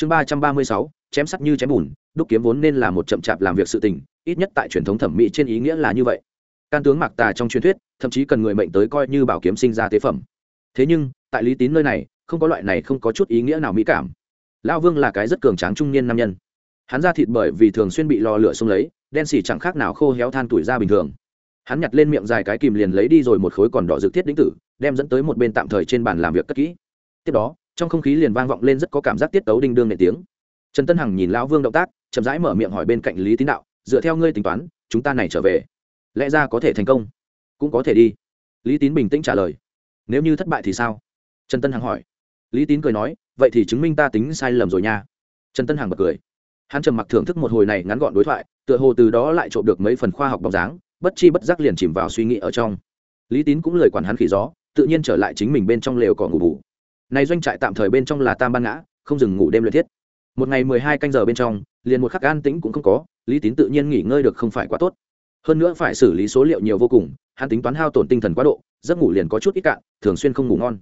chương ba trăm ba mươi sáu, chém sắt như chém bùn, đúc kiếm vốn nên là một chậm chạp làm việc sự tình, ít nhất tại truyền thống thẩm mỹ trên ý nghĩa là như vậy. Can tướng mạc tà trong truyền thuyết, thậm chí cần người mệnh tới coi như bảo kiếm sinh ra tế phẩm. Thế nhưng, tại lý tín nơi này, không có loại này không có chút ý nghĩa nào mỹ cảm. Lão vương là cái rất cường tráng trung niên nam nhân. Hắn ra thịt bởi vì thường xuyên bị lò lửa xông lấy, đen xỉ chẳng khác nào khô héo than tuổi ra bình thường. Hắn nhặt lên miệng dài cái kìm liền lấy đi rồi một khối còn đỏ rực thiết đính tử, đem dẫn tới một bên tạm thời trên bàn làm việc cất kỹ. Tiếp đó trong không khí liền vang vọng lên rất có cảm giác tiết tấu đinh đương nệ tiếng. Trần tân hằng nhìn lão vương động tác, chậm rãi mở miệng hỏi bên cạnh lý tín đạo, dựa theo ngươi tính toán, chúng ta này trở về, lẽ ra có thể thành công? Cũng có thể đi. Lý tín bình tĩnh trả lời. Nếu như thất bại thì sao? Trần tân hằng hỏi. Lý tín cười nói, vậy thì chứng minh ta tính sai lầm rồi nha. Trần tân hằng bật cười. Hắn trầm mặc thưởng thức một hồi này ngắn gọn đối thoại, tựa hồ từ đó lại trộm được mấy phần khoa học bóng dáng, bất chi bất giác liền chìm vào suy nghĩ ở trong. Lý tín cũng lời quản hắn khỉ gió, tự nhiên trở lại chính mình bên trong lều cỏ ngủ bù này doanh trại tạm thời bên trong là tam ban ngã, không dừng ngủ đêm luyện thiết. Một ngày mười hai canh giờ bên trong, liền một khắc an tĩnh cũng không có, lý tín tự nhiên nghỉ ngơi được không phải quá tốt. Hơn nữa phải xử lý số liệu nhiều vô cùng, hắn tính toán hao tổn tinh thần quá độ, giấc ngủ liền có chút ít cạn, thường xuyên không ngủ ngon.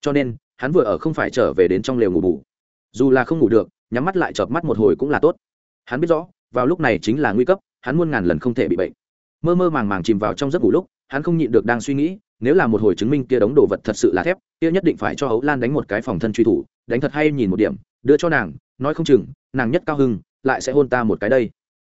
Cho nên, hắn vừa ở không phải trở về đến trong lều ngủ bù. Dù là không ngủ được, nhắm mắt lại chợp mắt một hồi cũng là tốt. Hắn biết rõ, vào lúc này chính là nguy cấp, hắn muôn ngàn lần không thể bị bệnh. Mơ mơ màng màng chìm vào trong giấc ngủ lúc, hắn không nhịn được đang suy nghĩ nếu là một hồi chứng minh kia đống đồ vật thật sự là thép, kia nhất định phải cho hấu lan đánh một cái phòng thân truy thủ, đánh thật hay nhìn một điểm, đưa cho nàng, nói không chừng, nàng nhất cao hưng, lại sẽ hôn ta một cái đây.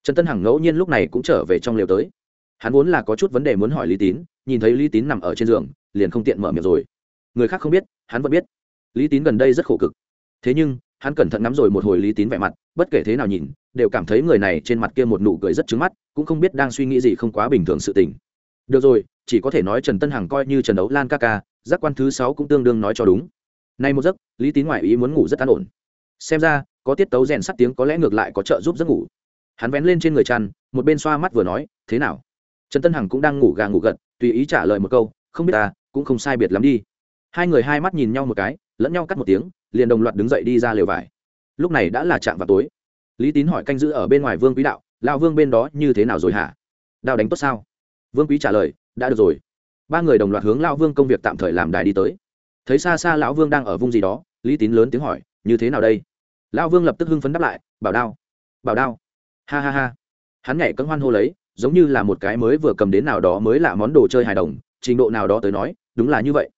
Trần tân hằng ngẫu nhiên lúc này cũng trở về trong lều tới. Hắn vốn là có chút vấn đề muốn hỏi lý tín, nhìn thấy lý tín nằm ở trên giường, liền không tiện mở miệng rồi. Người khác không biết, hắn vẫn biết. Lý tín gần đây rất khổ cực. Thế nhưng, hắn cẩn thận ngắm rồi một hồi lý tín vẻ mặt, bất kể thế nào nhìn, đều cảm thấy người này trên mặt kia một nụ cười rất trứng mắt, cũng không biết đang suy nghĩ gì không quá bình thường sự tình được rồi, chỉ có thể nói trần tân hằng coi như trần đấu lan ca ca, giác quan thứ sáu cũng tương đương nói cho đúng. Nay một giấc, lý tín ngoại ý muốn ngủ rất an ổn. Xem ra, có tiết tấu rèn sắt tiếng có lẽ ngược lại có trợ giúp giấc ngủ. Hắn vén lên trên người chăn, một bên xoa mắt vừa nói, thế nào? Trần tân hằng cũng đang ngủ gà ngủ gật, tùy ý trả lời một câu, không biết ta, cũng không sai biệt lắm đi. Hai người hai mắt nhìn nhau một cái, lẫn nhau cắt một tiếng, liền đồng loạt đứng dậy đi ra lều vải. Lúc này đã là chạm vào tối. Lý tín hỏi canh giữ ở bên ngoài vương quý đạo lao vương bên đó như thế nào rồi hả? Đào đánh tốt sao? Vương quý trả lời, đã được rồi. Ba người đồng loạt hướng lão vương công việc tạm thời làm đài đi tới. Thấy xa xa lão vương đang ở vùng gì đó, lý tín lớn tiếng hỏi, như thế nào đây? Lão vương lập tức hưng phấn đáp lại, bảo đao. Bảo đao? Ha ha ha. Hắn nhảy cân hoan hô lấy, giống như là một cái mới vừa cầm đến nào đó mới là món đồ chơi hài đồng, trình độ nào đó tới nói, đúng là như vậy.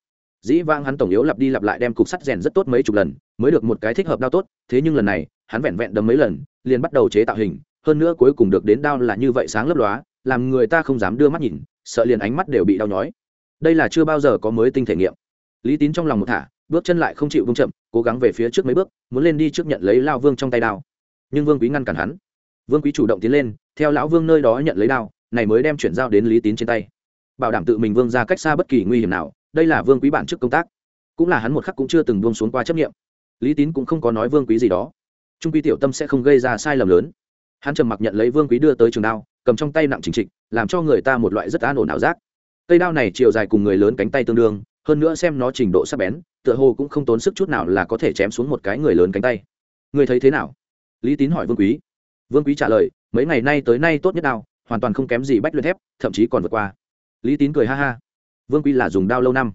Dĩ vang hắn tổng yếu lặp đi lặp lại đem cục sắt rèn rất tốt mấy chục lần, mới được một cái thích hợp đao tốt, thế nhưng lần này, hắn vẹn vẹn đấm mấy lần, liền bắt đầu chế tạo hình, hơn nữa cuối cùng được đến đao là như vậy sáng lấp lóa làm người ta không dám đưa mắt nhìn, sợ liền ánh mắt đều bị đau nhói. Đây là chưa bao giờ có mới tinh thể nghiệm. Lý tín trong lòng một thả, bước chân lại không chịu vương chậm, cố gắng về phía trước mấy bước, muốn lên đi trước nhận lấy lao vương trong tay đao. Nhưng vương quý ngăn cản hắn. Vương quý chủ động tiến lên, theo lão vương nơi đó nhận lấy đao, này mới đem chuyển giao đến lý tín trên tay. Bảo đảm tự mình vương ra cách xa bất kỳ nguy hiểm nào, đây là vương quý bản chức công tác. Cũng là hắn một khắc cũng chưa từng buông xuống qua chấp nghiệm lý tín cũng không có nói vương quý gì đó. Trung quy tiểu tâm sẽ không gây ra sai lầm lớn. Hắn trầm mặc nhận lấy vương quý đưa tới trường đao cầm trong tay nặng chính trịch, làm cho người ta một loại rất an ổn ảo giác. Cây đao này chiều dài cùng người lớn cánh tay tương đương, hơn nữa xem nó trình độ sắc bén, tựa hồ cũng không tốn sức chút nào là có thể chém xuống một cái người lớn cánh tay. Người thấy thế nào? Lý tín hỏi vương quý. Vương quý trả lời, mấy ngày nay tới nay tốt nhất đao, hoàn toàn không kém gì bách luyện thép, thậm chí còn vượt qua. Lý tín cười ha ha. Vương quý là dùng đao lâu năm.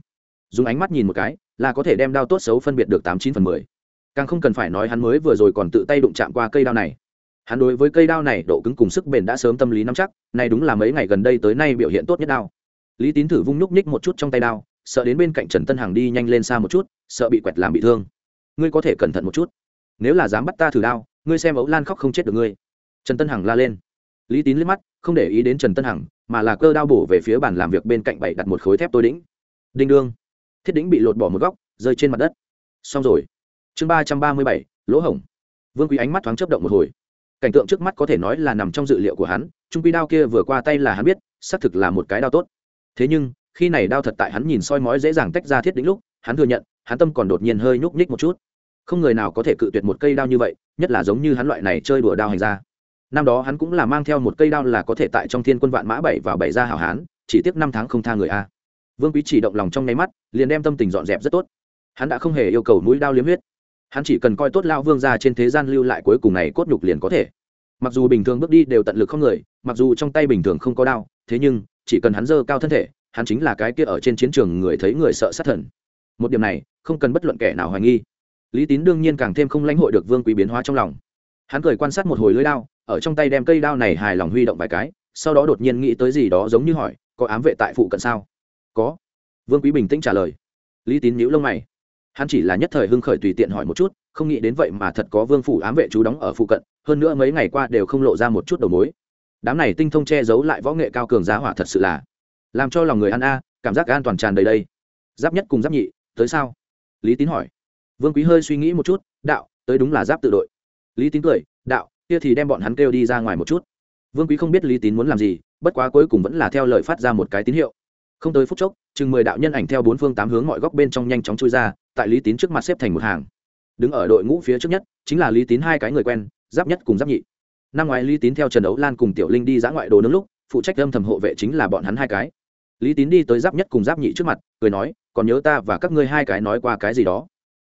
Dùng ánh mắt nhìn một cái, là có thể đem đao tốt xấu phân biệt được tám chín phần mười. Càng không cần phải nói hắn mới vừa rồi còn tự tay đụng chạm qua cây đao này hắn đối với cây đao này độ cứng cùng sức bền đã sớm tâm lý nắm chắc này đúng là mấy ngày gần đây tới nay biểu hiện tốt nhất đao. Lý tín thử vung nhúc nhích một chút trong tay đao, sợ đến bên cạnh trần tân hằng đi nhanh lên xa một chút, sợ bị quẹt làm bị thương. Ngươi có thể cẩn thận một chút. Nếu là dám bắt ta thử đao, ngươi xem ấu lan khóc không chết được ngươi. Trần tân hằng la lên. Lý tín liếc mắt, không để ý đến trần tân hằng, mà là cơ đao bổ về phía bàn làm việc bên cạnh bảy đặt một khối thép tôi đĩnh. Đinh đương. Thiết đĩnh bị lột bỏ một góc, rơi trên mặt đất. Xong rồi. Chương ba trăm ba mươi bảy, lỗ hổng. Vương quý ánh mắt thoáng chấp động một hồi cảnh tượng trước mắt có thể nói là nằm trong dự liệu của hắn, trung quy đao kia vừa qua tay là hắn biết, xác thực là một cái đao tốt. Thế nhưng, khi này đao thật tại hắn nhìn soi mói dễ dàng tách ra thiết đĩnh lúc, hắn thừa nhận, hắn tâm còn đột nhiên hơi nhúc nhích một chút. Không người nào có thể cự tuyệt một cây đao như vậy, nhất là giống như hắn loại này chơi đùa đao hành ra năm đó hắn cũng là mang theo một cây đao là có thể tại trong thiên quân vạn mã bảy vào bảy ra hảo hán, chỉ tiếc năm tháng không tha người a. Vương quý chỉ động lòng trong nháy mắt, liền đem tâm tình dọn dẹp rất tốt. Hắn đã không hề yêu cầu mũi đao liếm huyết hắn chỉ cần coi tốt lao vương ra trên thế gian lưu lại cuối cùng này cốt nhục liền có thể. Mặc dù bình thường bước đi đều tận lực không người, mặc dù trong tay bình thường không có đao, thế nhưng, chỉ cần hắn dơ cao thân thể, hắn chính là cái kia ở trên chiến trường người thấy người sợ sát thần. Một điểm này, không cần bất luận kẻ nào hoài nghi. Lý tín đương nhiên càng thêm không lãnh hội được vương quý biến hóa trong lòng. Hắn cười quan sát một hồi lưới đao, ở trong tay đem cây đao này hài lòng huy động vài cái, sau đó đột nhiên nghĩ tới gì đó giống như hỏi, có ám vệ tại phụ cận sao? Có. Vương quý bình tĩnh trả lời. Lý tín nhíu lông mày hắn chỉ là nhất thời hưng khởi tùy tiện hỏi một chút, không nghĩ đến vậy mà thật có vương phủ ám vệ chú đóng ở phụ cận, hơn nữa mấy ngày qua đều không lộ ra một chút đầu mối. Đám này tinh thông che giấu lại võ nghệ cao cường giá hỏa thật sự là làm cho lòng người ăn a, cảm giác an toàn tràn đầy đây. Giáp nhất cùng giáp nhị, tới sao? Lý tín hỏi. Vương quý hơi suy nghĩ một chút, đạo, tới đúng là giáp tự đội. Lý tín cười, đạo, kia thì đem bọn hắn kêu đi ra ngoài một chút. Vương quý không biết lý tín muốn làm gì, bất quá cuối cùng vẫn là theo lời phát ra một cái tín hiệu. Không tới phút chốc, chừng mười đạo nhân ảnh theo bốn phương tám hướng mọi góc bên trong nhanh chóng chui ra tại lý tín trước mặt xếp thành một hàng. Đứng ở đội ngũ phía trước nhất chính là lý tín hai cái người quen, giáp nhất cùng giáp nhị. Năm ngoái lý tín theo trần đấu lan cùng tiểu linh đi dã ngoại đồ nướng lúc, phụ trách âm thầm hộ vệ chính là bọn hắn hai cái. Lý tín đi tới giáp nhất cùng giáp nhị trước mặt, cười nói, còn nhớ ta và các ngươi hai cái nói qua cái gì đó?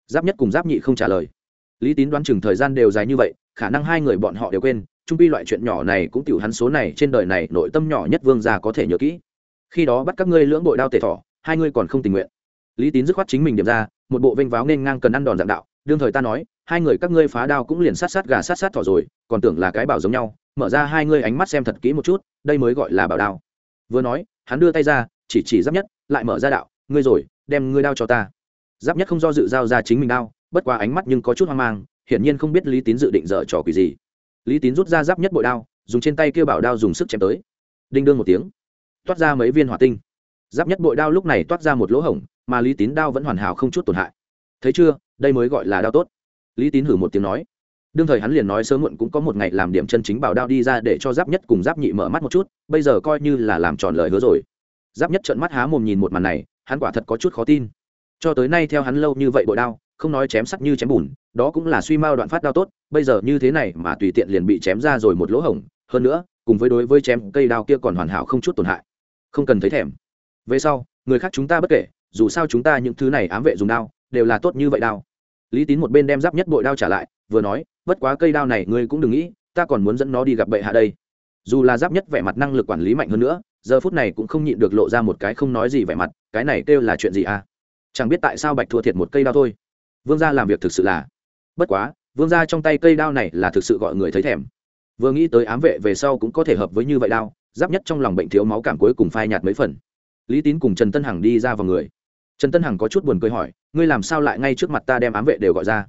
Giáp nhất cùng giáp nhị không trả lời. Lý tín đoán chừng thời gian đều dài như vậy, khả năng hai người bọn họ đều quên trung bi loại chuyện nhỏ này cũng tiểu hắn số này trên đời này nội tâm nhỏ nhất vương gia có thể nhớ kỹ. Khi đó bắt các ngươi lưỡng bội đao tể thỏ, hai ngươi còn không tình nguyện lý tín dứt khoát chính mình điểm ra, một bộ vênh váo nên ngang cần ăn đòn dạng đạo. Đương thời ta nói, hai người các ngươi phá đao cũng liền sát sát gà sát sát thỏ rồi, còn tưởng là cái bảo giống nhau. Mở ra hai ngươi ánh mắt xem thật kỹ một chút, đây mới gọi là bảo đao. Vừa nói, hắn đưa tay ra, chỉ chỉ giáp nhất, lại mở ra đạo. Ngươi rồi, đem ngươi đao cho ta. Giáp nhất không do dự giao ra chính mình đao, bất qua ánh mắt nhưng có chút hoang mang, hiển nhiên không biết lý tín dự định dở trò quỷ gì. Lý tín rút ra giáp nhất bội đao, dùng trên tay kêu bảo đao dùng sức chém tới. Đinh đương một tiếng, toát ra mấy viên hỏa tinh. Giáp nhất bội đao lúc này toát ra một lỗ hổng mà lý tín đao vẫn hoàn hảo không chút tổn hại. Thấy chưa, đây mới gọi là đao tốt. Lý tín hử một tiếng nói. Đương thời hắn liền nói sớm muộn cũng có một ngày làm điểm chân chính bảo đao đi ra để cho giáp nhất cùng giáp nhị mở mắt một chút, bây giờ coi như là làm tròn lời hứa rồi. Giáp nhất trợn mắt há mồm nhìn một màn này, hắn quả thật có chút khó tin. Cho tới nay theo hắn lâu như vậy bội đao, không nói chém sắt như chém bùn, đó cũng là suy mao đoạn phát đao tốt, bây giờ như thế này mà tùy tiện liền bị chém ra rồi một lỗ hổng, hơn nữa, cùng với đối với chém cây đao kia còn hoàn hảo không chút tổn hại. Không cần thấy thèm. Về sau, người khác chúng ta bất kể dù sao chúng ta những thứ này ám vệ dùng đao, đều là tốt như vậy đao. Lý tín một bên đem giáp nhất bội đao trả lại, vừa nói, bất quá cây đao này ngươi cũng đừng nghĩ, ta còn muốn dẫn nó đi gặp bệ hạ đây. Dù là giáp nhất vẻ mặt năng lực quản lý mạnh hơn nữa, giờ phút này cũng không nhịn được lộ ra một cái không nói gì vẻ mặt, cái này kêu là chuyện gì à? Chẳng biết tại sao bạch thua thiệt một cây đao thôi. Vương gia làm việc thực sự là bất quá, vương gia trong tay cây đao này là thực sự gọi người thấy thèm. Vừa nghĩ tới ám vệ về sau cũng có thể hợp với như vậy đao, giáp nhất trong lòng bệnh thiếu máu cảm cuối cùng phai nhạt mấy phần. Lý tín cùng trần tân hằng đi ra vào người trần tân hằng có chút buồn cười hỏi, ngươi làm sao lại ngay trước mặt ta đem ám vệ đều gọi ra?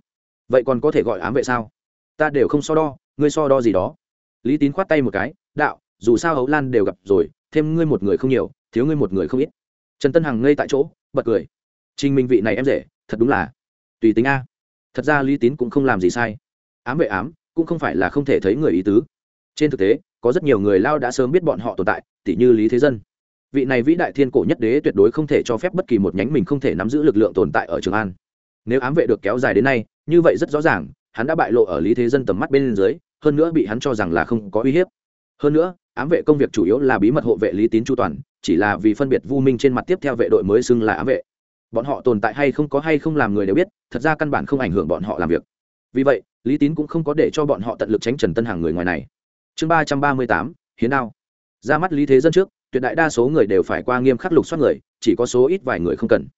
Vậy còn có thể gọi ám vệ sao? Ta đều không so đo, ngươi so đo gì đó. Lý tín khoát tay một cái, đạo, dù sao hấu lan đều gặp rồi, thêm ngươi một người không nhiều, thiếu ngươi một người không ít. Trần tân hằng ngây tại chỗ, bật cười. Trình minh vị này em rể, thật đúng là tùy tính a. Thật ra lý tín cũng không làm gì sai. Ám vệ ám, cũng không phải là không thể thấy người ý tứ. Trên thực tế, có rất nhiều người lao đã sớm biết bọn họ tồn tại tỷ như lý thế dân vị này vĩ đại thiên cổ nhất đế tuyệt đối không thể cho phép bất kỳ một nhánh mình không thể nắm giữ lực lượng tồn tại ở trường an. Nếu ám vệ được kéo dài đến nay, như vậy rất rõ ràng, hắn đã bại lộ ở lý thế dân tầm mắt bên dưới, hơn nữa bị hắn cho rằng là không có uy hiếp. Hơn nữa, ám vệ công việc chủ yếu là bí mật hộ vệ lý tín chu toàn, chỉ là vì phân biệt vu minh trên mặt tiếp theo vệ đội mới xưng là ám vệ. Bọn họ tồn tại hay không có hay không làm người đều biết, thật ra căn bản không ảnh hưởng bọn họ làm việc. Vì vậy, lý tín cũng không có để cho bọn họ tận lực tránh trần tân hàng người ngoài này. Chương ba trăm ba mươi tám, hiến đao ra mắt lý thế dân trước tuyệt đại đa số người đều phải qua nghiêm khắc lục soát người, chỉ có số ít vài người không cần.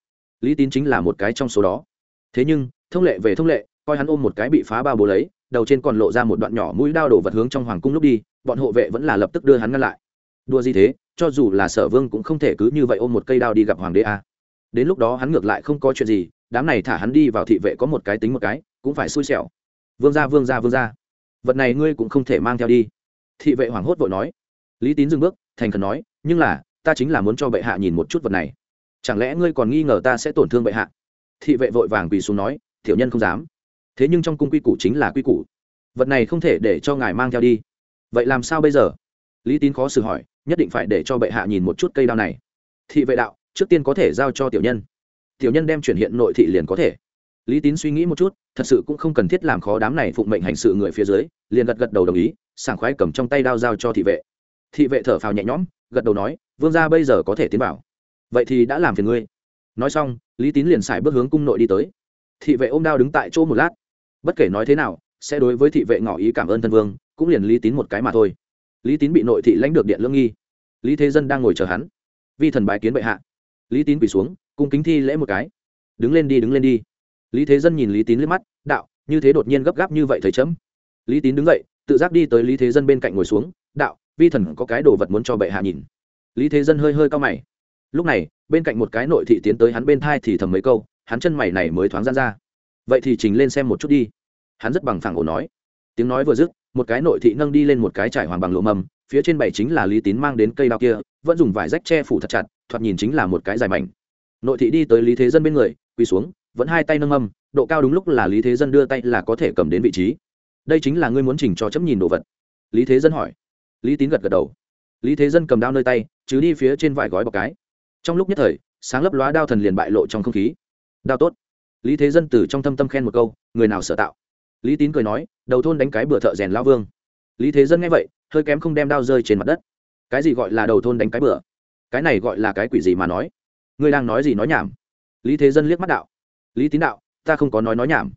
Lý tín chính là một cái trong số đó. Thế nhưng, thông lệ về thông lệ, coi hắn ôm một cái bị phá bao bố lấy, đầu trên còn lộ ra một đoạn nhỏ mũi đao đổ vật hướng trong hoàng cung lúc đi, bọn hộ vệ vẫn là lập tức đưa hắn ngăn lại. Đua gì thế, cho dù là sở vương cũng không thể cứ như vậy ôm một cây đao đi gặp hoàng đế a. Đến lúc đó hắn ngược lại không có chuyện gì, đám này thả hắn đi vào thị vệ có một cái tính một cái, cũng phải xui xẻo. Vương gia vương gia vương gia. Vật này ngươi cũng không thể mang theo đi. Thị vệ hoảng hốt vội nói. Lý tín dừng bước, thành khẩn nói nhưng là, ta chính là muốn cho bệ hạ nhìn một chút vật này. Chẳng lẽ ngươi còn nghi ngờ ta sẽ tổn thương bệ hạ? Thị vệ vội vàng quỳ xuống nói thiểu nhân không dám. Thế nhưng trong cung quy củ chính là quy củ. Vật này không thể để cho ngài mang theo đi. Vậy làm sao bây giờ? Lý tín khó xử hỏi, nhất định phải để cho bệ hạ nhìn một chút cây đao này. Thị vệ đạo, trước tiên có thể giao cho tiểu nhân. Tiểu nhân đem chuyển hiện nội thị liền có thể. Lý tín suy nghĩ một chút, thật sự cũng không cần thiết làm khó đám này phụng mệnh hành sự người phía dưới, liền gật gật đầu đồng ý, sảng khoái cầm trong tay đao giao cho thị vệ. Thị vệ thở phào nhẹ nhõm gật đầu nói, vương gia bây giờ có thể tiến vào. Vậy thì đã làm phiền ngươi. Nói xong, lý tín liền xài bước hướng cung nội đi tới. Thị vệ ôm đao đứng tại chỗ một lát. Bất kể nói thế nào, sẽ đối với thị vệ ngỏ ý cảm ơn thân vương, cũng liền lý tín một cái mà thôi. Lý tín bị nội thị lãnh được điện lương nghi. Lý thế dân đang ngồi chờ hắn. Vi thần bài kiến bệ hạ. Lý tín quỳ xuống, cung kính thi lễ một cái. Đứng lên đi, đứng lên đi. Lý thế dân nhìn lý tín liếc mắt, đạo, như thế đột nhiên gấp gáp như vậy thấy chấm. Lý tín đứng dậy, tự giác đi tới lý thế dân bên cạnh ngồi xuống, đạo vi thần có cái đồ vật muốn cho bệ hạ nhìn. Lý thế dân hơi hơi cao mày. Lúc này bên cạnh một cái nội thị tiến tới hắn bên thai thì thầm mấy câu hắn chân mày này mới thoáng gian ra. Vậy thì trình lên xem một chút đi. Hắn rất bằng phẳng ổ nói. Tiếng nói vừa dứt một cái nội thị nâng đi lên một cái trải hoàng bằng lộ mầm phía trên bảy chính là lý tín mang đến cây đao kia vẫn dùng vải rách che phủ thật chặt thoạt nhìn chính là một cái dài mảnh. Nội thị đi tới lý thế dân bên người quỳ xuống vẫn hai tay nâng âm, độ cao đúng lúc là lý thế dân đưa tay là có thể cầm đến vị trí. Đây chính là ngươi muốn chỉnh cho chấm nhìn đồ vật. Lý thế dân hỏi lý tín gật gật đầu. Lý thế dân cầm đao nơi tay chứ đi phía trên vài gói bọc cái. Trong lúc nhất thời, sáng lấp lóa đao thần liền bại lộ trong không khí. Đao tốt. Lý thế dân từ trong thâm tâm khen một câu, người nào sở tạo? Lý tín cười nói, đầu thôn đánh cái bừa thợ rèn lao vương. Lý thế dân nghe vậy, hơi kém không đem đao rơi trên mặt đất. Cái gì gọi là đầu thôn đánh cái bừa? Cái này gọi là cái quỷ gì mà nói? Ngươi đang nói gì nói nhảm? Lý thế dân liếc mắt đạo. Lý tín đạo, ta không có nói nói nhảm.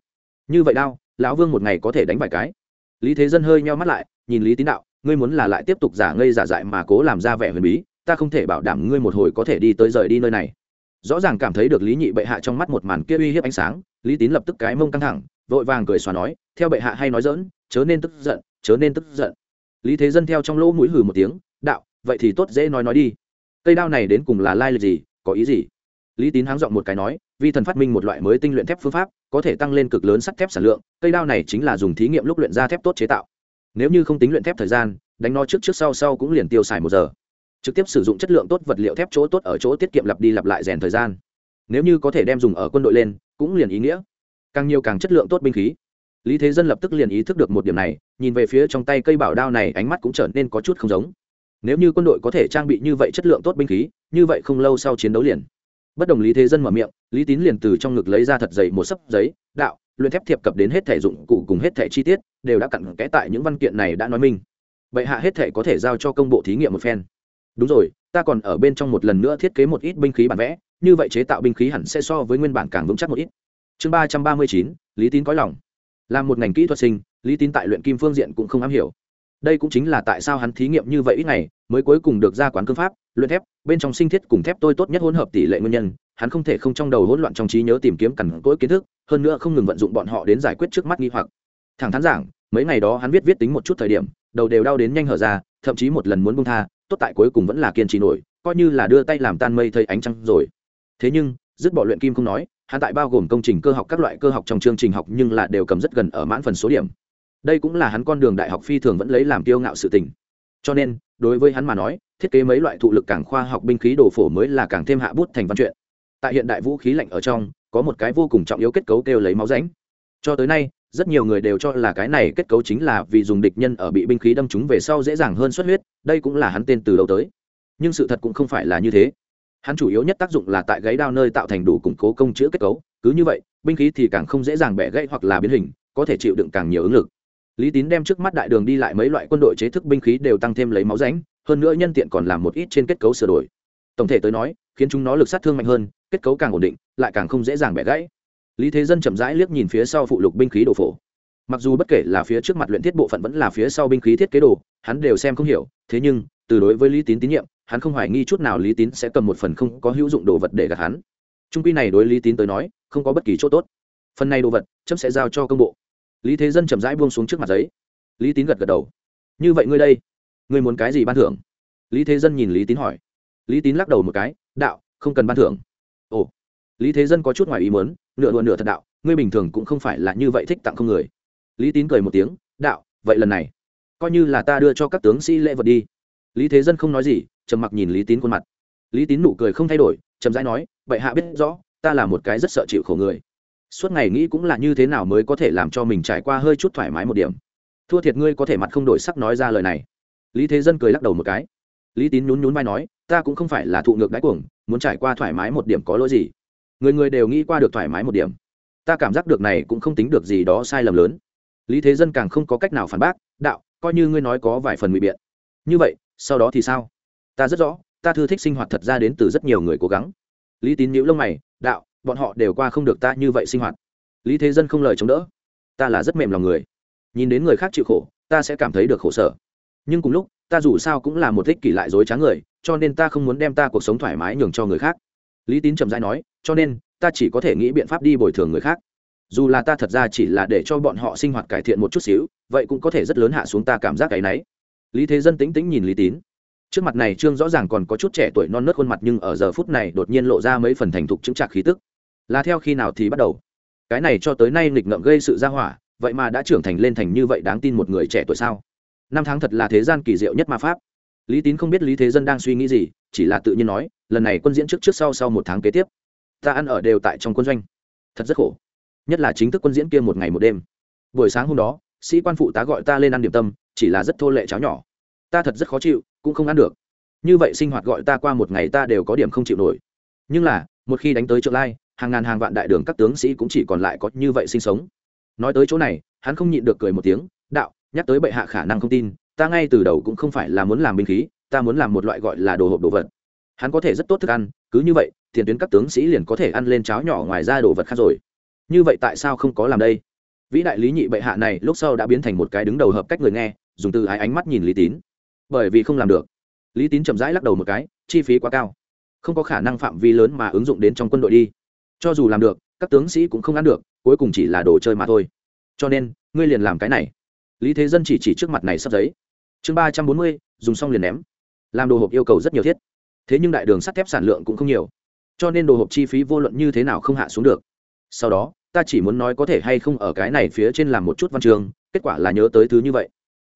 Như vậy đao, lão vương một ngày có thể đánh vài cái. Lý thế dân hơi nheo mắt lại, nhìn lý tín đạo ngươi muốn là lại tiếp tục giả ngây giả dại mà cố làm ra vẻ huyền bí, ta không thể bảo đảm ngươi một hồi có thể đi tới rời đi nơi này. Rõ ràng cảm thấy được lý nhị bệ hạ trong mắt một màn kia uy hiếp ánh sáng, lý tín lập tức cái mông căng thẳng, vội vàng cười xòa nói, theo bệ hạ hay nói dỡn chớ nên tức giận, chớ nên tức giận. Lý thế dân theo trong lỗ mũi hừ một tiếng, đạo, vậy thì tốt dễ nói nói đi. Cây đao này đến cùng là lai lịch gì, có ý gì? Lý tín háng giọng một cái nói, vi thần phát minh một loại mới tinh luyện thép phương pháp, có thể tăng lên cực lớn sắt thép sản lượng, cây đao này chính là dùng thí nghiệm lúc luyện ra thép tốt chế tạo nếu như không tính luyện thép thời gian, đánh nó trước trước sau sau cũng liền tiêu xài một giờ. Trực tiếp sử dụng chất lượng tốt vật liệu thép chỗ tốt ở chỗ tiết kiệm lặp đi lặp lại rèn thời gian. Nếu như có thể đem dùng ở quân đội lên, cũng liền ý nghĩa. Càng nhiều càng chất lượng tốt binh khí. Lý thế dân lập tức liền ý thức được một điểm này, nhìn về phía trong tay cây bảo đao này, ánh mắt cũng trở nên có chút không giống. Nếu như quân đội có thể trang bị như vậy chất lượng tốt binh khí, như vậy không lâu sau chiến đấu liền bất đồng lý thế dân mở miệng, lý tín liền từ trong ngực lấy ra thật dày một sấp giấy, đạo, luyện thép thiệp cập đến hết thể dụng cụ cùng hết thể chi tiết, đều đã cặn kẽ tại những văn kiện này đã nói minh. Bệ hạ hết thể có thể giao cho công bộ thí nghiệm một phen. Đúng rồi, ta còn ở bên trong một lần nữa thiết kế một ít binh khí bản vẽ, như vậy chế tạo binh khí hẳn sẽ so với nguyên bản càng vững chắc một ít. Chương ba trăm ba mươi chín, lý tín có lòng. Là một ngành kỹ thuật sinh, lý tín tại luyện kim phương diện cũng không am hiểu đây cũng chính là tại sao hắn thí nghiệm như vậy ít ngày, mới cuối cùng được ra quán cương pháp, luyện thép, bên trong sinh thiết cùng thép tôi tốt nhất hỗn hợp tỷ lệ nguyên nhân, hắn không thể không trong đầu hỗn loạn trong trí nhớ tìm kiếm cằn cỗi kiến thức, hơn nữa không ngừng vận dụng bọn họ đến giải quyết trước mắt nghi hoặc. Thẳng thắn giảng, mấy ngày đó hắn viết viết tính một chút thời điểm, đầu đều đau đến nhanh hở ra, thậm chí một lần muốn bung tha, tốt tại cuối cùng vẫn là kiên trì nổi, coi như là đưa tay làm tan mây thây ánh trăng rồi. Thế nhưng, dứt bỏ luyện kim không nói, hắn tại bao gồm công trình cơ học các loại cơ học trong chương trình học nhưng là đều cầm rất gần ở mãn phần số điểm đây cũng là hắn con đường đại học phi thường vẫn lấy làm kiêu ngạo sự tình. Cho nên, đối với hắn mà nói, thiết kế mấy loại thụ lực càng khoa học binh khí đồ phổ mới là càng thêm hạ bút thành văn chuyện. Tại hiện đại vũ khí lạnh ở trong, có một cái vô cùng trọng yếu kết cấu kêu lấy máu ránh cho tới nay, rất nhiều người đều cho là cái này kết cấu chính là vì dùng địch nhân ở bị binh khí đâm chúng về sau dễ dàng hơn xuất huyết, đây cũng là hắn tên từ đầu tới. Nhưng sự thật cũng không phải là như thế. Hắn chủ yếu nhất tác dụng là tại gáy đao nơi tạo thành đủ củng cố công chữa kết cấu. Cứ như vậy, binh khí thì càng không dễ dàng bẻ gãy hoặc là biến hình, có thể chịu đựng càng nhiều ứng lực lý tín đem trước mắt đại đường đi lại mấy loại quân đội chế thức binh khí đều tăng thêm lấy máu ránh hơn nữa nhân tiện còn làm một ít trên kết cấu sửa đổi. Tổng thể tới nói, khiến chúng nó lực sát thương mạnh hơn, kết cấu càng ổn định, lại càng không dễ dàng bẻ gãy. Lý thế dân chậm rãi liếc nhìn phía sau phụ lục binh khí đồ phổ. Mặc dù bất kể là phía trước mặt luyện thiết bộ phận vẫn là phía sau binh khí thiết kế đồ, hắn đều xem không hiểu, thế nhưng, từ đối với lý tín tín nhiệm, hắn không hoài nghi chút nào lý tín sẽ cầm một phần không có hữu dụng đồ vật để gạt hắn. Trung quy này đối lý tín tới nói, không có bất kỳ chỗ tốt. Phần này đồ vật, chấm sẽ giao cho công bộ lý thế dân chậm rãi buông xuống trước mặt giấy. Lý tín gật gật đầu. Như vậy ngươi đây, ngươi muốn cái gì ban thưởng? Lý thế dân nhìn lý tín hỏi. Lý tín lắc đầu một cái. Đạo, không cần ban thưởng. Ồ. Lý thế dân có chút ngoài ý muốn, nửa đùa nửa thật đạo, ngươi bình thường cũng không phải là như vậy thích tặng không người. Lý tín cười một tiếng. Đạo, vậy lần này, coi như là ta đưa cho các tướng sĩ lễ vật đi. Lý thế dân không nói gì, trầm mặc nhìn lý tín khuôn mặt. Lý tín nụ cười không thay đổi trầm rãi nói vậy hạ biết rõ, ta là một cái rất sợ chịu khổ người suốt ngày nghĩ cũng là như thế nào mới có thể làm cho mình trải qua hơi chút thoải mái một điểm. Thua thiệt ngươi có thể mặt không đổi sắc nói ra lời này. Lý thế dân cười lắc đầu một cái. Lý tín nhún nhún vai nói, ta cũng không phải là thụ ngược đáy cuồng, muốn trải qua thoải mái một điểm có lỗi gì. Người người đều nghĩ qua được thoải mái một điểm. Ta cảm giác được này cũng không tính được gì đó sai lầm lớn. Lý thế dân càng không có cách nào phản bác, đạo, coi như ngươi nói có vài phần ngụy biện. Như vậy, sau đó thì sao? Ta rất rõ, ta thư thích sinh hoạt thật ra đến từ rất nhiều người cố gắng. Lý tín nhíu lông mày, đạo bọn họ đều qua không được ta như vậy sinh hoạt. Lý thế dân không lời chống đỡ. Ta là rất mềm lòng người. Nhìn đến người khác chịu khổ, ta sẽ cảm thấy được khổ sở. Nhưng cùng lúc, ta dù sao cũng là một thích kỷ lại dối trá người, cho nên ta không muốn đem ta cuộc sống thoải mái nhường cho người khác. Lý tín trầm dai nói, cho nên, ta chỉ có thể nghĩ biện pháp đi bồi thường người khác. Dù là ta thật ra chỉ là để cho bọn họ sinh hoạt cải thiện một chút xíu, vậy cũng có thể rất lớn hạ xuống ta cảm giác cái náy lý thế dân tĩnh tĩnh nhìn lý tín. Trước mặt này trương rõ ràng còn có chút trẻ tuổi non nớt khuôn mặt nhưng ở giờ phút này đột nhiên lộ ra mấy phần thành thục chứng trạc khí tức là theo khi nào thì bắt đầu? Cái này cho tới nay nghịch ngợm gây sự ra hỏa, vậy mà đã trưởng thành lên thành như vậy đáng tin một người trẻ tuổi sao? Năm tháng thật là thế gian kỳ diệu nhất ma pháp. Lý tín không biết lý thế dân đang suy nghĩ gì, chỉ là tự nhiên nói, lần này quân diễn trước trước sau sau một tháng kế tiếp, ta ăn ở đều tại trong quân doanh. Thật rất khổ. Nhất là chính thức quân diễn kia một ngày một đêm. Buổi sáng hôm đó, sĩ quan phụ tá gọi ta lên ăn điểm tâm, chỉ là rất thô lệ cháo nhỏ. Ta thật rất khó chịu, cũng không ăn được. Như vậy sinh hoạt gọi ta qua một ngày ta đều có điểm không chịu nổi. Nhưng là, một khi đánh tới trợ lai hàng ngàn hàng vạn đại đường các tướng sĩ cũng chỉ còn lại có như vậy sinh sống. Nói tới chỗ này, hắn không nhịn được cười một tiếng, đạo, nhắc tới bệ hạ khả năng không tin, ta ngay từ đầu cũng không phải là muốn làm binh khí, ta muốn làm một loại gọi là đồ hộp đồ vật. Hắn có thể rất tốt thức ăn, cứ như vậy, tiền tuyến các tướng sĩ liền có thể ăn lên cháo nhỏ ngoài ra đồ vật khác rồi. Như vậy tại sao không có làm đây? Vĩ đại lý nhị bệ hạ này lúc sau đã biến thành một cái đứng đầu hợp cách người nghe, dùng từ ái ánh mắt nhìn lý tín. Bởi vì không làm được. Lý tín chậm rãi lắc đầu một cái, chi phí quá cao. Không có khả năng phạm vi lớn mà ứng dụng đến trong quân đội đi cho dù làm được, các tướng sĩ cũng không ăn được, cuối cùng chỉ là đồ chơi mà thôi. Cho nên, ngươi liền làm cái này. Lý thế dân chỉ chỉ trước mặt này sắp giấy. Chương ba trăm bốn mươi, dùng xong liền ném. Làm đồ hộp yêu cầu rất nhiều thiết. Thế nhưng đại đường sắt thép sản lượng cũng không nhiều. Cho nên đồ hộp chi phí vô luận như thế nào không hạ xuống được. Sau đó, ta chỉ muốn nói có thể hay không ở cái này phía trên làm một chút văn trường, kết quả là nhớ tới thứ như vậy.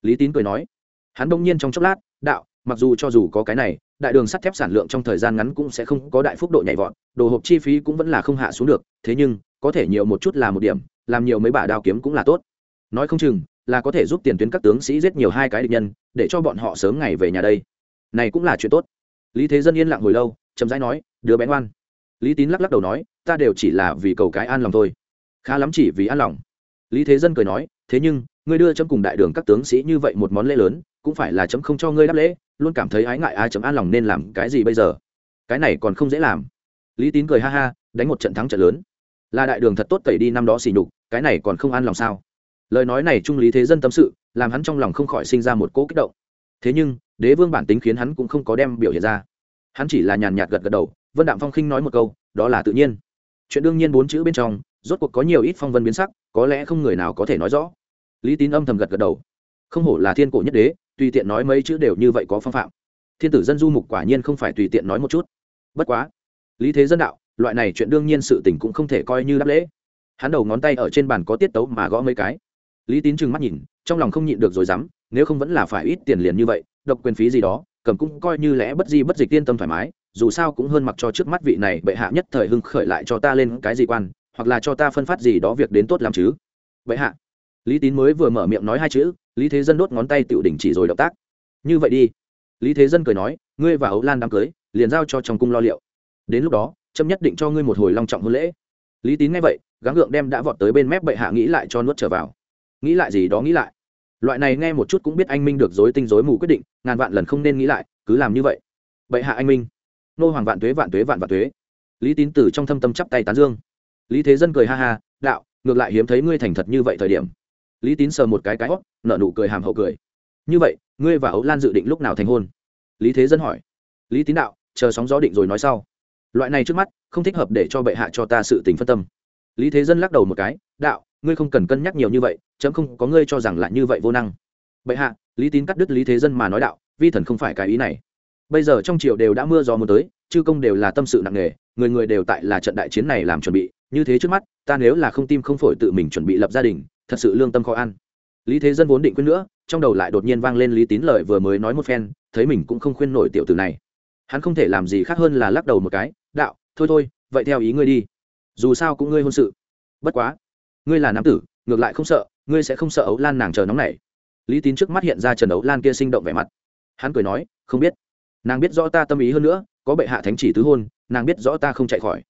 Lý tín cười nói. Hắn đông nhiên trong chốc lát, đạo, mặc dù cho dù có cái này đại đường sắt thép sản lượng trong thời gian ngắn cũng sẽ không có đại phúc độ nhảy vọt, đồ hộp chi phí cũng vẫn là không hạ xuống được, thế nhưng, có thể nhiều một chút là một điểm, làm nhiều mấy bả đao kiếm cũng là tốt. Nói không chừng, là có thể giúp tiền tuyến các tướng sĩ giết nhiều hai cái địch nhân, để cho bọn họ sớm ngày về nhà đây. Này cũng là chuyện tốt. Lý thế dân yên lặng hồi lâu, chậm rãi nói, đứa bé ngoan. Lý tín lắc lắc đầu nói, ta đều chỉ là vì cầu cái an lòng thôi. Khá lắm chỉ vì an lòng lý thế dân cười nói, thế nhưng, ngươi đưa chấm cùng đại đường các tướng sĩ như vậy một món lễ lớn, cũng phải là chấm không cho ngươi đáp lễ, luôn cảm thấy ái ngại ai chấm an lòng nên làm cái gì bây giờ? Cái này còn không dễ làm. Lý tín cười ha ha, đánh một trận thắng trận lớn. Là đại đường thật tốt tẩy đi năm đó xỉ nhục, cái này còn không an lòng sao? Lời nói này trung lý thế dân tâm sự, làm hắn trong lòng không khỏi sinh ra một cỗ kích động. Thế nhưng, đế vương bản tính khiến hắn cũng không có đem biểu hiện ra. Hắn chỉ là nhàn nhạt gật gật đầu, vân đạm phong khinh nói một câu, đó là tự nhiên. Chuyện đương nhiên bốn chữ bên trong rốt cuộc có nhiều ít phong vân biến sắc, có lẽ không người nào có thể nói rõ. Lý tín âm thầm gật gật đầu. Không hổ là thiên cổ nhất đế, tùy tiện nói mấy chữ đều như vậy có phong phạm. Thiên tử dân du mục quả nhiên không phải tùy tiện nói một chút. Bất quá, lý thế dân đạo, loại này chuyện đương nhiên sự tình cũng không thể coi như đáp lễ. Hắn đầu ngón tay ở trên bàn có tiết tấu mà gõ mấy cái. Lý tín trừng mắt nhìn, trong lòng không nhịn được rồi dám, nếu không vẫn là phải ít tiền liền như vậy, độc quyền phí gì đó, cầm cũng coi như lẽ bất di bất dịch tiên tâm thoải mái, dù sao cũng hơn mặc cho trước mắt vị này bệ hạ nhất thời hưng khởi lại cho ta lên cái gì quan hoặc là cho ta phân phát gì đó việc đến tốt làm chứ? Vậy hạ. Lý tín mới vừa mở miệng nói hai chữ, lý thế dân đốt ngón tay tựu đỉnh chỉ rồi động tác. Như vậy đi. Lý thế dân cười nói, ngươi và ấu lan đám cưới, liền giao cho trong cung lo liệu. Đến lúc đó trâm nhất định cho ngươi một hồi long trọng hôn lễ. Lý tín nghe vậy, gắng gượng đem đã vọt tới bên mép bệ hạ nghĩ lại cho nuốt trở vào. Nghĩ lại gì đó nghĩ lại. Loại này nghe một chút cũng biết anh minh được dối tinh dối mù quyết định, ngàn vạn lần không nên nghĩ lại, cứ làm như vậy. Bệ hạ anh minh. Nô hoàng vạn tuế vạn tuế vạn vạn tuế. Lý tín từ trong thâm tâm chắp tay tán dương lý thế dân cười ha ha, đạo, ngược lại hiếm thấy ngươi thành thật như vậy thời điểm. Lý tín sờ một cái cái hót nợ nụ cười hàm hậu cười. Như vậy, ngươi và ấu lan dự định lúc nào thành hôn? Lý thế dân hỏi. Lý tín đạo, chờ sóng gió định rồi nói sau. Loại này trước mắt, không thích hợp để cho bệ hạ cho ta sự tình phân tâm. Lý thế dân lắc đầu một cái, đạo, ngươi không cần cân nhắc nhiều như vậy, chấm không có ngươi cho rằng là như vậy vô năng. Bệ hạ, lý tín cắt đứt lý thế dân mà nói đạo, vi thần không phải cái ý này. Bây giờ trong triều đều đã mưa gió mưa tới, chư công đều là tâm sự nặng nề, người người đều tại là trận đại chiến này làm chuẩn bị như thế trước mắt, ta nếu là không tim không phổi tự mình chuẩn bị lập gia đình, thật sự lương tâm khó ăn. Lý thế dân vốn định khuyên nữa, trong đầu lại đột nhiên vang lên lý tín lời vừa mới nói một phen, thấy mình cũng không khuyên nổi tiểu tử này. Hắn không thể làm gì khác hơn là lắc đầu một cái, đạo, thôi thôi, vậy theo ý ngươi đi. Dù sao cũng ngươi hôn sự. Bất quá, ngươi là nam tử, ngược lại không sợ, ngươi sẽ không sợ ấu lan nàng chờ nóng này lý tín trước mắt hiện ra trần ấu lan kia sinh động vẻ mặt. Hắn cười nói, không biết. Nàng biết rõ ta tâm ý hơn nữa, có bệ hạ thánh chỉ tứ hôn, nàng biết rõ ta không chạy khỏi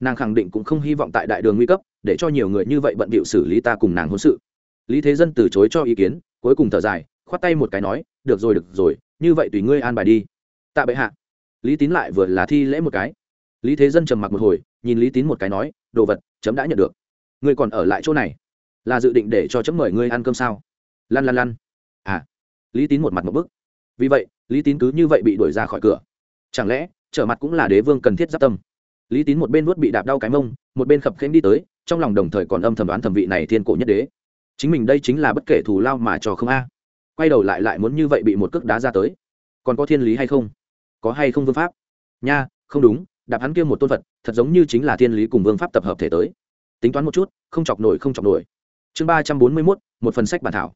nàng khẳng định cũng không hy vọng tại đại đường nguy cấp, để cho nhiều người như vậy bận bịu xử lý ta cùng nàng hôn sự. Lý thế dân từ chối cho ý kiến, cuối cùng thở dài, khoát tay một cái nói, được rồi được rồi, như vậy tùy ngươi an bài đi. Tạ bệ hạ. Lý tín lại vừa là thi lễ một cái. Lý thế dân trầm mặc một hồi, nhìn lý tín một cái nói, đồ vật, chấm đã nhận được. Ngươi còn ở lại chỗ này? Là dự định để cho chấm mời ngươi ăn cơm sao? Lăn lăn lăn. À. Lý tín một mặt một bức. Vì vậy, lý tín cứ như vậy bị đuổi ra khỏi cửa. Chẳng lẽ, trở mặt cũng là đế vương cần thiết giáp tâm? Lý tín một bên vuốt bị đạp đau cái mông, một bên khập khênh đi tới, trong lòng đồng thời còn âm thầm đoán thẩm vị này thiên cổ nhất đế. Chính mình đây chính là bất kể thù lao mà trò không a. Quay đầu lại lại muốn như vậy bị một cước đá ra tới. Còn có thiên lý hay không? Có hay không vương pháp? Nha, không đúng, đạp hắn kia một tôn vật thật giống như chính là thiên lý cùng vương pháp tập hợp thể tới. Tính toán một chút, không chọc nổi, không chọc nổi. Chương ba trăm bốn mươi mốt, một phần sách bản thảo.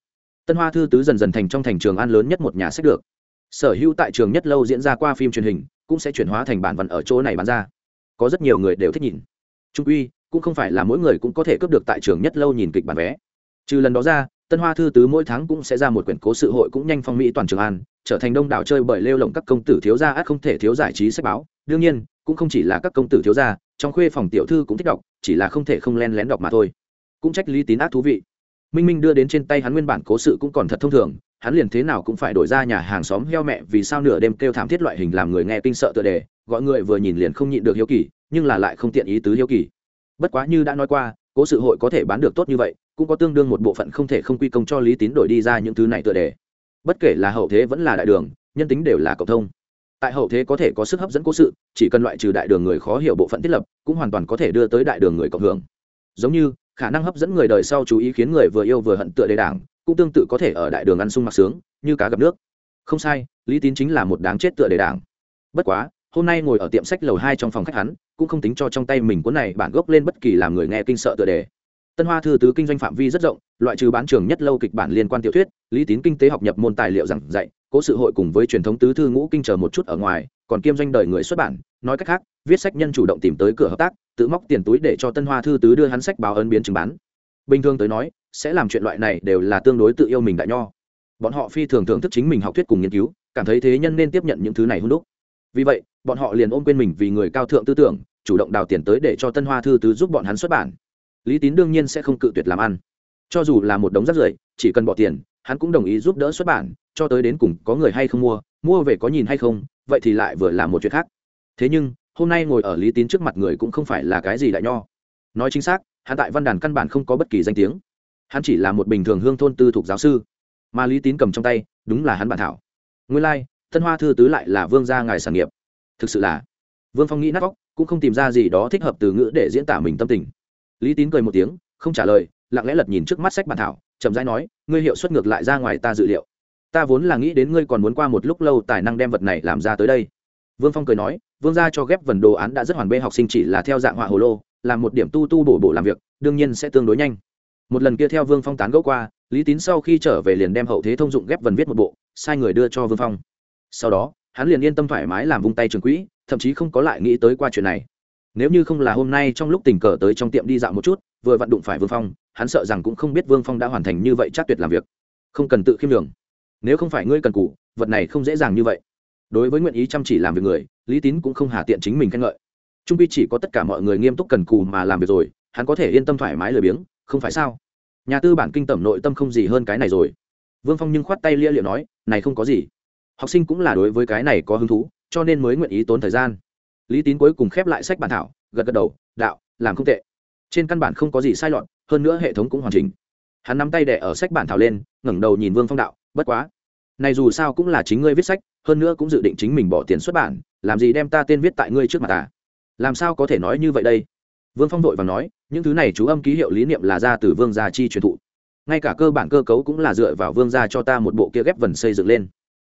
Tân hoa thư tứ dần dần thành trong thành trường an lớn nhất một nhà sách được. Sở hữu tại trường nhất lâu diễn ra qua phim truyền hình, cũng sẽ chuyển hóa thành bản văn ở chỗ này bán ra có rất nhiều người đều thích nhìn. Trung uy cũng không phải là mỗi người cũng có thể cướp được tại trường nhất lâu nhìn kịch bản vé. Trừ lần đó ra, tân hoa thư tứ mỗi tháng cũng sẽ ra một quyển cố sự hội cũng nhanh phong mỹ toàn trường an, trở thành đông đảo chơi bởi lêu lồng các công tử thiếu gia át không thể thiếu giải trí sách báo. Đương nhiên, cũng không chỉ là các công tử thiếu gia, trong khuê phòng tiểu thư cũng thích đọc, chỉ là không thể không len lén đọc mà thôi. Cũng trách lý tín ác thú vị. Minh minh đưa đến trên tay hắn nguyên bản cố sự cũng còn thật thông thường, hắn liền thế nào cũng phải đổi ra nhà hàng xóm heo mẹ vì sao nửa đêm kêu thảm thiết loại hình làm người nghe kinh sợ tựa đề gọi người vừa nhìn liền không nhịn được hiếu kỳ, nhưng là lại không tiện ý tứ hiếu kỳ. Bất quá như đã nói qua, cố sự hội có thể bán được tốt như vậy, cũng có tương đương một bộ phận không thể không quy công cho lý tín đổi đi ra những thứ này tựa đề. Bất kể là hậu thế vẫn là đại đường, nhân tính đều là cộng thông. Tại hậu thế có thể có sức hấp dẫn cố sự, chỉ cần loại trừ đại đường người khó hiểu bộ phận thiết lập, cũng hoàn toàn có thể đưa tới đại đường người cộng hưởng. Giống như, khả năng hấp dẫn người đời sau chú ý khiến người vừa yêu vừa hận tựa đề đảng, cũng tương tự có thể ở đại đường ăn sung mặc sướng, như cá gặp nước. Không sai, lý tín chính là một đáng chết tựa đề đảng. Bất quá hôm nay ngồi ở tiệm sách lầu hai trong phòng khách hắn, cũng không tính cho trong tay mình cuốn này bản gốc lên bất kỳ làm người nghe kinh sợ tựa đề. Tân hoa thư tứ kinh doanh phạm vi rất rộng, loại trừ bán trường nhất lâu kịch bản liên quan tiểu thuyết, lý tín kinh tế học nhập môn tài liệu giảng dạy, cố sự hội cùng với truyền thống tứ thư ngũ kinh chờ một chút ở ngoài, còn kiêm doanh đời người xuất bản, nói cách khác, viết sách nhân chủ động tìm tới cửa hợp tác, tự móc tiền túi để cho tân hoa thư tứ đưa hắn sách báo ấn biến chứng bán. Bình thường tới nói, sẽ làm chuyện loại này đều là tương đối tự yêu mình đại nho. Bọn họ phi thường thưởng thức chính mình học thuyết cùng nghiên cứu, cảm thấy thế nhân nên tiếp nhận những thứ này hôn đúc vì vậy, bọn họ liền ôm quên mình vì người cao thượng tư tưởng, chủ động đào tiền tới để cho tân hoa thư tứ giúp bọn hắn xuất bản. Lý tín đương nhiên sẽ không cự tuyệt làm ăn. Cho dù là một đống rác rưởi, chỉ cần bỏ tiền, hắn cũng đồng ý giúp đỡ xuất bản, cho tới đến cùng có người hay không mua mua về có nhìn hay không, vậy thì lại vừa là một chuyện khác. Thế nhưng, hôm nay ngồi ở lý tín trước mặt người cũng không phải là cái gì đại nho. Nói chính xác, hắn tại văn đàn căn bản không có bất kỳ danh tiếng. Hắn chỉ là một bình thường hương thôn tư thuộc giáo sư. Mà lý tín cầm trong tay, đúng là hắn bản thảo. Nguyên lai tân hoa thư tứ lại là vương gia ngài sản nghiệp. Thực sự là, vương phong nghĩ nát vóc cũng không tìm ra gì đó thích hợp từ ngữ để diễn tả mình tâm tình. Lý tín cười một tiếng, không trả lời, lặng lẽ lật nhìn trước mắt sách bản thảo, chậm rãi nói, ngươi hiệu suất ngược lại ra ngoài ta dự liệu. Ta vốn là nghĩ đến ngươi còn muốn qua một lúc lâu tài năng đem vật này làm ra tới đây. Vương phong cười nói, vương gia cho ghép vần đồ án đã rất hoàn bê học sinh chỉ là theo dạng họa hồ lô, làm một điểm tu tu bổ bổ làm việc, đương nhiên sẽ tương đối nhanh. Một lần kia theo vương phong tán gẫu qua, lý tín sau khi trở về liền đem hậu thế thông dụng ghép vần viết một bộ, sai người đưa cho vương phong sau đó, hắn liền yên tâm thoải mái làm vung tay trường quỹ, thậm chí không có lại nghĩ tới qua chuyện này. Nếu như không là hôm nay trong lúc tình cờ tới trong tiệm đi dạo một chút, vừa vặn đụng phải vương phong, hắn sợ rằng cũng không biết vương phong đã hoàn thành như vậy chắc tuyệt làm việc. Không cần tự khiêm đường nếu không phải ngươi cần cụ vật này không dễ dàng như vậy. Đối với nguyện ý chăm chỉ làm việc người, lý tín cũng không hà tiện chính mình khen ngợi. Trung pi chỉ có tất cả mọi người nghiêm túc cần cù mà làm việc rồi, hắn có thể yên tâm thoải mái lười biếng, không phải sao? Nhà tư bản kinh tẩm nội tâm không gì hơn cái này rồi. Vương phong nhưng khoát tay lia liệu nói, này không có gì học sinh cũng là đối với cái này có hứng thú, cho nên mới nguyện ý tốn thời gian. Lý tín cuối cùng khép lại sách bản thảo, gật gật đầu, đạo, làm không tệ. Trên căn bản không có gì sai lọt, hơn nữa hệ thống cũng hoàn chỉnh. Hắn nắm tay đẻ ở sách bản thảo lên, ngẩng đầu nhìn vương phong đạo, bất quá, này dù sao cũng là chính ngươi viết sách, hơn nữa cũng dự định chính mình bỏ tiền xuất bản, làm gì đem ta tên viết tại ngươi trước mặt ta làm sao có thể nói như vậy đây? Vương phong vội và nói, những thứ này chú âm ký hiệu lý niệm là ra từ vương gia chi truyền thụ. Ngay cả cơ bản cơ cấu cũng là dựa vào vương gia cho ta một bộ kia ghép vần xây dựng lên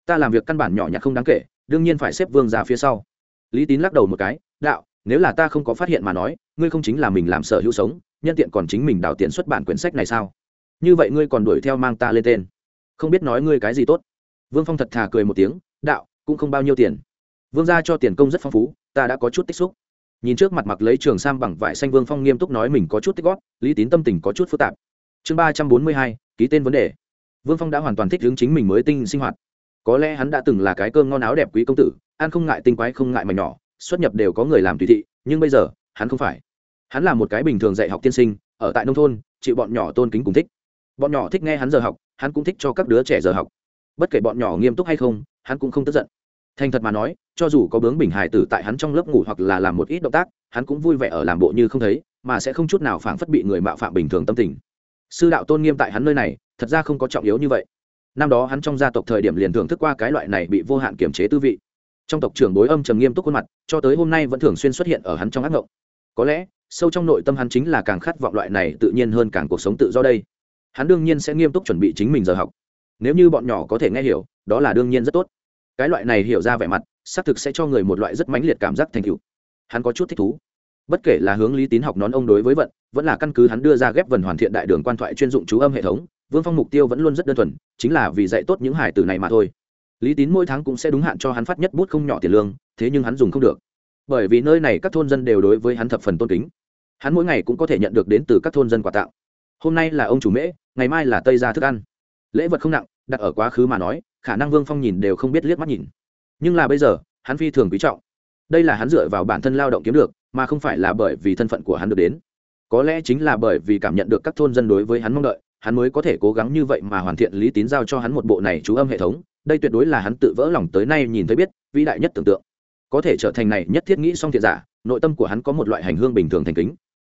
ta làm việc căn bản nhỏ nhặt không đáng kể, đương nhiên phải xếp vương gia phía sau. Lý tín lắc đầu một cái, đạo, nếu là ta không có phát hiện mà nói, ngươi không chính là mình làm sở hữu sống, nhân tiện còn chính mình đào tiền xuất bản quyển sách này sao? Như vậy ngươi còn đuổi theo mang ta lên tên. Không biết nói ngươi cái gì tốt. Vương phong thật thà cười một tiếng, đạo, cũng không bao nhiêu tiền. Vương gia cho tiền công rất phong phú, ta đã có chút tích xúc. Nhìn trước mặt mặc lấy trường sam bằng vải xanh vương phong nghiêm túc nói mình có chút tích góp lý tín tâm tình có chút phức tạp. Chương ba trăm bốn mươi hai, ký tên vấn đề. Vương phong đã hoàn toàn thích hướng chính mình mới tinh sinh hoạt có lẽ hắn đã từng là cái cơm ngon áo đẹp quý công tử, ăn không ngại tinh quái không ngại mảnh nhỏ, xuất nhập đều có người làm tùy thị, nhưng bây giờ, hắn không phải. Hắn là một cái bình thường dạy học tiên sinh, ở tại nông thôn, chịu bọn nhỏ tôn kính cùng thích. Bọn nhỏ thích nghe hắn giờ học, hắn cũng thích cho các đứa trẻ giờ học. Bất kể bọn nhỏ nghiêm túc hay không, hắn cũng không tức giận. Thành thật mà nói, cho dù có bướng bình hải tử tại hắn trong lớp ngủ hoặc là làm một ít động tác, hắn cũng vui vẻ ở làm bộ như không thấy, mà sẽ không chút nào phảng phất bị người mạo phạm bình thường tâm tình. Sư đạo tôn nghiêm tại hắn nơi này, thật ra không có trọng yếu như vậy năm đó hắn trong gia tộc thời điểm liền thưởng thức qua cái loại này bị vô hạn kiểm chế tư vị. Trong tộc trưởng đối âm trầm nghiêm túc khuôn mặt, cho tới hôm nay vẫn thường xuyên xuất hiện ở hắn trong ác ngộng. Có lẽ, sâu trong nội tâm hắn chính là càng khát vọng loại này tự nhiên hơn càng cuộc sống tự do đây. Hắn đương nhiên sẽ nghiêm túc chuẩn bị chính mình giờ học. Nếu như bọn nhỏ có thể nghe hiểu, đó là đương nhiên rất tốt. Cái loại này hiểu ra vẻ mặt, xác thực sẽ cho người một loại rất mãnh liệt cảm giác thành tựu. Hắn có chút thích thú. Bất kể là hướng lý tín học nón ông đối với vận, vẫn là căn cứ hắn đưa ra ghép vần hoàn thiện đại đường quan thoại chuyên dụng chú âm hệ thống vương phong mục tiêu vẫn luôn rất đơn thuần, chính là vì dạy tốt những hải tử này mà thôi. Lý tín mỗi tháng cũng sẽ đúng hạn cho hắn phát nhất bút không nhỏ tiền lương, thế nhưng hắn dùng không được. Bởi vì nơi này các thôn dân đều đối với hắn thập phần tôn kính. Hắn mỗi ngày cũng có thể nhận được đến từ các thôn dân quà tặng. Hôm nay là ông chủ mễ, ngày mai là tây ra thức ăn. Lễ vật không nặng, đặt ở quá khứ mà nói, khả năng vương phong nhìn đều không biết liếc mắt nhìn. Nhưng là bây giờ, hắn phi thường quý trọng. Đây là hắn dựa vào bản thân lao động kiếm được, mà không phải là bởi vì thân phận của hắn được đến. Có lẽ chính là bởi vì cảm nhận được các thôn dân đối với hắn mong đợi hắn mới có thể cố gắng như vậy mà hoàn thiện lý tín giao cho hắn một bộ này chú âm hệ thống, đây tuyệt đối là hắn tự vỡ lòng tới nay nhìn thấy biết, vĩ đại nhất tưởng tượng. Có thể trở thành này nhất thiết nghĩ song thiện giả, nội tâm của hắn có một loại hành hương bình thường thành kính.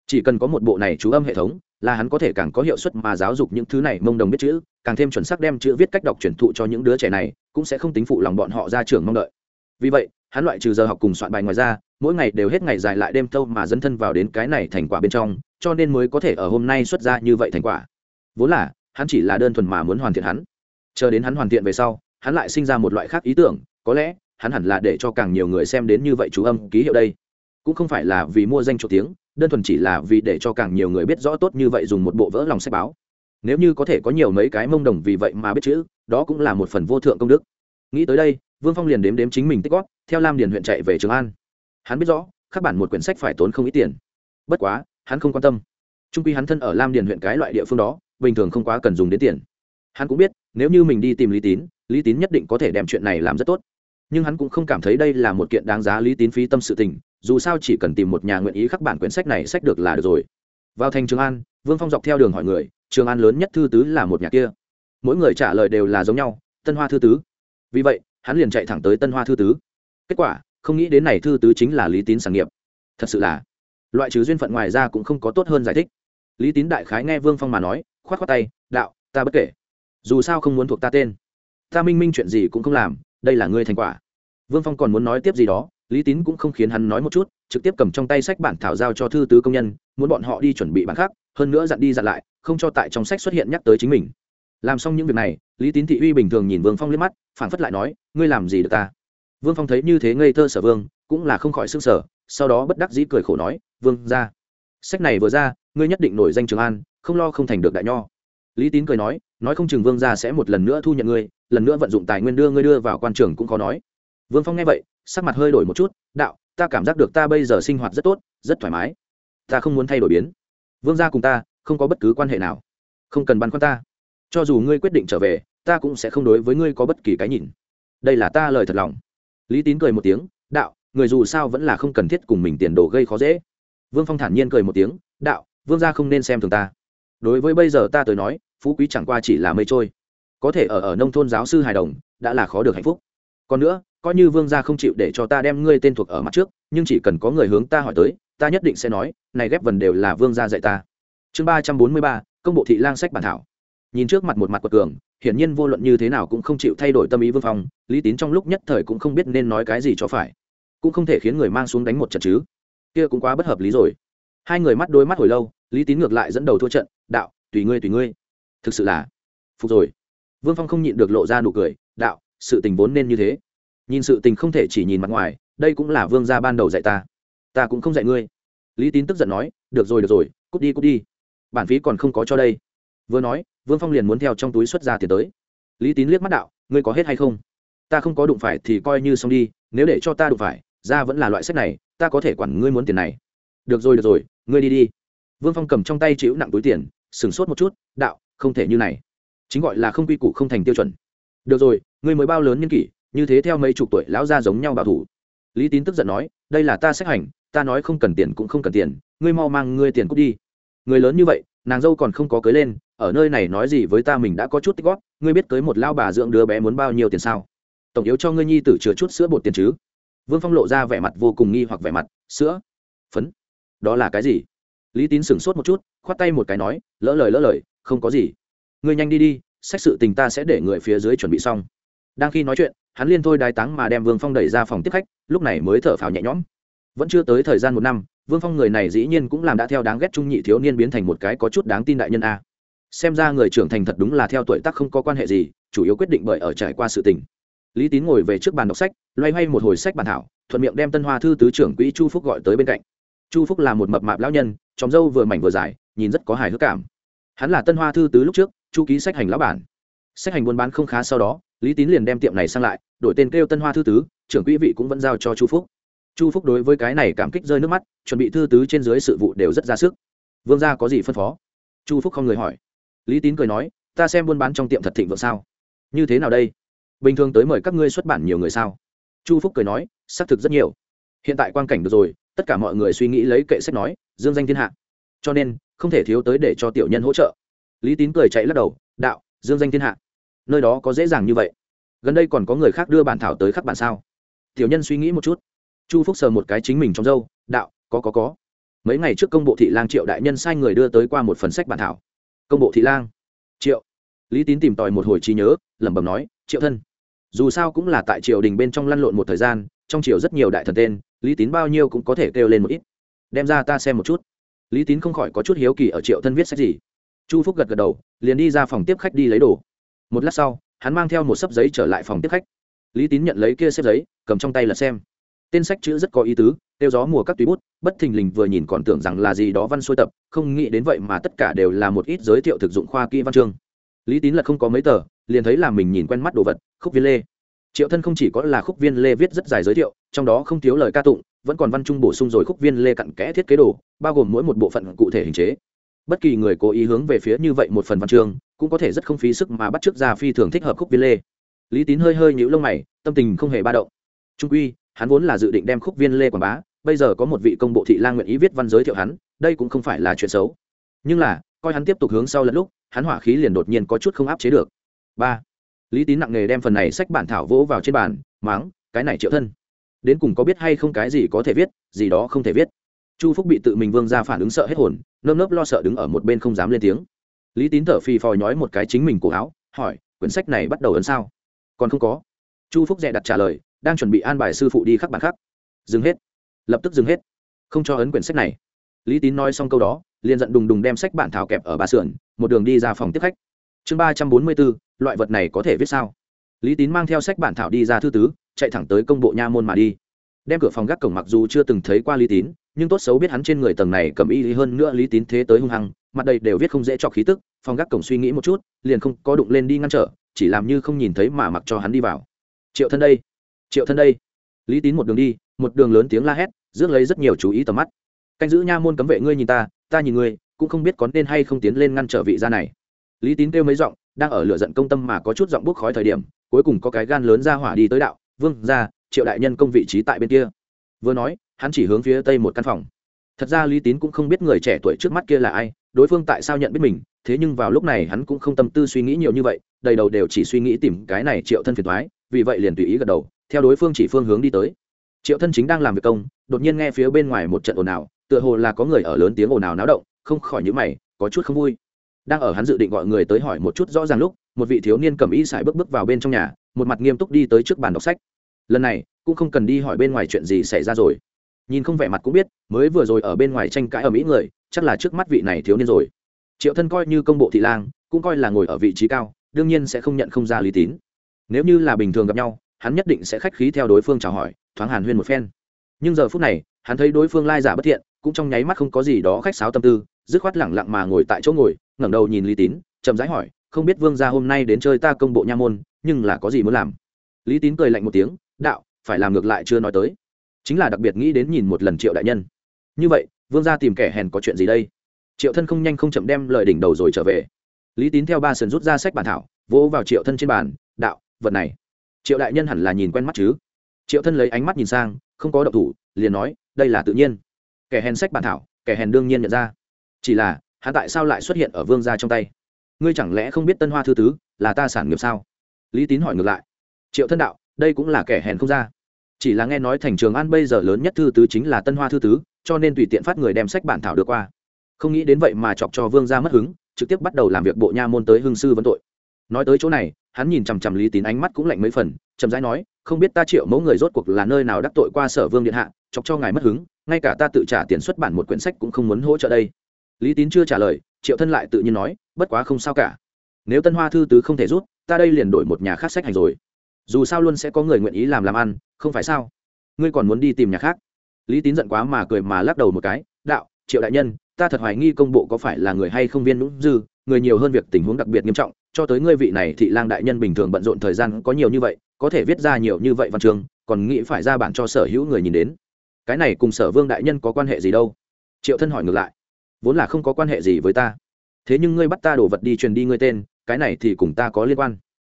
Chỉ cần có một bộ này chú âm hệ thống, là hắn có thể càng có hiệu suất mà giáo dục những thứ này mông đồng biết chữ, càng thêm chuẩn xác đem chữ viết cách đọc truyền thụ cho những đứa trẻ này, cũng sẽ không tính phụ lòng bọn họ ra trường mong đợi. Vì vậy, hắn loại trừ giờ học cùng soạn bài ngoài ra, mỗi ngày đều hết ngày dài lại đêm thâu mà dấn thân vào đến cái này thành quả bên trong, cho nên mới có thể ở hôm nay xuất ra như vậy thành quả vốn là, hắn chỉ là đơn thuần mà muốn hoàn thiện hắn. Chờ đến hắn hoàn thiện về sau, hắn lại sinh ra một loại khác ý tưởng, có lẽ, hắn hẳn là để cho càng nhiều người xem đến như vậy chú âm, ký hiệu đây. Cũng không phải là vì mua danh cho tiếng, đơn thuần chỉ là vì để cho càng nhiều người biết rõ tốt như vậy dùng một bộ vỡ lòng sách báo. Nếu như có thể có nhiều mấy cái mông đồng vì vậy mà biết chữ, đó cũng là một phần vô thượng công đức. Nghĩ tới đây, vương phong liền đếm đếm chính mình tích góp, theo lam điền huyện chạy về trường an. Hắn biết rõ các bản một quyển sách phải tốn không ít tiền. Bất quá, hắn không quan tâm trung quy hắn thân ở lam điền huyện cái loại địa phương đó, bình thường không quá cần dùng đến tiền. Hắn cũng biết, nếu như mình đi tìm lý tín lý tín nhất định có thể đem chuyện này làm rất tốt. Nhưng hắn cũng không cảm thấy đây là một kiện đáng giá lý tín phí tâm sự tình, dù sao chỉ cần tìm một nhà nguyện ý khắc bản quyển sách này sách được là được rồi. Vào thành trường an, vương phong dọc theo đường hỏi người, trường an lớn nhất thư tứ là một nhà kia. Mỗi người trả lời đều là giống nhau, tân hoa thư tứ. Vì vậy, hắn liền chạy thẳng tới tân hoa thư tứ. Kết quả, không nghĩ đến này thư tứ chính là lý tín sản nghiệp. Thật sự là, loại trừ duyên phận ngoài ra cũng không có tốt hơn giải thích lý tín đại khái nghe vương phong mà nói k h o á t k h o á tay, đạo, ta bất kể. Dù sao không muốn thuộc ta tên. Ta minh minh chuyện gì cũng không làm, đây là ngươi thành quả. Vương phong còn muốn nói tiếp gì đó, lý tín cũng không khiến hắn nói một chút, trực tiếp cầm trong tay sách bản thảo giao cho thư tứ công nhân, muốn bọn họ đi chuẩn bị bản khác, hơn nữa dặn đi dặn lại, không cho tại trong sách xuất hiện nhắc tới chính mình. Làm xong những việc này, lý tín thị uy bình thường nhìn vương phong liếc mắt phản phất lại nói, ngươi làm gì được ta? Vương phong thấy như thế ngây thơ sở vương, cũng là không khỏi s ư n g sở sau đó bất đắc dĩ cười khổ nói, vương ra sách này vừa ra ngươi nhất định nổi danh trường an, không lo không thành được đại nho. Lý tín cười nói nói không chừng vương gia sẽ một lần nữa thu nhận ngươi, lần nữa vận dụng tài nguyên đưa ngươi đưa vào quan trường cũng khó nói. Vương phong nghe vậy, sắc mặt hơi đổi một chút, đạo, ta cảm giác được ta bây giờ sinh hoạt rất tốt, rất thoải mái. Ta không muốn thay đổi biến. Vương gia cùng ta, không có bất cứ quan hệ nào. Không cần băn khoăn ta. Cho dù ngươi quyết định trở về, ta cũng sẽ không đối với ngươi có bất kỳ cái nhìn. Đây là ta lời thật lòng. Lý tín cười một tiếng, đạo, người dù sao vẫn là không cần thiết cùng mình tiền đồ gây khó dễ. Vương phong thản nhiên cười một tiếng, đạo vương gia không nên xem thường ta. Đối với bây giờ ta tới nói, phú quý chẳng qua chỉ là mây trôi. Có thể ở ở nông thôn giáo sư hài đồng, đã là khó được hạnh phúc. Còn nữa, coi như vương gia không chịu để cho ta đem ngươi tên thuộc ở mặt trước, nhưng chỉ cần có người hướng ta hỏi tới, ta nhất định sẽ nói, này ghép vần đều là vương gia dạy ta. Chương ba trăm bốn mươi ba, công bộ thị lang sách bản thảo. Nhìn trước mặt một mặt quật cường, hiển nhiên vô luận như thế nào cũng không chịu thay đổi tâm ý vương phong, lý tín trong lúc nhất thời cũng không biết nên nói cái gì cho phải. Cũng không thể khiến người mang xuống đánh một trận chứ. Kia cũng quá bất hợp lý rồi. Hai người mắt đôi mắt hồi lâu lý tín ngược lại dẫn đầu thua trận, đạo, tùy ngươi tùy ngươi. Thực sự là phục rồi. Vương phong không nhịn được lộ ra nụ cười, đạo, sự tình vốn nên như thế. Nhìn sự tình không thể chỉ nhìn mặt ngoài, đây cũng là vương gia ban đầu dạy ta. Ta cũng không dạy ngươi. Lý tín tức giận nói, được rồi được rồi, cút đi cút đi. Bản phí còn không có cho đây. Vừa nói, vương phong liền muốn theo trong túi xuất ra tiền tới. Lý tín liếc mắt đạo, ngươi có hết hay không? Ta không có đụng phải thì coi như xong đi, nếu để cho ta đụng phải, ra vẫn là loại sách này, ta có thể quản ngươi muốn tiền này. Được rồi được rồi, ngươi đi đi vương phong cầm trong tay chịu nặng túi tiền, sửng sốt một chút, đạo, không thể như này. Chính gọi là không quy củ không thành tiêu chuẩn. Được rồi, ngươi mới bao lớn nhân kỷ, như thế theo mấy chục tuổi lão ra giống nhau bảo thủ. Lý tín tức giận nói, đây là ta sách hành, ta nói không cần tiền cũng không cần tiền, ngươi mau mang ngươi tiền cút đi. Người lớn như vậy, nàng dâu còn không có cưới lên, ở nơi này nói gì với ta mình đã có chút tích góp, ngươi biết cưới một lao bà dưỡng đứa bé muốn bao nhiêu tiền sao? Tổng yếu cho ngươi nhi tử chứa chút sữa bột tiền chứ. Vương phong lộ ra vẻ mặt vô cùng nghi hoặc vẻ mặt, sữa? Phấn? Đó là cái gì? Lý tín sửng sốt một chút, khoát tay một cái nói, lỡ lời lỡ lời, không có gì. Ngươi nhanh đi đi, sách sự tình ta sẽ để người phía dưới chuẩn bị xong. Đang khi nói chuyện, hắn liên thôi đái táng mà đem vương phong đẩy ra phòng tiếp khách, lúc này mới thở phào nhẹ nhõm. Vẫn chưa tới thời gian một năm, vương phong người này dĩ nhiên cũng làm đã theo đáng ghét trung nhị thiếu niên biến thành một cái có chút đáng tin đại nhân a. Xem ra người trưởng thành thật đúng là theo tuổi tác không có quan hệ gì, chủ yếu quyết định bởi ở trải qua sự tình. Lý tín ngồi về trước bàn đọc sách, loay hoay một hồi sách bản thảo, thuận miệng đem tân hoa thư tứ trưởng quỹ chu phúc gọi tới bên cạnh. Chu phúc là một mập mạp lão nhân tròng dâu vừa mảnh vừa dài, nhìn rất có hài hước cảm. Hắn là tân hoa thư tứ lúc trước, chu ký sách hành lão bản. Sách hành buôn bán không khá sau đó, lý tín liền đem tiệm này sang lại, đổi tên kêu tân hoa thư tứ, trưởng quỹ vị cũng vẫn giao cho chu phúc. Chu phúc đối với cái này cảm kích rơi nước mắt, chuẩn bị thư tứ trên dưới sự vụ đều rất ra sức. Vương gia có gì phân phó? Chu phúc không người hỏi. Lý tín cười nói, ta xem buôn bán trong tiệm thật thịnh vượng sao? Như thế nào đây? Bình thường tới mời các ngươi xuất bản nhiều người sao? Chu phúc cười nói, xác thực rất nhiều. Hiện tại quan cảnh được rồi tất cả mọi người suy nghĩ lấy kệ sách nói, dương danh thiên hạ. Cho nên, không thể thiếu tới để cho tiểu nhân hỗ trợ. Lý tín cười chạy lắc đầu, đạo, dương danh thiên hạ. Nơi đó có dễ dàng như vậy. Gần đây còn có người khác đưa bản thảo tới khắc bản sao? Tiểu nhân suy nghĩ một chút. Chu phúc sờ một cái chính mình trong dâu đạo, có có có. Mấy ngày trước công bộ thị lang triệu đại nhân sai người đưa tới qua một phần sách bản thảo. Công bộ thị lang? Triệu. Lý tín tìm tòi một hồi trí nhớ, lẩm bẩm nói, triệu thân. Dù sao cũng là tại triều đình bên trong lăn lộn một thời gian, trong triều rất nhiều đại thần tên lý tín bao nhiêu cũng có thể kêu lên một ít. Đem ra ta xem một chút. Lý tín không khỏi có chút hiếu kỳ ở triệu thân viết sách gì. Chu phúc gật gật đầu, liền đi ra phòng tiếp khách đi lấy đồ. Một lát sau, hắn mang theo một sấp giấy trở lại phòng tiếp khách. Lý tín nhận lấy kia xếp giấy, cầm trong tay là xem. Tên sách chữ rất có ý tứ tiêu gió mùa các túy bút, bất thình lình vừa nhìn còn tưởng rằng là gì đó văn xuôi tập, không nghĩ đến vậy mà tất cả đều là một ít giới thiệu thực dụng khoa kỹ văn chương. Lý tín là không có mấy tờ, liền thấy là mình nhìn quen mắt đồ vật, khúc viên lê triệu thân không chỉ có là khúc viên lê viết rất dài giới thiệu, trong đó không thiếu lời ca tụng, vẫn còn văn trung bổ sung rồi khúc viên lê cặn kẽ thiết kế đồ, bao gồm mỗi một bộ phận cụ thể hình chế. Bất kỳ người cố ý hướng về phía như vậy một phần văn chương, cũng có thể rất không phí sức mà bắt chước ra phi thường thích hợp khúc viên lê. Lý tín hơi hơi nhíu lông mày, tâm tình không hề ba động. Trung quy, hắn vốn là dự định đem khúc viên lê quảng bá, bây giờ có một vị công bộ thị lang nguyện ý viết văn giới thiệu hắn, đây cũng không phải là chuyện xấu. Nhưng là, coi hắn tiếp tục hướng sau lẫn lúc, hắn hỏa khí liền đột nhiên có chút không áp chế được. Ba lý tín nặng nề đem phần này sách bản thảo vỗ vào trên bàn máng cái này triệu thân, đến cùng có biết hay không cái gì có thể viết, gì đó không thể viết. Chu phúc bị tự mình vương ra phản ứng sợ hết hồn, nơm nớp lo sợ đứng ở một bên không dám lên tiếng. Lý tín thở phì phò nhói một cái chính mình cổ áo, hỏi, quyển sách này bắt đầu ấn sao? Còn không có. Chu phúc dẹ đặt trả lời, đang chuẩn bị an bài sư phụ đi khắc bản khắc dừng hết. Lập tức dừng hết. Không cho ấn quyển sách này. Lý tín nói xong câu đó, liền giận đùng đùng đem sách bản thảo kẹp ở bà sườn, một đường đi ra phòng tiếp khách. Chương ba trăm bốn mươi bốn loại vật này có thể viết sao? Lý tín mang theo sách bản thảo đi ra thư tứ, chạy thẳng tới công bộ nha môn mà đi. Đem cửa phòng gác cổng mặc dù chưa từng thấy qua lý tín, nhưng tốt xấu biết hắn trên người tầng này cầm y lý hơn nữa lý tín thế tới hung hăng, mặt đầy đều viết không dễ cho khí tức, phòng gác cổng suy nghĩ một chút, liền không có đụng lên đi ngăn trở, chỉ làm như không nhìn thấy mà mặc cho hắn đi vào. Triệu thân đây, triệu thân đây. Lý tín một đường đi, một đường lớn tiếng la hét, rước lấy rất nhiều chú ý tầm mắt. Canh giữ nha môn cấm vệ ngươi nhìn ta ta nhìn ngươi, cũng không biết có nên hay không tiến lên ngăn trở vị gia này lý tín kêu mấy giọng, đang ở lửa giận công tâm mà có chút giọng bốc khói thời điểm, cuối cùng có cái gan lớn ra hỏa đi tới đạo, vương ra triệu đại nhân công vị trí tại bên kia. Vừa nói, hắn chỉ hướng phía tây một căn phòng. Thật ra lý tín cũng không biết người trẻ tuổi trước mắt kia là ai, đối phương tại sao nhận biết mình, thế nhưng vào lúc này hắn cũng không tâm tư suy nghĩ nhiều như vậy, đầy đầu đều chỉ suy nghĩ tìm cái này triệu thân phiền thoái vì vậy liền tùy ý gật đầu, theo đối phương chỉ phương hướng đi tới. Triệu thân chính đang làm việc công, đột nhiên nghe phía bên ngoài một trận ồn ào, tựa hồ là có người ở lớn tiếng ồn ào náo động, không khỏi những mày, có chút không vui đang ở hắn dự định gọi người tới hỏi một chút rõ ràng lúc, một vị thiếu niên cầm y sải bước bước vào bên trong nhà, một mặt nghiêm túc đi tới trước bàn đọc sách. Lần này, cũng không cần đi hỏi bên ngoài chuyện gì xảy ra rồi. Nhìn không vẻ mặt cũng biết, mới vừa rồi ở bên ngoài tranh cãi ở mỹ người, chắc là trước mắt vị này thiếu niên rồi. Triệu thân coi như công bộ thị lang, cũng coi là ngồi ở vị trí cao, đương nhiên sẽ không nhận không ra lý tín. Nếu như là bình thường gặp nhau, hắn nhất định sẽ khách khí theo đối phương chào hỏi, thoáng hàn huyên một phen. Nhưng giờ phút này, hắn thấy đối phương lai giả bất thiện, cũng trong nháy mắt không có gì đó khách sáo tâm tư dứt khoát lẳng lặng mà ngồi tại chỗ ngồi, ngẩng đầu nhìn lý tín, chậm rãi hỏi, không biết vương gia hôm nay đến chơi ta công bộ nha môn, nhưng là có gì muốn làm? Lý tín cười lạnh một tiếng, đạo, phải làm ngược lại chưa nói tới. Chính là đặc biệt nghĩ đến nhìn một lần triệu đại nhân. Như vậy, vương gia tìm kẻ hèn có chuyện gì đây? Triệu thân không nhanh không chậm đem lời đỉnh đầu rồi trở về. Lý tín theo ba sườn rút ra sách bản thảo, vỗ vào triệu thân trên bàn, đạo, vật này. Triệu đại nhân hẳn là nhìn quen mắt chứ? Triệu thân lấy ánh mắt nhìn sang, không có động thủ, liền nói, đây là tự nhiên. Kẻ hèn sách bản thảo, kẻ hèn đương nhiên nhận ra chỉ là, hắn tại sao lại xuất hiện ở vương gia trong tay? Ngươi chẳng lẽ không biết tân hoa thư tứ là ta sản nghiệp sao? Lý tín hỏi ngược lại. Triệu thân đạo, đây cũng là kẻ hèn không ra. Chỉ là nghe nói thành trường an bây giờ lớn nhất thư tứ chính là tân hoa thư tứ, cho nên tùy tiện phát người đem sách bản thảo được qua. Không nghĩ đến vậy mà chọc cho vương gia mất hứng, trực tiếp bắt đầu làm việc bộ nha môn tới hương sư vấn tội. Nói tới chỗ này, hắn nhìn chằm chằm lý tín ánh mắt cũng lạnh mấy phần, chậm rãi nói, không biết ta triệu mẫu người rốt cuộc là nơi nào đắc tội qua sở vương điện hạ, chọc cho ngài mất hứng, ngay cả ta tự trả tiền xuất bản một quyển sách cũng không muốn hỗ trợ đây lý tín chưa trả lời, triệu thân lại tự nhiên nói, bất quá không sao cả. Nếu tân hoa thư tứ không thể rút, ta đây liền đổi một nhà khác sách hành rồi. Dù sao luôn sẽ có người nguyện ý làm làm ăn, không phải sao? Ngươi còn muốn đi tìm nhà khác? Lý tín giận quá mà cười mà lắc đầu một cái, đạo, triệu đại nhân, ta thật hoài nghi công bộ có phải là người hay không viên nũng dư, người nhiều hơn việc tình huống đặc biệt nghiêm trọng, cho tới ngươi vị này thị lang đại nhân bình thường bận rộn thời gian có nhiều như vậy, có thể viết ra nhiều như vậy văn trường còn nghĩ phải ra bản cho sở hữu người nhìn đến. Cái này cùng sở vương đại nhân có quan hệ gì đâu? Triệu thân hỏi ngược lại vốn là không có quan hệ gì với ta. Thế nhưng ngươi bắt ta đổ vật đi truyền đi ngươi tên, cái này thì cùng ta có liên quan.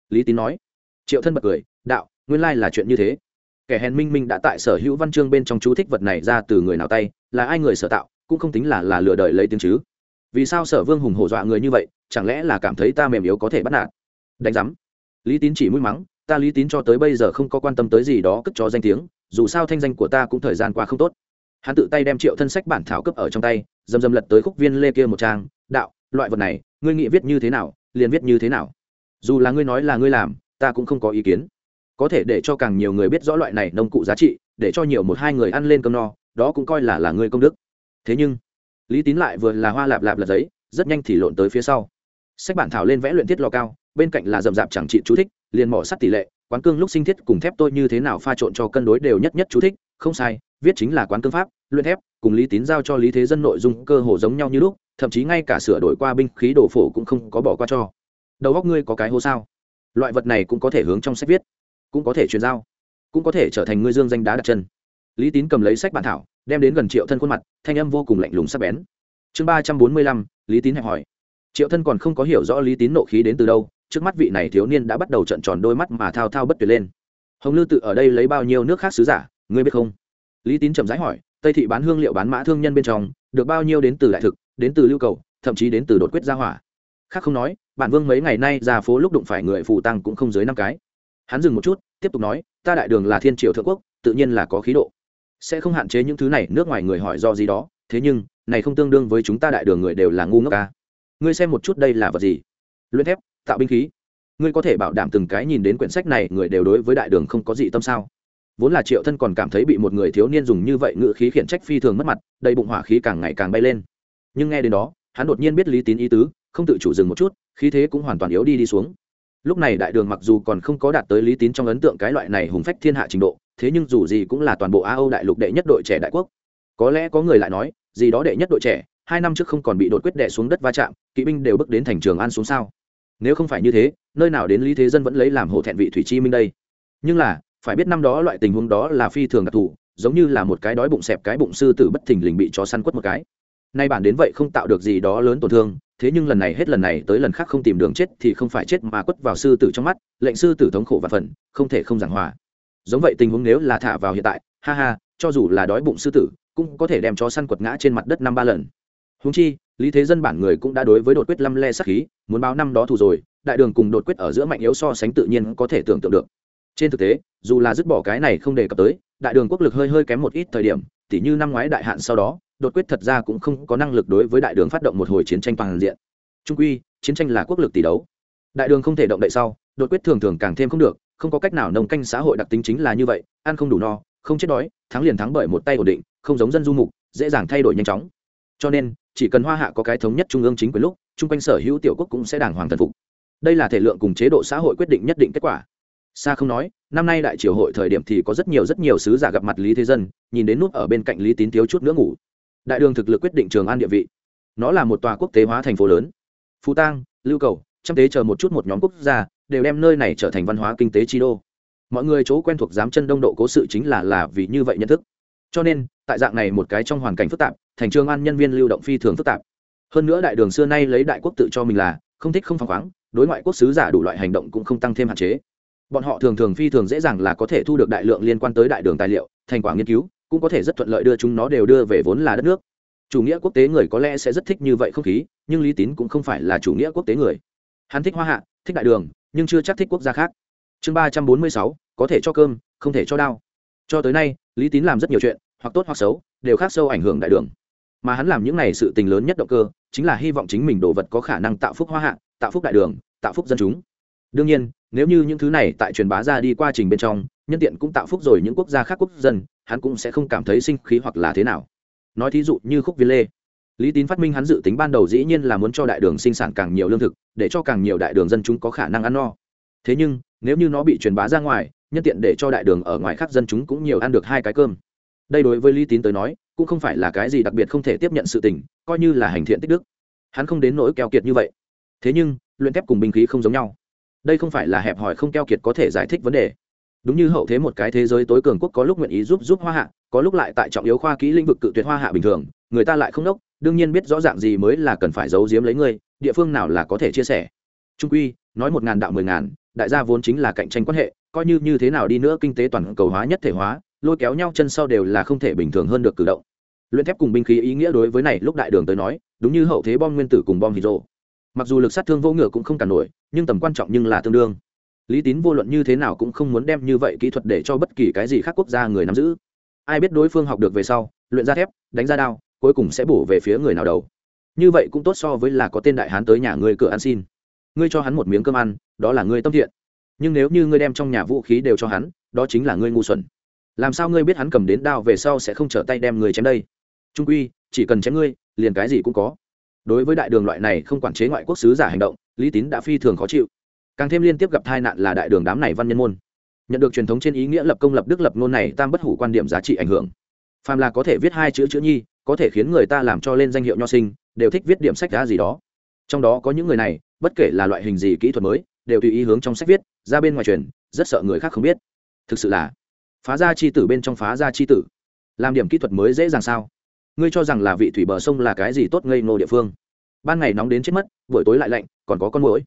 Lý tín nói. Triệu thân bật cười, đạo, nguyên lai là chuyện như thế. Kẻ hèn minh minh đã tại sở hữu văn chương bên trong chú thích vật này ra từ người nào tay, là ai người sở tạo, cũng không tính là là lừa đời lấy tiếng chứ. Vì sao sở vương hùng hổ dọa người như vậy, chẳng lẽ là cảm thấy ta mềm yếu có thể bắt nạt? Đánh giám. Lý tín chỉ mũi mắng, ta lý tín cho tới bây giờ không có quan tâm tới gì đó, cất cho danh tiếng, dù sao thanh danh của ta cũng thời gian qua không tốt hắn tự tay đem triệu thân sách bản thảo cấp ở trong tay, dầm dầm lật tới khúc viên lê kia một trang, đạo, loại vật này, ngươi nghĩ viết như thế nào, liền viết như thế nào. Dù là ngươi nói là ngươi làm, ta cũng không có ý kiến. Có thể để cho càng nhiều người biết rõ loại này nông cụ giá trị, để cho nhiều một hai người ăn lên cơm no, đó cũng coi là là ngươi công đức. Thế nhưng, lý tín lại vừa là hoa lạp lạp lật giấy, rất nhanh thì lộn tới phía sau. Sách bản thảo lên vẽ luyện thiết lò cao, bên cạnh là rậm rạp chẳng trị chú thích, liền mỏ sắt tỷ lệ, quán cương lúc sinh thiết cùng thép tôi như thế nào pha trộn cho cân đối đều nhất nhất chú thích, không sai viết chính là quán cương pháp, luyện thép, cùng lý tín giao cho lý thế dân nội dung cơ hồ giống nhau như lúc, thậm chí ngay cả sửa đổi qua binh khí đồ phổ cũng không có bỏ qua cho. Đầu góc ngươi có cái hô sao? Loại vật này cũng có thể hướng trong sách viết, cũng có thể truyền giao, cũng có thể trở thành ngươi dương danh đá đặt chân. Lý tín cầm lấy sách bản thảo, đem đến gần triệu thân khuôn mặt, thanh âm vô cùng lạnh lùng sắc bén. Chương ba trăm bốn mươi lăm, lý tín hẹp hỏi. Triệu thân còn không có hiểu rõ lý tín nộ khí đến từ đâu, trước mắt vị này thiếu niên đã bắt đầu trận tròn đôi mắt mà thao thao bất tuyệt lên. Hồng lư tự ở đây lấy bao nhiêu nước khác sứ giả, ngươi biết không? Lý tín chậm rãi hỏi, tây thị bán hương liệu bán mã thương nhân bên trong, được bao nhiêu đến từ đại thực, đến từ lưu cầu, thậm chí đến từ đột quyết gia hỏa? Khác không nói, bản vương mấy ngày nay ra phố lúc đụng phải người phù tăng cũng không dưới năm cái. Hắn dừng một chút, tiếp tục nói, ta đại đường là thiên triều thượng quốc, tự nhiên là có khí độ. Sẽ không hạn chế những thứ này, nước ngoài người hỏi do gì đó, thế nhưng, này không tương đương với chúng ta đại đường người đều là ngu ngốc ca. Ngươi xem một chút đây là vật gì? Luyện thép, tạo binh khí. Ngươi có thể bảo đảm từng cái nhìn đến quyển sách này, người đều đối với đại đường không có gì tâm sao? Vốn là triệu thân còn cảm thấy bị một người thiếu niên dùng như vậy ngự khí khiển trách phi thường mất mặt, đầy bụng hỏa khí càng ngày càng bay lên. Nhưng nghe đến đó, hắn đột nhiên biết lý tín ý tứ, không tự chủ dừng một chút, khí thế cũng hoàn toàn yếu đi đi xuống. Lúc này đại đường mặc dù còn không có đạt tới lý tín trong ấn tượng cái loại này hùng phách thiên hạ trình độ, thế nhưng dù gì cũng là toàn bộ a âu đại lục đệ nhất đội trẻ đại quốc. Có lẽ có người lại nói, gì đó đệ nhất đội trẻ, hai năm trước không còn bị đột quyết đệ xuống đất va chạm, kỵ binh đều bước đến thành trường an xuống sao? Nếu không phải như thế, nơi nào đến lý thế dân vẫn lấy làm hổ thẹn vị thủy chi minh đây? Nhưng là phải biết năm đó loại tình huống đó là phi thường đặc thù, giống như là một cái đói bụng xẹp cái bụng sư tử bất thình lình bị chó săn quất một cái. Nay bản đến vậy không tạo được gì đó lớn tổn thương, thế nhưng lần này hết lần này tới lần khác không tìm đường chết thì không phải chết mà quất vào sư tử trong mắt, lệnh sư tử thống khổ và phần không thể không giảng hòa. Giống vậy tình huống nếu là thả vào hiện tại, ha ha, cho dù là đói bụng sư tử, cũng có thể đem chó săn quật ngã trên mặt đất năm ba lần. Húng chi, lý thế dân bản người cũng đã đối với đột quyết lăm le sắc khí, muốn báo năm đó thù rồi, đại đường cùng đột quyết ở giữa mạnh yếu so sánh tự nhiên có thể tưởng tượng được trên thực tế, dù là dứt bỏ cái này không đề cập tới, đại đường quốc lực hơi hơi kém một ít thời điểm, tỉ như năm ngoái đại hạn sau đó, đột quyết thật ra cũng không có năng lực đối với đại đường phát động một hồi chiến tranh toàn diện. Trung quy, chiến tranh là quốc lực tỷ đấu. Đại đường không thể động đậy sau, đột quyết thường thường càng thêm không được, không có cách nào nông canh xã hội đặc tính chính là như vậy, ăn không đủ no, không chết đói, thắng liền thắng bởi một tay ổn định, không giống dân du mục, dễ dàng thay đổi nhanh chóng. Cho nên, chỉ cần hoa hạ có cái thống nhất trung ương chính quyền lúc, chung quanh sở hữu tiểu quốc cũng sẽ đàng hoàng thần phục. Đây là thể lượng cùng chế độ xã hội quyết định nhất định kết quả xa không nói, năm nay đại triều hội thời điểm thì có rất nhiều rất nhiều sứ giả gặp mặt lý thế dân, nhìn đến nút ở bên cạnh lý tín thiếu chút nữa ngủ. Đại đường thực lực quyết định trường an địa vị. Nó là một tòa quốc tế hóa thành phố lớn. Phú tang, lưu cầu, trăm tế chờ một chút một nhóm quốc gia, đều đem nơi này trở thành văn hóa kinh tế chi đô. Mọi người chỗ quen thuộc dám chân đông độ cố sự chính là là vì như vậy nhận thức. Cho nên, tại dạng này một cái trong hoàn cảnh phức tạp, thành trường an nhân viên lưu động phi thường phức tạp. Hơn nữa đại đường xưa nay lấy đại quốc tự cho mình là không thích không phăng khoáng, đối ngoại quốc sứ giả đủ loại hành động cũng không tăng thêm hạn chế bọn họ thường thường phi thường dễ dàng là có thể thu được đại lượng liên quan tới đại đường tài liệu, thành quả nghiên cứu, cũng có thể rất thuận lợi đưa chúng nó đều đưa về vốn là đất nước. Chủ nghĩa quốc tế người có lẽ sẽ rất thích như vậy không khí, nhưng lý tín cũng không phải là chủ nghĩa quốc tế người. Hắn thích hoa hạ, thích đại đường, nhưng chưa chắc thích quốc gia khác. Chương ba trăm bốn mươi sáu, có thể cho cơm, không thể cho đao. Cho tới nay, lý tín làm rất nhiều chuyện, hoặc tốt hoặc xấu, đều khác sâu ảnh hưởng đại đường. Mà hắn làm những này sự tình lớn nhất động cơ, chính là hy vọng chính mình đồ vật có khả năng tạo phúc hoa hạ, tạo phúc đại đường, tạo phúc dân chúng đương nhiên, nếu như những thứ này tại truyền bá ra đi qua trình bên trong, nhân tiện cũng tạo phúc rồi những quốc gia khác quốc dân, hắn cũng sẽ không cảm thấy sinh khí hoặc là thế nào. Nói thí dụ như khúc viên lê. Lý tín phát minh hắn dự tính ban đầu dĩ nhiên là muốn cho đại đường sinh sản càng nhiều lương thực, để cho càng nhiều đại đường dân chúng có khả năng ăn no. Thế nhưng, nếu như nó bị truyền bá ra ngoài, nhân tiện để cho đại đường ở ngoài khác dân chúng cũng nhiều ăn được hai cái cơm. Đây đối với lý tín tới nói, cũng không phải là cái gì đặc biệt không thể tiếp nhận sự tình, coi như là hành thiện tích đức. Hắn không đến nỗi keo kiệt như vậy. Thế nhưng, luyện thép cùng binh khí không giống nhau đây không phải là hẹp hòi không keo kiệt có thể giải thích vấn đề. Đúng như hậu thế một cái thế giới tối cường quốc có lúc nguyện ý giúp giúp hoa hạ, có lúc lại tại trọng yếu khoa kỹ lĩnh vực cự tuyệt hoa hạ bình thường, người ta lại không đốc, đương nhiên biết rõ ràng gì mới là cần phải giấu giếm lấy ngươi địa phương nào là có thể chia sẻ. Trung quy, nói một ngàn đạo mười ngàn, đại gia vốn chính là cạnh tranh quan hệ, coi như như thế nào đi nữa kinh tế toàn cầu hóa nhất thể hóa, lôi kéo nhau chân sau đều là không thể bình thường hơn được cử động. Luyện thép cùng binh khí ý nghĩa đối với này lúc đại đường tới nói, đúng như hậu thế bom nguyên tử cùng bom hydro mặc dù lực sát thương vô ngựa cũng không cản nổi, nhưng tầm quan trọng nhưng là tương đương. Lý tín vô luận như thế nào cũng không muốn đem như vậy kỹ thuật để cho bất kỳ cái gì khác quốc gia người nắm giữ. Ai biết đối phương học được về sau, luyện ra thép, đánh ra đao, cuối cùng sẽ bổ về phía người nào đầu. Như vậy cũng tốt so với là có tên đại hán tới nhà ngươi cửa ăn xin. Ngươi cho hắn một miếng cơm ăn, đó là ngươi tâm thiện. Nhưng nếu như ngươi đem trong nhà vũ khí đều cho hắn, đó chính là ngươi ngu xuẩn. Làm sao ngươi biết hắn cầm đến đao về sau sẽ không trở tay đem người chém đây? Trung quy, chỉ cần chém ngươi, liền cái gì cũng có đối với đại đường loại này không quản chế ngoại quốc sứ giả hành động, lý tín đã phi thường khó chịu. Càng thêm liên tiếp gặp tai nạn là đại đường đám này văn nhân môn. Nhận được truyền thống trên ý nghĩa lập công lập đức lập ngôn này tam bất hủ quan điểm giá trị ảnh hưởng. Phàm là có thể viết hai chữ chữ nhi, có thể khiến người ta làm cho lên danh hiệu nho sinh, đều thích viết điểm sách đá gì đó. Trong đó có những người này, bất kể là loại hình gì kỹ thuật mới, đều tùy ý hướng trong sách viết, ra bên ngoài truyền, rất sợ người khác không biết. Thực sự là phá ra chi tử bên trong phá ra chi tử. Làm điểm kỹ thuật mới dễ dàng sao? Ngươi cho rằng là vị thủy bờ sông là cái gì tốt ngây ngô địa phương? Ban ngày nóng đến chết mất, buổi tối lại lạnh, còn có con mũi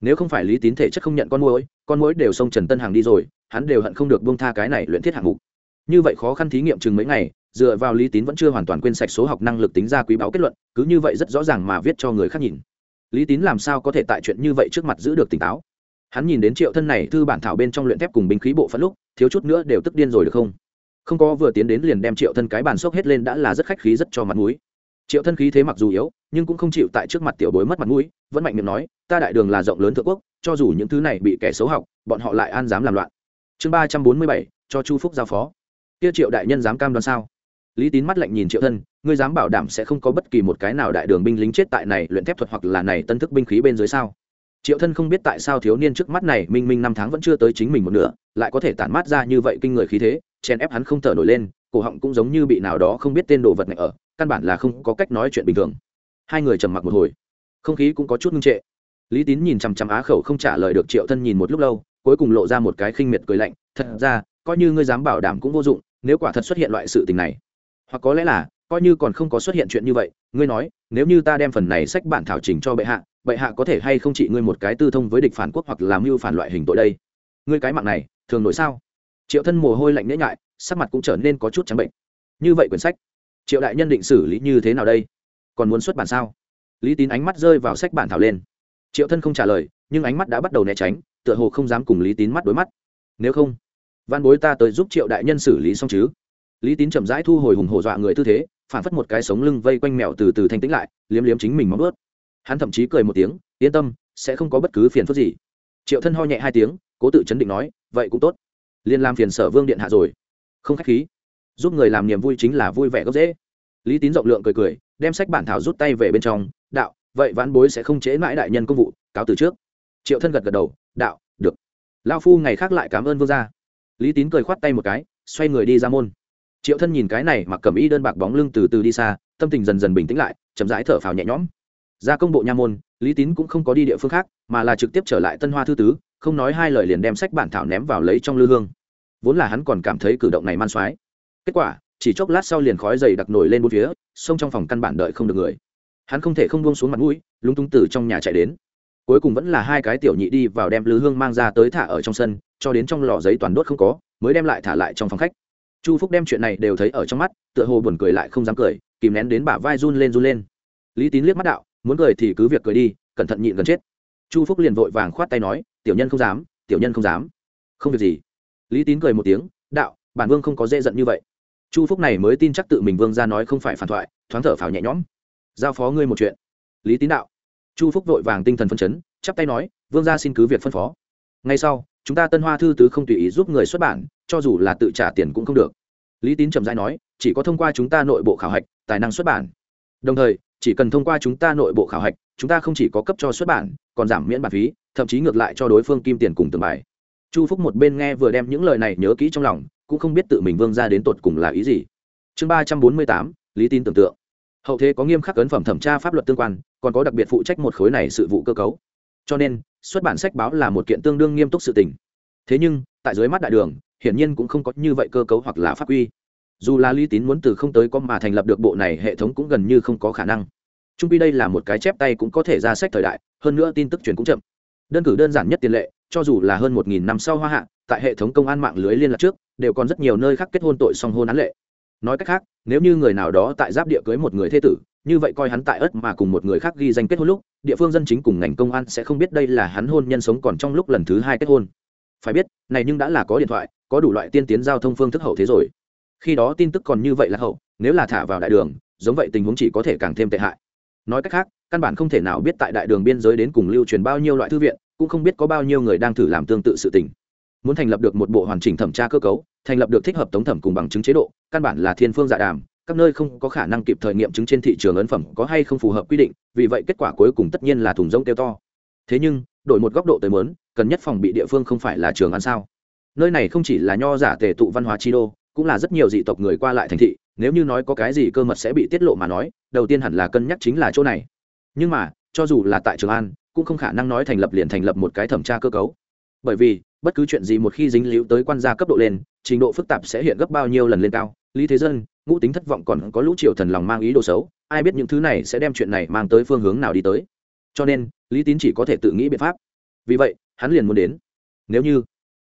nếu không phải lý tín thể chất không nhận con mũi con mũi đều sông trần tân hàng đi rồi, hắn đều hận không được buông tha cái này luyện thiết hạng mục. Như vậy khó khăn thí nghiệm chừng mấy ngày, dựa vào lý tín vẫn chưa hoàn toàn quên sạch số học năng lực tính ra quý báo kết luận, cứ như vậy rất rõ ràng mà viết cho người khác nhìn. Lý tín làm sao có thể tại chuyện như vậy trước mặt giữ được tỉnh táo? Hắn nhìn đến triệu thân này thư bản thảo bên trong luyện thép cùng binh khí bộ phận lúc, thiếu chút nữa đều tức điên rồi được không? Không có vừa tiến đến liền đem triệu thân cái bàn sốc hết lên đã là rất khách khí rất cho mặt mũi. Triệu thân khí thế mặc dù yếu, nhưng cũng không chịu tại trước mặt tiểu bối mất mặt mũi, vẫn mạnh miệng nói, ta đại đường là rộng lớn thượng quốc, cho dù những thứ này bị kẻ xấu học, bọn họ lại an dám làm loạn. Chương ba trăm bốn mươi bảy, cho chu phúc giao phó. Kia triệu đại nhân dám cam đoan sao? Lý tín mắt lạnh nhìn triệu thân, ngươi dám bảo đảm sẽ không có bất kỳ một cái nào đại đường binh lính chết tại này luyện thép thuật hoặc là này tân thức binh khí bên dưới sao? Triệu thân không biết tại sao thiếu niên trước mắt này, minh minh năm tháng vẫn chưa tới chính mình một nửa, lại có thể tản mát ra như vậy kinh người khí thế chèn ép hắn không thở nổi lên, cổ họng cũng giống như bị nào đó không biết tên đồ vật này ở, căn bản là không có cách nói chuyện bình thường. Hai người trầm mặc một hồi. Không khí cũng có chút ngưng trệ. Lý tín nhìn chằm chằm á khẩu không trả lời được triệu thân nhìn một lúc lâu, cuối cùng lộ ra một cái khinh miệt cười lạnh, thật ra, coi như ngươi dám bảo đảm cũng vô dụng, nếu quả thật xuất hiện loại sự tình này, hoặc có lẽ là, coi như còn không có xuất hiện chuyện như vậy, ngươi nói, nếu như ta đem phần này sách bản thảo trình cho bệ hạ bệ hạ có thể hay không trị ngươi một cái tư thông với địch phản quốc hoặc làm mưu phản loại hình tội đây? Ngươi cái mạng này, thường nổi sao? Triệu thân mồ hôi lạnh nhễ nhại, sắc mặt cũng trở nên có chút trắng bệnh. Như vậy quyển sách, triệu đại nhân định xử lý như thế nào đây? Còn muốn xuất bản sao? Lý tín ánh mắt rơi vào sách bản thảo lên. Triệu thân không trả lời, nhưng ánh mắt đã bắt đầu né tránh, tựa hồ không dám cùng lý tín mắt đối mắt. Nếu không, văn bối ta tới giúp triệu đại nhân xử lý xong chứ? Lý tín chậm rãi thu hồi hùng hổ dọa người tư thế, phản phất một cái sống lưng vây quanh mèo từ từ thanh tĩnh lại, liếm liếm chính mình móng ướt hắn thậm chí cười một tiếng, yên tâm, sẽ không có bất cứ phiền phức gì. Triệu thân ho nhẹ hai tiếng, cố tự chấn định nói, vậy cũng tốt liền làm phiền sở vương điện hạ rồi. Không khách khí. Giúp người làm niềm vui chính là vui vẻ gốc dễ lý tín rộng lượng cười cười, đem sách bản thảo rút tay về bên trong. Đạo, vậy vãn bối sẽ không chế mãi đại nhân công vụ, cáo từ trước. Triệu thân gật gật đầu, đạo, được. Lao phu ngày khác lại cảm ơn vương gia. Lý tín cười khoát tay một cái, xoay người đi ra môn. Triệu thân nhìn cái này mặc cầm y đơn bạc bóng lưng từ từ đi xa, tâm tình dần dần bình tĩnh lại, chậm rãi thở phào nhẹ nhõm. Ra công bộ nha môn, lý tín cũng không có đi địa phương khác, mà là trực tiếp trở lại tân hoa thư tứ, không nói hai lời liền đem sách bản thảo ném vào lấy trong lư hương vốn là hắn còn cảm thấy cử động này man soái kết quả, chỉ chốc lát sau liền khói dày đặc nổi lên bốn phía xông trong phòng căn bản đợi không được người. Hắn không thể không buông xuống mặt mũi, lúng túng từ trong nhà chạy đến. Cuối cùng vẫn là hai cái tiểu nhị đi vào đem lư hương mang ra tới thả ở trong sân, cho đến trong lò giấy toàn đốt không có, mới đem lại thả lại trong phòng khách. Chu phúc đem chuyện này đều thấy ở trong mắt, tựa hồ buồn cười lại không dám cười, kìm nén đến bả vai run lên run lên. Lý tín liếc mắt đạo, muốn cười thì cứ việc cười đi, cẩn thận nhịn gần chết. Chu phúc liền vội vàng khoát tay nói, tiểu nhân không dám, tiểu nhân không dám. Không việc gì lý tín cười một tiếng, đạo, bản vương không có dễ giận như vậy. Chu phúc này mới tin chắc tự mình vương ra nói không phải phản thoại, thoáng thở phào nhẹ nhõm. Giao phó ngươi một chuyện. Lý tín đạo. Chu phúc vội vàng tinh thần phân chấn, chắp tay nói, vương ra xin cứ việc phân phó. Ngay sau, chúng ta tân hoa thư tứ không tùy ý giúp người xuất bản, cho dù là tự trả tiền cũng không được. Lý tín trầm rãi nói, chỉ có thông qua chúng ta nội bộ khảo hạch, tài năng xuất bản. Đồng thời, chỉ cần thông qua chúng ta nội bộ khảo hạch, chúng ta không chỉ có cấp cho xuất bản, còn giảm miễn bản phí, thậm chí ngược lại cho đối phương kim tiền cùng từng bài chu phúc một bên nghe vừa đem những lời này nhớ kỹ trong lòng, cũng không biết tự mình vương ra đến tột cùng là ý gì. Chương ba trăm bốn mươi tám, lý tin tưởng tượng. Hậu thế có nghiêm khắc ấn phẩm thẩm tra pháp luật tương quan, còn có đặc biệt phụ trách một khối này sự vụ cơ cấu. Cho nên, xuất bản sách báo là một kiện tương đương nghiêm túc sự tình. Thế nhưng, tại dưới mắt đại đường, hiển nhiên cũng không có như vậy cơ cấu hoặc là pháp quy. Dù là lý tín muốn từ không tới có mà thành lập được bộ này hệ thống cũng gần như không có khả năng. Trung pi đây là một cái chép tay cũng có thể ra sách thời đại, hơn nữa tin tức truyền cũng chậm đơn cử đơn giản nhất tiền lệ, cho dù là hơn một nghìn năm sau hoa hạ, tại hệ thống công an mạng lưới liên lạc trước, đều còn rất nhiều nơi khác kết hôn tội song hôn án lệ. Nói cách khác, nếu như người nào đó tại giáp địa cưới một người thê tử, như vậy coi hắn tại ớt mà cùng một người khác ghi danh kết hôn lúc, địa phương dân chính cùng ngành công an sẽ không biết đây là hắn hôn nhân sống còn trong lúc lần thứ hai kết hôn. Phải biết, này nhưng đã là có điện thoại, có đủ loại tiên tiến giao thông phương thức hậu thế rồi. Khi đó tin tức còn như vậy là hậu, nếu là thả vào đại đường, giống vậy tình huống chỉ có thể càng thêm tệ hại nói cách khác, căn bản không thể nào biết tại đại đường biên giới đến cùng lưu truyền bao nhiêu loại thư viện, cũng không biết có bao nhiêu người đang thử làm tương tự sự tình. Muốn thành lập được một bộ hoàn chỉnh thẩm tra cơ cấu, thành lập được thích hợp tống thẩm cùng bằng chứng chế độ, căn bản là thiên phương dạ đàm, các nơi không có khả năng kịp thời nghiệm chứng trên thị trường ấn phẩm có hay không phù hợp quy định, vì vậy kết quả cuối cùng tất nhiên là thùng rông tiêu to. Thế nhưng, đổi một góc độ tới mớn cần nhất phòng bị địa phương không phải là trường ăn sao? Nơi này không chỉ là nho giả tề tụ văn hóa chi đô, cũng là rất nhiều dị tộc người qua lại thành thị nếu như nói có cái gì cơ mật sẽ bị tiết lộ mà nói, đầu tiên hẳn là cân nhắc chính là chỗ này. Nhưng mà, cho dù là tại trường an, cũng không khả năng nói thành lập liền thành lập một cái thẩm tra cơ cấu. Bởi vì, bất cứ chuyện gì một khi dính líu tới quan gia cấp độ lên, trình độ phức tạp sẽ hiện gấp bao nhiêu lần lên cao. Lý thế dân, ngũ tính thất vọng còn có lũ triều thần lòng mang ý đồ xấu, ai biết những thứ này sẽ đem chuyện này mang tới phương hướng nào đi tới. Cho nên, lý tín chỉ có thể tự nghĩ biện pháp. Vì vậy, hắn liền muốn đến. Nếu như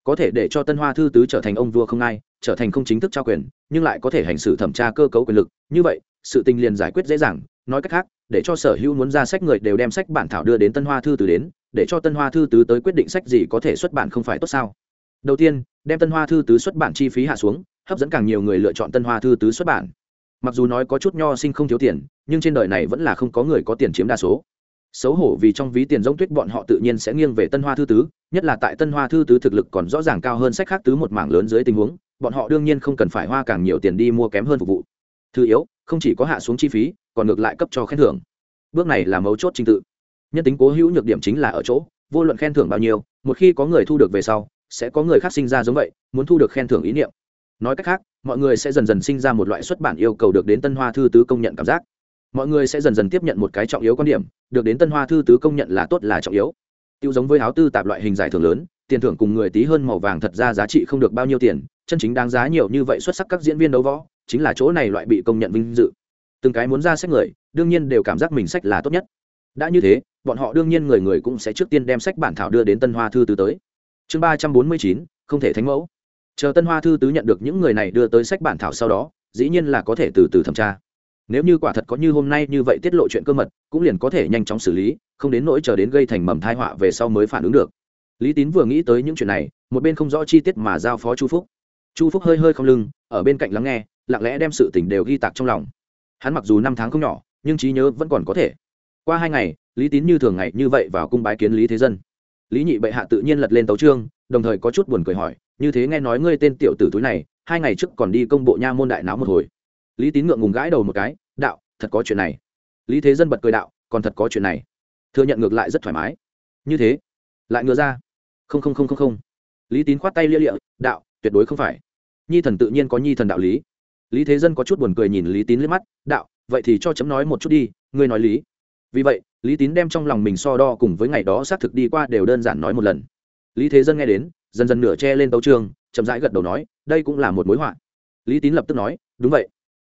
có thể để cho tân hoa thư tứ trở thành ông vua không ai, trở thành không chính thức trao quyền, nhưng lại có thể hành xử thẩm tra cơ cấu quyền lực. Như vậy, sự tình liền giải quyết dễ dàng. Nói cách khác, để cho sở hữu muốn ra sách người đều đem sách bản thảo đưa đến tân hoa thư tứ đến, để cho tân hoa thư tứ tới quyết định sách gì có thể xuất bản không phải tốt sao? Đầu tiên, đem tân hoa thư tứ xuất bản chi phí hạ xuống, hấp dẫn càng nhiều người lựa chọn tân hoa thư tứ xuất bản. Mặc dù nói có chút nho sinh không thiếu tiền, nhưng trên đời này vẫn là không có người có tiền chiếm đa số xấu hổ vì trong ví tiền giống tuyết bọn họ tự nhiên sẽ nghiêng về tân hoa thư tứ, nhất là tại tân hoa thư tứ thực lực còn rõ ràng cao hơn sách khác tứ một mảng lớn dưới tình huống, bọn họ đương nhiên không cần phải hoa càng nhiều tiền đi mua kém hơn phục vụ. Thứ yếu, không chỉ có hạ xuống chi phí, còn ngược lại cấp cho khen thưởng. Bước này là mấu chốt trình tự. Nhân tính cố hữu nhược điểm chính là ở chỗ, vô luận khen thưởng bao nhiêu, một khi có người thu được về sau, sẽ có người khác sinh ra giống vậy, muốn thu được khen thưởng ý niệm. Nói cách khác, mọi người sẽ dần dần sinh ra một loại xuất bản yêu cầu được đến tân hoa thư tứ công nhận cảm giác mọi người sẽ dần dần tiếp nhận một cái trọng yếu quan điểm, được đến tân hoa thư tứ công nhận là tốt là trọng yếu. Tiêu giống với áo tư tạp loại hình giải thưởng lớn, tiền thưởng cùng người tí hơn màu vàng thật ra giá trị không được bao nhiêu tiền, chân chính đáng giá nhiều như vậy xuất sắc các diễn viên đấu võ, chính là chỗ này loại bị công nhận vinh dự. Từng cái muốn ra sách người, đương nhiên đều cảm giác mình sách là tốt nhất. Đã như thế, bọn họ đương nhiên người người cũng sẽ trước tiên đem sách bản thảo đưa đến tân hoa thư tứ tới. Chương ba trăm bốn mươi chín, không thể thánh mẫu. Chờ tân hoa thư tứ nhận được những người này đưa tới sách bản thảo sau đó, dĩ nhiên là có thể từ từ thẩm tra nếu như quả thật có như hôm nay như vậy tiết lộ chuyện cơ mật, cũng liền có thể nhanh chóng xử lý, không đến nỗi chờ đến gây thành mầm thai họa về sau mới phản ứng được. Lý tín vừa nghĩ tới những chuyện này, một bên không rõ chi tiết mà giao phó chu phúc. Chu phúc hơi hơi không lưng, ở bên cạnh lắng nghe, lặng lẽ đem sự tình đều ghi tạc trong lòng. Hắn mặc dù năm tháng không nhỏ, nhưng trí nhớ vẫn còn có thể. Qua hai ngày, lý tín như thường ngày như vậy vào cung bái kiến lý thế dân. Lý nhị bệ hạ tự nhiên lật lên tấu trương đồng thời có chút buồn cười hỏi, như thế nghe nói ngươi tên tiểu tử túi này, hai ngày trước còn đi công bộ nha môn đại náo một hồi lý tín ngượng ngùng gãi đầu một cái, đạo, thật có chuyện này. Lý thế dân bật cười đạo, còn thật có chuyện này. Thừa nhận ngược lại rất thoải mái. Như thế, lại ngựa ra. Không không không không không. Lý tín khoát tay lia lịa, đạo, tuyệt đối không phải. Nhi thần tự nhiên có nhi thần đạo lý. Lý thế dân có chút buồn cười nhìn lý tín liếc mắt, đạo, vậy thì cho chấm nói một chút đi, ngươi nói lý. Vì vậy, lý tín đem trong lòng mình so đo cùng với ngày đó xác thực đi qua đều đơn giản nói một lần. Lý thế dân nghe đến, dần dần nửa che lên tấu trường, chậm rãi gật đầu nói, đây cũng là một mối họa. Lý tín lập tức nói, đúng vậy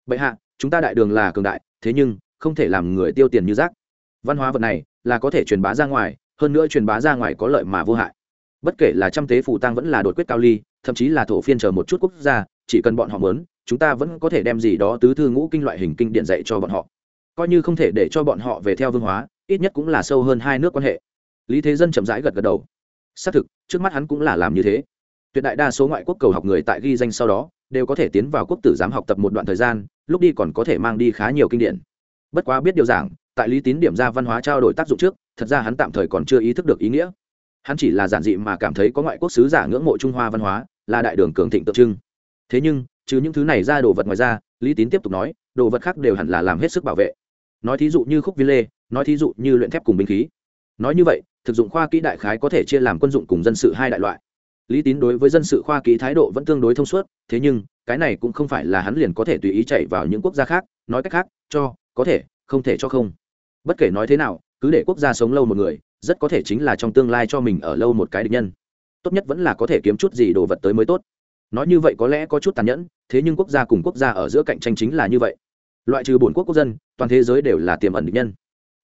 bệ hạ, chúng ta đại đường là cường đại, thế nhưng, không thể làm người tiêu tiền như rác. Văn hóa vật này, là có thể truyền bá ra ngoài, hơn nữa truyền bá ra ngoài có lợi mà vô hại. Bất kể là trăm tế phủ tăng vẫn là đột quyết cao ly, thậm chí là thổ phiên chờ một chút quốc gia, chỉ cần bọn họ muốn, chúng ta vẫn có thể đem gì đó tứ thư ngũ kinh loại hình kinh điện dạy cho bọn họ. Coi như không thể để cho bọn họ về theo vương hóa, ít nhất cũng là sâu hơn hai nước quan hệ. Lý thế dân chậm rãi gật gật đầu. Xác thực, trước mắt hắn cũng là làm như thế. Tuyệt đại đa số ngoại quốc cầu học người tại ghi danh sau đó, đều có thể tiến vào quốc tử giám học tập một đoạn thời gian lúc đi còn có thể mang đi khá nhiều kinh điển. Bất quá biết điều giảng, tại lý tín điểm ra văn hóa trao đổi tác dụng trước, thật ra hắn tạm thời còn chưa ý thức được ý nghĩa. Hắn chỉ là giản dị mà cảm thấy có ngoại quốc sứ giả ngưỡng mộ trung hoa văn hóa, là đại đường cường thịnh tượng trưng. Thế nhưng, trừ những thứ này ra đồ vật ngoài ra, lý tín tiếp tục nói, đồ vật khác đều hẳn là làm hết sức bảo vệ. Nói thí dụ như khúc viên lê, nói thí dụ như luyện thép cùng binh khí. Nói như vậy, thực dụng khoa kỹ đại khái có thể chia làm quân dụng cùng dân sự hai đại loại lý tín đối với dân sự khoa kỹ thái độ vẫn tương đối thông suốt, thế nhưng, cái này cũng không phải là hắn liền có thể tùy ý chạy vào những quốc gia khác, nói cách khác, cho, có thể, không thể cho không. Bất kể nói thế nào, cứ để quốc gia sống lâu một người, rất có thể chính là trong tương lai cho mình ở lâu một cái địch nhân. Tốt nhất vẫn là có thể kiếm chút gì đồ vật tới mới tốt. Nói như vậy có lẽ có chút tàn nhẫn, thế nhưng quốc gia cùng quốc gia ở giữa cạnh tranh chính là như vậy. Loại trừ bổn quốc quốc dân, toàn thế giới đều là tiềm ẩn địch nhân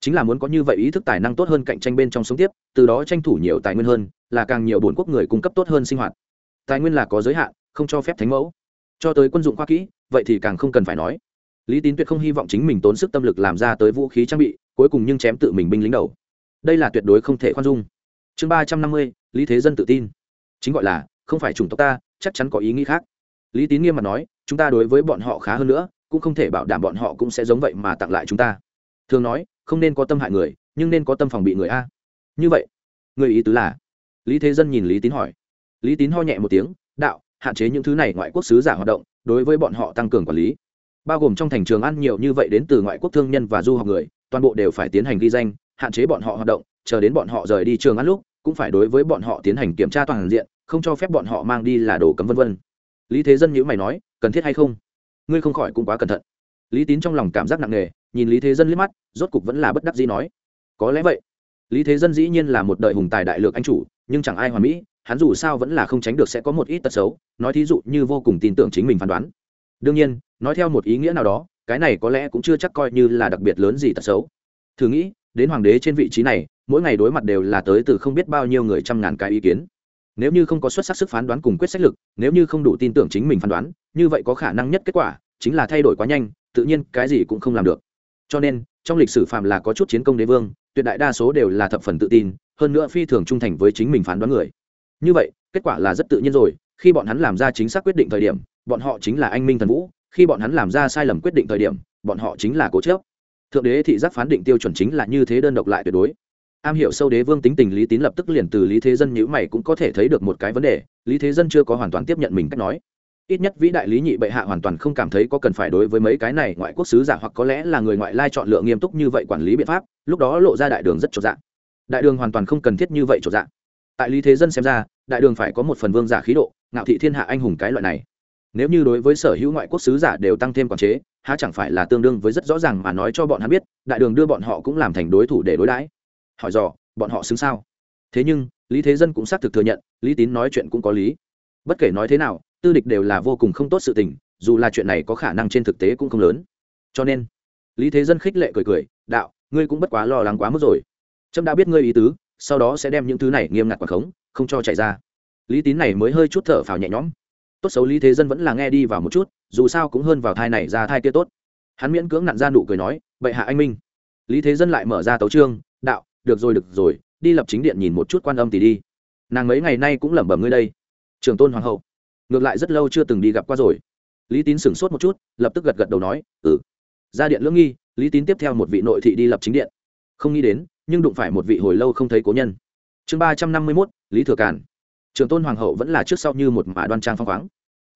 chính là muốn có như vậy ý thức tài năng tốt hơn cạnh tranh bên trong sống tiếp, từ đó tranh thủ nhiều tài nguyên hơn, là càng nhiều bổn quốc người cung cấp tốt hơn sinh hoạt. Tài nguyên là có giới hạn, không cho phép thánh mẫu. Cho tới quân dụng khoa kỹ, vậy thì càng không cần phải nói. Lý tín tuyệt không hy vọng chính mình tốn sức tâm lực làm ra tới vũ khí trang bị, cuối cùng nhưng chém tự mình binh lính đầu. Đây là tuyệt đối không thể khoan dung. Chương ba trăm năm mươi, lý thế dân tự tin. Chính gọi là, không phải chủng tộc ta, chắc chắn có ý nghĩ khác. Lý tín nghiêm mặt nói, chúng ta đối với bọn họ khá hơn nữa, cũng không thể bảo đảm bọn họ cũng sẽ giống vậy mà tặng lại chúng ta. Thường nói không nên có tâm hại người, nhưng nên có tâm phòng bị người a. Như vậy, người ý tứ là, lý thế dân nhìn lý tín hỏi. Lý tín ho nhẹ một tiếng, đạo, hạn chế những thứ này ngoại quốc sứ giả hoạt động, đối với bọn họ tăng cường quản lý. Bao gồm trong thành trường ăn nhiều như vậy đến từ ngoại quốc thương nhân và du học người, toàn bộ đều phải tiến hành ghi danh, hạn chế bọn họ hoạt động, chờ đến bọn họ rời đi trường ăn lúc, cũng phải đối với bọn họ tiến hành kiểm tra toàn diện, không cho phép bọn họ mang đi là đồ cấm vân vân. Lý thế dân nhữ mày nói, cần thiết hay không? Ngươi không khỏi cũng quá cẩn thận lý tín trong lòng cảm giác nặng nề, nhìn lý thế dân liếc mắt, rốt cục vẫn là bất đắc dĩ nói, có lẽ vậy. Lý thế dân dĩ nhiên là một đời hùng tài đại lược anh chủ, nhưng chẳng ai hoàn mỹ, hắn dù sao vẫn là không tránh được sẽ có một ít tật xấu, nói thí dụ như vô cùng tin tưởng chính mình phán đoán. Đương nhiên, nói theo một ý nghĩa nào đó, cái này có lẽ cũng chưa chắc coi như là đặc biệt lớn gì tật xấu. Thử nghĩ, đến hoàng đế trên vị trí này, mỗi ngày đối mặt đều là tới từ không biết bao nhiêu người trăm ngàn cái ý kiến. Nếu như không có xuất sắc sức phán đoán cùng quyết sách lực, nếu như không đủ tin tưởng chính mình phán đoán, như vậy có khả năng nhất kết quả chính là thay đổi quá nhanh tự nhiên cái gì cũng không làm được. Cho nên, trong lịch sử phạm là có chút chiến công đế vương, tuyệt đại đa số đều là thập phần tự tin, hơn nữa phi thường trung thành với chính mình phán đoán người. Như vậy, kết quả là rất tự nhiên rồi, khi bọn hắn làm ra chính xác quyết định thời điểm, bọn họ chính là anh minh thần vũ, khi bọn hắn làm ra sai lầm quyết định thời điểm, bọn họ chính là cố chớp thượng đế thị giác phán định tiêu chuẩn chính là như thế đơn độc lại tuyệt đối. Am hiểu sâu đế vương tính tình lý tín lập tức liền từ lý thế dân nhữ mày cũng có thể thấy được một cái vấn đề, lý thế dân chưa có hoàn toàn tiếp nhận mình cách nói ít nhất vĩ đại lý nhị bệ hạ hoàn toàn không cảm thấy có cần phải đối với mấy cái này ngoại quốc sứ giả hoặc có lẽ là người ngoại lai chọn lựa nghiêm túc như vậy quản lý biện pháp, lúc đó lộ ra đại đường rất trọn dạng đại đường hoàn toàn không cần thiết như vậy trọn dạng tại lý thế dân xem ra, đại đường phải có một phần vương giả khí độ, ngạo thị thiên hạ anh hùng cái loại này. Nếu như đối với sở hữu ngoại quốc sứ giả đều tăng thêm quản chế, há chẳng phải là tương đương với rất rõ ràng mà nói cho bọn hắn biết, đại đường đưa bọn họ cũng làm thành đối thủ để đối đãi. Hỏi dò, bọn họ xứng sao? Thế nhưng, lý thế dân cũng xác thực thừa nhận, lý tín nói chuyện cũng có lý. Bất kể nói thế nào tư địch đều là vô cùng không tốt sự tình, dù là chuyện này có khả năng trên thực tế cũng không lớn. Cho nên, lý thế dân khích lệ cười cười, đạo, ngươi cũng bất quá lo lắng quá mức rồi. Trâm đã biết ngươi ý tứ, sau đó sẽ đem những thứ này nghiêm ngặt quả khống, không cho chạy ra. Lý tín này mới hơi chút thở phào nhẹ nhõm. Tốt xấu lý thế dân vẫn là nghe đi vào một chút, dù sao cũng hơn vào thai này ra thai kia tốt. Hắn miễn cưỡng nặn ra nụ cười nói, bệ hạ anh minh. Lý thế dân lại mở ra tấu trương đạo, được rồi được rồi, đi lập chính điện nhìn một chút quan âm thì đi. Nàng mấy ngày nay cũng lẩm bẩm ngươi đây. Trường tôn hoàng hậu ngược lại rất lâu chưa từng đi gặp qua rồi. Lý tín sửng sốt một chút, lập tức gật gật đầu nói ừ. Ra điện lưỡng nghi, lý tín tiếp theo một vị nội thị đi lập chính điện. Không nghĩ đến, nhưng đụng phải một vị hồi lâu không thấy cố nhân. Chương ba trăm năm mươi mốt, lý thừa càn. Trường tôn hoàng hậu vẫn là trước sau như một mã đoan trang phong khoáng.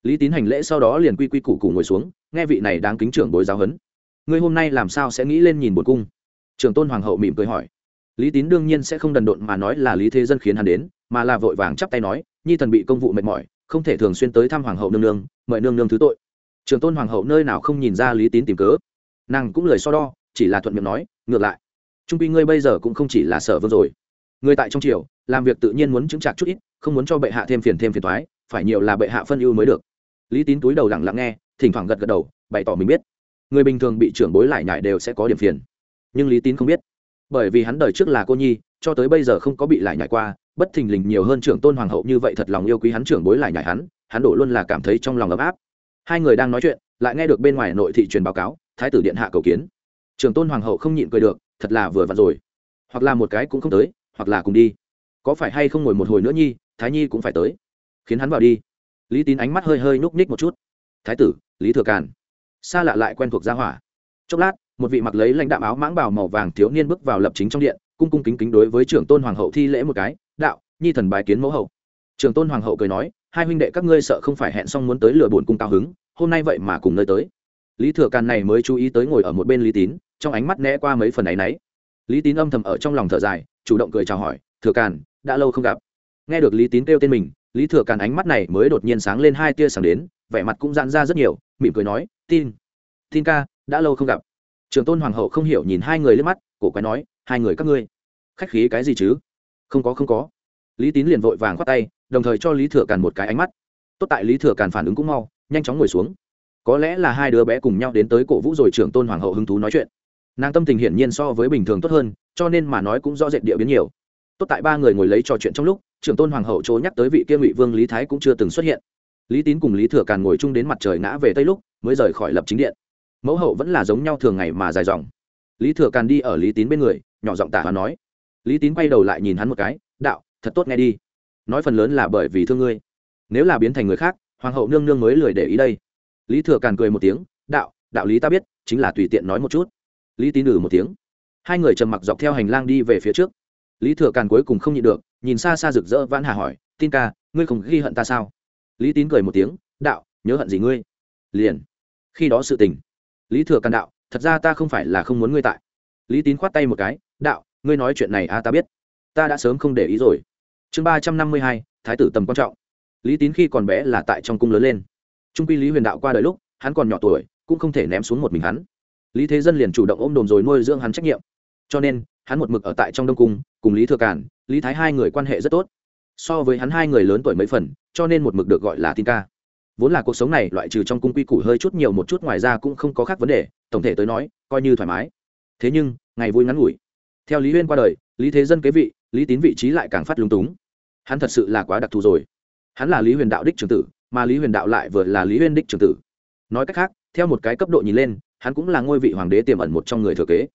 Lý tín hành lễ sau đó liền quy quy củ củ ngồi xuống, nghe vị này đáng kính trưởng bối giáo huấn. Ngươi hôm nay làm sao sẽ nghĩ lên nhìn một cung? Trường tôn hoàng hậu mỉm cười hỏi. Lý tín đương nhiên sẽ không đần độn mà nói là lý thế dân khiến hắn đến, mà là vội vàng chắp tay nói, nhi thần bị công vụ mệt mỏi không thể thường xuyên tới thăm hoàng hậu nương nương mời nương nương thứ tội. Trường tôn hoàng hậu nơi nào không nhìn ra lý tín tìm cớ. Nàng cũng lời so đo chỉ là thuận miệng nói ngược lại trung quy ngươi bây giờ cũng không chỉ là sở vương rồi. Ngươi tại trong triều làm việc tự nhiên muốn chứng chặt chút ít không muốn cho bệ hạ thêm phiền thêm phiền toái, phải nhiều là bệ hạ phân ưu mới được. Lý tín túi đầu lặng lặng nghe thỉnh thoảng gật gật đầu bày tỏ mình biết. Người bình thường bị trưởng bối lại nhải đều sẽ có điểm phiền. Nhưng lý tín không biết. Bởi vì hắn đời trước là cô nhi cho tới bây giờ không có bị lại nhải qua bất thình lình nhiều hơn trưởng tôn hoàng hậu như vậy thật lòng yêu quý hắn trưởng bối lại nhảy hắn hắn đổ luôn là cảm thấy trong lòng ấm áp. Hai người đang nói chuyện, lại nghe được bên ngoài nội thị truyền báo cáo, thái tử điện hạ cầu kiến. Trưởng tôn hoàng hậu không nhịn cười được, thật là vừa vặn rồi. Hoặc là một cái cũng không tới, hoặc là cùng đi. Có phải hay không ngồi một hồi nữa nhi, thái nhi cũng phải tới. Khiến hắn vào đi. Lý tín ánh mắt hơi hơi núp ních một chút. Thái tử, lý thừa càn. Xa lạ lại quen thuộc gia hỏa. Chốc lát, một vị mặc lấy lãnh đạm áo mãng bào màu vàng thiếu niên bước vào lập chính trong điện, cung cung kính kính đối với trưởng tôn hoàng hậu thi lễ một cái đạo, nhi thần bài kiến mẫu hậu. Trường tôn hoàng hậu cười nói, hai huynh đệ các ngươi sợ không phải hẹn xong muốn tới lừa bổn cung cao hứng, hôm nay vậy mà cùng nơi tới. Lý thừa càn này mới chú ý tới ngồi ở một bên lý tín, trong ánh mắt né qua mấy phần áy náy. Lý tín âm thầm ở trong lòng thở dài, chủ động cười chào hỏi, thừa càn, đã lâu không gặp. Nghe được lý tín kêu tên mình, lý thừa càn ánh mắt này mới đột nhiên sáng lên hai tia sáng đến, vẻ mặt cũng giãn ra rất nhiều, mỉm cười nói, tin tin ca, đã lâu không gặp. Trường tôn hoàng hậu không hiểu nhìn hai người lên mắt, cổ quái nói, hai người các ngươi, khách khí cái gì chứ? Không có không có. Lý tín liền vội vàng khoát tay, đồng thời cho lý thừa càn một cái ánh mắt. Tốt tại lý thừa càn phản ứng cũng mau, nhanh chóng ngồi xuống. Có lẽ là hai đứa bé cùng nhau đến tới cổ vũ rồi trưởng tôn hoàng hậu hứng thú nói chuyện. Nàng tâm tình hiển nhiên so với bình thường tốt hơn, cho nên mà nói cũng rõ rệt địa biến nhiều. Tốt tại ba người ngồi lấy trò chuyện trong lúc, trưởng tôn hoàng hậu chỗ nhắc tới vị kia ngụy vương lý thái cũng chưa từng xuất hiện. Lý tín cùng lý thừa càn ngồi chung đến mặt trời ngã về tây lúc, mới rời khỏi lập chính điện. Mẫu hậu vẫn là giống nhau thường ngày mà dài dòng. Lý thừa càn đi ở lý tín bên người, nhỏ giọng tả và nói lý tín quay đầu lại nhìn hắn một cái, đạo, thật tốt nghe đi. Nói phần lớn là bởi vì thương ngươi. Nếu là biến thành người khác, hoàng hậu nương nương mới lười để ý đây. Lý thừa càn cười một tiếng, đạo đạo lý ta biết, chính là tùy tiện nói một chút. Lý tín ừ một tiếng. Hai người trầm mặc dọc theo hành lang đi về phía trước. Lý thừa càn cuối cùng không nhịn được, nhìn xa xa rực rỡ vãn hà hỏi, tin ca, ngươi không ghi hận ta sao? Lý tín cười một tiếng, đạo, nhớ hận gì ngươi? Liền. Khi đó sự tình. Lý thừa càn đạo, thật ra ta không phải là không muốn ngươi tại. Lý tín khoát tay một cái, đạo ngươi nói chuyện này a à ta biết. Ta đã sớm không để ý rồi. Chương ba trăm năm mươi hai, thái tử tầm quan trọng. Lý tín khi còn bé là tại trong cung lớn lên. Trung quy lý huyền đạo qua đời lúc, hắn còn nhỏ tuổi, cũng không thể ném xuống một mình hắn. Lý thế dân liền chủ động ôm đồm rồi nuôi dưỡng hắn trách nhiệm. Cho nên, hắn một mực ở tại trong đông cung, cùng lý thừa cản lý thái hai người quan hệ rất tốt. So với hắn hai người lớn tuổi mấy phần, cho nên một mực được gọi là tin ca. Vốn là cuộc sống này, loại trừ trong cung quy củ hơi chút nhiều một chút ngoài ra cũng không có khác vấn đề, tổng thể tới nói, coi như thoải mái. Thế nhưng, ngày vui ngắn ngủi theo lý huyên qua đời, lý thế dân kế vị, lý tín vị trí lại càng phát lung túng. Hắn thật sự là quá đặc thù rồi. Hắn là lý huyền đạo đích trường tử, mà lý huyền đạo lại vừa là lý huyên đích trường tử. Nói cách khác, theo một cái cấp độ nhìn lên, hắn cũng là ngôi vị hoàng đế tiềm ẩn một trong người thừa kế.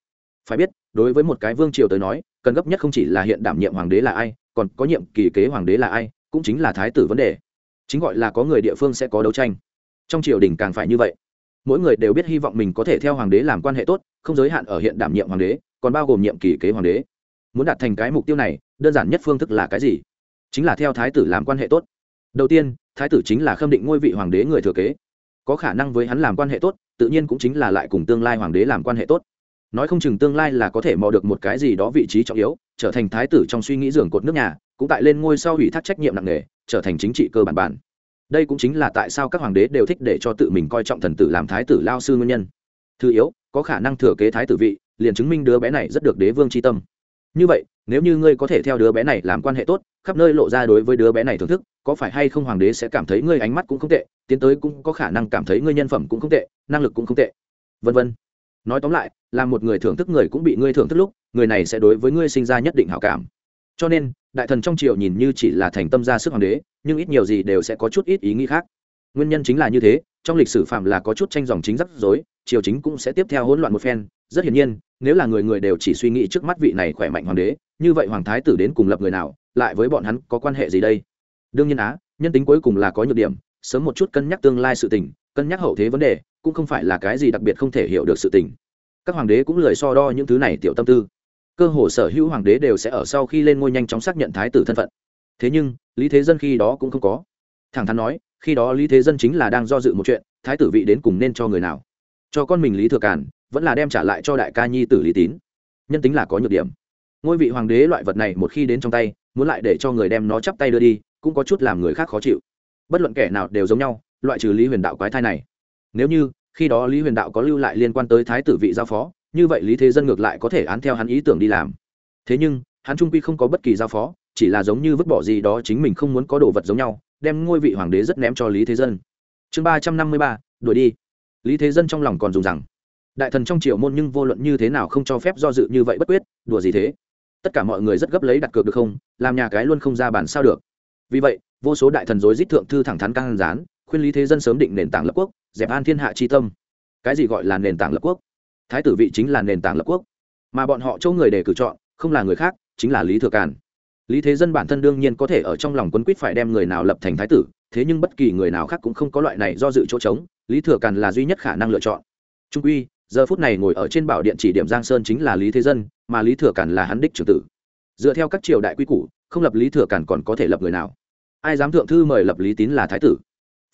Phải biết, đối với một cái vương triều tới nói, cần gấp nhất không chỉ là hiện đảm nhiệm hoàng đế là ai, còn có nhiệm kỳ kế hoàng đế là ai, cũng chính là thái tử vấn đề. Chính gọi là có người địa phương sẽ có đấu tranh. Trong triều đình càng phải như vậy. Mỗi người đều biết hy vọng mình có thể theo hoàng đế làm quan hệ tốt, không giới hạn ở hiện đảm nhiệm hoàng đế còn bao gồm nhiệm kỳ kế hoàng đế. Muốn đạt thành cái mục tiêu này, đơn giản nhất phương thức là cái gì? Chính là theo thái tử làm quan hệ tốt. Đầu tiên, thái tử chính là khâm định ngôi vị hoàng đế người thừa kế. Có khả năng với hắn làm quan hệ tốt, tự nhiên cũng chính là lại cùng tương lai hoàng đế làm quan hệ tốt. Nói không chừng tương lai là có thể mò được một cái gì đó vị trí trọng yếu, trở thành thái tử trong suy nghĩ giường cột nước nhà, cũng tại lên ngôi sau ủy thác trách nhiệm nặng nề, trở thành chính trị cơ bản bản. Đây cũng chính là tại sao các hoàng đế đều thích để cho tự mình coi trọng thần tử làm thái tử lao sư nguyên nhân. Thứ yếu, có khả năng thừa kế thái tử vị liền chứng minh đứa bé này rất được đế vương tri tâm. Như vậy, nếu như ngươi có thể theo đứa bé này làm quan hệ tốt, khắp nơi lộ ra đối với đứa bé này thưởng thức, có phải hay không hoàng đế sẽ cảm thấy ngươi ánh mắt cũng không tệ, tiến tới cũng có khả năng cảm thấy ngươi nhân phẩm cũng không tệ, năng lực cũng không tệ. Vân vân. Nói tóm lại là một người thưởng thức người cũng bị ngươi thưởng thức lúc, người này sẽ đối với ngươi sinh ra nhất định hảo cảm. Cho nên, đại thần trong triều nhìn như chỉ là thành tâm ra sức hoàng đế, nhưng ít nhiều gì đều sẽ có chút ít ý nghĩ khác nguyên nhân chính là như thế, trong lịch sử phạm là có chút tranh dòng chính rắc rối, triều chính cũng sẽ tiếp theo hỗn loạn một phen. Rất hiển nhiên, nếu là người người đều chỉ suy nghĩ trước mắt vị này khỏe mạnh hoàng đế, như vậy hoàng thái tử đến cùng lập người nào, lại với bọn hắn có quan hệ gì đây? Đương nhiên á, nhân tính cuối cùng là có nhược điểm, sớm một chút cân nhắc tương lai sự tình, cân nhắc hậu thế vấn đề, cũng không phải là cái gì đặc biệt không thể hiểu được sự tình. Các hoàng đế cũng lười so đo những thứ này tiểu tâm tư. Cơ hồ sở hữu hoàng đế đều sẽ ở sau khi lên ngôi nhanh chóng xác nhận thái tử thân phận. Thế nhưng, lý thế dân khi đó cũng không có. Thẳng thắn nói khi đó lý thế dân chính là đang do dự một chuyện, thái tử vị đến cùng nên cho người nào? Cho con mình lý thừa Càn, vẫn là đem trả lại cho đại ca nhi tử lý tín. Nhân tính là có nhược điểm. Ngôi vị hoàng đế loại vật này một khi đến trong tay, muốn lại để cho người đem nó chắp tay đưa đi, cũng có chút làm người khác khó chịu. Bất luận kẻ nào đều giống nhau, loại trừ lý huyền đạo quái thai này. Nếu như, khi đó lý huyền đạo có lưu lại liên quan tới thái tử vị giao phó, như vậy lý thế dân ngược lại có thể án theo hắn ý tưởng đi làm. Thế nhưng, hắn trung quy không có bất kỳ giao phó, chỉ là giống như vứt bỏ gì đó chính mình không muốn có đồ vật giống nhau đem ngôi vị hoàng đế rất ném cho lý thế dân. Chương ba trăm năm mươi ba, đuổi đi. Lý thế dân trong lòng còn dùng rằng, đại thần trong triều môn nhưng vô luận như thế nào không cho phép do dự như vậy bất quyết, đùa gì thế? Tất cả mọi người rất gấp lấy đặt cược được không? Làm nhà cái luôn không ra bản sao được. Vì vậy, vô số đại thần dối dít thượng thư thẳng thắn căng rán khuyên lý thế dân sớm định nền tảng lập quốc, dẹp an thiên hạ chi tâm. Cái gì gọi là nền tảng lập quốc? Thái tử vị chính là nền tảng lập quốc. Mà bọn họ châu người để cử chọn, không là người khác, chính là lý thừa càn lý thế dân bản thân đương nhiên có thể ở trong lòng quấn quýt phải đem người nào lập thành thái tử, thế nhưng bất kỳ người nào khác cũng không có loại này do dự chỗ trống, lý thừa càn là duy nhất khả năng lựa chọn. Trung uy giờ phút này ngồi ở trên bảo điện chỉ điểm giang sơn chính là lý thế dân, mà lý thừa càn là hắn đích trưởng tử. Dựa theo các triều đại quy củ, không lập lý thừa càn còn có thể lập người nào? Ai dám thượng thư mời lập lý tín là thái tử?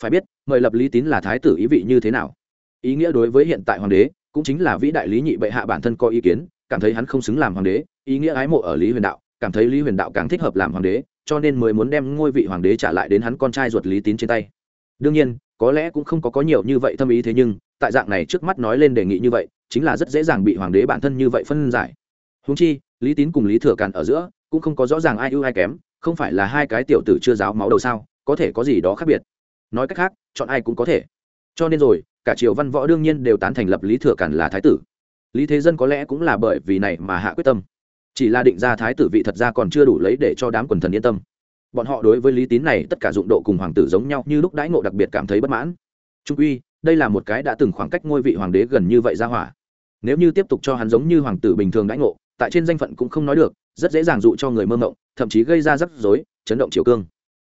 Phải biết, mời lập lý tín là thái tử ý vị như thế nào? Ý nghĩa đối với hiện tại hoàng đế, cũng chính là vĩ đại lý nhị bệ hạ bản thân có ý kiến, cảm thấy hắn không xứng làm hoàng đế, ý nghĩa ái mộ ở lý huyền đạo cảm thấy lý huyền đạo càng thích hợp làm hoàng đế, cho nên mới muốn đem ngôi vị hoàng đế trả lại đến hắn con trai ruột lý tín trên tay. Đương nhiên, có lẽ cũng không có có nhiều như vậy thâm ý thế nhưng, tại dạng này trước mắt nói lên đề nghị như vậy, chính là rất dễ dàng bị hoàng đế bản thân như vậy phân giải. Húng chi, lý tín cùng lý thừa càn ở giữa, cũng không có rõ ràng ai ưu ai kém, không phải là hai cái tiểu tử chưa giáo máu đầu sao, có thể có gì đó khác biệt. Nói cách khác, chọn ai cũng có thể. Cho nên rồi, cả triều văn võ đương nhiên đều tán thành lập lý thừa càn là thái tử. Lý thế dân có lẽ cũng là bởi vì này mà hạ quyết tâm chỉ là định ra thái tử vị thật ra còn chưa đủ lấy để cho đám quần thần yên tâm. Bọn họ đối với lý tín này tất cả dụng độ cùng hoàng tử giống nhau như lúc đãi ngộ đặc biệt cảm thấy bất mãn. Trung uy đây là một cái đã từng khoảng cách ngôi vị hoàng đế gần như vậy ra hỏa. Nếu như tiếp tục cho hắn giống như hoàng tử bình thường đãi ngộ, tại trên danh phận cũng không nói được, rất dễ dàng dụ cho người mơ mộng, thậm chí gây ra rắc rối, chấn động triều cương.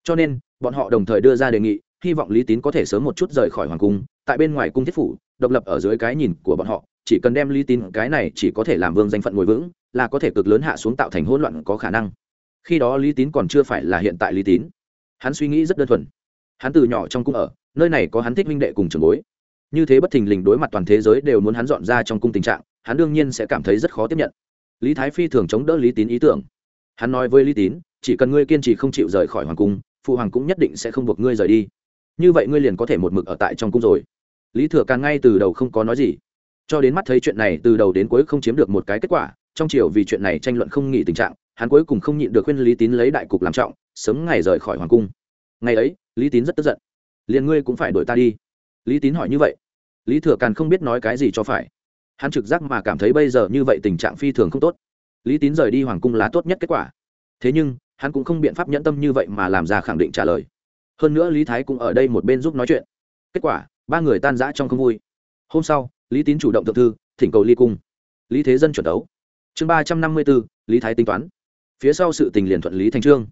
Cho nên, bọn họ đồng thời đưa ra đề nghị, hy vọng lý tín có thể sớm một chút rời khỏi hoàng cung, tại bên ngoài cung thiết phủ, độc lập ở dưới cái nhìn của bọn họ, chỉ cần đem lý tín cái này chỉ có thể làm vương danh phận ngồi vững là có thể cực lớn hạ xuống tạo thành hỗn loạn có khả năng. Khi đó lý tín còn chưa phải là hiện tại lý tín. Hắn suy nghĩ rất đơn thuần. Hắn từ nhỏ trong cung ở, nơi này có hắn thích minh đệ cùng trường bối. Như thế bất thình lình đối mặt toàn thế giới đều muốn hắn dọn ra trong cung tình trạng, hắn đương nhiên sẽ cảm thấy rất khó tiếp nhận. Lý thái phi thường chống đỡ lý tín ý tưởng. Hắn nói với lý tín, chỉ cần ngươi kiên trì không chịu rời khỏi hoàng cung, phụ hoàng cũng nhất định sẽ không buộc ngươi rời đi. Như vậy ngươi liền có thể một mực ở tại trong cung rồi. Lý thừa càng ngay từ đầu không có nói gì. Cho đến mắt thấy chuyện này từ đầu đến cuối không chiếm được một cái kết quả trong chiều vì chuyện này tranh luận không nghỉ tình trạng, hắn cuối cùng không nhịn được khuyên lý tín lấy đại cục làm trọng, sớm ngày rời khỏi hoàng cung. Ngày ấy, lý tín rất tức giận. Liền ngươi cũng phải đuổi ta đi. Lý tín hỏi như vậy. Lý thừa càn không biết nói cái gì cho phải. Hắn trực giác mà cảm thấy bây giờ như vậy tình trạng phi thường không tốt. Lý tín rời đi hoàng cung là tốt nhất kết quả. Thế nhưng, hắn cũng không biện pháp nhẫn tâm như vậy mà làm ra khẳng định trả lời. Hơn nữa lý thái cũng ở đây một bên giúp nói chuyện. Kết quả, ba người tan rã trong không vui. Hôm sau, lý tín chủ động thượng thư, thỉnh cầu ly cung. Lý thế dân chuẩn đấu chương ba trăm năm mươi bốn, lý thái tính toán. Phía sau sự tình liền thuận lý thành trương.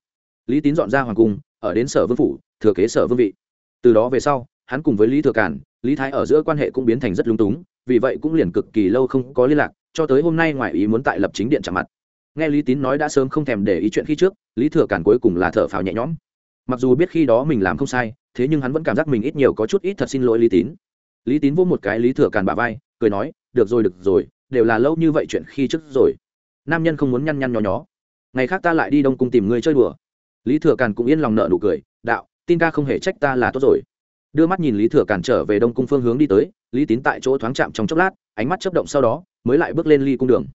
Lý tín dọn ra hoàng cung, ở đến sở vương phủ, thừa kế sở vương vị. Từ đó về sau, hắn cùng với lý thừa cản lý thái ở giữa quan hệ cũng biến thành rất lung túng, vì vậy cũng liền cực kỳ lâu không có liên lạc, cho tới hôm nay ngoại ý muốn tại lập chính điện chạm mặt. Nghe lý tín nói đã sớm không thèm để ý chuyện khi trước, lý thừa cản cuối cùng là thở phào nhẹ nhõm. Mặc dù biết khi đó mình làm không sai, thế nhưng hắn vẫn cảm giác mình ít nhiều có chút ít thật xin lỗi lý tín. Lý tín vô một cái lý thừa cản bà vai, cười nói, được rồi được rồi đều là lâu như vậy chuyện khi trước rồi. Nam nhân không muốn nhăn nhăn nhó nhó. Ngày khác ta lại đi đông cung tìm ngươi chơi đùa. Lý thừa càn cũng yên lòng nợ nụ cười, đạo, tin ca không hề trách ta là tốt rồi. Đưa mắt nhìn lý thừa càn trở về đông cung phương hướng đi tới, lý tín tại chỗ thoáng chạm trong chốc lát, ánh mắt chấp động sau đó, mới lại bước lên ly cung đường.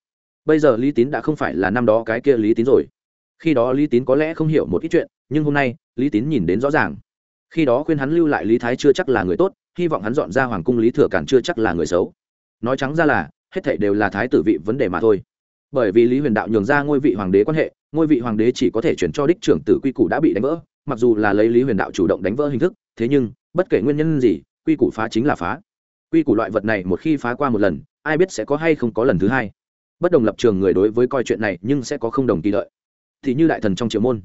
Bây giờ lý tín đã không phải là năm đó cái kia lý tín rồi. Khi đó lý tín có lẽ không hiểu một ít chuyện, nhưng hôm nay, lý tín nhìn đến rõ ràng. Khi đó khuyên hắn lưu lại lý thái chưa chắc là người tốt, hy vọng hắn dọn ra hoàng cung lý thừa càn chưa chắc là người xấu. Nói trắng ra là hết thảy đều là thái tử vị vấn đề mà thôi. Bởi vì lý huyền đạo nhường ra ngôi vị hoàng đế quan hệ, ngôi vị hoàng đế chỉ có thể chuyển cho đích trưởng tử quy củ đã bị đánh vỡ, mặc dù là lấy lý huyền đạo chủ động đánh vỡ hình thức, thế nhưng, bất kể nguyên nhân gì, quy củ phá chính là phá. Quy củ loại vật này một khi phá qua một lần, ai biết sẽ có hay không có lần thứ hai. Bất đồng lập trường người đối với coi chuyện này nhưng sẽ có không đồng kỳ lợi. Thì như đại thần trong triều môn,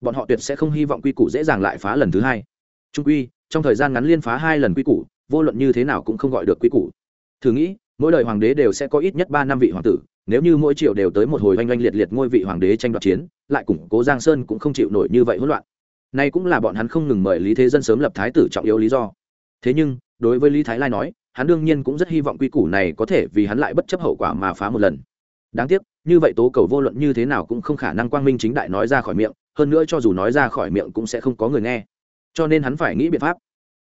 bọn họ tuyệt sẽ không hy vọng quy củ dễ dàng lại phá lần thứ hai. Trung quy, trong thời gian ngắn liên phá hai lần quy củ, vô luận như thế nào cũng không gọi được quy củ. Thử nghĩ mỗi đời hoàng đế đều sẽ có ít nhất ba năm vị hoàng tử, nếu như mỗi triều đều tới một hồi oanh oanh liệt liệt ngôi vị hoàng đế tranh đoạt chiến, lại củng cố giang sơn cũng không chịu nổi như vậy hỗn loạn. Nay cũng là bọn hắn không ngừng mời lý thế dân sớm lập thái tử trọng yếu lý do. Thế nhưng, đối với lý thái lai nói, hắn đương nhiên cũng rất hy vọng quy củ này có thể vì hắn lại bất chấp hậu quả mà phá một lần. Đáng tiếc, như vậy tố cầu vô luận như thế nào cũng không khả năng quang minh chính đại nói ra khỏi miệng, hơn nữa cho dù nói ra khỏi miệng cũng sẽ không có người nghe. Cho nên hắn phải nghĩ biện pháp.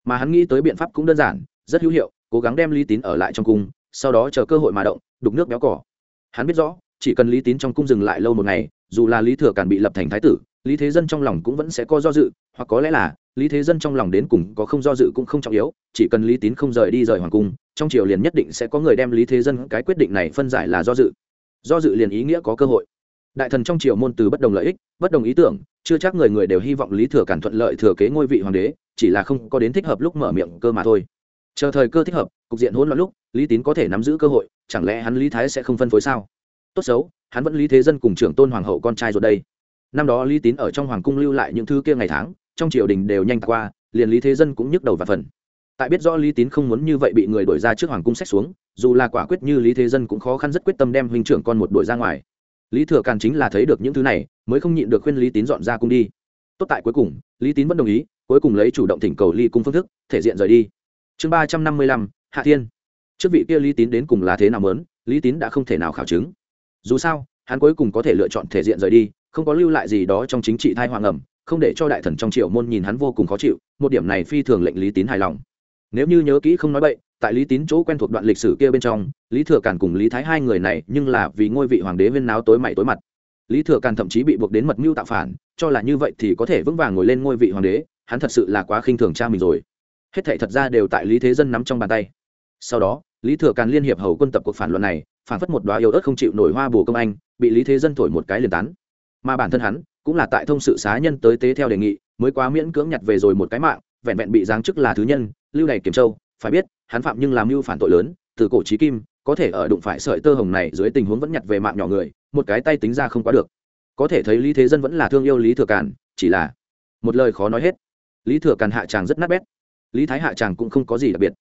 Mà hắn nghĩ tới biện pháp cũng đơn giản, rất hữu hiệu, cố gắng đem lý tín ở lại trong cung sau đó chờ cơ hội mà động, đục nước béo cỏ. Hắn biết rõ, chỉ cần lý tín trong cung dừng lại lâu một ngày, dù là lý thừa càn bị lập thành thái tử, lý thế dân trong lòng cũng vẫn sẽ có do dự, hoặc có lẽ là lý thế dân trong lòng đến cùng có không do dự cũng không trọng yếu, chỉ cần lý tín không rời đi rời hoàng cung, trong triều liền nhất định sẽ có người đem lý thế dân cái quyết định này phân giải là do dự. Do dự liền ý nghĩa có cơ hội. Đại thần trong triều môn từ bất đồng lợi ích, bất đồng ý tưởng, chưa chắc người người đều hy vọng lý thừa cản thuận lợi thừa kế ngôi vị hoàng đế, chỉ là không có đến thích hợp lúc mở miệng cơ mà thôi. Chờ thời cơ thích hợp cục diện hỗn loạn lúc, lý tín có thể nắm giữ cơ hội, chẳng lẽ hắn lý thái sẽ không phân phối sao? Tốt xấu, hắn vẫn lý thế dân cùng trưởng tôn hoàng hậu con trai rồi đây. Năm đó lý tín ở trong hoàng cung lưu lại những thứ kia ngày tháng, trong triều đình đều nhanh qua, liền lý thế dân cũng nhức đầu và phần. Tại biết rõ lý tín không muốn như vậy bị người đổi ra trước hoàng cung xét xuống, dù là quả quyết như lý thế dân cũng khó khăn rất quyết tâm đem huynh trưởng con một đuổi ra ngoài. Lý thừa càn chính là thấy được những thứ này, mới không nhịn được khuyên lý tín dọn ra cung đi. Tốt tại cuối cùng, lý tín vẫn đồng ý, cuối cùng lấy chủ động thỉnh cầu ly cung phương thức, thể diện rời đi. Chương ba trăm năm mươi lăm hạ thiên. Trước vị kia lý tín đến cùng là thế nào mớn, lý tín đã không thể nào khảo chứng. Dù sao, hắn cuối cùng có thể lựa chọn thể diện rời đi, không có lưu lại gì đó trong chính trị thai hoàng ẩm, không để cho đại thần trong triệu môn nhìn hắn vô cùng khó chịu, một điểm này phi thường lệnh lý tín hài lòng. Nếu như nhớ kỹ không nói bậy, tại lý tín chỗ quen thuộc đoạn lịch sử kia bên trong, lý thừa càn cùng lý thái hai người này nhưng là vì ngôi vị hoàng đế viên náo tối mày tối mặt. Lý thừa càn thậm chí bị buộc đến mật mưu tạo phản, cho là như vậy thì có thể vững vàng ngồi lên ngôi vị hoàng đế, hắn thật sự là quá khinh thường cha mình rồi. Hết thảy thật ra đều tại lý thế dân nắm trong bàn tay sau đó, lý thừa càn liên hiệp hầu quân tập cuộc phản luận này, phản phất một đoá yếu ớt không chịu nổi hoa bồ công anh, bị lý thế dân thổi một cái liền tán. Mà bản thân hắn, cũng là tại thông sự xá nhân tới tế theo đề nghị, mới quá miễn cưỡng nhặt về rồi một cái mạng, vẹn vẹn bị giáng chức là thứ nhân, lưu này kiểm châu, phải biết, hắn phạm nhưng làm mưu phản tội lớn, từ cổ trí kim, có thể ở đụng phải sợi tơ hồng này dưới tình huống vẫn nhặt về mạng nhỏ người, một cái tay tính ra không quá được. Có thể thấy lý thế dân vẫn là thương yêu lý thừa càn, chỉ là, một lời khó nói hết. Lý thừa càn hạ tràng rất nát bét. Lý thái hạ tràng cũng không có gì đặc biệt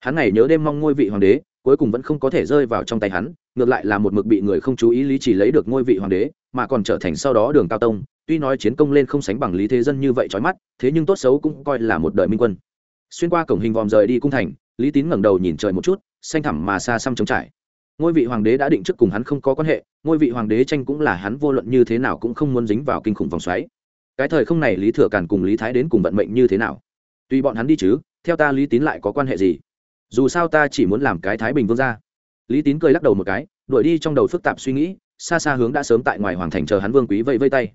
hắn này nhớ đêm mong ngôi vị hoàng đế, cuối cùng vẫn không có thể rơi vào trong tay hắn, ngược lại là một mực bị người không chú ý lý chỉ lấy được ngôi vị hoàng đế, mà còn trở thành sau đó đường cao tông. Tuy nói chiến công lên không sánh bằng lý thế dân như vậy trói mắt, thế nhưng tốt xấu cũng coi là một đời minh quân. Xuyên qua cổng hình vòm rời đi cung thành, lý tín ngẩng đầu nhìn trời một chút, xanh thẳm mà xa xăm trống trải. Ngôi vị hoàng đế đã định trước cùng hắn không có quan hệ, ngôi vị hoàng đế tranh cũng là hắn vô luận như thế nào cũng không muốn dính vào kinh khủng vòng xoáy. Cái thời không này lý thừa càn cùng lý thái đến cùng vận mệnh như thế nào? Tuy bọn hắn đi chứ, theo ta lý tín lại có quan hệ gì? Dù sao ta chỉ muốn làm cái thái bình vương ra lý tín cười lắc đầu một cái, đuổi đi trong đầu phức tạp suy nghĩ, xa xa hướng đã sớm tại ngoài hoàng thành chờ hắn vương quý vây vây tay.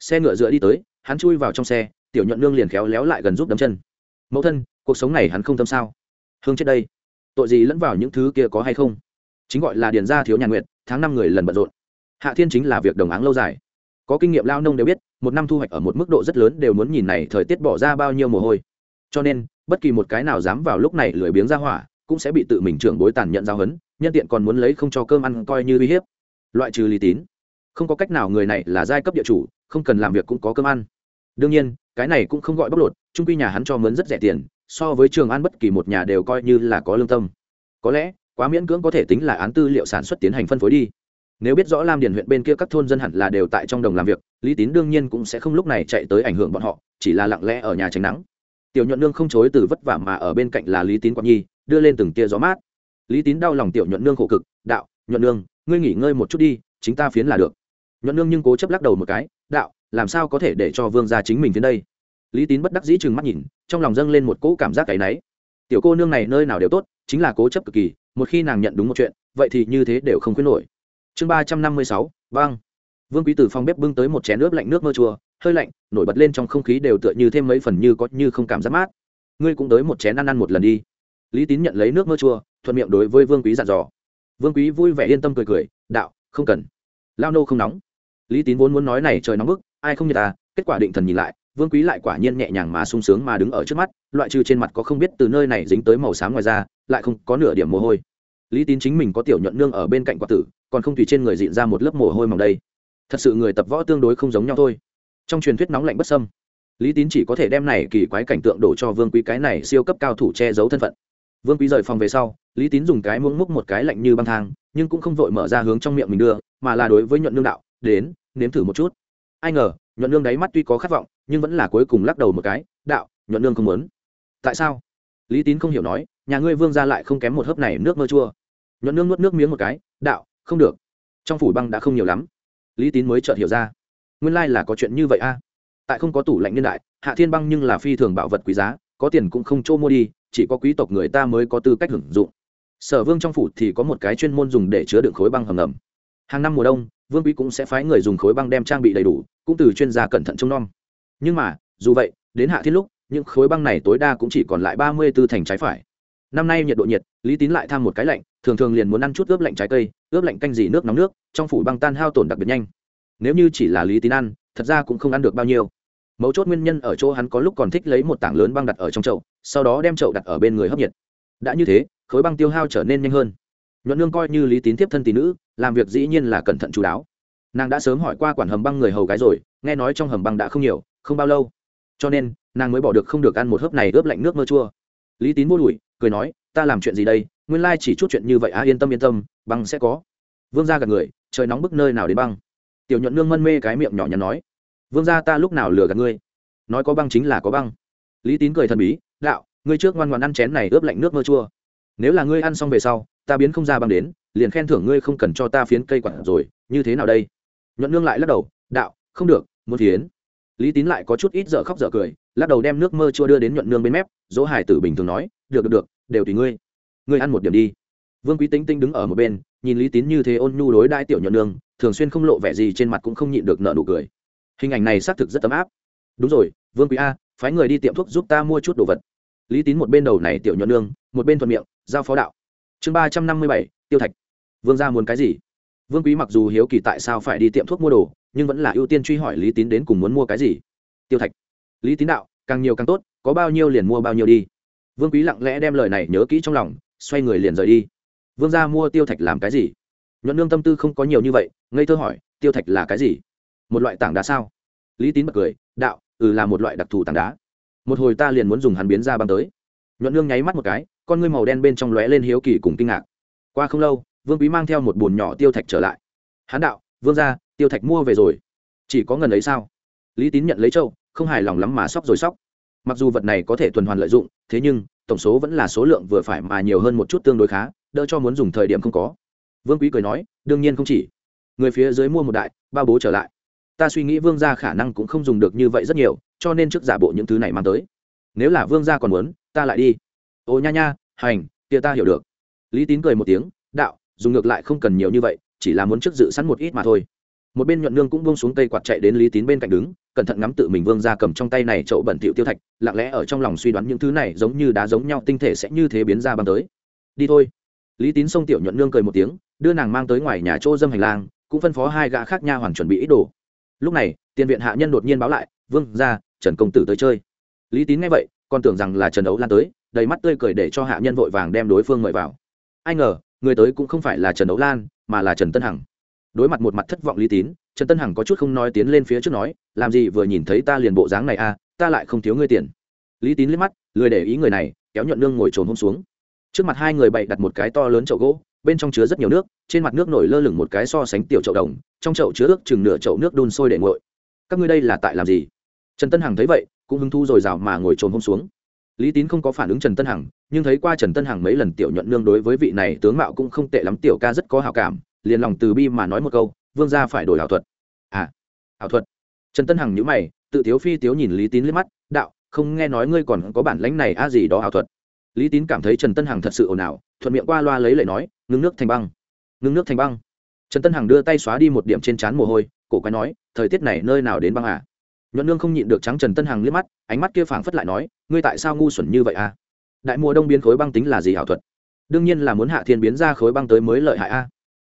Xe ngựa dựa đi tới, hắn chui vào trong xe, tiểu nhuận nương liền khéo léo lại gần giúp đấm chân. Mẫu thân, cuộc sống này hắn không tâm sao? Hương chết đây. Tội gì lẫn vào những thứ kia có hay không? Chính gọi là điền gia thiếu nhà nguyệt, tháng năm người lần bận rộn. Hạ thiên chính là việc đồng áng lâu dài. Có kinh nghiệm lao nông đều biết, một năm thu hoạch ở một mức độ rất lớn đều muốn nhìn này thời tiết bỏ ra bao nhiêu mồ hôi. Cho nên bất kỳ một cái nào dám vào lúc này lười biếng ra hỏa, cũng sẽ bị tự mình trưởng bối tàn nhận giao hấn, nhân tiện còn muốn lấy không cho cơm ăn coi như uy hiếp. Loại trừ lý tín. Không có cách nào người này là giai cấp địa chủ, không cần làm việc cũng có cơm ăn. Đương nhiên, cái này cũng không gọi bóc lột trung quy nhà hắn cho mướn rất rẻ tiền, so với trường ăn bất kỳ một nhà đều coi như là có lương tâm. Có lẽ, quá miễn cưỡng có thể tính là án tư liệu sản xuất tiến hành phân phối đi. Nếu biết rõ lam điền huyện bên kia các thôn dân hẳn là đều tại trong đồng làm việc, lý tín đương nhiên cũng sẽ không lúc này chạy tới ảnh hưởng bọn họ, chỉ là lặng lẽ ở nhà tránh nắng tiểu nhuận nương không chối từ vất vả mà ở bên cạnh là lý tín quang nhi, đưa lên từng tia gió mát. Lý tín đau lòng tiểu nhuận nương khổ cực, đạo, nhuận nương, ngươi nghỉ ngơi một chút đi, chính ta phiến là được. Nhuận nương nhưng cố chấp lắc đầu một cái, đạo, làm sao có thể để cho vương gia chính mình phiến đây? Lý tín bất đắc dĩ chừng mắt nhìn, trong lòng dâng lên một cỗ cảm giác cái náy. Tiểu cô nương này nơi nào đều tốt, chính là cố chấp cực kỳ, một khi nàng nhận đúng một chuyện, vậy thì như thế đều không khuyến nổi. Chương ba trăm năm mươi sáu vang vương quý từ phòng bếp bưng tới một chén nước lạnh nước mơ chua, hơi lạnh, nổi bật lên trong không khí đều tựa như thêm mấy phần như có như không cảm giác mát. Ngươi cũng tới một chén ăn ăn một lần đi. Lý tín nhận lấy nước mơ chua, thuận miệng đối với vương quý dặn dò. Vương quý vui vẻ yên tâm cười cười, đạo, không cần. Lao nô không nóng. Lý tín vốn muốn nói này trời nóng bức, ai không như ta à, kết quả định thần nhìn lại, vương quý lại quả nhiên nhẹ nhàng mà sung sướng mà đứng ở trước mắt, loại trừ trên mặt có không biết từ nơi này dính tới màu xám ngoài ra, lại không có nửa điểm mồ hôi. Lý tín chính mình có tiểu nhuận nương ở bên cạnh quả tử, còn không tùy trên người dịn ra một lớp mồ hôi mỏng đây thật sự người tập võ tương đối không giống nhau thôi. Trong truyền thuyết nóng lạnh bất sâm lý tín chỉ có thể đem này kỳ quái cảnh tượng đổ cho vương quý cái này siêu cấp cao thủ che giấu thân phận. Vương quý rời phòng về sau, lý tín dùng cái muỗng múc một cái lạnh như băng thang, nhưng cũng không vội mở ra hướng trong miệng mình đưa, mà là đối với nhuận nương đạo, đến, nếm thử một chút. Ai ngờ, nhuận nương đáy mắt tuy có khát vọng, nhưng vẫn là cuối cùng lắc đầu một cái, đạo, nhuận nương không muốn. Tại sao? Lý tín không hiểu nói, nhà ngươi vương ra lại không kém một hớp này nước mơ chua. Nhuận nương nuốt nước miếng một cái, đạo, không được. Trong phủ băng đã không nhiều lắm lý tín mới chợt hiểu ra. Nguyên lai là có chuyện như vậy a. Tại không có tủ lạnh niên đại, hạ thiên băng nhưng là phi thường bảo vật quý giá, có tiền cũng không chỗ mua đi, chỉ có quý tộc người ta mới có tư cách hưởng dụng. Sở vương trong phủ thì có một cái chuyên môn dùng để chứa đựng khối băng hầm ngầm. Hàng năm mùa đông, vương quý cũng sẽ phái người dùng khối băng đem trang bị đầy đủ, cũng từ chuyên gia cẩn thận trông nom. Nhưng mà, dù vậy, đến hạ thiên lúc, những khối băng này tối đa cũng chỉ còn lại ba mươi b ố thành trái phải. Năm nay nhiệt độ nhiệt, lý tín lại tham một cái lạnh thường thường liền muốn ăn chút ướp lạnh trái cây, ướp lạnh canh gì nước nóng nước, trong phủ băng tan hao tổn đặc biệt nhanh. Nếu như chỉ là lý tín ăn, thật ra cũng không ăn được bao nhiêu. Mấu chốt nguyên nhân ở chỗ hắn có lúc còn thích lấy một tảng lớn băng đặt ở trong chậu, sau đó đem chậu đặt ở bên người hấp nhiệt. Đã như thế, khối băng tiêu hao trở nên nhanh hơn. Nhuận nương coi như lý tín tiếp thân tỷ nữ, làm việc dĩ nhiên là cẩn thận chú đáo. Nàng đã sớm hỏi qua quản hầm băng người hầu gái rồi, nghe nói trong hầm băng đã không nhiều, không bao lâu. Cho nên, nàng mới bỏ được không được ăn một hớp này ướp lạnh nước mơ chua. Lý tín vô đùi, cười nói, ta làm chuyện gì đây? Nguyên lai chỉ chút chuyện như vậy á, yên tâm yên tâm, băng sẽ có. Vương gia gặp người, trời nóng bức nơi nào đến băng? Tiểu nhuận nương mân mê cái miệng nhỏ nhắn nói, vương gia ta lúc nào lừa gạt ngươi? Nói có băng chính là có băng. Lý tín cười thần bí, đạo, ngươi trước ngoan ngoan ăn chén này ướp lạnh nước mơ chua. Nếu là ngươi ăn xong về sau, ta biến không ra băng đến, liền khen thưởng ngươi không cần cho ta phiến cây quặn rồi, như thế nào đây? Nhuận nương lại lắc đầu, đạo, không được, muốn phiến. Lý tín lại có chút ít dở khóc dở cười, lắc đầu đem nước mơ chua đưa đến nhuận nương bên mép, dỗ hải tử bình thường nói, được được được, đều tùy ngươi ngươi ăn một điểm đi. Vương quý tính tinh đứng ở một bên, nhìn lý tín như thế ôn nhu đối đai tiểu nhuận nương, thường xuyên không lộ vẻ gì trên mặt cũng không nhịn được nợ nụ cười. Hình ảnh này xác thực rất ấm áp. Đúng rồi, vương quý a, phái người đi tiệm thuốc giúp ta mua chút đồ vật. Lý tín một bên đầu này tiểu nhuận nương, một bên thuận miệng, giao phó đạo. Chương ba trăm năm mươi bảy, tiêu thạch. Vương gia muốn cái gì? Vương quý mặc dù hiếu kỳ tại sao phải đi tiệm thuốc mua đồ, nhưng vẫn là ưu tiên truy hỏi lý tín đến cùng muốn mua cái gì. Tiêu thạch. Lý tín đạo, càng nhiều càng tốt, có bao nhiêu liền mua bao nhiêu đi. Vương quý lặng lẽ đem lời này nhớ kỹ trong lòng xoay người liền rời đi. Vương gia mua tiêu thạch làm cái gì? Nhuận nương tâm tư không có nhiều như vậy, ngây thơ hỏi, tiêu thạch là cái gì? Một loại tảng đá sao? Lý tín bật cười, đạo ừ là một loại đặc thù tảng đá. Một hồi ta liền muốn dùng hắn biến ra băng tới. Nhuận nương nháy mắt một cái, con ngươi màu đen bên trong lóe lên hiếu kỳ cùng kinh ngạc. Qua không lâu, vương quý mang theo một bồn nhỏ tiêu thạch trở lại. Hán đạo, vương ra tiêu thạch mua về rồi. Chỉ có ngần ấy sao? Lý tín nhận lấy châu, không hài lòng lắm mà sóc rồi sóc. Mặc dù vật này có thể tuần hoàn lợi dụng, thế nhưng tổng số vẫn là số lượng vừa phải mà nhiều hơn một chút tương đối khá, đỡ cho muốn dùng thời điểm không có. Vương quý cười nói, đương nhiên không chỉ. Người phía dưới mua một đại, ba bố trở lại. Ta suy nghĩ vương gia khả năng cũng không dùng được như vậy rất nhiều, cho nên trước giả bộ những thứ này mang tới. Nếu là vương gia còn muốn, ta lại đi. Ô nha nha, hành, kia ta hiểu được. Lý tín cười một tiếng, đạo, dùng ngược lại không cần nhiều như vậy, chỉ là muốn trước dự sẵn một ít mà thôi một bên nhuận nương cũng buông xuống cây quạt chạy đến lý tín bên cạnh đứng, cẩn thận ngắm tự mình vương ra cầm trong tay này chậu bẩn thỉu tiêu thạch, lặng lẽ ở trong lòng suy đoán những thứ này giống như đá giống nhau tinh thể sẽ như thế biến ra băng tới. Đi thôi. Lý tín xông tiểu nhuận nương cười một tiếng, đưa nàng mang tới ngoài nhà chỗ dâm hành lang, cũng phân phó hai gã khác nha hoàn chuẩn bị ít đồ. Lúc này, tiền viện hạ nhân đột nhiên báo lại, vương ra trần công tử tới chơi. Lý tín nghe vậy, còn tưởng rằng là trần đấu lan tới, đầy mắt tươi cười để cho hạ nhân vội vàng đem đối phương mời vào. Ai ngờ, người tới cũng không phải là trần đấu lan, mà là trần tân hằng đối mặt một mặt thất vọng lý tín, trần tân hằng có chút không nói tiến lên phía trước nói, làm gì vừa nhìn thấy ta liền bộ dáng này à ta lại không thiếu ngươi tiền. Lý tín liếc mắt, lười để ý người này, kéo nhuận nương ngồi trồn hôm xuống. Trước mặt hai người bậy đặt một cái to lớn chậu gỗ, bên trong chứa rất nhiều nước, trên mặt nước nổi lơ lửng một cái so sánh tiểu chậu đồng, trong chậu chứa ước chừng nửa chậu nước đun sôi để nguội. Các ngươi đây là tại làm gì? Trần tân hằng thấy vậy, cũng hứng thu rồi rào mà ngồi trồn hôm xuống. Lý tín không có phản ứng trần tân hằng, nhưng thấy qua trần tân hằng mấy lần tiểu nhuận nương đối với vị này tướng mạo cũng không tệ lắm, tiểu ca rất có hào cảm liền lòng từ bi mà nói một câu, vương gia phải đổi ảo thuật. À ảo thuật. Trần tân hằng nhữ mày, tự tiếu phi tiếu nhìn lý tín liếc mắt, đạo, không nghe nói ngươi còn có bản lãnh này a gì đó ảo thuật. Lý tín cảm thấy trần tân hằng thật sự ồn ào, thuận miệng qua loa lấy lời nói, ngưng nước thành băng, ngưng nước thành băng. Trần tân hằng đưa tay xóa đi một điểm trên trán mồ hôi, cổ quái nói, thời tiết này nơi nào đến băng à? Nhuận nương không nhịn được trắng trần tân hằng liếc mắt, ánh mắt kia phảng phất lại nói, ngươi tại sao ngu xuẩn như vậy à? Đại mùa đông biến khối băng tính là gì ảo thuật? Đương nhiên là muốn hạ thiên biến ra khối băng tới mới lợi hại a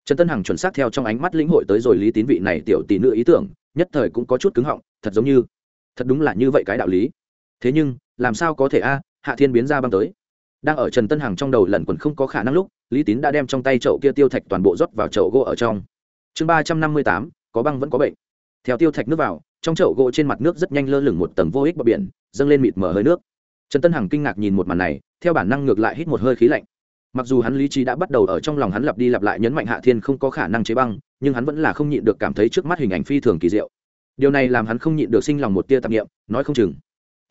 trần tân hằng chuẩn xác theo trong ánh mắt lĩnh hội tới rồi lý tín vị này tiểu tỷ nữ ý tưởng, nhất thời cũng có chút cứng họng, thật giống như, thật đúng là như vậy cái đạo lý. Thế nhưng, làm sao có thể a, hạ thiên biến ra băng tới. Đang ở trần tân hằng trong đầu lần quần không có khả năng lúc, lý tín đã đem trong tay chậu kia tiêu thạch toàn bộ rót vào chậu gỗ ở trong. Chương ba trăm năm mươi tám, có băng vẫn có bệnh. Theo tiêu thạch nước vào, trong chậu gỗ trên mặt nước rất nhanh lơ lửng một tầng vô ích bờ biển, dâng lên mịt mở hơi nước. Trần tân hằng kinh ngạc nhìn một màn này, theo bản năng ngược lại hít một hơi khí lạnh mặc dù hắn lý trí đã bắt đầu ở trong lòng hắn lặp đi lặp lại nhấn mạnh hạ thiên không có khả năng chế băng, nhưng hắn vẫn là không nhịn được cảm thấy trước mắt hình ảnh phi thường kỳ diệu. Điều này làm hắn không nhịn được sinh lòng một tia tạp nghiệm nói không chừng,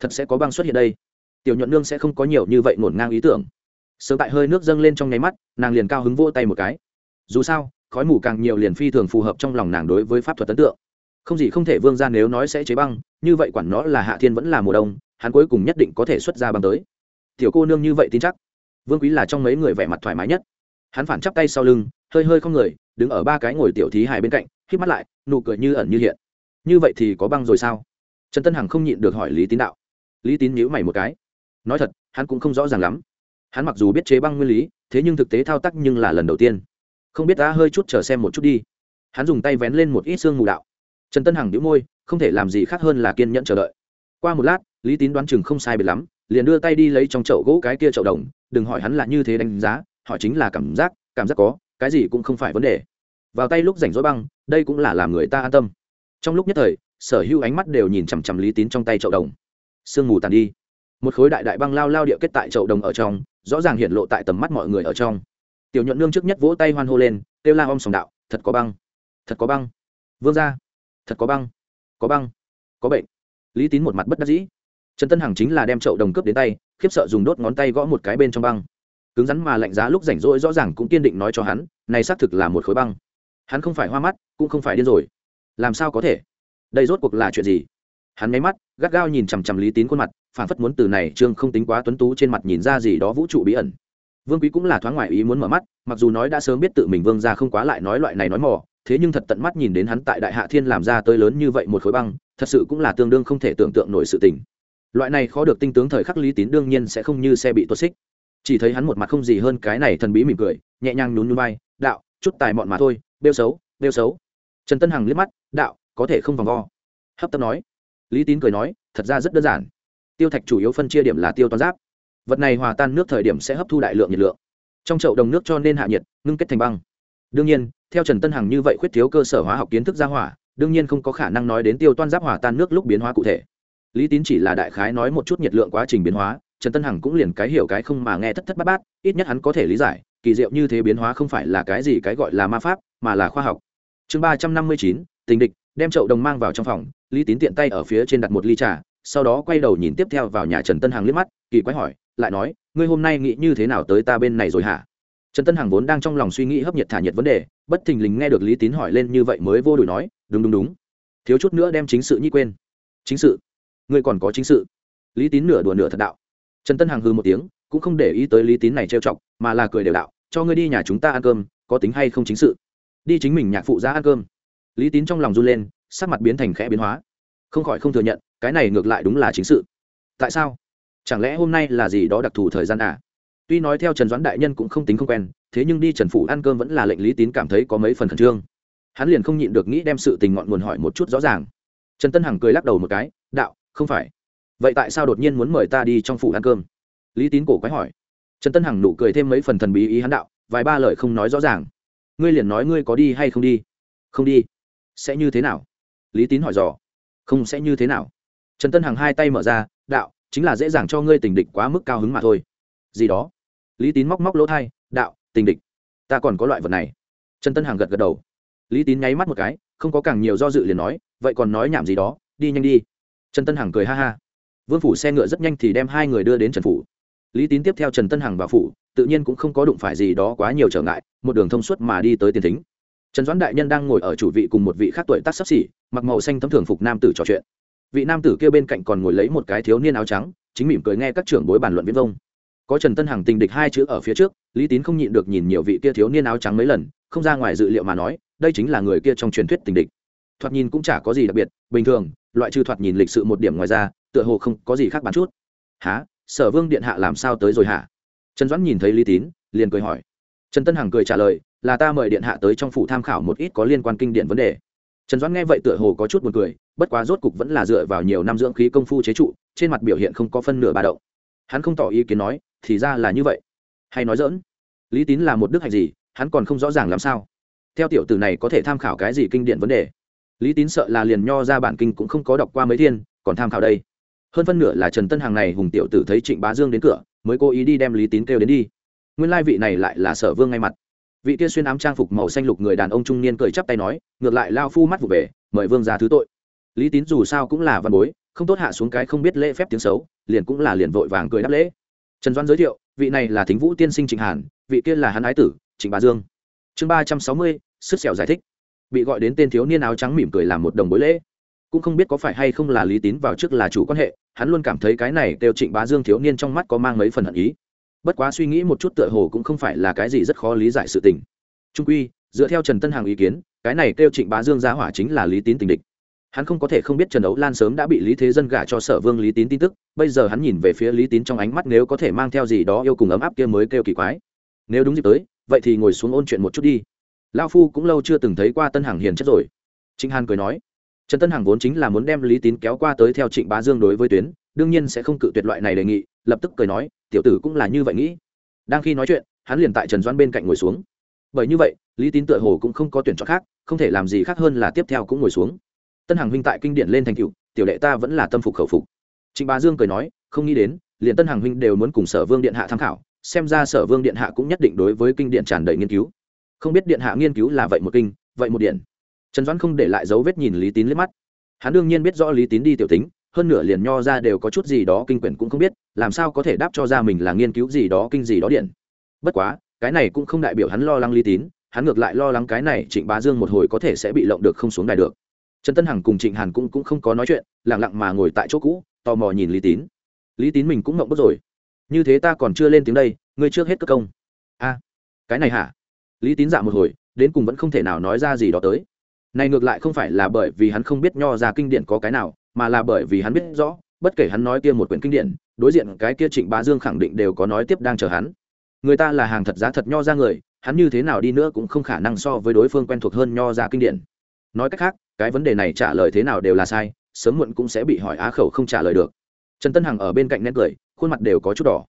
thật sẽ có băng xuất hiện đây. Tiểu nhuận nương sẽ không có nhiều như vậy ngổn ngang ý tưởng. Sớm tại hơi nước dâng lên trong nháy mắt, nàng liền cao hứng vỗ tay một cái. Dù sao, khói mù càng nhiều liền phi thường phù hợp trong lòng nàng đối với pháp thuật ấn tượng. Không gì không thể vương ra nếu nói sẽ chế băng, như vậy quản nó là hạ thiên vẫn là mùa đông, hắn cuối cùng nhất định có thể xuất ra băng tới. Tiểu cô nương như vậy tin chắc vương quý là trong mấy người vẻ mặt thoải mái nhất. Hắn phản chắp tay sau lưng, hơi hơi không người, đứng ở ba cái ngồi tiểu thí hài bên cạnh khi mắt lại, nụ cười như ẩn như hiện. Như vậy thì có băng rồi sao? Trần tân hằng không nhịn được hỏi lý tín đạo. Lý tín nhíu mày một cái. Nói thật, hắn cũng không rõ ràng lắm. Hắn mặc dù biết chế băng nguyên lý, thế nhưng thực tế thao tác nhưng là lần đầu tiên. Không biết ta hơi chút chờ xem một chút đi. Hắn dùng tay vén lên một ít xương mù đạo. Trần tân hằng đĩu môi, không thể làm gì khác hơn là kiên nhẫn chờ đợi. Qua một lát, lý tín đoán chừng không sai biệt lắm liền đưa tay đi lấy trong chậu gỗ cái kia chậu đồng, đừng hỏi hắn là như thế đánh giá họ chính là cảm giác cảm giác có, cái gì cũng không phải vấn đề. Vào tay lúc rảnh rỗi băng, đây cũng là làm người ta an tâm. Trong lúc nhất thời, sở hữu ánh mắt đều nhìn chằm chằm lý tín trong tay chậu đồng. Sương mù tàn đi. Một khối đại đại băng lao lao địa kết tại chậu đồng ở trong, rõ ràng hiện lộ tại tầm mắt mọi người ở trong. Tiểu nhuận nương trước nhất vỗ tay hoan hô lên, kêu la om sòng đạo, thật có băng, thật có băng. Vương ra thật có băng có băng, có bệnh. Lý tín một mặt bất đắc dĩ trần tân hằng chính là đem chậu đồng cướp đến tay, khiếp sợ dùng đốt ngón tay gõ một cái bên trong băng. Cứng rắn mà lạnh giá lúc rảnh rỗi rõ ràng cũng kiên định nói cho hắn, này xác thực là một khối băng. Hắn không phải hoa mắt, cũng không phải điên rồi. Làm sao có thể? Đây rốt cuộc là chuyện gì? Hắn máy mắt, gắt gao nhìn chằm chằm lý tín khuôn mặt phản phất muốn từ này trương không tính quá tuấn tú trên mặt nhìn ra gì đó vũ trụ bí ẩn. Vương quý cũng là thoáng ngoại ý muốn mở mắt, mặc dù nói đã sớm biết tự mình vương ra không quá lại nói loại này nói mò, thế nhưng thật tận mắt nhìn đến hắn tại đại hạ thiên làm ra tới lớn như vậy một khối băng, thật sự cũng là tương đương không thể tưởng tượng nổi sự tình loại này khó được tinh tướng thời khắc lý tín đương nhiên sẽ không như xe bị tuột xích. Chỉ thấy hắn một mặt không gì hơn cái này thần bí mỉm cười, nhẹ nhàng nhún nhún vai, đạo, chút tài mọn mà thôi, bêu xấu bêu xấu. Trần tân hằng liếc mắt, đạo, có thể không vòng vo. Hấp tấp nói. Lý tín cười nói, thật ra rất đơn giản. Tiêu thạch chủ yếu phân chia điểm là tiêu toán giáp. Vật này hòa tan nước thời điểm sẽ hấp thu đại lượng nhiệt lượng. Trong chậu đồng nước cho nên hạ nhiệt, ngưng kết thành băng. Đương nhiên, theo trần tân hằng như vậy khuyết thiếu cơ sở hóa học kiến thức gia hỏa, đương nhiên không có khả năng nói đến tiêu toan giáp hòa tan nước lúc biến hóa cụ thể lý tín chỉ là đại khái nói một chút nhiệt lượng quá trình biến hóa, trần tân hằng cũng liền cái hiểu cái không mà nghe thất thất bát bát, ít nhất hắn có thể lý giải, kỳ diệu như thế biến hóa không phải là cái gì cái gọi là ma pháp, mà là khoa học. Chương ba trăm năm mươi chín, tình địch, đem chậu đồng mang vào trong phòng, lý tín tiện tay ở phía trên đặt một ly trà, sau đó quay đầu nhìn tiếp theo vào nhà trần tân hằng liếc mắt, kỳ quái hỏi, lại nói, ngươi hôm nay nghĩ như thế nào tới ta bên này rồi hả? Trần tân hằng vốn đang trong lòng suy nghĩ hấp nhiệt thả nhiệt vấn đề, bất thình lình nghe được lý tín hỏi lên như vậy mới vô đùi nói, đúng đúng đúng. Thiếu chút nữa đem chính sự nhi quên. Chính sự? Ngươi còn có chính sự. Lý tín nửa đùa nửa thật đạo. Trần tân hằng hư một tiếng, cũng không để ý tới lý tín này trêu chọc, mà là cười đều đạo, cho ngươi đi nhà chúng ta ăn cơm, có tính hay không chính sự? Đi chính mình nhạc phụ ra ăn cơm. Lý tín trong lòng run lên, sắc mặt biến thành khẽ biến hóa. Không khỏi không thừa nhận, cái này ngược lại đúng là chính sự. Tại sao? Chẳng lẽ hôm nay là gì đó đặc thù thời gian à? Tuy nói theo trần doãn đại nhân cũng không tính không quen, thế nhưng đi trần phủ ăn cơm vẫn là lệnh lý tín cảm thấy có mấy phần khẩn trương. Hắn liền không nhịn được nghĩ đem sự tình ngọn nguồn hỏi một chút rõ ràng. Trần tân hằng cười lắc đầu một cái, đạo không phải. Vậy tại sao đột nhiên muốn mời ta đi trong phủ ăn cơm? Lý tín cổ quái hỏi. Trần tân hằng nụ cười thêm mấy phần thần bí ý hắn đạo, vài ba lời không nói rõ ràng. Ngươi liền nói ngươi có đi hay không đi? Không đi. Sẽ như thế nào? Lý tín hỏi dò. Không sẽ như thế nào. Trần tân hằng hai tay mở ra, đạo, chính là dễ dàng cho ngươi tình địch quá mức cao hứng mà thôi. Gì đó? Lý tín móc móc lỗ thai, đạo, tình địch. Ta còn có loại vật này. Trần tân hằng gật gật đầu. Lý tín nháy mắt một cái, không có càng nhiều do dự liền nói, vậy còn nói nhảm gì đó, đi nhanh đi trần tân hằng cười ha ha. Vương phủ xe ngựa rất nhanh thì đem hai người đưa đến trần phủ. Lý tín tiếp theo trần tân hằng vào phủ, tự nhiên cũng không có đụng phải gì đó quá nhiều trở ngại, một đường thông suốt mà đi tới tiền thính. Trần doãn đại nhân đang ngồi ở chủ vị cùng một vị khác tuổi tác sắp xỉ, mặc màu xanh thấm thường phục nam tử trò chuyện. Vị nam tử kia bên cạnh còn ngồi lấy một cái thiếu niên áo trắng, chính mỉm cười nghe các trưởng bối bàn luận viễn vông. Có trần tân hằng tình địch hai chữ ở phía trước, lý tín không nhịn được nhìn nhiều vị kia thiếu niên áo trắng mấy lần, không ra ngoài dự liệu mà nói, đây chính là người kia trong truyền thuyết tình địch. Thoạt nhìn cũng chả có gì đặc biệt, bình thường loại trừ thoạt nhìn lịch sự một điểm ngoài ra, tựa hồ không có gì khác bán chút. Há sở vương điện hạ làm sao tới rồi hả? Trần doãn nhìn thấy lý tín, liền cười hỏi. Trần tân hằng cười trả lời, là ta mời điện hạ tới trong phủ tham khảo một ít có liên quan kinh điển vấn đề. Trần doãn nghe vậy tựa hồ có chút b u ồ n cười, bất quá rốt cục vẫn là dựa vào nhiều năm dưỡng khí công phu chế trụ, trên mặt biểu hiện không có phân nửa ba đậu hắn không tỏ ý kiến nói, thì ra là như vậy. Hay nói dỡn lý tín là một đức hạnh gì, hắn còn không rõ ràng làm sao? Theo tiểu tử này có thể tham khảo cái gì kinh điển vấn đề? Lý tín sợ là liền nho ra bản kinh cũng không có đọc qua mấy thiên, còn tham khảo đây. Hơn phân nửa là trần tân hàng này hùng tiểu tử thấy trịnh bá dương đến cửa, mới cố ý đi đem lý tín kêu đến đi. Nguyên lai vị này lại là sở vương ngay mặt. Vị kia xuyên ám trang phục màu xanh lục người đàn ông trung niên cười chắp tay nói, ngược lại lao phu mắt vụ về, mời vương ra thứ tội. Lý tín dù sao cũng là văn bối, không tốt hạ xuống cái không biết lễ phép tiếng xấu, liền cũng là liền vội vàng cười đáp lễ. Trần doan giới thiệu, vị này là thính vũ tiên sinh trịnh hàn, vị kia là hắn ái tử, trịnh bá dương. Chương ba trăm sáu mươi, sức sẹo giải thích bị gọi đến tên thiếu niên áo trắng mỉm cười làm một đồng bối lễ. Cũng không biết có phải hay không là lý tín vào trước là chủ quan hệ, hắn luôn cảm thấy cái này đều trịnh bá dương thiếu niên trong mắt có mang mấy phần hận ý. Bất quá suy nghĩ một chút tựa hồ cũng không phải là cái gì rất khó lý giải sự tình. Trung quy, dựa theo trần tân hàng ý kiến, cái này kêu trịnh bá dương giá hỏa chính là lý tín tình địch. Hắn không có thể không biết trần ấu lan sớm đã bị lý thế dân gả cho sở vương lý tín tin tức, bây giờ hắn nhìn về phía lý tín trong ánh mắt nếu có thể mang theo gì đó yêu cùng ấm áp kia mới kêu kỳ quái. Nếu đúng dịp tới, vậy thì ngồi xuống ôn chuyện một chút đi lao phu cũng lâu chưa từng thấy qua tân hằng hiền chất rồi. Trịnh hàn cười nói, trần tân hằng vốn chính là muốn đem lý tín kéo qua tới theo trịnh bá dương đối với tuyến, đương nhiên sẽ không cự tuyệt loại này đề nghị, lập tức cười nói, tiểu tử cũng là như vậy nghĩ. Đang khi nói chuyện, hắn liền tại trần doan bên cạnh ngồi xuống. Bởi như vậy, lý tín tựa hồ cũng không có tuyển chọn khác, không thể làm gì khác hơn là tiếp theo cũng ngồi xuống. Tân hằng huynh tại kinh điển lên thành cựu tiểu đệ ta vẫn là tâm phục khẩu phục. Trịnh bá dương cười nói, không nghĩ đến, liền tân hằng huynh đều muốn cùng sở vương điện hạ tham khảo, xem ra sở vương điện hạ cũng nhất định đối với kinh điện tràn đầy nghiên cứu không biết điện hạ nghiên cứu là vậy một kinh vậy một điện. Trần doãn không để lại dấu vết nhìn lý tín liếc mắt. Hắn đương nhiên biết rõ lý tín đi tiểu tính hơn nửa liền nho ra đều có chút gì đó kinh quyển cũng không biết làm sao có thể đáp cho ra mình là nghiên cứu gì đó kinh gì đó điện. Bất quá cái này cũng không đại biểu hắn lo lắng lý tín hắn ngược lại lo lắng cái này trịnh bá dương một hồi có thể sẽ bị lộng được không xuống đài được. Trần tân hằng cùng trịnh hàn cũng, cũng không có nói chuyện lẳng lặng mà ngồi tại chỗ cũ tò mò nhìn lý tín. Lý tín mình cũng mộng bất rồi. Như thế ta còn chưa lên tiếng đây ngươi trước hết cất công. A cái này hả? Lý tín dạ một hồi, đến cùng vẫn không thể nào nói ra gì đó tới. Này ngược lại không phải là bởi vì hắn không biết nho ra kinh điển có cái nào, mà là bởi vì hắn biết rõ, bất kể hắn nói kia một quyển kinh điển, đối diện cái kia trịnh bá dương khẳng định đều có nói tiếp đang chờ hắn. Người ta là hàng thật giá thật nho ra người, hắn như thế nào đi nữa cũng không khả năng so với đối phương quen thuộc hơn nho ra kinh điển. Nói cách khác, cái vấn đề này trả lời thế nào đều là sai, sớm muộn cũng sẽ bị hỏi á khẩu không trả lời được. Trần tân hằng ở bên cạnh nét cười, khuôn mặt đều có chút đỏ.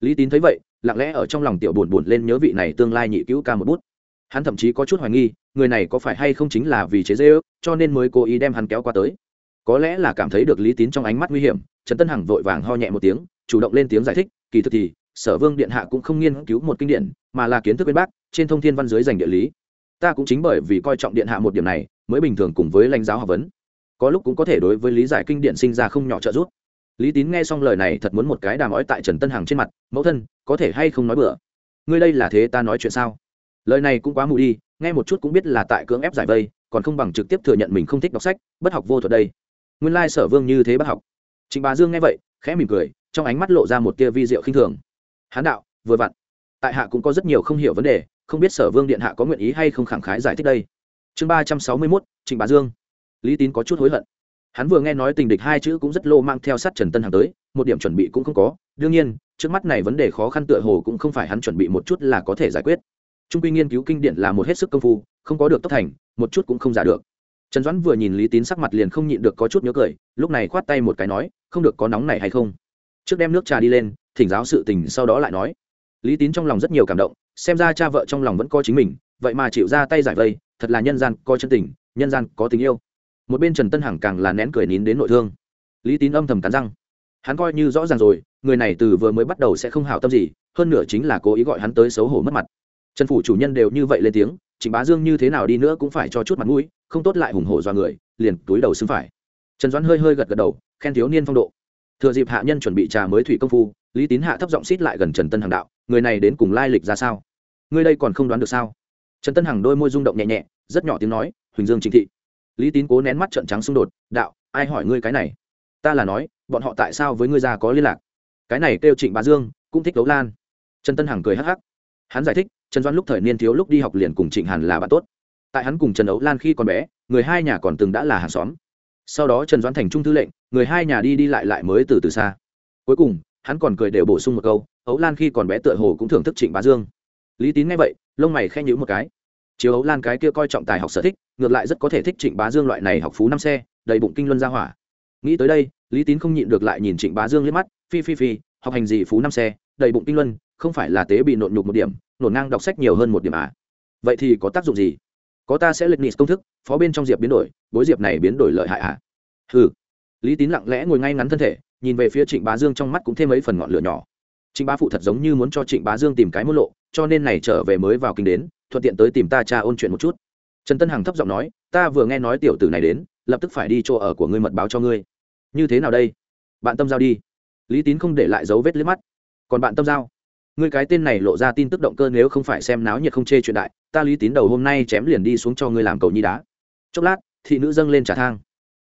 Lý tín thấy vậy lặng lẽ ở trong lòng tiểu buồn buồn lên nhớ vị này tương lai nhị cứu ca một bút. Hắn thậm chí có chút hoài nghi, người này có phải hay không chính là vì chế dê ước, cho nên mới cố ý đem hắn kéo qua tới. Có lẽ là cảm thấy được lý tín trong ánh mắt nguy hiểm, trần tân hằng vội vàng ho nhẹ một tiếng, chủ động lên tiếng giải thích, kỳ thực thì, sở vương điện hạ cũng không nghiên cứu một kinh điển, mà là kiến thức bên bác, trên thông thiên văn dưới dành địa lý. Ta cũng chính bởi vì coi trọng điện hạ một điểm này, mới bình thường cùng với lãnh giáo học vấn. Có lúc cũng có thể đối với lý giải kinh điển sinh ra không nhỏ trợ giúp. Lý tín nghe xong lời này thật muốn một cái đàm ói tại trần tân hằng trên mặt, mẫu thân có thể hay không nói bừa? Ngươi đây là thế ta nói chuyện sao? Lời này cũng quá mù đi, nghe một chút cũng biết là tại cưỡng ép giải vây, còn không bằng trực tiếp thừa nhận mình không thích đọc sách, bất học vô thuật đây. Nguyên lai sở vương như thế bất học. Trịnh bà dương nghe vậy, khẽ mỉm cười, trong ánh mắt lộ ra một tia vi diệu khinh thường. Hán đạo, vừa vặn. Tại hạ cũng có rất nhiều không hiểu vấn đề, không biết sở vương điện hạ có nguyện ý hay không khẳng khái giải thích đây. Chương ba trăm sáu mươi mốt, trịnh bà dương. Lý tín có chút hối hận. Hắn vừa nghe nói tình địch hai chữ cũng rất lô mang theo sát trần tân hàng tới, một điểm chuẩn bị cũng không có đương nhiên, trước mắt này vấn đề khó khăn tựa hồ cũng không phải hắn chuẩn bị một chút là có thể giải quyết. Trung quy nghiên cứu kinh điển là một hết sức công phu, không có được tốc thành, một chút cũng không giả được. Trần doãn vừa nhìn lý tín sắc mặt liền không nhịn được có chút nhớ cười, lúc này khoát tay một cái nói, không được có nóng này hay không? Trước đem nước trà đi lên, thỉnh giáo sự tình sau đó lại nói. Lý tín trong lòng rất nhiều cảm động, xem ra cha vợ trong lòng vẫn có chính mình, vậy mà chịu ra tay giải vây, thật là nhân gian coi chân tình, nhân gian có tình yêu. Một bên trần tân hằng càng là nén cười nín đến nội thương. Lý tín âm thầm cắn răng. Hắn coi như rõ ràng rồi người này từ vừa mới bắt đầu sẽ không hảo tâm gì, hơn nữa chính là cố ý gọi hắn tới xấu hổ mất mặt. Trần phủ chủ nhân đều như vậy lên tiếng, trịnh bá dương như thế nào đi nữa cũng phải cho chút mặt mũi, không tốt lại hùng hổ do người, liền túi đầu xuống phải. Trần doãn hơi hơi gật gật đầu, khen thiếu niên phong độ. Thừa dịp hạ nhân chuẩn bị trà mới thủy công phu, lý tín hạ thấp giọng xít lại gần trần tân hằng đạo, người này đến cùng lai lịch ra sao? Ngươi đây còn không đoán được sao? Trần tân hằng đôi môi rung động nhẹ nhẹ, rất nhỏ tiếng nói, huỳnh dương chính thị. Lý tín cố nén mắt trợn trắng xung đột, đạo, ai hỏi ngươi cái này? Ta là nói, bọn họ tại sao với ngươi ra có liên lạc? Cái này kêu trịnh bá dương, cũng thích đấu lan. Trần tân hằng cười hắc hắc. Hắn giải thích, trần doan lúc thời niên thiếu lúc đi học liền cùng trịnh hàn là bạn tốt. Tại hắn cùng trần đấu lan khi còn bé, người hai nhà còn từng đã là hàng xóm. Sau đó trần doãn thành trung thư lệnh, người hai nhà đi đi lại lại mới từ từ xa. Cuối cùng, hắn còn cười đều bổ sung một câu, ấu lan khi còn bé tựa hồ cũng thưởng thức trịnh bá dương. Lý tín nghe vậy, lông mày khen nhữ một cái. Chiếu ấu lan cái kia coi trọng tài học sở thích, ngược lại rất có thể thích trịnh bá dương loại này học phú năm xe, đầy bụng kinh luân ra hỏa. Nghĩ tới đây lý tín không nhịn được lại nhìn trịnh bá dương liếc mắt, phi phi phi, học hành gì phú năm xe, đầy bụng kinh luân, không phải là tế bị nộn nhục một điểm, nổn ngang đọc sách nhiều hơn một điểm à? Vậy thì có tác dụng gì? Có ta sẽ lịch nịt công thức, phó bên trong diệp biến đổi, bối diệp này biến đổi lợi hại à? Ừ lý tín lặng lẽ ngồi ngay ngắn thân thể, nhìn về phía trịnh bá dương trong mắt cũng thêm mấy phần ngọn lửa nhỏ. Trịnh bá phụ thật giống như muốn cho trịnh bá dương tìm cái môn lộ, cho nên này trở về mới vào kinh đến, thuận tiện tới tìm ta cha ôn chuyện một chút. Trần tân hằng thấp giọng nói, ta vừa nghe nói tiểu tử này đến, lập tức phải đi chỗ ở của ngươi mật báo cho ngươi như thế nào đây? Bạn tâm giao đi. Lý tín không để lại dấu vết liếc mắt. Còn bạn tâm giao? Ngươi cái tên này lộ ra tin tức động cơ nếu không phải xem náo nhiệt không chê chuyện đại, ta lý tín đầu hôm nay chém liền đi xuống cho ngươi làm cầu nhi đá. Chốc lát, thị nữ dâng lên trả thang.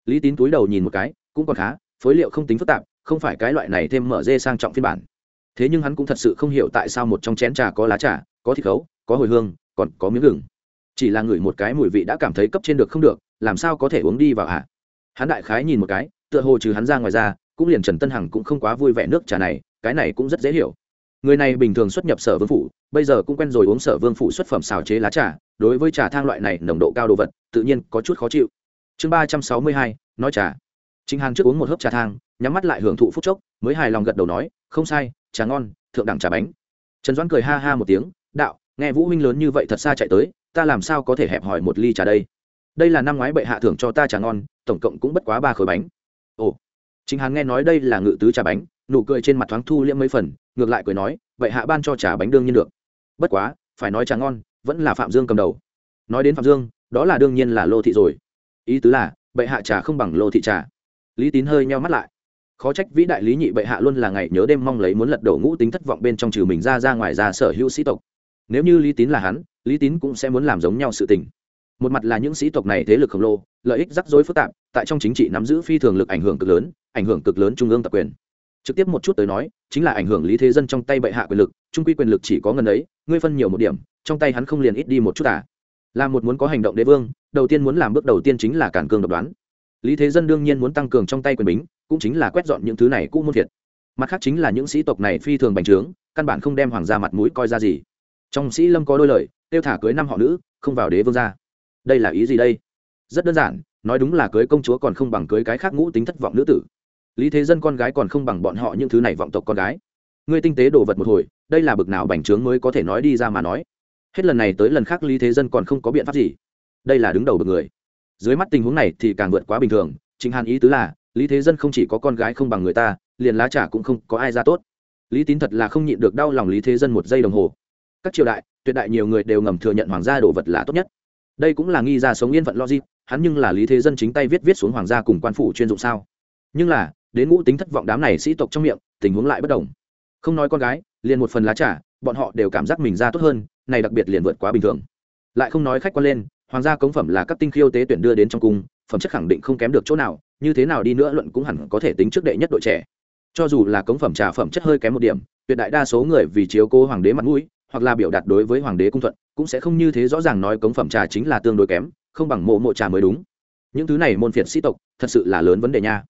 Lý tín túi đầu nhìn một cái, cũng còn khá, phối liệu không tính phức tạp, không phải cái loại này thêm mở dê sang trọng phiên bản. Thế nhưng hắn cũng thật sự không hiểu tại sao một trong chén trà có lá trà, có thịt khấu, có hồi hương, còn có miếng gừng. Chỉ là ngửi một cái mùi vị đã cảm thấy cấp trên được không được, làm sao có thể uống đi vào hả? Hắn đại khái nhìn một cái tựa hồ trừ hắn ra ngoài ra, cũng liền trần tân hằng cũng không quá vui vẻ nước trà này, cái này cũng rất dễ hiểu. Người này bình thường xuất nhập sở vương phủ, bây giờ cũng quen rồi uống sở vương phủ xuất phẩm xào chế lá trà, đối với trà thang loại này nồng độ cao đồ vật, tự nhiên có chút khó chịu. Chương ba trăm sáu mươi hai, nói trà. Chính hàng trước uống một hớp trà thang, nhắm mắt lại hưởng thụ phút chốc, mới hài lòng gật đầu nói, không sai, trà ngon, thượng đẳng trà bánh. Trần doãn cười ha ha một tiếng, đạo, nghe vũ huynh lớn như vậy thật xa chạy tới, ta làm sao có thể hẹp hỏi một ly trà đây? Đây là năm ngoái bệ hạ thưởng cho ta trà ngon, tổng cộng cũng bất quá ba khối bánh ồ. Chính hắn nghe nói đây là ngự tứ trà bánh, nụ cười trên mặt thoáng thu liễm mấy phần, ngược lại cười nói, vậy hạ ban cho trà bánh đương nhiên được. Bất quá, phải nói trà ngon, vẫn là phạm dương cầm đầu. Nói đến phạm dương, đó là đương nhiên là lô thị rồi. Ý tứ là, bệ hạ trà không bằng lô thị trà. Lý tín hơi nheo mắt lại. Khó trách vĩ đại lý nhị bệ hạ luôn là ngày nhớ đêm mong lấy muốn lật đổ ngũ tính thất vọng bên trong trừ mình ra ra ngoài ra sở hữu sĩ tộc. Nếu như lý tín là hắn, lý tín cũng sẽ muốn làm giống nhau sự tình một mặt là những sĩ tộc này thế lực khổng lồ, lợi ích rắc rối phức tạp, tại trong chính trị nắm giữ phi thường lực ảnh hưởng cực lớn, ảnh hưởng cực lớn trung ương tập quyền. Trực tiếp một chút tới nói, chính là ảnh hưởng lý thế dân trong tay bệ hạ quyền lực, trung quy quyền lực chỉ có ngần ấy, ngươi phân nhiều một điểm, trong tay hắn không liền ít đi một chút à? Là một muốn có hành động đế vương, đầu tiên muốn làm bước đầu tiên chính là cản cường độc đoán. Lý thế dân đương nhiên muốn tăng cường trong tay quyền bính, cũng chính là quét dọn những thứ này cũ muôn thiệt. Mặt khác chính là những sĩ tộc này phi thường bành trướng, căn bản không đem hoàng gia mặt mũi coi ra gì. Trong sĩ lâm có đôi lời, tiêu thả cưới năm họ nữ, không vào đế vương gia đây là ý gì đây? Rất đơn giản, nói đúng là cưới công chúa còn không bằng cưới cái khác ngũ tính thất vọng nữ tử. Lý thế dân con gái còn không bằng bọn họ những thứ này vọng tộc con gái. Ngươi tinh tế đồ vật một hồi, đây là bực nào bành trướng mới có thể nói đi ra mà nói. Hết lần này tới lần khác lý thế dân còn không có biện pháp gì. Đây là đứng đầu bực người. Dưới mắt tình huống này thì càng vượt quá bình thường chính hàn ý tứ là, lý thế dân không chỉ có con gái không bằng người ta, liền lá trả cũng không có ai ra tốt. Lý tín thật là không nhịn được đau lòng lý thế dân một giây đồng hồ. Các triều đại, tuyệt đại nhiều người đều ngầm thừa nhận hoàng gia đồ vật là tốt nhất đây cũng là nghi ra sống yên phận logic, hắn nhưng là lý thế dân chính tay viết viết xuống hoàng gia cùng quan phủ chuyên dụng sao? Nhưng là, đến ngũ tính thất vọng đám này sĩ tộc trong miệng, tình huống lại bất đồng. Không nói con gái, liền một phần lá trả bọn họ đều cảm giác mình ra tốt hơn, này đặc biệt liền vượt quá bình thường. Lại không nói khách quan lên, hoàng gia cống phẩm là các tinh khiêu tế tuyển đưa đến trong cung, phẩm chất khẳng định không kém được chỗ nào, như thế nào đi nữa luận cũng hẳn có thể tính trước đệ nhất đội trẻ. Cho dù là cống phẩm trà phẩm chất hơi kém một điểm, tuyệt đại đa số người vì chiếu cố hoàng đế mặt mũi hoặc là biểu đạt đối với hoàng đế cung thuận, cũng sẽ không như thế rõ ràng nói cống phẩm trà chính là tương đối kém, không bằng mộ mộ trà mới đúng. Những thứ này môn phiệt sĩ tộc, thật sự là lớn vấn đề nha.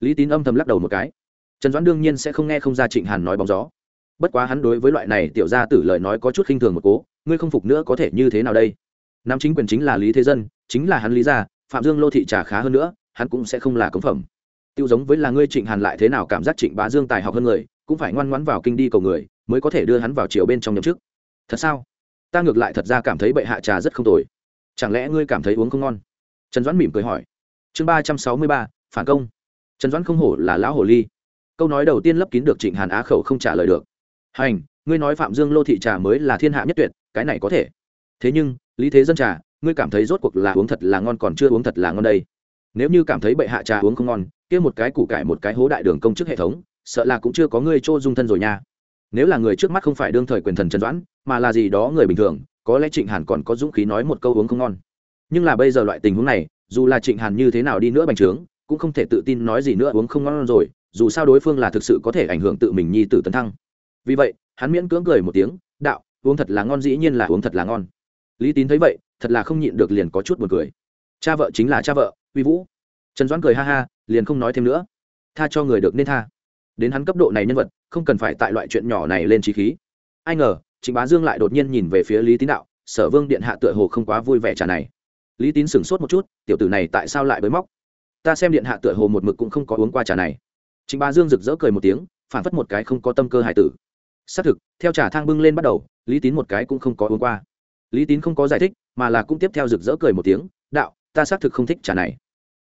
Lý tín âm thầm lắc đầu một cái. Trần doãn đương nhiên sẽ không nghe không ra trịnh hàn nói bóng gió. Bất quá hắn đối với loại này tiểu ra tử lời nói có chút khinh thường một cố, ngươi không phục nữa có thể như thế nào đây? Nam chính quyền chính là lý thế dân, chính là hắn lý gia, phạm dương lô thị trà khá hơn nữa, hắn cũng sẽ không là cống phẩm. Tiêu giống với là ngươi trịnh hàn lại thế nào cảm giác trịnh bá dương tài học hơn người, cũng phải ngoan ngoãn vào kinh đi cầu người, mới có thể đưa hắn vào chiều bên trong nhậm chức thật sao? Ta ngược lại thật ra cảm thấy bệ hạ trà rất không tồi. Chẳng lẽ ngươi cảm thấy uống không ngon? Trần doãn mỉm cười hỏi. Chương ba trăm sáu mươi ba, phản công. Trần doãn không hổ là lão hồ ly. Câu nói đầu tiên lấp kín được trịnh hàn á khẩu không trả lời được. Hành, ngươi nói phạm dương lô thị trà mới là thiên hạ nhất tuyệt, cái này có thể. Thế nhưng, lý thế dân trà, ngươi cảm thấy rốt cuộc là uống thật là ngon còn chưa uống thật là ngon đây. Nếu như cảm thấy bệ hạ trà uống không ngon, kia một cái củ cải một cái hố đại đường công chức hệ thống, sợ là cũng chưa có ngươi chỗ dung thân rồi nha. Nếu là người trước mắt không phải đương thời quyền thần trần doãn mà là gì đó người bình thường, có lẽ trịnh hàn còn có dũng khí nói một câu uống không ngon. Nhưng là bây giờ loại tình huống này, dù là trịnh hàn như thế nào đi nữa bành trướng, cũng không thể tự tin nói gì nữa uống không ngon rồi, dù sao đối phương là thực sự có thể ảnh hưởng tự mình nhi tử tấn thăng. Vì vậy, hắn miễn cưỡng cười một tiếng, đạo, uống thật là ngon, dĩ nhiên là uống thật là ngon. Lý tín thấy vậy, thật là không nhịn được liền có chút buồn cười. Cha vợ chính là cha vợ, uy vũ. Trần doãn cười ha ha, liền không nói thêm nữa. Tha cho người được nên tha. Đến hắn cấp độ này nhân vật, không cần phải tại loại chuyện nhỏ này lên trí khí. Ai ngờ trịnh bá dương lại đột nhiên nhìn về phía lý tín đạo, sở vương điện hạ tựa hồ không quá vui vẻ trà này. Lý tín sửng sốt một chút, tiểu tử này tại sao lại bới móc? Ta xem điện hạ tựa hồ một mực cũng không có uống qua trà này. Trịnh bá dương rực rỡ cười một tiếng, phản phất một cái không có tâm cơ hải tử. Xác thực, theo trà thang bưng lên bắt đầu, lý tín một cái cũng không có uống qua. Lý tín không có giải thích, mà là cũng tiếp theo rực rỡ cười một tiếng, đạo, ta xác thực không thích trà này.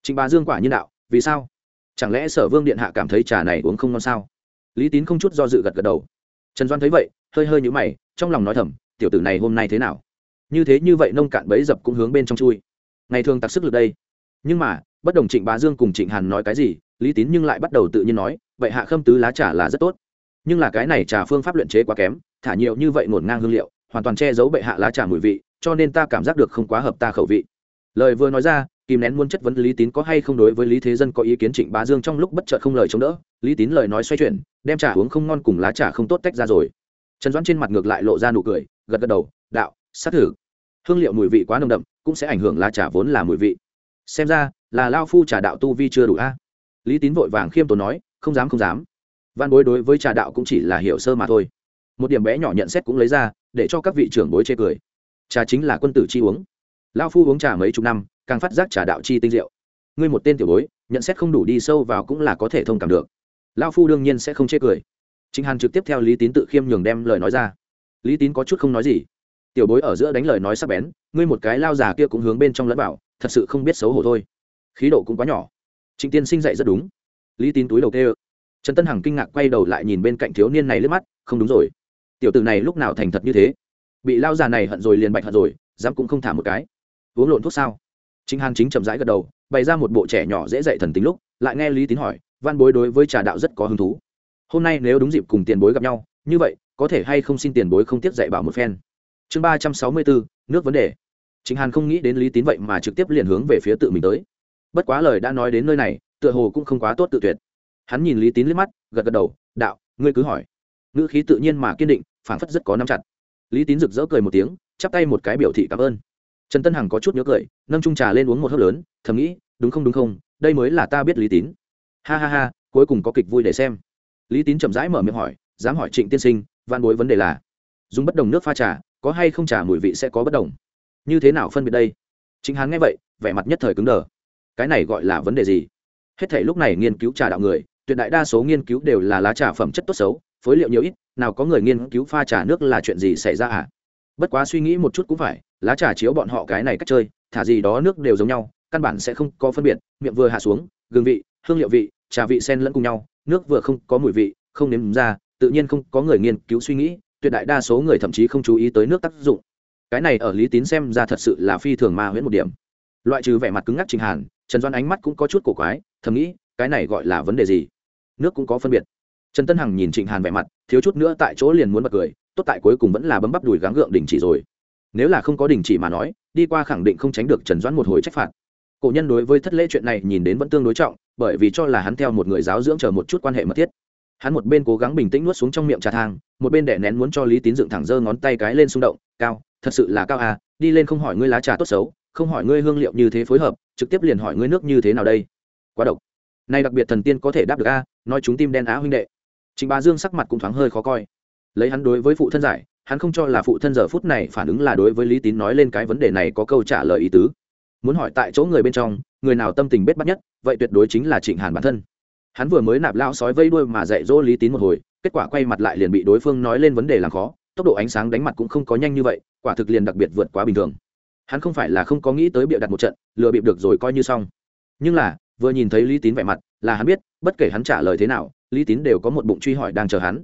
Trịnh bá dương quả nhiên đạo, vì sao? Chẳng lẽ sở vương điện hạ cảm thấy trà này uống không ngon sao? Lý tín không chút do dự gật gật đầu trần doan thấy vậy, hơi hơi nhũ mày, trong lòng nói thầm, tiểu tử này hôm nay thế nào? Như thế như vậy nông cạn bấy dập cũng hướng bên trong chui. Ngày thường tặc sức lực đây. Nhưng mà, bất đồng trịnh bá dương cùng trịnh hàn nói cái gì, lý tín nhưng lại bắt đầu tự nhiên nói, vậy hạ khâm tứ lá trà là rất tốt. Nhưng là cái này trà phương pháp luyện chế quá kém, thả nhiều như vậy ngổn ngang hương liệu, hoàn toàn che giấu bệ hạ lá trà mùi vị, cho nên ta cảm giác được không quá hợp ta khẩu vị. Lời vừa nói ra, kìm nén muốn chất vấn lý tín có hay không đối với lý thế dân có ý kiến trịnh bá dương trong lúc bất chợt không lời chống đỡ, lý tín lời nói xoay chuyển đem trà uống không ngon cùng lá trà không tốt tách ra rồi. Trần doãn trên mặt ngược lại lộ ra nụ cười, gật gật đầu, đạo sát thử hương liệu mùi vị quá nồng đậm, cũng sẽ ảnh hưởng lá trà vốn là mùi vị. Xem ra, là lao phu trà đạo tu vi chưa đủ a. Lý tín vội vàng khiêm tốn nói, không dám không dám. Văn bối đối với trà đạo cũng chỉ là hiểu sơ mà thôi. Một điểm bé nhỏ nhận xét cũng lấy ra, để cho các vị trưởng bối chê cười. Trà chính là quân tử chi uống. Lao phu uống trà mấy chục năm, càng phát giác trà đạo chi tinh diệu. Ngươi một tên tiểu bối, nhận xét không đủ đi sâu vào cũng là có thể thông cảm được lao phu đương nhiên sẽ không chê cười. Chính hàn trực tiếp theo lý tín tự khiêm nhường đem lời nói ra. Lý tín có chút không nói gì. Tiểu bối ở giữa đánh lời nói sắc bén, ngươi một cái lao già kia cũng hướng bên trong lẫn bảo thật sự không biết xấu hổ thôi. Khí độ cũng quá nhỏ. Trịnh tiên sinh dạy rất đúng. Lý tín túi đầu kê ơ trần tân hằng kinh ngạc quay đầu lại nhìn bên cạnh thiếu niên này lướt mắt, không đúng rồi. Tiểu tử này lúc nào thành thật như thế? Bị lao già này hận rồi liền bạch hận rồi, dám cũng không thả một cái. Uống lộn thuốc sao? Chính hàn chính chậm rãi gật đầu, bày ra một bộ trẻ nhỏ dễ dạy thần tính lúc, lại nghe lý tín hỏi văn bối đối với trà đạo rất có hứng thú. Hôm nay nếu đúng dịp cùng tiền bối gặp nhau, như vậy, có thể hay không xin tiền bối không tiếp dạy bảo một phen. Chương ba trăm sáu mươi bốn, nước vấn đề. Chính hàn không nghĩ đến lý tín vậy mà trực tiếp liền hướng về phía tự mình tới. Bất quá lời đã nói đến nơi này, tựa hồ cũng không quá tốt tự tuyệt. Hắn nhìn lý tín liếc mắt, gật gật đầu, đạo, ngươi cứ hỏi. Ngữ khí tự nhiên mà kiên định, phảng phất rất có nắm chặt. Lý tín rực rỡ cười một tiếng, chắp tay một cái biểu thị cảm ơn. Trần tân hằng có chút nhớ cười, nâng trung trà lên uống một hớp lớn, thầm nghĩ, đúng không đúng không, đây mới là ta biết lý tín ha ha ha, cuối cùng có kịch vui để xem. Lý tín chậm rãi mở miệng hỏi, dám hỏi trịnh tiên sinh van bối vấn đề là, dùng bất đồng nước pha trà, có hay không trà mùi vị sẽ có bất đồng? Như thế nào phân biệt đây? Chính hắn nghe vậy, vẻ mặt nhất thời cứng đờ. Cái này gọi là vấn đề gì? Hết thể lúc này nghiên cứu trà đạo người, tuyệt đại đa số nghiên cứu đều là lá trà phẩm chất tốt xấu, phối liệu nhiều ít, nào có người nghiên cứu pha trà nước là chuyện gì xảy ra à? Bất quá suy nghĩ một chút cũng phải, lá trà chiếu bọn họ cái này cách chơi, thả gì đó nước đều giống nhau, căn bản sẽ không có phân biệt, miệng vừa hạ xuống, gừng vị hương liệu vị, trà vị sen lẫn cùng nhau, nước vừa không có mùi vị, không nếm ra, tự nhiên không có người nghiên cứu suy nghĩ, tuyệt đại đa số người thậm chí không chú ý tới nước tác dụng. Cái này ở lý tín xem ra thật sự là phi thường ma huyễn một điểm. Loại trừ vẻ mặt cứng ngắc trình hàn, trần doan ánh mắt cũng có chút cổ quái, thầm nghĩ, cái này gọi là vấn đề gì? Nước cũng có phân biệt. Trần tân hằng nhìn trịnh hàn vẻ mặt, thiếu chút nữa tại chỗ liền muốn bật cười, tốt tại cuối cùng vẫn là bấm bắp đùi gắng gượng đình chỉ rồi. Nếu là không có đình chỉ mà nói, đi qua khẳng định không tránh được trần doãn một hồi trách phạt. Cổ nhân đối với thất lễ chuyện này nhìn đến vẫn tương đối trọng bởi vì cho là hắn theo một người giáo dưỡng chờ một chút quan hệ mật thiết. Hắn một bên cố gắng bình tĩnh nuốt xuống trong miệng trà thang, một bên đẻ nén muốn cho lý tín dựng thẳng giơ ngón tay cái lên xung động, cao, thật sự là cao à đi lên không hỏi ngươi lá trà tốt xấu, không hỏi ngươi hương liệu như thế phối hợp, trực tiếp liền hỏi ngươi nước như thế nào đây. Quá độc. Nay đặc biệt thần tiên có thể đáp được a, nói chúng tim đen á huynh đệ. Chính bà dương sắc mặt cũng thoáng hơi khó coi. Lấy hắn đối với phụ thân giải, hắn không cho là phụ thân giờ phút này phản ứng là đối với lý tín nói lên cái vấn đề này có câu trả lời ý tứ muốn hỏi tại chỗ người bên trong, người nào tâm tình bết bắt nhất, vậy tuyệt đối chính là trịnh hàn bản thân. Hắn vừa mới nạp lao sói vây đuôi mà dạy dỗ lý tín một hồi, kết quả quay mặt lại liền bị đối phương nói lên vấn đề làm khó, tốc độ ánh sáng đánh mặt cũng không có nhanh như vậy, quả thực liền đặc biệt vượt quá bình thường. Hắn không phải là không có nghĩ tới bịa đặt một trận, lừa bịp được rồi coi như xong. Nhưng là, vừa nhìn thấy lý tín vẻ mặt, là hắn biết, bất kể hắn trả lời thế nào, lý tín đều có một bụng truy hỏi đang chờ hắn.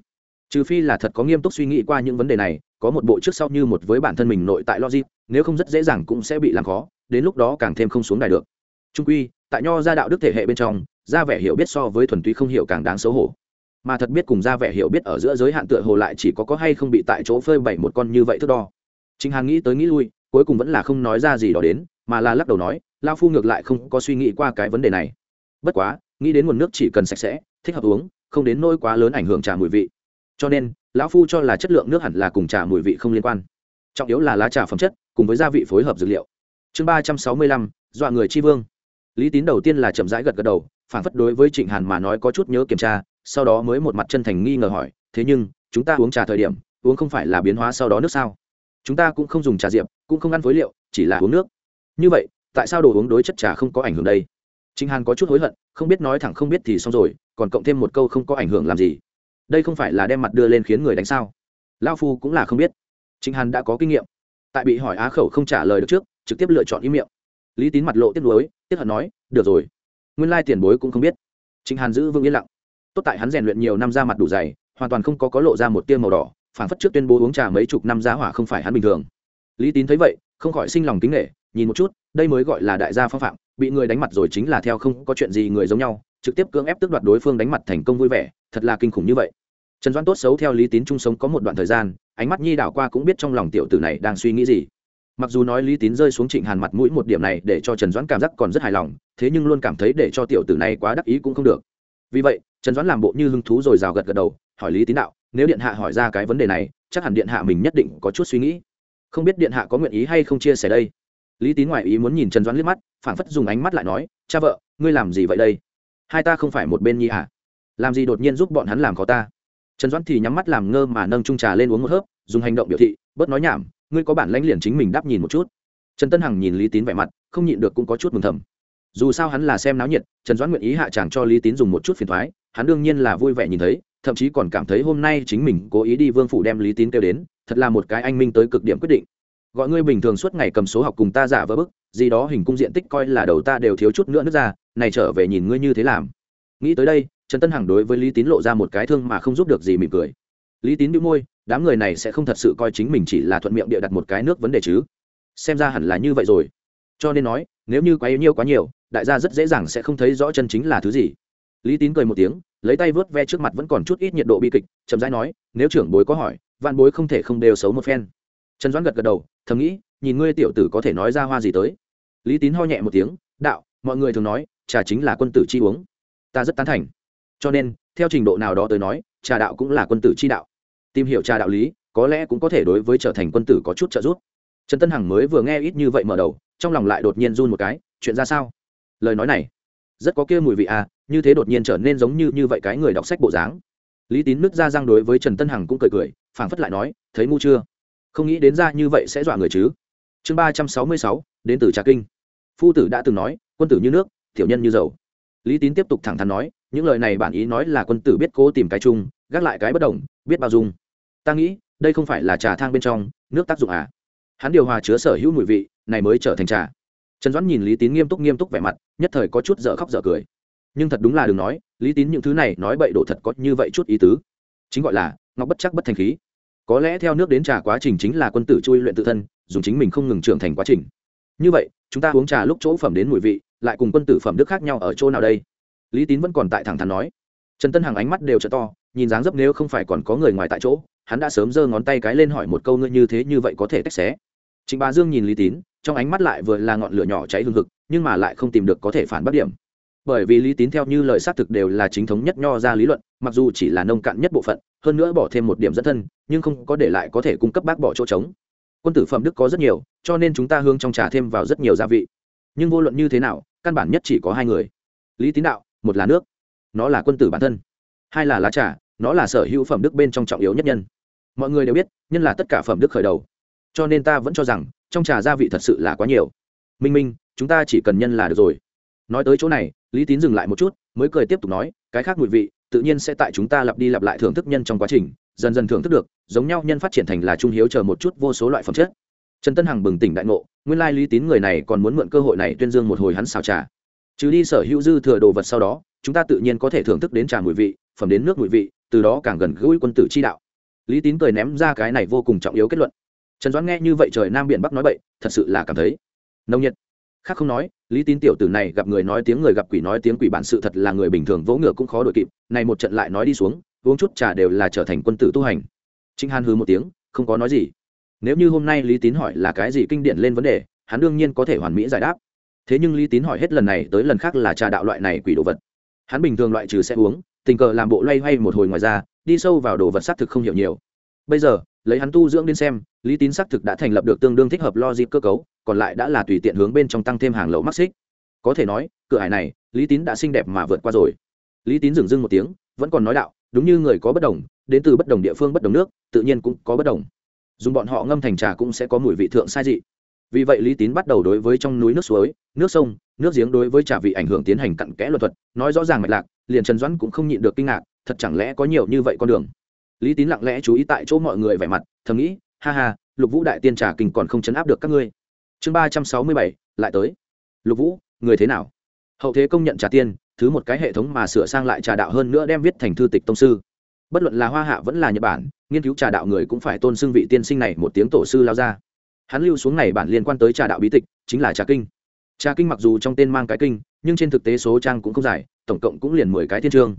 Trừ phi là thật có nghiêm túc suy nghĩ qua những vấn đề này, có một bộ trước sau như một với bản thân mình nội tại logic, nếu không rất dễ dàng cũng sẽ bị làm khó đến lúc đó càng thêm không xuống đài được. Trung quy, tại nho gia đạo đức thể hệ bên trong ra vẻ hiểu biết so với thuần túy không hiểu càng đáng xấu hổ. Mà thật biết cùng ra vẻ hiểu biết ở giữa giới hạn tựa hồ lại chỉ có có hay không bị tại chỗ phơi bày một con như vậy thước đo. Chính hàn nghĩ tới nghĩ lui, cuối cùng vẫn là không nói ra gì đó đến, mà là lắc đầu nói lao phu ngược lại không có suy nghĩ qua cái vấn đề này. Bất quá, nghĩ đến nguồn nước chỉ cần sạch sẽ, thích hợp uống, không đến nỗi quá lớn ảnh hưởng trà mùi vị. Cho nên, lão phu cho là chất lượng nước hẳn là cùng trà mùi vị không liên quan. Trọng yếu là lá trà phẩm chất, cùng với gia vị phối hợp dược liệu chương ba trăm sáu mươi lăm, dọa người tri vương. Lý tín đầu tiên là chậm rãi gật gật đầu, phản phất đối với trịnh hàn mà nói có chút nhớ kiểm tra, sau đó mới một mặt chân thành nghi ngờ hỏi, thế nhưng, chúng ta uống trà thời điểm, uống không phải là biến hóa sau đó nước sao? Chúng ta cũng không dùng trà diệp, cũng không ăn phối liệu, chỉ là uống nước. Như vậy, tại sao đồ uống đối chất trà không có ảnh hưởng đây? Trịnh hàn có chút hối hận, không biết nói thẳng không biết thì xong rồi, còn cộng thêm một câu không có ảnh hưởng làm gì. Đây không phải là đem mặt đưa lên khiến người đánh sao? Lao phu cũng là không biết. Trịnh hàn đã có kinh nghiệm, tại bị hỏi á khẩu không trả lời được trước trực tiếp lựa chọn ý miệng lý tín mặt lộ tiếc nuối, tiếc hận nói, được rồi. Nguyên lai tiền bối cũng không biết. Trịnh hàn giữ vương yên lặng. Tốt tại hắn rèn luyện nhiều năm ra mặt đủ dày, hoàn toàn không có có lộ ra một tiêu màu đỏ phản phất trước tuyên bố uống trà mấy chục năm giá hỏa không phải hắn bình thường. Lý tín thấy vậy, không khỏi sinh lòng kính nghệ nhìn một chút, đây mới gọi là đại gia phong phạm, bị người đánh mặt rồi chính là theo không có chuyện gì người giống nhau, trực tiếp cưỡng ép tước đoạt đối phương đánh mặt thành công vui vẻ, thật là kinh khủng như vậy. Trần doãn tốt xấu theo lý tín chung sống có một đoạn thời gian, ánh mắt nhi đảo qua cũng biết trong lòng tiểu tử này đang suy nghĩ gì mặc dù nói lý tín rơi xuống trịnh hàn mặt mũi một điểm này để cho trần doãn cảm giác còn rất hài lòng, thế nhưng luôn cảm thấy để cho tiểu tử này quá đắc ý cũng không được. Vì vậy, trần doãn làm bộ như hứng thú rồi rào gật gật đầu, hỏi lý tín đạo, nếu điện hạ hỏi ra cái vấn đề này, chắc hẳn điện hạ mình nhất định có chút suy nghĩ. Không biết điện hạ có nguyện ý hay không chia sẻ đây? Lý tín ngoại ý muốn nhìn trần doãn liếc mắt, phảng phất dùng ánh mắt lại nói, cha vợ, ngươi làm gì vậy đây? Hai ta không phải một bên nhi à? Làm gì đột nhiên giúp bọn hắn làm khó ta? Trần doãn thì nhắm mắt làm ngơ mà nâng trung trà lên uống một hớp, dùng hành động biểu thị, bớt nói nhảm ngươi có bản lãnh liền chính mình đáp nhìn một chút. Trần tân hằng nhìn lý tín vẻ mặt, không nhịn được cũng có chút mừng thầm. Dù sao hắn là xem náo nhiệt, trần doãn nguyện ý hạ chàng cho lý tín dùng một chút phiền thoái, hắn đương nhiên là vui vẻ nhìn thấy, thậm chí còn cảm thấy hôm nay chính mình cố ý đi vương phủ đem lý tín kêu đến, thật là một cái anh minh tới cực điểm quyết định. Gọi ngươi bình thường suốt ngày cầm số học cùng ta giả vỡ bức, gì đó hình cung diện tích coi là đầu ta đều thiếu chút nữa nước ra, này trở về nhìn ngươi như thế làm. Nghĩ tới đây, trần tân hằng đối với lý tín lộ ra một cái thương mà không giúp được gì mỉm cười. Lý tín đĩu môi đám người này sẽ không thật sự coi chính mình chỉ là thuận miệng địa đặt một cái nước vấn đề chứ. Xem ra hẳn là như vậy rồi. Cho nên nói, nếu như quá yếu nhiều quá nhiều, đại gia rất dễ dàng sẽ không thấy rõ chân chính là thứ gì. Lý tín cười một tiếng, lấy tay vớt ve trước mặt vẫn còn chút ít nhiệt độ bi kịch, chậm rãi nói, nếu trưởng bối có hỏi, vạn bối không thể không đều xấu một phen. Trần doãn gật gật đầu, thầm nghĩ, nhìn ngươi tiểu tử có thể nói ra hoa gì tới. Lý tín ho nhẹ một tiếng, đạo, mọi người thường nói, trà chính là quân tử chi uống. Ta rất tán thành. Cho nên, theo trình độ nào đó tới nói, trà đạo cũng là quân tử chi đạo tìm hiểu trà đạo lý, có lẽ cũng có thể đối với trở thành quân tử có chút trợ giúp. Trần tân hằng mới vừa nghe ít như vậy mở đầu, trong lòng lại đột nhiên run một cái, chuyện ra sao? Lời nói này, rất có kia mùi vị à như thế đột nhiên trở nên giống như như vậy cái người đọc sách bộ dáng. Lý tín nứt ra răng đối với trần tân hằng cũng cười cười, phảng phất lại nói, thấy ngu chưa? Không nghĩ đến ra như vậy sẽ dọa người chứ. Chương ba trăm sáu mươi sáu, đến từ trà kinh. Phu tử đã từng nói, quân tử như nước tiểu nhân như dầu. Lý tín tiếp tục thẳng thắn nói, những lời này bản ý nói là quân tử biết cố tìm cái chung, gác lại cái bất đồng, biết bao dung ta nghĩ, đây không phải là trà thang bên trong, nước tác dụng à? Hắn điều hòa chứa sở hữu mùi vị, này mới trở thành trà. Trần doãn nhìn lý tín nghiêm túc nghiêm túc vẻ mặt, nhất thời có chút dở khóc dở cười. Nhưng thật đúng là đừng nói, lý tín những thứ này nói bậy đổ thật có như vậy chút ý tứ. Chính gọi là, ngọc bất chắc bất thành khí. Có lẽ theo nước đến trà quá trình chính là quân tử chui luyện tự thân, dùng chính mình không ngừng trưởng thành quá trình. Như vậy, chúng ta uống trà lúc chỗ phẩm đến mùi vị, lại cùng quân tử phẩm đức khác nhau ở chỗ nào đây? Lý tín vẫn còn tại thẳng thắn nói. Trần tân hằng ánh mắt đều t to nhìn dáng dấp nếu không phải còn có người ngoài tại chỗ, hắn đã sớm giơ ngón tay cái lên hỏi một câu ngươi như thế như vậy có thể tách xé. Chính bà dương nhìn lý tín, trong ánh mắt lại vừa là ngọn lửa nhỏ cháy hương hực, nhưng mà lại không tìm được có thể phản bác điểm. Bởi vì lý tín theo như lời xác thực đều là chính thống nhất nho ra lý luận, mặc dù chỉ là nông cạn nhất bộ phận, hơn nữa bỏ thêm một điểm dẫn thân, nhưng không có để lại có thể cung cấp bác bỏ chỗ trống. Quân tử phẩm đức có rất nhiều, cho nên chúng ta hương trong trà thêm vào rất nhiều gia vị. Nhưng vô luận như thế nào, căn bản nhất chỉ có hai người. Lý tín đạo, một là nước, nó là quân tử bản thân, hai là lá trà nó là sở hữu phẩm đức bên trong trọng yếu nhất nhân. Mọi người đều biết, nhân là tất cả phẩm đức khởi đầu. Cho nên ta vẫn cho rằng, trong trà gia vị thật sự là quá nhiều. Minh minh, chúng ta chỉ cần nhân là được rồi. Nói tới chỗ này, lý tín dừng lại một chút, mới cười tiếp tục nói, cái khác mùi vị, tự nhiên sẽ tại chúng ta lặp đi lặp lại thưởng thức nhân trong quá trình, dần dần thưởng thức được, giống nhau nhân phát triển thành là trung hiếu chờ một chút vô số loại phẩm chất. Trần tân hằng bừng tỉnh đại ngộ, nguyên lai lý tín người này còn muốn mượn cơ hội này tuyên dương một hồi hắn xào trà. Trừ đi sở hữu dư thừa đồ vật sau đó, chúng ta tự nhiên có thể thưởng thức đến trà mùi vị, phẩm đến nước mùi vị từ đó càng gần gũi quân tử chi đạo. Lý tín cười ném ra cái này vô cùng trọng yếu kết luận. Trần doãn nghe như vậy trời nam biển bắc nói vậy thật sự là cảm thấy nông nhiệt. Khác không nói, lý tín tiểu tử này gặp người nói tiếng người gặp quỷ nói tiếng quỷ bản sự thật là người bình thường vỗ ngựa cũng khó đội kịp, này một trận lại nói đi xuống, uống chút trà đều là trở thành quân tử tu hành. Trinh hàn hư một tiếng, không có nói gì. Nếu như hôm nay lý tín hỏi là cái gì kinh điển lên vấn đề, hắn đương nhiên có thể hoàn mỹ giải đáp. Thế nhưng lý tín hỏi hết lần này tới lần khác là trà đạo loại này quỷ đồ vật. Hắn bình thường loại trừ sẽ uống tình cờ làm bộ loay hoay một hồi ngoài ra, đi sâu vào đồ vật xác thực không hiểu nhiều. Bây giờ, lấy hắn tu dưỡng đến xem, lý tín xác thực đã thành lập được tương đương thích hợp logic cơ cấu, còn lại đã là tùy tiện hướng bên trong tăng thêm hàng lậu mắc xích. Có thể nói, cửa hải này, lý tín đã xinh đẹp mà vượt qua rồi. Lý tín dừng dưng một tiếng, vẫn còn nói đạo, đúng như người có bất đồng, đến từ bất đồng địa phương bất đồng nước, tự nhiên cũng có bất đồng. Dùng bọn họ ngâm thành trà cũng sẽ có mùi vị thượng sai dị. Vì vậy lý tín bắt đầu đối với trong núi nước suối, nước sông, nước giếng đối với trà vị ảnh hưởng tiến hành cặn kẽ luật thuật, nói rõ ràng mạch lạc liền trần doãn cũng không nhịn được kinh ngạc, thật chẳng lẽ có nhiều như vậy con đường? Lý tín lặng lẽ chú ý tại chỗ mọi người vẻ mặt, thầm nghĩ, ha ha, lục vũ đại tiên trà kinh còn không chấn áp được các ngươi. Chương ba trăm sáu mươi bảy, lại tới. Lục vũ, người thế nào? Hậu thế công nhận trà tiên, thứ một cái hệ thống mà sửa sang lại trà đạo hơn nữa đem viết thành thư tịch tông sư. Bất luận là hoa hạ vẫn là nhật bản, nghiên cứu trà đạo người cũng phải tôn xưng vị tiên sinh này một tiếng tổ sư lao ra. Hắn lưu xuống này bản liên quan tới trà đạo bí tịch, chính là trà kinh. Trà kinh mặc dù trong tên mang cái kinh nhưng trên thực tế số trang cũng không dài, tổng cộng cũng liền mười cái thiên chương.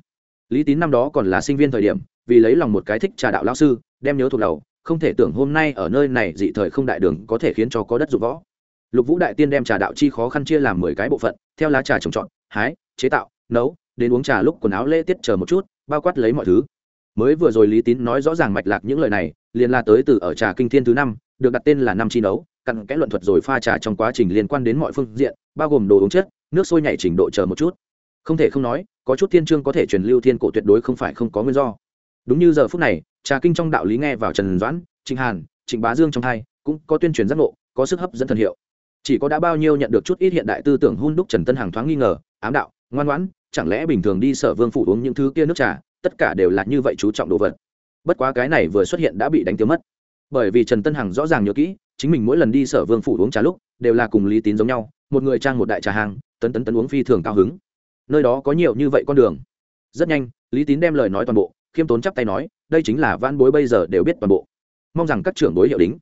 Lý tín năm đó còn là sinh viên thời điểm, vì lấy lòng một cái thích trà đạo lao sư, đem nhớ thuộc đầu, không thể tưởng hôm nay ở nơi này dị thời không đại đường có thể khiến cho có đất dụng võ. Lục vũ đại tiên đem trà đạo chi khó khăn chia làm mười cái bộ phận, theo lá trà trồng trọt, hái, chế tạo, nấu, đến uống trà lúc quần áo lễ tiết chờ một chút, bao quát lấy mọi thứ. Mới vừa rồi lý tín nói rõ ràng mạch lạc những lời này, liền là tới từ ở trà kinh thiên thứ năm, được đặt tên là năm chi nấu, cặn kẽ luận thuật rồi pha trà trong quá trình liên quan đến mọi phương diện, bao gồm đồ uống chất nước sôi nhảy trình độ chờ một chút. Không thể không nói, có chút thiên chương có thể truyền lưu thiên cổ tuyệt đối không phải không có nguyên do. Đúng như giờ phút này, trà kinh trong đạo lý nghe vào trần doãn, trịnh hàn, trịnh bá dương trong thai cũng có tuyên truyền giác ngộ, có sức hấp dẫn thần hiệu. Chỉ có đã bao nhiêu nhận được chút ít hiện đại tư tưởng hun đúc trần tân hàng thoáng nghi ngờ, ám đạo, ngoan ngoãn, chẳng lẽ bình thường đi sở vương phủ uống những thứ kia nước trà, tất cả đều là như vậy chú trọng đồ vật. Bất quá cái này vừa xuất hiện đã bị đánh tiêu mất. Bởi vì trần tân hằng rõ ràng nhớ kỹ, chính mình mỗi lần đi sở vương phủ uống trà lúc, đều là cùng lý tín giống nhau, một người trang một đại trà hàng tấn tấn tấn uống phi thường cao hứng. Nơi đó có nhiều như vậy con đường. Rất nhanh, lý tín đem lời nói toàn bộ, khiêm tốn chắp tay nói, đây chính là van bối bây giờ đều biết toàn bộ. Mong rằng các trưởng bối hiệu đính.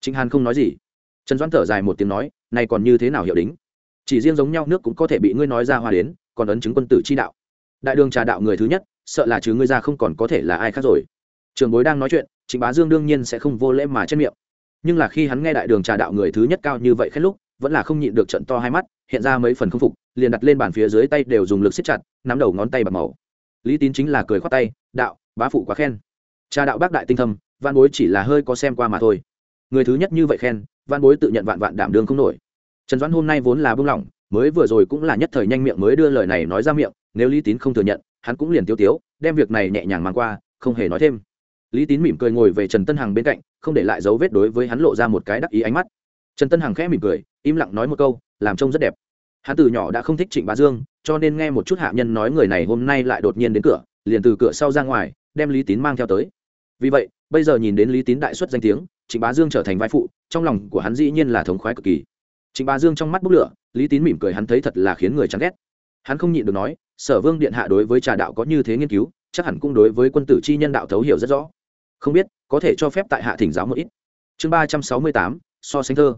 Trịnh hàn không nói gì. Trần doãn thở dài một tiếng nói, này còn như thế nào hiệu đính? Chỉ riêng giống nhau nước cũng có thể bị ngươi nói ra hoa đến, còn ấn chứng quân tử chi đạo. Đại đường trà đạo người thứ nhất, sợ là chứ ngươi ra không còn có thể là ai khác rồi. Trường bối đang nói chuyện, trịnh bá dương đương nhiên sẽ không vô lễ mà chết miệng. Nhưng là khi hắn nghe đại đường trà đạo người thứ nhất cao như vậy khét lúc, vẫn là không nhịn được trận to hai mắt hiện ra mấy phần không phục, liền đặt lên bàn phía dưới tay đều dùng lực siết chặt, nắm đầu ngón tay bằng màu. Lý tín chính là cười khoát tay, đạo, bá phụ quá khen. Cha đạo bác đại tinh thâm văn bối chỉ là hơi có xem qua mà thôi. Người thứ nhất như vậy khen văn bối tự nhận vạn vạn đảm đương không nổi. Trần doãn hôm nay vốn là bưng lỏng, mới vừa rồi cũng là nhất thời nhanh miệng mới đưa lời này nói ra miệng, nếu lý tín không thừa nhận, hắn cũng liền tiêu tiếu, đem việc này nhẹ nhàng mang qua, không hề nói thêm. Lý tín mỉm cười ngồi về trần tân hằng bên cạnh, không để lại dấu vết đối với hắn lộ ra một cái đắc ý ánh mắt. Trần tân hằng khẽ mỉm cười, im lặng nói một câu làm trông rất đẹp. Hắn từ nhỏ đã không thích trịnh bá dương, cho nên nghe một chút hạ nhân nói người này hôm nay lại đột nhiên đến cửa, liền từ cửa sau ra ngoài, đem lý tín mang theo tới. Vì vậy, bây giờ nhìn đến lý tín đại xuất danh tiếng, trịnh bá dương trở thành vai phụ, trong lòng của hắn dĩ nhiên là thống khoái cực kỳ. Trịnh bá dương trong mắt bốc lửa, lý tín mỉm cười hắn thấy thật là khiến người chán ghét. Hắn không nhịn được nói, sở vương điện hạ đối với trà đạo có như thế nghiên cứu, chắc hẳn cũng đối với quân tử chi nhân đạo thấu hiểu rất rõ. Không biết, có thể cho phép tại hạ thỉnh giáo một ít. Chương ba trăm sáu mươi tám, so sánh thơ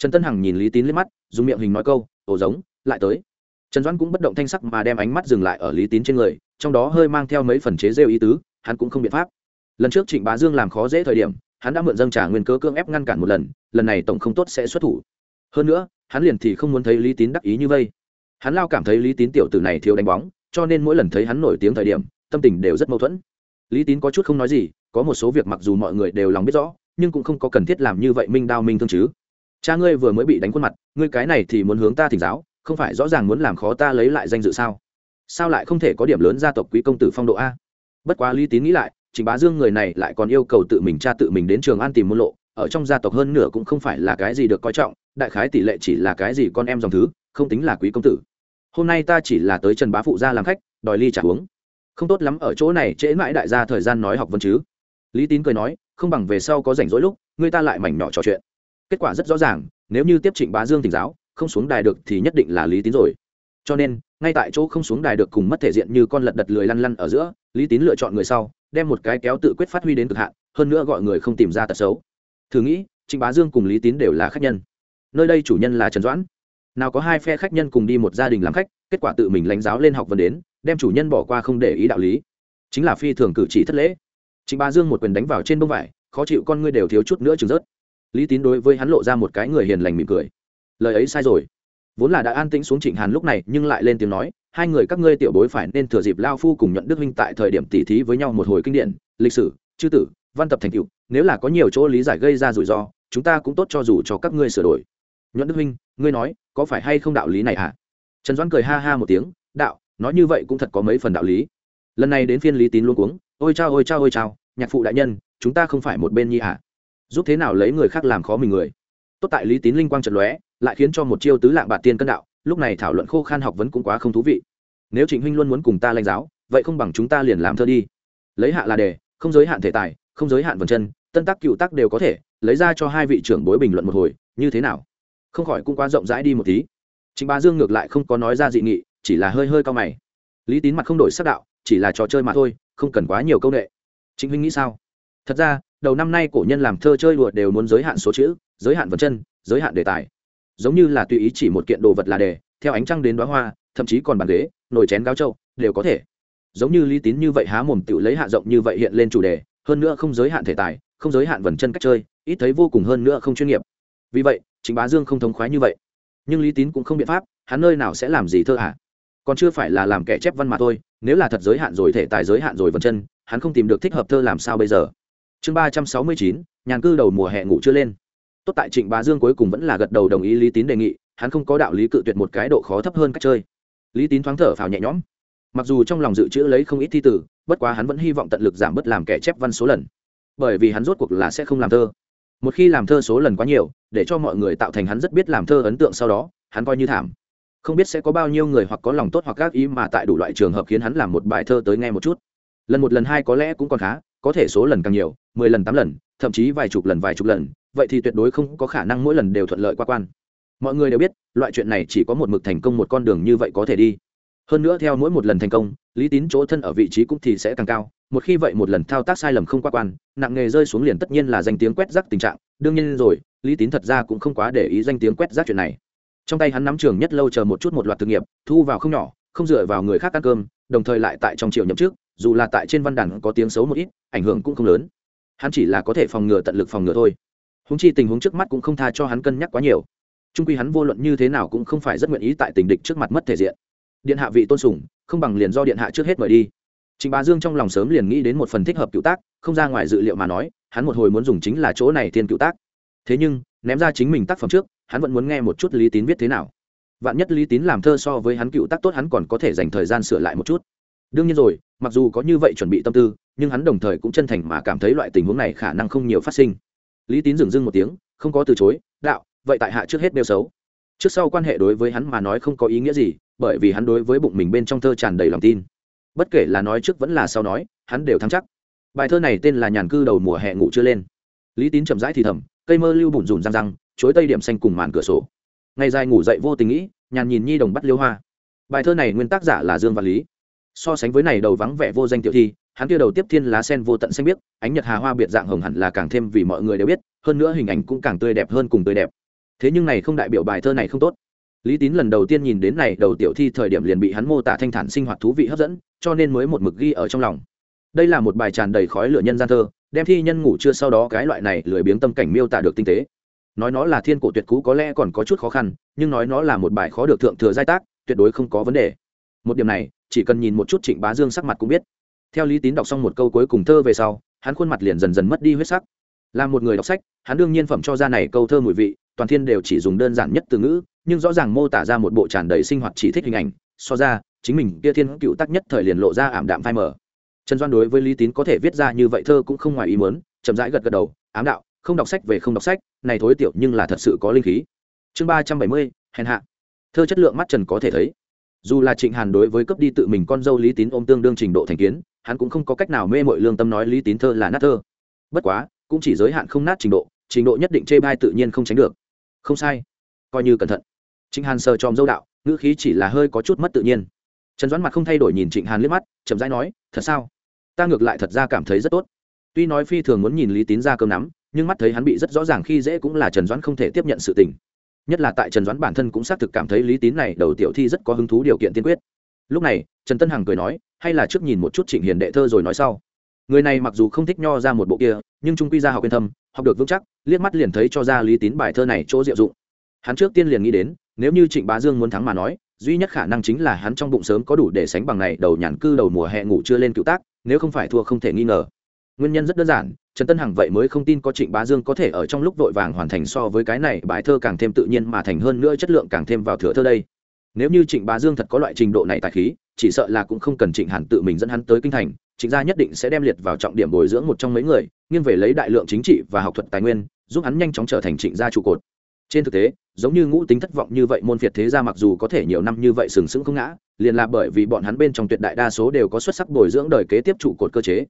trần tân hằng nhìn lý tín liếc mắt, dùng miệng hình nói câu ổ giống, lại tới. Trần doãn cũng bất động thanh sắc mà đem ánh mắt dừng lại ở lý tín trên người, trong đó hơi mang theo mấy phần chế rêu ý tứ, hắn cũng không biện pháp. Lần trước trịnh bá dương làm khó dễ thời điểm, hắn đã mượn dâng trả nguyên cớ cưỡng ép ngăn cản một lần lần này tổng không tốt sẽ xuất thủ. Hơn nữa, hắn liền thì không muốn thấy lý tín đắc ý như vây. Hắn lao cảm thấy lý tín tiểu tử này thiếu đánh bóng, cho nên mỗi lần thấy hắn nổi tiếng thời điểm, tâm tình đều rất mâu thuẫn. Lý tín có chút không nói gì, có một số việc mặc dù mọi người đều lòng biết rõ, nhưng cũng không có cần thiết làm như vậy minh đao minh thương chứ cha ngươi vừa mới bị đánh khuôn mặt, ngươi cái này thì muốn hướng ta thỉnh giáo, không phải rõ ràng muốn làm khó ta lấy lại danh dự sao? Sao lại không thể có điểm lớn gia tộc quý công tử phong độ a? Bất quá lý tín nghĩ lại trịnh bá dương người này lại còn yêu cầu tự mình cha tự mình đến trường an tìm môn lộ, ở trong gia tộc hơn nửa cũng không phải là cái gì được coi trọng, đại khái tỷ lệ chỉ là cái gì con em dòng thứ, không tính là quý công tử. Hôm nay ta chỉ là tới trần bá phụ gia làm khách, đòi ly trả uống. Không tốt lắm ở chỗ này trễ mãi đại gia thời gian nói học vân chứ. Lý tín cười nói, không bằng về sau có rảnh rỗi lúc, người ta lại mảnh nhỏ trò chuyện kết quả rất rõ ràng, nếu như tiếp trịnh bá dương tỉnh giáo, không xuống đài được thì nhất định là lý tín rồi. Cho nên, ngay tại chỗ không xuống đài được cùng mất thể diện như con lật đật lười lăn lăn ở giữa, lý tín lựa chọn người sau, đem một cái kéo tự quyết phát huy đến cực hạn, hơn nữa gọi người không tìm ra tật xấu. Thử nghĩ, trịnh bá dương cùng lý tín đều là khách nhân. Nơi đây chủ nhân là trần doãn. Nào có hai phe khách nhân cùng đi một gia đình làm khách, kết quả tự mình lãnh giáo lên học vấn đến, đem chủ nhân bỏ qua không để ý đạo lý. Chính là phi thường cử chỉ thất lễ. Trịnh bá dương một quyền đánh vào trên bông vải, khó chịu con ngươi đều thiếu chút nữa chừng rớt lý tín đối với hắn lộ ra một cái người hiền lành mỉm cười lời ấy sai rồi vốn là đã an tĩnh xuống trịnh hàn lúc này, nhưng lại lên tiếng nói, hai người các ngươi tiểu bối phải nên thừa dịp lao phu cùng nhuận đức huynh tại thời điểm tỉ thí với nhau một hồi kinh điển, lịch sử, chư tử, văn tập thành cựu nếu là có nhiều chỗ lý giải gây ra rủi ro, chúng ta cũng tốt cho dù cho các ngươi sửa đổi nhuận đức huynh, ngươi nói, có phải hay không đạo lý này hả à? trần doãn cười ha ha một tiếng, đạo, nói như vậy cũng thật có mấy phần đạo lý lần này đến phiên lý tín luôn cuống, ôi chao ôi chao ôi chao, nhạc phụ đại nhân, chúng ta không phải một bên nhi hả à? Giúp thế nào lấy người khác làm khó mình người. Tốt tại lý tín linh quang trận lóe, lại khiến cho một chiêu tứ lạng bạc tiên cân đạo, lúc này thảo luận khô khan học vấn cũng quá không thú vị. Nếu trịnh huynh luôn muốn cùng ta lãnh giáo, vậy không bằng chúng ta liền làm thơ đi. Lấy hạ là đề, không giới hạn thể tài, không giới hạn vần chân, tân tác cựu tác đều có thể, lấy ra cho hai vị trưởng bối bình luận một hồi, như thế nào? Không khỏi cũng quá rộng rãi đi một tí. Trịnh bá dương ngược lại không có nói ra dị nghị, chỉ là hơi hơi cao mày. Lý tín mặt không đổi sắc đạo, chỉ là trò chơi mà thôi, không cần quá nhiều công nghệ. Trịnh huynh nghĩ sao? Thật ra đầu năm nay cổ nhân làm thơ chơi đùa đều muốn giới hạn số chữ, giới hạn vật chân, giới hạn đề tài. Giống như là tùy ý chỉ một kiện đồ vật là đề, theo ánh trăng đến đoá hoa, thậm chí còn bàn ghế, nồi chén gáo trâu, đều có thể. Giống như lý tín như vậy há mồm tự lấy hạ rộng như vậy hiện lên chủ đề, hơn nữa không giới hạn thể tài, không giới hạn vần chân cách chơi, ít thấy vô cùng hơn nữa không chuyên nghiệp. Vì vậy, chính bá dương không thống khoái như vậy. Nhưng lý tín cũng không biện pháp, hắn nơi nào sẽ làm gì thơ hả? Còn chưa phải là làm kẻ chép văn mà thôi, nếu là thật giới hạn rồi thể tài, giới hạn rồi vần chân, hắn không tìm được thích hợp thơ làm sao bây giờ chương ba trăm sáu mươi chín, nhàn cư đầu mùa hè ngủ chưa lên. Tốt tại trịnh bá dương cuối cùng vẫn là gật đầu đồng ý lý tín đề nghị, hắn không có đạo lý cự tuyệt một cái độ khó thấp hơn cách chơi. Lý tín thoáng thở phào nhẹ nhõm. Mặc dù trong lòng dự trữ lấy không ít thi tử, bất quá hắn vẫn hy vọng tận lực giảm bớt làm kẻ chép văn số lần. Bởi vì hắn rốt cuộc là sẽ không làm thơ. Một khi làm thơ số lần quá nhiều, để cho mọi người tạo thành hắn rất biết làm thơ ấn tượng sau đó, hắn coi như thảm. Không biết sẽ có bao nhiêu người hoặc có lòng tốt hoặc gác ý mà tại đủ loại trường hợp khiến hắn làm một bài thơ tới nghe một chút. Lần một lần hai có lẽ cũng còn khá, có thể số lần càng nhiều mười lần tám lần, thậm chí vài chục lần, vài chục lần, vậy thì tuyệt đối không có khả năng mỗi lần đều thuận lợi qua quan. Mọi người đều biết, loại chuyện này chỉ có một mực thành công một con đường như vậy có thể đi. Hơn nữa theo mỗi một lần thành công, lý tín chỗ thân ở vị trí cũng thì sẽ càng cao, một khi vậy một lần thao tác sai lầm không qua quan, nặng nghề rơi xuống liền tất nhiên là danh tiếng quét rác tình trạng. Đương nhiên rồi, lý tín thật ra cũng không quá để ý danh tiếng quét rác chuyện này. Trong tay hắn nắm trường nhất lâu chờ một chút một loạt thực nghiệp thu vào không nhỏ, không dựa vào người khác ăn cơm, đồng thời lại tại trong triều nhậm trước dù là tại trên văn đàn có tiếng xấu một ít, ảnh hưởng cũng không lớn hắn chỉ là có thể phòng ngừa tận lực phòng ngừa thôi húng chi tình huống trước mắt cũng không tha cho hắn cân nhắc quá nhiều trung quy hắn vô luận như thế nào cũng không phải rất nguyện ý tại tình địch trước mặt mất thể diện điện hạ vị tôn sùng không bằng liền do điện hạ trước hết mời đi Trịnh Bá Dương trong lòng sớm liền nghĩ đến một phần thích hợp cựu tác, không ra ngoài dự liệu mà nói, hắn một hồi muốn dùng chính là chỗ này tiên cựu tác. Thế nhưng, ném ra chính mình tác phẩm trước, hắn vẫn muốn nghe một chút Lý Tín viết thế nào. Vạn nhất Lý Tín làm thơ so với hắn cựu tác tốt hắn còn có thể dành thời gian sửa lại một chút. Đương nhiên rồi, mặc dù có như vậy chuẩn bị tâm tư, nhưng hắn đồng thời cũng chân thành mà cảm thấy loại tình huống này khả năng không nhiều phát sinh. Lý Tín dừng dưng một tiếng, không có từ chối, đạo, vậy tại hạ trước hết nêu xấu. Trước sau quan hệ đối với hắn mà nói không có ý nghĩa gì, bởi vì hắn đối với bụng mình bên trong thơ tràn đầy lòng tin. Bất kể là nói trước vẫn là sau nói hắn đều thắng chắc. Bài thơ này tên là nhàn cư đầu mùa hè ngủ chưa lên. Lý tín chậm rãi thì thầm cây mơ lưu bùn rùn răng răng chối tây điểm xanh cùng màn cửa sổ. Ngày dài ngủ dậy vô tình nghĩ nhàn nhìn nhi đồng bắt liêu hoa. Bài thơ này nguyên tác giả là dương văn lý so sánh với này đầu vắng vẻ vô danh tiểu thi, hắn kia đầu tiếp thiên lá sen vô tận xanh biếc, ánh nhật hà hoa biệt dạng hồng hẳn là càng thêm vì mọi người đều biết, hơn nữa hình ảnh cũng càng tươi đẹp hơn cùng tươi đẹp. Thế nhưng này không đại biểu bài thơ này không tốt. Lý tín lần đầu tiên nhìn đến này đầu tiểu thi thời điểm liền bị hắn mô tả thanh thản sinh hoạt thú vị hấp dẫn, cho nên mới một mực ghi ở trong lòng. Đây là một bài tràn đầy khói lửa nhân gian thơ, đem thi nhân ngủ chưa sau đó cái loại này lười biếng tâm cảnh miêu tả được tinh tế. Nói nó là thiên cổ tuyệt cú có lẽ còn có chút khó khăn, nhưng nói nó là một bài khó được thượng thừa giai tác, tuyệt đối không có vấn đề. Một điểm này chỉ cần nhìn một chút trịnh bá dương sắc mặt cũng biết. Theo lý tín đọc xong một câu cuối cùng thơ về sau, hắn khuôn mặt liền dần dần mất đi huyết sắc. Là một người đọc sách, hắn đương nhiên phẩm cho ra này câu thơ mùi vị, toàn thiên đều chỉ dùng đơn giản nhất từ ngữ, nhưng rõ ràng mô tả ra một bộ tràn đầy sinh hoạt chỉ thích hình ảnh, so ra, chính mình kia thiên cựu tác nhất thời liền lộ ra ảm đạm phai mờ. Trần doan đối với lý tín có thể viết ra như vậy thơ cũng không ngoài ý muốn, chậm rãi gật gật đầu, ám đạo, không đọc sách về không đọc sách, này thối tiểu nhưng là thật sự có linh khí. Chương ba trăm bảy mươi, hèn hạ. Thơ chất lượng mắt trần có thể thấy dù là trịnh hàn đối với cấp đi tự mình con dâu lý tín ôm tương đương trình độ thành kiến, hắn cũng không có cách nào mê mội lương tâm nói lý tín thơ là nát thơ. Bất quá, cũng chỉ giới hạn không nát trình độ trình độ nhất định chê bai tự nhiên không tránh được. Không sai. Coi như cẩn thận. Trịnh hàn sờ tròm dâu đạo, ngữ khí chỉ là hơi có chút mất tự nhiên. Trần doãn mặt không thay đổi nhìn trịnh hàn liếc mắt, chậm rãi nói, thật sao? Ta ngược lại thật ra cảm thấy rất tốt. Tuy nói phi thường muốn nhìn lý tín ra cơm nắm, nhưng mắt thấy hắn bị rất rõ ràng khi dễ cũng là trần doãn không thể tiếp nhận sự tình nhất là tại trần doãn bản thân cũng xác thực cảm thấy lý tín này đầu tiểu thi rất có hứng thú điều kiện tiên quyết. Lúc này, trần tân hằng cười nói, hay là trước nhìn một chút trịnh hiền đệ thơ rồi nói sau. Người này mặc dù không thích nho ra một bộ kia, nhưng trung quy ra học yên thâm, học được vững chắc, liếc mắt liền thấy cho ra lý tín bài thơ này chỗ diệu dụng. Hắn trước tiên liền nghĩ đến, nếu như trịnh bá dương muốn thắng mà nói, duy nhất khả năng chính là hắn trong bụng sớm có đủ để sánh bằng này đầu nhàn cư đầu mùa hè ngủ chưa lên cựu tác, nếu không phải thua không thể nghi ngờ nguyên nhân rất đơn giản, trần tân hằng vậy mới không tin có trịnh bá dương có thể ở trong lúc vội vàng hoàn thành so với cái này bài thơ càng thêm tự nhiên mà thành hơn nữa chất lượng càng thêm vào thừa thơ đây. Nếu như trịnh bá dương thật có loại trình độ này tài khí, chỉ sợ là cũng không cần trịnh hàn tự mình dẫn hắn tới kinh thành, trịnh gia nhất định sẽ đem liệt vào trọng điểm bồi dưỡng một trong mấy người, nghiêng về lấy đại lượng chính trị và học thuật tài nguyên, giúp hắn nhanh chóng trở thành trịnh gia trụ cột. Trên thực tế, giống như ngũ tính thất vọng như vậy môn phiệt thế gia mặc dù có thể nhiều năm như vậy sừng sững không ngã, liền là bởi vì bọn hắn bên trong tuyệt đại đa số đều có xuất sắc bồi dưỡng đời kế tiếp trụ cột cơ chế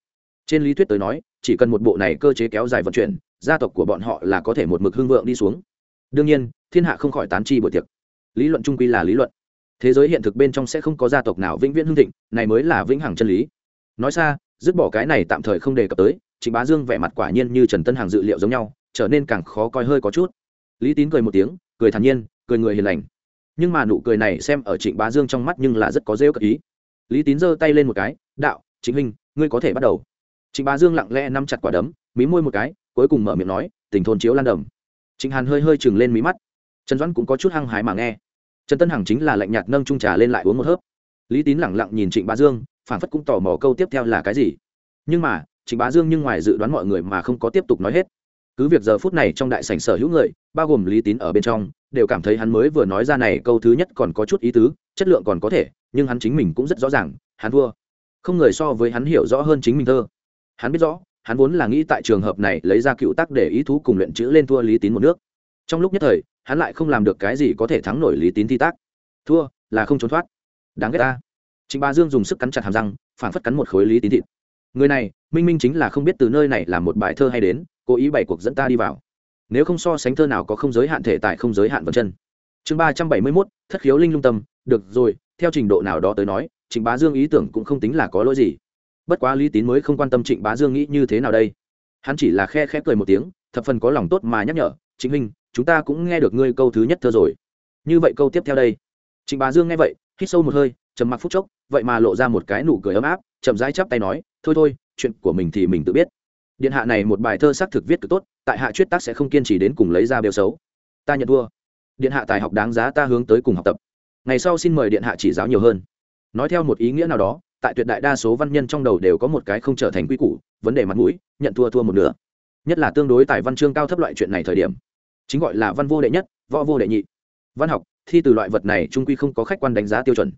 trên lý thuyết tới nói, chỉ cần một bộ này cơ chế kéo dài vận chuyển, gia tộc của bọn họ là có thể một mực hưng vượng đi xuống. Đương nhiên, thiên hạ không khỏi tán chi buổi tiệc. Lý luận trung quy là lý luận. Thế giới hiện thực bên trong sẽ không có gia tộc nào vĩnh viễn hưng thịnh, này mới là vĩnh hằng chân lý. Nói xa, dứt bỏ cái này tạm thời không đề cập tới, trịnh bá dương vẻ mặt quả nhiên như trần tân hàng dự liệu giống nhau, trở nên càng khó coi hơi có chút. Lý tín cười một tiếng, cười thản nhiên, cười người hiền lành. Nhưng mà nụ cười này xem ở trịnh bá dương trong mắt nhưng là rất có rêu cật ý. Lý tín giơ tay lên một cái, đạo chính huynh, ngươi có thể bắt đầu trịnh bá dương lặng lẽ nắm chặt quả đấm, mí môi một cái, cuối cùng mở miệng nói, tình thôn chiếu lan đầm. Trịnh hàn hơi hơi chừng lên mí mắt. Trần doãn cũng có chút hăng hái mà nghe. Trần tân hằng chính là lạnh nhạt nâng chung trà lên lại uống một hớp. Lý tín lẳng lặng nhìn trịnh bá dương phản phất cũng tò mò câu tiếp theo là cái gì. Nhưng mà, trịnh bá dương nhưng ngoài dự đoán mọi người mà không có tiếp tục nói hết. Cứ việc giờ phút này trong đại sảnh sở hữu người, bao gồm lý tín ở bên trong, đều cảm thấy hắn mới vừa nói ra này câu thứ nhất còn có chút ý tứ, chất lượng còn có thể, nhưng hắn chính mình cũng rất rõ ràng, hắn thua. Không người so với hắn hiểu rõ hơn chính mình thơ hắn biết rõ, hắn vốn là nghĩ tại trường hợp này lấy ra cựu tác để ý thú cùng luyện chữ lên thua lý tín một nước. Trong lúc nhất thời, hắn lại không làm được cái gì có thể thắng nổi lý tín thi tác. Thua, là không trốn thoát. Đáng ghét ta. Chính ba dương dùng sức cắn chặt hàm răng, phản phất cắn một khối lý tín thịt. Người này, minh minh chính là không biết từ nơi này là một bài thơ hay đến, cố ý bày cuộc dẫn ta đi vào. Nếu không so sánh thơ nào có không giới hạn thể tại không giới hạn vật chân. Chương ba trăm bảy mươi mốt, thất khiếu linh lung tâm, được rồi, theo trình độ nào đó tới nói, trịnh bá dương ý tưởng cũng không tính là có lỗi gì bất quá lý tín mới không quan tâm trịnh bá dương nghĩ như thế nào đây. Hắn chỉ là khe khẽ cười một tiếng, thập phần có lòng tốt mà nhắc nhở chính minh chúng ta cũng nghe được ngươi câu thứ nhất thơ rồi. Như vậy câu tiếp theo đây. Trịnh bá dương nghe vậy, hít sâu một hơi, trầm mặc phút chốc, vậy mà lộ ra một cái nụ cười ấm áp, chậm rãi chắp tay nói, thôi thôi, chuyện của mình thì mình tự biết. Điện hạ này một bài thơ xác thực viết cực tốt, tại hạ chuyết tác sẽ không kiên trì đến cùng lấy ra bêu xấu. Ta nhận thua. Điện hạ tài học đáng giá ta hướng tới cùng học tập. Ngày sau xin mời điện hạ chỉ giáo nhiều hơn. Nói theo một ý nghĩa nào đó tại tuyệt đại đa số văn nhân trong đầu đều có một cái không trở thành quy củ, vấn đề mặt mũi, nhận thua thua một nửa. Nhất là tương đối tại văn chương cao thấp loại chuyện này thời điểm. Chính gọi là văn vô đệ nhất, võ vô đệ nhị. Văn học, thi từ loại vật này trung quy không có khách quan đánh giá tiêu chuẩn.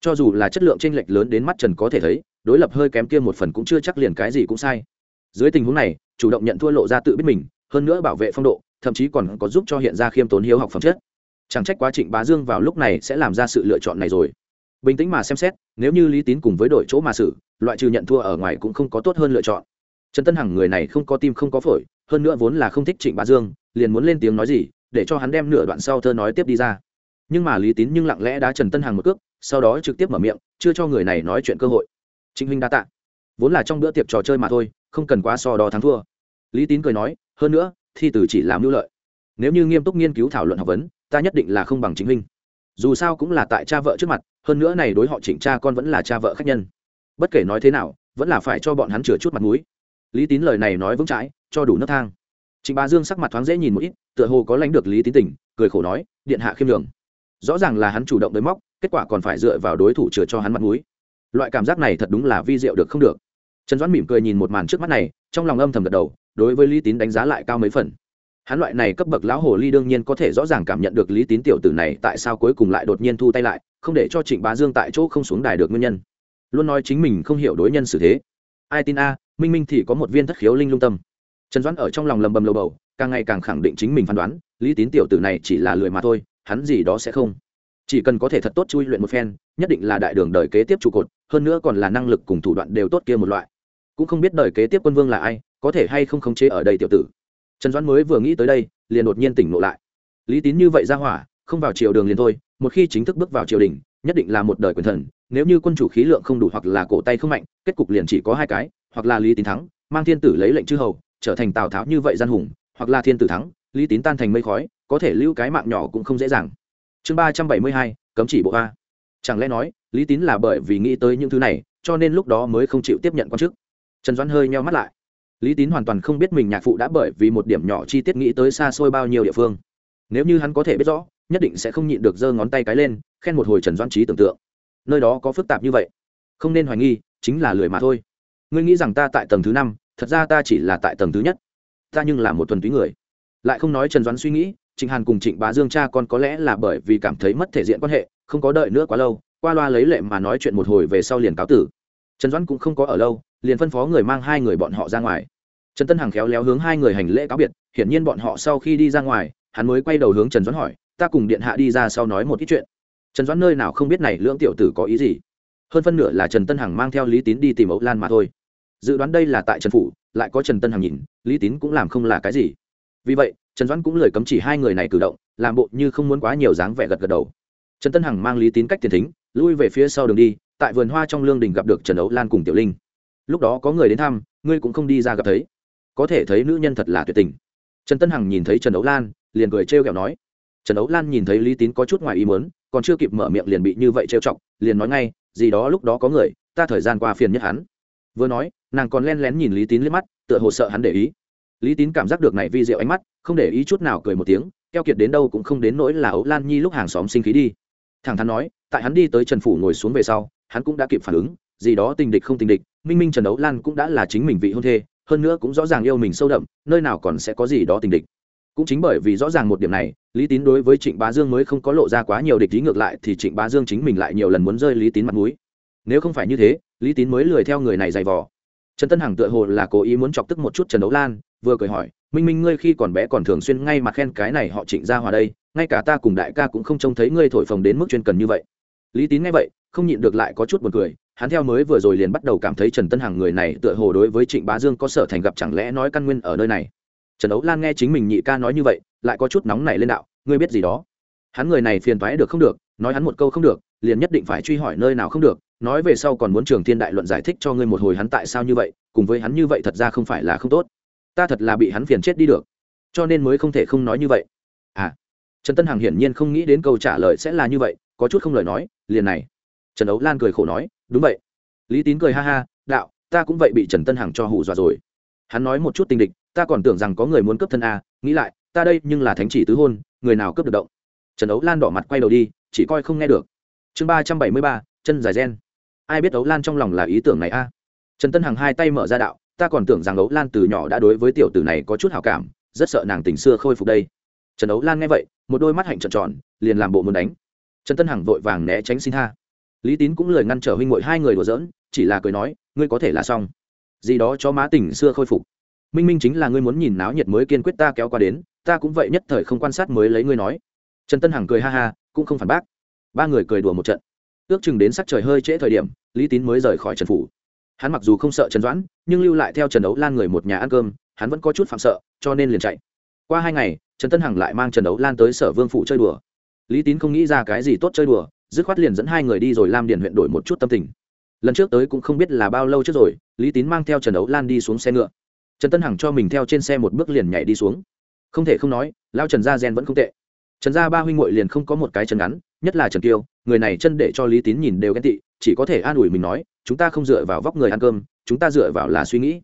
Cho dù là chất lượng t r ê n lệch lớn đến mắt trần có thể thấy, đối lập hơi kém kia một phần cũng chưa chắc liền cái gì cũng sai. Dưới tình huống này, chủ động nhận thua lộ ra tự biết mình, hơn nữa bảo vệ phong độ, thậm chí còn có giúp cho hiện ra khiêm tốn hiếu học phẩm chất. Chẳng trách quá trình bá dương vào lúc này sẽ làm ra sự lựa chọn này rồi bình tĩnh mà xem xét, nếu như lý tín cùng với đội chỗ mà xử, loại trừ nhận thua ở ngoài cũng không có tốt hơn lựa chọn. Trần tân hằng người này không có tim không có phổi, hơn nữa vốn là không thích trịnh bá dương, liền muốn lên tiếng nói gì, để cho hắn đem nửa đoạn sau thơ nói tiếp đi ra. Nhưng mà lý tín nhưng lặng lẽ đá trần tân hằng một cước, sau đó trực tiếp mở miệng, chưa cho người này nói chuyện cơ hội. Trịnh huynh đa tạ. Vốn là trong bữa tiệc trò chơi mà thôi, không cần quá so đo thắng thua. Lý tín cười nói, hơn nữa, thi tử chỉ làm mưu lợi. Nếu như nghiêm túc nghiên cứu thảo luận học vấn, ta nhất định là không bằng chính huynh dù sao cũng là tại cha vợ trước mặt, hơn nữa này đối họ chỉnh cha con vẫn là cha vợ khách nhân. Bất kể nói thế nào, vẫn là phải cho bọn hắn chừa chút mặt mũi. Lý tín lời này nói vững chãi, cho đủ nước thang. Trịnh bá dương sắc mặt thoáng dễ nhìn một ít, tựa hồ có lãnh được lý tín tỉnh cười khổ nói, điện hạ khiêm đường rõ ràng là hắn chủ động tới móc, kết quả còn phải dựa vào đối thủ chừa cho hắn mặt mũi. Loại cảm giác này thật đúng là vi diệu được không được. Trần doãn mỉm cười nhìn một màn trước mắt này, trong lòng âm thầm gật đầu, đối với lý tín đánh giá lại cao mấy phần hắn loại này cấp bậc lão hồ ly đương nhiên có thể rõ ràng cảm nhận được lý tín tiểu tử này tại sao cuối cùng lại đột nhiên thu tay lại, không để cho trịnh bá dương tại chỗ không xuống đài được nguyên nhân. Luôn nói chính mình không hiểu đối nhân xử thế. Ai tin a, minh minh thì có một viên thất khiếu linh lung tâm. Trần doãn ở trong lòng lầm bầm lầu bầu, càng ngày càng khẳng định chính mình phán đoán, lý tín tiểu tử này chỉ là lười mà thôi, hắn gì đó sẽ không. Chỉ cần có thể thật tốt chui luyện một phen, nhất định là đại đường đời kế tiếp trụ cột, hơn nữa còn là năng lực cùng thủ đoạn đều tốt kia một loại. Cũng không biết đời kế tiếp quân vương là ai, có thể hay không khống chế ở đây tiểu tử trần doãn mới vừa nghĩ tới đây, liền đột nhiên tỉnh ngộ lại. Lý tín như vậy ra hỏa, không vào triều đường liền thôi, một khi chính thức bước vào triều đình, nhất định là một đời quyền thần, nếu như quân chủ khí lượng không đủ hoặc là cổ tay không mạnh, kết cục liền chỉ có hai cái, hoặc là lý tín thắng, mang thiên tử lấy lệnh chư hầu, trở thành tào tháo như vậy gian hùng, hoặc là thiên tử thắng, lý tín tan thành mây khói, có thể lưu cái mạng nhỏ cũng không dễ dàng. Chương ba trăm bảy mươi hai, cấm chỉ bộ a. Chẳng lẽ nói, lý tín là bởi vì nghĩ tới những thứ này, cho nên lúc đó mới không chịu tiếp nhận quan chức? Trần doãn hơi meo mắt lại lý tín hoàn toàn không biết mình nhạc phụ đã bởi vì một điểm nhỏ chi tiết nghĩ tới xa xôi bao nhiêu địa phương. Nếu như hắn có thể biết rõ, nhất định sẽ không nhịn được giơ ngón tay cái lên, khen một hồi trần Doan trí tưởng tượng. Nơi đó có phức tạp như vậy. Không nên hoài nghi, chính là lười mà thôi. Ngươi nghĩ rằng ta tại tầng thứ năm, thật ra ta chỉ là tại tầng thứ nhất. Ta nhưng là một thuần túy người. Lại không nói trần doãn suy nghĩ, trịnh hàn cùng trịnh bá dương cha con có lẽ là bởi vì cảm thấy mất thể diện quan hệ, không có đợi nữa quá lâu, qua loa lấy lệ mà nói chuyện một hồi về sau liền cáo tử. Trần doãn cũng không có ở lâu liền phân phó người mang hai người bọn họ ra ngoài. Trần tân hằng khéo léo hướng hai người hành lễ cáo biệt, hiển nhiên bọn họ sau khi đi ra ngoài, hắn mới quay đầu hướng trần doãn hỏi, ta cùng điện hạ đi ra sau nói một ít chuyện. Trần doãn nơi nào không biết này lưỡng tiểu tử có ý gì. Hơn phân nửa là trần tân hằng mang theo lý tín đi tìm ấu lan mà thôi. Dự đoán đây là tại trần phủ, lại có trần tân hằng nhìn, lý tín cũng làm không là cái gì. Vì vậy, trần doãn cũng lời cấm chỉ hai người này cử động, làm bộ như không muốn quá nhiều dáng vẻ gật gật đầu. Trần tân hằng mang lý tín cách tiền thính, lui về phía sau đường đi, tại vườn hoa trong lương đình gặp được trần ấu lan cùng tiểu linh lúc đó có người đến thăm, ngươi cũng không đi ra gặp thấy. Có thể thấy nữ nhân thật là tuyệt tình. Trần tân hằng nhìn thấy trần ấu lan, liền cười trêu ghẹo nói. Trần ấu lan nhìn thấy lý tín có chút ngoài ý muốn, còn chưa kịp mở miệng liền bị như vậy trêu chọc, liền nói ngay, gì đó lúc đó có người, ta thời gian qua phiền nhất hắn. Vừa nói, nàng còn len lén nhìn lý tín liếc mắt, tựa hồ sợ hắn để ý. Lý tín cảm giác được này vi diệu ánh mắt, không để ý chút nào cười một tiếng, keo kiệt đến đâu cũng không đến nỗi là ấu lan nhi lúc hàng xóm sinh khí đi. Thẳng thắn nói, tại hắn đi tới trần phủ ngồi xuống về sau, hắn cũng đã kịp phản ứng gì đó tình địch không tình địch, minh minh trần đấu lan cũng đã là chính mình vị hôn thê, hơn nữa cũng rõ ràng yêu mình sâu đậm, nơi nào còn sẽ có gì đó tình địch. Cũng chính bởi vì rõ ràng một điểm này, lý tín đối với trịnh bá dương mới không có lộ ra quá nhiều địch ý ngược lại thì trịnh bá dương chính mình lại nhiều lần muốn rơi lý tín mặt m ũ i nếu không phải như thế, lý tín mới lười theo người này dày vò. Trần tân hằng tựa hồ là cố ý muốn chọc tức một chút trần đấu lan, vừa cười hỏi, minh minh, ngươi khi còn bé còn thường xuyên ngay mặt khen cái này họ trịnh ra hòa đây, ngay cả ta cùng đại ca cũng không trông thấy ngươi thổi phồng đến mức chuyên cần như vậy. Lý tín nghe vậy, không nhịn được lại có chút b u ồ n cười hắn theo mới vừa rồi liền bắt đầu cảm thấy trần tân hằng người này tựa hồ đối với trịnh bá dương có sở thành gặp chẳng lẽ nói căn nguyên ở nơi này. Trần ấu lan nghe chính mình nhị ca nói như vậy, lại có chút nóng này lên đạo, ngươi biết gì đó? Hắn người này phiền thoái được không được, nói hắn một câu không được, liền nhất định phải truy hỏi nơi nào không được, nói về sau còn muốn trường thiên đại luận giải thích cho ngươi một hồi hắn tại sao như vậy, cùng với hắn như vậy thật ra không phải là không tốt. Ta thật là bị hắn phiền chết đi được, cho nên mới không thể không nói như vậy. À trần tân hằng hiển nhiên không nghĩ đến câu trả lời sẽ là như vậy, có chút không lời nói, liền này. Trần ấu lan cười khổ nói đúng vậy. Lý tín cười ha ha, đạo, ta cũng vậy bị trần tân hằng cho hù dọa rồi. Hắn nói một chút tình địch, ta còn tưởng rằng có người muốn cướp thân a, nghĩ lại, ta đây nhưng là thánh chỉ tứ hôn, người nào cướp được động? Trần ấu lan đỏ mặt quay đầu đi, chỉ coi không nghe được. Chương ba trăm bảy mươi ba, chân dài gen. Ai biết ấu lan trong lòng là ý tưởng này a? Trần tân hằng hai tay mở ra đạo, ta còn tưởng rằng ấu lan từ nhỏ đã đối với tiểu tử này có chút hào cảm, rất sợ nàng tình xưa khôi phục đây. Trần ấu lan nghe vậy, một đôi mắt hạnh trợn tròn, liền làm bộ muốn đánh. Trần tân hằng vội vàng né tránh xin tha lý tín cũng lời ngăn trở huynh mội hai người đùa giỡn, chỉ là cười nói, ngươi có thể là xong. Gì đó cho má tình xưa khôi phục. Minh minh chính là ngươi muốn nhìn náo nhiệt mới kiên quyết ta kéo qua đến, ta cũng vậy nhất thời không quan sát mới lấy ngươi nói. Trần tân hằng cười ha ha, cũng không phản bác. Ba người cười đùa một trận. Ước chừng đến sắc trời hơi trễ thời điểm, lý tín mới rời khỏi trần phủ. Hắn mặc dù không sợ trần doãn, nhưng lưu lại theo trần đấu lan người một nhà ăn cơm, hắn vẫn có chút phạm sợ, cho nên liền chạy. Qua hai ngày, trần tân hằng lại mang trần đấu lan tới sở vương phủ chơi đùa. Lý tín không nghĩ ra cái gì tốt chơi đùa dứt khoát liền dẫn hai người đi rồi lam điền huyện đổi một chút tâm tình. Lần trước tới cũng không biết là bao lâu trước rồi, lý tín mang theo trần đấu lan đi xuống xe ngựa. Trần tân hằng cho mình theo trên xe một bước liền nhảy đi xuống. Không thể không nói, lao trần gia gen vẫn không tệ. Trần gia ba huynh ngội liền không có một cái chân ngắn, nhất là trần kiêu, người này chân để cho lý tín nhìn đều ghen tị, chỉ có thể an ủi mình nói, chúng ta không dựa vào vóc người ăn cơm, chúng ta dựa vào là suy nghĩ.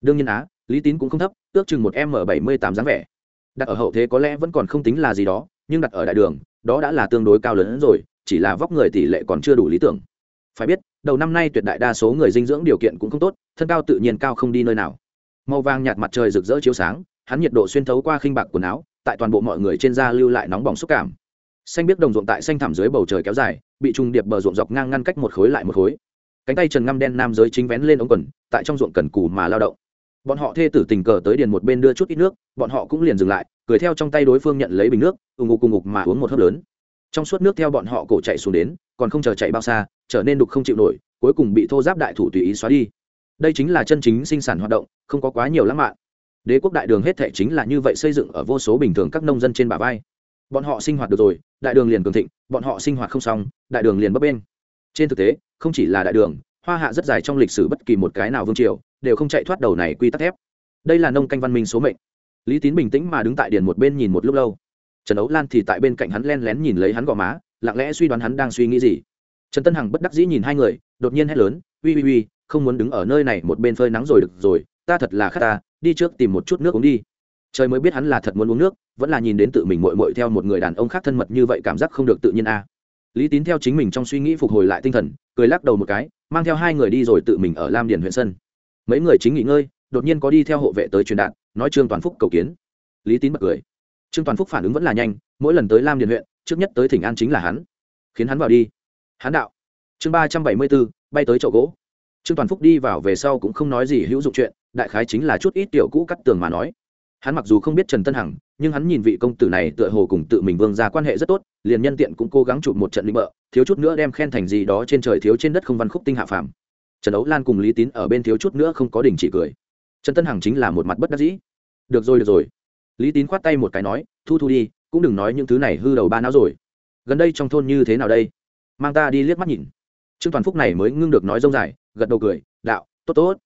Đương nhiên á, lý tín cũng không thấp, ước chừng một m bảy mươi tám dáng vẻ. Đặt ở hậu thế có lẽ vẫn còn không tính là gì đó, nhưng đặt ở đại đường, đó đã là tương đối cao lớn hơn rồi chỉ là vóc người tỷ lệ còn chưa đủ lý tưởng. Phải biết, đầu năm nay tuyệt đại đa số người dinh dưỡng điều kiện cũng không tốt, thân cao tự nhiên cao không đi nơi nào. Màu vàng nhạt mặt trời rực rỡ chiếu sáng, hắn nhiệt độ xuyên thấu qua khinh bạc quần áo, tại toàn bộ mọi người trên da lưu lại nóng bỏng xúc cảm. Xanh biết đồng ruộng tại xanh thảm dưới bầu trời kéo dài, bị trùng điệp bờ ruộng dọc ngang ngăn cách một khối lại một khối. Cánh tay trần ngăm đen nam giới chính vén lên ống quần, tại trong ruộng cần cù mà lao động. Bọn họ thê tử tình cờ tới điền một bên đưa chút ít nước, bọn họ cũng liền dừng lại, cười theo trong tay đối phương nhận lấy bình nước ùng ục cùng ngục mà uống một hớp lớn trong suốt nước theo bọn họ cổ chạy xuống đến, còn không chờ chạy bao xa, trở nên đục không chịu nổi, cuối cùng bị thô giáp đại thủ tùy ý xóa đi. Đây chính là chân chính sinh sản hoạt động, không có quá nhiều lãng mạn. Đế quốc đại đường hết thể chính là như vậy xây dựng ở vô số bình thường các nông dân trên bả vai. Bọn họ sinh hoạt được rồi, đại đường liền cường thịnh, bọn họ sinh hoạt không xong, đại đường liền bấp bên trên thực tế, không chỉ là đại đường, hoa hạ rất dài trong lịch sử bất kỳ một cái nào vương triều, đều không chạy thoát đầu này quy tắc thép. Đây là nông canh văn minh số mệnh. Lý tín bình tĩnh mà đứng tại điền một bên nhìn một lúc lâu trần ấu lan thì tại bên cạnh hắn len lén nhìn lấy hắn gò má, lặng lẽ suy đoán hắn đang suy nghĩ gì. Trần tân hằng bất đắc dĩ nhìn hai người, đột nhiên hét lớn ui ui ui không muốn đứng ở nơi này, một bên phơi nắng rồi được rồi, ta thật là khát ta, đi trước tìm một chút nước uống đi. Trời mới biết hắn là thật muốn uống nước, vẫn là nhìn đến tự mình mội mội theo một người đàn ông khác thân mật như vậy cảm giác không được tự nhiên a. Lý tín theo chính mình trong suy nghĩ phục hồi lại tinh thần, cười lắc đầu một cái, mang theo hai người đi rồi tự mình ở lam điền huyện sân. Mấy người chính nghỉ ngơi, đột nhiên có đi theo hộ vệ tới truyền đạt, nói trương toàn phúc cầu kiến. Lý tín bật cười trương toàn phúc phản ứng vẫn là nhanh, mỗi lần tới lam điền huyện, trước nhất tới thỉnh an chính là hắn. Khiến hắn vào đi. Hắn đạo. Chương ba trăm bảy mươi bốn, bay tới chậu gỗ. Trương toàn phúc đi vào về sau cũng không nói gì hữu dụng chuyện, đại khái chính là chút ít tiểu cũ cắt tường mà nói. Hắn mặc dù không biết trần tân hằng, nhưng hắn nhìn vị công tử này tựa hồ cùng tự mình vương ra quan hệ rất tốt, liền nhân tiện cũng cố gắng chụp một trận linh bợ, thiếu chút nữa đem khen thành gì đó trên trời thiếu trên đất không văn khúc tinh hạ phàm. Trần đấu lan cùng lý tín ở bên thiếu chút nữa không có đình chỉ cười. Trần tân hằng chính là một mặt bất đắc dĩ. Được rồi được rồi lý tín khoát tay một cái nói, thu thu đi, cũng đừng nói những thứ này hư đầu ba não rồi. Gần đây trong thôn như thế nào đây? Mang ta đi liếc mắt nhìn. Trương toàn phúc này mới ngưng được nói rông dài, gật đầu cười, đạo, tốt tốt.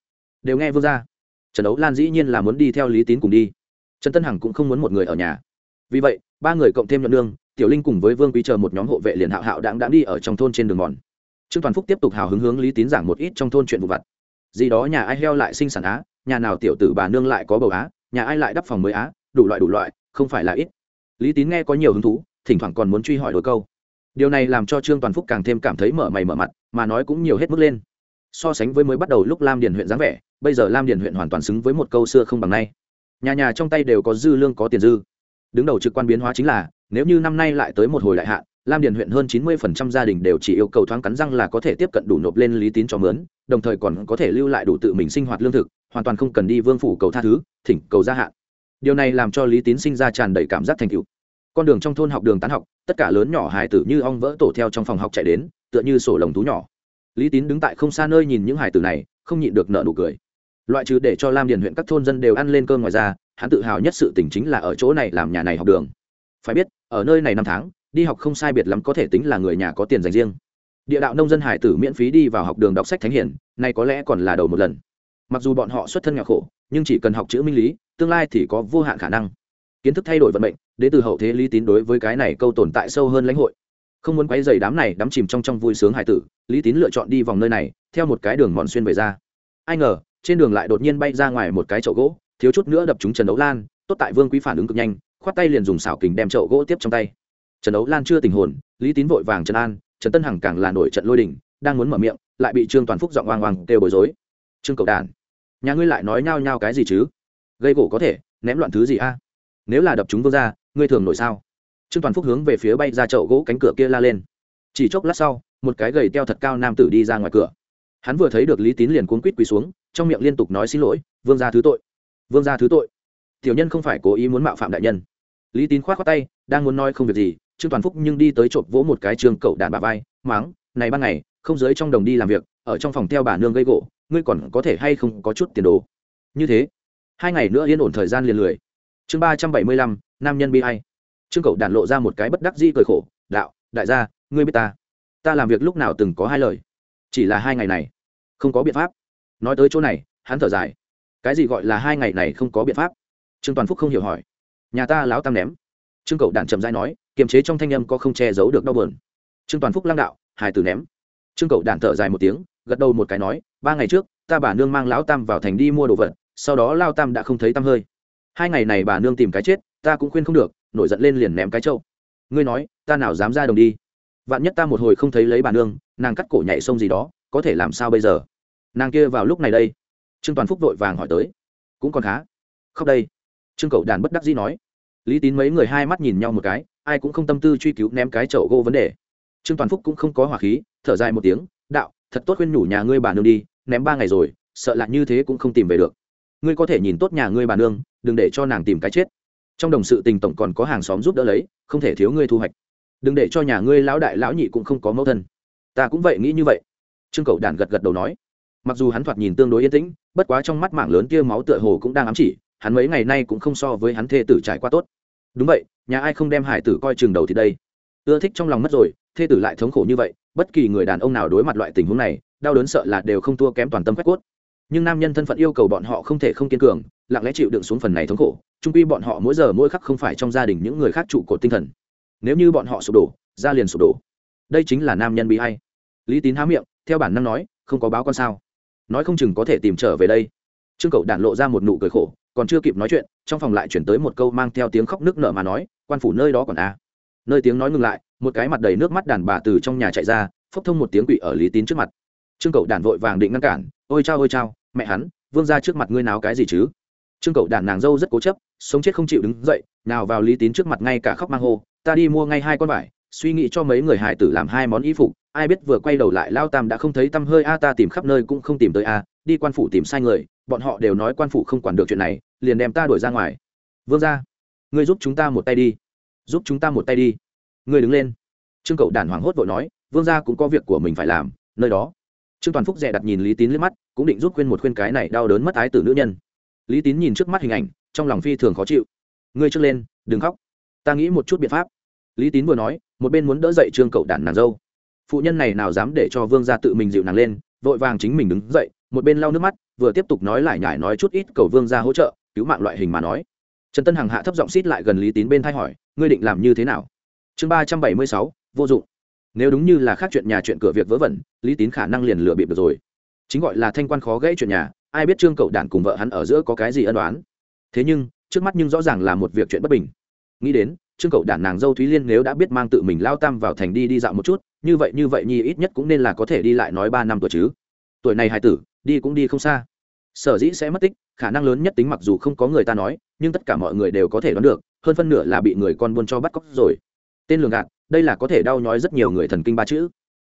Đều nghe vương ra trần Đấu lan dĩ nhiên là muốn đi theo lý tín cùng đi. Trần tân hằng cũng không muốn một người ở nhà. Vì vậy, ba người cộng thêm nhuận lương tiểu linh cùng với vương quý chờ một nhóm hộ vệ liền hạo hạo đáng đáng đi ở trong thôn trên đường mòn. Trương toàn phúc tiếp tục hào hứng hướng lý tín giảng một ít trong thôn chuyện vụ vặt. Gì đó nhà ai heo lại sinh sản á, nhà nào tiểu tử bà nương lại có bầu á, nhà ai lại đắp phòng mới á đủ loại đủ loại, không phải là ít. Lý tín nghe có nhiều hứng thú, thỉnh thoảng còn muốn truy hỏi đôi câu. Điều này làm cho trương toàn phúc càng thêm cảm thấy mở mày mở mặt, mà nói cũng nhiều hết mức lên. So sánh với mới bắt đầu lúc lam điền huyện dáng vẻ, bây giờ lam điền huyện hoàn toàn xứng với một câu xưa không bằng nay. Nhà nhà trong tay đều có dư lương có tiền dư. Đứng đầu trực quan biến hóa chính là, nếu như năm nay lại tới một hồi đại hạn, lam điền huyện hơn chín mươi phần trăm gia đình đều chỉ yêu cầu thoáng cắn răng là có thể tiếp cận đủ nộp lên lý tín cho mướn, đồng thời còn có thể lưu lại đủ tự mình sinh hoạt lương thực, hoàn toàn không cần đi vương phủ cầu tha thứ, thỉnh cầu gia hạn điều này làm cho lý tín sinh ra tràn đầy cảm giác thành tựu. Con đường trong thôn học đường tán học, tất cả lớn nhỏ hài tử như ong vỡ tổ theo trong phòng học chạy đến, tựa như sổ lồng thú nhỏ. Lý tín đứng tại không xa nơi nhìn những hài tử này, không nhịn được nợ nụ cười. Loại trừ để cho lam điền huyện các thôn dân đều ăn lên cơm ngoài ra, hắn tự hào nhất sự tỉnh chính là ở chỗ này làm nhà này học đường. Phải biết, ở nơi này năm tháng, đi học không sai biệt lắm có thể tính là người nhà có tiền dành riêng. Địa đạo nông dân hải tử miễn phí đi vào học đường đọc sách thánh hiển, nay có lẽ còn là đầu một lần. Mặc dù bọn họ xuất thân nghèo khổ nhưng chỉ cần học chữ minh lý, tương lai thì có vô hạn khả năng. Kiến thức thay đổi vận mệnh, đến từ hậu thế lý tín đối với cái này câu tồn tại sâu hơn lãnh hội. Không muốn quấy dày đám này đắm chìm trong trong vui sướng hải tử, lý tín lựa chọn đi vòng nơi này, theo một cái đường mòn xuyên về ra. Ai ngờ, trên đường lại đột nhiên bay ra ngoài một cái chậu gỗ, thiếu chút nữa đập trúng trần đấu lan, tốt tại vương quý phản ứng cực nhanh, khoát tay liền dùng xảo kình đem chậu gỗ tiếp trong tay. Trần đấu lan chưa tình hồn, lý tín vội vàng trần an, trần tân hằng càng là nổi trận lôi đình, đang muốn mở miệng, lại bị trương toàn phúc giọng oang oang kêu bối rối. Trương cầu đàn nhà ngươi lại nói nhao nhao cái gì chứ? Gây gỗ có thể, ném loạn thứ gì a? Nếu là đập chúng vương ra ngươi thường nổi sao? Trương toàn phúc hướng về phía bay ra chậu gỗ cánh cửa kia la lên. Chỉ chốc lát sau, một cái gầy teo thật cao nam tử đi ra ngoài cửa. Hắn vừa thấy được lý tín liền cuốn quýt quỳ xuống, trong miệng liên tục nói xin lỗi, vương gia thứ tội, vương gia thứ tội. Tiểu nhân không phải cố ý muốn mạo phạm đại nhân. Lý tín k h o tay, đang muốn nói không việc gì, trương toàn phúc nhưng đi tới chộp vỗ một cái trường cậu đàn bà vai máng này ban ngày, không giới trong đồng đi làm việc, ở trong phòng theo bà nương gây gỗ ngươi còn có thể hay không có chút tiền đồ. Như thế, hai ngày nữa yên ổn thời gian liền lười. Chương ba trăm bảy mươi lăm, nam nhân bi hay trương cậu đản lộ ra một cái bất đắc di cười khổ, đạo, đại gia, ngươi biết ta? Ta làm việc lúc nào từng có hai lời. Chỉ là hai ngày này, không có biện pháp. Nói tới chỗ này, hắn thở dài. Cái gì gọi là hai ngày này không có biện pháp? Trương toàn phúc không hiểu hỏi. Nhà ta láo tam ném. Trương cậu đản trầm dai nói, kiềm chế trong thanh âm có không che giấu được đau bờn trương toàn phúc lăng đạo hài tử ném. Trương cậu đản thở dài một tiếng, gật đầu một cái nói ba ngày trước, ta bà nương mang lão tam vào thành đi mua đồ vật, sau đó lao tam đã không thấy Tam hơi. Hai ngày này bà nương tìm cái chết, ta cũng khuyên không được, nổi giận lên liền ném cái trâu. Ngươi nói, ta nào dám ra đồng đi? Vạn nhất ta một hồi không thấy lấy bà nương, nàng cắt cổ nhảy sông gì đó, có thể làm sao bây giờ? Nàng kia vào lúc này đây. Trương toàn phúc vội vàng hỏi tới. Cũng còn khá. Khóc đây. Trương cậu đàn bất đắc dĩ nói. Lý tín mấy người hai mắt nhìn nhau một cái, ai cũng không tâm tư truy cứu ném cái chậu gỗ vấn đề. Trương toàn phúc cũng không có hỏa khí, thở dài một tiếng. Đạo, thật tốt khuyên nhủ nhà ngươi bà nương đi ném ba ngày rồi, sợ là như thế cũng không tìm về được. Ngươi có thể nhìn tốt nhà ngươi bà nương, đừng để cho nàng tìm cái chết. Trong đồng sự tình tổng còn có hàng xóm giúp đỡ lấy, không thể thiếu ngươi thu hoạch. Đừng để cho nhà ngươi lão đại lão nhị cũng không có mẫu thân. Ta cũng vậy nghĩ như vậy. Trương cậu đàn gật gật đầu nói. Mặc dù hắn thoạt nhìn tương đối yên tĩnh, bất quá trong mắt mạng lớn kia máu tựa hồ cũng đang ám chỉ, hắn mấy ngày nay cũng không so với hắn thê tử trải qua tốt. Đúng vậy, nhà ai không đem hải tử coi chừng đầu thì đây? Ưa thích trong lòng mất rồi, thê tử lại thống khổ như vậy, bất kỳ người đàn ông nào đối mặt loại tình huống này đau đớn sợ là đều không thua kém toàn tâm quét cốt. Nhưng nam nhân thân phận yêu cầu bọn họ không thể không kiên cường, lặng lẽ chịu đựng xuống phần này thống khổ trung quy bọn họ mỗi giờ mỗi khắc không phải trong gia đình những người khác trụ cột tinh thần. Nếu như bọn họ sụp đổ, ra liền sụp đổ. Đây chính là nam nhân bị hay lý tín há miệng, theo bản năng nói, không có báo con sao. Nói không chừng có thể tìm trở về đây. Trương cậu đản lộ ra một nụ cười khổ, còn chưa kịp nói chuyện, trong phòng lại chuyển tới một câu mang theo tiếng khóc nước nở mà nói, quan phủ nơi đó còn a à. nơi tiếng nói ngừng lại, một cái mặt đầy nước mắt đàn bà từ trong nhà chạy ra, phốc thông một tiếng quỵ ở lý tín trước mặt trương cậu đản vội vàng định ngăn cản, ôi chao ôi chao, mẹ hắn, vương ra trước mặt ngươi nào cái gì chứ? Trương cậu đản nàng dâu rất cố chấp, sống chết không chịu đứng dậy, nào vào lý tín trước mặt ngay cả khóc mang hô, ta đi mua ngay hai con vải, suy nghĩ cho mấy người hải tử làm hai món y phục, ai biết vừa quay đầu lại lao tam đã không thấy tăm hơi, a, ta tìm khắp nơi cũng không tìm tới, a, đi quan phủ tìm sai người, bọn họ đều nói quan phủ không quản được chuyện này, liền đem ta đuổi ra ngoài. Vương ra ngươi giúp chúng ta một tay đi, giúp chúng ta một tay đi. Ngươi đứng lên. Trương cậu đản hoảng hốt vội nói, vương gia cũng có việc của mình phải làm, nơi đó trương toàn phúc dè đặt nhìn lý tín liếc mắt, cũng định giúp khuyên một khuyên cái này đau đớn mất ái tử nữ nhân. Lý tín nhìn trước mắt hình ảnh, trong lòng phi thường khó chịu. Ngươi trước lên, đừng khóc. Ta nghĩ một chút biện pháp. Lý tín vừa nói, một bên muốn đỡ dậy trương cậu đản nàng dâu. Phụ nhân này nào dám để cho vương gia tự mình dịu nàng lên, vội vàng chính mình đứng dậy, một bên lau nước mắt, vừa tiếp tục nói lại nhải nói chút ít cầu vương gia hỗ trợ, cứu mạng loại hình mà nói. Trần tân hằng hạ thấp giọng xít lại gần lý tín bên thay hỏi, ngươi định làm như thế nào? Chương ba trăm bảy mươi sáu, vô dụng nếu đúng như là khác chuyện nhà chuyện cửa việc vớ vẩn, lý tín khả năng liền lừa bịp được rồi. Chính gọi là thanh quan khó gãy chuyện nhà, ai biết trương cậu đản cùng vợ hắn ở giữa có cái gì ân đoán thế nhưng, trước mắt nhưng rõ ràng là một việc chuyện bất bình. Nghĩ đến, trương cậu đản nàng dâu thúy liên nếu đã biết mang tự mình lao tam vào thành đi đi dạo một chút, như vậy như vậy nhi ít nhất cũng nên là có thể đi lại nói ba năm tuổi chứ. Tuổi này hài tử, đi cũng đi không xa. Sở dĩ sẽ mất tích, khả năng lớn nhất tính mặc dù không có người ta nói, nhưng tất cả mọi người đều có thể đoán được, hơn phân nửa là bị người con buôn cho bắt cóc rồi. Tên lường gạt đây là có thể đau nhói rất nhiều người thần kinh ba chữ.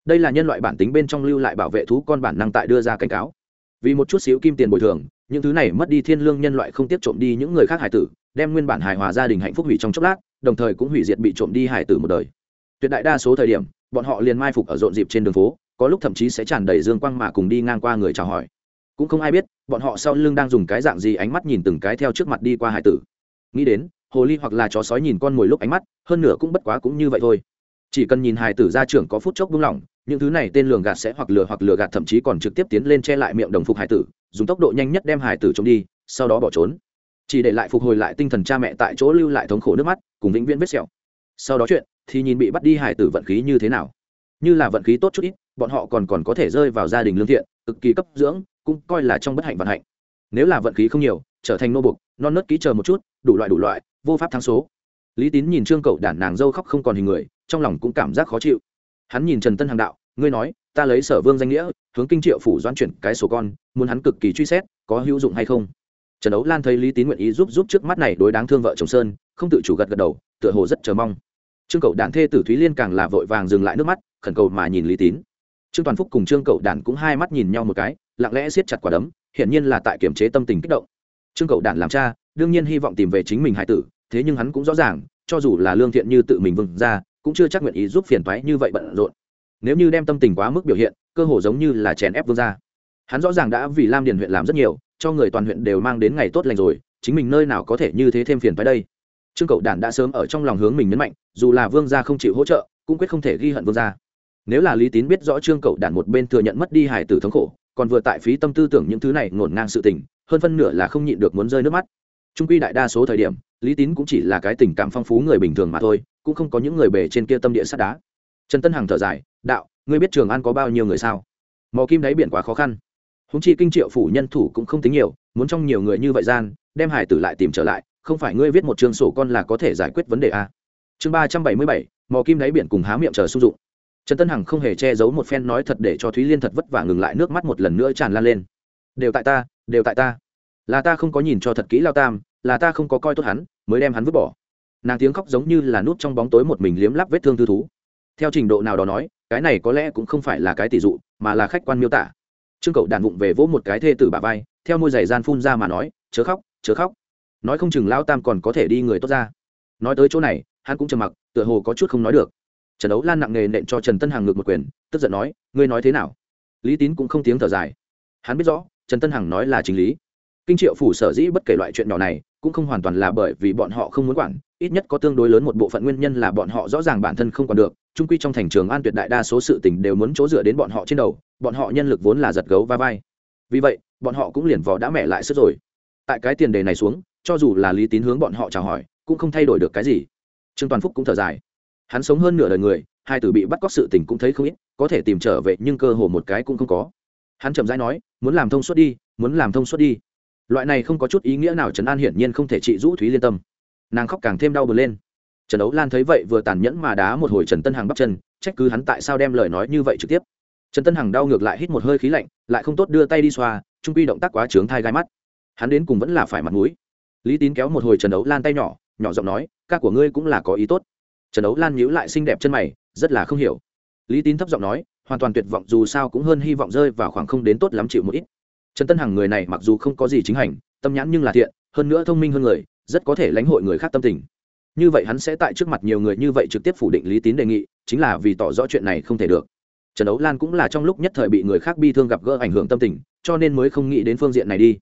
Đây là nhân loại bản tính bên trong lưu lại bảo vệ thú con bản năng tại đưa ra cảnh cáo. Vì một chút xíu kim tiền bồi thường, những thứ này mất đi thiên lương nhân loại không tiếp trộm đi những người khác hải tử, đem nguyên bản hài hòa gia đình hạnh phúc hủy trong chốc lát, đồng thời cũng hủy diệt bị trộm đi hải tử một đời. Tuyệt đại đa số thời điểm, bọn họ liền mai phục ở rộn dịp trên đường phố, có lúc thậm chí sẽ tràn đầy dương quang mà cùng đi ngang qua người chào hỏi. Cũng không ai biết, bọn họ sau lưng đang dùng cái dạng gì ánh mắt nhìn từng cái theo trước mặt đi qua hải tử. Nghĩ đến hồ ly hoặc là chó sói nhìn con mồi lúc ánh mắt, hơn nửa cũng bất quá cũng như vậy thôi. Chỉ cần nhìn hải tử ra trưởng có phút chốc buông lỏng, những thứ này tên lường gạt sẽ hoặc lừa hoặc lừa gạt thậm chí còn trực tiếp tiến lên che lại miệng đồng phục hải tử, dùng tốc độ nhanh nhất đem hải tử trông đi, sau đó bỏ trốn. Chỉ để lại phục hồi lại tinh thần cha mẹ tại chỗ lưu lại thống khổ nước mắt, cùng vĩnh viễn vết sẹo. Sau đó chuyện, thì nhìn bị bắt đi hải tử vận khí như thế nào. Như là vận khí tốt chút ít, bọn họ còn còn có thể rơi vào gia đình lương thiện, cực kỳ cấp dưỡng, cũng coi là trong bất hạnh vận hạnh. Nếu là vận khí không nhiều trở thành nô bục, non nớt ký chờ một chút, đủ loại đủ loại, vô pháp thắng số. Lý tín nhìn trương cậu đản nàng dâu khóc không còn hình người, trong lòng cũng cảm giác khó chịu. Hắn nhìn trần tân hàng đạo, ngươi nói, ta lấy sở vương danh nghĩa, hướng kinh triệu phủ doan chuyển cái sổ con, muốn hắn cực kỳ truy xét, có hữu dụng hay không? Trần đấu lan thấy lý tín nguyện ý giúp giúp trước mắt này đối đáng thương vợ chồng sơn, không tự chủ gật gật đầu, tựa hồ rất chờ mong. Trương cậu đản thê tử thúy liên càng là vội vàng dừng lại nước mắt, khẩn cầu mà nhìn lý tín. Trương toàn phúc cùng trương cậu đản cũng hai mắt nhìn nhau một cái, lặng lẽ siết chặt quả đấm, hiển nhiên là tại kiểm chế tâm tình kích động trương cậu đản làm cha, đương nhiên hy vọng tìm về chính mình hải tử, thế nhưng hắn cũng rõ ràng, cho dù là lương thiện như tự mình vừng ra, cũng chưa chắc nguyện ý giúp phiền thoái như vậy bận rộn. Nếu như đem tâm tình quá mức biểu hiện, cơ hồ giống như là chèn ép vương gia. Hắn rõ ràng đã vì lam điền huyện làm rất nhiều, cho người toàn huyện đều mang đến ngày tốt lành rồi, chính mình nơi nào có thể như thế thêm phiền phái đây? Trương cậu đản đã sớm ở trong lòng hướng mình nhấn mạnh, dù là vương gia không chịu hỗ trợ, cũng quyết không thể ghi hận vương gia. Nếu là lý tín biết rõ trương cậu đản một bên thừa nhận mất đi hải tử thống khổ, còn vừa tại phí tâm tư tưởng những thứ này ngổn ngang sự tình hơn phân nửa là không nhịn được muốn rơi nước mắt. Trung quy đại đa số thời điểm, lý tín cũng chỉ là cái tình cảm phong phú người bình thường mà thôi, cũng không có những người bề trên kia tâm địa sắt đá. Trần tân hằng thở dài, đạo, ngươi biết trường an có bao nhiêu người sao? Mò kim đáy biển quá khó khăn. Húng chi kinh triệu phủ nhân thủ cũng không tính nhiều, muốn trong nhiều người như vậy gian, đem hải tử lại tìm trở lại, không phải ngươi viết một trường sổ con là có thể giải quyết vấn đề a chương ba trăm bảy mươi bảy, mò kim đáy biển cùng há miệng chờ sung dụng. Trần tân hằng không hề che giấu một phen nói thật để cho thúy liên thật vất vả ngừng lại nước mắt một lần nữa tràn lan lên đều tại ta, đều tại ta. Là ta không có nhìn cho thật kỹ lao tam, là ta không có coi tốt hắn, mới đem hắn vứt bỏ. Nàng tiếng khóc giống như là nút trong bóng tối một mình liếm lắp vết thương thư thú. Theo trình độ nào đó nói, cái này có lẽ cũng không phải là cái tỷ dụ, mà là khách quan miêu tả. Trương cậu đàn vụng về vỗ một cái thê tử bà vai, theo môi giày gian phun ra mà nói, chớ khóc chớ khóc. Nói không chừng lao tam còn có thể đi người tốt ra. Nói tới chỗ này, hắn cũng trầm mặc, tựa hồ có chút không nói được. Trần đấu lan nặng nề nện cho trần tân hằng ngược một quyền, tức giận nói, ngươi nói thế nào? Lý tín cũng không tiếng thở dài. Hắn biết rõ trần tân hằng nói là chính lý. Kinh triệu phủ sở dĩ bất kể loại chuyện nhỏ này, cũng không hoàn toàn là bởi vì bọn họ không muốn quản, ít nhất có tương đối lớn một bộ phận nguyên nhân là bọn họ rõ ràng bản thân không còn được trung quy trong thành trường an tuyệt đại đa số sự tình đều muốn chỗ dựa đến bọn họ trên đầu, bọn họ nhân lực vốn là giật gấu va vai. Vì vậy, bọn họ cũng liền vò đã mẹ lại sức rồi. Tại cái tiền đề này xuống, cho dù là lý tín hướng bọn họ chào hỏi, cũng không thay đổi được cái gì. Trương toàn phúc cũng thở dài. Hắn sống hơn nửa đời người, hai tử bị bắt cóc sự tình cũng thấy không ít, có thể tìm trở về, nhưng cơ hồ một cái cũng không có hắn chậm rãi nói, muốn làm thông suốt đi, muốn làm thông suốt đi. Loại này không có chút ý nghĩa nào trấn an hiển nhiên không thể trị rũ thúy liên tâm. Nàng khóc càng thêm đau bừng lên. Trần đấu lan thấy vậy vừa tàn nhẫn mà đá một hồi trần tân hằng bắt chân, trách cứ hắn tại sao đem lời nói như vậy trực tiếp. Trần tân hằng đau ngược lại hít một hơi khí lạnh, lại không tốt đưa tay đi xoa, trung quy động tác quá trướng thai gai mắt. Hắn đến cùng vẫn là phải mặt mũi. Lý tín kéo một hồi trần đấu lan tay nhỏ nhỏ giọng nói, ca của ngươi cũng là có ý tốt. Trần đấu lan nhíu lại xinh đẹp chân mày, rất là không hiểu. Lý tín thấp giọng nói hoàn toàn tuyệt vọng dù sao cũng hơn hy vọng rơi vào khoảng không đến tốt lắm chịu một ít. Trần tân hằng người này mặc dù không có gì chính hành, tâm nhãn nhưng là thiện, hơn nữa thông minh hơn người, rất có thể lãnh hội người khác tâm tình. Như vậy hắn sẽ tại trước mặt nhiều người như vậy trực tiếp phủ định lý tín đề nghị, chính là vì tỏ rõ chuyện này không thể được. Trần đấu lan cũng là trong lúc nhất thời bị người khác bi thương gặp gỡ ảnh hưởng tâm tình, cho nên mới không nghĩ đến phương diện này đi.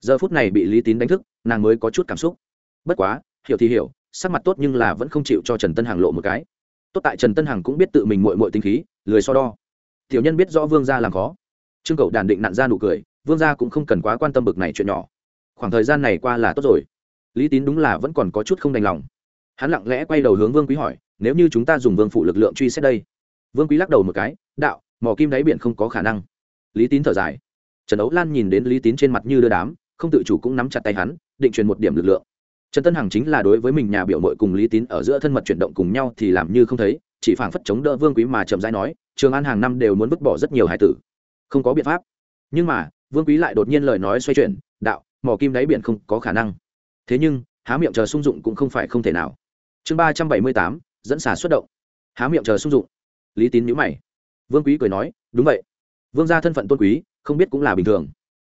Giờ phút này bị lý tín đánh thức, nàng mới có chút cảm xúc. Bất quá, hiểu thì hiểu, sắc mặt tốt nhưng là vẫn không chịu cho trần tân hằng lộ một cái. Tốt tại trần tân hằng cũng biết tự mình mội mội tinh khí, lười so đo tiểu nhân biết rõ vương gia làm khó. Trương cậu đàn định nặn ra nụ cười, vương gia cũng không cần quá quan tâm bực này chuyện nhỏ. Khoảng thời gian này qua là tốt rồi. Lý tín đúng là vẫn còn có chút không đành lòng. Hắn lặng lẽ quay đầu hướng vương quý hỏi, nếu như chúng ta dùng vương phủ lực lượng truy xét đây? Vương quý lắc đầu một cái, đạo mỏ kim đáy biển không có khả năng. Lý tín thở dài. Trần ấu lan nhìn đến lý tín trên mặt như đưa đám, không tự chủ cũng nắm chặt tay hắn, định truyền một điểm lực lượng. Trần tân hằng chính là đối với mình nhà biểu mội cùng lý tín ở giữa thân mật chuyển động cùng nhau thì làm như không thấy, chỉ phảng phất chống đỡ vương quý mà chậm rãi nói trường an hàng năm đều muốn vứt bỏ rất nhiều hải tử. Không có biện pháp. Nhưng mà, vương quý lại đột nhiên lời nói xoay chuyển, đạo, mỏ kim đáy biển không có khả năng. Thế nhưng, há miệng chờ sung dụng cũng không phải không thể nào. Chương ba trăm bảy mươi tám, dẫn xả xuất động. Há miệng chờ sung dụng. Lý tín nhữ mày. Vương quý cười nói, đúng vậy. Vương gia thân phận tôn quý, không biết cũng là bình thường.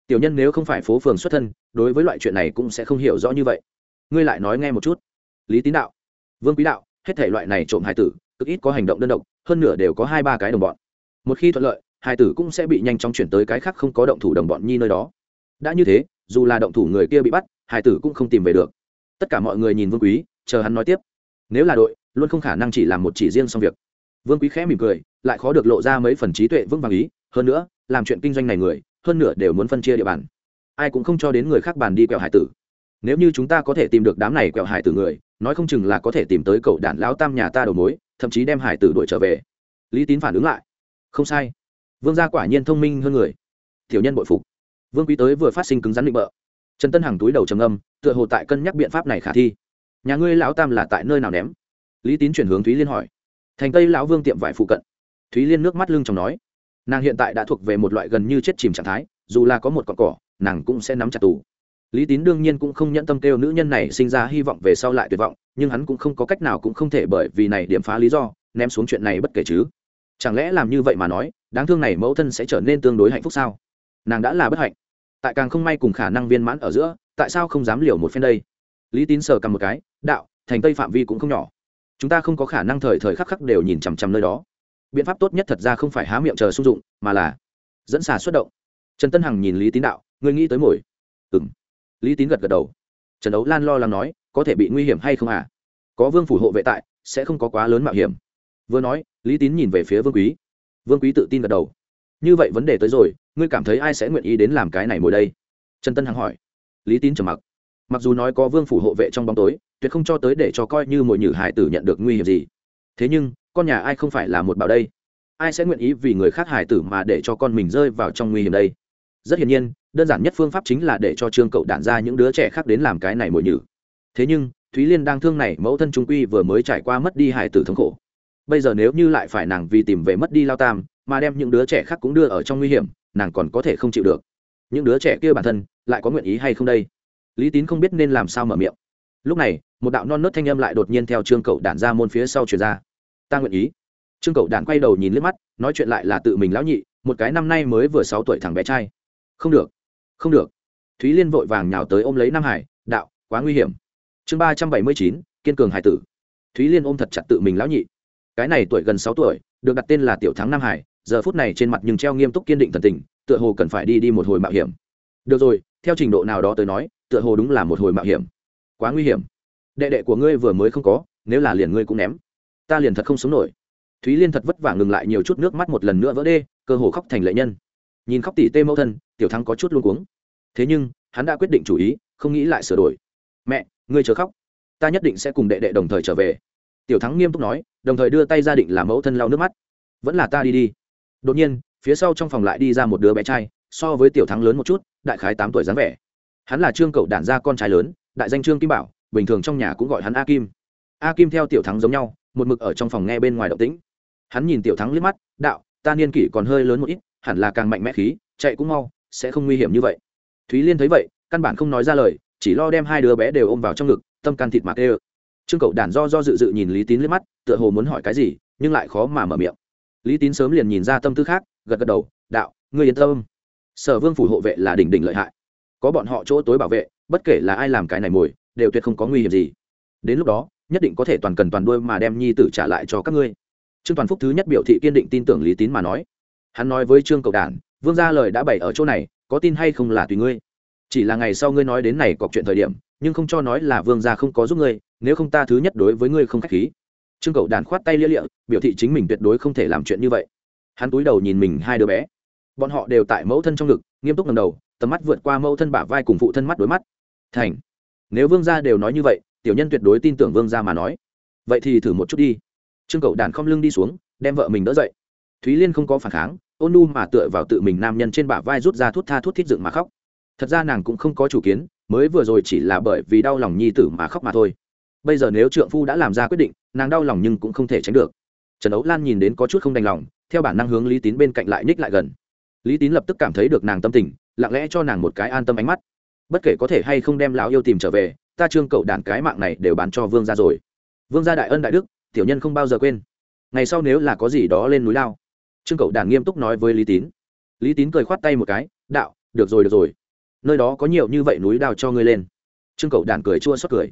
Tiểu nhân nếu không phải phố phường xuất thân, đối với loại chuyện này cũng sẽ không hiểu rõ như vậy. Ngươi lại nói nghe một chút. Lý tín đạo, vương quý đạo, hết thể loại này trộm hải tử cực ít có hành động đơn độc, hơn nửa đều có hai ba cái đồng bọn. Một khi thuận lợi, hai tử cũng sẽ bị nhanh chóng chuyển tới cái khác không có động thủ đồng bọn nhi nơi đó. Đã như thế, dù là động thủ người kia bị bắt, hai tử cũng không tìm về được. Tất cả mọi người nhìn vương quý, chờ hắn nói tiếp. Nếu là đội, luôn không khả năng chỉ làm một chỉ riêng xong việc. Vương quý khẽ mỉm cười, lại khó được lộ ra mấy phần trí tuệ vững vàng ý. Hơn nữa, làm chuyện kinh doanh này người, hơn nửa đều muốn phân chia địa bàn. Ai cũng không cho đến người khác bàn đi quẹo hải tử. Nếu như chúng ta có thể tìm được đám này quẹo hải tử người, nói không chừng là có thể tìm tới cậu đàn lão tam nhà ta đầu mối thậm chí đem hải tử đuổi trở về. Lý tín phản ứng lại. Không sai. Vương gia quả nhiên thông minh hơn người. Tiểu nhân bội phục. Vương quý tới vừa phát sinh cứng rắn định bợ. Trần tân hằng túi đầu trầm âm tựa hồ tại cân nhắc biện pháp này khả thi. Nhà ngươi lão tam là tại nơi nào ném? Lý tín chuyển hướng thúy liên hỏi. Thành tây lão vương tiệm vải phụ cận. Thúy liên nước mắt lưng trong nói. Nàng hiện tại đã thuộc về một loại gần như chết chìm trạng thái, dù là có một con cỏ, nàng cũng sẽ nắm chặt tù lý tín đương nhiên cũng không nhẫn tâm kêu nữ nhân này sinh ra hy vọng về sau lại tuyệt vọng, nhưng hắn cũng không có cách nào cũng không thể bởi vì này điểm phá lý do, ném xuống chuyện này bất kể chứ. Chẳng lẽ làm như vậy mà nói, đáng thương này mẫu thân sẽ trở nên tương đối hạnh phúc sao? Nàng đã là bất hạnh. Tại càng không may cùng khả năng viên mãn ở giữa, tại sao không dám liều một phen đây? Lý tín sờ cầm một cái, đạo, thành tây phạm vi cũng không nhỏ. Chúng ta không có khả năng thời thời khắc khắc đều nhìn chằm chằm nơi đó. Biện pháp tốt nhất thật ra không phải há miệng chờ sung dụng, mà là dẫn xà xuất động. Trần tân hằng nhìn lý tín đạo, ngươi nghĩ tới mồi? Ừng lý tín gật gật đầu. Trần đấu lan lo lắng nói, có thể bị nguy hiểm hay không à? Có vương phủ hộ vệ tại, sẽ không có quá lớn mạo hiểm. Vừa nói, lý tín nhìn về phía vương quý. Vương quý tự tin gật đầu. Như vậy vấn đề tới rồi, ngươi cảm thấy ai sẽ nguyện ý đến làm cái này ngồi đây? Trần tân hằng hỏi. Lý tín trầm mặc. Mặc dù nói có vương phủ hộ vệ trong bóng tối, tuyệt không cho tới để cho coi như mỗi nhử hải tử nhận được nguy hiểm gì. Thế nhưng, con nhà ai không phải là một bảo đây? Ai sẽ nguyện ý vì người khác hải tử mà để cho con mình rơi vào trong nguy hiểm đây? Rất hiển nhiên đơn giản nhất phương pháp chính là để cho trương cậu đạn ra những đứa trẻ khác đến làm cái này mồi nhử. Thế nhưng, thúy liên đang thương này mẫu thân trung quy vừa mới trải qua mất đi hải tử thống khổ. Bây giờ nếu như lại phải nàng vì tìm về mất đi lao tam, mà đem những đứa trẻ khác cũng đưa ở trong nguy hiểm, nàng còn có thể không chịu được. Những đứa trẻ kia bản thân, lại có nguyện ý hay không đây? Lý tín không biết nên làm sao mở miệng. Lúc này, một đạo non nớt thanh âm lại đột nhiên theo trương cậu đản ra môn phía sau truyền ra. Ta nguyện ý. Trương cậu đản quay đầu nhìn liếc mắt, nói chuyện lại là tự mình lão nhị, một cái năm nay mới vừa sáu tuổi thằng bé trai. Không được không được. Thúy liên vội vàng nhào tới ôm lấy nam hải, đạo, quá nguy hiểm. Chương ba trăm bảy mươi chín, kiên cường hải tử. Thúy liên ôm thật chặt tự mình lão nhị. Cái này tuổi gần sáu tuổi, được đặt tên là tiểu thắng nam hải, giờ phút này trên mặt nhưng treo nghiêm túc kiên định thần tình, tựa hồ cần phải đi đi một hồi mạo hiểm. Được rồi, theo trình độ nào đó tới nói, tựa hồ đúng là một hồi mạo hiểm. Quá nguy hiểm. Đệ đệ của ngươi vừa mới không có, nếu là liền ngươi cũng ném. Ta liền thật không sống nổi. Thúy liên thật vất vả ngừng lại nhiều chút nước mắt một lần nữa vỡ đê, cơ hồ khóc thành lệ nhân. Nhìn khóc tỉ tê mẫu thân, tiểu thắng có chút luôn cuống thế nhưng, hắn đã quyết định chủ ý, không nghĩ lại sửa đổi. Mẹ, ngươi chờ khóc. Ta nhất định sẽ cùng đệ đệ đồng thời trở về. Tiểu thắng nghiêm túc nói, đồng thời đưa tay ra định làm mẫu thân lau nước mắt. Vẫn là ta đi đi. Đột nhiên, phía sau trong phòng lại đi ra một đứa bé trai, so với tiểu thắng lớn một chút, đại khái tám tuổi dáng vẻ. Hắn là trương cậu đản gia con trai lớn, đại danh trương kim bảo, bình thường trong nhà cũng gọi hắn a kim. A kim theo tiểu thắng giống nhau, một mực ở trong phòng nghe bên ngoài động tĩnh. Hắn nhìn tiểu thắng liếc mắt, đạo, ta niên kỷ còn hơi lớn một ít, hẳn là càng mạnh mẽ khí, chạy cũng mau, sẽ không nguy hiểm như vậy thúy liên thấy vậy, căn bản không nói ra lời, chỉ lo đem hai đứa bé đều ôm vào trong ngực, tâm can thịt mạc ê trương cậu đản do do dự dự nhìn lý tín liếc mắt, tựa hồ muốn hỏi cái gì, nhưng lại khó mà mở miệng. Lý tín sớm liền nhìn ra tâm tư khác, gật gật đầu, đạo, ngươi yên tâm. Sở vương phủ hộ vệ là đỉnh đỉnh lợi hại. Có bọn họ chỗ tối bảo vệ, bất kể là ai làm cái này mồi, đều tuyệt không có nguy hiểm gì. Đến lúc đó, nhất định có thể toàn cần toàn đuôi mà đem nhi tử trả lại cho các ngươi. Trương toàn phúc thứ nhất biểu thị kiên định tin tưởng lý tín mà nói. Hắn nói với trương cầu đản, vương gia lời đã bày ở chỗ này có tin hay không là tùy ngươi. Chỉ là ngày sau ngươi nói đến này cọc chuyện thời điểm, nhưng không cho nói là vương gia không có giúp ngươi, nếu không ta thứ nhất đối với ngươi không khách khí. Trương cậu đàn khoát tay lia lịa, biểu thị chính mình tuyệt đối không thể làm chuyện như vậy. Hắn túi đầu nhìn mình hai đứa bé. Bọn họ đều tại mẫu thân trong ngực, nghiêm túc ngầm đầu, tầm mắt vượt qua mẫu thân bả vai cùng phụ thân mắt đối mắt. Thành, nếu vương gia đều nói như vậy, tiểu nhân tuyệt đối tin tưởng vương gia mà nói. Vậy thì thử một chút đi. Trương cậu đàn không lưng đi xuống, đem vợ mình đỡ dậy. Thúy liên không có phản kháng ôn nu mà tựa vào tự mình nam nhân trên bả vai rút ra thuốc tha thuốc thiết dựng mà khóc. Thật ra nàng cũng không có chủ kiến, mới vừa rồi chỉ là bởi vì đau lòng nhi tử mà khóc mà thôi. Bây giờ nếu trượng phu đã làm ra quyết định, nàng đau lòng nhưng cũng không thể tránh được. Trần ấu lan nhìn đến có chút không đành lòng, theo bản năng hướng lý tín bên cạnh lại nhích lại gần. Lý tín lập tức cảm thấy được nàng tâm tình, lặng lẽ cho nàng một cái an tâm ánh mắt. Bất kể có thể hay không đem lão yêu tìm trở về, ta trương cậu đàn cái mạng này đều bán cho vương gia rồi. Vương gia đại ân đại đức, tiểu nhân không bao giờ quên. Ngày sau nếu là có gì đó lên núi lao trương cậu Đản nghiêm túc nói với lý tín. Lý tín cười khoát tay một cái, đạo, được rồi được rồi. Nơi đó có nhiều như vậy núi đào cho ngươi lên. Trương cậu Đản cười chua xót cười.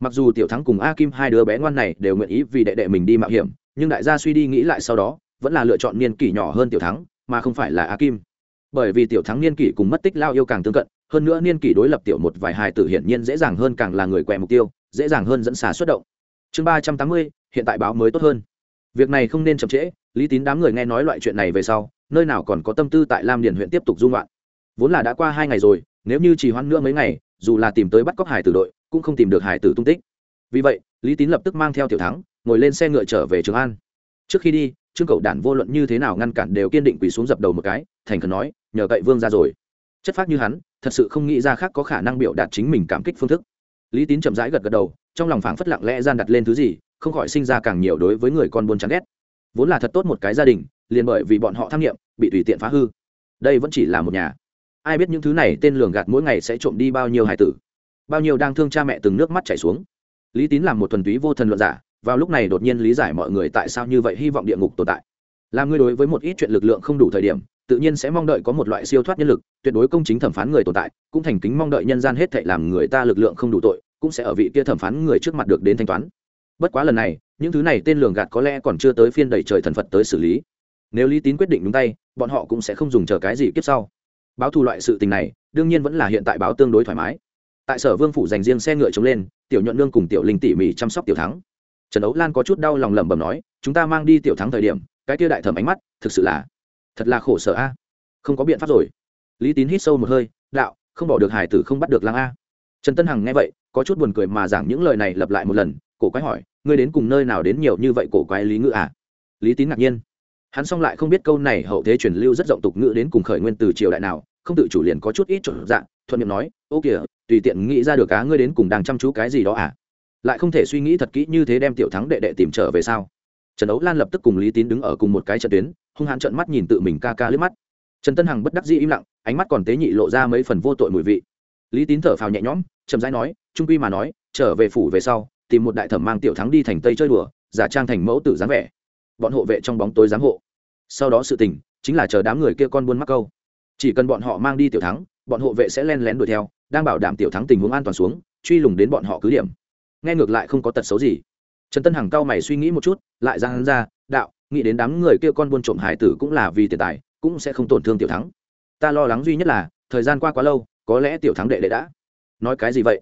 Mặc dù tiểu thắng cùng a kim hai đứa bé ngoan này đều nguyện ý vì đệ đệ mình đi mạo hiểm, nhưng đại gia suy đi nghĩ lại sau đó, vẫn là lựa chọn niên kỷ nhỏ hơn tiểu thắng, mà không phải là a kim. Bởi vì tiểu thắng niên kỷ cùng mất tích lao yêu càng tương cận, hơn nữa niên kỷ đối lập tiểu một vài hài tử hiển nhiên dễ dàng hơn càng là người quẹ mục tiêu, dễ dàng hơn dẫn xà xuất động. Chương ba trăm tám mươi, hiện tại báo mới tốt hơn việc này không nên chậm trễ, lý tín đám người nghe nói loại chuyện này về sau, nơi nào còn có tâm tư tại lam điền huyện tiếp tục dung loạn vốn là đã qua hai ngày rồi, nếu như chỉ hoãn nữa mấy ngày, dù là tìm tới bắt cóc hải tử đội, cũng không tìm được hải tử tung tích. Vì vậy, lý tín lập tức mang theo tiểu thắng, ngồi lên xe ngựa trở về trường an. Trước khi đi, trương cậu đản vô luận như thế nào ngăn cản đều kiên định quỳ xuống dập đầu một cái, thành khẩn nói, nhờ cậy vương ra rồi. Chất phác như hắn, thật sự không nghĩ ra khác có khả năng biểu đạt chính mình cảm kích phương thức. Lý tín chậm rãi gật gật đầu, trong lòng phảng phất lặng lẽ gian đặt lên thứ gì không khỏi sinh ra càng nhiều đối với người con buôn chán ghét. Vốn là thật tốt một cái gia đình, liền bởi vì bọn họ tham nghiệm, bị tùy tiện phá hư. Đây vẫn chỉ là một nhà. Ai biết những thứ này tên lường gạt mỗi ngày sẽ trộm đi bao nhiêu hải tử. Bao nhiêu đang thương cha mẹ từng nước mắt chảy xuống. Lý tín làm một thuần túy vô thần luận giả, vào lúc này đột nhiên lý giải mọi người tại sao như vậy hy vọng địa ngục tồn tại. Làm ngươi đối với một ít chuyện lực lượng không đủ thời điểm, tự nhiên sẽ mong đợi có một loại siêu thoát nhân lực, tuyệt đối công chính thẩm phán người tồn tại, cũng thành kính mong đợi nhân gian hết thệ làm người ta lực lượng không đủ tội, cũng sẽ ở vị kia thẩm phán người trước mặt được đến thanh toán bất quá lần này, những thứ này tên lường gạt có lẽ còn chưa tới phiên đẩy trời thần phật tới xử lý. Nếu lý tín quyết định đúng tay, bọn họ cũng sẽ không dùng chờ cái gì kiếp sau. Báo thù loại sự tình này, đương nhiên vẫn là hiện tại báo tương đối thoải mái. Tại sở vương phủ dành riêng xe ngựa chống lên, tiểu nhuận nương cùng tiểu linh tỉ mỉ chăm sóc tiểu thắng. Trần ấu lan có chút đau lòng lẩm bẩm nói, chúng ta mang đi tiểu thắng thời điểm, cái kia đại thẩm ánh mắt, thực sự là, thật là khổ sở a. Không có biện pháp rồi. Lý tín hít sâu một hơi, đạo, không bỏ được hải tử không bắt được lang a. Trần tân hằng nghe vậy, có chút buồn cười mà giảng những lời này lặp lại một lần cổ quái hỏi, ngươi đến cùng nơi nào đến nhiều như vậy cổ quái lý ngữ à? Lý tín ngạc nhiên. Hắn xong lại không biết câu này hậu thế truyền lưu rất rộng tục ngữ đến cùng khởi nguyên từ triều đại nào, không tự chủ liền có chút ít chuẩn dạng thuận miệng nói, ô kìa, tùy tiện nghĩ ra được cá ngươi đến cùng đang chăm chú cái gì đó à? Lại không thể suy nghĩ thật kỹ như thế đem tiểu thắng đệ đệ tìm trở về sao? Trần đấu lan lập tức cùng lý tín đứng ở cùng một cái trận tuyến, hung hãn trợn mắt nhìn tự mình ca ca lướt mắt. Trần tân hằng bất đắc dĩ im lặng, ánh mắt còn tế nhị lộ ra mấy phần vô tội mùi vị. Lý tín thở phào nhẹ nhõm, chậm rãi nói, trung quy mà nói, trở về phủ về sau tìm một đại thẩm mang tiểu thắng đi thành tây chơi đùa, giả trang thành mẫu tử dáng vẻ. Bọn hộ vệ trong bóng tối giám hộ. Sau đó sự tình chính là chờ đám người kia con buôn mắc câu. Chỉ cần bọn họ mang đi tiểu thắng, bọn hộ vệ sẽ len lén đuổi theo, đang bảo đảm tiểu thắng tình huống an toàn xuống, truy lùng đến bọn họ cứ điểm. Nghe ngược lại không có tật xấu gì. Trần tân hằng cao mày suy nghĩ một chút, lại ra hắn ra, đạo, nghĩ đến đám người kia con buôn trộm hải tử cũng là vì tiền tài, cũng sẽ không tổn thương tiểu thắng. Ta lo lắng duy nhất là, thời gian qua quá lâu, có lẽ tiểu thắng đệ đệ đã. Nói cái gì vậy?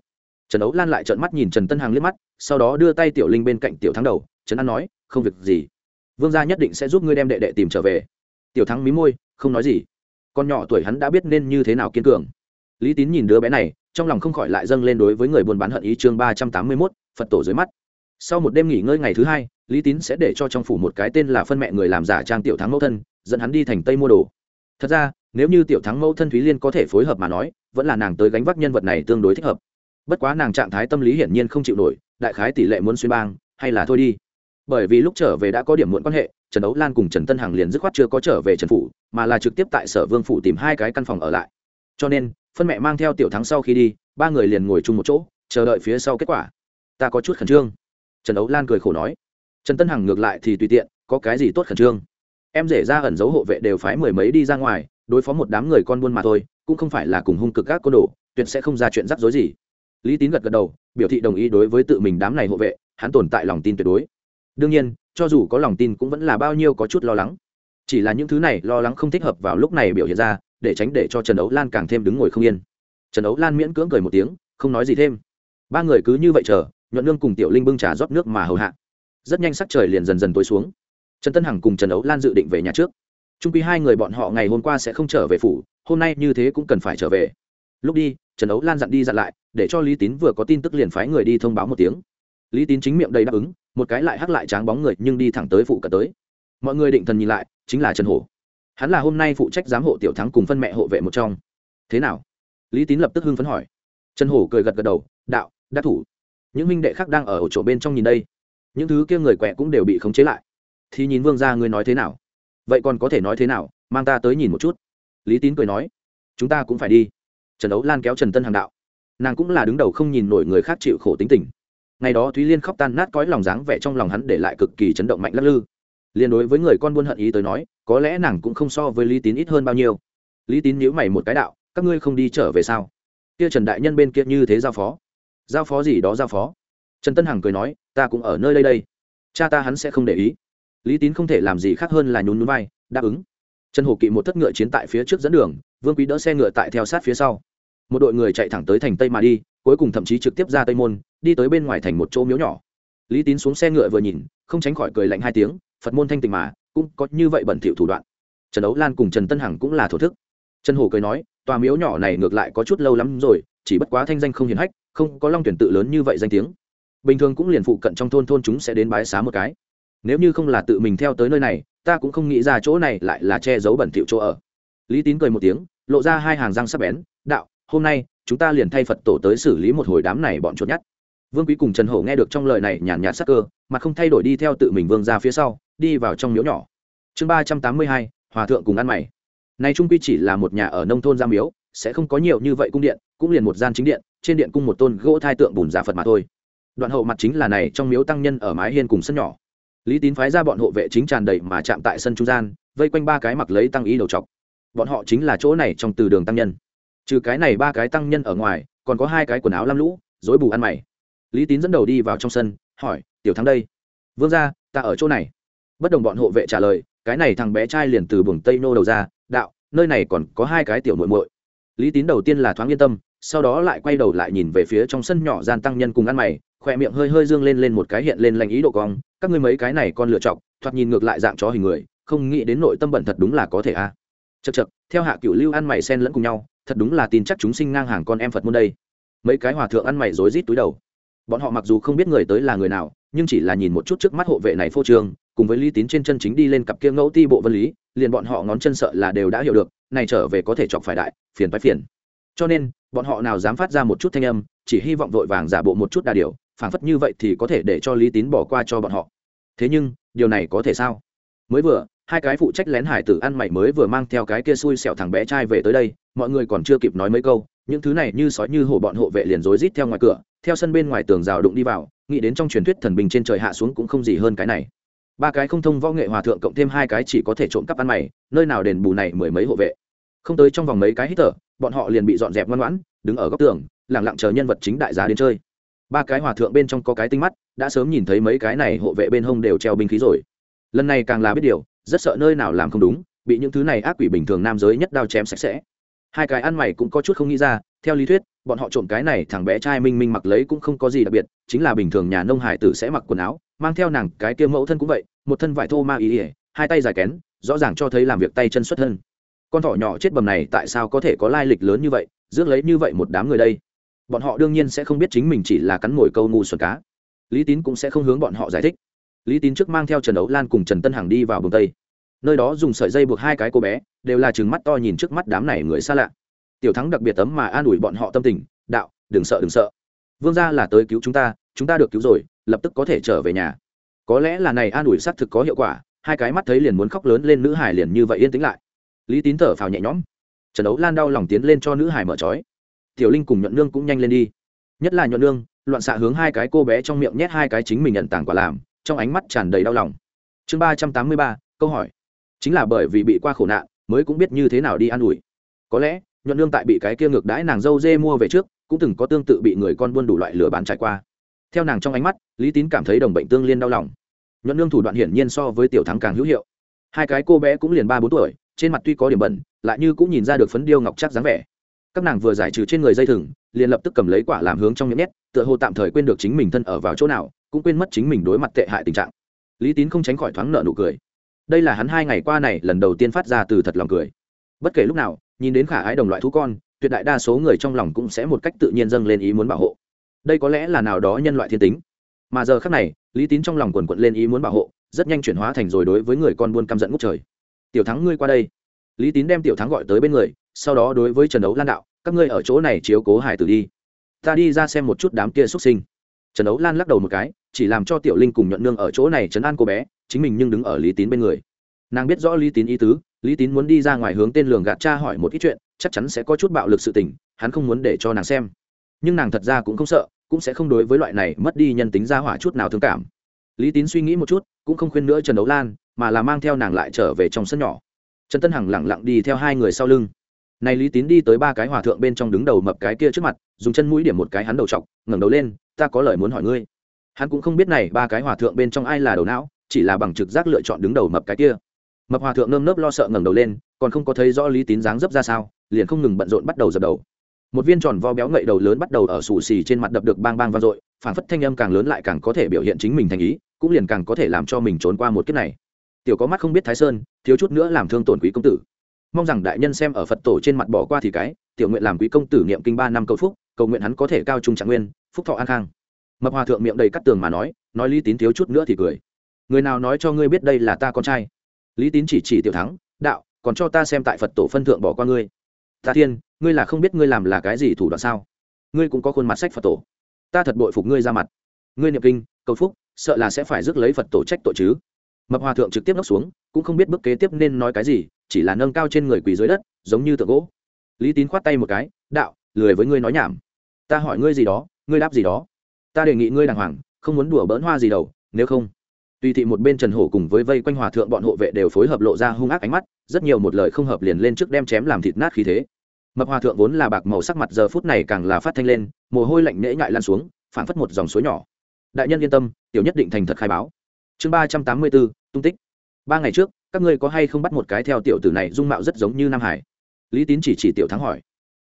Trần ấu lan lại trợn mắt nhìn trần tân hằng liếc mắt sau đó đưa tay tiểu linh bên cạnh tiểu thắng đầu trần an nói, không việc gì. Vương gia nhất định sẽ giúp ngươi đem đệ đệ tìm trở về. Tiểu thắng mí môi, không nói gì. Con nhỏ tuổi hắn đã biết nên như thế nào kiên cường. Lý tín nhìn đứa bé này, trong lòng không khỏi lại dâng lên đối với người buôn bán hận ý chương ba trăm tám mươi mốt, phật tổ dưới mắt. Sau một đêm nghỉ ngơi ngày thứ hai, lý tín sẽ để cho trong phủ một cái tên là phân mẹ người làm giả trang tiểu thắng mẫu thân, dẫn hắn đi thành tây mua đồ. Thật ra, nếu như tiểu thắng mẫu thân thúy liên có thể phối hợp mà nói, vẫn là nàng tới gánh vác nhân vật này tương đối thích hợp. Bất quá nàng trạng thái tâm lý hiển nhiên không chịu nổi đại khái tỷ lệ muốn xuyên bang, hay là thôi đi. Bởi vì lúc trở về đã có điểm muộn quan hệ, trần ấu lan cùng trần tân hằng liền dứt khoát chưa có trở về trần phủ, mà là trực tiếp tại sở vương phủ tìm hai cái căn phòng ở lại. Cho nên, phân mẹ mang theo tiểu thắng sau khi đi, ba người liền ngồi chung một chỗ, chờ đợi phía sau kết quả. Ta có chút khẩn trương. Trần ấu lan cười khổ nói. Trần tân hằng ngược lại thì tùy tiện, có cái gì tốt khẩn trương? Em rể ra ẩn giấu hộ vệ đều phái mười mấy đi ra ngoài, đối phó một đám người con buôn mà thôi, cũng không phải là cùng hung cực các côn đồ, tuyệt sẽ không ra chuyện rắc rối gì lý tín gật gật đầu, biểu thị đồng ý đối với tự mình đám này hộ vệ, hắn tồn tại lòng tin tuyệt đối. Đương nhiên, cho dù có lòng tin cũng vẫn là bao nhiêu có chút lo lắng. Chỉ là những thứ này lo lắng không thích hợp vào lúc này biểu hiện ra, để tránh để cho trần ấu lan càng thêm đứng ngồi không yên. Trần ấu lan miễn cưỡng cười một tiếng, không nói gì thêm. Ba người cứ như vậy chờ, nhuận nương cùng tiểu linh bưng trà rót nước mà hầu hạ. Rất nhanh sắc trời liền dần dần tối xuống. Trần tân hằng cùng trần ấu lan dự định về nhà trước. Trung quy hai người bọn họ ngày hôm qua sẽ không trở về phủ, hôm nay như thế cũng cần phải trở về. Lúc đi trần ấu lan dặn đi dặn lại, để cho lý tín vừa có tin tức liền phái người đi thông báo một tiếng. Lý tín chính miệng đầy đáp ứng, một cái lại hắc lại tráng bóng người nhưng đi thẳng tới phụ cả tới. Mọi người định thần nhìn lại, chính là trần hổ. Hắn là hôm nay phụ trách giám hộ tiểu thắng cùng phân mẹ hộ vệ một trong. Thế nào? Lý tín lập tức hưng phấn hỏi. Trần hổ cười gật gật đầu, đạo đắc thủ. Những minh đệ khác đang ở ổ chỗ bên trong nhìn đây. Những thứ kia người quẹ cũng đều bị khống chế lại. Thì nhìn vương ra ngươi nói thế nào? Vậy còn có thể nói thế nào? Mang ta tới nhìn một chút. Lý tín cười nói, chúng ta cũng phải đi trần đấu lan kéo trần tân hàng đạo. Nàng cũng là đứng đầu không nhìn nổi người khác chịu khổ tính tình. Ngày đó thúy liên khóc tan nát cõi lòng dáng vẻ trong lòng hắn để lại cực kỳ chấn động mạnh lắc lư. Liên đối với người con buôn hận ý tới nói, có lẽ nàng cũng không so với lý tín ít hơn bao nhiêu. Lý tín nhíu mày một cái đạo, các ngươi không đi trở về sao? Kia trần đại nhân bên kia như thế giao phó. Giao phó gì đó giao phó. Trần tân hằng cười nói, ta cũng ở nơi đây đây. Cha ta hắn sẽ không để ý. Lý tín không thể làm gì khác hơn là nhún núi vai, đáp ứng. Trần hổ kỵ một thất ngựa chiến tại phía trước dẫn đường, vương quý đỡ xe ngựa tại theo sát phía sau một đội người chạy thẳng tới thành tây mà đi, cuối cùng thậm chí trực tiếp ra tây môn, đi tới bên ngoài thành một chỗ miếu nhỏ. Lý tín xuống xe ngựa vừa nhìn, không tránh khỏi cười lạnh hai tiếng, phật môn thanh tịnh mà, cũng có như vậy bẩn thỉu thủ đoạn. Trần ấu lan cùng trần tân hằng cũng là thổ thức. Trần hổ cười nói, tòa miếu nhỏ này ngược lại có chút lâu lắm rồi, chỉ bất quá thanh danh không hiển hách, không có long tuyển tự lớn như vậy danh tiếng. Bình thường cũng liền phụ cận trong thôn thôn chúng sẽ đến bái xá một cái. Nếu như không là tự mình theo tới nơi này, ta cũng không nghĩ ra chỗ này lại là che giấu bẩn thỉu chỗ ở. Lý tín cười một tiếng, lộ ra hai hàng răng sắc bén, đạo hôm nay, chúng ta liền thay phật tổ tới xử lý một hồi đám này bọn chuột nhắt vương quý cùng trần hổ nghe được trong lời này nhàn nhạt sắc cơ, mà không thay đổi đi theo tự mình vương ra phía sau, đi vào trong miếu nhỏ. Chương ba trăm tám mươi hai, hòa thượng cùng ăn mày. Nay trung quy chỉ là một nhà ở nông thôn gia miếu, sẽ không có nhiều như vậy cung điện, cũng liền một gian chính điện, trên điện cung một tôn gỗ thai tượng bùn giả phật mà thôi. Đoạn hậu mặt chính là này trong miếu tăng nhân ở mái hiên cùng sân nhỏ. Lý tín phái ra bọn hộ vệ chính tràn đầy mà chạm tại sân trung gian, vây quanh ba cái mặc lấy tăng ý đầu chọc bọn họ chính là chỗ này trong từ đường tăng nhân trừ cái này ba cái tăng nhân ở ngoài, còn có hai cái quần áo lam lũ dối bù ăn mày. Lý tín dẫn đầu đi vào trong sân, hỏi, tiểu thắng đây? Vương ra ta ở chỗ này. Bất đồng bọn hộ vệ trả lời, cái này thằng bé trai liền từ buồng tây nô đầu ra, đạo, nơi này còn có hai cái tiểu muội muội. Lý tín đầu tiên là thoáng yên tâm, sau đó lại quay đầu lại nhìn về phía trong sân nhỏ gian tăng nhân cùng ăn mày khỏe miệng hơi hơi dương lên lên một cái hiện lên lành ý độ cong, các ngươi mấy cái này con lựa chọc, thoạt nhìn ngược lại dạng chó hình người, không nghĩ đến nội tâm bẩn thật đúng là có thể a. À. chật chật theo hạ cựu lưu ăn mày xen lẫn cùng nhau thật đúng là tin chắc chúng sinh ngang hàng con em phật môn đây. Mấy cái hòa thượng ăn mày rối rít túi đầu. Bọn họ mặc dù không biết người tới là người nào, nhưng chỉ là nhìn một chút trước mắt hộ vệ này phô trương, cùng với lý tín trên chân chính đi lên cặp kia ngẫu ti bộ vân lý, liền bọn họ ngón chân sợ là đều đã hiểu được, này trở về có thể chọc phải đại, phiền phải phiền. Cho nên, bọn họ nào dám phát ra một chút thanh âm, chỉ hy vọng vội vàng giả bộ một chút đà điều phảng phất như vậy thì có thể để cho lý tín bỏ qua cho bọn họ. Thế nhưng, điều này có thể sao? Mới vừa hai cái phụ trách lén hải tử ăn mày mới vừa mang theo cái kia xui xẻo thằng bé trai về tới đây, mọi người còn chưa kịp nói mấy câu, những thứ này như sói như hổ bọn hộ vệ liền rối rít theo ngoài cửa, theo sân bên ngoài tường rào đụng đi vào, nghĩ đến trong truyền thuyết thần bình trên trời hạ xuống cũng không gì hơn cái này. Ba cái không thông võ nghệ hòa thượng cộng thêm hai cái chỉ có thể trộm cắp ăn mày, nơi nào đền bù này mười mấy hộ vệ. Không tới trong vòng mấy cái hít thở, bọn họ liền bị dọn dẹp ngoan ngoãn, đứng ở góc tường lẳng lặng chờ nhân vật chính đại giá đến chơi. Ba cái hòa thượng bên trong có cái tinh mắt, đã sớm nhìn thấy mấy cái này hộ vệ bên hông đều treo binh khí rồi. Lần này càng là biết điều rất sợ nơi nào làm không đúng, bị những thứ này ác quỷ bình thường nam giới nhất đao chém sạch sẽ. Hai cái ăn mày cũng có chút không nghĩ ra, theo lý thuyết, bọn họ trộm cái này thằng bé trai minh minh mặc lấy cũng không có gì đặc biệt, chính là bình thường nhà nông hải tử sẽ mặc quần áo, mang theo nàng cái kia mẫu thân cũng vậy, một thân vải thô ma ý ỉa hai tay dài kén, rõ ràng cho thấy làm việc tay chân xuất thân. Con thỏ nhỏ chết bầm này tại sao có thể có lai lịch lớn như vậy, rước lấy như vậy một đám người đây? Bọn họ đương nhiên sẽ không biết chính mình chỉ là cắn mồi câu ngu xuẩn cá. Lý tín cũng sẽ không hướng bọn họ giải thích lý tín trước mang theo trần ấu lan cùng trần tân hằng đi vào bờ tây. Nơi đó dùng sợi dây buộc hai cái cô bé, đều là chừng mắt to nhìn trước mắt đám này người xa lạ. Tiểu thắng đặc biệt tấm mà an ủi bọn họ tâm tình, đạo, đừng sợ đừng sợ. Vương gia là tới cứu chúng ta chúng ta được cứu rồi, lập tức có thể trở về nhà. Có lẽ là này an ủi xác thực có hiệu quả, hai cái mắt thấy liền muốn khóc lớn lên nữ hải liền như vậy yên tĩnh lại. Lý tín thở phào nhẹ nhõm. Trần ấu lan đau lòng tiến lên cho nữ hải mở trói. Tiểu linh cùng nhuận nương cũng nhanh lên đi. Nhất là nhuận nương, loạn xạ hướng hai cái cô bé trong miệng nhét hai cái chính mình nhận tàng quả làm trong ánh mắt tràn đầy đau lòng. Chương ba trăm tám mươi ba, câu hỏi. Chính là bởi vì bị qua khổ nạn, mới cũng biết như thế nào đi an ủi. Có lẽ, nhuận nương tại bị cái kia ngược đãi nàng dâu dê mua về trước, cũng từng có tương tự bị người con buôn đủ loại lừa bán trải qua. Theo nàng trong ánh mắt, lý tín cảm thấy đồng bệnh tương liên đau lòng. Nhuận nương thủ đoạn hiển nhiên so với tiểu thắng càng hữu hiệu. Hai cái cô bé cũng liền ba bốn tuổi, trên mặt tuy có điểm bẩn, lại như cũng nhìn ra được phấn điêu ngọc chắc dáng vẻ. Các nàng vừa giải trừ trên người dây thừng, liền lập tức cầm lấy quả làm hướng trong những nhét, tựa hồ tạm thời quên được chính mình thân ở vào chỗ nào cũng quên mất chính mình đối mặt tệ hại tình trạng. Lý tín không tránh khỏi thoáng nợ nụ cười. Đây là hắn hai ngày qua này lần đầu tiên phát ra từ thật lòng cười. Bất kể lúc nào, nhìn đến khả ái đồng loại thú con, tuyệt đại đa số người trong lòng cũng sẽ một cách tự nhiên dâng lên ý muốn bảo hộ. Đây có lẽ là nào đó nhân loại thiên tính. Mà giờ khác này, lý tín trong lòng quần quận lên ý muốn bảo hộ, rất nhanh chuyển hóa thành rồi đối với người con buôn căm giận ngút trời. Tiểu thắng ngươi qua đây. Lý tín đem tiểu thắng gọi tới bên người, sau đó đối với trần đấu lan đạo, các ngươi ở chỗ này chiếu cố hải tử đi. Ta đi ra xem một chút đám kia xuất sinh trần ấu lan lắc đầu một cái, chỉ làm cho tiểu linh cùng nhuận nương ở chỗ này trấn an cô bé, chính mình nhưng đứng ở lý tín bên người. Nàng biết rõ lý tín ý tứ, lý tín muốn đi ra ngoài hướng tên lường gạt cha hỏi một ít chuyện, chắc chắn sẽ có chút bạo lực sự tình, hắn không muốn để cho nàng xem. Nhưng nàng thật ra cũng không sợ, cũng sẽ không đối với loại này mất đi nhân tính ra hỏa chút nào thương cảm. Lý tín suy nghĩ một chút, cũng không khuyên nữa trần đấu lan, mà là mang theo nàng lại trở về trong sân nhỏ. Trần tân hằng lẳng lặng đi theo hai người sau lưng. Này lý tín đi tới ba cái hòa thượng bên trong đứng đầu mập cái kia trước mặt, dùng chân mũi điểm một cái hắn đầu chọc, ngẩng đầu lên ta có lời muốn hỏi ngươi. Hắn cũng không biết này ba cái hòa thượng bên trong ai là đầu não, chỉ là bằng trực giác lựa chọn đứng đầu mập cái kia. Mập hòa thượng nơm nớp lo sợ ngẩng đầu lên, còn không có thấy rõ lý tín dáng dấp ra sao, liền không ngừng bận rộn bắt đầu dập đầu. Một viên tròn vo béo ngậy đầu lớn bắt đầu ở sù xì trên mặt đập được bang bang vang dội phản phất thanh âm càng lớn lại càng có thể biểu hiện chính mình thành ý, cũng liền càng có thể làm cho mình trốn qua một kiếp này. Tiểu có mắt không biết thái sơn, thiếu chút nữa làm thương tổn quý công tử. Mong rằng đại nhân xem ở phật tổ trên mặt bỏ qua thì cái, tiểu nguyện làm quý công tử niệm kinh ba năm cầu phúc cầu nguyện hắn có thể cao trung trạng nguyên, phúc thọ an khang. Mập hòa thượng miệng đầy cắt tường mà nói nói lý tín thiếu chút nữa thì cười. Người nào nói cho ngươi biết đây là ta con trai? Lý tín chỉ chỉ tiểu thắng, đạo, còn cho ta xem tại phật tổ phân thượng bỏ qua ngươi. Ta thiên, ngươi là không biết ngươi làm là cái gì thủ đoạn sao? Ngươi cũng có khuôn mặt sách phật tổ. Ta thật bội phục ngươi ra mặt. Ngươi niệm kinh, cầu phúc, sợ là sẽ phải rước lấy phật tổ trách tội chứ. Mập hòa thượng trực tiếp nốc xuống, cũng không biết bước kế tiếp nên nói cái gì, chỉ là nâng cao trên người quỳ dưới đất, giống như tượng gỗ. Lý tín khoát tay một cái, đạo, lười với ngươi nói nhảm ta hỏi ngươi gì đó, ngươi đáp gì đó. Ta đề nghị ngươi đàng hoàng, không muốn đùa bỡn hoa gì đầu nếu không. Tùy thị một bên trần hổ cùng với vây quanh hòa thượng bọn hộ vệ đều phối hợp lộ ra hung ác ánh mắt, rất nhiều một lời không hợp liền lên trước đem chém làm thịt nát khí thế. Mập hòa thượng vốn là bạc màu sắc mặt, giờ phút này càng là phát thanh lên, mồ hôi lạnh nễ ngại lan xuống, phảng phất một dòng suối nhỏ. Đại nhân yên tâm, tiểu nhất định thành thật khai báo. Chương ba trăm tám mươi bốn, tung tích. Ba ngày trước, các ngươi có hay không bắt một cái theo tiểu tử này dung mạo rất giống như nam hải? Lý tín chỉ chỉ tiểu thắng hỏi.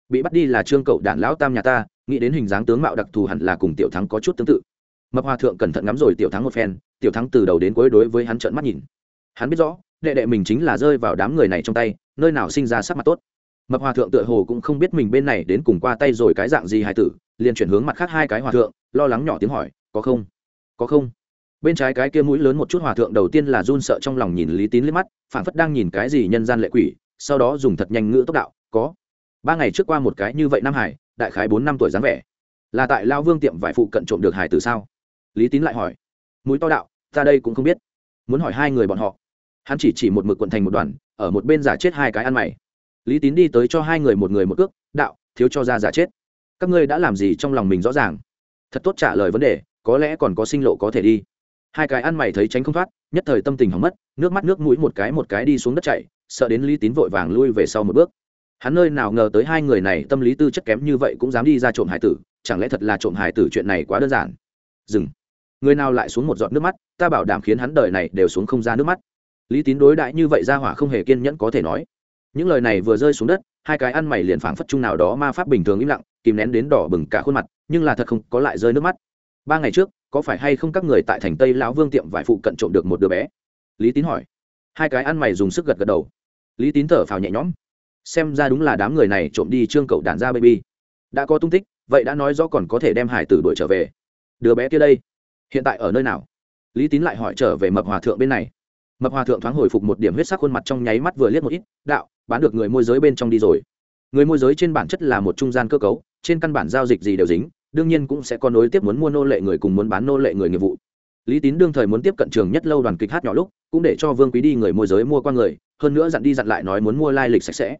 Bị bắt đi là trương cậu đản lão tam nhà ta nghĩ đến hình dáng tướng mạo đặc thù hẳn là cùng tiểu thắng có chút tương tự. Mập hòa thượng cẩn thận ngắm rồi tiểu thắng một phen, tiểu thắng từ đầu đến cuối đối với hắn trợn mắt nhìn. Hắn biết rõ, đệ đệ mình chính là rơi vào đám người này trong tay, nơi nào sinh ra sắc mặt tốt. Mập hòa thượng tựa hồ cũng không biết mình bên này đến cùng qua tay rồi cái dạng gì hài tử, liền chuyển hướng mặt khác hai cái hòa thượng, lo lắng nhỏ tiếng hỏi, có không? Có không? Bên trái cái kia mũi lớn một chút hòa thượng đầu tiên là run sợ trong lòng nhìn lý tín liếc mắt, phảng phất đang nhìn cái gì nhân gian lệ quỷ, sau đó dùng thật nhanh ngữ tốc đạo, có. Ba ngày trước qua một cái như vậy nam hải đại khái bốn năm tuổi dáng vẻ. Là tại lao vương tiệm vải phụ cận trộm được hải từ sao? Lý tín lại hỏi. Mũi to đạo, ta đây cũng không biết. Muốn hỏi hai người bọn họ. Hắn chỉ chỉ một mực quận thành một đoàn, ở một bên giả chết hai cái ăn mày. Lý tín đi tới cho hai người một người một cước, đạo, thiếu cho ra giả chết. Các ngươi đã làm gì trong lòng mình rõ ràng? Thật tốt trả lời vấn đề, có lẽ còn có sinh lộ có thể đi. Hai cái ăn mày thấy tránh không thoát, nhất thời tâm tình hỏng mất, nước mắt nước mũi một cái một cái đi xuống đất chạy, sợ đến lý tín vội vàng lui về sau một bước hắn nơi nào ngờ tới hai người này tâm lý tư chất kém như vậy cũng dám đi ra trộm hải tử, chẳng lẽ thật là trộm hải tử chuyện này quá đơn giản? Dừng. Người nào lại xuống một giọt nước mắt, ta bảo đảm khiến hắn đời này đều xuống không ra nước mắt. Lý tín đối đãi như vậy ra hỏa không hề kiên nhẫn có thể nói. Những lời này vừa rơi xuống đất, hai cái ăn mày liền phảng phất chung nào đó ma pháp bình thường im lặng, kìm nén đến đỏ bừng cả khuôn mặt, nhưng là thật không có lại rơi nước mắt. Ba ngày trước, có phải hay không các người tại thành tây lão vương tiệm vải phụ cận trộm được một đứa bé? Lý tín hỏi. Hai cái ăn mày dùng sức gật gật đầu. Lý tín thở phào nhẹ nhõm xem ra đúng là đám người này trộm đi trương cậu đàn ra baby. Đã có tung tích, vậy đã nói rõ còn có thể đem hải tử đuổi trở về. Đứa bé kia đây, hiện tại ở nơi nào? Lý tín lại hỏi trở về mập hòa thượng bên này. Mập hòa thượng thoáng hồi phục một điểm huyết sắc khuôn mặt trong nháy mắt vừa liếc một ít, đạo, bán được người môi giới bên trong đi rồi. Người môi giới trên bản chất là một trung gian cơ cấu, trên căn bản giao dịch gì đều dính, đương nhiên cũng sẽ có nối tiếp muốn mua nô lệ người cùng muốn bán nô lệ người nghiệp vụ. Lý tín đương thời muốn tiếp cận trường nhất lâu đoàn kịch hát nhỏ lúc, cũng để cho vương quý đi người môi giới mua qua người, hơn nữa dặn đi dặn lại nói muốn mua lai lịch sạch sẽ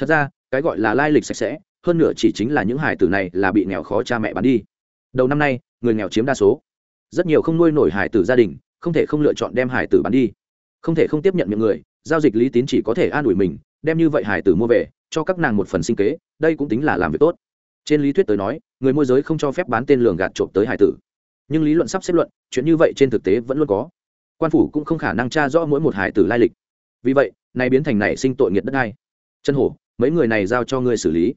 thật ra cái gọi là lai lịch sạch sẽ hơn nữa chỉ chính là những hải tử này là bị nghèo khó cha mẹ bán đi. Đầu năm nay người nghèo chiếm đa số. Rất nhiều không nuôi nổi hải tử gia đình không thể không lựa chọn đem hải tử bán đi. Không thể không tiếp nhận miệng người giao dịch lý tín chỉ có thể an ủi mình đem như vậy hải tử mua về cho các nàng một phần sinh kế đây cũng tính là làm việc tốt. Trên lý thuyết tới nói người môi giới không cho phép bán tên lường gạt trộm tới hải tử. Nhưng lý luận sắp xếp luận chuyện như vậy trên thực tế vẫn luôn có. Quan phủ cũng không khả năng tra rõ mỗi một hải tử lai lịch. Vì vậy nay biến thành nảy sinh tội nghiệt đất ai, chân hổ mấy người này giao cho ngươi xử lý.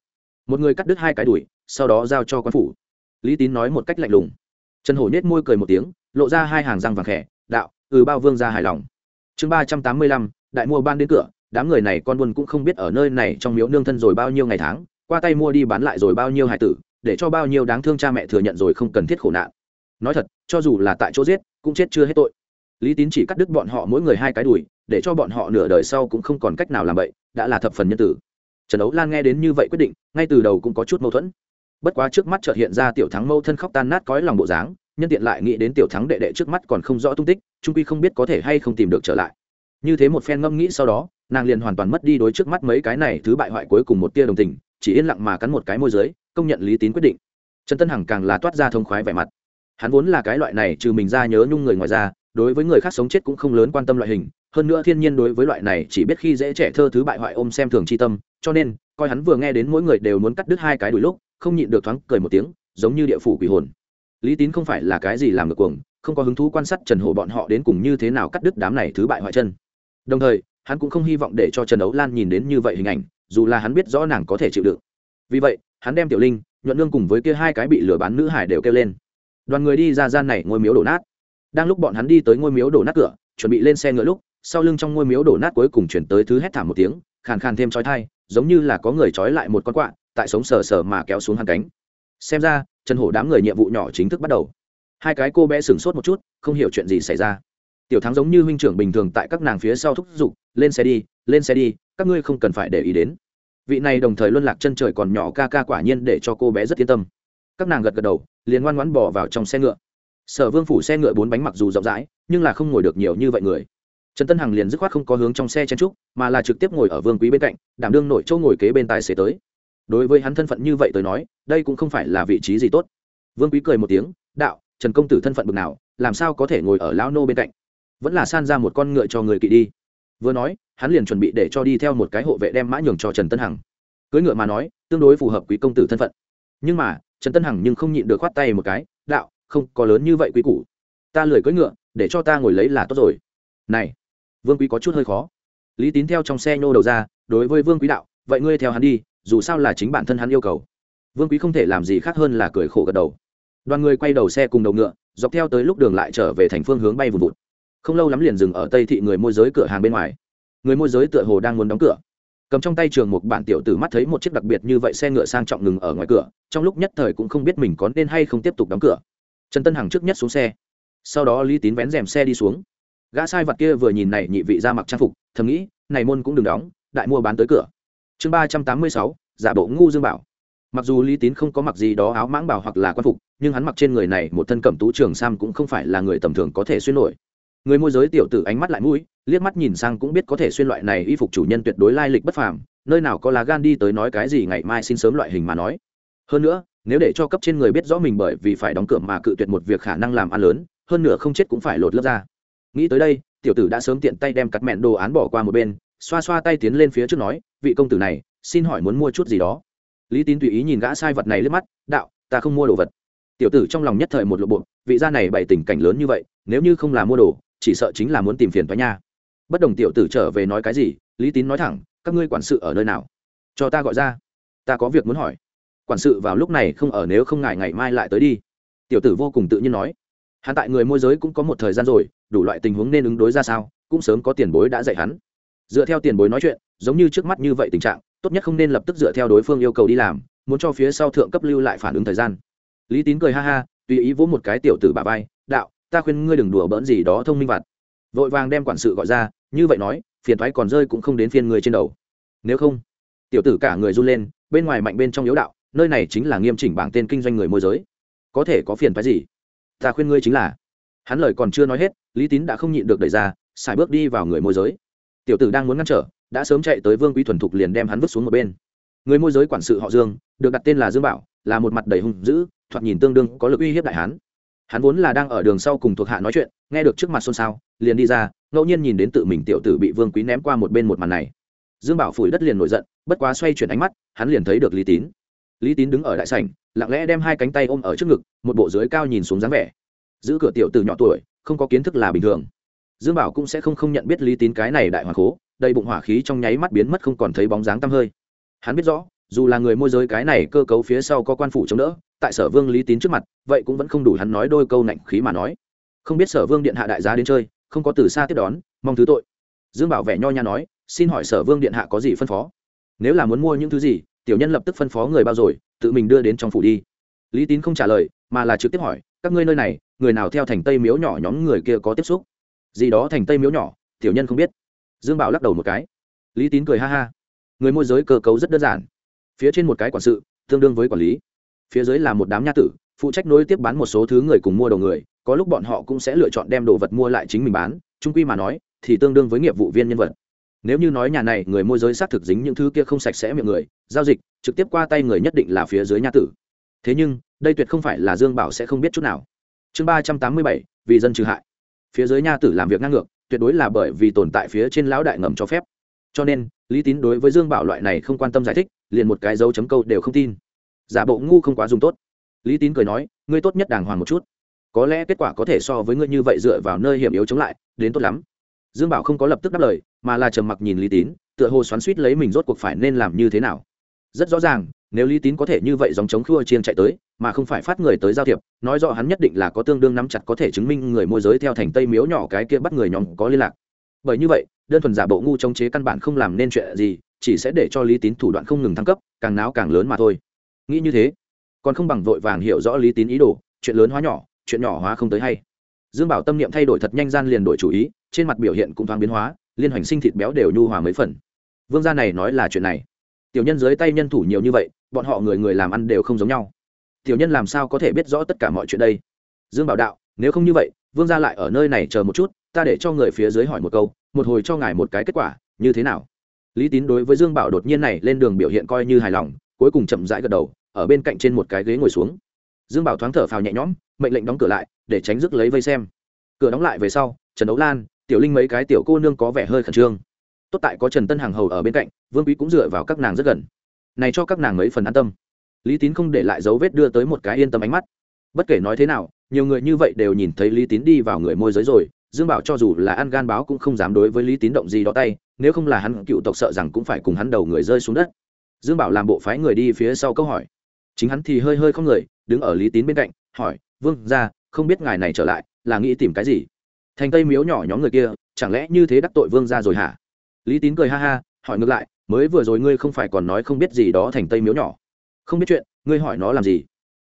Một người cắt đứt hai cái đùi, sau đó giao cho quan phủ. Lý tín nói một cách lạnh lùng. Trần hổ nhếch môi cười một tiếng, lộ ra hai hàng răng vàng khẽ, đạo ừ bao vương ra hài lòng. Chương ba trăm tám mươi lăm, đại mua ban đến cửa, đám người này con buôn cũng không biết ở nơi này trong miếu nương thân rồi bao nhiêu ngày tháng, qua tay mua đi bán lại rồi bao nhiêu hài tử, để cho bao nhiêu đáng thương cha mẹ thừa nhận rồi không cần thiết khổ nạn. Nói thật, cho dù là tại chỗ giết, cũng chết chưa hết tội. Lý tín chỉ cắt đứt bọn họ mỗi người hai cái đùi, để cho bọn họ nửa đời sau cũng không còn cách nào làm vậy đã là thập phần nhân tử trần ấu lan nghe đến như vậy quyết định, ngay từ đầu cũng có chút mâu thuẫn. Bất quá trước mắt chợt hiện ra tiểu thắng mâu thân khóc tan nát cõi lòng bộ dáng, nhân tiện lại nghĩ đến tiểu thắng đệ đệ trước mắt còn không rõ tung tích trung quy không biết có thể hay không tìm được trở lại. Như thế một phen ngâm nghĩ sau đó, nàng liền hoàn toàn mất đi đối trước mắt mấy cái này thứ bại hoại cuối cùng một tia đồng tình, chỉ yên lặng mà cắn một cái môi giới công nhận lý tín quyết định. Trần tân hằng càng là toát ra thông khoái vẻ mặt. Hắn vốn là cái loại này trừ mình ra nhớ nhung người ngoài ra, đối với người khác sống chết cũng không lớn quan tâm loại hình hơn nữa thiên nhiên đối với loại này chỉ biết khi dễ trẻ thơ thứ bại hoại ôm xem thường chi tâm, cho nên, coi hắn vừa nghe đến mỗi người đều muốn cắt đứt hai cái đùi lúc, không nhịn được thoáng cười một tiếng, giống như địa phủ quỷ hồn. Lý tín không phải là cái gì làm ngược cuồng, không có hứng thú quan sát trần hổ bọn họ đến cùng như thế nào cắt đứt đám này thứ bại hoại chân. Đồng thời, hắn cũng không hy vọng để cho trần ấu lan nhìn đến như vậy hình ảnh, dù là hắn biết rõ nàng có thể chịu đựng. Vì vậy, hắn đem tiểu linh, nhuận nương cùng với kia hai cái bị lừa bán nữ hải đều kêu lên. Đoàn người đi ra gian này ngôi miếu đổ nát. Đang lúc bọn hắn đi tới ngôi miếu đổ nát cửa chuẩn bị lên xe ngựa lúc, sau lưng trong ngôi miếu đổ nát cuối cùng chuyển tới thứ hét thảm một tiếng, khàn khàn thêm trói thai giống như là có người trói lại một con quạ, tại sống sờ sờ mà kéo xuống hàng cánh. Xem ra, trần hổ đám người nhiệm vụ nhỏ chính thức bắt đầu. Hai cái cô bé sửng sốt một chút, không hiểu chuyện gì xảy ra. Tiểu thắng giống như huynh trưởng bình thường tại các nàng phía sau thúc giục, lên xe đi, lên xe đi, các ngươi không cần phải để ý đến. Vị này đồng thời luân lạc chân trời còn nhỏ ca ca quả nhiên để cho cô bé rất yên tâm. Các nàng gật gật đầu, liền ngoan ngoãn bỏ vào trong xe ngựa sở vương phủ xe ngựa bốn bánh mặc dù rộng rãi, nhưng là không ngồi được nhiều như vậy người. Trần tân hằng liền dứt khoát không có hướng trong xe chen trúc mà là trực tiếp ngồi ở vương quý bên cạnh, đảm đương nội châu ngồi kế bên tài xế tới. Đối với hắn thân phận như vậy tới nói, đây cũng không phải là vị trí gì tốt. Vương quý cười một tiếng, đạo, trần công tử thân phận bực nào, làm sao có thể ngồi ở lão nô bên cạnh? Vẫn là san ra một con ngựa cho người kỵ đi. Vừa nói, hắn liền chuẩn bị để cho đi theo một cái hộ vệ đem mã nhường cho trần tân hằng. Cưỡi ngựa mà nói, tương đối phù hợp quý công tử thân phận. Nhưng mà, trần tân hằng nhưng không nhịn được khoát tay một cái, đạo không có lớn như vậy quý củ. Ta lười cưỡi ngựa, để cho ta ngồi lấy là tốt rồi. Này, vương quý có chút hơi khó. Lý tín theo trong xe nhô đầu ra, đối với vương quý đạo, vậy ngươi theo hắn đi, dù sao là chính bản thân hắn yêu cầu. Vương quý không thể làm gì khác hơn là cười khổ gật đầu. Đoàn người quay đầu xe cùng đầu ngựa, dọc theo tới lúc đường lại trở về thành phương hướng bay vùn vụt. Không lâu lắm liền dừng ở tây thị người môi giới cửa hàng bên ngoài. Người môi giới tựa hồ đang muốn đóng cửa. Cầm trong tay trường một bản tiểu tử mắt thấy một chiếc đặc biệt như vậy xe ngựa sang trọng ngừng ở ngoài cửa, trong lúc nhất thời cũng không biết mình có nên hay không tiếp tục đóng cửa trần tân hằng trước nhất xuống xe. Sau đó lý tín vén rèm xe đi xuống. Gã sai vật kia vừa nhìn này nhị vị ra mặc trang phục, thầm nghĩ, này môn cũng đừng đóng, đại mua bán tới cửa. Chương ba trăm tám mươi sáu, giả bộ ngu dương bảo. Mặc dù lý tín không có mặc gì đó áo mãng bảo hoặc là quan phục, nhưng hắn mặc trên người này một thân cẩm tú trường sam cũng không phải là người tầm thường có thể xuyên nổi. Người môi giới tiểu tử ánh mắt lại mũi, liếc mắt nhìn sang cũng biết có thể xuyên loại này y phục chủ nhân tuyệt đối lai lịch bất phàm, nơi nào có lá gan đi tới nói cái gì ngày mai xin sớm loại hình mà nói. Hơn nữa nếu để cho cấp trên người biết rõ mình bởi vì phải đóng cửa mà cự tuyệt một việc khả năng làm ăn lớn, hơn nữa không chết cũng phải lột lớp ra. Nghĩ tới đây, tiểu tử đã sớm tiện tay đem cắt mẹn đồ án bỏ qua một bên, xoa xoa tay tiến lên phía trước nói, vị công tử này, xin hỏi muốn mua chút gì đó? Lý tín tùy ý nhìn gã sai vật này lướt mắt, đạo, ta không mua đồ vật. Tiểu tử trong lòng nhất thời một lộ bộ, vị gia này bày tình cảnh lớn như vậy, nếu như không là mua đồ, chỉ sợ chính là muốn tìm phiền thoái nha. Bất đồng tiểu tử trở về nói cái gì, lý tín nói thẳng, các ngươi quản sự ở nơi nào? Cho ta gọi ra. Ta có việc muốn hỏi quản sự vào lúc này không ở nếu không ngại ngày mai lại tới đi. Tiểu tử vô cùng tự nhiên nói. Hắn tại người môi giới cũng có một thời gian rồi, đủ loại tình huống nên ứng đối ra sao, cũng sớm có tiền bối đã dạy hắn. Dựa theo tiền bối nói chuyện, giống như trước mắt như vậy tình trạng, tốt nhất không nên lập tức dựa theo đối phương yêu cầu đi làm, muốn cho phía sau thượng cấp lưu lại phản ứng thời gian. Lý tín cười ha ha, tùy ý vỗ một cái tiểu tử bà vai, đạo, ta khuyên ngươi đừng đùa bỡn gì đó thông minh vặt. Vội vàng đem quản sự gọi ra, như vậy nói, phiền thoái còn rơi cũng không đến phiên người trên đầu. Nếu không, tiểu tử cả người run lên, bên ngoài mạnh bên trong yếu đạo nơi này chính là nghiêm chỉnh bảng tên kinh doanh người môi giới. Có thể có phiền phái gì? Ta khuyên ngươi chính là, hắn lời còn chưa nói hết, lý tín đã không nhịn được đẩy ra, xài bước đi vào người môi giới. Tiểu tử đang muốn ngăn trở, đã sớm chạy tới vương quý thuần thục liền đem hắn vứt xuống một bên. Người môi giới quản sự họ dương, được đặt tên là dương bảo, là một mặt đầy hung dữ, thoạt nhìn tương đương có lực uy hiếp đại hán hắn vốn là đang ở đường sau cùng thuộc hạ nói chuyện, nghe được trước mặt xôn xao, liền đi ra, ngẫu nhiên nhìn đến tự mình tiểu tử bị vương quý ném qua một bên một màn này. Dương bảo phủi đất liền nổi giận, bất quá xoay chuyển ánh mắt, hắn liền thấy được lý tín lý tín đứng ở đại sảnh, lặng lẽ đem hai cánh tay ôm ở trước ngực, một bộ dưới cao nhìn xuống dáng vẻ. Giữ cửa tiểu từ nhỏ tuổi, không có kiến thức là bình thường. Dương bảo cũng sẽ không không nhận biết lý tín cái này đại hoàng cố đầy bụng hỏa khí trong nháy mắt biến mất không còn thấy bóng dáng tăm hơi. Hắn biết rõ, dù là người môi giới cái này cơ cấu phía sau có quan phủ chống đỡ, tại sở vương lý tín trước mặt, vậy cũng vẫn không đủ hắn nói đôi câu nạnh khí mà nói. Không biết sở vương điện hạ đại gia đến chơi, không có từ xa tiếp đón, mong thứ tội. Dương bảo vẻ nho nhã nói, xin hỏi sở vương điện hạ có gì phân phó? Nếu là muốn mua những thứ gì tiểu nhân lập tức phân phó người bao rồi, tự mình đưa đến trong phủ đi. Lý tín không trả lời, mà là trực tiếp hỏi, các ngươi nơi này, người nào theo thành tây miếu nhỏ nhóm người kia có tiếp xúc? Gì đó thành tây miếu nhỏ, tiểu nhân không biết. Dương bảo lắc đầu một cái. Lý tín cười ha ha. Người môi giới cơ cấu rất đơn giản. Phía trên một cái quản sự, tương đương với quản lý. Phía dưới là một đám nha tử, phụ trách nối tiếp bán một số thứ người cùng mua đồ người, có lúc bọn họ cũng sẽ lựa chọn đem đồ vật mua lại chính mình bán. Trung quy mà nói, thì tương đương với nghiệp vụ viên nhân vật nếu như nói nhà này, người môi giới xác thực dính những thứ kia không sạch sẽ miệng người, giao dịch, trực tiếp qua tay người nhất định là phía dưới nha tử. Thế nhưng, đây tuyệt không phải là dương bảo sẽ không biết chút nào. Chương ba trăm tám mươi bảy, vì dân trừ hại. Phía dưới nha tử làm việc ngang ngược, tuyệt đối là bởi vì tồn tại phía trên lão đại ngầm cho phép. Cho nên, lý tín đối với dương bảo loại này không quan tâm giải thích, liền một cái dấu chấm câu đều không tin. Giả bộ ngu không quá dùng tốt. Lý tín cười nói, ngươi tốt nhất đàng hoàng một chút. Có lẽ kết quả có thể so với ngươi như vậy dựa vào nơi hiểm yếu chống lại, đến tốt lắm dương bảo không có lập tức đáp lời, mà là trầm mặc nhìn lý tín, tựa hồ xoắn suýt lấy mình rốt cuộc phải nên làm như thế nào. Rất rõ ràng, nếu lý tín có thể như vậy dòng chống khua chiên chạy tới, mà không phải phát người tới giao thiệp, nói rõ hắn nhất định là có tương đương nắm chặt có thể chứng minh người môi giới theo thành tây miếu nhỏ cái kia bắt người nhóm có liên lạc. Bởi như vậy, đơn thuần giả bộ ngu chống chế căn bản không làm nên chuyện gì, chỉ sẽ để cho lý tín thủ đoạn không ngừng thăng cấp, càng náo càng lớn mà thôi. Nghĩ như thế, còn không bằng vội vàng hiểu rõ lý tín ý đồ, chuyện lớn hóa nhỏ, chuyện nhỏ hóa không tới hay. Dương bảo tâm niệm thay đổi thật nhanh gian liền đổi chủ ý trên mặt biểu hiện cũng thoáng biến hóa, liên hoành sinh thịt béo đều nhu hòa mấy phần. Vương gia này nói là chuyện này. Tiểu nhân dưới tay nhân thủ nhiều như vậy, bọn họ người người làm ăn đều không giống nhau. Tiểu nhân làm sao có thể biết rõ tất cả mọi chuyện đây? Dương bảo đạo, nếu không như vậy, vương gia lại ở nơi này chờ một chút, ta để cho người phía dưới hỏi một câu, một hồi cho ngài một cái kết quả, như thế nào? Lý tín đối với dương bảo đột nhiên này lên đường biểu hiện coi như hài lòng, cuối cùng chậm rãi gật đầu, ở bên cạnh trên một cái ghế ngồi xuống. Dương bảo thoáng thở phào nhẹ nhõm, mệnh lệnh đóng cửa lại, để tránh rước lấy vây xem. Cửa đóng lại về sau, trần đấu lan tiểu linh mấy cái tiểu cô nương có vẻ hơi khẩn trương. Tốt tại có trần tân hàng hầu ở bên cạnh, vương quý cũng dựa vào các nàng rất gần. Này cho các nàng mấy phần an tâm. Lý tín không để lại dấu vết đưa tới một cái yên tâm ánh mắt. Bất kể nói thế nào, nhiều người như vậy đều nhìn thấy lý tín đi vào người môi giới rồi, dương bảo cho dù là ăn gan báo cũng không dám đối với lý tín động gì đó tay, nếu không là hắn cựu tộc sợ rằng cũng phải cùng hắn đầu người rơi xuống đất. Dương bảo làm bộ phái người đi phía sau câu hỏi. Chính hắn thì hơi hơi không người, đứng ở lý tín bên cạnh, hỏi, vương ra không biết ngài này trở lại, là nghĩ tìm cái gì? Thành tây miếu nhỏ nhóm người kia, chẳng lẽ như thế đắc tội vương ra rồi hả? Lý tín cười ha ha, hỏi ngược lại, mới vừa rồi ngươi không phải còn nói không biết gì đó thành tây miếu nhỏ? Không biết chuyện, ngươi hỏi nó làm gì?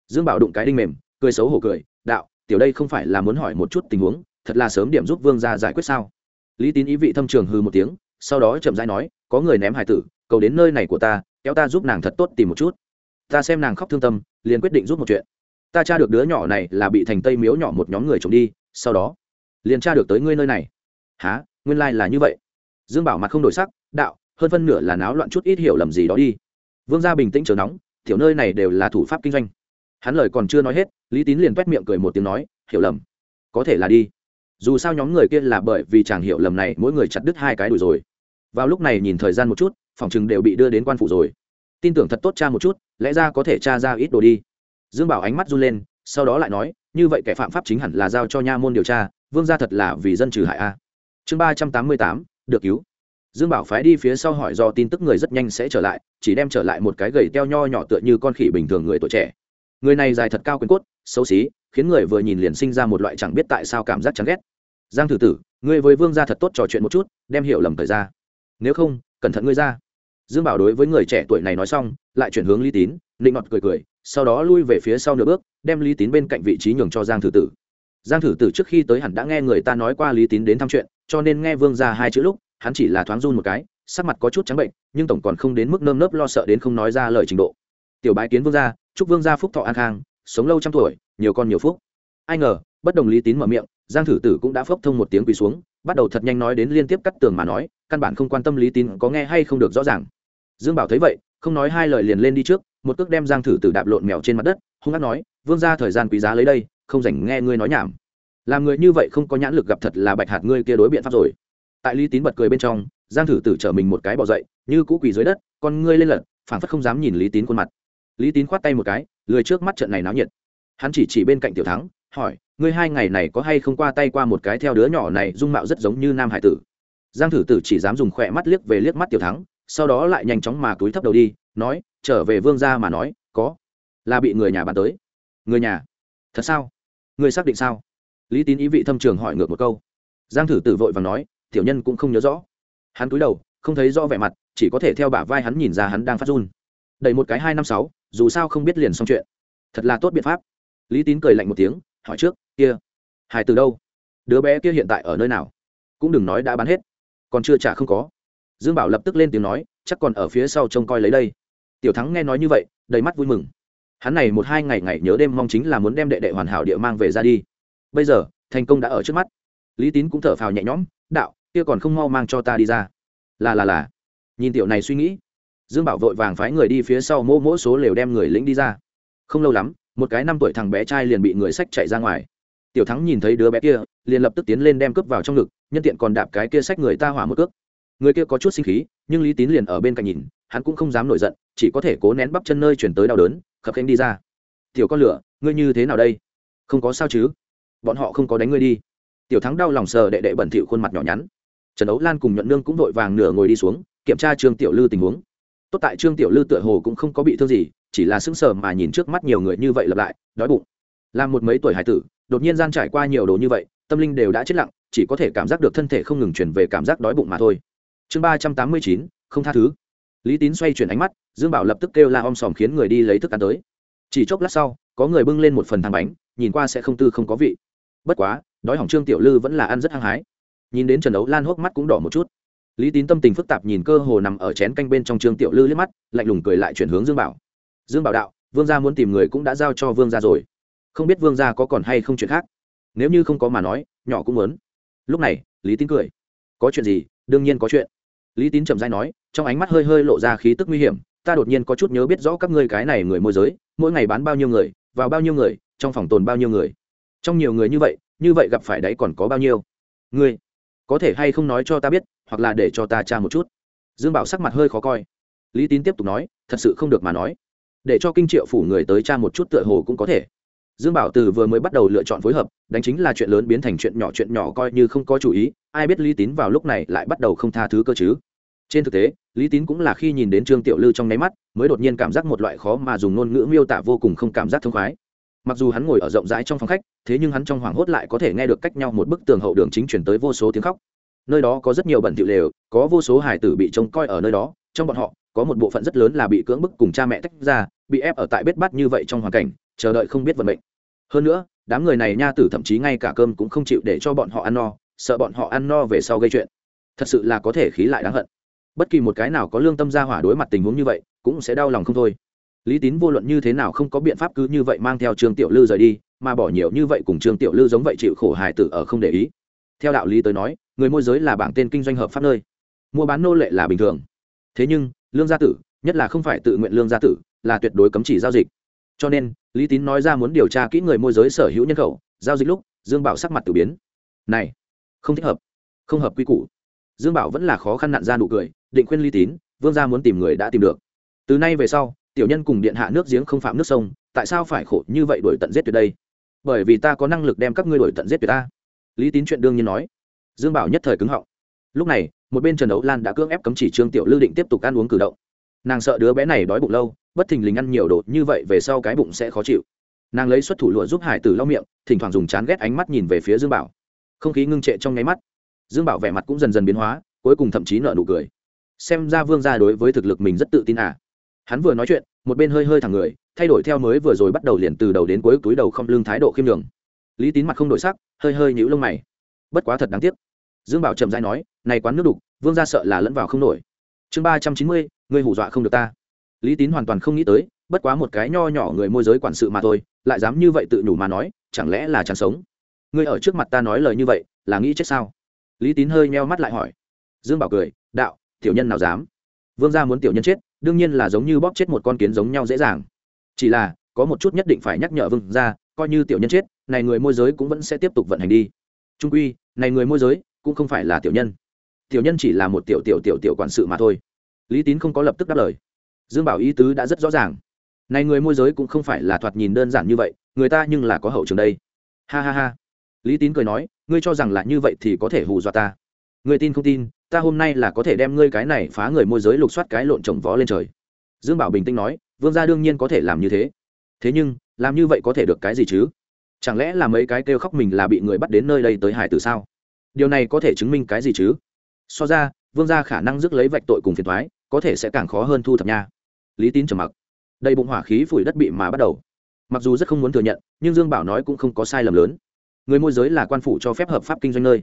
Dương bảo đụng cái đinh mềm, cười xấu hổ cười, đạo, tiểu đây không phải là muốn hỏi một chút tình huống, thật là sớm điểm giúp vương ra giải quyết sao? Lý tín ý vị thâm trường hư một tiếng, sau đó chậm rãi nói, có người ném hải tử, cầu đến nơi này của ta, kéo ta giúp nàng thật tốt tìm một chút. Ta xem nàng khóc thương tâm, liền quyết định giúp một chuyện. Ta tra được đứa nhỏ này là bị thành tây miếu nhỏ một nhóm người trộm đi, sau đó liền tra được tới ngươi nơi này. Há nguyên lai、like、là như vậy. Dương bảo mặt không đổi sắc, đạo, hơn phân nửa là náo loạn chút ít hiểu lầm gì đó đi. Vương gia bình tĩnh chờ nóng thiểu nơi này đều là thủ pháp kinh doanh. Hắn lời còn chưa nói hết, lý tín liền quét miệng cười một tiếng nói, hiểu lầm. Có thể là đi. Dù sao nhóm người kia là bởi vì chàng hiểu lầm này, mỗi người chặt đứt hai cái đùi rồi. Vào lúc này nhìn thời gian một chút, phòng chừng đều bị đưa đến quan phủ rồi. Tin tưởng thật tốt cha một chút, lẽ ra có thể cha ra ít đồ đi. Dương bảo ánh mắt run lên, sau đó lại nói, như vậy kẻ phạm pháp chính hẳn là giao cho nha môn điều tra vương gia thật là vì dân trừ hại a. À. Chương ba trăm tám mươi tám, được cứu. Dương bảo phái đi phía sau hỏi do tin tức người rất nhanh sẽ trở lại, chỉ đem trở lại một cái gầy teo nho nhỏ tựa như con khỉ bình thường người tuổi trẻ. Người này dài thật cao quyền cốt, xấu xí, khiến người vừa nhìn liền sinh ra một loại chẳng biết tại sao cảm giác chán ghét. Giang thử tử, ngươi với vương gia thật tốt trò chuyện một chút, đem hiểu lầm thời ra. Nếu không, cẩn thận ngươi ra. Dương bảo đối với người trẻ tuổi này nói xong, lại chuyển hướng lý tín, nịnh ngọt cười cười, sau đó lui về phía sau nửa bước, đem lý tín bên cạnh vị trí nhường cho giang thử tử giang thử tử trước khi tới hẳn đã nghe người ta nói qua lý tín đến thăm chuyện, cho nên nghe vương ra hai chữ lúc, hắn chỉ là thoáng run một cái, sắc mặt có chút trắng bệnh, nhưng tổng còn không đến mức nơm nớp lo sợ đến không nói ra lời trình độ. Tiểu bái kiến vương gia, chúc vương gia phúc thọ an khang, sống lâu trăm tuổi, nhiều con nhiều phúc. Ai ngờ, bất đồng lý tín mở miệng, giang thử tử cũng đã phốc thông một tiếng quỳ xuống, bắt đầu thật nhanh nói đến liên tiếp cắt tường mà nói, căn bản không quan tâm lý tín có nghe hay không được rõ ràng. Dương bảo thấy vậy, không nói hai lời liền lên đi trước, một cước đem giang thử tử đạp lộn mèo trên mặt đất, hung hát nói, vương ra thời gian quý giá lấy đây không dành nghe ngươi nói nhảm. Làm người như vậy không có nhãn lực gặp thật là bạch hạt ngươi kia đối biện pháp rồi. Tại lý tín bật cười bên trong, giang thử tử trở mình một cái bỏ dậy, như cũ quỳ dưới đất, con ngươi lên lật, phảng phất không dám nhìn lý tín khuôn mặt. Lý tín khoát tay một cái, lười trước mắt trận này náo nhiệt. Hắn chỉ chỉ bên cạnh tiểu thắng, hỏi, ngươi hai ngày này có hay không qua tay qua một cái theo đứa nhỏ này dung mạo rất giống như nam hải tử? Giang thử tử chỉ dám dùng khỏe mắt liếc về liếc mắt tiểu thắng, sau đó lại nhanh chóng mà túi thấp đầu đi, nói, trở về vương gia mà nói, có, là bị người nhà bàn tới. Người nhà? Thật sao? Ngươi xác định sao? Lý tín ý vị thâm trường hỏi ngược một câu. Giang thử tử vội và nói, tiểu nhân cũng không nhớ rõ. Hắn cúi đầu, không thấy rõ vẻ mặt, chỉ có thể theo bả vai hắn nhìn ra hắn đang phát run. Đầy một cái hai năm sáu, dù sao không biết liền xong chuyện. Thật là tốt biện pháp. Lý tín cười lạnh một tiếng, hỏi trước, kia hải từ đâu? Đứa bé kia hiện tại ở nơi nào? Cũng đừng nói đã bán hết. Còn chưa trả không có. Dương bảo lập tức lên tiếng nói, chắc còn ở phía sau trông coi lấy đây. Tiểu thắng nghe nói như vậy, đầy mắt vui mừng hắn này một hai ngày ngày nhớ đêm mong chính là muốn đem đệ đệ hoàn hảo địa mang về ra đi. Bây giờ, thành công đã ở trước mắt. Lý tín cũng thở phào nhẹ nhõm, đạo, kia còn không mau mang cho ta đi ra. Là là là. Nhìn tiểu này suy nghĩ, dương bảo vội vàng phái người đi phía sau mỗ mỗ số lều đem người lĩnh đi ra. Không lâu lắm, một cái năm tuổi thằng bé trai liền bị người sách chạy ra ngoài. Tiểu thắng nhìn thấy đứa bé kia, liền lập tức tiến lên đem cướp vào trong ngực, nhân tiện còn đạp cái kia sách người ta hỏa một cước. Người kia có chút sinh khí, nhưng lý tín liền ở bên cạnh nhìn, hắn cũng không dám nổi giận, chỉ có thể cố nén bắp chân nơi chuyển tới đau đớn khập khênh đi ra. Tiểu con lửa, ngươi như thế nào đây? Không có sao chứ? Bọn họ không có đánh ngươi đi. Tiểu thắng đau lòng sờ đệ đệ bẩn thỉu khuôn mặt nhỏ nhắn. Trần ấu lan cùng nhuận nương cũng vội vàng nửa ngồi đi xuống, kiểm tra trương tiểu lư tình huống. Tốt tại trương tiểu lư tựa hồ cũng không có bị thương gì, chỉ là sững sờ mà nhìn trước mắt nhiều người như vậy lặp lại, đói bụng. Làm một mấy tuổi hải tử, đột nhiên gian trải qua nhiều đồ như vậy, tâm linh đều đã chết lặng, chỉ có thể cảm giác được thân thể không ngừng chuyển về cảm giác đói bụng mà thôi. Chương ba trăm tám mươi chín, không tha thứ lý tín xoay chuyển ánh mắt, dương bảo lập tức kêu la om sòm khiến người đi lấy thức ăn tới. Chỉ chốc lát sau, có người bưng lên một phần thang bánh, nhìn qua sẽ không tư không có vị. Bất quá, đói hỏng trương tiểu lư vẫn là ăn rất hăng hái. Nhìn đến trần đấu lan hốc mắt cũng đỏ một chút. Lý tín tâm tình phức tạp nhìn cơ hồ nằm ở chén canh bên trong trương tiểu lư liếc mắt, lạnh lùng cười lại chuyển hướng dương bảo. Dương bảo đạo, vương gia muốn tìm người cũng đã giao cho vương gia rồi. Không biết vương gia có còn hay không chuyện khác? Nếu như không có mà nói, nhỏ cũng muốn. Lúc này, lý tín cười. Có chuyện gì? Đương nhiên có chuyện lý tín trầm dai nói, trong ánh mắt hơi hơi lộ ra khí tức nguy hiểm, ta đột nhiên có chút nhớ biết rõ các ngươi cái này người môi giới, mỗi ngày bán bao nhiêu người, vào bao nhiêu người, trong phòng tồn bao nhiêu người. Trong nhiều người như vậy như vậy gặp phải đấy còn có bao nhiêu? Ngươi, có thể hay không nói cho ta biết, hoặc là để cho ta tra một chút? Dương bảo sắc mặt hơi khó coi. Lý tín tiếp tục nói, thật sự không được mà nói. Để cho kinh triệu phủ người tới tra một chút tựa hồ cũng có thể dương bảo từ vừa mới bắt đầu lựa chọn phối hợp, đánh chính là chuyện lớn biến thành chuyện nhỏ chuyện nhỏ coi như không có chủ ý, ai biết lý tín vào lúc này lại bắt đầu không tha thứ cơ chứ. Trên thực tế, lý tín cũng là khi nhìn đến trương tiểu lư trong nháy mắt, mới đột nhiên cảm giác một loại khó mà dùng ngôn ngữ miêu tả vô cùng không cảm giác thông khoái. Mặc dù hắn ngồi ở rộng rãi trong phòng khách, thế nhưng hắn trong hoảng hốt lại có thể nghe được cách nhau một bức tường hậu đường chính chuyển tới vô số tiếng khóc. Nơi đó có rất nhiều bẩn tiểu lều, có vô số hải tử bị trông coi ở nơi đó, trong bọn họ, có một bộ phận rất lớn là bị cưỡng bức cùng cha mẹ tách ra, bị ép ở tại bết bắt như vậy trong hoàn cảnh chờ đợi không biết vận mệnh. Hơn nữa, đám người này nha tử thậm chí ngay cả cơm cũng không chịu để cho bọn họ ăn no, sợ bọn họ ăn no về sau gây chuyện. Thật sự là có thể khí lại đáng hận. Bất kỳ một cái nào có lương tâm ra hỏa đối mặt tình huống như vậy, cũng sẽ đau lòng không thôi. Lý tín vô luận như thế nào không có biện pháp cứ như vậy mang theo trương tiểu lư rời đi, mà bỏ nhiều như vậy cùng trương tiểu lư giống vậy chịu khổ hài tử ở không để ý. Theo đạo lý tới nói, người môi giới là bảng tên kinh doanh hợp pháp nơi. Mua bán nô lệ là bình thường. Thế nhưng, lương gia tử, nhất là không phải tự nguyện lương gia tử, là tuyệt đối cấm chỉ giao dịch. Cho nên lý tín nói ra muốn điều tra kỹ người môi giới sở hữu nhân khẩu, giao dịch lúc, dương bảo sắc mặt tử biến. Này, không thích hợp, không hợp quy củ. Dương bảo vẫn là khó khăn nặn ra nụ cười, định khuyên lý tín, vương gia muốn tìm người đã tìm được. Từ nay về sau, tiểu nhân cùng điện hạ nước giếng không phạm nước sông, tại sao phải khổ như vậy đổi tận giết tuyệt đây? Bởi vì ta có năng lực đem các ngươi đổi tận giết tuyệt ta. Lý tín chuyện đương nhiên nói. Dương bảo nhất thời cứng họng. Lúc này, một bên trần đấu lan đã cưỡng ép cấm chỉ trương tiểu lưu định tiếp tục ăn uống cử động nàng sợ đứa bé này đói bụng lâu, bất thình lình ăn nhiều đồ như vậy về sau cái bụng sẽ khó chịu. Nàng lấy xuất thủ lụa giúp hải tử lau miệng, thỉnh thoảng dùng chán ghét ánh mắt nhìn về phía dương bảo. Không khí ngưng trệ trong nháy mắt. Dương bảo vẻ mặt cũng dần dần biến hóa, cuối cùng thậm chí nợ nụ cười. Xem ra vương gia đối với thực lực mình rất tự tin à. Hắn vừa nói chuyện, một bên hơi hơi thẳng người, thay đổi theo mới vừa rồi bắt đầu liền từ đầu đến cuối túi đầu không lương thái độ khiêm đường lý tín mặt không đổi sắc, hơi hơi nhũ lông mày. Bất quá thật đáng tiếc. Dương bảo chậm dãi nói, này quán nước đục, vương gia sợ là lẫn vào không nổi. Chương ba trăm chín mươi Ngươi hù dọa không được ta. Lý tín hoàn toàn không nghĩ tới, bất quá một cái nho nhỏ người môi giới quản sự mà thôi, lại dám như vậy tự nhủ mà nói, chẳng lẽ là chẳng sống? Ngươi ở trước mặt ta nói lời như vậy, là nghĩ chết sao? Lý tín hơi meo mắt lại hỏi. Dương bảo cười, đạo, tiểu nhân nào dám? Vương gia muốn tiểu nhân chết, đương nhiên là giống như bóp chết một con kiến giống nhau dễ dàng. Chỉ là, có một chút nhất định phải nhắc nhở vương gia, coi như tiểu nhân chết, này người môi giới cũng vẫn sẽ tiếp tục vận hành đi. Trung quy, này người môi giới cũng không phải là tiểu nhân. Tiểu nhân chỉ là một tiểu tiểu tiểu tiểu quản sự mà thôi lý tín không có lập tức đáp lời. Dương bảo ý tứ đã rất rõ ràng. Này người môi giới cũng không phải là thoạt nhìn đơn giản như vậy, người ta nhưng là có hậu trường đây. Ha ha ha. Lý tín cười nói, ngươi cho rằng là như vậy thì có thể hù dọa ta. Ngươi tin không tin, ta hôm nay là có thể đem ngươi cái này phá người môi giới lục soát cái lộn trồng vó lên trời. Dương bảo bình tĩnh nói, vương gia đương nhiên có thể làm như thế. Thế nhưng, làm như vậy có thể được cái gì chứ? Chẳng lẽ là mấy cái kêu khóc mình là bị người bắt đến nơi đây tới hải tử sao? Điều này có thể chứng minh cái gì chứ? So ra, vương gia khả năng rước lấy vạch tội cùng phiền thoái có thể sẽ càng khó hơn thu thập nha. Lý tín trầm mặc. Đầy bụng hỏa khí phủi đất bị mà bắt đầu. Mặc dù rất không muốn thừa nhận nhưng dương bảo nói cũng không có sai lầm lớn. Người môi giới là quan phủ cho phép hợp pháp kinh doanh nơi.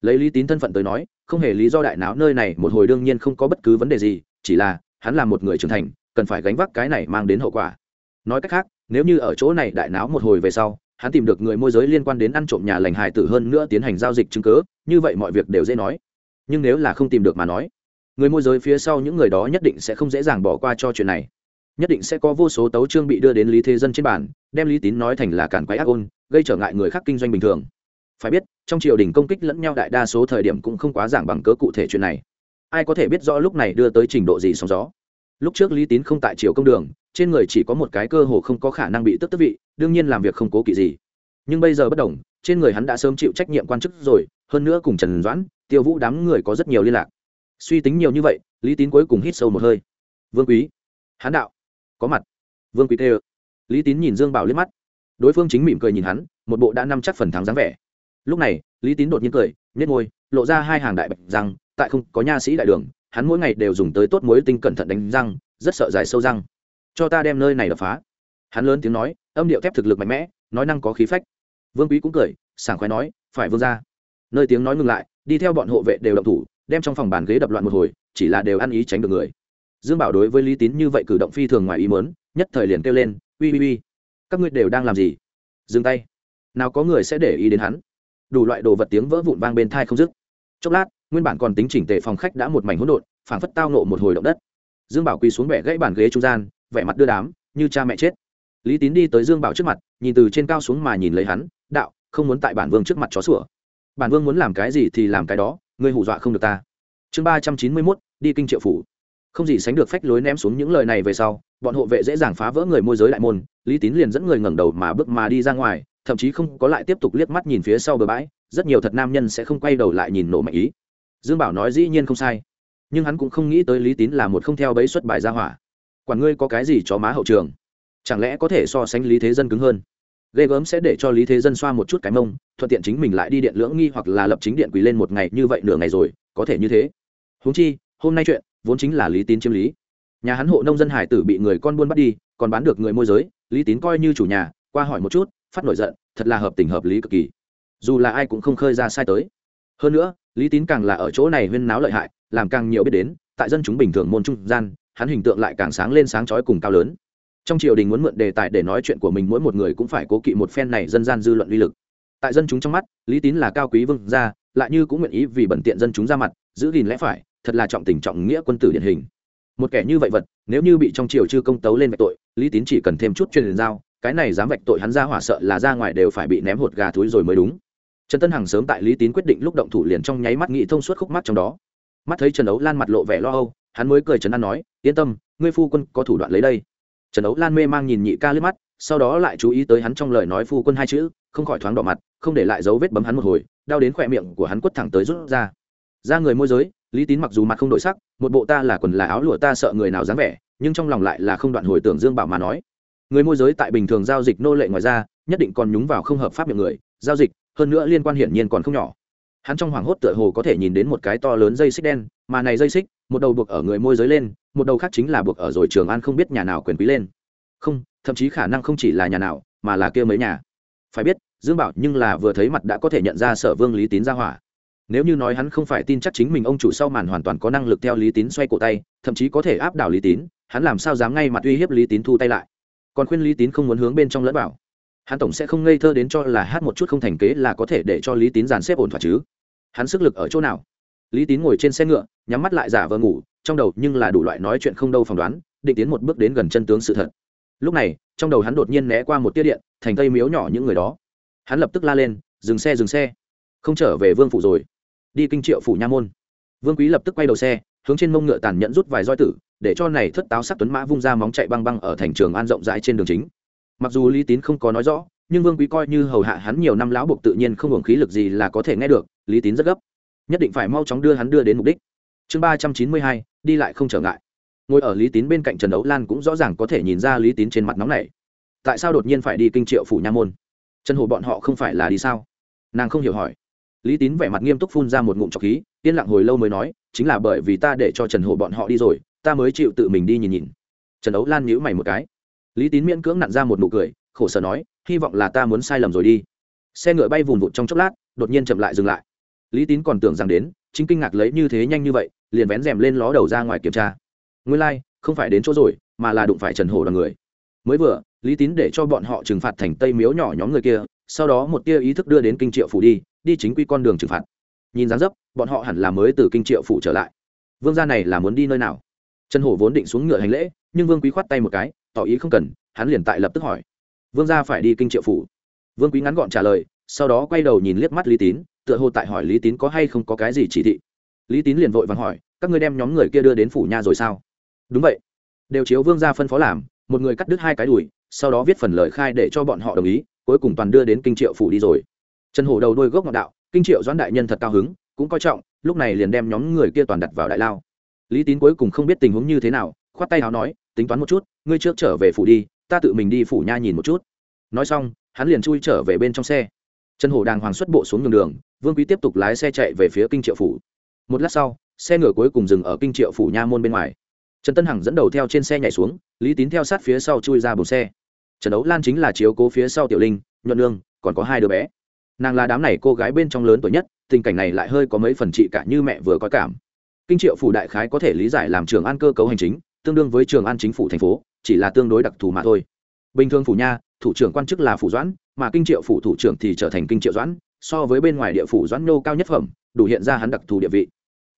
Lấy lý tín thân phận tới nói không hề lý do đại não nơi này một hồi đương nhiên không có bất cứ vấn đề gì chỉ là hắn là một người trưởng thành cần phải gánh vác cái này mang đến hậu quả. Nói cách khác nếu như ở chỗ này đại não một hồi về sau hắn tìm được người môi giới liên quan đến ăn trộm nhà lành hài tử hơn nữa tiến hành giao dịch chứng cứ, như vậy mọi việc đều dễ nói. Nhưng nếu là không tìm được mà nói người môi giới phía sau những người đó nhất định sẽ không dễ dàng bỏ qua cho chuyện này. Nhất định sẽ có vô số tấu chương bị đưa đến lý thế dân trên bản đem lý tín nói thành là cản quái ác ôn, gây trở ngại người khác kinh doanh bình thường. Phải biết, trong triều đình công kích lẫn nhau đại đa số thời điểm cũng không quá giảng bằng cớ cụ thể chuyện này. Ai có thể biết rõ lúc này đưa tới trình độ gì sóng gió? Lúc trước lý tín không tại triều công đường, trên người chỉ có một cái cơ hồ không có khả năng bị tức tức vị, đương nhiên làm việc không cố kỵ gì. Nhưng bây giờ bất đồng, trên người hắn đã sớm chịu trách nhiệm quan chức rồi, hơn nữa cùng trần doãn, tiêu vũ đám người có rất nhiều liên lạc suy tính nhiều như vậy, lý tín cuối cùng hít sâu một hơi. Vương quý, hán đạo, có mặt. Vương quý tê ơ. Lý tín nhìn dương bảo liếc mắt. Đối phương chính mỉm cười nhìn hắn, một bộ đã năm chắc phần thắng dáng vẻ. Lúc này, lý tín đột nhiên cười nhét ngôi lộ ra hai hàng đại bạch răng, tại không có nha sĩ đại đường, hắn mỗi ngày đều dùng tới tốt mối tinh cẩn thận đánh răng, rất sợ dài sâu răng. Cho ta đem nơi này đập phá. Hắn lớn tiếng nói, âm điệu thép thực lực mạnh mẽ, nói năng có khí phách. Vương quý cũng cười, sảng khoái nói, phải vương ra. Nơi tiếng nói ngừng lại, đi theo bọn hộ vệ đều động thủ đem trong phòng bàn ghế đập loạn một hồi, chỉ là đều ăn ý tránh được người. Dương bảo đối với lý tín như vậy cử động phi thường ngoài ý mớn nhất thời liền kêu lên ui ui ui các ngươi đều đang làm gì? Dừng tay. Nào có người sẽ để ý đến hắn. Đủ loại đồ vật tiếng vỡ vụn vang bên thai không dứt. Chốc lát, nguyên bản còn tính chỉnh tề phòng khách đã một mảnh hỗn độn, phảng phất tao nộ một hồi động đất. Dương bảo quỳ xuống bẻ gãy bàn ghế trung gian, vẻ mặt đưa đám, như cha mẹ chết. Lý tín đi tới dương bảo trước mặt, nhìn từ trên cao xuống mà nhìn lấy hắn, đạo, không muốn tại bản vương trước mặt chó sủa. Bản vương muốn làm cái gì thì làm cái đó ngươi hù dọa không được ta. Chương ba trăm chín mươi mốt, đi kinh triệu phủ. Không gì sánh được phách lối ném xuống những lời này về sau, bọn hộ vệ dễ dàng phá vỡ người môi giới đại môn, lý tín liền dẫn người ngẩng đầu mà bước mà đi ra ngoài, thậm chí không có lại tiếp tục liếc mắt nhìn phía sau bờ bãi, rất nhiều thật nam nhân sẽ không quay đầu lại nhìn nổ mạnh ý. Dương bảo nói dĩ nhiên không sai, nhưng hắn cũng không nghĩ tới lý tín là một không theo bấy xuất bài ra hỏa. Quản ngươi có cái gì cho má hậu trường? Chẳng lẽ có thể so sánh lý thế dân cứng hơn? Ghê gớm sẽ để cho lý thế dân xoa một chút cái mông, thuận tiện chính mình lại đi điện lưỡng nghi hoặc là lập chính điện quỳ lên một ngày như vậy nửa ngày rồi, có thể như thế. Huống chi, hôm nay chuyện, vốn chính là lý tín chiếm lý. Nhà hắn hộ nông dân hải tử bị người con buôn bắt đi, còn bán được người môi giới, lý tín coi như chủ nhà, qua hỏi một chút, phát nổi giận, thật là hợp tình hợp lý cực kỳ. Dù là ai cũng không khơi ra sai tới. Hơn nữa, lý tín càng là ở chỗ này huyên náo lợi hại, làm càng nhiều biết đến, tại dân chúng bình thường môn trung gian, hắn hình tượng lại càng sáng lên sáng chói cùng cao lớn trong triều đình muốn mượn đề tài để nói chuyện của mình, mỗi một người cũng phải cố kỵ một phen này dân gian dư luận uy lực. Tại dân chúng trong mắt, lý tín là cao quý vương gia, lại như cũng nguyện ý vì bẩn tiện dân chúng ra mặt, giữ gìn lẽ phải, thật là trọng tình trọng nghĩa quân tử điển hình. Một kẻ như vậy vật, nếu như bị trong triều chư công tấu lên vạch tội, lý tín chỉ cần thêm chút truyền giao, cái này dám vạch tội hắn ra hỏa sợ là ra ngoài đều phải bị ném hột gà thúi rồi mới đúng. Trần tân hằng sớm tại lý tín quyết định lúc động thủ liền trong nháy mắt nghĩ thông suốt khúc mắt trong đó. Mắt thấy trần ấu lan mặt lộ vẻ lo âu, hắn mới cười trấn an nói, yên tâm, ngươi phu quân có thủ đoạn lấy đây trần ấu lan mê mang nhìn nhị ca lướt mắt, sau đó lại chú ý tới hắn trong lời nói phu quân hai chữ, không khỏi thoáng đỏ mặt, không để lại dấu vết bấm hắn một hồi, đau đến khỏe miệng của hắn quất thẳng tới rút ra. Ra người môi giới, lý tín mặc dù mặt không đổi sắc, một bộ ta là quần là áo lụa ta sợ người nào dám vẻ, nhưng trong lòng lại là không đoạn hồi tưởng dương bảo mà nói. Người môi giới tại bình thường giao dịch nô lệ ngoài ra, nhất định còn nhúng vào không hợp pháp miệng người, giao dịch, hơn nữa liên quan hiển nhiên còn không nhỏ. Hắn trong hoảng hốt tựa hồ có thể nhìn đến một cái to lớn dây xích đen, mà này dây xích, một đầu buộc ở người môi giới lên một đầu khác chính là buộc ở rồi trường an không biết nhà nào quyền quý lên. Không, thậm chí khả năng không chỉ là nhà nào, mà là kia mấy nhà. Phải biết, dương bảo nhưng là vừa thấy mặt đã có thể nhận ra sở vương lý tín ra hỏa. Nếu như nói hắn không phải tin chắc chính mình ông chủ sau màn hoàn toàn có năng lực theo lý tín xoay cổ tay, thậm chí có thể áp đảo lý tín, hắn làm sao dám ngay mặt uy hiếp lý tín thu tay lại. Còn khuyên lý tín không muốn hướng bên trong lẫn bảo hắn tổng sẽ không ngây thơ đến cho là hát một chút không thành kế là có thể để cho lý tín dàn xếp ổn thỏa chứ. Hắn sức lực ở chỗ nào? Lý tín ngồi trên xe ngựa, nhắm mắt lại giả vờ ngủ trong đầu nhưng là đủ loại nói chuyện không đâu phỏng đoán, định tiến một bước đến gần chân tướng sự thật. Lúc này, trong đầu hắn đột nhiên né qua một tia điện, thành tây miếu nhỏ những người đó. Hắn lập tức la lên, dừng xe dừng xe. Không trở về vương phủ rồi. Đi kinh triệu phủ nha môn. Vương quý lập tức quay đầu xe, hướng trên mông ngựa tàn nhẫn rút vài roi tử, để cho này thất táo sắc tuấn mã vung ra móng chạy băng băng ở thành trường an rộng rãi trên đường chính. Mặc dù lý tín không có nói rõ, nhưng vương quý coi như hầu hạ hắn nhiều năm lão buộc tự nhiên không hưởng khí lực gì là có thể nghe được, lý tín rất gấp. Nhất định phải mau chóng đưa hắn đưa đến mục đích chương ba trăm chín mươi hai, đi lại không trở ngại. Ngồi ở lý tín bên cạnh trần đấu lan cũng rõ ràng có thể nhìn ra lý tín trên mặt nóng này tại sao đột nhiên phải đi kinh triệu phủ nha môn? Trần hồ bọn họ không phải là đi sao? Nàng không hiểu hỏi. Lý tín vẻ mặt nghiêm túc phun ra một ngụm trọc khí, yên lặng hồi lâu mới nói, chính là bởi vì ta để cho trần hồ bọn họ đi rồi, ta mới chịu tự mình đi nhìn nhìn. Trần đấu lan nhíu mày một cái. Lý tín miễn cưỡng nặn ra một nụ cười, khổ sở nói, hy vọng là ta muốn sai lầm rồi đi. Xe ngựa bay vùn vụt trong chốc lát, đột nhiên chậm lại dừng lại. Lý tín còn tưởng rằng đến chính kinh ngạc lấy như thế nhanh như vậy liền vén rèm lên ló đầu ra ngoài kiểm tra. Nguyên lai、like, không phải đến chỗ rồi mà là đụng phải trần hổ đoàn người. Mới vừa lý tín để cho bọn họ trừng phạt thành tây miếu nhỏ nhóm người kia sau đó một tia ý thức đưa đến kinh triệu phủ đi đi chính quy con đường trừng phạt. Nhìn dáng dấp bọn họ hẳn là mới từ kinh triệu phủ trở lại. Vương gia này là muốn đi nơi nào? Trần hổ vốn định xuống ngựa hành lễ nhưng vương quý khoát tay một cái tỏ ý không cần hắn liền tại lập tức hỏi. Vương gia phải đi kinh triệu phủ. Vương quý ngắn gọn trả lời sau đó quay đầu nhìn liếc mắt lý tín tựa hồ tại hỏi lý tín có hay không có cái gì chỉ thị. Lý tín liền vội vàng hỏi, các ngươi đem nhóm người kia đưa đến phủ nha rồi sao? Đúng vậy. Đều chiếu vương gia phân phó làm, một người cắt đứt hai cái đùi, sau đó viết phần lời khai để cho bọn họ đồng ý, cuối cùng toàn đưa đến kinh triệu phủ đi rồi. Trần hổ đầu đôi gốc ngọn đạo, kinh triệu doãn đại nhân thật cao hứng, cũng coi trọng, lúc này liền đem nhóm người kia toàn đặt vào đại lao. Lý tín cuối cùng không biết tình huống như thế nào, khoát tay áo nói, tính toán một chút, ngươi trước trở về phủ đi, ta tự mình đi phủ nha nhìn một chút. Nói xong, hắn liền chui trở về bên trong xe. Trần hổ đàng hoàng xuất bộ xuống đường đường vương quý tiếp tục lái xe chạy về phía kinh triệu phủ. Một lát sau, xe ngựa cuối cùng dừng ở kinh triệu phủ nha môn bên ngoài. Trần tân hằng dẫn đầu theo trên xe nhảy xuống, lý tín theo sát phía sau chui ra bồn xe. Trần đấu lan chính là chiếu cố phía sau tiểu linh, nhuận nương, còn có hai đứa bé. Nàng là đám này cô gái bên trong lớn tuổi nhất, tình cảnh này lại hơi có mấy phần chị cả như mẹ vừa có cảm. Kinh triệu phủ đại khái có thể lý giải làm trường an cơ cấu hành chính, tương đương với trường an chính phủ thành phố, chỉ là tương đối đặc thù mà thôi. Bình thường phủ nha, thủ trưởng quan chức là phủ doãn, mà kinh triệu phủ thủ trưởng thì trở thành kinh triệu doãn so với bên ngoài địa phủ doãn nô cao nhất phẩm, đủ hiện ra hắn đặc thù địa vị.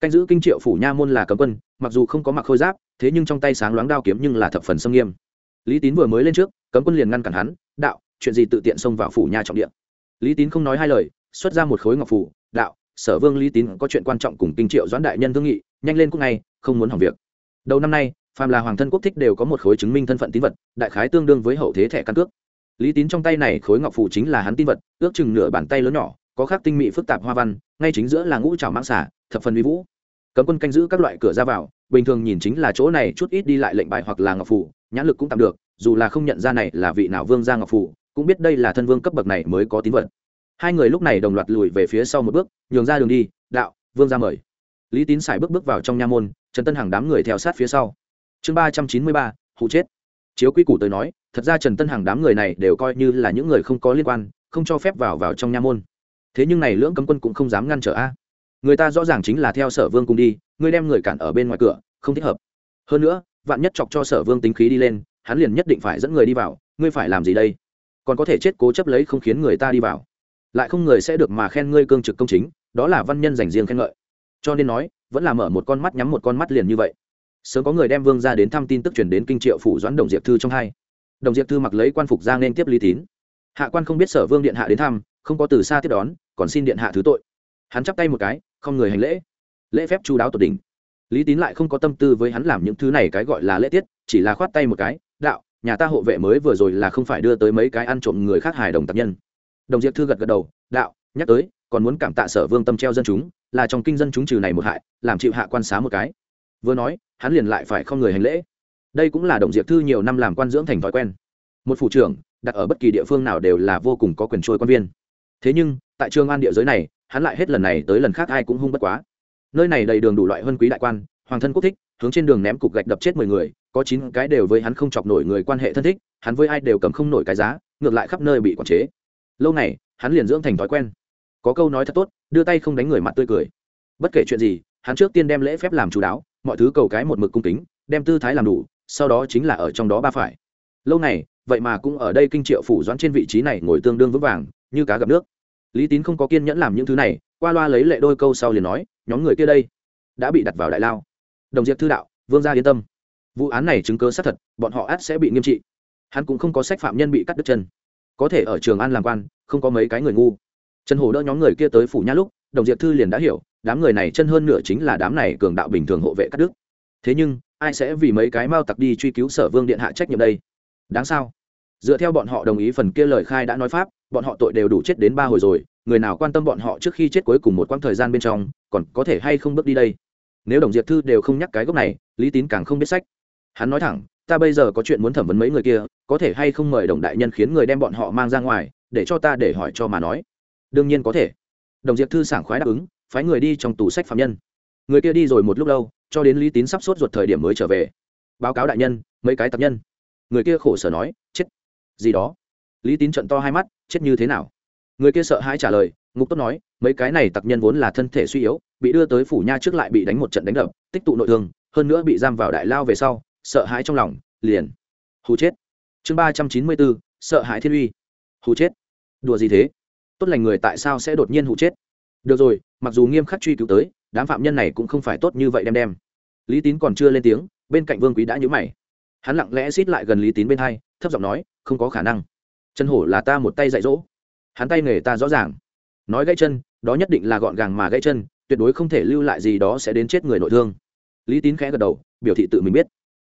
Canh giữ kinh triệu phủ nha môn là cấm quân, mặc dù không có mặc khôi giáp, thế nhưng trong tay sáng loáng đao kiếm nhưng là thập phần xâm nghiêm. Lý tín vừa mới lên trước, cấm quân liền ngăn cản hắn, đạo, chuyện gì tự tiện xông vào phủ nha trọng địa? Lý tín không nói hai lời, xuất ra một khối ngọc phủ, đạo, sở vương lý tín có chuyện quan trọng cùng kinh triệu doãn đại nhân thương nghị, nhanh lên cũng ngay, không muốn hỏng việc. Đầu năm nay, phàm là hoàng thân quốc thích đều có một khối chứng minh thân phận tín vật, đại khái tương đương với hậu thế thẻ căn cước lý tín trong tay này khối ngọc phủ chính là hắn tin vật, ước chừng nửa bàn tay lớn nhỏ, có khắc tinh mỹ phức tạp hoa văn, ngay chính giữa là ngũ trào mãng xả thập phần uy vũ. Cấm quân canh giữ các loại cửa ra vào, bình thường nhìn chính là chỗ này chút ít đi lại lệnh bài hoặc là ngọc phủ nhãn lực cũng tạm được, dù là không nhận ra này là vị nào vương gia ngọc phủ cũng biết đây là thân vương cấp bậc này mới có tín vật. Hai người lúc này đồng loạt lùi về phía sau một bước, nhường ra đường đi, đạo, vương ra mời. Lý tín xài bước bước vào trong nha môn, trần tân hàng đám người theo sát phía sau. Chương ba trăm chín mươi ba, hụ chết. Chiếu quy củ tới nói thật ra trần tân hằng đám người này đều coi như là những người không có liên quan, không cho phép vào vào trong nha môn. Thế nhưng này lưỡng cấm quân cũng không dám ngăn trở a. Người ta rõ ràng chính là theo sở vương cùng đi ngươi đem người cản ở bên ngoài cửa, không thích hợp. Hơn nữa, vạn nhất chọc cho sở vương tính khí đi lên, hắn liền nhất định phải dẫn người đi vào, ngươi phải làm gì đây? Còn có thể chết cố chấp lấy không khiến người ta đi vào. Lại không người sẽ được mà khen ngươi cương trực công chính, đó là văn nhân dành riêng khen ngợi. Cho nên nói, vẫn là mở một con mắt nhắm một con mắt liền như vậy. Sớm có người đem vương ra đến thăm tin tức chuyển đến kinh triệu phủ doãn đồng diệp thư trong hai đồng diệp thư mặc lấy quan phục ra nên tiếp lý tín. Hạ quan không biết sở vương điện hạ đến thăm, không có từ xa tiếp đón, còn xin điện hạ thứ tội. Hắn chắp tay một cái, không người hành lễ. Lễ phép chu đáo tột đỉnh. Lý tín lại không có tâm tư với hắn làm những thứ này cái gọi là lễ tiết, chỉ là khoát tay một cái, đạo, nhà ta hộ vệ mới vừa rồi là không phải đưa tới mấy cái ăn trộm người khác hài đồng tập nhân. Đồng diệp thư gật gật đầu, đạo, nhắc tới, còn muốn cảm tạ sở vương tâm treo dân chúng, là trong kinh dân chúng trừ này một hại, làm chịu hạ quan xá một cái. Vừa nói, hắn liền lại phải không người hành lễ đây cũng là đồng diệp thư nhiều năm làm quan dưỡng thành thói quen. Một phủ trưởng, đặt ở bất kỳ địa phương nào đều là vô cùng có quyền trôi quan viên. Thế nhưng, tại trường an địa giới này, hắn lại hết lần này tới lần khác ai cũng hung bất quá. Nơi này đầy đường đủ loại huân quý đại quan, hoàng thân quốc thích, hướng trên đường ném cục gạch đập chết mười người, có chín cái đều với hắn không chọc nổi người quan hệ thân thích, hắn với ai đều cầm không nổi cái giá, ngược lại khắp nơi bị quản chế. Lâu này hắn liền dưỡng thành thói quen. Có câu nói thật tốt, đưa tay không đánh người mặt tươi cười. Bất kể chuyện gì, hắn trước tiên đem lễ phép làm chú đáo, mọi thứ cầu cái một mực cung kính, đem tư thái làm đủ sau đó chính là ở trong đó ba phải. Lâu này vậy mà cũng ở đây kinh triệu phủ doãn trên vị trí này ngồi tương đương vững vàng, như cá gặp nước. Lý tín không có kiên nhẫn làm những thứ này, qua loa lấy lệ đôi câu sau liền nói, nhóm người kia đây đã bị đặt vào đại lao. Đồng diệp thư đạo, vương gia yên tâm. Vụ án này chứng cứ xác thật, bọn họ át sẽ bị nghiêm trị. Hắn cũng không có sách phạm nhân bị cắt đứt chân. Có thể ở trường an làm quan, không có mấy cái người ngu. Trần hồ đỡ nhóm người kia tới phủ nha lúc, đồng diệp thư liền đã hiểu, đám người này chân hơn nửa chính là đám này cường đạo bình thường hộ vệ cắt đức thế nhưng ai sẽ vì mấy cái mao tặc đi truy cứu sở vương điện hạ trách nhiệm đây? Đáng sao? Dựa theo bọn họ đồng ý phần kia lời khai đã nói pháp, bọn họ tội đều đủ chết đến ba hồi rồi, người nào quan tâm bọn họ trước khi chết cuối cùng một quãng thời gian bên trong, còn có thể hay không bước đi đây? Nếu đồng diệp thư đều không nhắc cái gốc này, lý tín càng không biết sách. Hắn nói thẳng, ta bây giờ có chuyện muốn thẩm vấn mấy người kia, có thể hay không mời đồng đại nhân khiến người đem bọn họ mang ra ngoài, để cho ta để hỏi cho mà nói? Đương nhiên có thể. Đồng diệp thư sảng khoái đáp ứng, phái người đi trong tủ sách phạm nhân. Người kia đi rồi một lúc lâu cho đến lý tín sắp sốt ruột thời điểm mới trở về. Báo cáo đại nhân, mấy cái tập nhân. Người kia khổ sở nói, chết. Gì đó? Lý tín trận to hai mắt, chết như thế nào? Người kia sợ hãi trả lời, ngục tốt nói, mấy cái này tặc nhân vốn là thân thể suy yếu, bị đưa tới phủ nha trước lại bị đánh một trận đánh đập, tích tụ nội thương, hơn nữa bị giam vào đại lao về sau, sợ hãi trong lòng, liền hù chết. Chương ba trăm chín mươi bốn, sợ hãi thiên uy. Hù chết. Đùa gì thế? Tốt lành người tại sao sẽ đột nhiên hụ chết? Được rồi, mặc dù nghiêm khắc truy cứu tới đám phạm nhân này cũng không phải tốt như vậy đem đem. Lý tín còn chưa lên tiếng, bên cạnh vương quý đã nhũ mày. Hắn lặng lẽ xít lại gần lý tín bên hai, thấp giọng nói, không có khả năng. Chân hổ là ta một tay dạy dỗ. Hắn tay nghề ta rõ ràng. Nói gãy chân, đó nhất định là gọn gàng mà gãy chân, tuyệt đối không thể lưu lại gì đó sẽ đến chết người nội thương. Lý tín khẽ gật đầu, biểu thị tự mình biết.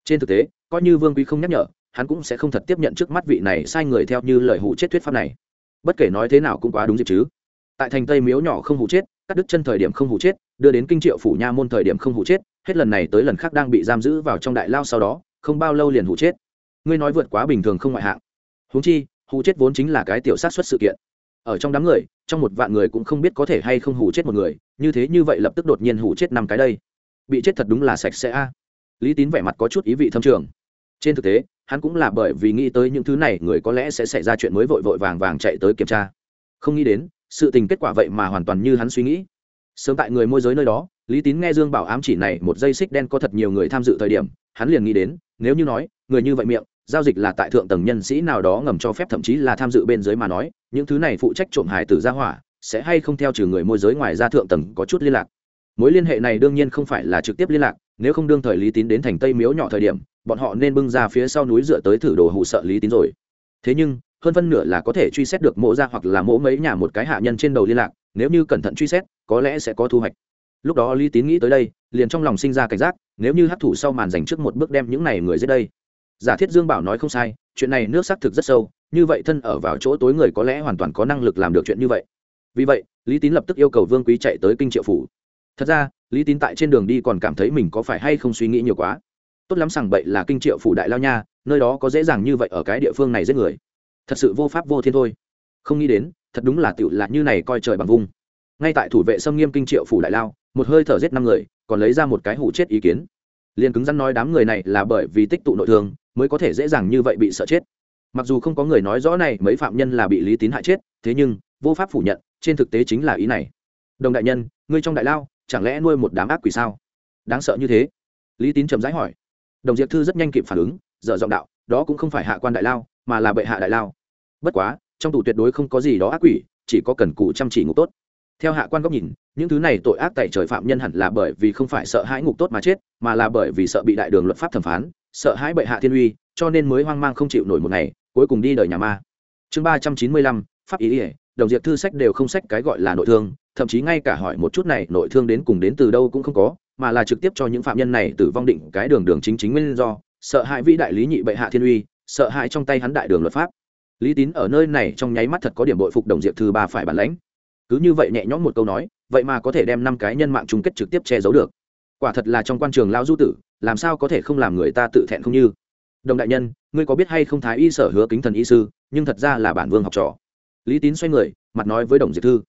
Trên thực tế, coi như vương quý không nhắc nhở, hắn cũng sẽ không thật tiếp nhận trước mắt vị này sai người theo như lời hụ chết thuyết pháp này. Bất kể nói thế nào cũng quá đúng dịp chứ. Tại thành tây miếu nhỏ không hụ chết cắt đứt chân thời điểm không hủ chết, đưa đến kinh triệu phủ nha môn thời điểm không hủ chết, hết lần này tới lần khác đang bị giam giữ vào trong đại lao sau đó, không bao lâu liền hủ chết. Ngươi nói vượt quá bình thường không ngoại hạng. Huống chi hủ chết vốn chính là cái tiểu sát xuất sự kiện. Ở trong đám người, trong một vạn người cũng không biết có thể hay không hủ chết một người, như thế như vậy lập tức đột nhiên hủ chết năm cái đây. Bị chết thật đúng là sạch sẽ a. Lý tín vẻ mặt có chút ý vị thâm trường. Trên thực tế, hắn cũng là bởi vì nghĩ tới những thứ này người có lẽ sẽ xảy ra chuyện mới vội vội vàng vàng chạy tới kiểm tra. Không nghĩ đến sự tình kết quả vậy mà hoàn toàn như hắn suy nghĩ. Sớm tại người môi giới nơi đó, lý tín nghe dương bảo ám chỉ này một dây xích đen có thật nhiều người tham dự thời điểm, hắn liền nghĩ đến, nếu như nói, người như vậy miệng, giao dịch là tại thượng tầng nhân sĩ nào đó ngầm cho phép thậm chí là tham dự bên dưới mà nói, những thứ này phụ trách trộm hải tử gia hỏa, sẽ hay không theo trừ người môi giới ngoài ra thượng tầng có chút liên lạc. Mối liên hệ này đương nhiên không phải là trực tiếp liên lạc, nếu không đương thời lý tín đến thành tây miếu nhỏ thời điểm, bọn họ nên bưng ra phía sau núi dựa tới thử đồ hụ sợ lý tín rồi. Thế nhưng hơn phân nửa là có thể truy xét được mộ ra hoặc là mỗ mấy nhà một cái hạ nhân trên đầu liên lạc, nếu như cẩn thận truy xét, có lẽ sẽ có thu hoạch. Lúc đó lý tín nghĩ tới đây, liền trong lòng sinh ra cảnh giác, nếu như hấp thụ sau màn dành trước một bước đem những này người dưới đây. Giả thiết dương bảo nói không sai, chuyện này nước xác thực rất sâu, như vậy thân ở vào chỗ tối người có lẽ hoàn toàn có năng lực làm được chuyện như vậy. Vì vậy, lý tín lập tức yêu cầu vương quý chạy tới kinh triệu phủ. Thật ra, lý tín tại trên đường đi còn cảm thấy mình có phải hay không suy nghĩ nhiều quá. Tốt lắm sằng bậy là kinh triệu phủ đại lao nha, nơi đó có dễ dàng như vậy ở cái địa phương này giết người thật sự vô pháp vô thiên thôi. Không nghĩ đến, thật đúng là tựu lạc như này coi trời bằng vung ngay tại thủ vệ xâm nghiêm kinh triệu phủ đại lao, một hơi thở giết năm người, còn lấy ra một cái hủ chết ý kiến. Liền cứng rắn nói đám người này là bởi vì tích tụ nội thương, mới có thể dễ dàng như vậy bị sợ chết. Mặc dù không có người nói rõ này, mấy phạm nhân là bị lý tín hại chết, thế nhưng, vô pháp phủ nhận, trên thực tế chính là ý này. Đồng đại nhân, ngươi trong đại lao, chẳng lẽ nuôi một đám ác quỷ sao? Đáng sợ như thế. Lý tín trầm rãi hỏi. Đồng diệp thư rất nhanh kịp phản ứng, dở giọng đạo, đó cũng không phải hạ quan đại lao mà là bệ hạ đại lao. Bất quá, trong tù tuyệt đối không có gì đó ác quỷ, chỉ có cần cù chăm chỉ ngục tốt. Theo hạ quan góc nhìn, những thứ này tội ác tại trời phạm nhân hẳn là bởi vì không phải sợ hãi ngục tốt mà chết, mà là bởi vì sợ bị đại đường luật pháp thẩm phán, sợ hãi bệ hạ thiên uy, cho nên mới hoang mang không chịu nổi một ngày, cuối cùng đi đời nhà ma. Chương ba trăm chín mươi lăm, pháp ý ỉa đồng diệp thư sách đều không sách cái gọi là nội thương, thậm chí ngay cả hỏi một chút này, nội thương đến cùng đến từ đâu cũng không có, mà là trực tiếp cho những phạm nhân này tử vong định cái đường đường chính chính nguyên do, sợ hãi vĩ đại lý nhị bệ hạ thiên uy sợ hãi trong tay hắn đại đường luật pháp. Lý tín ở nơi này trong nháy mắt thật có điểm bội phục đồng diệp thư ba phải bản lãnh. Cứ như vậy nhẹ nhõm một câu nói, vậy mà có thể đem năm cái nhân mạng chung kết trực tiếp che giấu được. Quả thật là trong quan trường lao du tử, làm sao có thể không làm người ta tự thẹn không như? Đồng đại nhân, ngươi có biết hay không thái y sở hứa kính thần y sư, nhưng thật ra là bản vương học trò. Lý tín xoay người, mặt nói với đồng diệp thư.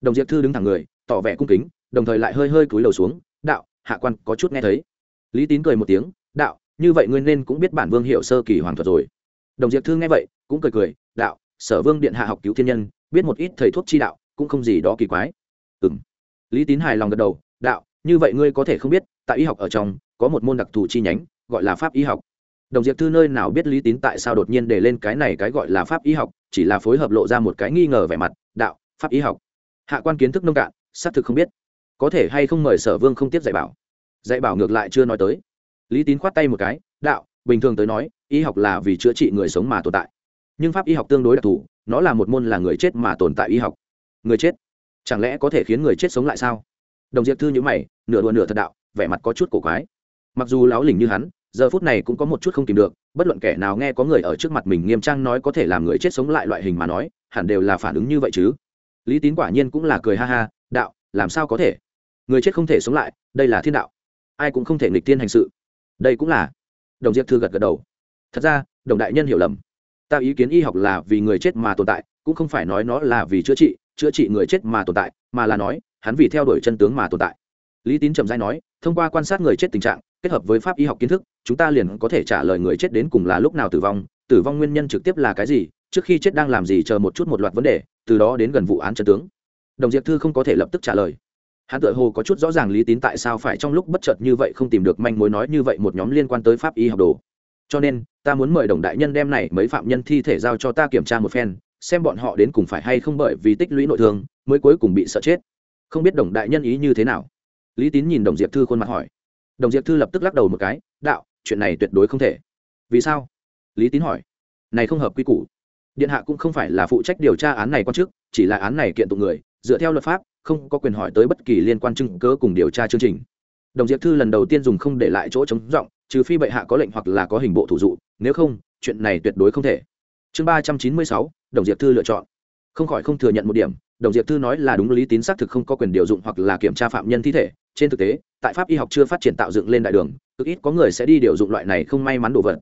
Đồng diệp thư đứng thẳng người, tỏ vẻ cung kính, đồng thời lại hơi hơi cúi đầu xuống, đạo, hạ quan có chút nghe thấy. Lý tín cười một tiếng, đạo như vậy ngươi nên cũng biết bản vương hiệu sơ kỳ hoàng thuật rồi. Đồng diệp thư nghe vậy, cũng cười cười, đạo, sở vương điện hạ học cứu thiên nhân, biết một ít thầy thuốc chi đạo, cũng không gì đó kỳ quái. Ừ m lý tín hài lòng gật đầu, đạo, như vậy ngươi có thể không biết, tại y học ở trong, có một môn đặc thù chi nhánh, gọi là pháp y học. Đồng diệp thư nơi nào biết lý tín tại sao đột nhiên để lên cái này cái gọi là pháp y học, chỉ là phối hợp lộ ra một cái nghi ngờ vẻ mặt, đạo, pháp y học. Hạ quan kiến thức nông cạn, xác thực không biết. Có thể hay không mời sở vương không tiếp dạy bảo? Dạy bảo ngược lại chưa nói tới lý tín khoát tay một cái, đạo, bình thường tới nói, y học là vì chữa trị người sống mà tồn tại. Nhưng pháp y học tương đối đặc thù, nó là một môn là người chết mà tồn tại y học. Người chết? Chẳng lẽ có thể khiến người chết sống lại sao? Đồng diệp thư nhữ mày, nửa đùa nửa thật đạo, vẻ mặt có chút cổ quái. Mặc dù láo lỉnh như hắn, giờ phút này cũng có một chút không tìm được, bất luận kẻ nào nghe có người ở trước mặt mình nghiêm trang nói có thể làm người chết sống lại loại hình mà nói, hẳn đều là phản ứng như vậy chứ. Lý tín quả nhiên cũng là cười ha ha, đạo, làm sao có thể? Người chết không thể sống lại, đây là thiên đạo. Ai cũng không thể nghịch tiên hành sự đây cũng là đồng diệp thư gật gật đầu thật ra đồng đại nhân hiểu lầm ta ý kiến y học là vì người chết mà tồn tại cũng không phải nói nó là vì chữa trị chữa trị người chết mà tồn tại mà là nói hắn vì theo đuổi chân tướng mà tồn tại lý tín trầm dai nói thông qua quan sát người chết tình trạng kết hợp với pháp y học kiến thức chúng ta liền có thể trả lời người chết đến cùng là lúc nào tử vong tử vong nguyên nhân trực tiếp là cái gì trước khi chết đang làm gì chờ một chút một loạt vấn đề từ đó đến gần vụ án chân tướng đồng diệp thư không có thể lập tức trả lời hắn tự hồ có chút rõ ràng lý tín tại sao phải trong lúc bất chợt như vậy không tìm được manh mối nói như vậy một nhóm liên quan tới pháp y học đồ. Cho nên, ta muốn mời đồng đại nhân đem này mấy phạm nhân thi thể giao cho ta kiểm tra một phen, xem bọn họ đến cùng phải hay không bởi vì tích lũy nội thương, mới cuối cùng bị sợ chết. Không biết đồng đại nhân ý như thế nào? Lý tín nhìn đồng diệp thư khuôn mặt hỏi. Đồng diệp thư lập tức lắc đầu một cái, đạo, chuyện này tuyệt đối không thể. Vì sao? Lý tín hỏi. Này không hợp quy củ. Điện hạ cũng không phải là phụ trách điều tra án này quan chức, chỉ là án này kiện tụng người, dựa theo luật pháp không có quyền hỏi tới bất kỳ liên quan chứng cớ cùng điều tra chương trình. Đồng diệp thư lần đầu tiên dùng không để lại chỗ trống rộng, trừ phi bệ hạ có lệnh hoặc là có hình bộ thủ dụ, nếu không, chuyện này tuyệt đối không thể. Chương ba trăm chín mươi sáu, đồng diệp thư lựa chọn. Không khỏi không thừa nhận một điểm, đồng diệp thư nói là đúng lý tín xác thực không có quyền điều dụng hoặc là kiểm tra phạm nhân thi thể. Trên thực tế, tại pháp y học chưa phát triển tạo dựng lên đại đường, cực ít có người sẽ đi điều dụng loại này không may mắn đồ vật.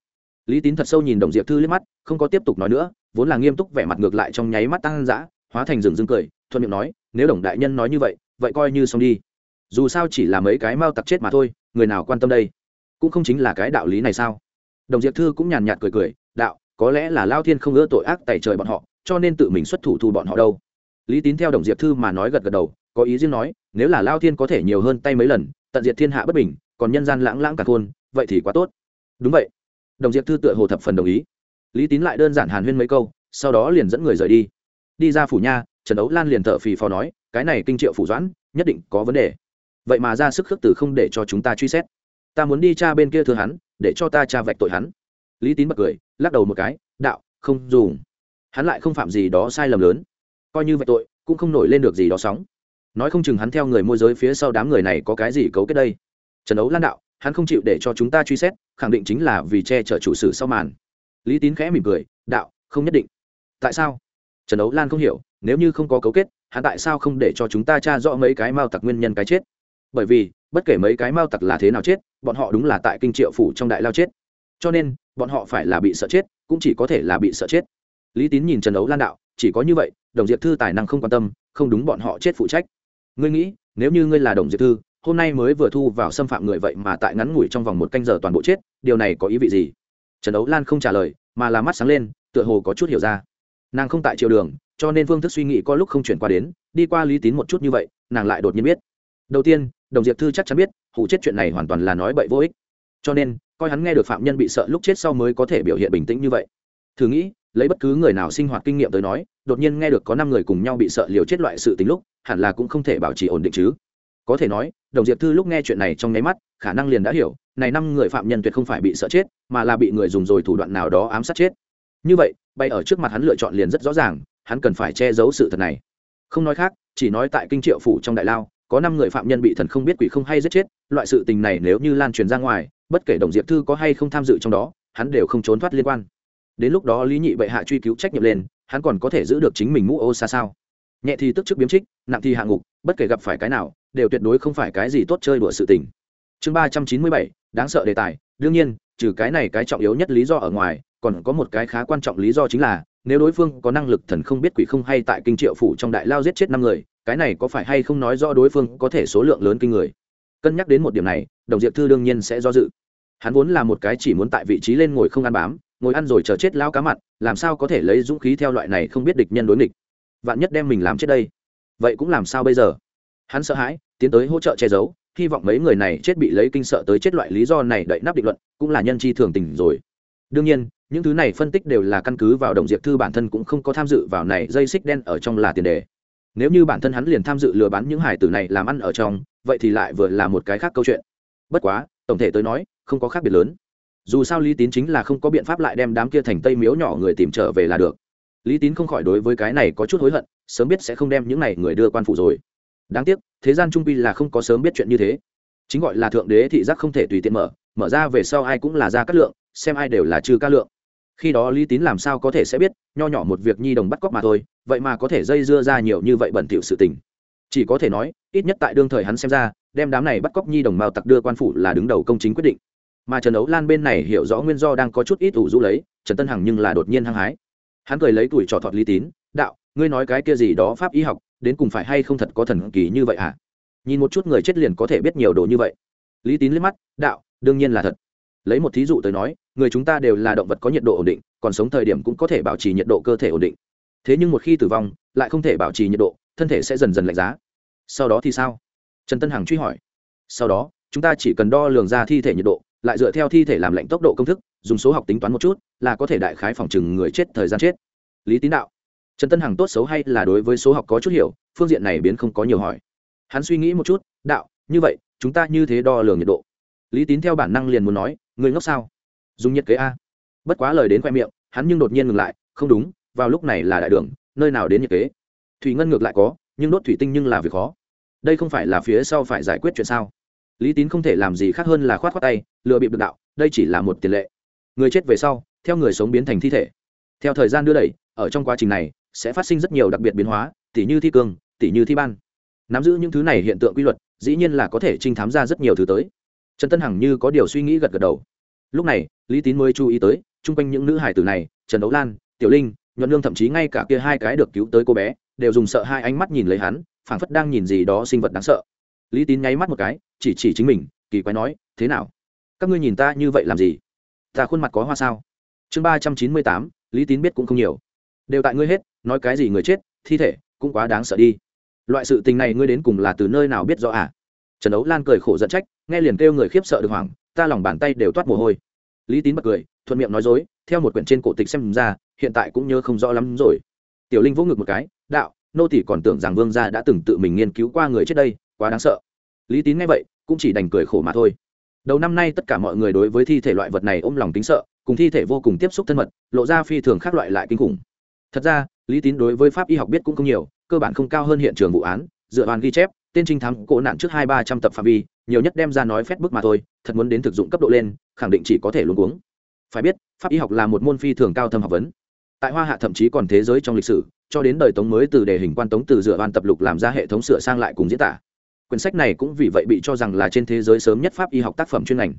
Lý tín thật sâu nhìn đồng diệp thư liếc mắt, không có tiếp tục nói nữa, vốn là nghiêm túc vẻ mặt ngược lại trong nháy mắt tăng dã, hóa thành rừng rưng cười, thuận miệng nói nếu đồng đại nhân nói như vậy vậy coi như xong đi. Dù sao chỉ là mấy cái mau tặc chết mà thôi, người nào quan tâm đây? Cũng không chính là cái đạo lý này sao? Đồng diệp thư cũng nhàn nhạt cười cười, đạo, có lẽ là lao thiên không ưa tội ác tẩy trời bọn họ, cho nên tự mình xuất thủ thu bọn họ đâu. Lý tín theo đồng diệp thư mà nói gật gật đầu, có ý riêng nói, nếu là lao thiên có thể nhiều hơn tay mấy lần, tận diệt thiên hạ bất bình, còn nhân gian lãng lãng cả thôn, vậy thì quá tốt. Đúng vậy. Đồng diệp thư tựa hồ thập phần đồng ý. Lý tín lại đơn giản hàn huyên mấy câu, sau đó liền dẫn người rời đi. Đi ra phủ nha trần đấu lan liền thợ phì phò nói, cái này kinh triệu phủ doãn, nhất định có vấn đề. Vậy mà ra sức khước từ không để cho chúng ta truy xét. Ta muốn đi cha bên kia thưa hắn, để cho ta cha vạch tội hắn. Lý tín bật cười, lắc đầu một cái, đạo, không dùng. Hắn lại không phạm gì đó sai lầm lớn. Coi như vậy tội, cũng không nổi lên được gì đó sóng. Nói không chừng hắn theo người môi giới phía sau đám người này có cái gì cấu kết đây. Trần Đấu lan đạo, hắn không chịu để cho chúng ta truy xét, khẳng định chính là vì che chở chủ sử sau màn. Lý tín khẽ mỉm cười, đạo, không nhất định. Tại sao? Trần Đấu lan không hiểu nếu như không có cấu kết, hắn tại sao không để cho chúng ta tra rõ mấy cái mao tặc nguyên nhân cái chết? Bởi vì, bất kể mấy cái mao tặc là thế nào chết, bọn họ đúng là tại kinh triệu phủ trong đại lao chết. Cho nên, bọn họ phải là bị sợ chết, cũng chỉ có thể là bị sợ chết. Lý tín nhìn trần đấu lan đạo, chỉ có như vậy, đồng diệp thư tài năng không quan tâm, không đúng bọn họ chết phụ trách. Ngươi nghĩ, nếu như ngươi là đồng diệp thư, hôm nay mới vừa thu vào xâm phạm người vậy mà tại ngắn ngủi trong vòng một canh giờ toàn bộ chết, điều này có ý vị gì? Trần Đấu lan không trả lời, mà là mắt sáng lên, tựa hồ có chút hiểu ra. Nàng không tại triều đường cho nên phương thức suy nghĩ có lúc không chuyển qua đến, đi qua lý tín một chút như vậy, nàng lại đột nhiên biết. Đầu tiên, đồng diệp thư chắc chắn biết, hụ chết chuyện này hoàn toàn là nói bậy vô ích. Cho nên, coi hắn nghe được phạm nhân bị sợ lúc chết sau mới có thể biểu hiện bình tĩnh như vậy. Thử nghĩ, lấy bất cứ người nào sinh hoạt kinh nghiệm tới nói, đột nhiên nghe được có năm người cùng nhau bị sợ liều chết loại sự tính lúc, hẳn là cũng không thể bảo trì ổn định chứ. Có thể nói, đồng diệp thư lúc nghe chuyện này trong nháy mắt, khả năng liền đã hiểu, này năm người phạm nhân tuyệt không phải bị sợ chết, mà là bị người dùng rồi thủ đoạn nào đó ám sát chết. Như vậy, bay ở trước mặt hắn lựa chọn liền rất rõ ràng hắn cần phải che giấu sự thật này. Không nói khác, chỉ nói tại kinh triệu phủ trong đại lao, có năm người phạm nhân bị thần không biết quỷ không hay giết chết, loại sự tình này nếu như lan truyền ra ngoài, bất kể đồng diệp thư có hay không tham dự trong đó, hắn đều không trốn thoát liên quan. Đến lúc đó lý nhị bệ hạ truy cứu trách nhiệm lên, hắn còn có thể giữ được chính mình mũ ô xa sao? Nhẹ thì tức chức biếm trích, nặng thì hạ ngục, bất kể gặp phải cái nào, đều tuyệt đối không phải cái gì tốt chơi đùa sự tình. Chương ba trăm chín mươi bảy, đáng sợ đề tài. Đương nhiên, trừ cái này cái trọng yếu nhất lý do ở ngoài, còn có một cái khá quan trọng lý do chính là nếu đối phương có năng lực thần không biết quỷ không hay tại kinh triệu phủ trong đại lao giết chết năm người, cái này có phải hay không nói rõ đối phương có thể số lượng lớn kinh người? Cân nhắc đến một điểm này, đồng diệp thư đương nhiên sẽ do dự. Hắn vốn là một cái chỉ muốn tại vị trí lên ngồi không ăn bám, ngồi ăn rồi chờ chết lao cá mặt, làm sao có thể lấy dũng khí theo loại này không biết địch nhân đối địch vạn nhất đem mình làm chết đây, vậy cũng làm sao bây giờ? Hắn sợ hãi, tiến tới hỗ trợ che giấu, hy vọng mấy người này chết bị lấy kinh sợ tới chết loại lý do này đậy nắp định luận, cũng là nhân chi thường tình rồi đương nhiên, những thứ này phân tích đều là căn cứ vào đồng diệp thư bản thân cũng không có tham dự vào này dây xích đen ở trong là tiền đề. Nếu như bản thân hắn liền tham dự lừa bán những hải tử này làm ăn ở trong, vậy thì lại vừa là một cái khác câu chuyện. Bất quá, tổng thể tới nói, không có khác biệt lớn. Dù sao lý tín chính là không có biện pháp lại đem đám kia thành tây miếu nhỏ người tìm trở về là được. Lý tín không khỏi đối với cái này có chút hối hận, sớm biết sẽ không đem những này người đưa quan phủ rồi. Đáng tiếc, thế gian trung pi là không có sớm biết chuyện như thế. Chính gọi là thượng đế thị giác không thể tùy tiện mở mở ra về sau ai cũng là ra cát lượng xem ai đều là trừ ca lượng. Khi đó lý tín làm sao có thể sẽ biết, nho nhỏ một việc nhi đồng bắt cóc mà thôi, vậy mà có thể dây dưa ra nhiều như vậy bẩn thỉu sự tình. Chỉ có thể nói, ít nhất tại đương thời hắn xem ra, đem đám này bắt cóc nhi đồng mao tặc đưa quan phủ là đứng đầu công chính quyết định. Mà trần ấu lan bên này hiểu rõ nguyên do đang có chút ít ủ rũ lấy, trần tân hằng nhưng là đột nhiên hăng hái. Hắn cười lấy tuổi trò thọt lý tín, đạo, ngươi nói cái kia gì đó pháp y học, đến cùng phải hay không thật có thần kỳ như vậy hả? Nhìn một chút người chết liền có thể biết nhiều đồ như vậy. Lý tín liếc mắt, đạo, đương nhiên là thật lấy một thí dụ tới nói, người chúng ta đều là động vật có nhiệt độ ổn định, còn sống thời điểm cũng có thể bảo trì nhiệt độ cơ thể ổn định. Thế nhưng một khi tử vong, lại không thể bảo trì nhiệt độ, thân thể sẽ dần dần lạnh giá. Sau đó thì sao? Trần tân hằng truy hỏi. Sau đó, chúng ta chỉ cần đo lường ra thi thể nhiệt độ, lại dựa theo thi thể làm lạnh tốc độ công thức, dùng số học tính toán một chút, là có thể đại khái phòng chừng người chết thời gian chết. Lý tín đạo. Trần tân hằng tốt xấu hay là đối với số học có chút hiểu, phương diện này biến không có nhiều hỏi. Hắn suy nghĩ một chút, đạo, như vậy, chúng ta như thế đo lường nhiệt độ. Lý tín theo bản năng liền muốn nói người ngốc sao? Dùng nhiệt kế a. Bất quá lời đến khoe miệng, hắn nhưng đột nhiên ngừng lại, không đúng, vào lúc này là đại đường, nơi nào đến nhiệt kế? Thủy ngân ngược lại có, nhưng đốt thủy tinh nhưng là việc khó. Đây không phải là phía sau phải giải quyết chuyện sao? Lý tín không thể làm gì khác hơn là khoát khoát tay, lừa bịp được đạo, đây chỉ là một tiền lệ. Người chết về sau, theo người sống biến thành thi thể. Theo thời gian đưa đẩy, ở trong quá trình này, sẽ phát sinh rất nhiều đặc biệt biến hóa, tỉ như thi cường, tỉ như thi ban. Nắm giữ những thứ này hiện tượng quy luật, dĩ nhiên là có thể trinh thám ra rất nhiều thứ tới. Trần tân hằng như có điều suy nghĩ gật gật đầu lúc này, lý tín mới chú ý tới, chung quanh những nữ hải tử này, trần đấu lan, tiểu linh, nhuận lương thậm chí ngay cả kia hai cái được cứu tới cô bé, đều dùng sợ hai ánh mắt nhìn lấy hắn, phảng phất đang nhìn gì đó sinh vật đáng sợ. Lý tín nháy mắt một cái, chỉ chỉ chính mình, kỳ quái nói, thế nào? Các ngươi nhìn ta như vậy làm gì? Ta khuôn mặt có hoa sao? Chương ba trăm chín mươi tám, lý tín biết cũng không nhiều. Đều tại ngươi hết, nói cái gì người chết, thi thể, cũng quá đáng sợ đi. Loại sự tình này ngươi đến cùng là từ nơi nào biết rõ à? Trần ấu lan cười khổ dẫn trách, nghe liền kêu người khiếp sợ được hoảng ta lòng bàn tay đều toát mồ hôi. Lý tín bật cười, thuận miệng nói dối, theo một quyển trên cổ tịch xem ra, hiện tại cũng nhớ không rõ lắm rồi. Tiểu linh vỗ ngực một cái, đạo, nô tỷ còn tưởng rằng vương gia đã từng tự mình nghiên cứu qua người trước đây, quá đáng sợ. Lý tín nghe vậy, cũng chỉ đành cười khổ mà thôi. Đầu năm nay tất cả mọi người đối với thi thể loại vật này ôm lòng tính sợ, cùng thi thể vô cùng tiếp xúc thân mật, lộ ra phi thường khác loại lại kinh khủng. Thật ra, lý tín đối với pháp y học biết cũng không nhiều, cơ bản không cao hơn hiện trường vụ án, dựa bàn ghi chép tên trinh thám cổ nạn trước hai ba trăm tập phạm vi, nhiều nhất đem ra nói phép bức mà thôi, thật muốn đến thực dụng cấp độ lên, khẳng định chỉ có thể luôn cuống. Phải biết, pháp y học là một môn phi thường cao thâm học vấn. Tại hoa hạ thậm chí còn thế giới trong lịch sử, cho đến đời tống mới từ đề hình quan tống từ dựa van tập lục làm ra hệ thống sửa sang lại cùng diễn tả. Quyển sách này cũng vì vậy bị cho rằng là trên thế giới sớm nhất pháp y học tác phẩm chuyên ngành.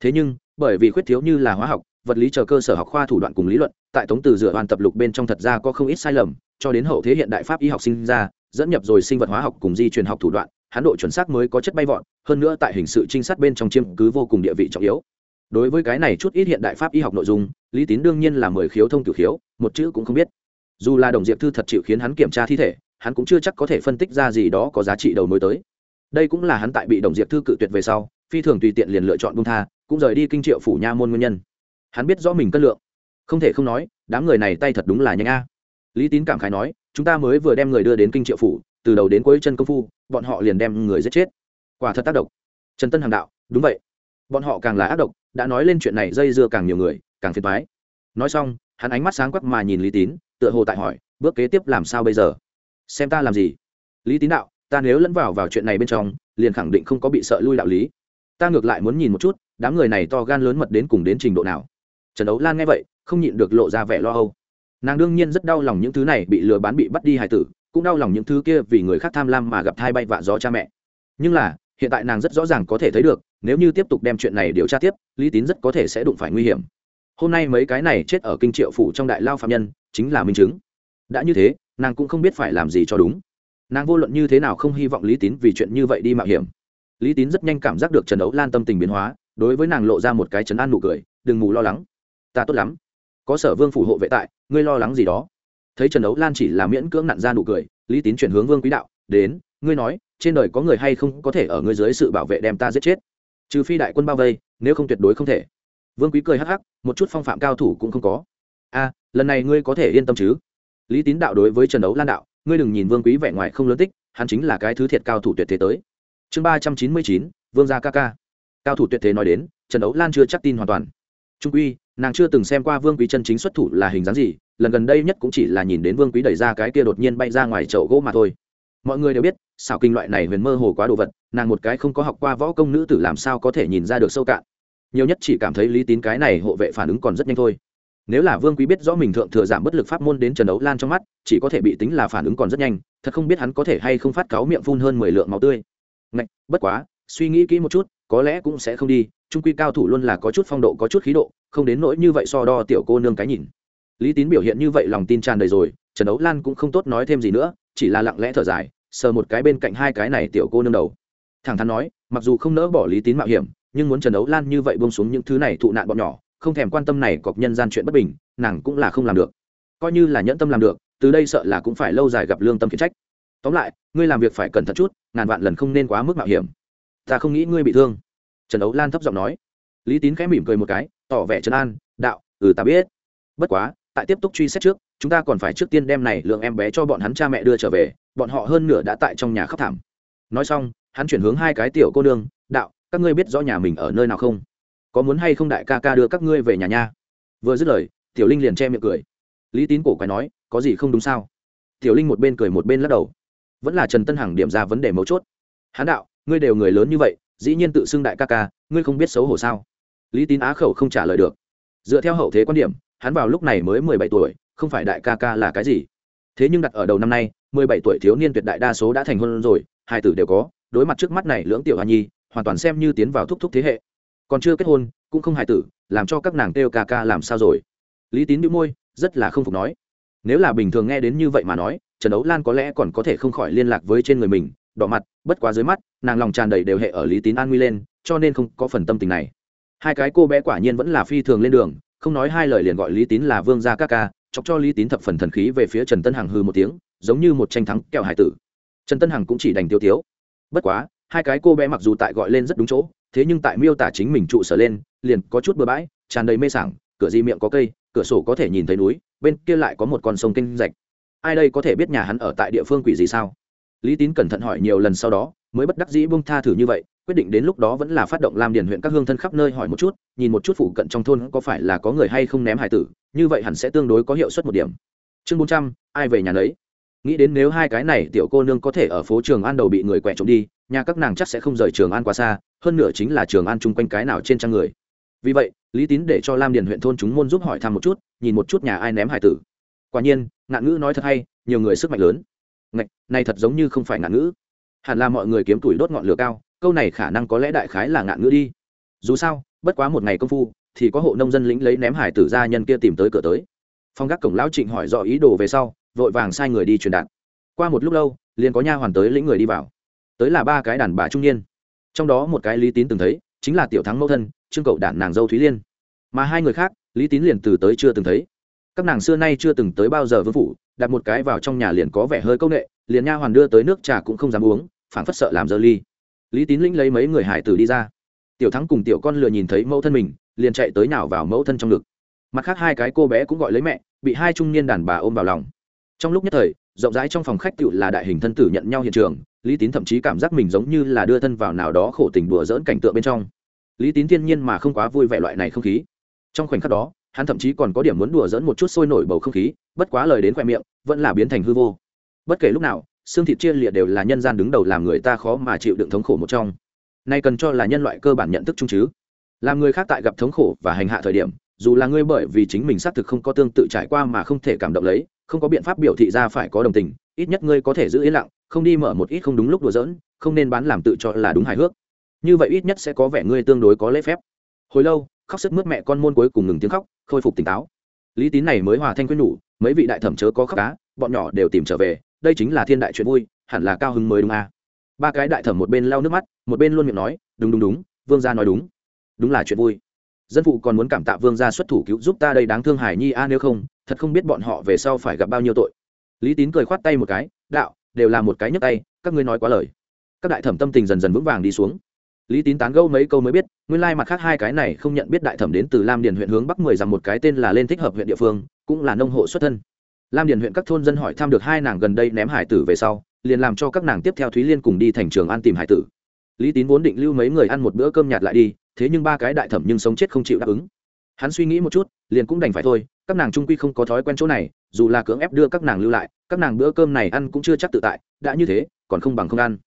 Thế nhưng, bởi vì khuyết thiếu như là hóa học, vật lý chờ cơ sở học khoa thủ đoạn cùng lý luận, tại tống từ dựa hoàn tập lục bên trong thật ra có không ít sai lầm, cho đến hậu thế hiện đại pháp y học sinh ra dẫn nhập rồi sinh vật hóa học cùng di truyền học thủ đoạn hắn độ chuẩn xác mới có chất bay vọt, hơn nữa tại hình sự trinh sát bên trong chiêm cứ vô cùng địa vị trọng yếu. Đối với cái này chút ít hiện đại pháp y học nội dung, lý tín đương nhiên là mười khiếu thông cửu khiếu, một chữ cũng không biết. Dù là đồng diệp thư thật chịu khiến hắn kiểm tra thi thể, hắn cũng chưa chắc có thể phân tích ra gì đó có giá trị đầu mối tới. Đây cũng là hắn tại bị đồng diệp thư cự tuyệt về sau, phi thường tùy tiện liền lựa chọn bung tha, cũng rời đi kinh triệu phủ nha môn nguyên nhân. Hắn biết rõ mình cân lượng. Không thể không nói, đám người này tay thật đúng là nhanh a. Lý tín cảm khái nói chúng ta mới vừa đem người đưa đến kinh triệu phủ, từ đầu đến cuối chân công phu, bọn họ liền đem người giết chết. Quả thật tác động trần tân hàng đạo, đúng vậy. Bọn họ càng là ác độc, đã nói lên chuyện này dây dưa càng nhiều người, càng phiền thoái nói xong, hắn ánh mắt sáng quắc mà nhìn lý tín, tựa hồ tại hỏi, bước kế tiếp làm sao bây giờ? Xem ta làm gì? Lý tín đạo, ta nếu lẫn vào vào chuyện này bên trong, liền khẳng định không có bị sợ lui đạo lý. Ta ngược lại muốn nhìn một chút, đám người này to gan lớn mật đến cùng đến trình độ nào. Trần đấu lan nghe vậy, không nhịn được lộ ra vẻ lo âu nàng đương nhiên rất đau lòng những thứ này bị lừa bán bị bắt đi hải tử, cũng đau lòng những thứ kia vì người khác tham lam mà gặp thai bay vạ gió cha mẹ. Nhưng là, hiện tại nàng rất rõ ràng có thể thấy được, nếu như tiếp tục đem chuyện này điều tra tiếp, lý tín rất có thể sẽ đụng phải nguy hiểm. Hôm nay mấy cái này chết ở kinh triệu phủ trong đại lao phạm nhân, chính là minh chứng. Đã như thế, nàng cũng không biết phải làm gì cho đúng. Nàng vô luận như thế nào không hy vọng lý tín vì chuyện như vậy đi mạo hiểm. Lý tín rất nhanh cảm giác được trần đấu lan tâm tình biến hóa, đối với nàng lộ ra một cái chấn an nụ cười, đừng ngủ lo lắng. Ta tốt lắm có sở vương phủ hộ vệ tại, ngươi lo lắng gì đó? Thấy trần đấu lan chỉ là miễn cưỡng nặn ra nụ cười, lý tín chuyển hướng vương quý đạo, đến, ngươi nói, trên đời có người hay không có thể ở ngươi dưới sự bảo vệ đem ta giết chết? Trừ phi đại quân bao vây, nếu không tuyệt đối không thể. Vương quý cười hắc hắc, một chút phong phạm cao thủ cũng không có. A, lần này ngươi có thể yên tâm chứ? Lý tín đạo đối với trần đấu lan đạo, ngươi đừng nhìn vương quý vẻ ngoài không lớn tích, hắn chính là cái thứ thiệt cao thủ tuyệt thế tới. Chương ba trăm chín mươi chín, vương gia ca ca. Cao thủ tuyệt thế nói đến, trần đấu lan chưa chắc tin hoàn toàn. Trung quy nàng chưa từng xem qua vương quý chân chính xuất thủ là hình dáng gì lần gần đây nhất cũng chỉ là nhìn đến vương quý đẩy ra cái kia đột nhiên bay ra ngoài chậu gỗ mà thôi. Mọi người đều biết xảo kinh loại này huyền mơ hồ quá đồ vật nàng một cái không có học qua võ công nữ tử làm sao có thể nhìn ra được sâu cạn. Nhiều nhất chỉ cảm thấy lý tín cái này hộ vệ phản ứng còn rất nhanh thôi. Nếu là vương quý biết rõ mình thượng thừa giảm bất lực pháp môn đến trần đấu lan trong mắt chỉ có thể bị tính là phản ứng còn rất nhanh thật không biết hắn có thể hay không phát cáo miệng phun hơn mười lượng máu tươi. Ngạch, bất quá suy nghĩ kỹ một chút có lẽ cũng sẽ không đi, trung quy cao thủ luôn là có chút phong độ, có chút khí độ, không đến nỗi như vậy so đo tiểu cô nương cái nhìn. Lý tín biểu hiện như vậy lòng tin tràn đầy rồi, trần đấu lan cũng không tốt nói thêm gì nữa, chỉ là lặng lẽ thở dài, sờ một cái bên cạnh hai cái này tiểu cô nương đầu. Thẳng thắn nói, mặc dù không nỡ bỏ lý tín mạo hiểm, nhưng muốn trần đấu lan như vậy bông xuống những thứ này thụ nạn bọn nhỏ, không thèm quan tâm này cọc nhân gian chuyện bất bình, nàng cũng là không làm được. Coi như là nhẫn tâm làm được, từ đây sợ là cũng phải lâu dài gặp lương tâm khiển trách. Tóm lại, ngươi làm việc phải cẩn thận chút, ngàn vạn lần không nên quá mức mạo hiểm ta không nghĩ ngươi bị thương. Trần ấu lan thấp giọng nói. Lý tín khẽ mỉm cười một cái, tỏ vẻ trấn an, đạo ừ ta biết. Bất quá, tại tiếp tục truy xét trước, chúng ta còn phải trước tiên đem này lượng em bé cho bọn hắn cha mẹ đưa trở về, bọn họ hơn nửa đã tại trong nhà khóc thảm. Nói xong, hắn chuyển hướng hai cái tiểu cô nương, đạo, các ngươi biết rõ nhà mình ở nơi nào không? Có muốn hay không đại ca ca đưa các ngươi về nhà nha? Vừa dứt lời, tiểu linh liền che miệng cười. Lý tín cổ quái nói, có gì không đúng sao? Tiểu linh một bên cười một bên lắc đầu. Vẫn là trần tân hằng điểm ra vấn đề mấu chốt. Hán đạo ngươi đều người lớn như vậy, dĩ nhiên tự xưng đại ca ca, ngươi không biết xấu hổ sao? Lý tín á khẩu không trả lời được. Dựa theo hậu thế quan điểm, hắn vào lúc này mới mười bảy tuổi, không phải đại ca ca là cái gì? Thế nhưng đặt ở đầu năm nay, mười bảy tuổi thiếu niên tuyệt đại đa số đã thành hôn rồi, hai tử đều có, đối mặt trước mắt này lưỡng tiểu hoa nhi, hoàn toàn xem như tiến vào thúc thúc thế hệ. Còn chưa kết hôn, cũng không hài tử, làm cho các nàng kêu ca ca làm sao rồi? Lý tín bị môi, rất là không phục nói. Nếu là bình thường nghe đến như vậy mà nói, trần đấu lan có lẽ còn có thể không khỏi liên lạc với trên người mình đỏ mặt, bất quá dưới mắt, nàng lòng tràn đầy đều hệ ở lý tín an nguy lên, cho nên không có phần tâm tình này. Hai cái cô bé quả nhiên vẫn là phi thường lên đường, không nói hai lời liền gọi lý tín là vương gia ca ca, chọc cho lý tín thập phần thần khí về phía trần tân hằng hư một tiếng, giống như một tranh thắng kẹo hải tử. Trần tân hằng cũng chỉ đành tiêu tiếu. Bất quá, hai cái cô bé mặc dù tại gọi lên rất đúng chỗ, thế nhưng tại miêu tả chính mình trụ sở lên, liền có chút bừa bãi, tràn đầy mê sảng, cửa di miệng có cây, cửa sổ có thể nhìn thấy núi, bên kia lại có một con sông kinh rạch. Ai đây có thể biết nhà hắn ở tại địa phương quỷ gì sao? Lý tín cẩn thận hỏi nhiều lần sau đó, mới bất đắc dĩ bông tha thử như vậy, quyết định đến lúc đó vẫn là phát động làm điền huyện các hương thân khắp nơi hỏi một chút, nhìn một chút phụ cận trong thôn có phải là có người hay không ném hải tử, như vậy hẳn sẽ tương đối có hiệu suất một điểm. Chương bốn trăm, ai về nhà lấy nghĩ đến nếu hai cái này tiểu cô nương có thể ở phố trường an đầu bị người quẹ trộm đi, nhà các nàng chắc sẽ không rời trường an quá xa, hơn nữa chính là trường an chung quanh cái nào trên trang người. Vì vậy, lý tín để cho lam điền huyện thôn chúng môn giúp hỏi thăm một chút, nhìn một chút nhà ai ném hải tử. Quả nhiên, ngạn ngữ nói thật hay, nhiều người sức mạnh lớn ngạch, này thật giống như không phải ngạn ngữ. Hẳn là mọi người kiếm tuổi đốt ngọn lửa cao, câu này khả năng có lẽ đại khái là ngạn ngữ đi. Dù sao, bất quá một ngày công phu, thì có hộ nông dân lĩnh lấy ném hải tử ra nhân kia tìm tới cửa tới. Phong gác cổng lão trịnh hỏi rõ ý đồ về sau, vội vàng sai người đi truyền đạt. Qua một lúc lâu, liền có nha hoàn tới lĩnh người đi vào. Tới là ba cái đàn bà trung niên. Trong đó một cái lý tín từng thấy, chính là tiểu thắng mẫu thân, trương cậu đản nàng dâu thúy liên. Mà hai người khác, lý tín liền từ tới chưa từng thấy. Các nàng xưa nay chưa từng tới bao giờ vương phủ đặt một cái vào trong nhà liền có vẻ hơi c â u n ệ liền nha hoàn đưa tới nước trà cũng không dám uống, phảng phất sợ làm dơ ly. Lý tín lĩnh lấy mấy người hải tử đi ra. Tiểu thắng cùng tiểu con lừa nhìn thấy mẫu thân mình, liền chạy tới nào vào mẫu thân trong ngực. Mặt khác hai cái cô bé cũng gọi lấy mẹ, bị hai trung niên đàn bà ôm vào lòng. Trong lúc nhất thời, rộng rãi trong phòng khách tựu là đại hình thân tử nhận nhau hiện trường, lý tín thậm chí cảm giác mình giống như là đưa thân vào nào đó khổ tình đùa dỡn cảnh tượng bên trong. Lý tín thiên nhiên mà không quá vui vẻ loại này không khí. Trong khoảnh khắc đó hắn thậm chí còn có điểm muốn đùa dẫn một chút sôi nổi bầu không khí, bất quá lời đến khoe miệng, vẫn là biến thành hư vô. Bất kể lúc nào, xương thịt chia liệt đều là nhân gian đứng đầu làm người ta khó mà chịu đựng thống khổ một trong. Nay cần cho là nhân loại cơ bản nhận thức chung chứ. Làm người khác tại gặp thống khổ và hành hạ thời điểm, dù là ngươi bởi vì chính mình xác thực không có tương tự trải qua mà không thể cảm động lấy, không có biện pháp biểu thị ra phải có đồng tình, ít nhất ngươi có thể giữ yên lặng, không đi mở một ít không đúng lúc đùa giỡn, không nên bán làm tự cho là đúng hài hước. Như vậy ít nhất sẽ có vẻ ngươi tương đối có lễ phép. Hồi lâu khóc sức mướt mẹ con môn cuối cùng ngừng tiếng khóc, khôi phục tỉnh táo. Lý tín này mới hòa thanh quyết nhủ, mấy vị đại thẩm chớ có khóc cá, bọn nhỏ đều tìm trở về, đây chính là thiên đại chuyện vui, hẳn là cao hứng mới đúng à. ba cái đại thẩm một bên lau nước mắt, một bên luôn miệng nói, đúng đúng đúng, vương gia nói đúng. Đúng là chuyện vui. Dân phụ còn muốn cảm tạ vương gia xuất thủ cứu giúp ta đây đáng thương hải nhi a nếu không, thật không biết bọn họ về sau phải gặp bao nhiêu tội. Lý tín cười khoát tay một cái, đạo, đều là một cái nhấc tay, các ngươi nói quá lời. Các đại thẩm tâm tình dần dần vững vàng đi xuống lý tín tán gẫu mấy câu mới biết, nguyên lai mặt khác hai cái này không nhận biết đại thẩm đến từ lam điền huyện hướng bắc mười dặm một cái tên là lên thích hợp huyện địa phương, cũng là nông hộ xuất thân. Lam điền huyện các thôn dân hỏi thăm được hai nàng gần đây ném hải tử về sau, liền làm cho các nàng tiếp theo thúy liên cùng đi thành trường an tìm hải tử. Lý tín vốn định lưu mấy người ăn một bữa cơm nhạt lại đi, thế nhưng ba cái đại thẩm nhưng sống chết không chịu đáp ứng. Hắn suy nghĩ một chút, liền cũng đành phải thôi, các nàng trung quy không có thói quen chỗ này, dù là cưỡng ép đưa các nàng lưu lại, các nàng bữa cơm này ăn cũng chưa chắc tự tại, đã như thế, còn không bằng không ăn.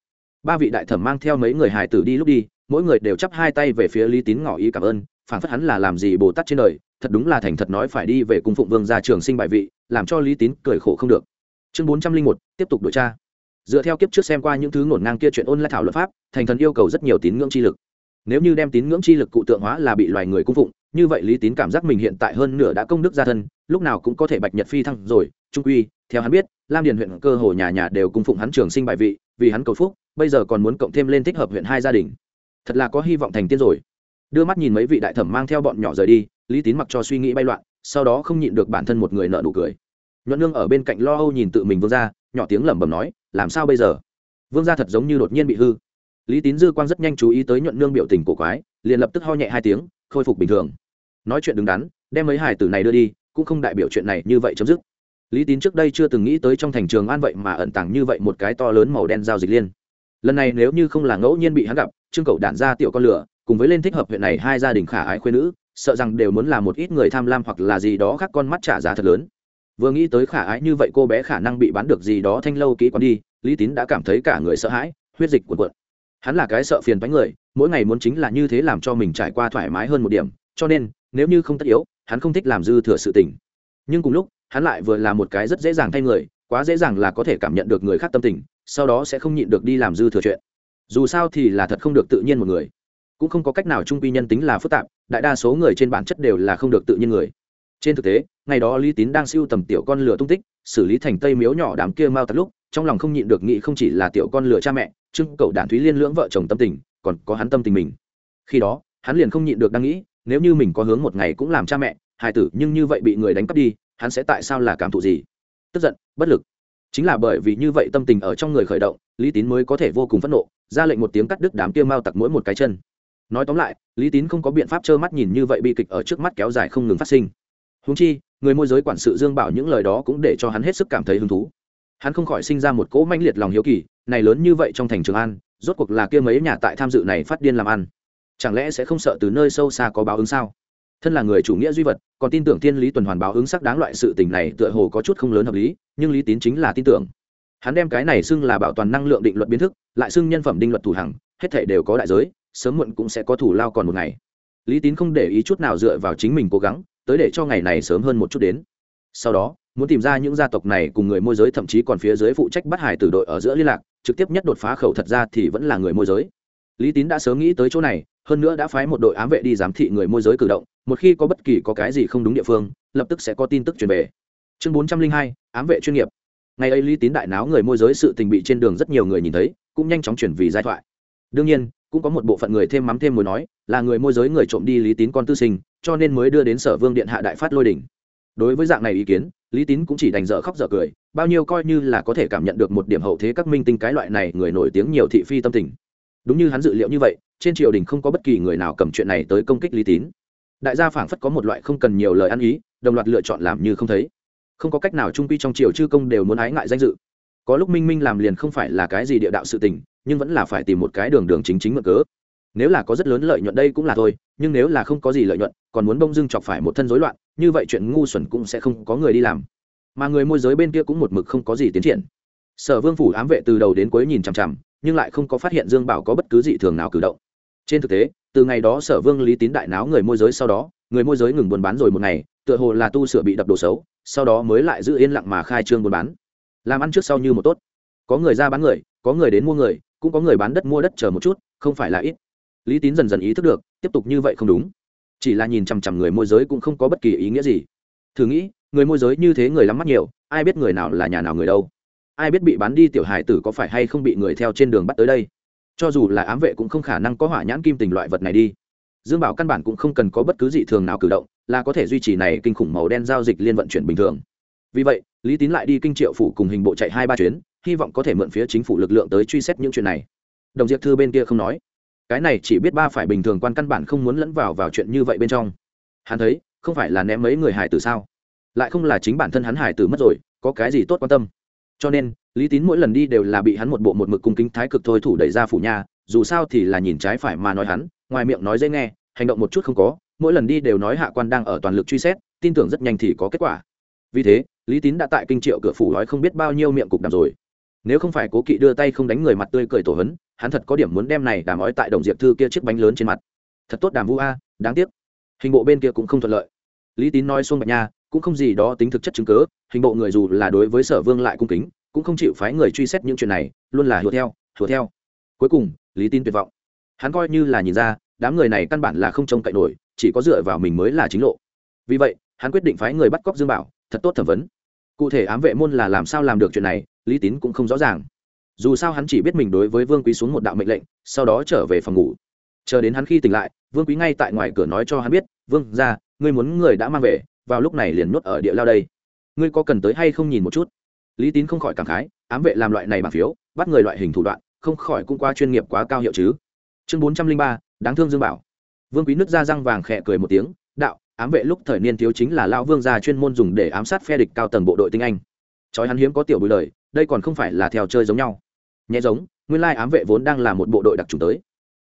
Ba vị đại thẩm mang theo mấy người hài tử đi lúc đi mỗi người đều chắp hai tay về phía lý tín ngỏ ý cảm ơn phản phất hắn là làm gì bồ tát trên đời, thật đúng là thành thật nói phải đi về cung phụng vương ra trường sinh bại vị, làm cho lý tín cười khổ không được. Chương bốn trăm linh một, tiếp tục đổi tra. Dựa theo kiếp trước xem qua những thứ ngổn ngang kia chuyện ôn lại thảo luật pháp, thành thần yêu cầu rất nhiều tín ngưỡng chi lực. Nếu như đem tín ngưỡng chi lực cụ tượng hóa là bị loài người cung phụng, như vậy lý tín cảm giác mình hiện tại hơn nửa đã công đức gia thân, lúc nào cũng có thể bạch nhật phi thăng rồi, trung quy, theo hắn biết, lam điền huyện cơ hồ nhà nhà đều cung phụng hắn trường sinh bài vị, vì hắn cầu phúc, bây giờ còn muốn cộng thêm lên thích hợp huyện hai gia đình thật là có hy vọng thành tiên rồi. Đưa mắt nhìn mấy vị đại thẩm mang theo bọn nhỏ rời đi, lý tín mặc cho suy nghĩ bay loạn, sau đó không nhịn được bản thân một người nợ nụ cười. Nhuận nương ở bên cạnh lo âu nhìn tự mình vương ra nhỏ tiếng lẩm bẩm nói, làm sao bây giờ? Vương gia thật giống như đột nhiên bị hư. Lý tín dư quang rất nhanh chú ý tới nhuận nương biểu tình cổ quái, liền lập tức ho nhẹ hai tiếng, khôi phục bình thường. Nói chuyện đứng đắn, đem mấy hải tử này đưa đi, cũng không đại biểu chuyện này như vậy chấm dứt. Lý tín trước đây chưa từng nghĩ tới trong thành trường an vậy mà ẩn tàng như vậy một cái to lớn màu đen giao dịch liên. Lần này nếu như không là ngẫu nhiên bị hắn gặp trương cầu đạn ra tiểu con lửa, cùng với lên thích hợp huyện này hai gia đình khả ái khuyên nữ, sợ rằng đều muốn là một ít người tham lam hoặc là gì đó khác con mắt trả giá thật lớn. Vừa nghĩ tới khả ái như vậy cô bé khả năng bị bán được gì đó thanh lâu kỹ quán đi, lý tín đã cảm thấy cả người sợ hãi, huyết dịch cuộn cuộn. Hắn là cái sợ phiền bánh người, mỗi ngày muốn chính là như thế làm cho mình trải qua thoải mái hơn một điểm, cho nên, nếu như không tất yếu, hắn không thích làm dư thừa sự tình. Nhưng cùng lúc, hắn lại vừa là một cái rất dễ dàng thay người, quá dễ dàng là có thể cảm nhận được người khác tâm tình, sau đó sẽ không nhịn được đi làm dư thừa chuyện dù sao thì là thật không được tự nhiên một người. Cũng không có cách nào trung quy nhân tính là phức tạp, đại đa số người trên bản chất đều là không được tự nhiên người. Trên thực tế, ngày đó lý tín đang siêu tầm tiểu con lửa tung tích, xử lý thành tây miếu nhỏ đám kia mau tật lúc, trong lòng không nhịn được nghĩ không chỉ là tiểu con lửa cha mẹ trưng cậu đản thúy liên lưỡng vợ chồng tâm tình, còn có hắn tâm tình mình. Khi đó, hắn liền không nhịn được đang nghĩ, nếu như mình có hướng một ngày cũng làm cha mẹ, hài tử nhưng như vậy bị người đánh cắp đi, hắn sẽ tại sao là cảm thụ gì? Tức giận, bất lực. Chính là bởi vì như vậy tâm tình ở trong người khởi động lý tín mới có thể vô cùng phẫn nộ, ra lệnh một tiếng cắt đứt đám kia mau tặc mỗi một cái chân. Nói tóm lại, lý tín không có biện pháp trơ mắt nhìn như vậy bi kịch ở trước mắt kéo dài không ngừng phát sinh. Húng chi, người môi giới quản sự dương bảo những lời đó cũng để cho hắn hết sức cảm thấy hứng thú. Hắn không khỏi sinh ra một cỗ manh liệt lòng hiếu kỳ, này lớn như vậy trong thành trường an, rốt cuộc là kia mấy nhà tại tham dự này phát điên làm ăn. Chẳng lẽ sẽ không sợ từ nơi sâu xa có báo ứng sao? Thân là người chủ nghĩa duy vật, còn tin tưởng thiên lý tuần hoàn báo ứng sắc đáng loại sự tình này tựa hồ có chút không lớn hợp lý, nhưng lý tín chính là tin tưởng hắn đem cái này xưng là bảo toàn năng lượng định luật biến thức, lại xưng nhân phẩm định luật thủ hằng, hết thể đều có đại giới, sớm muộn cũng sẽ có thủ lao còn một ngày. Lý tín không để ý chút nào dựa vào chính mình cố gắng, tới để cho ngày này sớm hơn một chút đến. Sau đó, muốn tìm ra những gia tộc này cùng người môi giới, thậm chí còn phía dưới phụ trách bắt hải tử đội ở giữa liên lạc, trực tiếp nhất đột phá khẩu thật ra thì vẫn là người môi giới. Lý tín đã sớm nghĩ tới chỗ này, hơn nữa đã phái một đội ám vệ đi giám thị người môi giới cử động, một khi có bất kỳ có cái gì không đúng địa phương, lập tức sẽ có tin tức truyền về. Chương bốn trăm linh hai, ám vệ chuyên nghiệp ngày ấy lý tín đại náo người môi giới sự tình bị trên đường rất nhiều người nhìn thấy, cũng nhanh chóng chuyển vì giai thoại. Đương nhiên, cũng có một bộ phận người thêm mắm thêm mối nói, là người môi giới người trộm đi lý tín con tư sinh, cho nên mới đưa đến sở vương điện hạ đại phát lôi đỉnh. Đối với dạng này ý kiến, lý tín cũng chỉ đành dở khóc dở cười, bao nhiêu coi như là có thể cảm nhận được một điểm hậu thế các minh tinh cái loại này người nổi tiếng nhiều thị phi tâm tình. Đúng như hắn dự liệu như vậy, trên triều đình không có bất kỳ người nào cầm chuyện này tới công kích lý tín. Đại gia phảng phất có một loại không cần nhiều lời ăn ý, đồng loạt lựa chọn làm như không thấy không có cách nào trung quy trong triều chư công đều muốn ái ngại danh dự. Có lúc minh minh làm liền không phải là cái gì địa đạo sự tình, nhưng vẫn là phải tìm một cái đường đường chính chính mượn cớ. Nếu là có rất lớn lợi nhuận đây cũng là thôi, nhưng nếu là không có gì lợi nhuận, còn muốn bông dưng chọc phải một thân rối loạn, như vậy chuyện ngu xuẩn cũng sẽ không có người đi làm. Mà người môi giới bên kia cũng một mực không có gì tiến triển. Sở vương phủ ám vệ từ đầu đến cuối nhìn chằm chằm, nhưng lại không có phát hiện dương bảo có bất cứ dị thường nào cử động. Trên thực tế, từ ngày đó sở vương lý tín đại náo người môi giới sau đó, người môi giới ngừng buôn bán rồi một ngày, tựa hồ là tu sửa bị đập đồ xấu sau đó mới lại giữ yên lặng mà khai trương buôn bán. Làm ăn trước sau như một tốt. Có người ra bán người, có người đến mua người, cũng có người bán đất mua đất chờ một chút, không phải là ít. Lý tín dần dần ý thức được, tiếp tục như vậy không đúng. Chỉ là nhìn chằm chằm người môi giới cũng không có bất kỳ ý nghĩa gì. Thử nghĩ, người môi giới như thế người lắm mắt nhiều, ai biết người nào là nhà nào người đâu. Ai biết bị bán đi tiểu hài tử có phải hay không bị người theo trên đường bắt tới đây. Cho dù là ám vệ cũng không khả năng có hỏa nhãn kim tình loại vật này đi dương bảo căn bản cũng không cần có bất cứ dị thường nào cử động, là có thể duy trì này kinh khủng màu đen giao dịch liên vận chuyển bình thường. Vì vậy, lý tín lại đi kinh triệu phủ cùng hình bộ chạy hai ba chuyến, hy vọng có thể mượn phía chính phủ lực lượng tới truy xét những chuyện này. Đồng diệp thư bên kia không nói. Cái này chỉ biết ba phải bình thường quan căn bản không muốn lẫn vào vào chuyện như vậy bên trong. Hắn thấy, không phải là ném mấy người hải tử sao? Lại không là chính bản thân hắn hải tử mất rồi, có cái gì tốt quan tâm? Cho nên, lý tín mỗi lần đi đều là bị hắn một bộ một mực cung kính thái cực thôi thủ đẩy ra phủ nhà, dù sao thì là nhìn trái phải mà nói hắn ngoài miệng nói dễ nghe, hành động một chút không có, mỗi lần đi đều nói hạ quan đang ở toàn lực truy xét, tin tưởng rất nhanh thì có kết quả. Vì thế, lý tín đã tại kinh triệu cửa phủ nói không biết bao nhiêu miệng cục đàm rồi. Nếu không phải cố kỵ đưa tay không đánh người mặt tươi cười tổ hấn, hắn thật có điểm muốn đem này đàm ói tại đồng diệp thư kia chiếc bánh lớn trên mặt. Thật tốt đàm vu a, đáng tiếc. Hình bộ bên kia cũng không thuận lợi. Lý tín nói xuông bạch nha, cũng không gì đó tính thực chất chứng cớ hình bộ người dù là đối với sở vương lại cung kính, cũng không chịu phái người truy xét những chuyện này, luôn là hùa theo hùa theo. Cuối cùng, lý tín tuyệt vọng hắn coi như là nhìn ra, đám người này căn bản là không trông cậy nổi, chỉ có dựa vào mình mới là chính lộ. Vì vậy, hắn quyết định phái người bắt cóc dương bảo, thật tốt thẩm vấn. Cụ thể ám vệ môn là làm sao làm được chuyện này, lý tín cũng không rõ ràng. Dù sao hắn chỉ biết mình đối với vương quý xuống một đạo mệnh lệnh, sau đó trở về phòng ngủ. Chờ đến hắn khi tỉnh lại, vương quý ngay tại ngoài cửa nói cho hắn biết, vương ra ngươi muốn người đã mang về, vào lúc này liền nuốt ở địa lao đây. Ngươi có cần tới hay không nhìn một chút? Lý tín không khỏi cảm khái, ám vệ làm loại này bằng phiếu, bắt người loại hình thủ đoạn, không khỏi cũng qua chuyên nghiệp quá cao hiệu chứ chương bốn trăm linh ba, đáng thương dương bảo. Vương quý nứt ra răng vàng khẽ cười một tiếng, đạo, ám vệ lúc thời niên thiếu chính là lao vương gia chuyên môn dùng để ám sát phe địch cao tầng bộ đội tinh anh. Chói hắn hiếm có tiểu bùi lời, đây còn không phải là theo chơi giống nhau. Nhẹ giống, nguyên lai ám vệ vốn đang là một bộ đội đặc trùng tới.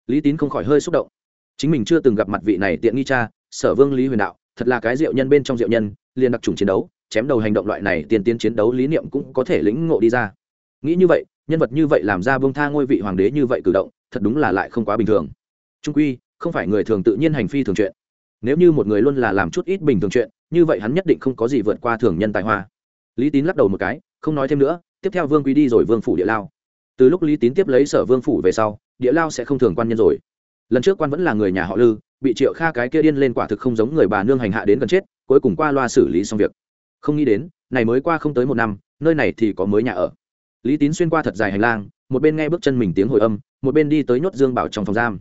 Lý tín không khỏi hơi xúc động. Chính mình chưa từng gặp mặt vị này tiện nghi cha, sở vương lý huyền đạo, thật là cái diệu nhân bên trong diệu nhân, liền đặc trùng chiến đấu, chém đầu hành động loại này tiền tiến chiến đấu lý niệm cũng có thể lĩnh ngộ đi ra. Nghĩ như vậy, nhân vật như vậy làm ra bông tha ngôi vị hoàng đế như vậy cử động thật đúng là lại không quá bình thường. Trung quy, không phải người thường tự nhiên hành phi thường chuyện. Nếu như một người luôn là làm chút ít bình thường chuyện, như vậy hắn nhất định không có gì vượt qua thường nhân tài hoa. Lý tín lắc đầu một cái, không nói thêm nữa, tiếp theo vương quý đi rồi vương phủ địa lao. Từ lúc lý tín tiếp lấy sở vương phủ về sau, địa lao sẽ không thường quan nhân rồi. Lần trước quan vẫn là người nhà họ lư, bị triệu kha cái kia điên lên quả thực không giống người bà nương hành hạ đến gần chết, cuối cùng qua loa xử lý xong việc. Không nghĩ đến, này mới qua không tới một năm, nơi này thì có mới nhà ở lý tín xuyên qua thật dài hành lang, một bên nghe bước chân mình tiếng hồi âm, một bên đi tới nhốt dương bảo trong phòng giam.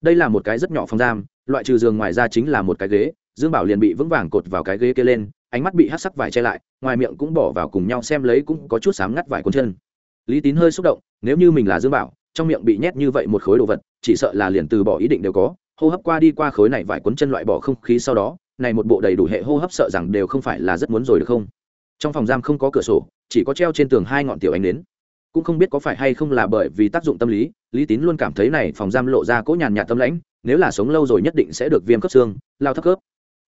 Đây là một cái rất nhỏ phòng giam, loại trừ giường ngoài ra chính là một cái ghế. Dương bảo liền bị vững vàng cột vào cái ghế kia lên, ánh mắt bị hát sắc vải che lại, ngoài miệng cũng bỏ vào cùng nhau xem lấy cũng có chút sám ngắt vải cuốn chân. Lý tín hơi xúc động, nếu như mình là dương bảo, trong miệng bị nhét như vậy một khối đồ vật, chỉ sợ là liền từ bỏ ý định đều có. Hô hấp qua đi qua khối này vải cuốn chân loại bỏ không khí sau đó, này một bộ đầy đủ hệ hô hấp sợ rằng đều không phải là rất muốn rồi được không? Trong phòng giam không có cửa sổ chỉ có treo trên tường hai ngọn tiểu ánh nến. Cũng không biết có phải hay không là bởi vì tác dụng tâm lý lý tín luôn cảm thấy này phòng giam lộ ra cỗ nhàn nhạt tâm lãnh, nếu là sống lâu rồi nhất định sẽ được viêm cấp xương, lao thấp khớp.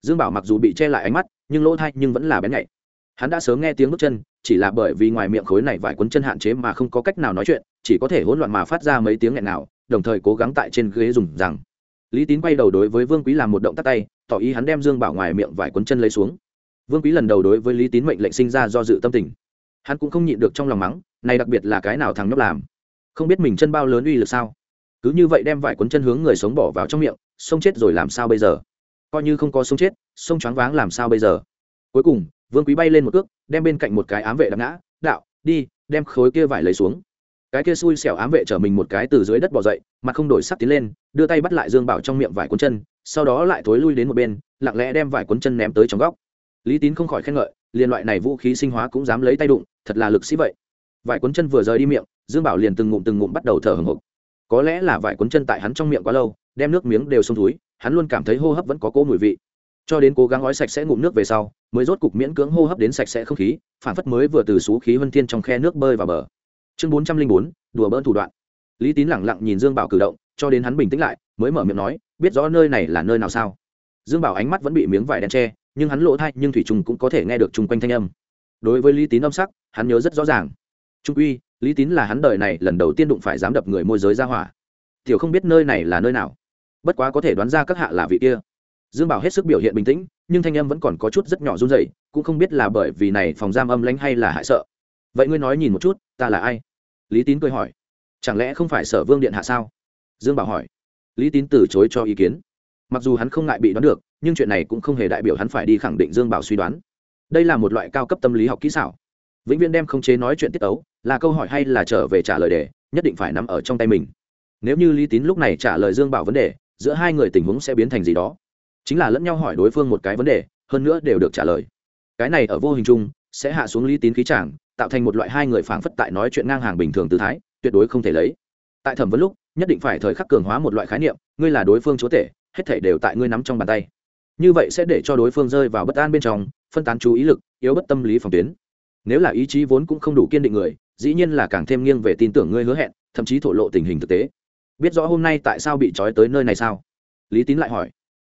Dương bảo mặc dù bị che lại ánh mắt, nhưng lỗ thay nhưng vẫn là bén nhạy. Hắn đã sớm nghe tiếng bước chân, chỉ là bởi vì ngoài miệng khối này vải cuốn chân hạn chế mà không có cách nào nói chuyện, chỉ có thể hỗn loạn mà phát ra mấy tiếng nghẹn nào đồng thời cố gắng tại trên ghế dùng rằng. Lý tín quay đầu đối với vương quý làm một động tác tay, tỏ ý hắn đem dương bảo ngoài miệng vải cuốn chân lấy xuống. Vương quý lần đầu đối với lý tín mệnh lệnh sinh ra do dự tâm tình hắn cũng không nhịn được trong lòng mắng, này đặc biệt là cái nào thằng nhóc làm? Không biết mình chân bao lớn uy lực sao? Cứ như vậy đem vải cuốn chân hướng người sống bỏ vào trong miệng sông chết rồi làm sao bây giờ? Coi như không có sông chết sông choáng váng làm sao bây giờ? Cuối cùng, vương quý bay lên một cước, đem bên cạnh một cái ám vệ đập ngã, đạo, đi, đem khối kia vải lấy xuống. Cái kia xui xẻo ám vệ chở mình một cái từ dưới đất bỏ dậy, mặt không đổi sắc tiến lên, đưa tay bắt lại dương bảo trong miệng vải cuốn chân, sau đó lại thối lui đến một bên, lặng lẽ đem vải cuốn chân ném tới trong góc. Lý tín không khỏi khen ngợi liên loại này vũ khí sinh hóa cũng dám lấy tay đụng, thật là lực sĩ vậy. Vải cuốn chân vừa rời đi miệng, dương bảo liền từng ngụm từng ngụm bắt đầu thở hừng hực có lẽ là vải cuốn chân tại hắn trong miệng quá lâu, đem nước miếng đều xông túi, hắn luôn cảm thấy hô hấp vẫn có cỗ mùi vị. Cho đến cố gắng gói sạch sẽ ngụm nước về sau, mới rốt cục miễn cưỡng hô hấp đến sạch sẽ không khí, phản phất mới vừa từ xú khí vân thiên trong khe nước bơi vào bờ. Chương bốn trăm linh bốn, đùa bỡn thủ đoạn. Lý tín lẳng lặng nhìn dương bảo cử động, cho đến hắn bình tĩnh lại, mới mở miệng nói, biết rõ nơi này là nơi nào sao? Dương bảo ánh mắt vẫn bị miếng vải đen che nhưng hắn lỗ thai nhưng thủy trùng cũng có thể nghe được chung quanh thanh âm. Đối với lý tín âm sắc, hắn nhớ rất rõ ràng. Trung uy lý tín là hắn đời này lần đầu tiên đụng phải dám đập người môi giới ra hỏa. Tiểu không biết nơi này là nơi nào. Bất quá có thể đoán ra các hạ là vị kia. Dương bảo hết sức biểu hiện bình tĩnh, nhưng thanh âm vẫn còn có chút rất nhỏ run rẩy, cũng không biết là bởi vì này phòng giam âm lánh hay là hại sợ. Vậy ngươi nói nhìn một chút, ta là ai? Lý tín cười hỏi. Chẳng lẽ không phải sở vương điện hạ sao? Dương bảo hỏi. Lý tín từ chối cho ý kiến. Mặc dù hắn không ngại bị đoán được nhưng chuyện này cũng không hề đại biểu hắn phải đi khẳng định dương bảo suy đoán. Đây là một loại cao cấp tâm lý học kỹ xảo. Vĩnh viễn đem không chế nói chuyện tiết tấu, là câu hỏi hay là trở về trả lời đề nhất định phải nằm ở trong tay mình. Nếu như lý tín lúc này trả lời dương bảo vấn đề, giữa hai người tình huống sẽ biến thành gì đó? Chính là lẫn nhau hỏi đối phương một cái vấn đề, hơn nữa đều được trả lời. Cái này ở vô hình chung, sẽ hạ xuống lý tín khí tràng, tạo thành một loại hai người phảng phất tại nói chuyện ngang hàng bình thường tư thái, tuyệt đối không thể lấy. Tại thẩm vấn lúc, nhất định phải thời khắc cường hóa một loại khái niệm, ngươi là đối phương chúa tể, hết thể đều tại ngươi nắm trong bàn tay như vậy sẽ để cho đối phương rơi vào bất an bên trong, phân tán chú ý lực, yếu bất tâm lý phòng tuyến. Nếu là ý chí vốn cũng không đủ kiên định người, dĩ nhiên là càng thêm nghiêng về tin tưởng ngươi hứa hẹn, thậm chí thổ lộ tình hình thực tế. Biết rõ hôm nay tại sao bị trói tới nơi này sao? Lý tín lại hỏi.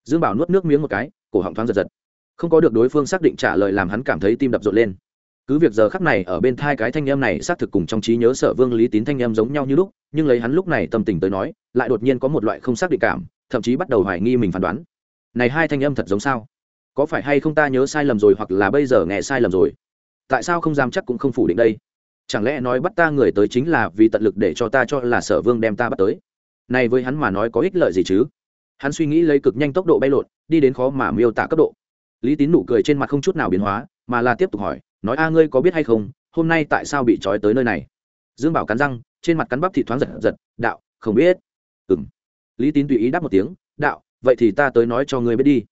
Dương bảo nuốt nước miếng một cái, cổ họng thoáng giật giật. Không có được đối phương xác định trả lời làm hắn cảm thấy tim đập rộn lên. Cứ việc giờ khắc này ở bên thai cái thanh em này xác thực cùng trong trí nhớ sở vương lý tín thanh em giống nhau như lúc, nhưng lấy hắn lúc này tâm tình tới nói, lại đột nhiên có một loại không xác định cảm, thậm chí bắt đầu hoài nghi mình phán đoán này hai thanh âm thật giống sao? Có phải hay không ta nhớ sai lầm rồi hoặc là bây giờ nghe sai lầm rồi? Tại sao không dám chắc cũng không phủ định đây? Chẳng lẽ nói bắt ta người tới chính là vì tận lực để cho ta cho là sở vương đem ta bắt tới? Này với hắn mà nói có ích lợi gì chứ? Hắn suy nghĩ lấy cực nhanh tốc độ bay lộn, đi đến khó mà miêu tả cấp độ. Lý tín nụ cười trên mặt không chút nào biến hóa, mà là tiếp tục hỏi, nói a, ngươi có biết hay không, hôm nay tại sao bị trói tới nơi này? Dương bảo cắn răng, trên mặt cắn bắp thị thoáng giật giật, đạo, không biết. Ừng lý tín tùy ý đáp một tiếng, đạo vậy thì ta tới nói cho ngươi biết đi.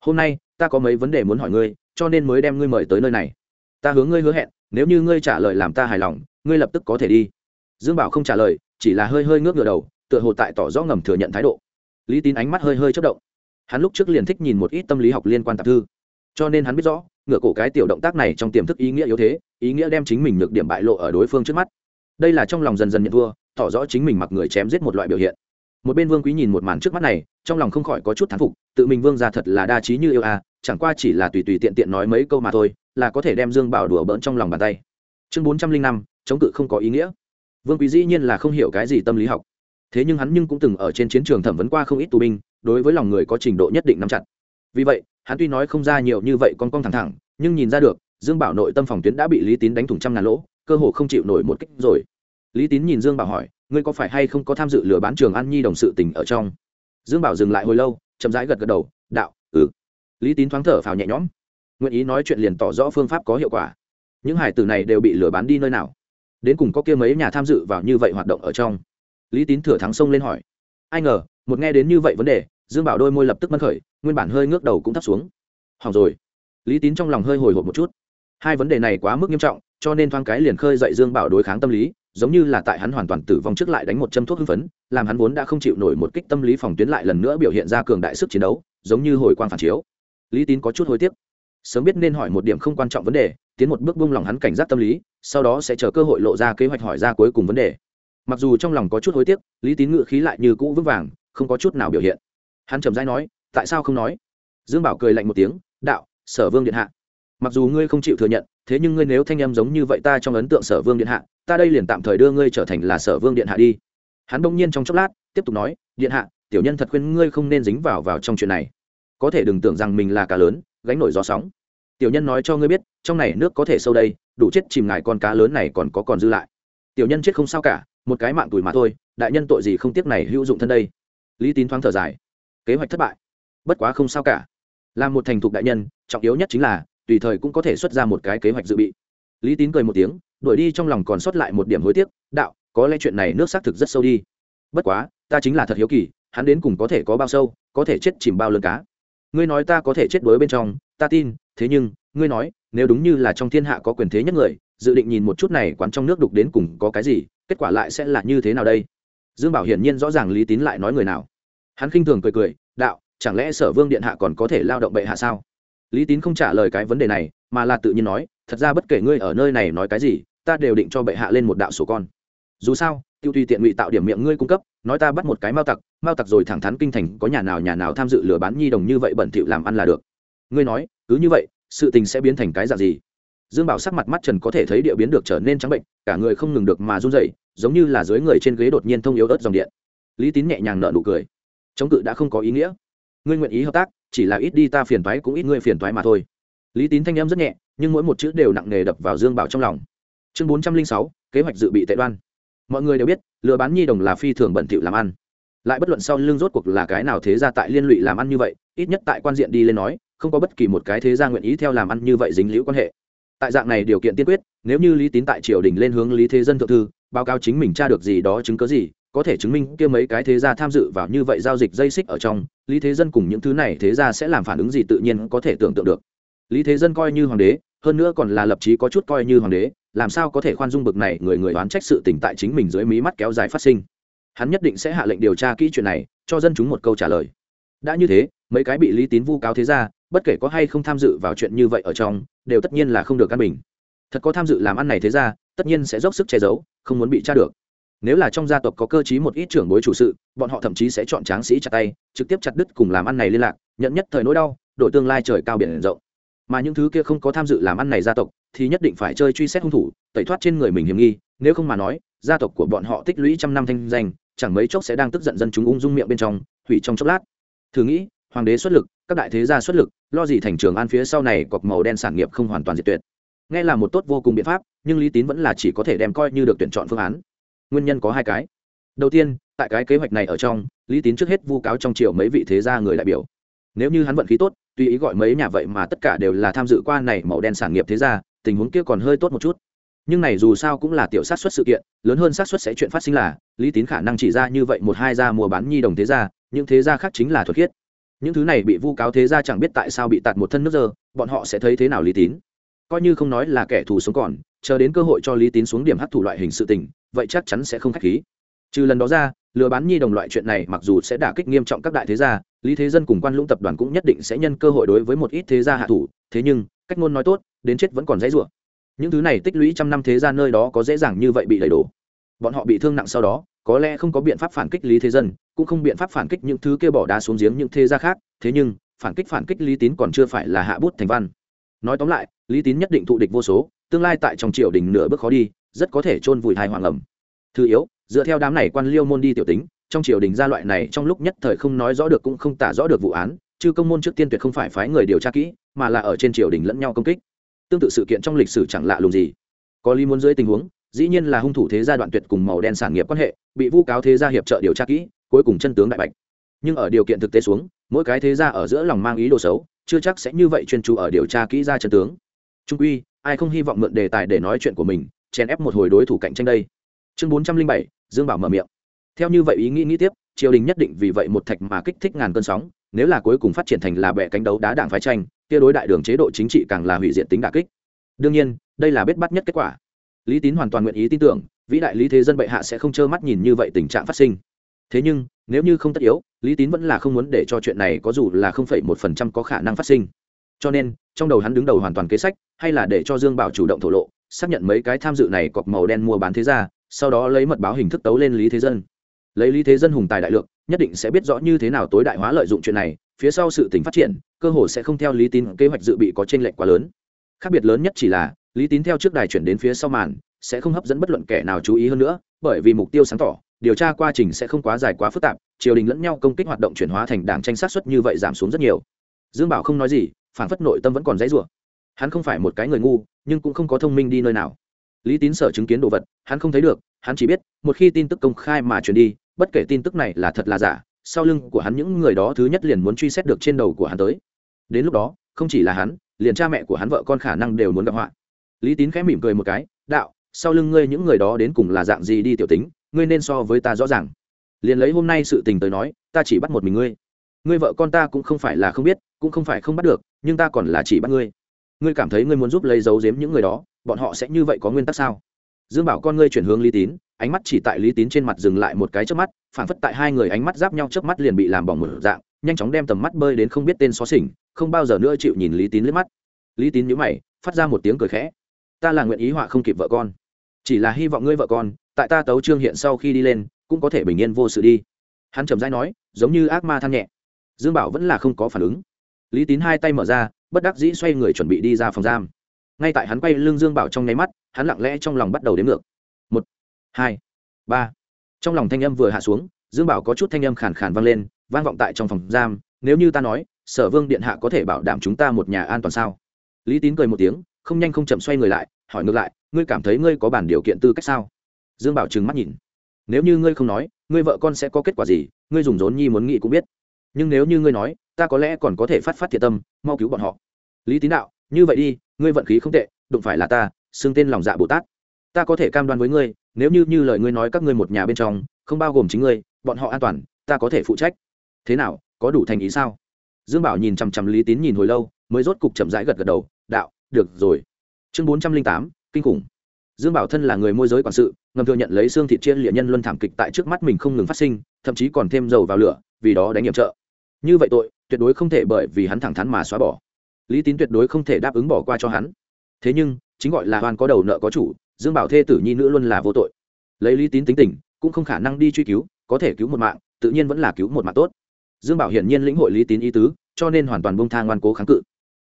Hôm nay, ta có mấy vấn đề muốn hỏi ngươi, cho nên mới đem ngươi mời tới nơi này. Ta hướng ngươi hứa hẹn, nếu như ngươi trả lời làm ta hài lòng, ngươi lập tức có thể đi. Dương bảo không trả lời, chỉ là hơi hơi ngước ngửa đầu, tựa hồ tại tỏ rõ ngầm thừa nhận thái độ. Lý tín ánh mắt hơi hơi chất động. Hắn lúc trước liền thích nhìn một ít tâm lý học liên quan tạp thư. Cho nên hắn biết rõ ngựa cổ cái tiểu động tác này trong tiềm thức ý nghĩa yếu thế, ý nghĩa đem chính mình nhược điểm bại lộ ở đối phương trước mắt. Đây là trong lòng dần dần nhận thua, tỏ rõ chính mình mặc người chém giết một loại biểu hiện một bên vương quý nhìn một màn trước mắt này, trong lòng không khỏi có chút thán phục, tự mình vương ra thật là đa trí như yêu a, chẳng qua chỉ là tùy tùy tiện tiện nói mấy câu mà thôi, là có thể đem dương bảo đùa bỡn trong lòng bàn tay. Chương bốn trăm linh năm, chống cự không có ý nghĩa. Vương quý dĩ nhiên là không hiểu cái gì tâm lý học. Thế nhưng hắn nhưng cũng từng ở trên chiến trường thẩm vấn qua không ít tù binh, đối với lòng người có trình độ nhất định nắm chặt. Vì vậy, hắn tuy nói không ra nhiều như vậy con con thẳng thẳng, nhưng nhìn ra được, dương bảo nội tâm phòng tuyến đã bị lý tín đánh thủng trăm ngàn lỗ, cơ hồ không chịu nổi một kích rồi. Lý tín nhìn dương bảo hỏi ngươi có phải hay không có tham dự lừa bán trường an nhi đồng sự tình ở trong? Dương bảo dừng lại hồi lâu, chậm rãi gật gật đầu, đạo ừ. Lý tín thoáng thở phào nhẹ nhõm, nguyện ý nói chuyện liền tỏ rõ phương pháp có hiệu quả. Những hải tử này đều bị lừa bán đi nơi nào? Đến cùng có kia mấy nhà tham dự vào như vậy hoạt động ở trong? Lý tín thừa thắng sông lên hỏi. Ai ngờ, một nghe đến như vậy vấn đề, dương bảo đôi môi lập tức mân khởi, nguyên bản hơi ngước đầu cũng thấp xuống. Hỏng rồi. Lý tín trong lòng hơi hồi hộp một chút. Hai vấn đề này quá mức nghiêm trọng, cho nên thoáng cái liền khơi dậy dương bảo đối kháng tâm lý giống như là tại hắn hoàn toàn tử vong trước lại đánh một châm thuốc hưng phấn, làm hắn vốn đã không chịu nổi một kích tâm lý phòng tuyến lại lần nữa biểu hiện ra cường đại sức chiến đấu, giống như hồi quang phản chiếu. Lý tín có chút hối tiếc. Sớm biết nên hỏi một điểm không quan trọng vấn đề, tiến một bước buông lòng hắn cảnh giác tâm lý, sau đó sẽ chờ cơ hội lộ ra kế hoạch hỏi ra cuối cùng vấn đề. Mặc dù trong lòng có chút hối tiếc, lý tín ngự khí lại như cũ vững vàng, không có chút nào biểu hiện. Hắn trầm dai nói, tại sao không nói? Dương bảo cười lạnh một tiếng, đạo, sở vương điện hạ, mặc dù ngươi không chịu thừa nhận thế nhưng ngươi nếu thanh em giống như vậy ta trong ấn tượng sở vương điện hạ, ta đây liền tạm thời đưa ngươi trở thành là sở vương điện hạ đi. Hắn đông nhiên trong chốc lát, tiếp tục nói, điện hạ, tiểu nhân thật khuyên ngươi không nên dính vào vào trong chuyện này. Có thể đừng tưởng rằng mình là cá lớn, gánh nổi gió sóng. Tiểu nhân nói cho ngươi biết, trong này nước có thể sâu đây, đủ chết chìm ngài con cá lớn này còn có còn dư lại. Tiểu nhân chết không sao cả, một cái mạng tuổi mà thôi, đại nhân tội gì không tiếc này hữu dụng thân đây. Lý tín thoáng thở dài. Kế hoạch thất bại. Bất quá không sao cả. Làm một thành thục đại nhân, trọng yếu nhất chính là tùy thời cũng có thể xuất ra một cái kế hoạch dự bị. Lý tín cười một tiếng, đuổi đi trong lòng còn sót lại một điểm hối tiếc, đạo, có lẽ chuyện này nước xác thực rất sâu đi. Bất quá, ta chính là thật hiếu kỳ, hắn đến cùng có thể có bao sâu, có thể chết chìm bao lớn cá. Ngươi nói ta có thể chết đuối bên trong, ta tin, thế nhưng, ngươi nói, nếu đúng như là trong thiên hạ có quyền thế nhất người, dự định nhìn một chút này quán trong nước đục đến cùng có cái gì, kết quả lại sẽ là như thế nào đây? Dương bảo hiển nhiên rõ ràng lý tín lại nói người nào. Hắn khinh thường cười cười, đạo, chẳng lẽ sở vương điện hạ còn có thể lao động bệ hạ sao? Lý tín không trả lời cái vấn đề này, mà là tự nhiên nói, thật ra bất kể ngươi ở nơi này nói cái gì, ta đều định cho bệ hạ lên một đạo sổ con. Dù sao, tiêu tùy tiện ngụy tạo điểm miệng ngươi cung cấp, nói ta bắt một cái mao tặc mao tặc rồi thẳng thắn kinh thành, có nhà nào nhà nào tham dự lừa bán nhi đồng như vậy bẩn thỉu làm ăn là được. Ngươi nói, cứ như vậy, sự tình sẽ biến thành cái dạng gì? Dương bảo sắc mặt mắt trần có thể thấy địa biến được trở nên trắng bệnh, cả người không ngừng được mà run rẩy, giống như là dưới người trên ghế đột nhiên thông yếu ớt dòng điện. Lý tín nhẹ nhàng nợ nụ cười. Chống cự đã không có ý nghĩa ngươi nguyện ý hợp tác, chỉ là ít đi ta phiền thoái cũng ít ngươi phiền thoái mà thôi. Lý tín thanh em rất nhẹ, nhưng mỗi một chữ đều nặng nề đập vào dương bảo trong lòng. Chương bốn trăm linh sáu, kế hoạch dự bị tệ đoan. Mọi người đều biết, lừa bán nhi đồng là phi thường bẩn thỉu làm ăn. Lại bất luận sau lưng rốt cuộc là cái nào thế ra tại liên lụy làm ăn như vậy, ít nhất tại quan diện đi lên nói, không có bất kỳ một cái thế gia nguyện ý theo làm ăn như vậy dính liễu quan hệ. Tại dạng này điều kiện tiên quyết, nếu như lý tín tại triều đình lên hướng lý thế dân thượng thư, báo cáo chính mình tra được gì đó chứng cớ gì, có thể chứng minh kia mấy cái thế gia tham dự vào như vậy giao dịch dây xích ở trong lý thế dân cùng những thứ này thế gia sẽ làm phản ứng gì tự nhiên có thể tưởng tượng được. Lý thế dân coi như hoàng đế, hơn nữa còn là lập chí có chút coi như hoàng đế, làm sao có thể khoan dung bực này người người đoán trách sự tình tại chính mình dưới mí mắt kéo dài phát sinh. Hắn nhất định sẽ hạ lệnh điều tra kỹ chuyện này, cho dân chúng một câu trả lời. Đã như thế, mấy cái bị lý tín vu cáo thế ra, bất kể có hay không tham dự vào chuyện như vậy ở trong, đều tất nhiên là không được căn bình. Thật có tham dự làm ăn này thế ra, tất nhiên sẽ dốc sức che giấu, không muốn bị tra được nếu là trong gia tộc có cơ chí một ít trưởng bối chủ sự, bọn họ thậm chí sẽ chọn tráng sĩ chặt tay, trực tiếp chặt đứt cùng làm ăn này liên lạc, nhận nhất thời nỗi đau, đổi tương lai trời cao biển rộng. Mà những thứ kia không có tham dự làm ăn này gia tộc, thì nhất định phải chơi truy xét hung thủ, tẩy thoát trên người mình hiểm nghi, nếu không mà nói, gia tộc của bọn họ tích lũy trăm năm thanh danh, chẳng mấy chốc sẽ đang tức giận dân chúng ung dung miệng bên trong, hủy trong chốc lát. Thử nghĩ, hoàng đế xuất lực, các đại thế gia xuất lực, lo gì thành trường an phía sau này cọc màu đen sản nghiệp không hoàn toàn diệt tuyệt. Nghe là một tốt vô cùng biện pháp, nhưng lý tín vẫn là chỉ có thể đem coi như được tuyển chọn phương án nguyên nhân có hai cái. Đầu tiên, tại cái kế hoạch này ở trong, lý tín trước hết vu cáo trong triều mấy vị thế gia người đại biểu. Nếu như hắn vận khí tốt, tùy ý gọi mấy nhà vậy mà tất cả đều là tham dự qua này màu đen sản nghiệp thế gia, tình huống kia còn hơi tốt một chút. Nhưng này dù sao cũng là tiểu sát xuất sự kiện, lớn hơn sát xuất sẽ chuyện phát sinh là, lý tín khả năng chỉ ra như vậy một hai gia mua bán nhi đồng thế gia, những thế gia khác chính là thuật khiết. Những thứ này bị vu cáo thế gia chẳng biết tại sao bị tạt một thân nước dơ, bọn họ sẽ thấy thế nào lý tín? Coi như không nói là kẻ thù sống còn, chờ đến cơ hội cho lý tín xuống điểm hấp thụ loại hình sự tình vậy chắc chắn sẽ không khách khí. Trừ lần đó ra, lừa bán nhi đồng loại chuyện này mặc dù sẽ đả kích nghiêm trọng các đại thế gia, lý thế dân cùng quan lũng tập đoàn cũng nhất định sẽ nhân cơ hội đối với một ít thế gia hạ thủ, thế nhưng, cách ngôn nói tốt, đến chết vẫn còn dễ dụa những thứ này tích lũy trăm năm thế gia nơi đó có dễ dàng như vậy bị đẩy đổ. Bọn họ bị thương nặng sau đó, có lẽ không có biện pháp phản kích lý thế dân, cũng không biện pháp phản kích những thứ kia bỏ đá xuống giếng những thế gia khác, thế nhưng, phản kích phản kích lý tín còn chưa phải là hạ bút thành văn. Nói tóm lại, lý tín nhất định thụ địch vô số, tương lai tại trong triều đình nửa bước khó đi rất có thể chôn vùi hai hoàng ẩm. Thứ yếu, dựa theo đám này quan liêu môn đi tiểu tính, trong triều đình gia loại này trong lúc nhất thời không nói rõ được cũng không tả rõ được vụ án, chứ công môn trước tiên tuyệt không phải phái người điều tra kỹ, mà là ở trên triều đình lẫn nhau công kích. Tương tự sự kiện trong lịch sử chẳng lạ lùng gì. Có lý muốn dưới tình huống, dĩ nhiên là hung thủ thế gia đoạn tuyệt cùng màu đen sản nghiệp quan hệ, bị vu cáo thế gia hiệp trợ điều tra kỹ, cuối cùng chân tướng đại bạch. Nhưng ở điều kiện thực tế xuống, mỗi cái thế gia ở giữa lòng mang ý đồ xấu, chưa chắc sẽ như vậy chuyên chú ở điều tra kỹ ra chân tướng. Trung quy, ai không hy vọng mượn đề tài để nói chuyện của mình chèn ép một hồi đối thủ cạnh tranh đây. Chương bốn trăm linh bảy, dương bảo mở miệng. Theo như vậy ý nghĩ nghĩ tiếp, triều đình nhất định vì vậy một thạch mà kích thích ngàn cơn sóng, nếu là cuối cùng phát triển thành là bẻ cánh đấu đá đảng phái tranh, kia đối đại đường chế độ chính trị càng là hủy diệt tính đả kích. Đương nhiên, đây là biết bắt nhất kết quả. Lý tín hoàn toàn nguyện ý tin tưởng, vĩ đại lý thế dân bệ hạ sẽ không trơ mắt nhìn như vậy tình trạng phát sinh. Thế nhưng, nếu như không tất yếu, lý tín vẫn là không muốn để cho chuyện này có dù là không phẩy một phần trăm có khả năng phát sinh. Cho nên, trong đầu hắn đứng đầu hoàn toàn kế sách, hay là để cho dương bảo chủ động thổ lộ xác nhận mấy cái tham dự này cọc màu đen mua bán thế gia, sau đó lấy mật báo hình thức tấu lên lý thế dân. Lấy lý thế dân hùng tài đại lượng, nhất định sẽ biết rõ như thế nào tối đại hóa lợi dụng chuyện này, phía sau sự tình phát triển, cơ hồ sẽ không theo lý tín kế hoạch dự bị có t r ê n lệch quá lớn. Khác biệt lớn nhất chỉ là, lý tín theo trước đài chuyển đến phía sau màn, sẽ không hấp dẫn bất luận kẻ nào chú ý hơn nữa, bởi vì mục tiêu sáng tỏ, điều tra quá trình sẽ không quá dài quá phức tạp, triều đình lẫn nhau công kích hoạt động chuyển hóa thành đảng tranh sát xuất như vậy giảm xuống rất nhiều. Dương bảo không nói gì, phản phất nội tâm vẫn còn dãy rủa. Hắn không phải một cái người ngu nhưng cũng không có thông minh đi nơi nào. Lý tín sở chứng kiến đồ vật, hắn không thấy được, hắn chỉ biết, một khi tin tức công khai mà truyền đi, bất kể tin tức này là thật là giả, sau lưng của hắn những người đó thứ nhất liền muốn truy xét được trên đầu của hắn tới. Đến lúc đó, không chỉ là hắn, liền cha mẹ của hắn vợ con khả năng đều muốn gặp họa. Lý tín khẽ mỉm cười một cái, đạo, sau lưng ngươi những người đó đến cùng là dạng gì đi tiểu tính, ngươi nên so với ta rõ ràng. Liền lấy hôm nay sự tình tới nói, ta chỉ bắt một mình ngươi. Ngươi vợ con ta cũng không phải là không biết, cũng không phải không bắt được, nhưng ta còn là chỉ bắt ngươi ngươi cảm thấy ngươi muốn giúp lấy giấu giếm những người đó, bọn họ sẽ như vậy có nguyên tắc sao? Dương bảo con ngươi chuyển hướng lý tín, ánh mắt chỉ tại lý tín trên mặt dừng lại một cái trước mắt, phản phất tại hai người ánh mắt giáp nhau trước mắt liền bị làm bỏng một dạng, nhanh chóng đem tầm mắt bơi đến không biết tên xó xỉnh, không bao giờ nữa chịu nhìn lý tín liếc mắt. Lý tín nhíu mày, phát ra một tiếng cười khẽ. Ta là nguyện ý họa không kịp vợ con, chỉ là hy vọng ngươi vợ con, tại ta tấu trương hiện sau khi đi lên, cũng có thể bình yên vô sự đi. Hắn trầm rãi nói, giống như ác ma than nhẹ. Dương bảo vẫn là không có phản ứng. Lý tín hai tay mở ra bất đắc dĩ xoay người chuẩn bị đi ra phòng giam. Ngay tại hắn quay lưng dương bảo trong nháy mắt, hắn lặng lẽ trong lòng bắt đầu đếm ngược. Một, hai, ba. Trong lòng thanh âm vừa hạ xuống, dương bảo có chút thanh âm khàn khàn vang lên, vang vọng tại trong phòng giam, nếu như ta nói, sở vương điện hạ có thể bảo đảm chúng ta một nhà an toàn sao? Lý tín cười một tiếng, không nhanh không chậm xoay người lại, hỏi ngược lại, ngươi cảm thấy ngươi có bản điều kiện tư cách sao? Dương bảo trừng mắt nhìn, nếu như ngươi không nói, ngươi vợ con sẽ có kết quả gì? Ngươi dùng rốn nhi muốn nghĩ cũng biết. Nhưng nếu như ngươi nói ta có lẽ còn có thể phát phát thiệt tâm, mau cứu bọn họ. Lý tín đạo, như vậy đi, ngươi vận khí không tệ, đụng phải là ta, xưng tên lòng dạ bồ tát. Ta có thể cam đoan với ngươi, nếu như như lời ngươi nói các ngươi một nhà bên trong, không bao gồm chính ngươi, bọn họ an toàn, ta có thể phụ trách. Thế nào, có đủ thành ý sao? Dương bảo nhìn chằm chằm lý tín nhìn hồi lâu, mới rốt cục chậm rãi gật gật đầu, đạo, được rồi. Chương bốn trăm linh tám, kinh khủng. Dương bảo thân là người môi giới quản sự, ngầm thừa nhận lấy xương thịt chia liện nhân luân thảm kịch tại trước mắt mình không ngừng phát sinh, thậm chí còn thêm dầu vào lửa, vì đó đánh nhiệm trợ. Như vậy tội tuyệt đối không thể bởi vì hắn thẳng thắn mà xóa bỏ. Lý tín tuyệt đối không thể đáp ứng bỏ qua cho hắn. Thế nhưng, chính gọi là hoàn có đầu nợ có chủ, dương bảo thê tử nhi nữ luôn là vô tội. Lấy lý tín tính tình, cũng không khả năng đi truy cứu, có thể cứu một mạng, tự nhiên vẫn là cứu một mạng tốt. Dương bảo hiển nhiên lĩnh hội lý tín ý tứ, cho nên hoàn toàn bông thang ngoan cố kháng cự.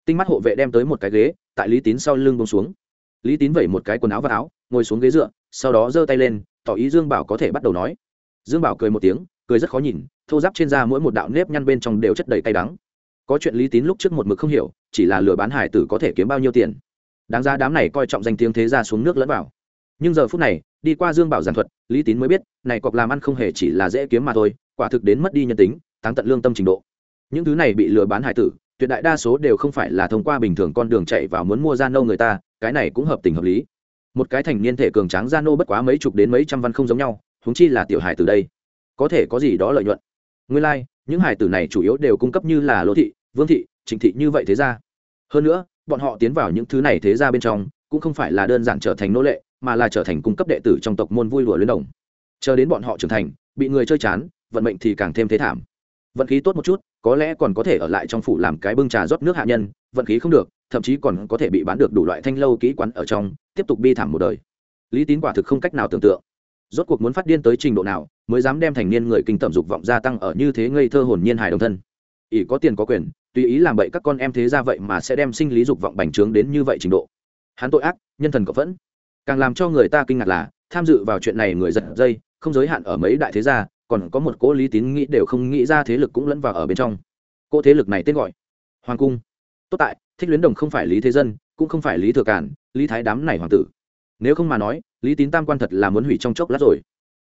Tinh mắt hộ vệ đem tới một cái ghế, tại lý tín sau lưng bông xuống. Lý tín vẩy một cái quần áo và áo, ngồi xuống ghế dựa, sau đó giơ tay lên, tỏ ý dương bảo có thể bắt đầu nói. Dương bảo cười một tiếng, cười rất khó nhìn thô giáp trên da mỗi một đạo nếp nhăn bên trong đều chất đầy cay đắng. Có chuyện lý tín lúc trước một mực không hiểu, chỉ là lừa bán hải tử có thể kiếm bao nhiêu tiền. Đáng ra đám này coi trọng danh tiếng thế ra xuống nước lẫn vào. Nhưng giờ phút này, đi qua dương bảo giản thuật, lý tín mới biết, này cọc làm ăn không hề chỉ là dễ kiếm mà thôi, quả thực đến mất đi nhân tính, táng tận lương tâm trình độ. Những thứ này bị lừa bán hải tử, tuyệt đại đa số đều không phải là thông qua bình thường con đường chạy vào muốn mua gian nâu người ta, cái này cũng hợp tình hợp lý. Một cái thành niên thể cường tráng gian nô bất quá mấy chục đến mấy trăm văn không giống nhau, huống chi là tiểu hải tử đây. Có thể có gì đó lợi nhuận nguyên lai、like, những hải tử này chủ yếu đều cung cấp như là lỗ thị vương thị trịnh thị như vậy thế ra hơn nữa bọn họ tiến vào những thứ này thế ra bên trong cũng không phải là đơn giản trở thành nô lệ mà là trở thành cung cấp đệ tử trong tộc môn vui lụa luyến đồng. Chờ đến bọn họ trưởng thành bị người chơi chán vận mệnh thì càng thêm thế thảm. Vận khí tốt một chút có lẽ còn có thể ở lại trong phủ làm cái bưng trà rót nước hạ nhân vận khí không được thậm chí còn có thể bị bán được đủ loại thanh lâu kỹ quán ở trong tiếp tục bi thảm một đời. Lý tín quả thực không cách nào tưởng tượng rốt cuộc muốn phát điên tới trình độ nào, mới dám đem thành niên người kinh tẩm dục vọng gia tăng ở như thế ngây thơ hồn nhiên hài đồng thân? Ỷ có tiền có quyền, tùy ý làm bậy các con em thế ra vậy mà sẽ đem sinh lý dục vọng bành trướng đến như vậy trình độ. Hắn tội ác, nhân thần cộng vẫn càng làm cho người ta kinh ngạc là, tham dự vào chuyện này người giật dây, không giới hạn ở mấy đại thế gia, còn có một cỗ lý tín nghĩ đều không nghĩ ra thế lực cũng lẫn vào ở bên trong. Cỗ thế lực này tên gọi hoàng cung. Tốt tại, thích luyến đồng không phải lý thế dân, cũng không phải lý thừa cản lý thái đám này hoàng tử. Nếu không mà nói lý tín tam quan thật là muốn hủy trong chốc lát rồi.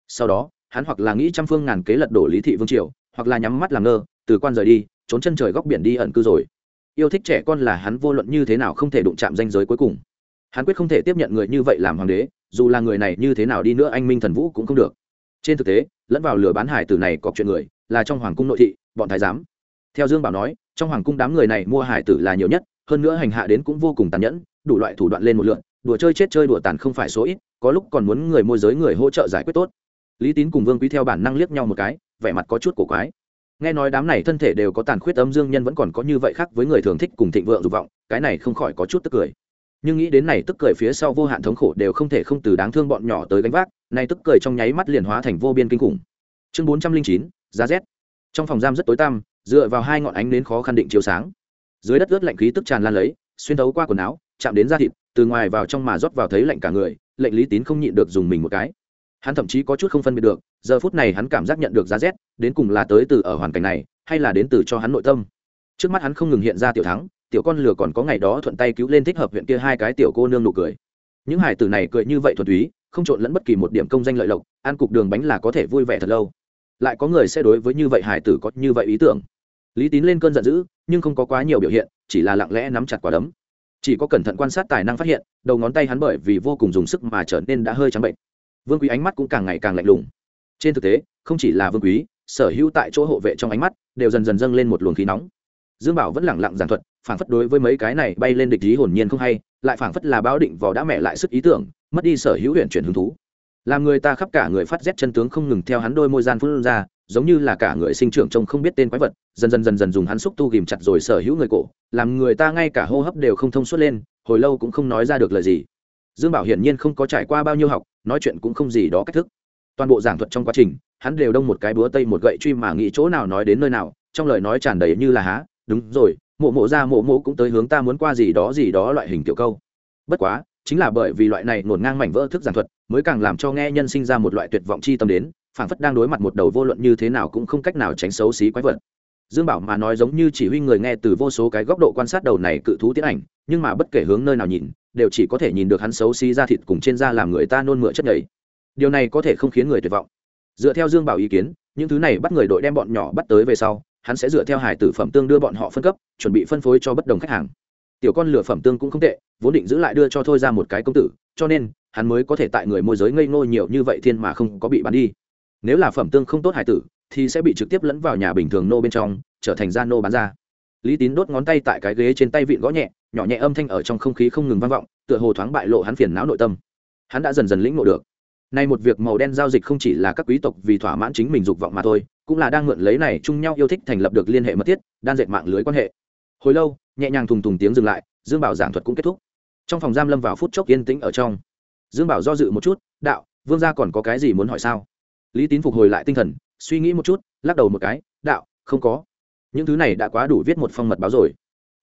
Sau đó, hắn hoặc là nghĩ trăm phương ngàn kế lật đổ lý thị vương triều, hoặc là nhắm mắt làm ngơ, từ quan rời đi, trốn chân trời góc biển đi ẩn cư rồi. Yêu thích trẻ con là hắn vô luận như thế nào không thể đụng chạm danh giới cuối cùng. Hắn quyết không thể tiếp nhận người như vậy làm hoàng đế, dù là người này như thế nào đi nữa anh minh thần vũ cũng không được. Trên thực tế, lẫn vào lửa bán hải tử này có chuyện người, là trong hoàng cung nội thị, bọn thái giám. Theo dương bảo nói, trong hoàng cung đám người này mua hải tử là nhiều nhất, hơn nữa hành hạ đến cũng vô cùng tàn nhẫn, đủ loại thủ đoạn lên một lượn đùa chơi chết chơi đùa tàn không phải số ít, có lúc còn muốn người môi giới người hỗ trợ giải quyết tốt. Lý tín cùng vương quý theo bản năng liếc nhau một cái, vẻ mặt có chút cổ quái. Nghe nói đám này thân thể đều có tàn khuyết âm dương nhân vẫn còn có như vậy khác với người thường thích cùng thịnh vượng dục vọng, cái này không khỏi có chút tức cười. Nhưng nghĩ đến này tức cười phía sau vô hạn thống khổ đều không thể không từ đáng thương bọn nhỏ tới gánh vác nay tức cười trong nháy mắt liền hóa thành vô biên kinh khủng. Chương bốn trăm linh chín, giá rét. Trong phòng giam rất tối tăm, dựa vào hai ngọn ánh đến khó khăn định chiếu sáng. Dưới đất ướt lạnh khí tức tràn lan lấy, xuyên thấu qua quần áo, chạm đến da thịt từ ngoài vào trong mà rót vào thấy lạnh cả người, lệnh lý tín không nhịn được dùng mình một cái. Hắn thậm chí có chút không phân biệt được, giờ phút này hắn cảm giác nhận được giá rét, đến cùng là tới từ ở hoàn cảnh này, hay là đến từ cho hắn nội tâm. Trước mắt hắn không ngừng hiện ra tiểu thắng, tiểu con lừa còn có ngày đó thuận tay cứu lên thích hợp huyện kia hai cái tiểu cô nương nụ cười. Những hải tử này cười như vậy thuần túy, không trộn lẫn bất kỳ một điểm công danh lợi lộc, ăn cục đường bánh là có thể vui vẻ thật lâu. Lại có người sẽ đối với như vậy hải tử có như vậy ý tưởng. Lý tín lên cơn giận dữ, nhưng không có quá nhiều biểu hiện, chỉ là lặng lẽ nắm chặt quả đấm chỉ có cẩn thận quan sát tài năng phát hiện, đầu ngón tay hắn bởi vì vô cùng dùng sức mà trở nên đã hơi trắng bệnh. Vương quý ánh mắt cũng càng ngày càng lạnh lùng. Trên thực tế, không chỉ là vương quý, sở hữu tại chỗ hộ vệ trong ánh mắt đều dần dần dâng lên một luồng khí nóng. Dương bảo vẫn lẳng lặng giảng thuật, phảng phất đối với mấy cái này bay lên địch ý hồn nhiên không hay, lại phảng phất là báo định vò đã mẹ lại sức ý tưởng, mất đi sở hữu huyện chuyển hứng thú. Làm người ta khắp cả người phát rét chân tướng không ngừng theo hắn đôi môi gian phun ra giống như là cả người sinh trưởng trông không biết tên quái vật, dần dần dần dần dùng hắn xúc tu ghìm chặt rồi sở hữu người cổ, làm người ta ngay cả hô hấp đều không thông suốt lên, hồi lâu cũng không nói ra được lời gì. Dương bảo hiển nhiên không có trải qua bao nhiêu học, nói chuyện cũng không gì đó cách thức. Toàn bộ giảng thuật trong quá trình, hắn đều đông một cái búa tây một gậy truy mà nghĩ chỗ nào nói đến nơi nào, trong lời nói tràn đầy như là há, đúng rồi, mộ mộ ra mộ mộ cũng tới hướng ta muốn qua gì đó gì đó loại hình kiểu câu. Bất quá, chính là bởi vì loại này ngổn ngang mảnh vỡ thức giảng thuật, mới càng làm cho nghe nhân sinh ra một loại tuyệt vọng chi tâm đến phảng phất đang đối mặt một đầu vô luận như thế nào cũng không cách nào tránh xấu xí quái vật. Dương bảo mà nói giống như chỉ huy người nghe từ vô số cái góc độ quan sát đầu này cự thú tiến ảnh, nhưng mà bất kể hướng nơi nào nhìn, đều chỉ có thể nhìn được hắn xấu xí ra thịt cùng trên da làm người ta nôn mửa chất nhầy. Điều này có thể không khiến người tuyệt vọng. Dựa theo dương bảo ý kiến, những thứ này bắt người đội đem bọn nhỏ bắt tới về sau, hắn sẽ dựa theo hải tử phẩm tương đưa bọn họ phân cấp, chuẩn bị phân phối cho bất đồng khách hàng. Tiểu con lửa phẩm tương cũng không tệ, vốn định giữ lại đưa cho thôi ra một cái công tử, cho nên, hắn mới có thể tại người môi giới ngây ngô nhiều như vậy thiên mà không có bị bán đi nếu là phẩm tương không tốt hải tử, thì sẽ bị trực tiếp lẫn vào nhà bình thường nô bên trong, trở thành gia nô bán ra. Lý tín đốt ngón tay tại cái ghế trên tay vịn gõ nhẹ, nhỏ nhẹ âm thanh ở trong không khí không ngừng vang vọng, tựa hồ thoáng bại lộ hắn phiền não nội tâm. Hắn đã dần dần lĩnh ngộ được. Nay một việc màu đen giao dịch không chỉ là các quý tộc vì thỏa mãn chính mình dục vọng mà thôi, cũng là đang mượn lấy này chung nhau yêu thích thành lập được liên hệ mật thiết, đan dệt mạng lưới quan hệ. Hồi lâu, nhẹ nhàng thùng thùng tiếng dừng lại, dương bảo giảng thuật cũng kết thúc. Trong phòng giam lâm vào phút chốc yên tĩnh ở trong. Dương bảo do dự một chút, đạo, vương gia còn có cái gì muốn hỏi sao? Lý tín phục hồi lại tinh thần, suy nghĩ một chút, lắc đầu một cái, đạo, không có. Những thứ này đã quá đủ viết một phong mật báo rồi.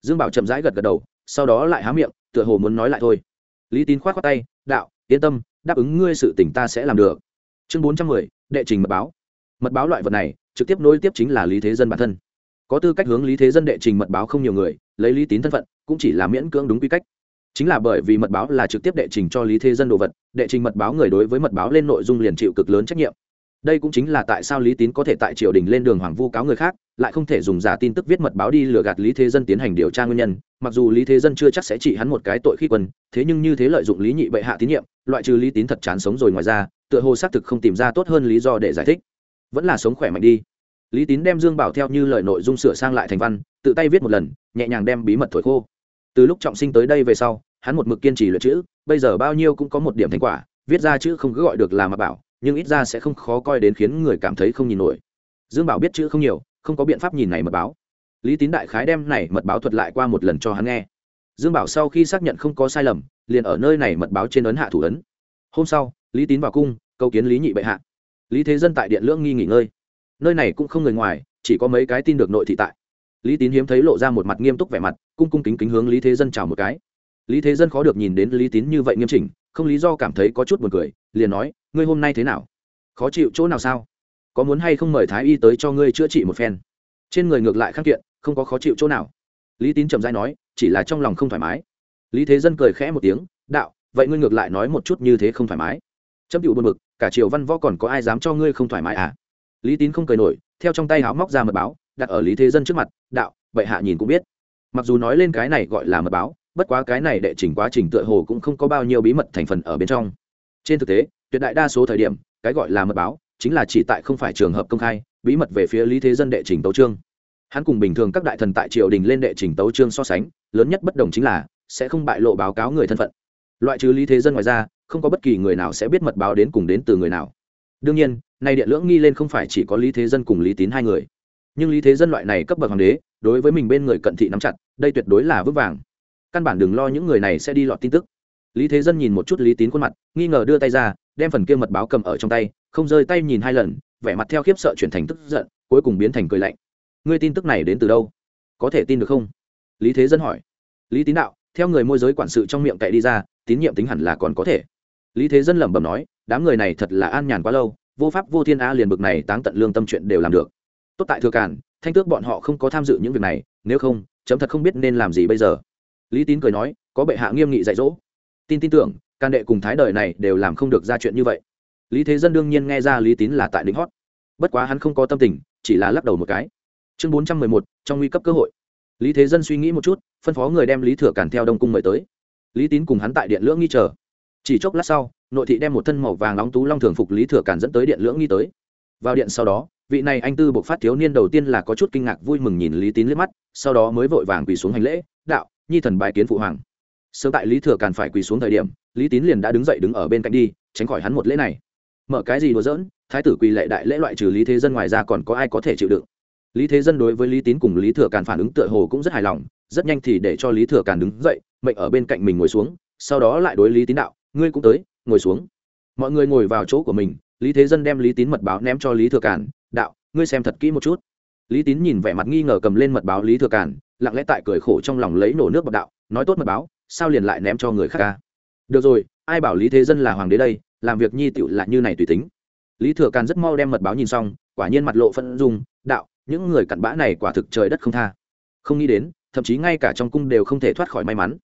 Dương bảo chậm rãi gật gật đầu, sau đó lại há miệng, tựa hồ muốn nói lại thôi. Lý tín k h o á t khoác tay, đạo, yên tâm, đáp ứng ngươi sự tỉnh ta sẽ làm được. Chương bốn trăm mười, đệ trình mật báo. Mật báo loại vật này, trực tiếp nối tiếp chính là lý thế dân bản thân. Có tư cách hướng lý thế dân đệ trình mật báo không nhiều người, lấy lý tín thân phận, cũng chỉ là miễn cưỡng đúng quy cách. Chính là bởi vì mật báo là trực tiếp đệ trình cho lý thế dân đồ vật, đệ trình mật báo người đối với mật báo lên nội dung liền chịu cực lớn trách nhiệm đây cũng chính là tại sao lý tín có thể tại triều đình lên đường hoàng vu cáo người khác, lại không thể dùng giả tin tức viết mật báo đi lừa gạt lý thế dân tiến hành điều tra nguyên nhân. Mặc dù lý thế dân chưa chắc sẽ trị hắn một cái tội khi quân, thế nhưng như thế lợi dụng lý nhị bệ hạ tín nhiệm, loại trừ lý tín thật chán sống rồi ngoài ra, tựa hồ xác thực không tìm ra tốt hơn lý do để giải thích. Vẫn là sống khỏe mạnh đi. Lý tín đem dương bảo theo như lời nội dung sửa sang lại thành văn, tự tay viết một lần, nhẹ nhàng đem bí mật thổi khô. Từ lúc trọng sinh tới đây về sau, hắn một mực kiên trì luyện chữ, bây giờ bao nhiêu cũng có một điểm thành quả, viết ra chữ không cứ gọi được là mà bảo nhưng ít ra sẽ không khó coi đến khiến người cảm thấy không nhìn nổi. Dương bảo biết chữ không nhiều, không có biện pháp nhìn này mật báo. Lý tín đại khái đem này mật báo thuật lại qua một lần cho hắn nghe. Dương bảo sau khi xác nhận không có sai lầm, liền ở nơi này mật báo trên ấn hạ thủ ấn. Hôm sau, lý tín vào cung câu kiến lý nhị bệ hạ. Lý thế dân tại điện lưỡng nghi nghỉ ngơi. Nơi này cũng không người ngoài, chỉ có mấy cái tin được nội thị tại. Lý tín hiếm thấy lộ ra một mặt nghiêm túc vẻ mặt, cung cung kính kính hướng lý thế dân chào một cái. Lý thế dân khó được nhìn đến lý tín như vậy nghiêm chỉnh, không lý do cảm thấy có chút buồn cười liền nói, ngươi hôm nay thế nào? Khó chịu chỗ nào sao? Có muốn hay không mời thái y tới cho ngươi chữa trị một phen? Trên người ngược lại khắc kiện, không có khó chịu chỗ nào. Lý tín trầm dai nói, chỉ là trong lòng không thoải mái. Lý thế dân cười khẽ một tiếng, đạo, vậy ngươi ngược lại nói một chút như thế không thoải mái. Chấm điệu buồn bực, cả triều văn võ còn có ai dám cho ngươi không thoải mái à? Lý tín không cười nổi, theo trong tay háo móc ra mật báo, đặt ở lý thế dân trước mặt, đạo, vậy hạ nhìn cũng biết. Mặc dù nói lên cái này gọi là mật báo, bất quá cái này đệ trình quá trình tựa hồ cũng không có bao nhiêu bí mật thành phần ở bên trong trên thực tế, tuyệt đại đa số thời điểm, cái gọi là mật báo, chính là chỉ tại không phải trường hợp công khai, bí mật về phía lý thế dân đệ trình tấu trương hắn cùng bình thường các đại thần tại triều đình lên đệ trình tấu trương so sánh, lớn nhất bất đồng chính là, sẽ không bại lộ báo cáo người thân phận. Loại trừ lý thế dân ngoài ra, không có bất kỳ người nào sẽ biết mật báo đến cùng đến từ người nào. Đương nhiên, nay điện lưỡng nghi lên không phải chỉ có lý thế dân cùng lý tín hai người. Nhưng lý thế dân loại này cấp bậc hoàng đế, đối với mình bên người cận thị nắm chặt, đây tuyệt đối là vững vàng. Căn bản đừng lo những người này sẽ đi lọt tin tức lý thế dân nhìn một chút lý tín khuôn mặt, nghi ngờ đưa tay ra, đem phần kia mật báo cầm ở trong tay, không rơi tay nhìn hai lần, vẻ mặt theo khiếp sợ chuyển thành tức giận, cuối cùng biến thành cười lạnh. Ngươi tin tức này đến từ đâu? Có thể tin được không? Lý thế dân hỏi. Lý tín đạo, theo người môi giới quản sự trong miệng cậy đi ra, tín nhiệm tính hẳn là còn có thể. Lý thế dân lẩm bẩm nói, đám người này thật là an nhàn quá lâu, vô pháp vô thiên a liền bực này táng tận lương tâm chuyện đều làm được. Tốt tại thừa cản thanh tước bọn họ không có tham dự những việc này, nếu không, chấm thật không biết nên làm gì bây giờ. Lý tín cười nói, có bệ hạ nghiêm nghị dạy dỗ tin tin tưởng, can đệ cùng thái đời này đều làm không được ra chuyện như vậy. Lý thế dân đương nhiên nghe ra lý tín là tại đỉnh hót. Bất quá hắn không có tâm tình, chỉ là lắc đầu một cái. Chương bốn trăm mười một, trong nguy cấp cơ hội. Lý thế dân suy nghĩ một chút, phân phó người đem lý thừa cản theo đông cung mời tới. Lý tín cùng hắn tại điện lưỡng nghi chờ. Chỉ chốc lát sau, nội thị đem một thân màu vàng nóng tú long thường phục lý thừa cản dẫn tới điện lưỡng nghi tới. Vào điện sau đó, vị này anh tư buộc phát thiếu niên đầu tiên là có chút kinh ngạc vui mừng nhìn lý tín liếc mắt, sau đó mới vội vàng quỳ xuống hành lễ, đạo, nhi thần bài kiến phụ hoàng sớm tại lý thừa càn phải quỳ xuống thời điểm, lý tín liền đã đứng dậy đứng ở bên cạnh đi, tránh khỏi hắn một lễ này. Mở cái gì đùa giỡn, thái tử quỳ lệ đại lễ loại trừ lý thế dân ngoài ra còn có ai có thể chịu đựng? Lý thế dân đối với lý tín cùng lý thừa càn phản ứng tựa hồ cũng rất hài lòng, rất nhanh thì để cho lý thừa càn đứng dậy, mệnh ở bên cạnh mình ngồi xuống, sau đó lại đối lý tín đạo, ngươi cũng tới, ngồi xuống. Mọi người ngồi vào chỗ của mình, lý thế dân đem lý tín mật báo ném cho lý thừa càn, đạo, ngươi xem thật kỹ một chút. Lý tín nhìn vẻ mặt nghi ngờ cầm lên mật báo lý thừa càn, lặng lẽ tại cười khổ trong lòng lấy nổ nước bọc đạo, nói tốt mật báo sao liền lại ném cho người khác ca? Được rồi, ai bảo lý thế dân là hoàng đế đây, làm việc nhi tựu lại như này tùy tính. Lý thừa càn rất mau đem mật báo nhìn xong, quả nhiên mặt lộ phân dung, đạo, những người cặn bã này quả thực trời đất không tha. Không nghĩ đến, thậm chí ngay cả trong cung đều không thể thoát khỏi may mắn.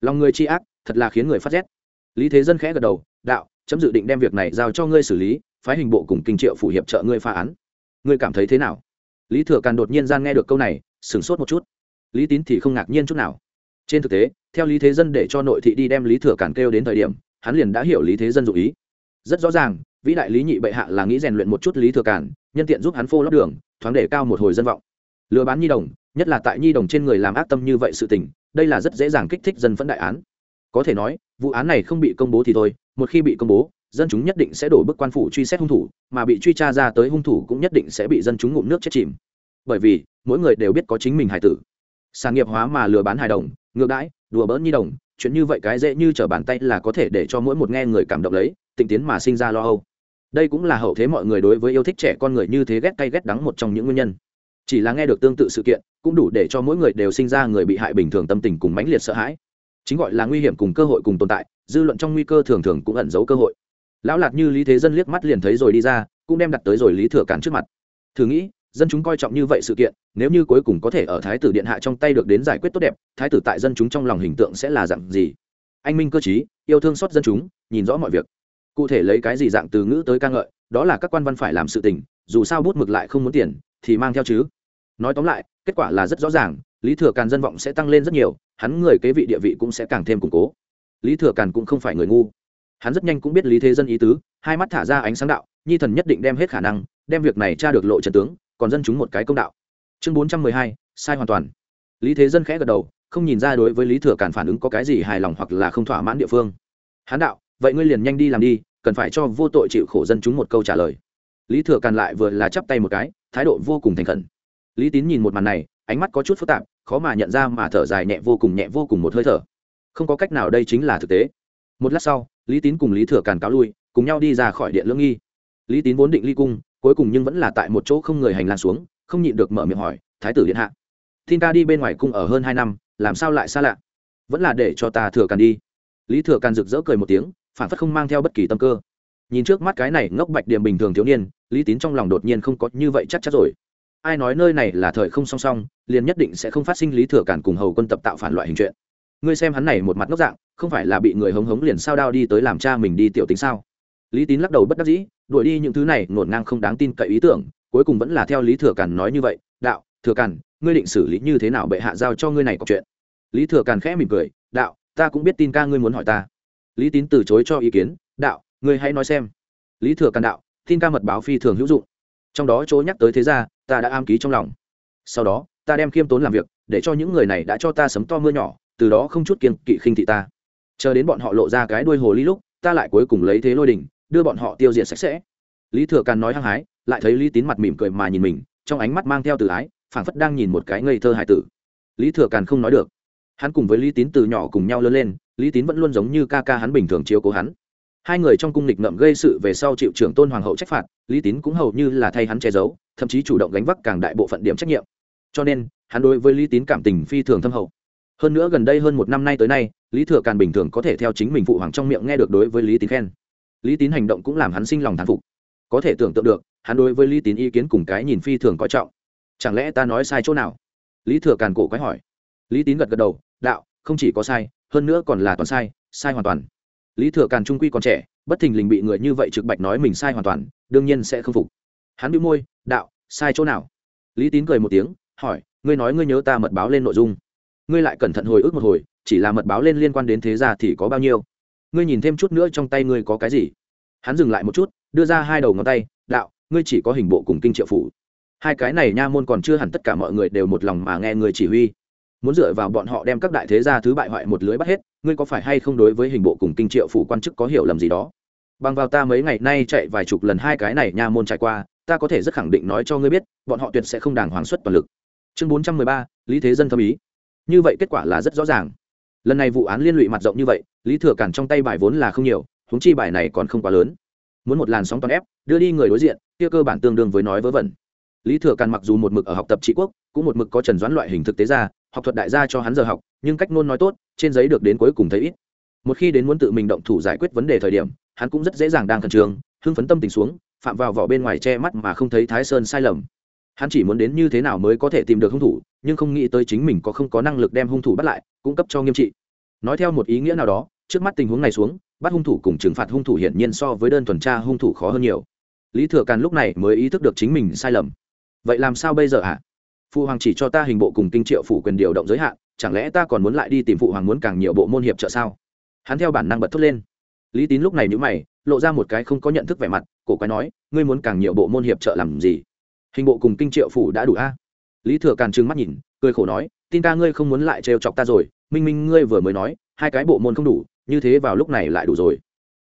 Lòng người chi ác, thật là khiến người phát rét. Lý thế dân khẽ gật đầu, đạo, chấm dự định đem việc này giao cho ngươi xử lý, phái hình bộ cùng kinh triệu phủ hiệp trợ ngươi phá án. Ngươi cảm thấy thế nào? Lý thừa càn đột nhiên gian nghe được câu này, sửng sốt một chút. Lý tín thì không ngạc nhiên chút nào. Trên thực tế theo lý thế dân để cho nội thị đi đem lý thừa cản kêu đến thời điểm hắn liền đã hiểu lý thế dân dụ ý. Rất rõ ràng vĩ đại lý nhị bệ hạ là nghĩ rèn luyện một chút lý thừa cản, nhân tiện giúp hắn phô lót đường thoáng để cao một hồi dân vọng. Lừa bán nhi đồng nhất là tại nhi đồng trên người làm ác tâm như vậy sự tình đây là rất dễ dàng kích thích dân phẫn đại án. Có thể nói vụ án này không bị công bố thì thôi một khi bị công bố dân chúng nhất định sẽ đổ bức quan phủ truy xét hung thủ mà bị truy tra ra tới hung thủ cũng nhất định sẽ bị dân chúng ngụm nước chết chìm. Bởi vì mỗi người đều biết có chính mình hải tử. Sản nghiệp hóa mà lừa bán hài đồng ngược đãi đùa bỡn nhi đồng, chuyện như vậy cái dễ như trở bàn tay là có thể để cho mỗi một nghe người cảm động lấy tịnh tiến mà sinh ra lo âu. Đây cũng là hậu thế mọi người đối với yêu thích trẻ con người như thế ghét cay ghét đắng một trong những nguyên nhân. Chỉ là nghe được tương tự sự kiện, cũng đủ để cho mỗi người đều sinh ra người bị hại bình thường tâm tình cùng mãnh liệt sợ hãi. Chính gọi là nguy hiểm cùng cơ hội cùng tồn tại, dư luận trong nguy cơ thường thường cũng ẩn giấu cơ hội. Lão lạc như lý thế dân liếc mắt liền thấy rồi đi ra, cũng đem đặt tới rồi lý thừa cản trước mặt. Thử nghĩ dân chúng coi trọng như vậy sự kiện, nếu như cuối cùng có thể ở thái tử điện hạ trong tay được đến giải quyết tốt đẹp, thái tử tại dân chúng trong lòng hình tượng sẽ là dạng gì? Anh minh cơ t yêu thương xót dân chúng, nhìn rõ mọi việc. Cụ thể lấy cái gì dạng từ ngữ tới ca ngợi, đó là các quan văn phải làm sự tình, dù sao bút mực lại không muốn tiền, thì mang theo chứ. Nói tóm lại, kết quả là rất rõ ràng, lý thừa càn dân vọng sẽ tăng lên rất nhiều, hắn người kế vị địa vị cũng sẽ càng thêm củng cố. Lý thừa càn cũng không phải người ngu. Hắn rất nhanh cũng biết lý thế dân ý tứ, hai mắt thả ra ánh sáng đạo, nhi thần nhất định đem hết khả năng, đem việc này tra được lộ trần tướng còn dân chúng một cái công đạo. Chương bốn trăm mười hai, sai hoàn toàn. Lý thế dân khẽ gật đầu, không nhìn ra đối với lý thừa cản phản ứng có cái gì hài lòng hoặc là không thỏa mãn địa phương. Hán đạo, vậy ngươi liền nhanh đi làm đi, cần phải cho vô tội chịu khổ dân chúng một câu trả lời. Lý thừa càn lại vừa là chắp tay một cái, thái độ vô cùng thành khẩn. Lý tín nhìn một màn này, ánh mắt có chút phức tạp, khó mà nhận ra mà thở dài nhẹ vô cùng nhẹ vô cùng một hơi thở. Không có cách nào đây chính là thực tế. Một lát sau, lý tín cùng lý thừa càn cáo lui, cùng nhau đi ra khỏi điện lưỡng nghi. Lý tín vốn định ly cung cuối cùng nhưng vẫn là tại một chỗ không người hành lang xuống, không nhịn được mở miệng hỏi, thái tử điện hạ tin ta đi bên ngoài cung ở hơn hai năm, làm sao lại xa lạ? Vẫn là để cho ta thừa càn đi. Lý thừa càn rực rỡ cười một tiếng, phản phất không mang theo bất kỳ tâm cơ. Nhìn trước mắt cái này ngốc bạch điểm bình thường thiếu niên, lý tín trong lòng đột nhiên không có như vậy chắc chắn rồi. Ai nói nơi này là thời không song song, liền nhất định sẽ không phát sinh lý thừa càn cùng hầu quân tập tạo phản loại hình chuyện. Ngươi xem hắn này một mặt ngốc dạng, không phải là bị người hống hống liền sao đao đi tới làm cha mình đi tiểu tính sao? Lý tín lắc đầu bất đắc dĩ, đuổi đi những thứ này ngổn ngang không đáng tin cậy ý tưởng, cuối cùng vẫn là theo lý thừa càn nói như vậy, đạo, thừa càn, ngươi định xử lý như thế nào bệ hạ giao cho ngươi này có chuyện? Lý thừa càn khẽ mỉm cười, đạo, ta cũng biết tin ca ngươi muốn hỏi ta. Lý tín từ chối cho ý kiến, đạo, ngươi hãy nói xem. Lý thừa càn đạo, tin ca mật báo phi thường hữu dụng. Trong đó chỗ nhắc tới thế ra ta đã am ký trong lòng. Sau đó, ta đem khiêm tốn làm việc, để cho những người này đã cho ta sấm to mưa nhỏ, từ đó không chút kiên kỵ khinh thị ta. Chờ đến bọn họ lộ ra cái đuôi hồ ly lúc, ta lại cuối cùng lấy thế lôi đình đưa bọn họ tiêu diệt sạch sẽ. Lý thừa càn nói hăng hái, lại thấy lý tín mặt mỉm cười mà nhìn mình, trong ánh mắt mang theo từ ái, phảng phất đang nhìn một cái ngây thơ hải tử. Lý thừa càn không nói được. Hắn cùng với lý tín từ nhỏ cùng nhau lớn lên, lý tín vẫn luôn giống như ca ca hắn bình thường chiếu cố hắn. Hai người trong cung lịch ngậm gây sự về sau chịu trưởng tôn hoàng hậu trách phạt, lý tín cũng hầu như là thay hắn che giấu, thậm chí chủ động gánh vác càng đại bộ phận điểm trách nhiệm. Cho nên, hắn đối với lý tín cảm tình phi thường thâm hậu. Hơn nữa gần đây hơn một năm nay tới nay, lý thừa càn bình thường có thể theo chính mình phụ hoàng trong miệng nghe được đối với lý tín khen lý tín hành động cũng làm hắn sinh lòng thán phục. Có thể tưởng tượng được, hắn đối với lý tín ý kiến cùng cái nhìn phi thường coi trọng. Chẳng lẽ ta nói sai chỗ nào? Lý thừa càn cổ quái hỏi. Lý tín gật gật đầu, đạo, không chỉ có sai, hơn nữa còn là toàn sai sai hoàn toàn. Lý thừa càn trung quy còn trẻ, bất thình lình bị người như vậy trực bạch nói mình sai hoàn toàn, đương nhiên sẽ không phục. Hắn bị môi, đạo, sai chỗ nào? Lý tín cười một tiếng, hỏi, ngươi nói ngươi nhớ ta mật báo lên nội dung. Ngươi lại cẩn thận hồi ức một hồi, chỉ là mật báo lên liên quan đến thế gia thì có bao nhiêu? Ngươi nhìn thêm chút nữa trong tay ngươi có cái gì? Hắn dừng lại một chút, đưa ra hai đầu ngón tay, đạo, ngươi chỉ có hình bộ cùng kinh triệu phủ. Hai cái này nha môn còn chưa hẳn tất cả mọi người đều một lòng mà nghe người chỉ huy. Muốn dựa vào bọn họ đem các đại thế gia thứ bại hoại một lưới bắt hết, ngươi có phải hay không đối với hình bộ cùng kinh triệu phủ quan chức có hiểu lầm gì đó? Bằng vào ta mấy ngày nay chạy vài chục lần hai cái này nha môn trải qua, ta có thể rất khẳng định nói cho ngươi biết, bọn họ tuyệt sẽ không đàng hoàng xuất toàn lực. Chương bốn trăm mười ba, lý thế dân thâm ý. Như vậy kết quả là rất rõ ràng lần này vụ án liên lụy mặt rộng như vậy, lý thừa cản trong tay bài vốn là không nhiều húng chi bài này còn không quá lớn. Muốn một làn sóng toàn ép, đưa đi người đối diện, kia cơ bản tương đương với nói vớ vẩn. Lý thừa càn mặc dù một mực ở học tập trị quốc, cũng một mực có trần doãn loại hình thực tế ra, học thuật đại gia cho hắn giờ học, nhưng cách ngôn nói tốt, trên giấy được đến cuối cùng thấy ít. Một khi đến muốn tự mình động thủ giải quyết vấn đề thời điểm, hắn cũng rất dễ dàng đang khẩn trương, hưng phấn tâm tình xuống, phạm vào vỏ bên ngoài che mắt mà không thấy thái sơn sai lầm hắn chỉ muốn đến như thế nào mới có thể tìm được hung thủ, nhưng không nghĩ tới chính mình có không có năng lực đem hung thủ bắt lại, cung cấp cho nghiêm trị. Nói theo một ý nghĩa nào đó, trước mắt tình huống này xuống, bắt hung thủ cùng trừng phạt hung thủ hiển nhiên so với đơn tuần tra hung thủ khó hơn nhiều. Lý thừa càn lúc này mới ý thức được chính mình sai lầm. Vậy làm sao bây giờ hả? Phụ hoàng chỉ cho ta hình bộ cùng kinh triệu phủ quyền điều động giới hạn, chẳng lẽ ta còn muốn lại đi tìm phụ hoàng muốn càng nhiều bộ môn hiệp trợ sao? Hắn theo bản năng bật thốt lên. Lý tín lúc này nhữ mày, lộ ra một cái không có nhận thức vẻ mặt, cổ quái nói, ngươi muốn càng nhiều bộ môn hiệp trợ làm gì? Hình bộ cùng kinh triệu phủ đã đủ a. Lý thừa càn trừng mắt nhìn, cười khổ nói, tin ca ngươi không muốn lại trêu chọc ta rồi, minh minh ngươi vừa mới nói, hai cái bộ môn không đủ, như thế vào lúc này lại đủ rồi.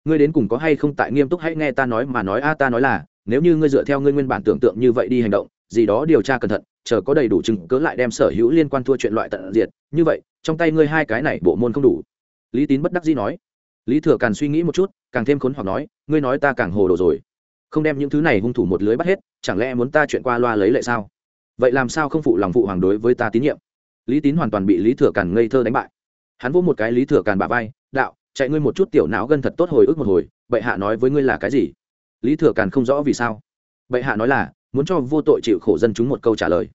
Ngươi đến cùng có hay không tại nghiêm túc hãy nghe ta nói mà nói a, ta nói là, nếu như ngươi dựa theo ngươi nguyên bản tưởng tượng như vậy đi hành động, gì đó điều tra cẩn thận, chờ có đầy đủ chứng cớ lại đem sở hữu liên quan thua chuyện loại tận diệt, như vậy, trong tay ngươi hai cái này bộ môn không đủ. Lý tín bất đắc dĩ nói. Lý thừa càn suy nghĩ một chút, càng thêm khốn hoặc nói, ngươi nói ta càng hồ đồ rồi không đem những thứ này hung thủ một lưới bắt hết, chẳng lẽ muốn ta chuyện qua loa lấy lệ sao? Vậy làm sao không phụ lòng phụ hoàng đối với ta tín nhiệm? Lý tín hoàn toàn bị lý thừa càn ngây thơ đánh bại. Hắn vỗ một cái lý thừa càn bả vai, đạo, chạy ngươi một chút tiểu não gân thật tốt hồi ức một hồi, bệ hạ nói với ngươi là cái gì? Lý thừa càn không rõ vì sao. Bệ hạ nói là, muốn cho vô tội chịu khổ dân chúng một câu trả lời.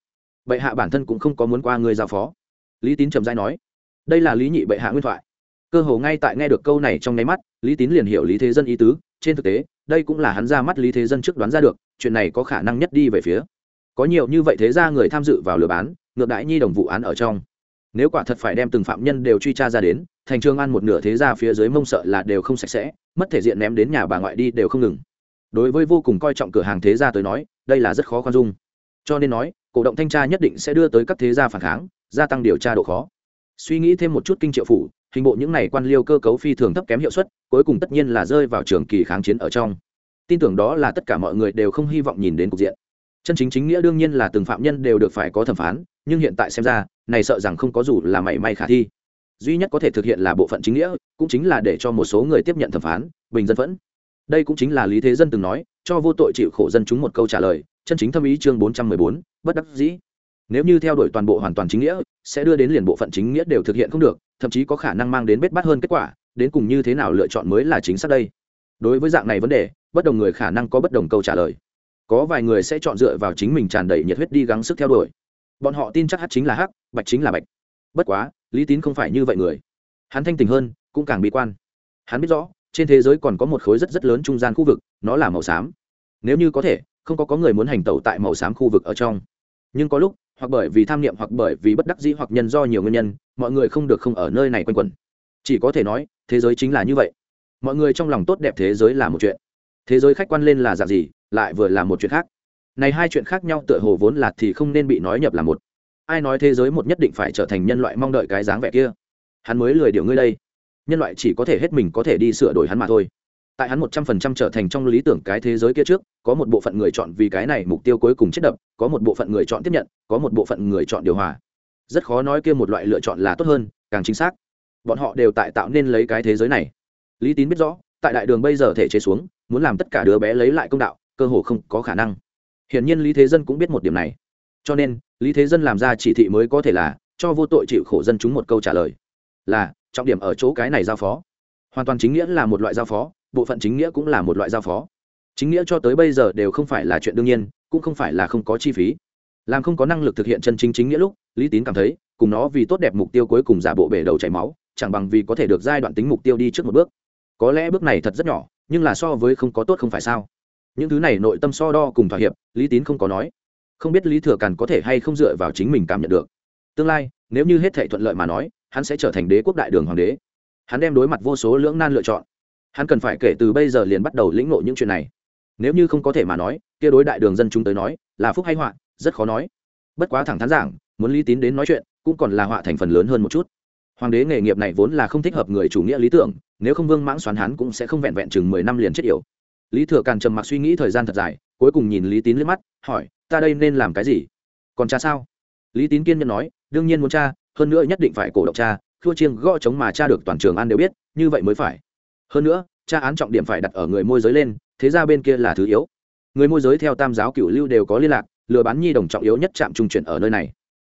Bệ hạ bản thân cũng không có muốn qua ngươi giao phó. Lý tín trầm dai nói, đây là lý nhị bệ hạ nguyên thoại. Cơ hồ ngay tại nghe được câu này trong nháy mắt, lý tín liền hiểu lý thế dân ý tứ, trên thực tế đây cũng là hắn ra mắt lý thế dân trước đoán ra được, chuyện này có khả năng nhất đi về phía. Có nhiều như vậy thế ra người tham dự vào lừa bán, ngược đãi nhi đồng vụ án ở trong. Nếu quả thật phải đem từng phạm nhân đều truy tra ra đến, thành trương ăn một nửa thế ra phía dưới mông sợ là đều không sạch sẽ, mất thể diện ném đến nhà bà ngoại đi đều không ngừng. Đối với vô cùng coi trọng cửa hàng thế gia tới nói, đây là rất khó khoan dung. Cho nên nói, cổ động thanh tra nhất định sẽ đưa tới các thế gia phản kháng, gia tăng điều tra độ khó. Suy nghĩ thêm một chút kinh triệu phủ, hình bộ những này quan liêu cơ cấu phi thường thấp kém hiệu suất cuối cùng tất nhiên là rơi vào trường kỳ kháng chiến ở trong. Tin tưởng đó là tất cả mọi người đều không hy vọng nhìn đến cục diện. Chân chính chính nghĩa đương nhiên là từng phạm nhân đều được phải có thẩm phán, nhưng hiện tại xem ra, này sợ rằng không có dù là mảy may khả thi. Duy nhất có thể thực hiện là bộ phận chính nghĩa, cũng chính là để cho một số người tiếp nhận thẩm phán, bình dân vẫn đây cũng chính là lý thế dân từng nói, cho vô tội chịu khổ dân chúng một câu trả lời, chân chính thâm ý chương bốn trăm mười bốn, bất đắc dĩ. Nếu như theo đuổi toàn bộ hoàn toàn chính nghĩa, sẽ đưa đến liền bộ phận chính nghĩa đều thực hiện không được, thậm chí có khả năng mang đến bết bát hơn kết quả đến cùng như thế nào lựa chọn mới là chính xác đây? Đối với dạng này vấn đề, bất đồng người khả năng có bất đồng câu trả lời. Có vài người sẽ chọn dựa vào chính mình tràn đầy nhiệt huyết đi gắng sức theo đuổi. Bọn họ tin chắc hắc chính là hắc bạch chính là bạch. Bất quá, lý tín không phải như vậy người. Hắn thanh tình hơn, cũng càng bi quan. Hắn biết rõ, trên thế giới còn có một khối rất rất lớn trung gian khu vực, nó là màu xám. Nếu như có thể, không có có người muốn hành tẩu tại màu xám khu vực ở trong. Nhưng có lúc, hoặc bởi vì tham niệm hoặc bởi vì bất đắc dĩ hoặc nhân do nhiều nguyên nhân, mọi người không được không ở nơi này quanh quẩn chỉ có thể nói, thế giới chính là như vậy. Mọi người trong lòng tốt đẹp thế giới là một chuyện. Thế giới khách quan lên là dạng gì, lại vừa là một chuyện khác. Này hai chuyện khác nhau tựa hồ vốn là thì không nên bị nói nhập là một. Ai nói thế giới một nhất định phải trở thành nhân loại mong đợi cái dáng vẻ kia? Hắn mới lười điều ngươi đây. Nhân loại chỉ có thể hết mình có thể đi sửa đổi hắn mà thôi. Tại hắn một trăm phần trăm trở thành trong lý tưởng cái thế giới kia trước, có một bộ phận người chọn vì cái này mục tiêu cuối cùng chết đập, có một bộ phận người chọn tiếp nhận, có một bộ phận người chọn điều hòa. Rất khó nói kia một loại lựa chọn là tốt hơn, càng chính xác bọn họ đều tại tạo nên lấy cái thế giới này. Lý tín biết rõ, tại đại đường bây giờ thể chế xuống, muốn làm tất cả đứa bé lấy lại công đạo, cơ hồ không có khả năng. Hiển nhiên lý thế dân cũng biết một điểm này. Cho nên, lý thế dân làm ra chỉ thị mới có thể là, cho vô tội chịu khổ dân chúng một câu trả lời. Là, trọng điểm ở chỗ cái này giao phó. Hoàn toàn chính nghĩa là một loại giao phó, bộ phận chính nghĩa cũng là một loại giao phó. Chính nghĩa cho tới bây giờ đều không phải là chuyện đương nhiên, cũng không phải là không có chi phí. Làm không có năng lực thực hiện chân chính chính nghĩa lúc, lý tín cảm thấy, cùng nó vì tốt đẹp mục tiêu cuối cùng giả bộ bể đầu chảy máu chẳng bằng vì có thể được giai đoạn tính mục tiêu đi trước một bước. Có lẽ bước này thật rất nhỏ, nhưng là so với không có tốt không phải sao? Những thứ này nội tâm so đo cùng thỏa hiệp, lý tín không có nói. Không biết lý thừa càn có thể hay không dựa vào chính mình cảm nhận được. Tương lai, nếu như hết thệ thuận lợi mà nói, hắn sẽ trở thành đế quốc đại đường hoàng đế. Hắn đem đối mặt vô số lưỡng nan lựa chọn. Hắn cần phải kể từ bây giờ liền bắt đầu lĩnh ngộ những chuyện này. Nếu như không có thể mà nói, kia đối đại đường dân chúng tới nói, là phúc hay họa, rất khó nói. Bất quá thẳng thắn giảng, muốn lý tín đến nói chuyện, cũng còn là họa thành phần lớn hơn một chút hoàng đế nghề nghiệp này vốn là không thích hợp người chủ nghĩa lý tưởng, nếu không vương mãng xoắn hắn cũng sẽ không vẹn vẹn chừng mười năm liền chết yểu. Lý thừa càn trầm mặc suy nghĩ thời gian thật dài, cuối cùng nhìn lý tín liếc mắt, hỏi, ta đây nên làm cái gì? Còn cha sao? Lý tín kiên nhẫn nói, đương nhiên muốn cha, hơn nữa nhất định phải cổ động cha thua chiêng gõ chống mà cha được toàn trường an đều biết, như vậy mới phải. Hơn nữa, cha án trọng điểm phải đặt ở người môi giới lên, thế ra bên kia là thứ yếu. Người môi giới theo tam giáo cửu lưu đều có liên lạc, lừa bán nhi đồng trọng yếu nhất chạm trung chuyển ở nơi này.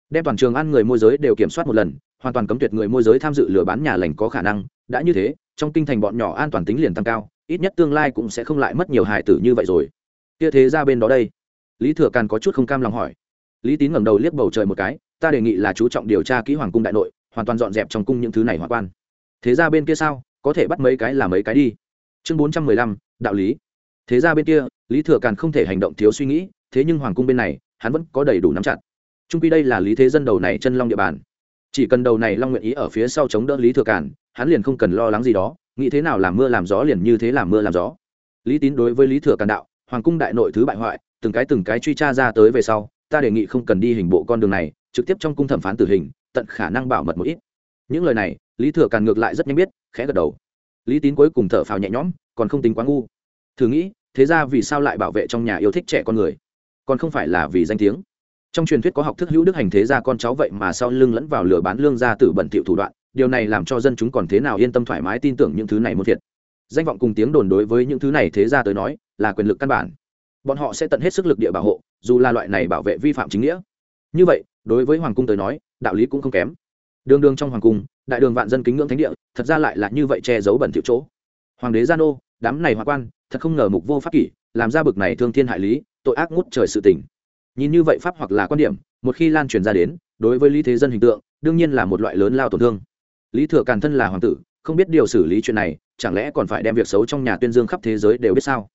Đem toàn trường ăn người môi giới đều kiểm soát một lần hoàn toàn cấm tuyệt người môi giới tham dự lừa bán nhà lành có khả năng, đã như thế, trong kinh thành bọn nhỏ an toàn tính liền tăng cao, ít nhất tương lai cũng sẽ không lại mất nhiều hài tử như vậy rồi. Kia thế ra bên đó đây. Lý thừa càn có chút không cam lòng hỏi. Lý tín ngẩng đầu liếc bầu trời một cái, ta đề nghị là chú trọng điều tra kỹ hoàng cung đại nội, hoàn toàn dọn dẹp trong cung những thứ này hoa quan. Thế ra bên kia sao? Có thể bắt mấy cái là mấy cái đi. Chương bốn trăm mười lăm, đạo lý. Thế ra bên kia, lý thừa càn không thể hành động thiếu suy nghĩ, thế nhưng hoàng cung bên này, hắn vẫn có đầy đủ nắm chặt. Trung quy đây là lý thế dân đầu này chân long địa bàn chỉ cần đầu này long nguyện ý ở phía sau chống đỡ lý thừa cản hắn liền không cần lo lắng gì đó, nghĩ thế nào làm mưa làm gió liền như thế làm mưa làm gió. Lý tín đối với lý thừa cản đạo, hoàng cung đại nội thứ bại hoại, từng cái từng cái truy tra ra tới về sau, ta đề nghị không cần đi hình bộ con đường này, trực tiếp trong cung thẩm phán tử hình, tận khả năng bảo mật một ít. Những lời này, lý thừa càn ngược lại rất nhanh biết, khẽ gật đầu. Lý tín cuối cùng thở phào nhẹ nhõm, còn không tính quá ngu. Thử nghĩ, thế ra vì sao lại bảo vệ trong nhà yêu thích trẻ con người? Còn không phải là vì danh tiếng? Trong truyền thuyết có học thức hữu đức hành thế ra con cháu vậy mà sau lưng lẫn vào lửa bán lương ra tử bẩn thiệu thủ đoạn, điều này làm cho dân chúng còn thế nào yên tâm thoải mái tin tưởng những thứ này muốn thiệt. Danh vọng cùng tiếng đồn đối với những thứ này thế ra tới nói, là quyền lực căn bản. Bọn họ sẽ tận hết sức lực địa bảo hộ, dù là loại này bảo vệ vi phạm chính nghĩa. Như vậy, đối với hoàng cung tới nói, đạo lý cũng không kém. Đường đường trong hoàng cung, đại đường vạn dân kính ngưỡng thánh địa, thật ra lại là như vậy che giấu bẩn thiệu chỗ. Hoàng đế gia nô, đám này hoa quan, thật không ngờ mục vô pháp kỷ, làm ra bực này thương thiên hại lý, tội ác ngút trời sự tình nhìn như vậy pháp hoặc là quan điểm, một khi lan truyền ra đến, đối với lý thế dân hình tượng, đương nhiên là một loại lớn lao tổn thương. Lý thừa càn thân là hoàng tử, không biết điều xử lý chuyện này, chẳng lẽ còn phải đem việc xấu trong nhà tuyên dương khắp thế giới đều biết sao?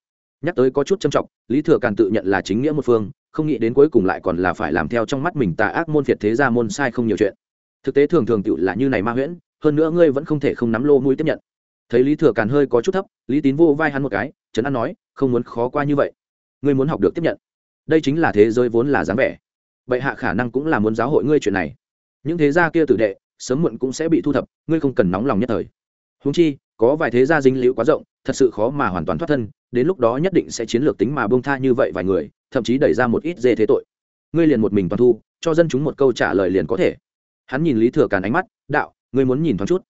Nhắc tới có chút trầm trọng, lý thừa càn tự nhận là chính nghĩa một phương, không nghĩ đến cuối cùng lại còn là phải làm theo trong mắt mình tà ác môn phiệt thế ra môn sai không nhiều chuyện. Thực tế thường thường tự là như này ma huyễn, hơn nữa ngươi vẫn không thể không nắm lô mũi tiếp nhận. Thấy lý thừa càn hơi có chút thấp, lý tín vô vai hắn một cái, trấn an nói, không muốn khó qua như vậy. Ngươi muốn học được tiếp nhận đây chính là thế giới vốn là dáng vẻ. Bệ hạ khả năng cũng là muốn giáo hội ngươi chuyện này. Những thế gia kia tử đệ, sớm muộn cũng sẽ bị thu thập, ngươi không cần nóng lòng nhất thời. Húng chi, có vài thế gia dinh liễu quá rộng, thật sự khó mà hoàn toàn thoát thân, đến lúc đó nhất định sẽ chiến lược tính mà bông tha như vậy vài người, thậm chí đẩy ra một ít dê thế tội. Ngươi liền một mình toàn thu, cho dân chúng một câu trả lời liền có thể. Hắn nhìn lý thừa càn ánh mắt, đạo, ngươi muốn nhìn thoáng chút.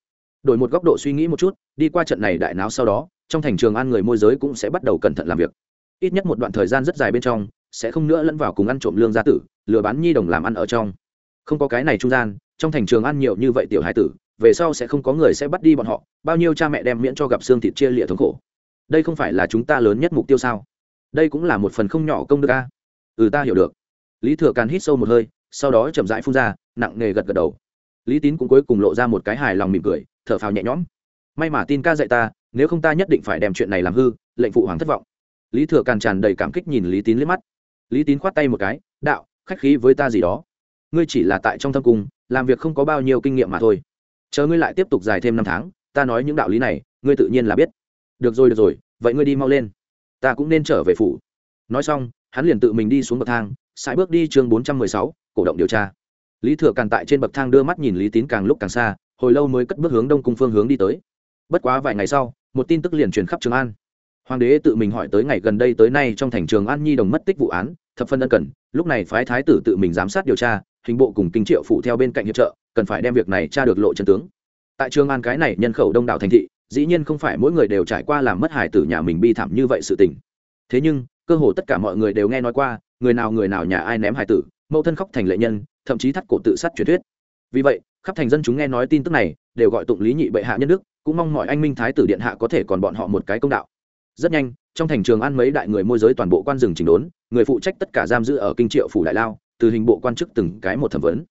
Đổi một góc độ suy nghĩ một chút, đi qua trận này đại náo sau đó, trong thành trường ăn người môi giới cũng sẽ bắt đầu cẩn thận làm việc. Ít nhất một đoạn thời gian rất dài bên trong sẽ không nữa lẫn vào cùng ăn trộm lương gia tử, lừa bán nhi đồng làm ăn ở trong. Không có cái này trung gian, trong thành trường ăn nhiều như vậy tiểu hải tử, về sau sẽ không có người sẽ bắt đi bọn họ, bao nhiêu cha mẹ đem miễn cho gặp xương thịt chia lịa thống khổ. Đây không phải là chúng ta lớn nhất mục tiêu sao? Đây cũng là một phần không nhỏ công đức a. Ừ ta hiểu được. Lý thừa càn hít sâu một hơi, sau đó chậm rãi phun ra, nặng nề gật gật đầu. Lý tín cũng cuối cùng lộ ra một cái hài lòng mỉm cười, thở phào nhẹ nhõm. May mà tin ca dạy ta, nếu không ta nhất định phải đem chuyện này làm hư, lệnh phụ hoàng thất vọng. Lý thừa càn tràn đầy cảm kích nhìn lý tín liếc mắt lý tín khoát tay một cái, đạo, khách khí với ta gì đó. Ngươi chỉ là tại trong thâm cung, làm việc không có bao nhiêu kinh nghiệm mà thôi. Chờ ngươi lại tiếp tục dài thêm năm tháng, ta nói những đạo lý này, ngươi tự nhiên là biết. Được rồi được rồi, vậy ngươi đi mau lên. Ta cũng nên trở về phủ. Nói xong, hắn liền tự mình đi xuống bậc thang, sải bước đi chương bốn trăm mười sáu, cổ động điều tra. Lý thừa càn tại trên bậc thang đưa mắt nhìn lý tín càng lúc càng xa, hồi lâu mới cất bước hướng đông cung phương hướng đi tới. Bất quá vài ngày sau, một tin tức liền truyền khắp trường an hoàng đế tự mình hỏi tới ngày gần đây tới nay trong thành trường an nhi đồng mất tích vụ án, thập phân ân cần, lúc này phái thái tử tự mình giám sát điều tra, hình bộ cùng kinh triệu phụ theo bên cạnh hiệp trợ, cần phải đem việc này tra được lộ chân tướng. Tại trường an cái này nhân khẩu đông đảo thành thị, dĩ nhiên không phải mỗi người đều trải qua làm mất hài tử nhà mình bi thảm như vậy sự tình. Thế nhưng, cơ hồ tất cả mọi người đều nghe nói qua, người nào người nào nhà ai ném hài tử, mẫu thân khóc thành lệ nhân, thậm chí thắt cổ tự sát truyền thuyết. Vì vậy, khắp thành dân chúng nghe nói tin tức này, đều gọi tụng lý nhị bệ hạ nhân đức, cũng mong mọi anh minh thái tử điện hạ có thể còn bọn họ một cái công đạo rất nhanh, trong thành trường ăn mấy đại người môi giới toàn bộ quan rừng chỉnh đốn, người phụ trách tất cả giam giữ ở kinh triệu phủ đại lao, từ hình bộ quan chức từng cái một thẩm vấn.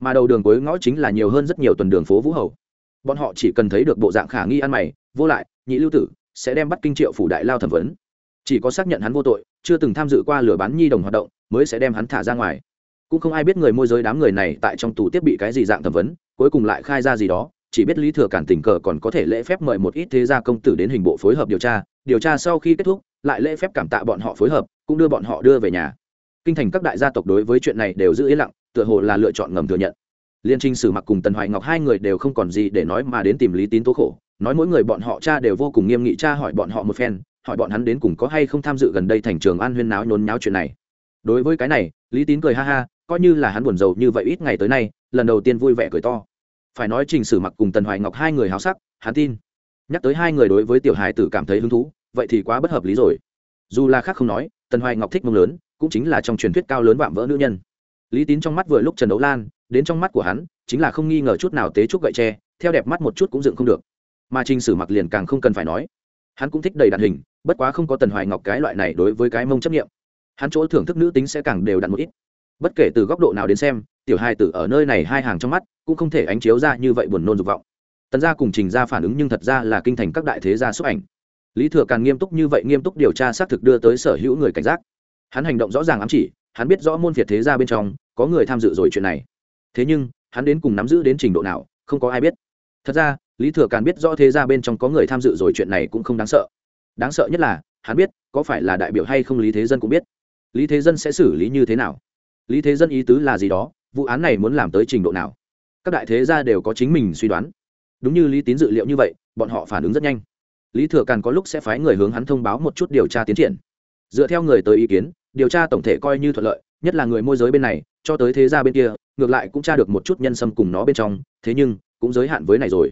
Mà đầu đường cuối ngõ chính là nhiều hơn rất nhiều tuần đường phố vũ hầu. Bọn họ chỉ cần thấy được bộ dạng khả nghi ăn mày, vô lại, nhị lưu tử, sẽ đem bắt kinh triệu phủ đại lao thẩm vấn. Chỉ có xác nhận hắn vô tội, chưa từng tham dự qua lừa bán nhi đồng hoạt động, mới sẽ đem hắn thả ra ngoài. Cũng không ai biết người môi giới đám người này tại trong tù tiếp bị cái gì dạng thẩm vấn, cuối cùng lại khai ra gì đó, chỉ biết lý thừa cản tình cờ còn có thể lễ phép mời một ít thế gia công tử đến hình bộ phối hợp điều tra điều tra sau khi kết thúc, lại lễ phép cảm tạ bọn họ phối hợp, cũng đưa bọn họ đưa về nhà. Kinh thành các đại gia tộc đối với chuyện này đều giữ yên lặng, tựa hồ là lựa chọn ngầm thừa nhận. Liên trinh sử mặc cùng tần hoài ngọc hai người đều không còn gì để nói mà đến tìm lý tín tố khổ, nói mỗi người bọn họ cha đều vô cùng nghiêm nghị cha hỏi bọn họ một phen, hỏi bọn hắn đến cùng có hay không tham dự gần đây thành trường an huyên náo nhốn nháo chuyện này. Đối với cái này, lý tín cười ha ha, coi như là hắn buồn rầu như vậy ít ngày tới nay, lần đầu tiên vui vẻ cười to. Phải nói trình sử mặc cùng tần hoài ngọc hai người háo sắc, hắn tin nhắc tới hai người đối với tiểu hài tử cảm thấy hứng thú, vậy thì quá bất hợp lý rồi. Dù là khác không nói, tần hoài ngọc thích mông lớn, cũng chính là trong truyền thuyết cao lớn vạm vỡ nữ nhân. Lý tín trong mắt vừa lúc trần đấu lan, đến trong mắt của hắn, chính là không nghi ngờ chút nào tế trúc gậy tre, theo đẹp mắt một chút cũng dựng không được. Mà trình sử mặc liền càng không cần phải nói. Hắn cũng thích đầy đạn hình, bất quá không có tần hoài ngọc cái loại này đối với cái mông chấp nghiệm hắn chỗ thưởng thức nữ tính sẽ càng đều đặn một ít. Bất kể từ góc độ nào đến xem, tiểu hai tử ở nơi này hai hàng trong mắt, cũng không thể ánh chiếu ra như vậy buồn nôn dục vọng tần gia cùng trình ra phản ứng nhưng thật ra là kinh thành các đại thế gia xúc ảnh. Lý thừa càng nghiêm túc như vậy nghiêm túc điều tra xác thực đưa tới sở hữu người cảnh giác. Hắn hành động rõ ràng ám chỉ, hắn biết rõ môn việt thế gia bên trong có người tham dự rồi chuyện này. Thế nhưng, hắn đến cùng nắm giữ đến trình độ nào, không có ai biết. Thật ra, lý thừa càn biết rõ thế gia bên trong có người tham dự rồi chuyện này cũng không đáng sợ. Đáng sợ nhất là, hắn biết có phải là đại biểu hay không lý thế dân cũng biết. Lý thế dân sẽ xử lý như thế nào? Lý thế dân ý tứ là gì đó? Vụ án này muốn làm tới trình độ nào? Các đại thế gia đều có chính mình suy đoán đúng như lý tín dự liệu như vậy, bọn họ phản ứng rất nhanh. Lý thừa càn có lúc sẽ phái người hướng hắn thông báo một chút điều tra tiến triển. Dựa theo người tới ý kiến, điều tra tổng thể coi như thuận lợi, nhất là người môi giới bên này, cho tới thế gia bên kia, ngược lại cũng tra được một chút nhân sâm cùng nó bên trong, thế nhưng, cũng giới hạn với này rồi.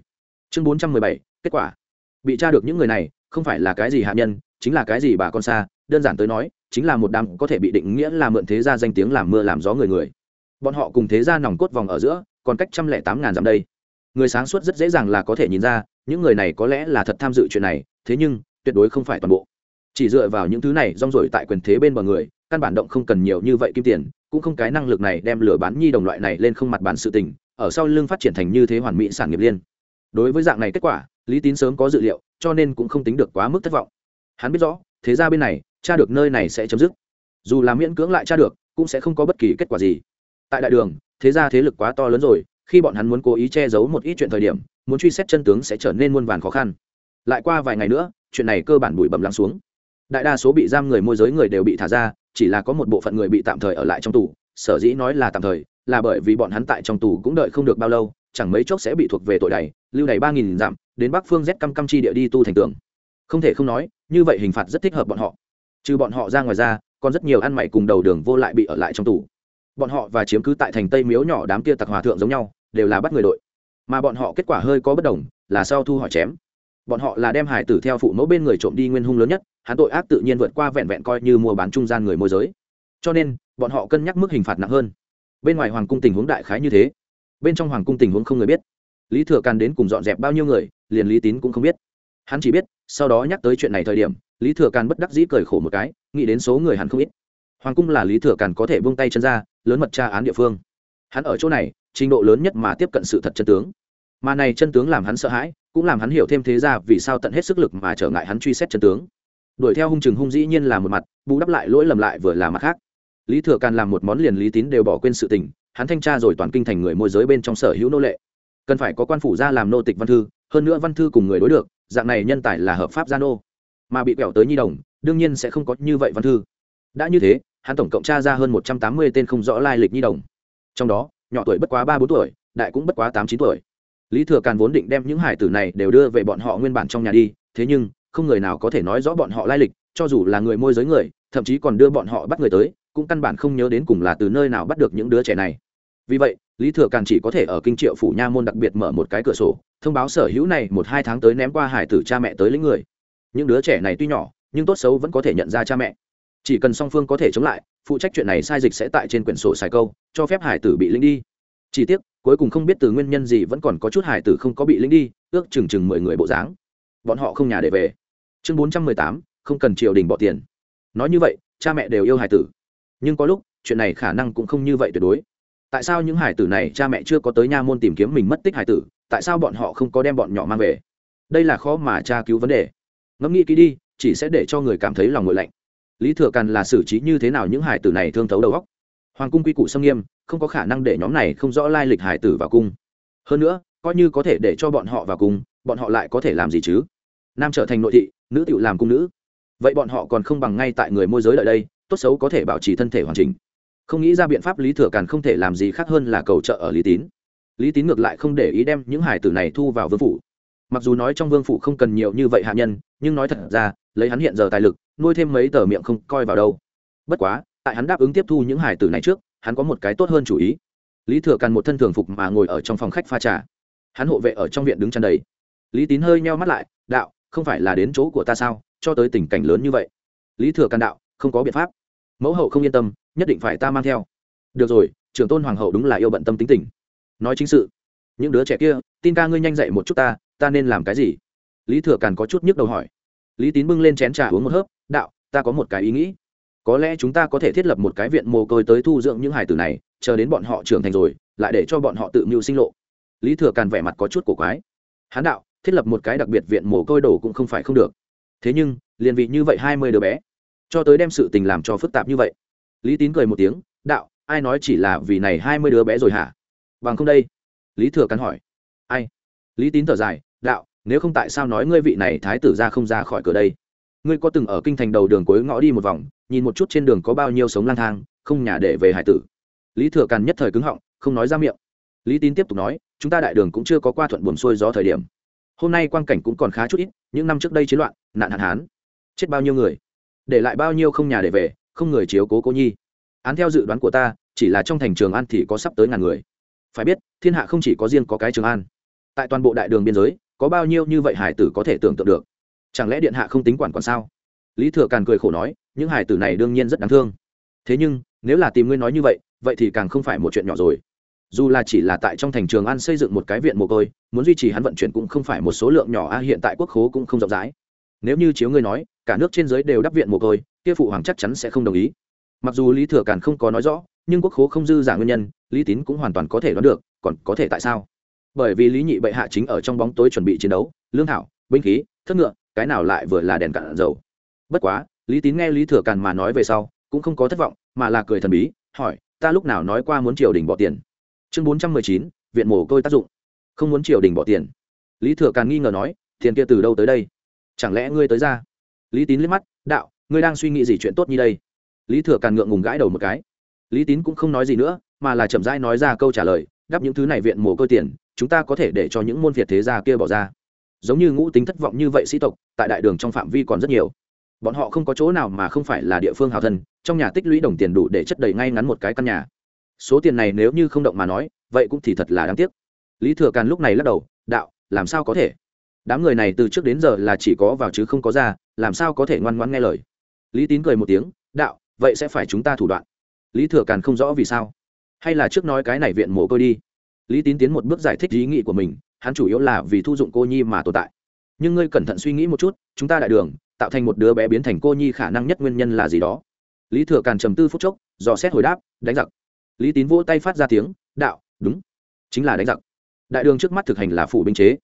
Chương bốn trăm mười bảy, kết quả. Bị tra được những người này, không phải là cái gì hạ nhân, chính là cái gì bà con xa, đơn giản tới nói, chính là một đám có thể bị định nghĩa là mượn thế gia danh tiếng làm mưa làm gió người người. Bọn họ cùng thế gia nòng cốt vòng ở giữa, còn cách trăm lẻ tám ngàn dặm đây người sáng suốt rất dễ dàng là có thể nhìn ra, những người này có lẽ là thật tham dự chuyện này, thế nhưng, tuyệt đối không phải toàn bộ. Chỉ dựa vào những thứ này rong rổi tại quyền thế bên bờ người, căn bản động không cần nhiều như vậy kim tiền, cũng không cái năng lực này đem lửa bán nhi đồng loại này lên không mặt bàn sự tình, ở sau lưng phát triển thành như thế hoàn mỹ sản nghiệp liên. Đối với dạng này kết quả, lý tín sớm có dự liệu, cho nên cũng không tính được quá mức thất vọng. Hắn biết rõ, thế ra bên này, tra được nơi này sẽ chấm dứt. Dù là miễn cưỡng lại tra được, cũng sẽ không có bất kỳ kết quả gì. Tại đại đường, thế ra thế lực quá to lớn rồi khi bọn hắn muốn cố ý che giấu một ít chuyện thời điểm, muốn truy xét chân tướng sẽ trở nên muôn vàn khó khăn. Lại qua vài ngày nữa, chuyện này cơ bản bụi bẩm lắng xuống. Đại đa số bị giam người môi giới người đều bị thả ra, chỉ là có một bộ phận người bị tạm thời ở lại trong tù. Sở dĩ nói là tạm thời, là bởi vì bọn hắn tại trong tù cũng đợi không được bao lâu, chẳng mấy chốc sẽ bị thuộc về tội đầy. lưu đầy ba nghìn dặm, đến bắc phương z căm căm chi địa đi tu thành tường. Không thể không nói, như vậy hình phạt rất thích hợp bọn họ. Trừ bọn họ ra ngoài ra, còn rất nhiều ăn mày cùng đầu đường vô lại bị ở lại trong tù. Bọn họ và chiếm cứ tại thành tây miếu nhỏ đám kia tặc hòa thượng giống nhau đều là bắt người đội. Mà bọn họ kết quả hơi có bất đồng, là sau thu hỏi chém. Bọn họ là đem hải tử theo phụ mẫu bên người trộm đi nguyên hung lớn nhất, hắn tội ác tự nhiên vượt qua vẹn vẹn coi như mua bán trung gian người môi giới. Cho nên, bọn họ cân nhắc mức hình phạt nặng hơn. Bên ngoài hoàng cung tình huống đại khái như thế. Bên trong hoàng cung tình huống không người biết. Lý thừa càn đến cùng dọn dẹp bao nhiêu người, liền lý tín cũng không biết. Hắn chỉ biết, sau đó nhắc tới chuyện này thời điểm, lý thừa càn bất đắc dĩ cười khổ một cái, nghĩ đến số người hắn không ít. Hoàng cung là lý thừa càn có thể buông tay chân ra, lớn mật tra án địa phương. Hắn ở chỗ này trình độ lớn nhất mà tiếp cận sự thật chân tướng. Mà này chân tướng làm hắn sợ hãi, cũng làm hắn hiểu thêm thế ra vì sao tận hết sức lực mà trở ngại hắn truy xét chân tướng. Đuổi theo hung chừng hung dĩ nhiên là một mặt, bù đắp lại lỗi lầm lại vừa là mặt khác. Lý thừa càn làm một món liền lý tín đều bỏ quên sự tình, hắn thanh tra rồi toàn kinh thành người môi giới bên trong sở hữu nô lệ. Cần phải có quan phủ ra làm nô tịch văn thư, hơn nữa văn thư cùng người đối được, dạng này nhân tài là hợp pháp gia nô. Mà bị quẹo tới nhi đồng, đương nhiên sẽ không có như vậy văn thư. Đã như thế, hắn tổng cộng tra ra hơn một trăm tám mươi tên không rõ lai lịch nhi đồng. Trong đó nhỏ tuổi bất quá ba bốn tuổi, đại cũng bất quá tám chín tuổi. Lý thừa càn vốn định đem những hải tử này đều đưa về bọn họ nguyên bản trong nhà đi, thế nhưng, không người nào có thể nói rõ bọn họ lai lịch, cho dù là người môi giới người, thậm chí còn đưa bọn họ bắt người tới, cũng căn bản không nhớ đến cùng là từ nơi nào bắt được những đứa trẻ này. Vì vậy, lý thừa càn chỉ có thể ở kinh triệu phủ nha môn đặc biệt mở một cái cửa sổ, thông báo sở hữu này một hai tháng tới ném qua hải tử cha mẹ tới lĩnh người. Những đứa trẻ này tuy nhỏ, nhưng tốt xấu vẫn có thể nhận ra cha mẹ. Chỉ cần song phương có thể chống lại phụ trách chuyện này sai dịch sẽ tại trên quyển sổ xài câu, cho phép hải tử bị lĩnh đi. Chỉ tiếc, cuối cùng không biết từ nguyên nhân gì vẫn còn có chút hải tử không có bị lĩnh đi, ước chừng chừng mười người bộ dáng. Bọn họ không nhà để về. Chương bốn trăm mười tám, không cần triều đình bỏ tiền. Nói như vậy, cha mẹ đều yêu hải tử. Nhưng có lúc, chuyện này khả năng cũng không như vậy tuyệt đối. Tại sao những hải tử này cha mẹ chưa có tới nha môn tìm kiếm mình mất tích hải tử, tại sao bọn họ không có đem bọn nhỏ mang về? Đây là khó mà tra cứu vấn đề. Ngẫm nghĩ kỹ đi, chỉ sẽ để cho người cảm thấy lòng ngội lạnh lý thừa càn là xử trí như thế nào những hải tử này thương thấu đầu óc? Hoàng cung quy củ xâm nghiêm, không có khả năng để nhóm này không rõ lai lịch hải tử vào cung. Hơn nữa, coi như có thể để cho bọn họ vào cung, bọn họ lại có thể làm gì chứ? Nam trở thành nội thị, nữ tự làm cung nữ. Vậy bọn họ còn không bằng ngay tại người môi giới lợi đây, tốt xấu có thể bảo trì thân thể hoàn chỉnh. Không nghĩ ra biện pháp lý thừa càn không thể làm gì khác hơn là cầu trợ ở lý tín. Lý tín ngược lại không để ý đem những hải tử này thu vào vương phủ. Mặc dù nói trong vương phủ không cần nhiều như vậy hạ nhân, nhưng nói thật ra, lấy hắn hiện giờ tài lực nuôi thêm mấy tờ miệng không coi vào đâu. Bất quá, tại hắn đáp ứng tiếp thu những hải tử này trước, hắn có một cái tốt hơn chủ ý. Lý thừa càn một thân thường phục mà ngồi ở trong phòng khách pha trà. Hắn hộ vệ ở trong viện đứng chăn đầy. Lý tín hơi nheo mắt lại, đạo, không phải là đến chỗ của ta sao? Cho tới tình cảnh lớn như vậy. Lý thừa càn đạo, không có biện pháp. Mẫu hậu không yên tâm, nhất định phải ta mang theo. Được rồi, trưởng tôn hoàng hậu đúng là yêu bận tâm tính tình. Nói chính sự. Những đứa trẻ kia, tin ca ngươi nhanh dậy một chút ta ta nên làm cái gì? Lý thừa càn có chút nhức đầu hỏi. Lý tín bưng lên chén trà uống một hớp đạo, ta có một cái ý nghĩ. Có lẽ chúng ta có thể thiết lập một cái viện mồ côi tới thu dưỡng những hải tử này, chờ đến bọn họ trưởng thành rồi, lại để cho bọn họ tự mưu sinh lộ. Lý thừa càn vẻ mặt có chút cổ quái. Hán đạo, thiết lập một cái đặc biệt viện mồ côi đổ cũng không phải không được. Thế nhưng, liền vị như vậy hai mươi đứa bé, cho tới đem sự tình làm cho phức tạp như vậy. Lý tín cười một tiếng, đạo, ai nói chỉ là vì này hai mươi đứa bé rồi hả? Bằng không đây. Lý thừa càn hỏi. Ai? Lý tín thở dài, đạo, nếu không tại sao nói ngươi vị này thái tử ra không ra khỏi cửa đây? Ngươi có từng ở kinh thành đầu đường cuối ngõ đi một vòng, nhìn một chút trên đường có bao nhiêu sống lang thang, không nhà để về hải tử. Lý thừa càn nhất thời cứng họng, không nói ra miệng. Lý tín tiếp tục nói, chúng ta đại đường cũng chưa có qua thuận buồn xuôi gió thời điểm. Hôm nay quan cảnh cũng còn khá chút ít, những năm trước đây chiến loạn, nạn hạn hán. Chết bao nhiêu người? Để lại bao nhiêu không nhà để về, không người chiếu cố cô nhi. Án theo dự đoán của ta, chỉ là trong thành trường an thì có sắp tới ngàn người. Phải biết, thiên hạ không chỉ có riêng có cái trường an. Tại toàn bộ đại đường biên giới, có bao nhiêu như vậy hải tử có thể tưởng tượng được? Chẳng lẽ điện hạ không tính quản còn sao? Lý thừa càn cười khổ nói, những hải tử này đương nhiên rất đáng thương. Thế nhưng, nếu là tìm ngươi nói như vậy vậy thì càng không phải một chuyện nhỏ rồi. Dù là chỉ là tại trong thành trường an xây dựng một cái viện mồ côi, muốn duy trì hắn vận chuyển cũng không phải một số lượng nhỏ a, hiện tại quốc khố cũng không rộng rãi. Nếu như chiếu ngươi nói, cả nước trên giới đều đắp viện mồ côi, kia phụ hoàng chắc chắn sẽ không đồng ý. Mặc dù lý thừa càn không có nói rõ, nhưng quốc khố không dư giả nguyên nhân, lý tín cũng hoàn toàn có thể đoán được, còn có thể tại sao? Bởi vì lý nhị bệ hạ chính ở trong bóng tối chuẩn bị chiến đấu, lương thảo, binh khí, thất ngựa cái nào lại vừa là đèn cạn dầu. Bất quá, lý tín nghe lý thừa càn mà nói về sau, cũng không có thất vọng, mà là cười thần bí, hỏi, ta lúc nào nói qua muốn triều đình bỏ tiền? Chương bốn trăm mười chín, viện mồ côi tác dụng. Không muốn triều đình bỏ tiền. Lý thừa càn nghi ngờ nói, tiền kia từ đâu tới đây? Chẳng lẽ ngươi tới ra? Lý tín liếc mắt, đạo, ngươi đang suy nghĩ gì chuyện tốt như đây? Lý thừa càn ngượng ngùng gãi đầu một cái. Lý tín cũng không nói gì nữa, mà là chậm rãi nói ra câu trả lời đáp những thứ này viện mồ côi tiền, chúng ta có thể để cho những môn việt thế gia kia bỏ ra giống như ngũ tính thất vọng như vậy sĩ tộc, tại đại đường trong phạm vi còn rất nhiều. Bọn họ không có chỗ nào mà không phải là địa phương hào thân, trong nhà tích lũy đồng tiền đủ để chất đầy ngay ngắn một cái căn nhà. Số tiền này nếu như không động mà nói, vậy cũng thì thật là đáng tiếc. Lý thừa càn lúc này lắc đầu, đạo, làm sao có thể? Đám người này từ trước đến giờ là chỉ có vào chứ không có ra, làm sao có thể ngoan ngoãn nghe lời? Lý tín cười một tiếng, đạo, vậy sẽ phải chúng ta thủ đoạn. Lý thừa càn không rõ vì sao. Hay là trước nói cái này viện mồ côi đi. Lý tín tiến một bước giải thích ý nghĩ của mình hắn chủ yếu là vì thu dụng cô nhi mà tồn tại. Nhưng ngươi cẩn thận suy nghĩ một chút, chúng ta đại đường, tạo thành một đứa bé biến thành cô nhi khả năng nhất nguyên nhân là gì đó. Lý thừa càn trầm tư phút chốc, dò xét hồi đáp, đánh giặc. Lý tín vỗ tay phát ra tiếng, đạo, đúng, chính là đánh giặc. Đại đường trước mắt thực hành là phủ binh chế.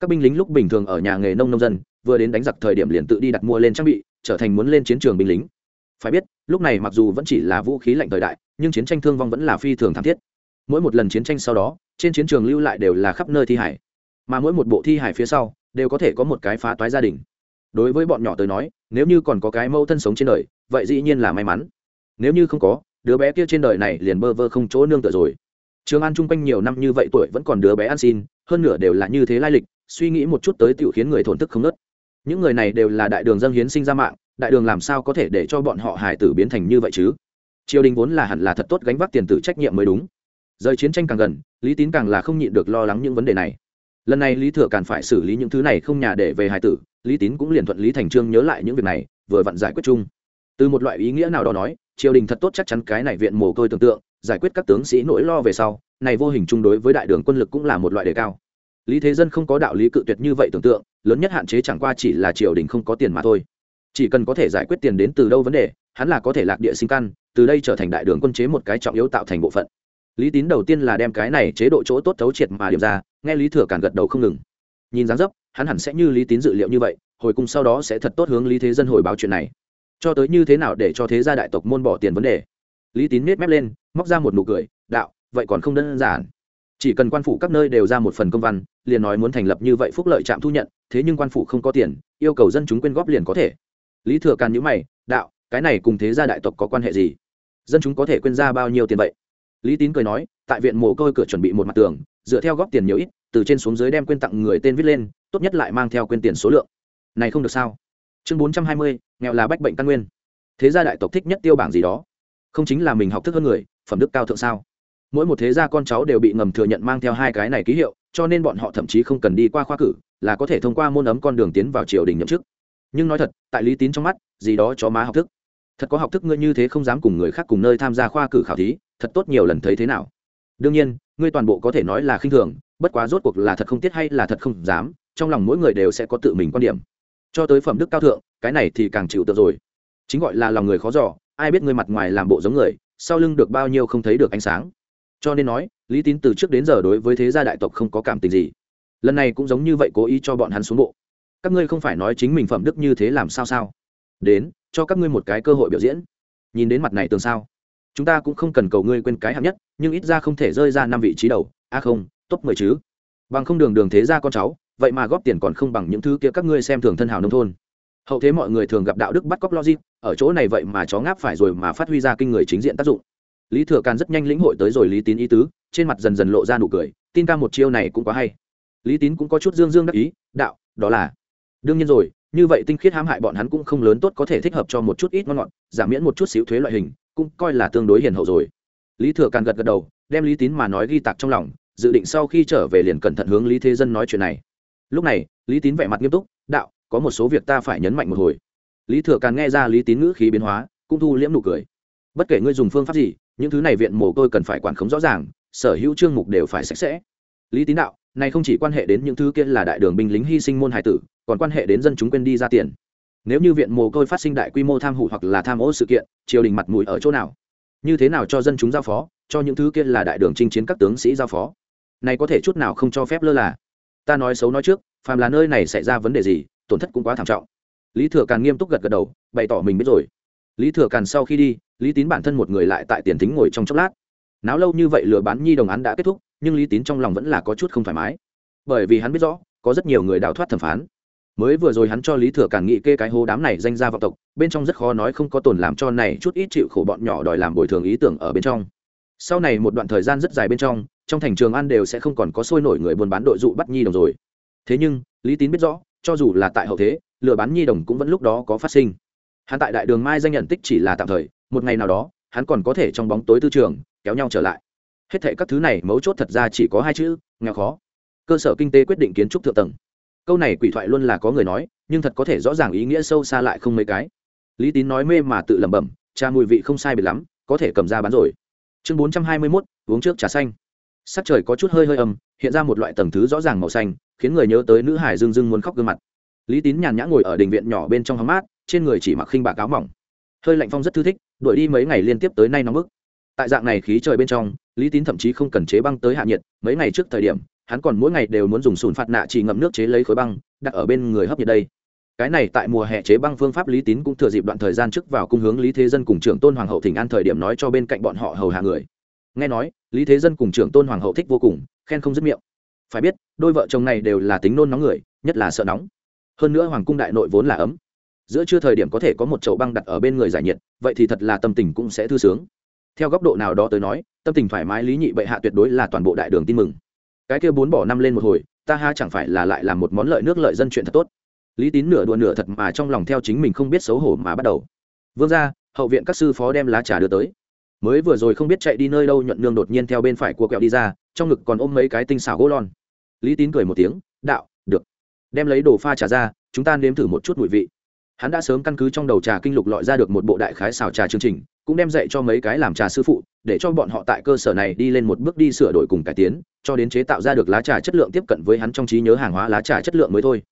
Các binh lính lúc bình thường ở nhà nghề nông nông dân, vừa đến đánh giặc thời điểm liền tự đi đặt mua lên trang bị, trở thành muốn lên chiến trường binh lính. Phải biết, lúc này mặc dù vẫn chỉ là vũ khí lạnh thời đại, nhưng chiến tranh thương vong vẫn là phi thường thảm thiết. Mỗi một lần chiến tranh sau đó, trên chiến trường lưu lại đều là khắp nơi thi hải mà mỗi một bộ thi hải phía sau đều có thể có một cái phá toái gia đình. Đối với bọn nhỏ tới nói, nếu như còn có cái mâu thân sống trên đời, vậy dĩ nhiên là may mắn. Nếu như không có, đứa bé kia trên đời này liền bơ vơ không chỗ nương tựa rồi. Trường an chung quanh nhiều năm như vậy tuổi vẫn còn đứa bé ăn xin, hơn nửa đều là như thế lai lịch, suy nghĩ một chút tới tiểu khiến người thổn thức không nớt. Những người này đều là đại đường dân hiến sinh ra mạng, đại đường làm sao có thể để cho bọn họ hải tử biến thành như vậy chứ? Triều đình vốn là hẳn là thật tốt gánh vác tiền tử trách nhiệm mới đúng. Rời chiến tranh càng gần, lý tín càng là không nhịn được lo lắng những vấn đề này lần này lý thừa càn phải xử lý những thứ này không nhà để về hài tử, lý tín cũng liền thuận lý thành trương nhớ lại những việc này, vừa vặn giải quyết chung. Từ một loại ý nghĩa nào đó nói, triều đình thật tốt chắc chắn cái này viện mồ côi tưởng tượng, giải quyết các tướng sĩ nỗi lo về sau, này vô hình chung đối với đại đường quân lực cũng là một loại đề cao. Lý thế dân không có đạo lý cự tuyệt như vậy tưởng tượng, lớn nhất hạn chế chẳng qua chỉ là triều đình không có tiền mà thôi. Chỉ cần có thể giải quyết tiền đến từ đâu vấn đề, hắn là có thể lạc địa sinh căn, từ đây trở thành đại đường quân chế một cái trọng yếu tạo thành bộ phận lý tín đầu tiên là đem cái này chế độ chỗ tốt thấu triệt mà điểm ra, nghe lý thừa càn gật đầu không ngừng. Nhìn dáng dấp, hắn hẳn sẽ như lý tín dự liệu như vậy, hồi cùng sau đó sẽ thật tốt hướng lý thế dân hồi báo chuyện này. Cho tới như thế nào để cho thế gia đại tộc môn bỏ tiền vấn đề? Lý tín nết mép lên, móc ra một nụ cười, đạo, vậy còn không đơn giản. Chỉ cần quan phủ các nơi đều ra một phần công văn, liền nói muốn thành lập như vậy phúc lợi trạm thu nhận, thế nhưng quan phủ không có tiền, yêu cầu dân chúng quyên góp liền có thể. Lý thừa càn nhữ mày, đạo, cái này cùng thế gia đại tộc có quan hệ gì? Dân chúng có thể quyên ra bao nhiêu tiền vậy? Lý tín cười nói, tại viện mồ côi cửa chuẩn bị một mặt tường, dựa theo góp tiền nhiều ít, từ trên xuống dưới đem quyên tặng người tên viết lên, tốt nhất lại mang theo quyên tiền số lượng. Này không được sao? Chương bốn trăm hai mươi, nghèo là bách bệnh căn nguyên. Thế gia đại tộc thích nhất tiêu bảng gì đó? Không chính là mình học thức hơn người, phẩm đức cao thượng sao? Mỗi một thế gia con cháu đều bị ngầm thừa nhận mang theo hai cái này ký hiệu, cho nên bọn họ thậm chí không cần đi qua khoa cử, là có thể thông qua môn ấm con đường tiến vào triều đình nhậm chức. Nhưng nói thật, tại lý tín trong mắt, gì đó cho má học thức. Thật có học thức ngươi như thế không dám cùng người khác cùng nơi tham gia khoa cử khảo thí thật tốt nhiều lần thấy thế nào. Đương nhiên, ngươi toàn bộ có thể nói là khinh thường, bất quá rốt cuộc là thật không tiết hay là thật không dám, trong lòng mỗi người đều sẽ có tự mình quan điểm. Cho tới phẩm đức cao thượng, cái này thì càng chịu tự rồi. Chính gọi là lòng người khó giỏ ai biết ngươi mặt ngoài làm bộ giống người, sau lưng được bao nhiêu không thấy được ánh sáng. Cho nên nói, lý tín từ trước đến giờ đối với thế gia đại tộc không có cảm tình gì. Lần này cũng giống như vậy cố ý cho bọn hắn xuống bộ. Các ngươi không phải nói chính mình phẩm đức như thế làm sao sao? Đến, cho các ngươi một cái cơ hội biểu diễn. Nhìn đến mặt này tường sao? Chúng ta cũng không cần cầu ngươi quên cái hạng nhất, nhưng ít ra không thể rơi ra năm vị trí đầu. A không, top mười chứ. Bằng không đường đường thế ra con cháu, vậy mà góp tiền còn không bằng những thứ kia các ngươi xem thường thân hào nông thôn. Hậu thế mọi người thường gặp đạo đức bắt cóc logic, ở chỗ này vậy mà chó ngáp phải rồi mà phát huy ra kinh người chính diện tác dụng. Lý thừa càn rất nhanh lĩnh hội tới rồi lý tín ý tứ, trên mặt dần dần lộ ra nụ cười, tin ca một chiêu này cũng quá hay. Lý tín cũng có chút dương dương đắc ý, đạo, đó là, đương nhiên rồi như vậy tinh khiết hãm hại bọn hắn cũng không lớn tốt có thể thích hợp cho một chút ít ngon ngọt, giảm miễn một chút xíu thuế loại hình, cũng coi là tương đối hiền hậu rồi. Lý thừa càn gật gật đầu, đem lý tín mà nói ghi tạc trong lòng, dự định sau khi trở về liền cẩn thận hướng lý thế dân nói chuyện này. Lúc này, lý tín vẻ mặt nghiêm túc, đạo, có một số việc ta phải nhấn mạnh một hồi. Lý thừa càn nghe ra lý tín ngữ khí biến hóa, cũng thu liễm nụ cười. Bất kể ngươi dùng phương pháp gì, những thứ này viện mồ côi cần phải quản khống rõ ràng, sở hữu chương mục đều phải sạch sẽ. Lý tín đạo, này không chỉ quan hệ đến những thứ kia là đại đường binh lính hy sinh môn hải tử còn quan hệ đến dân chúng quên đi ra tiền. Nếu như viện mồ côi phát sinh đại quy mô tham hủ hoặc là tham ô sự kiện, triều đình mặt mũi ở chỗ nào? Như thế nào cho dân chúng giao phó, cho những thứ kia là đại đường chinh chiến các tướng sĩ giao phó? Này có thể chút nào không cho phép lơ là? Ta nói xấu nói trước, phàm là nơi này xảy ra vấn đề gì, tổn thất cũng quá thảm trọng. Lý thừa càn nghiêm túc gật gật đầu, bày tỏ mình biết rồi. Lý thừa càn sau khi đi, lý tín bản thân một người lại tại tiền thính ngồi trong chốc lát. Náo lâu như vậy lừa bán nhi đồng án đã kết thúc, nhưng lý tín trong lòng vẫn là có chút không thoải mái. Bởi vì hắn biết rõ, có rất nhiều người đào thoát thẩm phán mới vừa rồi hắn cho lý thừa càn nghị kê cái hố đám này danh ra vọng tộc, bên trong rất khó nói không có tồn làm cho này chút ít chịu khổ bọn nhỏ đòi làm bồi thường ý tưởng ở bên trong. Sau này một đoạn thời gian rất dài bên trong trong thành trường an đều sẽ không còn có sôi nổi người buôn bán đội dụ bắt nhi đồng rồi. Thế nhưng, lý tín biết rõ, cho dù là tại hậu thế, lừa bán nhi đồng cũng vẫn lúc đó có phát sinh. Hắn tại đại đường mai danh nhận tích chỉ là tạm thời, một ngày nào đó, hắn còn có thể trong bóng tối tư trường, kéo nhau trở lại. Hết thệ các thứ này mấu chốt thật ra chỉ có hai chữ, nghèo khó. Cơ sở kinh tế quyết định kiến trúc thượng tầng câu này quỷ thoại luôn là có người nói, nhưng thật có thể rõ ràng ý nghĩa sâu xa lại không mấy cái. Lý tín nói mê mà tự lẩm bẩm trà mùi vị không sai biệt lắm, có thể cầm ra bán rồi. Chương bốn trăm hai mươi mốt, uống trước trà xanh. Sắc trời có chút hơi hơi âm, hiện ra một loại tầng thứ rõ ràng màu xanh, khiến người nhớ tới nữ hải dương dương muốn khóc gương mặt. Lý tín nhàn nhã ngồi ở đình viện nhỏ bên trong hóng mát, trên người chỉ mặc khinh bạc áo mỏng. Hơi lạnh phong rất thư thích, đuổi đi mấy ngày liên tiếp tới nay nóng bức. Tại dạng này khí trời bên trong, lý tín thậm chí không cần chế băng tới hạ nhiệt, mấy ngày trước thời điểm hắn còn mỗi ngày đều muốn dùng sùn phạt nạ chỉ ngậm nước chế lấy khối băng, đặt ở bên người hấp nhiệt đây. Cái này tại mùa hè chế băng phương pháp lý tín cũng thừa dịp đoạn thời gian trước vào cung hướng lý thế dân cùng trưởng tôn hoàng hậu thỉnh an thời điểm nói cho bên cạnh bọn họ hầu hạ người. Nghe nói, lý thế dân cùng trưởng tôn hoàng hậu thích vô cùng, khen không dứt miệng. Phải biết, đôi vợ chồng này đều là tính nôn nóng người, nhất là sợ nóng. Hơn nữa hoàng cung đại nội vốn là ấm. Giữa chưa thời điểm có thể có một chậu băng đặt ở bên người giải nhiệt, vậy thì thật là tâm tình cũng sẽ thư sướng. Theo góc độ nào đó tới nói, tâm tình thoải mái lý nhị bệ hạ tuyệt đối là toàn bộ đại đường tin mừng cái kia bốn bỏ năm lên một hồi, ta ha chẳng phải là lại làm một món lợi nước lợi dân chuyện thật tốt. Lý tín nửa đùa nửa thật mà trong lòng theo chính mình không biết xấu hổ mà bắt đầu. Vương ra hậu viện các sư phó đem lá trà đưa tới. Mới vừa rồi không biết chạy đi nơi đâu, nhuận nương đột nhiên theo bên phải của kẹo đi ra, trong ngực còn ôm mấy cái tinh xảo gỗ lon. Lý tín cười một tiếng, đạo, được. Đem lấy đồ pha trà ra, chúng ta nếm thử một chút mùi vị hắn đã sớm căn cứ trong đầu trà kinh lục lọi ra được một bộ đại khái xào trà chương trình, cũng đem dạy cho mấy cái làm trà sư phụ, để cho bọn họ tại cơ sở này đi lên một bước đi sửa đổi cùng cải tiến, cho đến chế tạo ra được lá trà chất lượng tiếp cận với hắn trong trí nhớ hàng hóa lá trà chất lượng mới thôi.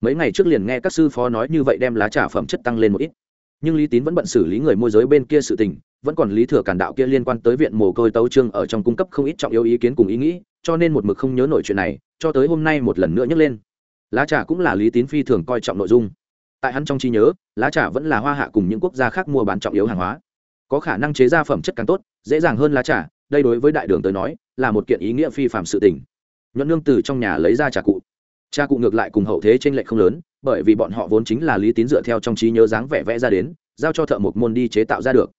Mấy ngày trước liền nghe các sư phó nói như vậy đem lá trà phẩm chất tăng lên một ít. Nhưng lý tín vẫn bận xử lý người môi giới bên kia sự tình, vẫn còn lý thừa cản đạo kia liên quan tới viện mồ côi tấu trương ở trong cung cấp không ít trọng yếu ý kiến cùng ý nghĩ, cho nên một mực không nhớ nổi chuyện này, cho tới hôm nay một lần nữa nhắc lên. Lá trà cũng là lý tín phi thường coi trọng nội dung tại hắn trong trí nhớ, lá trà vẫn là hoa hạ cùng những quốc gia khác mua bán trọng yếu hàng hóa. Có khả năng chế ra phẩm chất càng tốt, dễ dàng hơn lá trà, đây đối với đại đường tới nói, là một kiện ý nghĩa phi phạm sự tình. Nhuận nương từ trong nhà lấy ra trà cụ. Trà cụ ngược lại cùng hậu thế trên lệch không lớn, bởi vì bọn họ vốn chính là lý tín dựa theo trong trí nhớ dáng vẻ vẽ ra đến, giao cho thợ mộc môn đi chế tạo ra được.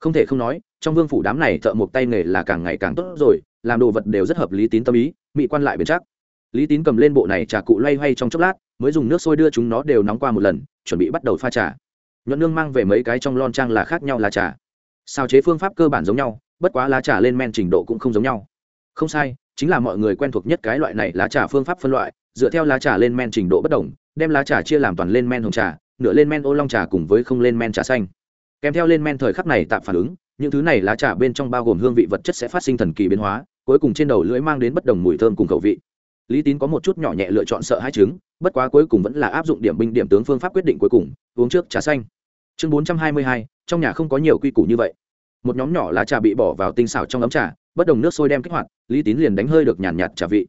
Không thể không nói, trong vương phủ đám này thợ mộc tay nghề là càng ngày càng tốt rồi, làm đồ vật đều rất hợp lý tín tâm ý, mỹ quan lại bền chắc. Lý tín cầm lên bộ này trà cụ loay hoay trong chốc lát mới dùng nước sôi đưa chúng nó đều nóng qua một lần, chuẩn bị bắt đầu pha trà. Nhuận nương mang về mấy cái trong lon trang là khác nhau là trà. Sao chế phương pháp cơ bản giống nhau, bất quá lá trà lên men trình độ cũng không giống nhau. Không sai, chính là mọi người quen thuộc nhất cái loại này lá trà phương pháp phân loại, dựa theo lá trà lên men trình độ bất đồng, đem lá trà chia làm toàn lên men hồng trà, nửa lên men ô long trà cùng với không lên men trà xanh. Kèm theo lên men thời khắc này tạm phản ứng, những thứ này lá trà bên trong bao gồm hương vị vật chất sẽ phát sinh thần kỳ biến hóa, cuối cùng trên đầu lưỡi mang đến bất đồng mùi thơm cùng khẩu vị lý tín có một chút nhỏ nhẹ lựa chọn sợ hai trứng bất quá cuối cùng vẫn là áp dụng điểm binh điểm tướng phương pháp quyết định cuối cùng uống trước trà xanh. Chương bốn trăm hai mươi hai trong nhà không có nhiều quy củ như vậy. Một nhóm nhỏ lá trà bị bỏ vào tinh xảo trong ấm trà bất đồng nước sôi đem kích hoạt lý tín liền đánh hơi được nhàn nhạt, nhạt trà vị.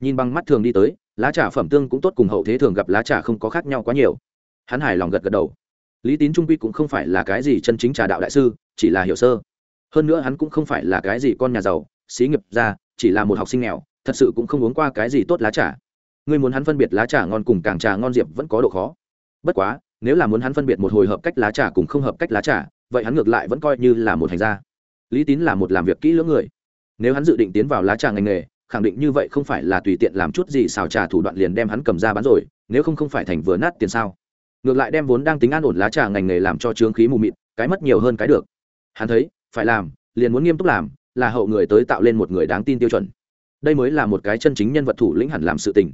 Nhìn bằng mắt thường đi tới lá trà phẩm tương cũng tốt cùng hậu thế thường gặp lá trà không có khác nhau quá nhiều. Hắn hài lòng gật gật đầu. Lý tín trung quy cũng không phải là cái gì chân chính trà đạo đại sư chỉ là hiểu sơ. Hơn nữa hắn cũng không phải là cái gì con nhà giàu xí nghiệp ra chỉ là một học sinh nghèo thật sự cũng không uống qua cái gì tốt lá trà. Ngươi muốn hắn phân biệt lá trà ngon cùng càng trà ngon diệp vẫn có độ khó. Bất quá, nếu là muốn hắn phân biệt một hồi hợp cách lá trà cùng không hợp cách lá trà, vậy hắn ngược lại vẫn coi như là một hành gia. Lý tín là một làm việc kỹ lưỡng người. Nếu hắn dự định tiến vào lá trà ngành nghề, khẳng định như vậy không phải là tùy tiện làm chút gì xào trà thủ đoạn liền đem hắn cầm ra bán rồi, nếu không không phải thành vừa nát tiền sao. Ngược lại đem vốn đang tính an ổn lá trà ngành nghề làm cho trướng khí mù mịt, cái mất nhiều hơn cái được. Hắn thấy, phải làm, liền muốn nghiêm túc làm, là hậu người tới tạo lên một người đáng tin tiêu chuẩn đây mới là một cái chân chính nhân vật thủ lĩnh hẳn làm sự tình.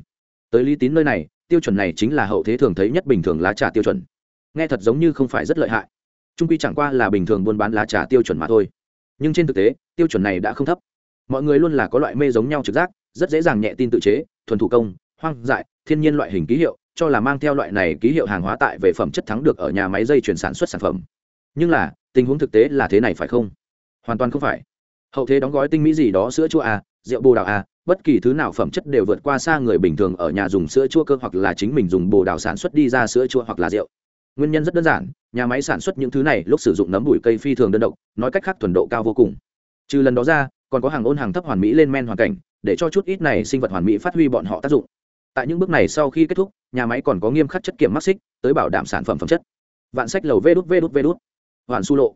Tới lý tín nơi này, tiêu chuẩn này chính là hậu thế thường thấy nhất bình thường lá trà tiêu chuẩn. Nghe thật giống như không phải rất lợi hại. Trung quy chẳng qua là bình thường buôn bán lá trà tiêu chuẩn mà thôi. Nhưng trên thực tế, tiêu chuẩn này đã không thấp. Mọi người luôn là có loại mê giống nhau trực giác, rất dễ dàng nhẹ tin tự chế, thuần thủ công, hoang dại, thiên nhiên loại hình ký hiệu, cho là mang theo loại này ký hiệu hàng hóa tại về phẩm chất thắng được ở nhà máy dây chuyển sản xuất sản phẩm. Nhưng là, tình huống thực tế là thế này phải không? Hoàn toàn không phải. Hậu thế đóng gói tinh mỹ gì đó sữa chua à rượu bồ đào à bất kỳ thứ nào phẩm chất đều vượt qua xa người bình thường ở nhà dùng sữa chua cơ hoặc là chính mình dùng bồ đào sản xuất đi ra sữa chua hoặc là rượu. Nguyên nhân rất đơn giản, nhà máy sản xuất những thứ này lúc sử dụng nấm bụi cây phi thường đơn độc, nói cách khác thuần độ cao vô cùng. Trừ lần đó ra, còn có hàng ôn hàng thấp hoàn mỹ lên men hoàn cảnh, để cho chút ít này sinh vật hoàn mỹ phát huy bọn họ tác dụng. Tại những bước này sau khi kết thúc, nhà máy còn có nghiêm khắc chất kiểm mắc xích tới bảo đảm sản phẩm phẩm chất. Vạn sách lầu vê đút vê đút vê đút. Hoàn su lộ.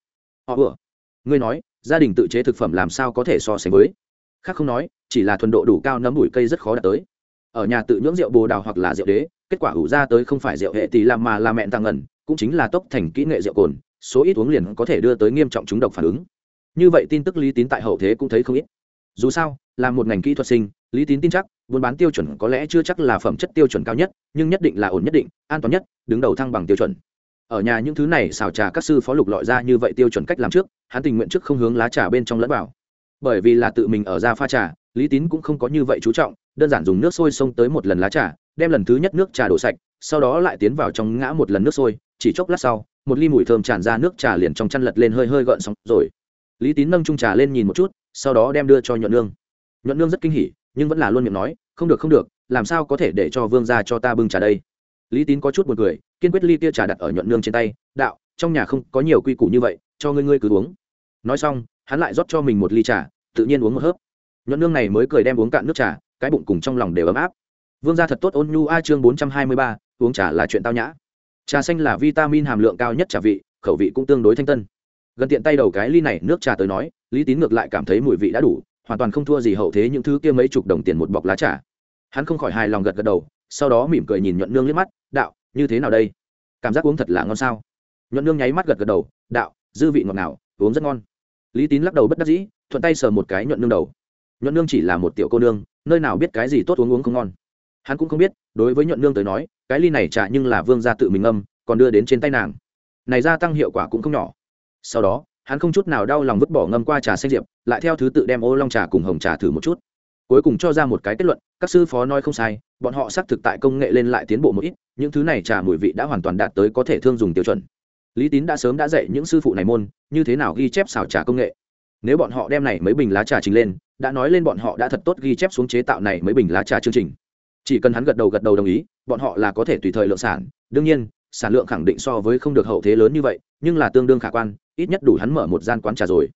Họ vừa. Ngươi nói, gia đình tự chế thực phẩm làm sao có thể so sánh với? Khác không nói, chỉ là thuần độ đủ cao nấm bụi cây rất khó đạt tới. Ở nhà tự nhưỡng rượu bồ đào hoặc là rượu đế, kết quả ủ ra tới không phải rượu hệ tỷ làm mà là mẹn tăng ngần cũng chính là tốc thành kỹ nghệ rượu cồn, số ít uống liền có thể đưa tới nghiêm trọng chúng độc phản ứng. Như vậy tin tức lý tín tại hậu thế cũng thấy không ít. Dù sao, là một ngành kỹ thuật sinh, lý tín tin chắc, buôn bán tiêu chuẩn có lẽ chưa chắc là phẩm chất tiêu chuẩn cao nhất, nhưng nhất định là ổn nhất định, an toàn nhất, đứng đầu thăng bằng tiêu chuẩn. Ở nhà những thứ này xào trà các sư phó lục lọi ra như vậy tiêu chuẩn cách làm trước, hắn tình nguyện trước không hướng lá trà bên trong lẫn vào bởi vì là tự mình ở ra pha trà, lý tín cũng không có như vậy chú trọng, đơn giản dùng nước sôi xông tới một lần lá trà, đem lần thứ nhất nước trà đổ sạch, sau đó lại tiến vào trong ngã một lần nước sôi, chỉ chốc lát sau, một ly mùi thơm tràn ra nước trà liền trong chăn lật lên hơi hơi gợn sóng rồi. Lý tín nâng trung trà lên nhìn một chút, sau đó đem đưa cho nhuận nương. Nhuận nương rất kinh hỉ, nhưng vẫn là luôn miệng nói, không được không được, làm sao có thể để cho vương ra cho ta bưng trà đây? Lý tín có chút b u ồ n cười, kiên quyết ly tia trà đặt ở nhuận nương trên tay, đạo, trong nhà không có nhiều quy củ như vậy, cho ngươi ngươi cứ uống. Nói xong hắn lại rót cho mình một ly trà, tự nhiên uống một hớp. Nhuận nương này mới cười đem uống cạn nước trà, cái bụng cùng trong lòng đều ấm áp. Vương gia thật tốt, ôn nhu a chương bốn trăm hai mươi ba, uống trà là chuyện tao nhã. Trà xanh là vitamin hàm lượng cao nhất trà vị, khẩu vị cũng tương đối thanh tân. Gần tiện tay đầu cái ly này nước trà tới nói, lý tín ngược lại cảm thấy mùi vị đã đủ, hoàn toàn không thua gì hậu thế những thứ kia mấy chục đồng tiền một bọc lá trà. Hắn không khỏi hài lòng gật gật đầu, sau đó mỉm cười nhìn nhuận nương liếc mắt, đạo, như thế nào đây? Cảm giác uống thật là ngon sao? Nhuận nương nháy mắt gật gật đầu, đạo, dư vị ngọt ngào, uống rất ngon lý tín lắc đầu bất đắc dĩ, thuận tay sờ một cái nhuận nương đầu. Nhuận nương chỉ là một tiểu cô nương, nơi nào biết cái gì tốt uống uống không ngon. Hắn cũng không biết, đối với nhuận nương tới nói, cái ly này trả nhưng là vương gia tự mình âm còn đưa đến trên tay nàng. Này gia tăng hiệu quả cũng không nhỏ. Sau đó, hắn không chút nào đau lòng vứt bỏ ngâm qua trà xanh diệp, lại theo thứ tự đem ô long trà cùng hồng trà thử một chút. Cuối cùng cho ra một cái kết luận, các sư phó nói không sai, bọn họ xác thực tại công nghệ lên lại tiến bộ một ít, những thứ này trà mùi vị đã hoàn toàn đạt tới có thể thương dùng tiêu chuẩn lý tín đã sớm đã dạy những sư phụ này môn, như thế nào ghi chép xào trà công nghệ. Nếu bọn họ đem này mấy bình lá trà trình lên, đã nói lên bọn họ đã thật tốt ghi chép xuống chế tạo này mấy bình lá trà chương trình. Chỉ cần hắn gật đầu gật đầu đồng ý, bọn họ là có thể tùy thời lượng sản. Đương nhiên, sản lượng khẳng định so với không được hậu thế lớn như vậy, nhưng là tương đương khả quan, ít nhất đủ hắn mở một gian quán trà rồi.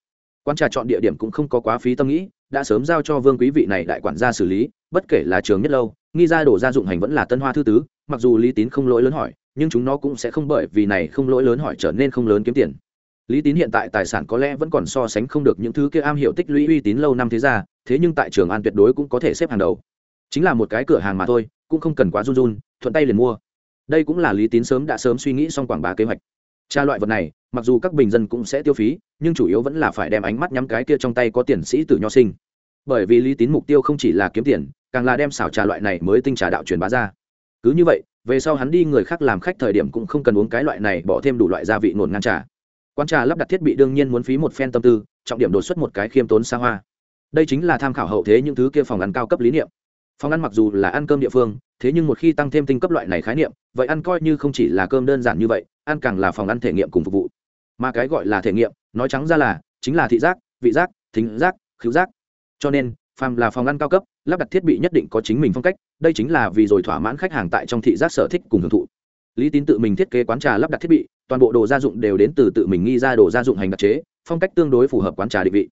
Quán trà chọn địa điểm cũng không có quá phí tâm nghĩ, đã sớm giao cho vương quý vị này đại quản gia xử lý, bất kể là trường nhất lâu, nghi ra đổ gia dụng hành vẫn là tân hoa thư tứ, mặc dù lý tín không lỗi lớn hỏi nhưng chúng nó cũng sẽ không bởi vì này không lỗi lớn hỏi trở nên không lớn kiếm tiền. Lý tín hiện tại tài sản có lẽ vẫn còn so sánh không được những thứ kia am hiểu tích lũy uy tín lâu năm thế ra thế nhưng tại trường an tuyệt đối cũng có thể xếp hàng đầu. Chính là một cái cửa hàng mà thôi, cũng không cần quá run run, thuận tay liền mua. Đây cũng là lý tín sớm đã sớm suy nghĩ xong quảng bá kế hoạch. Tra loại vật này, mặc dù các bình dân cũng sẽ tiêu phí, nhưng chủ yếu vẫn là phải đem ánh mắt nhắm cái kia trong tay có tiền sĩ tử nho sinh. Bởi vì lý tín mục tiêu không chỉ là kiếm tiền, càng là đem xảo trà loại này mới tinh trà đạo truyền bá ra. Cứ như vậy về sau hắn đi người khác làm khách thời điểm cũng không cần uống cái loại này, bỏ thêm đủ loại gia vị nổn ngang trà. Quán trà lắp đặt thiết bị đương nhiên muốn phí một phen tâm tư, trọng điểm đột xuất một cái khiêm tốn xa hoa. Đây chính là tham khảo hậu thế những thứ kia phòng ăn cao cấp lý niệm. Phòng ăn mặc dù là ăn cơm địa phương, thế nhưng một khi tăng thêm tinh cấp loại này khái niệm, vậy ăn coi như không chỉ là cơm đơn giản như vậy, ăn càng là phòng ăn thể nghiệm cùng phục vụ. Mà cái gọi là thể nghiệm, nói trắng ra là, chính là thị giác, vị giác, thính giác khứu giác. Cho nên phàm là phòng ăn cao cấp, lắp đặt thiết bị nhất định có chính mình phong cách, đây chính là vì rồi thỏa mãn khách hàng tại trong thị giác sở thích cùng hưởng thụ. Lý tín tự mình thiết kế quán trà lắp đặt thiết bị, toàn bộ đồ gia dụng đều đến từ tự mình nghi ra đồ gia dụng hành đặc chế, phong cách tương đối phù hợp quán trà định vị.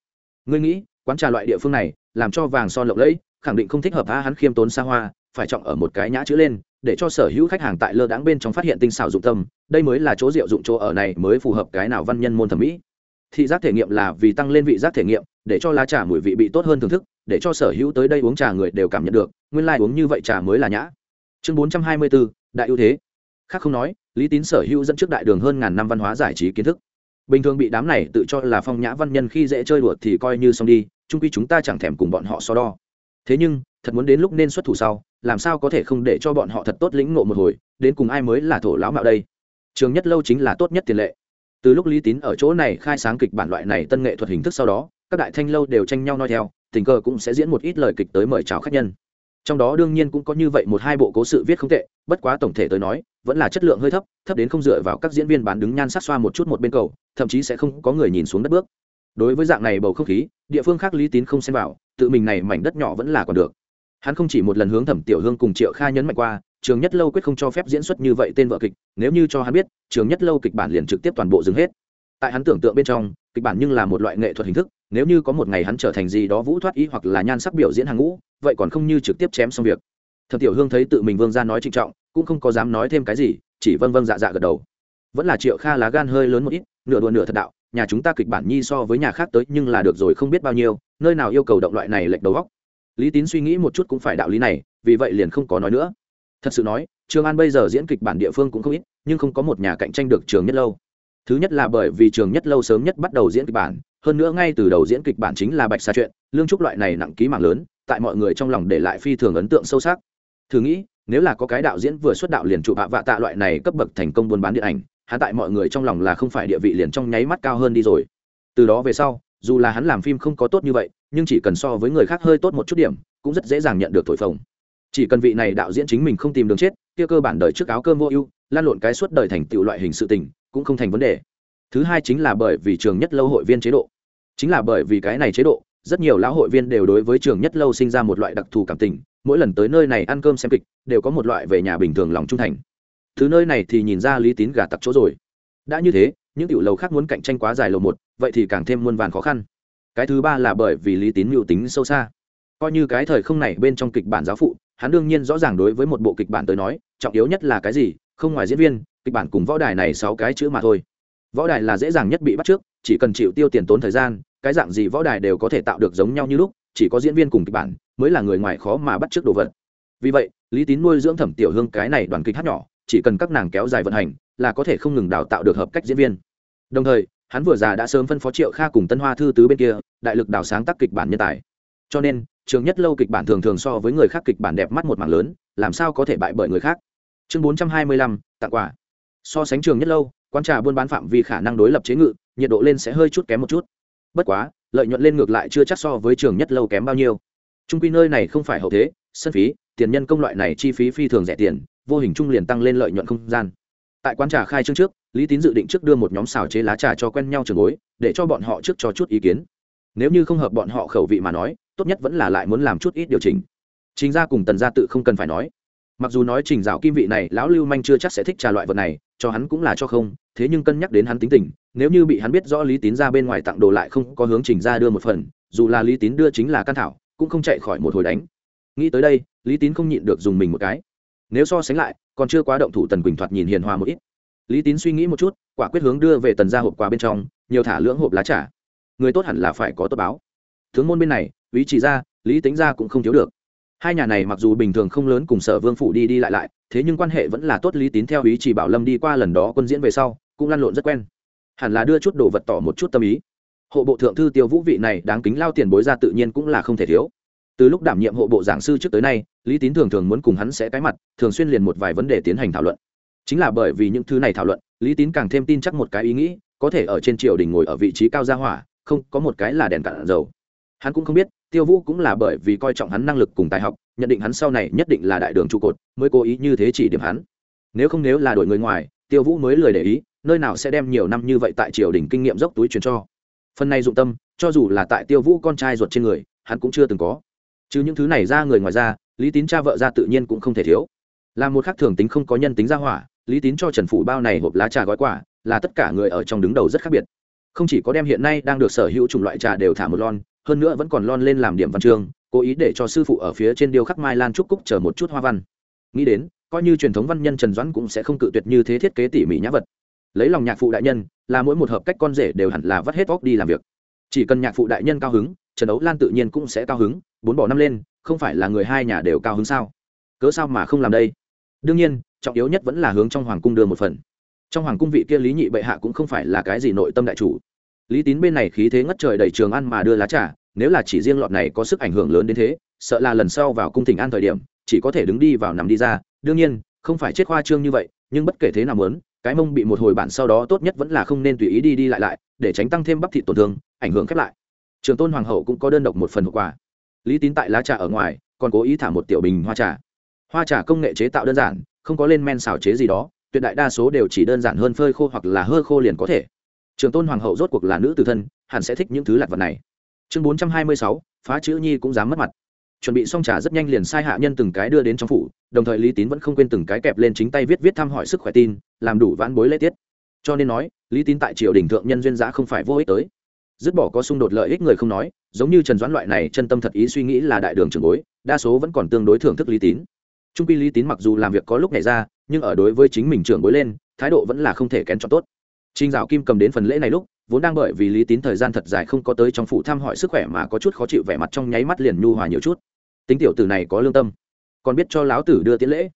Ngươi nghĩ, quán trà loại địa phương này, làm cho vàng son lộng lẫy, khẳng định không thích hợp a hắn khiêm tốn xa hoa, phải trọng ở một cái nhã chữ lên, để cho sở hữu khách hàng tại lơ đãng bên trong phát hiện tinh xảo dụng tâm, đây mới là chỗ diệu dụng chỗ ở này mới phù hợp cái nào văn nhân môn thẩm mỹ. Thị giác thể nghiệm là vì tăng lên vị giác thể nghiệm để cho lá trà mùi vị bị tốt hơn thưởng thức, để cho sở hữu tới đây uống trà người đều cảm nhận được, nguyên lai、like、uống như vậy trà mới là nhã. Chương bốn trăm hai mươi bốn đại ưu thế. Khác không nói, lý tín sở hữu dẫn trước đại đường hơn ngàn năm văn hóa giải trí kiến thức. Bình thường bị đám này tự cho là phong nhã văn nhân khi dễ chơi đùa thì coi như xong đi trung quy chúng ta chẳng thèm cùng bọn họ so đo. Thế nhưng, thật muốn đến lúc nên xuất thủ sau, làm sao có thể không để cho bọn họ thật tốt lĩnh ngộ một hồi, đến cùng ai mới là thổ lão mạo đây? Trường nhất lâu chính là tốt nhất tiền lệ. Từ lúc lý tín ở chỗ này khai sáng kịch bản loại này tân nghệ thuật hình thức sau đó các đại thanh lâu đều tranh nhau nói theo, tình cờ cũng sẽ diễn một ít lời kịch tới mời chào khách nhân. Trong đó đương nhiên cũng có như vậy một hai bộ cố sự viết không tệ, bất quá tổng thể tới nói, vẫn là chất lượng hơi thấp thấp đến không dựa vào các diễn viên bán đứng nhan sát xoa một chút một bên cầu, thậm chí sẽ không có người nhìn xuống đất bước. Đối với dạng này bầu không khí, địa phương khác lý tín không xem vào, tự mình này mảnh đất nhỏ vẫn là còn được. Hắn không chỉ một lần hướng thẩm tiểu hương cùng triệu kha nhấn mạnh qua, trường nhất lâu quyết không cho phép diễn xuất như vậy tên vợ kịch, nếu như cho hắn biết, trường nhất lâu kịch bản liền trực tiếp toàn bộ dừng hết. Tại hắn tưởng tượng bên trong, kịch bản nhưng là một loại nghệ thuật hình thức nếu như có một ngày hắn trở thành gì đó vũ thoát ý hoặc là nhan sắc biểu diễn hàng ngũ, vậy còn không như trực tiếp chém xong việc. Thẩm tiểu hương thấy tự mình vương ra nói trịnh trọng, cũng không có dám nói thêm cái gì, chỉ vâng vâng dạ dạ gật đầu. Vẫn là triệu kha lá gan hơi lớn một ít, nửa đùa nửa thật đạo, nhà chúng ta kịch bản nhi so với nhà khác tới nhưng là được rồi không biết bao nhiêu, nơi nào yêu cầu động loại này lệch đầu góc lý tín suy nghĩ một chút cũng phải đạo lý này, vì vậy liền không có nói nữa. Thật sự nói, trường an bây giờ diễn kịch bản địa phương cũng không ít, nhưng không có một nhà cạnh tranh được trường nhất lâu. Thứ nhất là bởi vì trường nhất lâu sớm nhất bắt đầu diễn kịch bản hơn nữa ngay từ đầu diễn kịch bản chính là bạch xa chuyện, lương trúc loại này nặng ký mạng lớn, tại mọi người trong lòng để lại phi thường ấn tượng sâu sắc. Thử nghĩ, nếu là có cái đạo diễn vừa xuất đạo liền trụ hạ vạ tạ loại này cấp bậc thành công buôn bán điện ảnh, hắn tại mọi người trong lòng là không phải địa vị liền trong nháy mắt cao hơn đi rồi. Từ đó về sau, dù là hắn làm phim không có tốt như vậy, nhưng chỉ cần so với người khác hơi tốt một chút điểm, cũng rất dễ dàng nhận được thổi phồng. Chỉ cần vị này đạo diễn chính mình không tìm đường chết, kia cơ bản đời trước áo cơm vô ưu, lan lộn cái suốt đời thành tựu loại hình sự tình, cũng không thành vấn đề thứ hai chính là bởi vì trường nhất lâu hội viên chế độ. Chính là bởi vì cái này chế độ, rất nhiều lão hội viên đều đối với trường nhất lâu sinh ra một loại đặc thù cảm tình, mỗi lần tới nơi này ăn cơm xem kịch, đều có một loại về nhà bình thường lòng trung thành. Thứ nơi này thì nhìn ra lý tín gà tặc chỗ rồi. Đã như thế, những tiểu lầu khác muốn cạnh tranh quá dài lầu một, vậy thì càng thêm muôn vàn khó khăn. Cái thứ ba là bởi vì lý tín mưu tính sâu xa. Coi như cái thời không này bên trong kịch bản giáo phụ, hắn đương nhiên rõ ràng đối với một bộ kịch bản tới nói, trọng yếu nhất là cái gì, không ngoài diễn viên, kịch bản cùng võ đài này sáu cái chữ mà thôi võ đài là dễ dàng nhất bị bắt trước, chỉ cần chịu tiêu tiền tốn thời gian, cái dạng gì võ đài đều có thể tạo được giống nhau như lúc, chỉ có diễn viên cùng kịch bản mới là người ngoài khó mà bắt trước đồ vật. Vì vậy, lý tín nuôi dưỡng thẩm tiểu hương cái này đoàn kịch hát nhỏ, chỉ cần các nàng kéo dài vận hành, là có thể không ngừng đào tạo được hợp cách diễn viên. Đồng thời, hắn vừa già đã sớm phân phó triệu kha cùng tân hoa thư tứ bên kia, đại lực đào sáng tác kịch bản nhân tài. Cho nên, trường nhất lâu kịch bản thường thường so với người khác kịch bản đẹp mắt một mảng lớn, làm sao có thể bại bởi người khác? Chương bốn trăm hai mươi lăm, tặng quà. So sánh trường nhất lâu Quán trà buôn bán phạm vi khả năng đối lập chế ngự, nhiệt độ lên sẽ hơi chút kém một chút. Bất quá, lợi nhuận lên ngược lại chưa chắc so với trường nhất lâu kém bao nhiêu. Trung quy nơi này không phải hậu thế, sân phí, tiền nhân công loại này chi phí phi thường rẻ tiền, vô hình trung liền tăng lên lợi nhuận không gian. Tại quán trà khai trương trước, lý tín dự định trước đưa một nhóm xào chế lá trà cho quen nhau trường bối, để cho bọn họ trước cho chút ý kiến. Nếu như không hợp bọn họ khẩu vị mà nói, tốt nhất vẫn là lại muốn làm chút ít điều chỉnh. Chính ra cùng tần gia tự không cần phải nói. Mặc dù nói trình dạo kim vị này, lão lưu manh chưa chắc sẽ thích trà loại vật này cho hắn cũng là cho không, thế nhưng cân nhắc đến hắn tính tình, nếu như bị hắn biết rõ lý tín ra bên ngoài tặng đồ lại không có hướng trình ra đưa một phần, dù là lý tín đưa chính là căn thảo, cũng không chạy khỏi một hồi đánh. Nghĩ tới đây, lý tín không nhịn được dùng mình một cái. Nếu so sánh lại, còn chưa quá động thủ tần quỳnh thoạt nhìn hiền hòa một ít. Lý tín suy nghĩ một chút, quả quyết hướng đưa về tần ra hộp quà bên trong, nhiều thả lưỡng hộp lá trà. Người tốt hẳn là phải có tốt báo. Tướng môn bên này, ý chỉ ra, lý tính ra cũng không thiếu được hai nhà này mặc dù bình thường không lớn cùng sở vương phủ đi đi lại lại, thế nhưng quan hệ vẫn là tốt lý tín theo ý chỉ bảo lâm đi qua lần đó quân diễn về sau, cũng lăn lộn rất quen. Hẳn là đưa chút đồ vật tỏ một chút tâm ý. Hộ bộ thượng thư tiêu vũ vị này đáng kính lao tiền bối ra tự nhiên cũng là không thể thiếu. Từ lúc đảm nhiệm hộ bộ giảng sư trước tới nay, lý tín thường thường muốn cùng hắn sẽ cái mặt, thường xuyên liền một vài vấn đề tiến hành thảo luận. Chính là bởi vì những thứ này thảo luận, lý tín càng thêm tin chắc một cái ý nghĩ, có thể ở trên triều đình ngồi ở vị trí cao gia hỏa, không có một cái là đèn cạn dầu. Hắn cũng không biết tiêu vũ cũng là bởi vì coi trọng hắn năng lực cùng tài học, nhận định hắn sau này nhất định là đại đường trụ cột, mới cố ý như thế chỉ điểm hắn. Nếu không nếu là đổi người ngoài, tiêu vũ mới lười để ý, nơi nào sẽ đem nhiều năm như vậy tại triều đình kinh nghiệm dốc túi truyền cho. Phần này dụng tâm, cho dù là tại tiêu vũ con trai ruột trên người, hắn cũng chưa từng có. Chứ những thứ này ra người ngoài ra, lý tín cha vợ ra tự nhiên cũng không thể thiếu. Là một khác thường tính không có nhân tính ra hỏa, lý tín cho trần phủ bao này hộp lá trà gói quả là tất cả người ở trong đứng đầu rất khác biệt. Không chỉ có đem hiện nay đang được sở hữu chủng loại trà đều thả một lon hơn nữa vẫn còn lon lên làm điểm văn chương, cố ý để cho sư phụ ở phía trên điêu khắc mai lan trúc cúc chờ một chút hoa văn. Nghĩ đến, coi như truyền thống văn nhân trần doãn cũng sẽ không cự tuyệt như thế thiết kế tỉ mỉ nhã vật. Lấy lòng nhạc phụ đại nhân, là mỗi một hợp cách con rể đều hẳn là vắt hết óc đi làm việc. Chỉ cần nhạc phụ đại nhân cao hứng, trần ấu lan tự nhiên cũng sẽ cao hứng, bốn bỏ năm lên, không phải là người hai nhà đều cao hứng sao? Cớ sao mà không làm đây? Đương nhiên, trọng yếu nhất vẫn là hướng trong hoàng cung đưa một phần. Trong hoàng cung vị kia lý nhị bệ hạ cũng không phải là cái gì nội tâm đại chủ. Lý tín bên này khí thế ngất trời đầy trường ăn mà đưa lá trà nếu là chỉ riêng lọt này có sức ảnh hưởng lớn đến thế, sợ là lần sau vào cung thỉnh an thời điểm, chỉ có thể đứng đi vào nằm đi ra. Đương nhiên, không phải chết khoa trương như vậy, nhưng bất kể thế nào muốn, cái mông bị một hồi bản sau đó tốt nhất vẫn là không nên tùy ý đi đi lại lại, để tránh tăng thêm bắp thịt tổn thương, ảnh hưởng khép lại. Trường tôn hoàng hậu cũng có đơn độc một phần hậu quả lý tín tại lá trà ở ngoài, còn cố ý thả một tiểu bình hoa trà. Hoa trà công nghệ chế tạo đơn giản, không có lên men xào chế gì đó, tuyệt đại đa số đều chỉ đơn giản hơn phơi khô hoặc là hơ khô liền có thể. Trường tôn hoàng hậu rốt cuộc là nữ tử thân, hẳn sẽ thích những thứ lặt vật này chương bốn trăm hai mươi sáu phá chữ nhi cũng dám mất mặt. Chuẩn bị xong trà rất nhanh liền sai hạ nhân từng cái đưa đến trong phủ đồng thời lý tín vẫn không quên từng cái kẹp lên chính tay viết viết thăm hỏi sức khỏe tin làm đủ vãn bối lễ tiết. Cho nên nói lý tín tại triều đình thượng nhân duyên giã không phải vô ích tới. Dứt bỏ có xung đột lợi ích người không nói giống như trần doãn loại này chân tâm thật ý suy nghĩ là đại đường trường bối đa số vẫn còn tương đối thưởng thức lý tín. Trung pi lý tín mặc dù làm việc có lúc nhảy ra nhưng ở đối với chính mình trưởng bối lên thái độ vẫn là không thể kén chọn tốt. Trình Dạo Kim cầm đến phần lễ này lúc, vốn đang bởi vì Lý Tín thời gian thật dài không có tới trong phủ thăm hỏi sức khỏe mà có chút khó chịu vẻ mặt trong nháy mắt liền nhu hòa nhiều chút. Tính tiểu tử này có lương tâm, còn biết cho láo tử đưa tiễn lễ.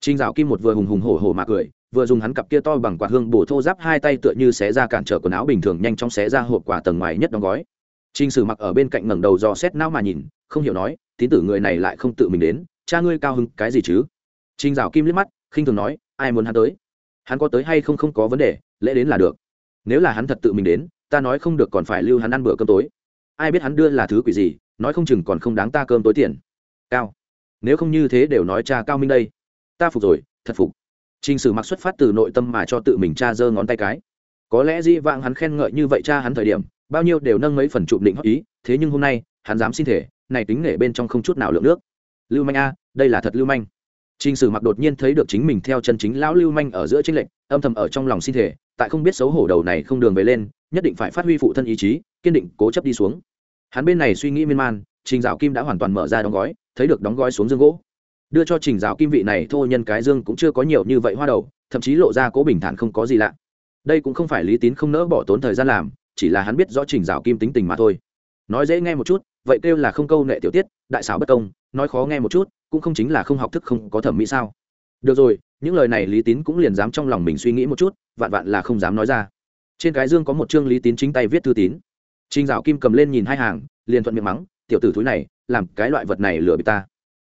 Trình Dạo Kim một vừa hùng hùng hổ hổ mà cười, vừa dùng hắn cặp kia to bằng quạt hương bổ thô giáp hai tay tựa như xé ra cản trở quần áo bình thường nhanh chóng xé ra hộp quà tầng ngoài nhất đóng gói. Trình Sử mặc ở bên cạnh ngẩng đầu dò xét não mà nhìn, không hiểu nói, tín tử người này lại không tự mình đến, cha ngươi cao hứng cái gì chứ? Trình Dạo Kim liếc mắt, khinh thường nói, ai muốn hắn tới? Hắn có tới hay không không có vấn đề, lễ đến là được nếu là hắn thật tự mình đến, ta nói không được còn phải lưu hắn ăn bữa cơm tối. Ai biết hắn đưa là thứ quỷ gì, nói không chừng còn không đáng ta cơm tối tiền. Cao. Nếu không như thế đều nói cha cao minh đây. Ta phục rồi, thật phục. T r ì n h sử mặc xuất phát từ nội tâm mà cho tự mình cha giơ ngón tay cái. Có lẽ dĩ vãng hắn khen ngợi như vậy cha hắn thời điểm, bao nhiêu đều nâng mấy phần trụm định hót ý, thế nhưng hôm nay, hắn dám xin thể, này tính nể bên trong không chút nào lượng nước. Lưu manh a, đây là thật lưu manh. Trình sử mặc đột nhiên thấy được chính mình theo chân chính lão lưu manh ở giữa tranh lệnh âm thầm ở trong lòng xin thể tại không biết xấu hổ đầu này không đường về lên, nhất định phải phát huy phụ thân ý chí, kiên định, cố chấp đi xuống. Hắn bên này suy nghĩ miên man, trình dạo kim đã hoàn toàn mở ra đóng gói, thấy được đóng gói xuống dương gỗ. Đưa cho trình dạo kim vị này thôi nhân cái dương cũng chưa có nhiều như vậy hoa đầu, thậm chí lộ ra cố bình thản không có gì lạ. Đây cũng không phải lý tín không nỡ bỏ tốn thời gian làm, chỉ là hắn biết rõ trình dạo kim tính tình mà thôi. Nói dễ nghe một chút, vậy kêu là không câu nệ tiểu tiết, đại xảo bất công, nói khó nghe một chút cũng không chính là không học thức không có thẩm mỹ sao được rồi những lời này lý tín cũng liền dám trong lòng mình suy nghĩ một chút vạn vạn là không dám nói ra trên cái dương có một chương lý tín chính tay viết thư tín Trình Dạo Kim cầm lên nhìn hai hàng, liền thuận miệng mắng, tiểu tử thúi này, làm cái loại vật này lừa bị ta.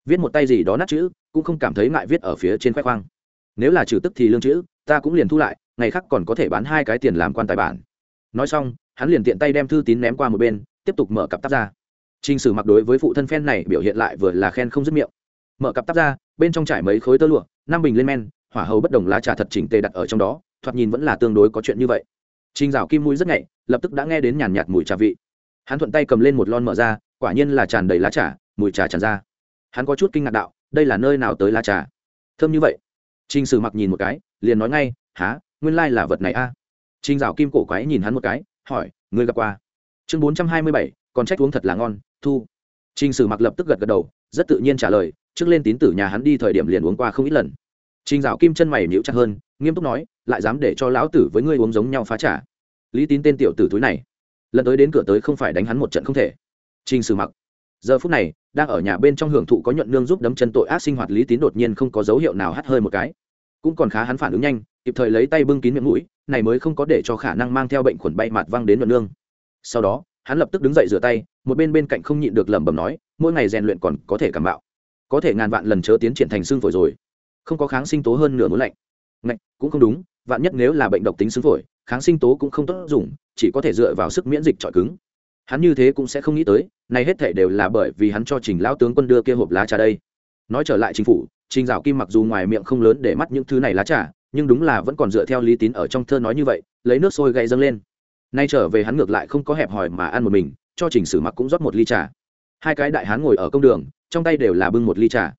Viết một tay gì đó nát chữ, cũng không cảm thấy ngại viết ở phía trên khoe khoang. Nếu là trừ tức thì lương chữ, ta cũng liền thu lại, ngày khác còn có thể bán hai cái tiền làm quan tài bản. Nói xong, hắn liền tiện tay đem thư tín ném qua một bên, tiếp tục mở cặp tắp ra. Trình Sử mặc đối với phụ thân phen này biểu hiện lại vừa là khen không dứt miệng. Mở cặp tắp ra, bên trong trải mấy khối tơ lụa, năm bình lên men, hỏa hầu bất đồng lá trà thật chỉnh tề đặt ở trong đó, thoạt nhìn vẫn là tương đối có chuyện như vậy. Trình Dạo Kim mũi rất nhạy, lập tức đã nghe đến nhàn nhạt mùi trà vị. Hắn thuận tay cầm lên một lon mở ra, quả nhiên là tràn đầy lá trà, mùi trà tràn ra. Hắn có chút kinh ngạc đạo, đây là nơi nào tới lá trà? Thơm như vậy. Trình Sử Mặc nhìn một cái, liền nói ngay, há nguyên lai là vật này a." À? Trình Dạo Kim cổ quái nhìn hắn một cái, hỏi, "Ngươi gặp qua?" Chương bốn trăm hai mươi bảy, còn trách uống thật là ngon, thu. Trình Sử Mặc lập tức gật gật đầu, rất tự nhiên trả lời, trước lên tín tử nhà hắn đi thời điểm liền uống qua không ít lần. Trình Dạo Kim chân mày nhíu chặt hơn, nghiêm túc nói, lại dám để cho lão tử với ngươi uống giống nhau phá trả. Lý tín tên tiểu tử túi này lần tới đến cửa tới không phải đánh hắn một trận không thể. Trình sử mặc giờ phút này đang ở nhà bên trong hưởng thụ có nhuận nương giúp đấm chân tội ác sinh hoạt lý tín đột nhiên không có dấu hiệu nào hắt hơi một cái. Cũng còn khá hắn phản ứng nhanh kịp thời lấy tay bưng kín miệng mũi này mới không có để cho khả năng mang theo bệnh khuẩn bay mạt văng đến nhuận nương. Sau đó hắn lập tức đứng dậy rửa tay một bên bên cạnh không nhịn được lẩm bẩm nói mỗi ngày rèn luyện còn có thể cảm bạo có thể ngàn vạn lần chớ tiến triển thành xương phổi rồi. Không có kháng sinh tố hơn nửa muốn lạnh. Ngạch cũng không đúng, vạn nhất nếu là bệnh độc tính xương phổi, kháng sinh tố cũng không tốt dùng, chỉ có thể dựa vào sức miễn dịch trọi cứng. Hắn như thế cũng sẽ không nghĩ tới, này hết thể đều là bởi vì hắn cho trình lão tướng quân đưa kia hộp lá trà đây. Nói trở lại chính phủ, trình dạo kim mặc dù ngoài miệng không lớn để mắt những thứ này lá trà, nhưng đúng là vẫn còn dựa theo lý tín ở trong thơ nói như vậy, lấy nước sôi gây dâng lên. Nay trở về hắn ngược lại không có hẹp hòi mà ăn một mình, cho trình sử mặc cũng rót một ly trà. Hai cái đại hán ngồi ở công đường trong tay đều là bưng một ly trà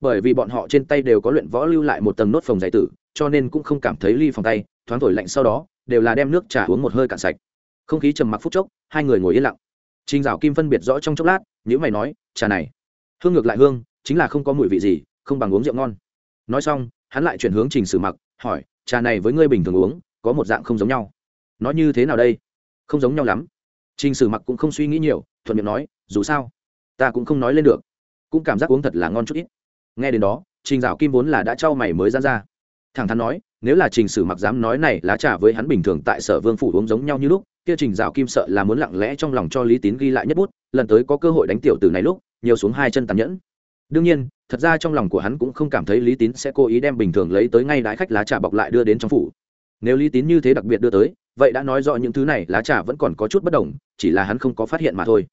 bởi vì bọn họ trên tay đều có luyện võ lưu lại một tầng nốt phòng giải tử cho nên cũng không cảm thấy ly phòng tay thoáng thổi lạnh sau đó đều là đem nước trà uống một hơi cạn sạch không khí trầm mặc phút chốc hai người ngồi yên lặng Trình Dạo Kim phân biệt rõ trong chốc lát, nhíu mày nói, "Trà này, hương ngược lại hương, chính là không có mùi vị gì, không bằng uống rượu ngon." Nói xong, hắn lại chuyển hướng Trình Sử Mặc, hỏi, "Trà này với ngươi bình thường uống, có một dạng không giống nhau. nó như thế nào đây?" "Không giống nhau lắm." Trình Sử Mặc cũng không suy nghĩ nhiều, thuận miệng nói, "Dù sao, ta cũng không nói lên được, cũng cảm giác uống thật là ngon chút ít." Nghe đến đó, Trình Dạo Kim vốn là đã trao mày mới ra ra. Thẳng thắn nói, nếu là trình sử mặc dám nói này lá trà với hắn bình thường tại sở vương phủ uống giống nhau như lúc kia trình dạo kim sợ là muốn lặng lẽ trong lòng cho lý tín ghi lại nhất bút lần tới có cơ hội đánh tiểu từ này lúc nhiều xuống hai chân tàn nhẫn đương nhiên thật ra trong lòng của hắn cũng không cảm thấy lý tín sẽ cố ý đem bình thường lấy tới ngay đái khách lá trà bọc lại đưa đến trong phủ nếu lý tín như thế đặc biệt đưa tới vậy đã nói rõ những thứ này lá trà vẫn còn có chút bất đồng chỉ là hắn không có phát hiện mà thôi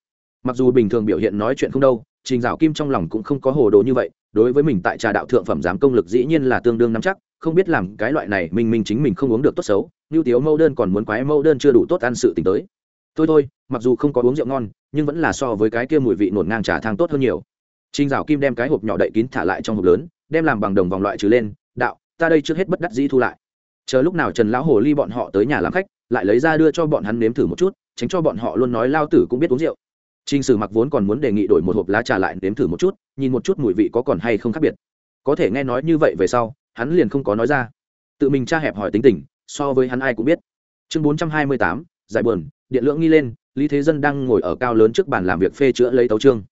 mặc dù bình thường biểu hiện nói chuyện không đâu trình dạo kim trong lòng cũng không có hồ đồ như vậy đối với mình tại trà đạo thượng phẩm giám công lực dĩ nhiên là tương đương nắm chắc không biết làm cái loại này mình mình chính mình không uống được tốt xấu như tiếu mâu đơn còn muốn quái mâu đơn chưa đủ tốt ăn sự t tới thôi thôi mặc dù không có uống rượu ngon nhưng vẫn là so với cái kia mùi vị nổn ngang trà thang tốt hơn nhiều Trình Dạo Kim đem cái hộp nhỏ đậy kín thả lại trong hộp lớn, đem làm bằng đồng vòng loại trừ lên, "Đạo, ta đây trước hết bất đắc dĩ thu lại. Chờ lúc nào Trần lão hồ ly bọn họ tới nhà làm khách, lại lấy ra đưa cho bọn hắn nếm thử một chút, tránh cho bọn họ luôn nói lao tử cũng biết uống rượu." Trình Sử Mặc vốn còn muốn đề nghị đổi một hộp lá trà lại nếm thử một chút, nhìn một chút mùi vị có còn hay không khác biệt. Có thể nghe nói như vậy về sau, hắn liền không có nói ra. Tự mình tra hẹp hỏi tính tình so với hắn ai cũng biết. Chương bốn trăm hai mươi tám giải buồn điện lượng nghi lên lý thế dân đang ngồi ở cao lớn trước bàn làm việc phê chữa lấy tấu trương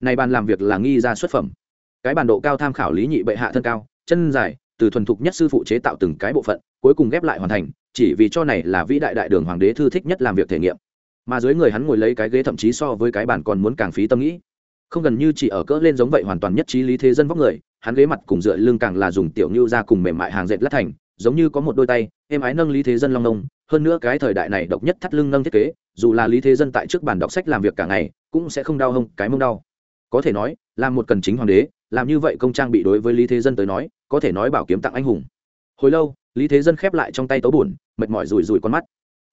này bàn làm việc là nghi ra xuất phẩm. Cái bàn độ cao tham khảo lý nhị bệ hạ thân cao chân dài từ thuần thục nhất sư phụ chế tạo từng cái bộ phận cuối cùng ghép lại hoàn thành chỉ vì cho này là vĩ đại đại đường hoàng đế thư thích nhất làm việc thể nghiệm mà dưới người hắn ngồi lấy cái ghế thậm chí so với cái bàn còn muốn càng phí tâm nghĩ. Không gần như chỉ ở cỡ lên giống vậy hoàn toàn nhất trí lý thế dân vóc người, hắn ghế mặt cùng dựa lưng càng là dùng tiểu nhu ra cùng mềm mại hàng dệt lát thành, giống như có một đôi tay, êm ái nâng lý thế dân long nông. Hơn nữa cái thời đại này độc nhất thắt lưng nâng thiết kế, dù là lý thế dân tại trước bàn đọc sách làm việc cả ngày, cũng sẽ không đau hông, cái mông đau. Có thể nói, làm một cần chính hoàng đế, làm như vậy công trang bị đối với lý thế dân tới nói, có thể nói bảo kiếm tặng anh hùng. Hồi lâu, lý thế dân khép lại trong tay tấu buồn, mệt mỏi rùi rùi con mắt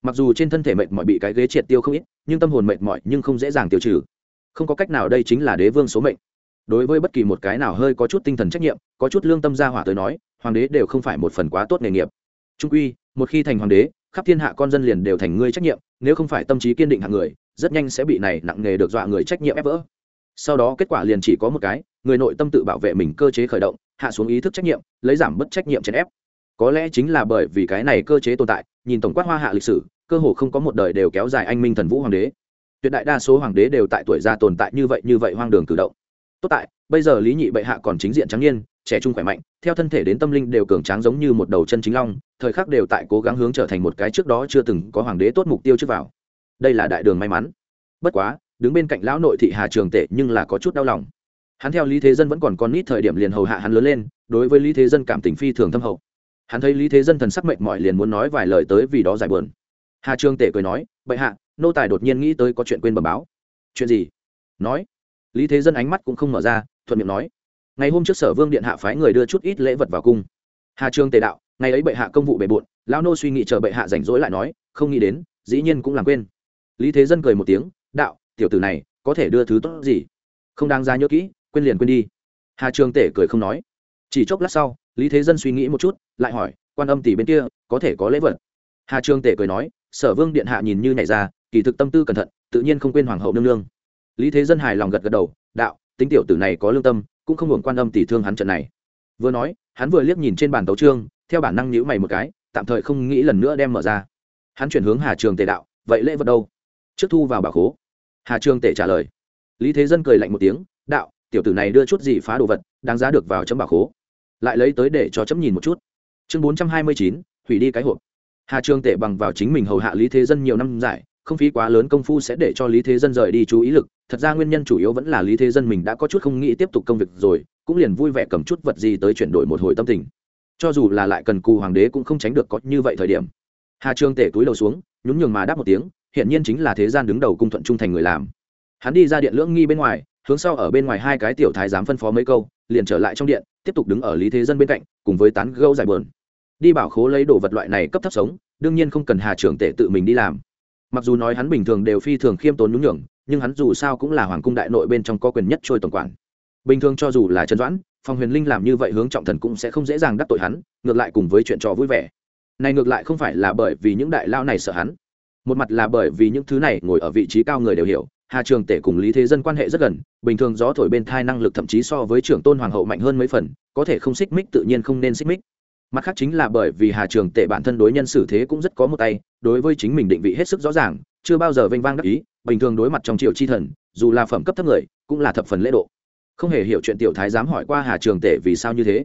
mặc dù trên thân thể mệt mỏi bị cái ghế triệt tiêu không ít, nhưng tâm hồn mệt mỏi nhưng không dễ dàng tiêu trừ. Không có cách nào đây chính là đế vương số mệnh. Đối với bất kỳ một cái nào hơi có chút tinh thần trách nhiệm, có chút lương tâm gia hỏa tới nói, hoàng đế đều không phải một phần quá tốt nghề nghiệp. Trung quy, một khi thành hoàng đế, khắp thiên hạ con dân liền đều thành ngươi trách nhiệm, nếu không phải tâm trí kiên định hạng người, rất nhanh sẽ bị này nặng nghề được dọa người trách nhiệm ép vỡ. Sau đó kết quả liền chỉ có một cái, người nội tâm tự bảo vệ mình cơ chế khởi động, hạ xuống ý thức trách nhiệm, lấy giảm bất trách nhiệm chèn ép. Có lẽ chính là bởi vì cái này cơ chế tồn tại, nhìn tổng quát hoa hạ lịch sử cơ hồ không có một đời đều kéo dài anh minh thần vũ hoàng đế. Tuyệt đại đa số hoàng đế đều tại tuổi già tồn tại như vậy như vậy hoang đường cử động. Tốt tại, bây giờ lý nhị bệ hạ còn chính diện trắng nhiên trẻ trung khỏe mạnh, theo thân thể đến tâm linh đều cường tráng giống như một đầu chân chính long, thời khắc đều tại cố gắng hướng trở thành một cái trước đó chưa từng có hoàng đế tốt mục tiêu trước vào. Đây là đại đường may mắn. Bất quá, đứng bên cạnh lão nội thị hà trường tệ nhưng là có chút đau lòng. Hắn theo lý thế dân vẫn còn con nít thời điểm liền hầu hạ hắn lớn lên, đối với lý thế dân cảm tình phi thường thâm hậu. Hắn thấy lý thế dân thần sắc mệnh mọi liền muốn nói vài lời tới vì đó giải bờn hà trường tể cười nói, bệ hạ, nô tài đột nhiên nghĩ tới có chuyện quên bẩm báo. Chuyện gì? Nói. Lý thế dân ánh mắt cũng không mở ra, thuận miệng nói, ngày hôm trước sở vương điện hạ phái người đưa chút ít lễ vật vào cung. Hà trường tề đạo, ngày ấy bệ hạ công vụ bề bộn, lão nô suy nghĩ chờ bệ hạ rảnh rỗi lại nói, không nghĩ đến, dĩ nhiên cũng làm quên. Lý thế dân cười một tiếng, đạo, tiểu tử này, có thể đưa thứ tốt gì? Không đáng ra nhớ kỹ, quên liền quên đi. Hà trường tể cười không nói. Chỉ chốc lát sau, lý thế dân suy nghĩ một chút, lại hỏi, quan âm tỷ bên kia, có thể có lễ vật? Hà trường tể cười nói sở vương điện hạ nhìn như nhảy ra, kỳ thực tâm tư cẩn thận, tự nhiên không quên hoàng hậu nương nương. Lý thế dân hài lòng gật gật đầu, đạo, tính tiểu tử này có lương tâm, cũng không buồn quan âm tỷ thương hắn trận này. Vừa nói, hắn vừa liếc nhìn trên bàn tấu trương theo bản năng nhữ mày một cái, tạm thời không nghĩ lần nữa đem mở ra. Hắn chuyển hướng hà trường tề đạo, vậy lễ vật đâu? Trước thu vào bà khố. Hà trường tề trả lời. Lý thế dân cười lạnh một tiếng, đạo, tiểu tử này đưa chút gì phá đồ vật, đáng giá được vào chấm bà khố. Lại lấy tới để cho chấm nhìn một chút. Chương bốn trăm hai mươi chín, hủy đi cái hộp hà trường tể bằng vào chính mình hầu hạ lý thế dân nhiều năm dài, không phí quá lớn công phu sẽ để cho lý thế dân rời đi chú ý lực. Thật ra nguyên nhân chủ yếu vẫn là lý thế dân mình đã có chút không nghĩ tiếp tục công việc rồi, cũng liền vui vẻ cầm chút vật gì tới chuyển đổi một hồi tâm tình. Cho dù là lại cần cù hoàng đế cũng không tránh được có như vậy thời điểm. Hà trường tể túi đầu xuống, nhún nhường mà đáp một tiếng hiện nhiên chính là thế gian đứng đầu cung thuận trung thành người làm. Hắn đi ra điện lưỡng nghi bên ngoài, hướng sau ở bên ngoài hai cái tiểu thái giám phân phó mấy câu, liền trở lại trong điện, tiếp tục đứng ở lý thế dân bên cạnh, cùng với tán gâu dài bờn đi bảo khố lấy đồ vật loại này cấp thấp sống, đương nhiên không cần hà trưởng tể tự mình đi làm. Mặc dù nói hắn bình thường đều phi thường khiêm tốn nhún nhường, nhưng hắn dù sao cũng là hoàng cung đại nội bên trong có quyền nhất trôi tổng quản. Bình thường cho dù là trần doãn, phong huyền linh làm như vậy hướng trọng thần cũng sẽ không dễ dàng đắc tội hắn, ngược lại cùng với chuyện trò vui vẻ. Này ngược lại không phải là bởi vì những đại lao này sợ hắn. Một mặt là bởi vì những thứ này ngồi ở vị trí cao người đều hiểu, hà trường tể cùng lý thế dân quan hệ rất gần, bình thường gió thổi bên thai năng lực thậm chí so với trưởng tôn hoàng hậu mạnh hơn mấy phần, có thể không xích mích tự nhiên không nên xích mích mặt khác chính là bởi vì hà trường tệ bản thân đối nhân xử thế cũng rất có một tay, đối với chính mình định vị hết sức rõ ràng, chưa bao giờ vênh vang đắc ý, bình thường đối mặt trong triều chi thần, dù là phẩm cấp thấp người, cũng là thập phần lễ độ. Không hề hiểu chuyện tiểu thái dám hỏi qua hà trường tể vì sao như thế.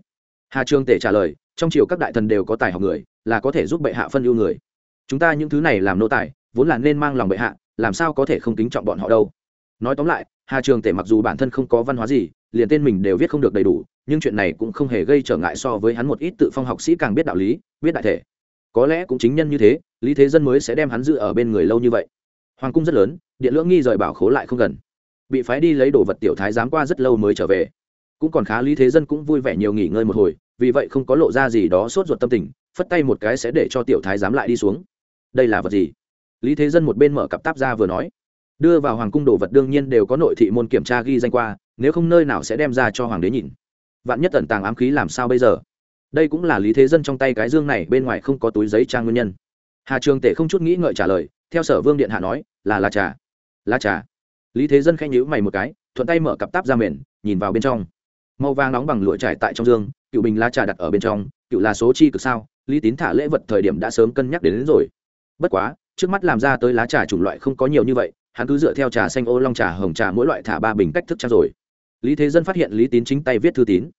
Hà trường tể trả lời, trong triều các đại thần đều có tài học người, là có thể giúp bệ hạ phân ưu người. Chúng ta những thứ này làm nô tài, vốn là nên mang lòng bệ hạ, làm sao có thể không kính trọng bọn họ đâu. Nói tóm lại, hà trường tể mặc dù bản thân không có văn hóa gì liền tên mình đều viết không được đầy đủ, nhưng chuyện này cũng không hề gây trở ngại so với hắn một ít tự phong học sĩ càng biết đạo lý, biết đại thể. Có lẽ cũng chính nhân như thế, lý thế dân mới sẽ đem hắn giữ ở bên người lâu như vậy. Hoàng cung rất lớn, điện lưỡng nghi rời bảo khố lại không gần. Bị phái đi lấy đồ vật tiểu thái giám qua rất lâu mới trở về. Cũng còn khá lý thế dân cũng vui vẻ nhiều nghỉ ngơi một hồi, vì vậy không có lộ ra gì đó sốt ruột tâm tình, phất tay một cái sẽ để cho tiểu thái giám lại đi xuống. Đây là vật gì? Lý thế dân một bên mở cặp táp ra vừa nói. Đưa vào hoàng cung đồ vật đương nhiên đều có nội thị môn kiểm tra ghi danh qua nếu không nơi nào sẽ đem ra cho hoàng đế nhìn. Vạn nhất tẩn tàng ám khí làm sao bây giờ? Đây cũng là lý thế dân trong tay cái dương này bên ngoài không có túi giấy trang nguyên nhân. Hà trường tể không chút nghĩ ngợi trả lời theo sở vương điện hạ nói là lá trà. Lá trà. Lý thế dân khẽ nhíu mày một cái thuận tay mở cặp táp ra mền nhìn vào bên trong. Màu vàng nóng bằng lụa trải tại trong dương cựu bình lá trà đặt ở bên trong cựu là số chi cực sao lý tín thả lễ vật thời điểm đã sớm cân nhắc đến, đến rồi. Bất quá trước mắt làm ra tới lá trà chủng loại không có nhiều như vậy hắn cứ dựa theo trà xanh ô long trà hồng trà mỗi loại thả ba bình cách thức trang rồi lý thế dân phát hiện lý tín chính tay viết thư tín.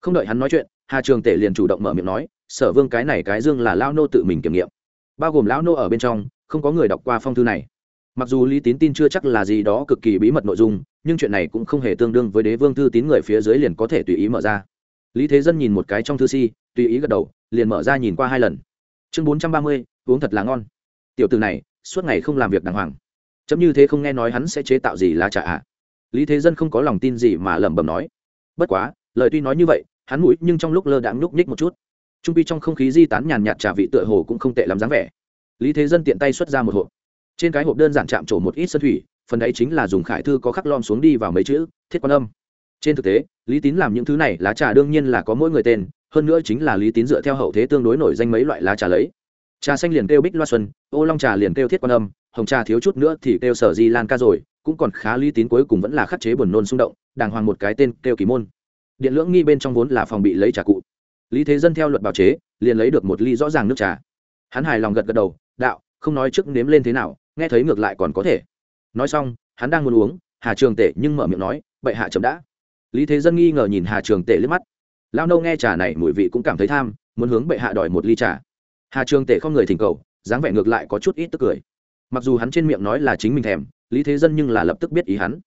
Không đợi hắn nói chuyện, hà trường tể liền chủ động mở miệng nói, sở vương, cái này cái dương là lao nô tự mình kiểm nghiệm. Bao gồm lão nô ở bên trong, không có người đọc qua phong thư này. Mặc dù lý tín tin chưa chắc là gì đó cực kỳ bí mật nội dung, nhưng chuyện này cũng không hề tương đương với đế vương thư tín người phía dưới liền có thể tùy ý mở ra. Lý thế dân nhìn một cái trong thư si, tùy ý gật đầu, liền mở ra nhìn qua hai lần. Chương bốn trăm ba mươi, uống thật là ngon. Tiểu từ này, suốt ngày không làm việc đàng hoàng. Chấm như thế không nghe nói hắn sẽ chế tạo gì lá trà ạ à lý thế dân không có lòng tin gì mà lẩm bẩm nói. Bất quá, lời tuy nói như vậy, hắn mũi nhưng trong lúc lơ đãng nhúc nhích một chút. Trung pi trong không khí di tán nhàn nhạt trà vị tựa hồ cũng không tệ lắm dáng vẻ. Lý thế dân tiện tay xuất ra một hộp. Trên cái hộp đơn giản chạm trổ một ít sân thủy, phần đấy chính là dùng khải thư có khắc lom xuống đi vào mấy chữ, thiết quan âm. Trên thực tế, lý tín làm những thứ này lá trà đương nhiên là có mỗi người tên, hơn nữa chính là lý tín dựa theo hậu thế tương đối nổi danh mấy loại lá trà lấy. Trà xanh liền kêu bích loa xuân, ô long trà liền kêu thiết quan âm, hồng trà thiếu chút nữa thì kêu sở di lan ca rồi cũng còn khá lý tín cuối cùng vẫn là khắc chế buồn nôn xung động, đàng hoàng một cái tên kêu kỳ môn. Điện lưỡng nghi bên trong vốn là phòng bị lấy trà cụ. Lý thế dân theo luật bào chế, liền lấy được một ly rõ ràng nước trà. Hắn hài lòng gật gật đầu, đạo, không nói trước nếm lên thế nào, nghe thấy ngược lại còn có thể. Nói xong, hắn đang muốn uống, hà trường tể nhưng mở miệng nói, bệ hạ chậm đã. Lý thế dân nghi ngờ nhìn hà trường tể liếc mắt. Lao nâu nghe trà này mùi vị cũng cảm thấy tham, muốn hướng bệ hạ đòi một ly trà. Hà trường tể không người thỉnh cầu, dáng vẻ ngược lại có chút ít tức cười mặc dù hắn trên miệng nói là chính mình thèm, lý thế dân nhưng là lập tức biết ý hắn.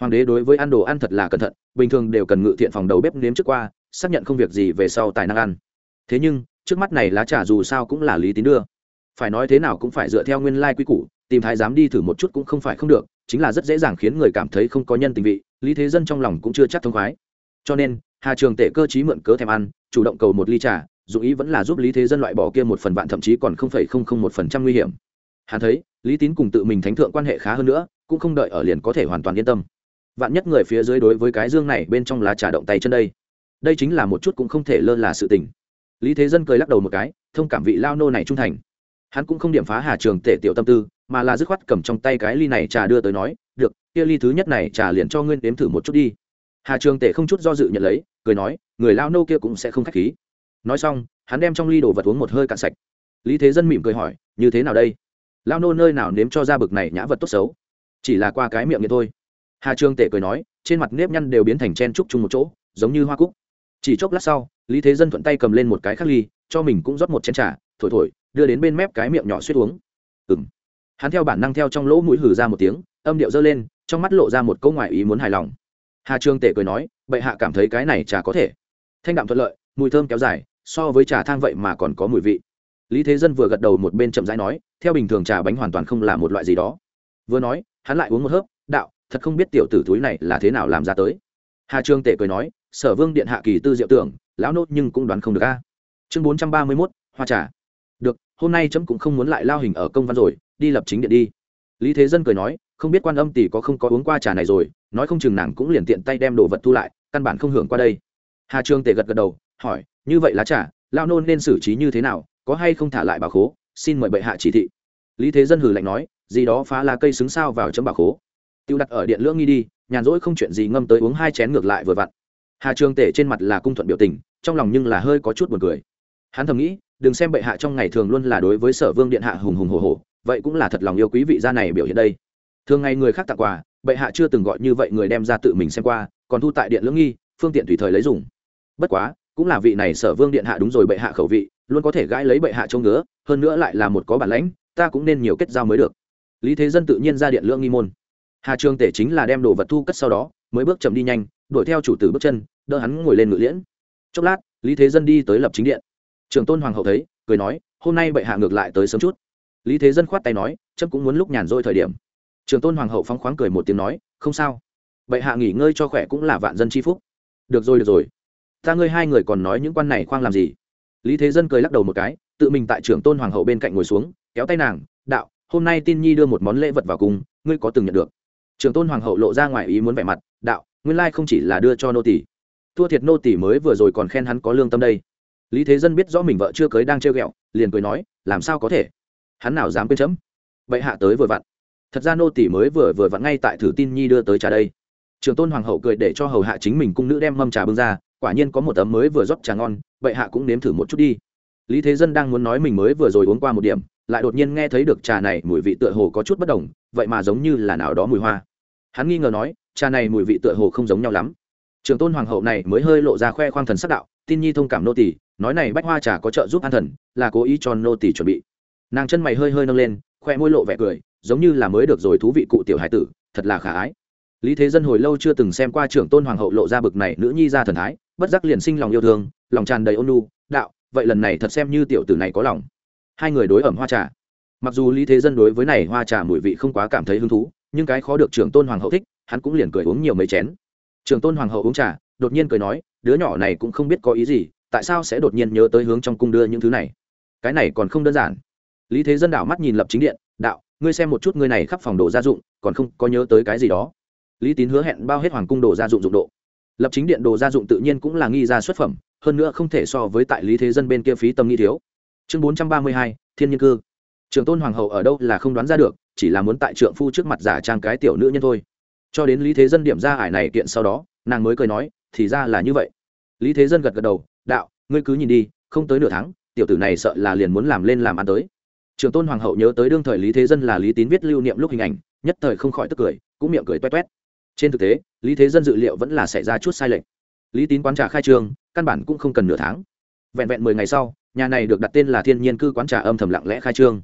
Hoàng đế đối với ăn đồ ăn thật là cẩn thận, bình thường đều cần ngự thiện phòng đầu bếp nếm trước qua, xác nhận không việc gì về sau tài năng ăn. Thế nhưng, trước mắt này lá trà dù sao cũng là lý tín đưa. Phải nói thế nào cũng phải dựa theo nguyên lai quy củ, tìm thái dám đi thử một chút cũng không phải không được, chính là rất dễ dàng khiến người cảm thấy không có nhân tình vị, lý thế dân trong lòng cũng chưa chắc thông khoái. Cho nên, hà trường tể cơ chí mượn cớ thèm ăn, chủ động cầu một ly trà, dù ý vẫn là giúp lý thế dân loại bỏ kia một phần vạn thậm chí còn không phải không không một phần trăm nguy hiểm. Hắn thấy lý tín cùng tự mình thánh thượng quan hệ khá hơn nữa, cũng không đợi ở liền có thể hoàn toàn yên tâm. Vạn nhất người phía dưới đối với cái dương này bên trong lá trà động tay chân đây đây chính là một chút cũng không thể lơ là sự tình. Lý thế dân cười lắc đầu một cái, thông cảm vị lao nô này trung thành. Hắn cũng không điểm phá hà trường tể tiểu tâm tư, mà là dứt khoát cầm trong tay cái ly này trà đưa tới nói, được, kia ly thứ nhất này trà liền cho ngươi đếm thử một chút đi. Hà trường tể không chút do dự nhận lấy, cười nói, người lao nô kia cũng sẽ không k h á c h khí. Nói xong, hắn đem trong ly đồ vật uống một hơi cạn sạch. Lý thế dân mỉm cười hỏi, như thế nào đây? Lao nô nơi nào nếm cho ra bực này nhã vật tốt xấu? Chỉ là qua cái miệng như thôi. Hà trường tể cười nói, trên mặt nếp nhăn đều biến thành chen trúc chung một chỗ, giống như hoa cúc. Chỉ chốc lát sau, lý thế dân thuận tay cầm lên một cái khắc ly, cho mình cũng rót một chén t r à thổi thổi, đưa đến bên mép cái miệng nhỏ suýt uống. Ừng hắn theo bản năng theo trong lỗ mũi hử ra một tiếng, âm điệu dơ lên, trong mắt lộ ra một câu ngoại ý muốn hài lòng. Hà trương tể cười nói, bệ hạ cảm thấy cái này trà có thể. Thanh đạm thuận lợi, mùi thơm kéo dài, so với trà thang vậy mà còn có mùi vị lý thế dân vừa gật đầu một bên chậm rãi nói, theo bình thường trà bánh hoàn toàn không là một loại gì đó. Vừa nói, hắn lại uống một hớp, đạo, thật không biết tiểu tử túi này là thế nào làm ra tới. Hà trương tể cười nói, sở vương điện hạ kỳ tư diệu tưởng, lão nốt nhưng cũng đoán không được a. Chương bốn trăm ba mươi mốt, hoa trà. Được, hôm nay chấm cũng không muốn lại lao hình ở công văn rồi, đi lập chính điện đi. Lý thế dân cười nói, không biết quan âm tỷ có không có uống qua trà này rồi, nói không chừng nàng cũng liền tiện tay đem đồ vật thu lại, căn bản không hưởng qua đây. Hà trương tể gật gật đầu, hỏi, như vậy lá trà lao nôn nên xử trí như thế nào có hay không thả lại bà khố, xin mời bệ hạ chỉ thị. Lý thế dân hử lạnh nói, gì đó phá lá cây xứng sao vào chấm bà khố. Tiêu đặt ở điện lưỡng nghi đi, nhàn rỗi không chuyện gì ngâm tới uống hai chén ngược lại vừa vặn. Hà trường tể trên mặt là cung thuận biểu tình, trong lòng nhưng là hơi có chút buồn cười. Hắn thầm nghĩ, đừng xem bệ hạ trong ngày thường luôn là đối với sở vương điện hạ hùng hùng hồ hồ vậy cũng là thật lòng yêu quý vị gia này biểu hiện đây. Thường ngày người khác tặng quà, bệ hạ chưa từng gọi như vậy người đem ra tự mình xem qua, còn thu tại điện lưỡng nghi, phương tiện tùy thời lấy dùng. Bất quá, cũng là vị này sở vương điện hạ đúng rồi bệ hạ khẩu vị luôn có thể gãi lấy bệ hạ trông ngứa, hơn nữa lại là một có bản lãnh, ta cũng nên nhiều kết giao mới được. Lý thế dân tự nhiên ra điện lưỡng nghi môn. Hà trường tể chính là đem đồ vật thu cất sau đó, mới bước chậm đi nhanh, đuổi theo chủ tử bước chân, đỡ hắn ngồi lên ngự liễn. Chốc lát, lý thế dân đi tới lập chính điện. Trường tôn hoàng hậu thấy, cười nói, hôm nay bệ hạ ngược lại tới sớm chút. Lý thế dân khoát tay nói, chấm cũng muốn lúc nhàn rỗi thời điểm. Trường tôn hoàng hậu phóng khoáng cười một tiếng nói, không sao. Bệ hạ nghỉ ngơi cho khỏe cũng là vạn dân c h i phúc. Được rồi được rồi. Ta ngươi hai người còn nói những quan này khoang làm gì? Lý thế dân cười lắc đầu một cái, tự mình tại trưởng tôn hoàng hậu bên cạnh ngồi xuống, kéo tay nàng, đạo, hôm nay tin nhi đưa một món lễ vật vào cùng ngươi có từng nhận được? Trưởng tôn hoàng hậu lộ ra ngoài ý muốn vẻ mặt, đạo, nguyên lai không chỉ là đưa cho nô tỷ thua thiệt nô tỷ mới vừa rồi còn khen hắn có lương tâm đây. Lý thế dân biết rõ mình vợ chưa cưới đang trêu ghẹo, liền cười nói, làm sao có thể? Hắn nào dám quên chấm? Vậy hạ tới vừa vặn. Thật ra nô tỷ mới vừa vừa vặn ngay tại thử tin nhi đưa tới trà đây. Trường tôn hoàng hậu cười để cho hầu hạ chính mình cung nữ đem mâm trà bưng ra quả nhiên có một ấm mới vừa rót trà ngon vậy hạ cũng nếm thử một chút đi. Lý thế dân đang muốn nói mình mới vừa rồi uống qua một điểm lại đột nhiên nghe thấy được trà này mùi vị tựa hồ có chút bất đồng vậy mà giống như là nào đó mùi hoa. Hắn nghi ngờ nói trà này mùi vị tựa hồ không giống nhau lắm. Trường tôn hoàng hậu này mới hơi lộ ra khoe khoang thần sắc đạo tin nhi thông cảm nô tỳ, nói này bách hoa trà có trợ giúp an thần là cố ý cho nô tỳ chuẩn bị. Nàng chân mày hơi hơi nâng lên khoe môi lộ vẻ cười giống như là mới được rồi thú vị cụ tiểu hải tử thật là khả ái. Lý thế dân hồi lâu chưa từng xem qua trưởng tôn hoàng hậu lộ ra bực này nữ nhi ra thần thái bất giác liền sinh lòng yêu thương, lòng tràn đầy ôn nu đạo, vậy lần này thật xem như tiểu tử này có lòng. Hai người đối ẩm hoa trà. Mặc dù lý thế dân đối với này hoa trà mùi vị không quá cảm thấy hứng thú, nhưng cái khó được trưởng tôn hoàng hậu thích, hắn cũng liền cười uống nhiều mấy chén. Trưởng tôn hoàng hậu uống trà, đột nhiên cười nói, đứa nhỏ này cũng không biết có ý gì, tại sao sẽ đột nhiên nhớ tới hướng trong cung đưa những thứ này? Cái này còn không đơn giản. Lý thế dân đảo mắt nhìn lập chính điện, đạo, ngươi xem một chút ngươi này khắp phòng đồ gia dụng, còn không có nhớ tới cái gì đó. Lý tín hứa hẹn bao hết hoàng cung đồ gia dụng dụng độ lập chính điện đồ gia dụng tự nhiên cũng là nghi ra xuất phẩm, hơn nữa không thể so với tại lý thế dân bên kia phí tâm nghi thiếu. Chương bốn trăm ba mươi hai, thiên nhân cư. Trường tôn hoàng hậu ở đâu là không đoán ra được, chỉ là muốn tại trượng phu trước mặt giả trang cái tiểu nữ nhân thôi. Cho đến lý thế dân điểm ra ải này kiện sau đó, nàng mới cười nói, thì ra là như vậy. Lý thế dân gật gật đầu, đạo, ngươi cứ nhìn đi, không tới nửa tháng, tiểu tử này sợ là liền muốn làm lên làm ăn tới. Trường tôn hoàng hậu nhớ tới đương thời lý thế dân là lý tín viết lưu niệm lúc hình ảnh, nhất thời không khỏi tức cười, cũng miệng cười toét toét trên thực tế, lý thế dân dự liệu vẫn là xảy ra chút sai lệch. Lý tín quán trà khai trương, căn bản cũng không cần nửa tháng. Vẹn vẹn mười ngày sau, nhà này được đặt tên là thiên nhiên cư quán trà âm thầm lặng lẽ khai trương.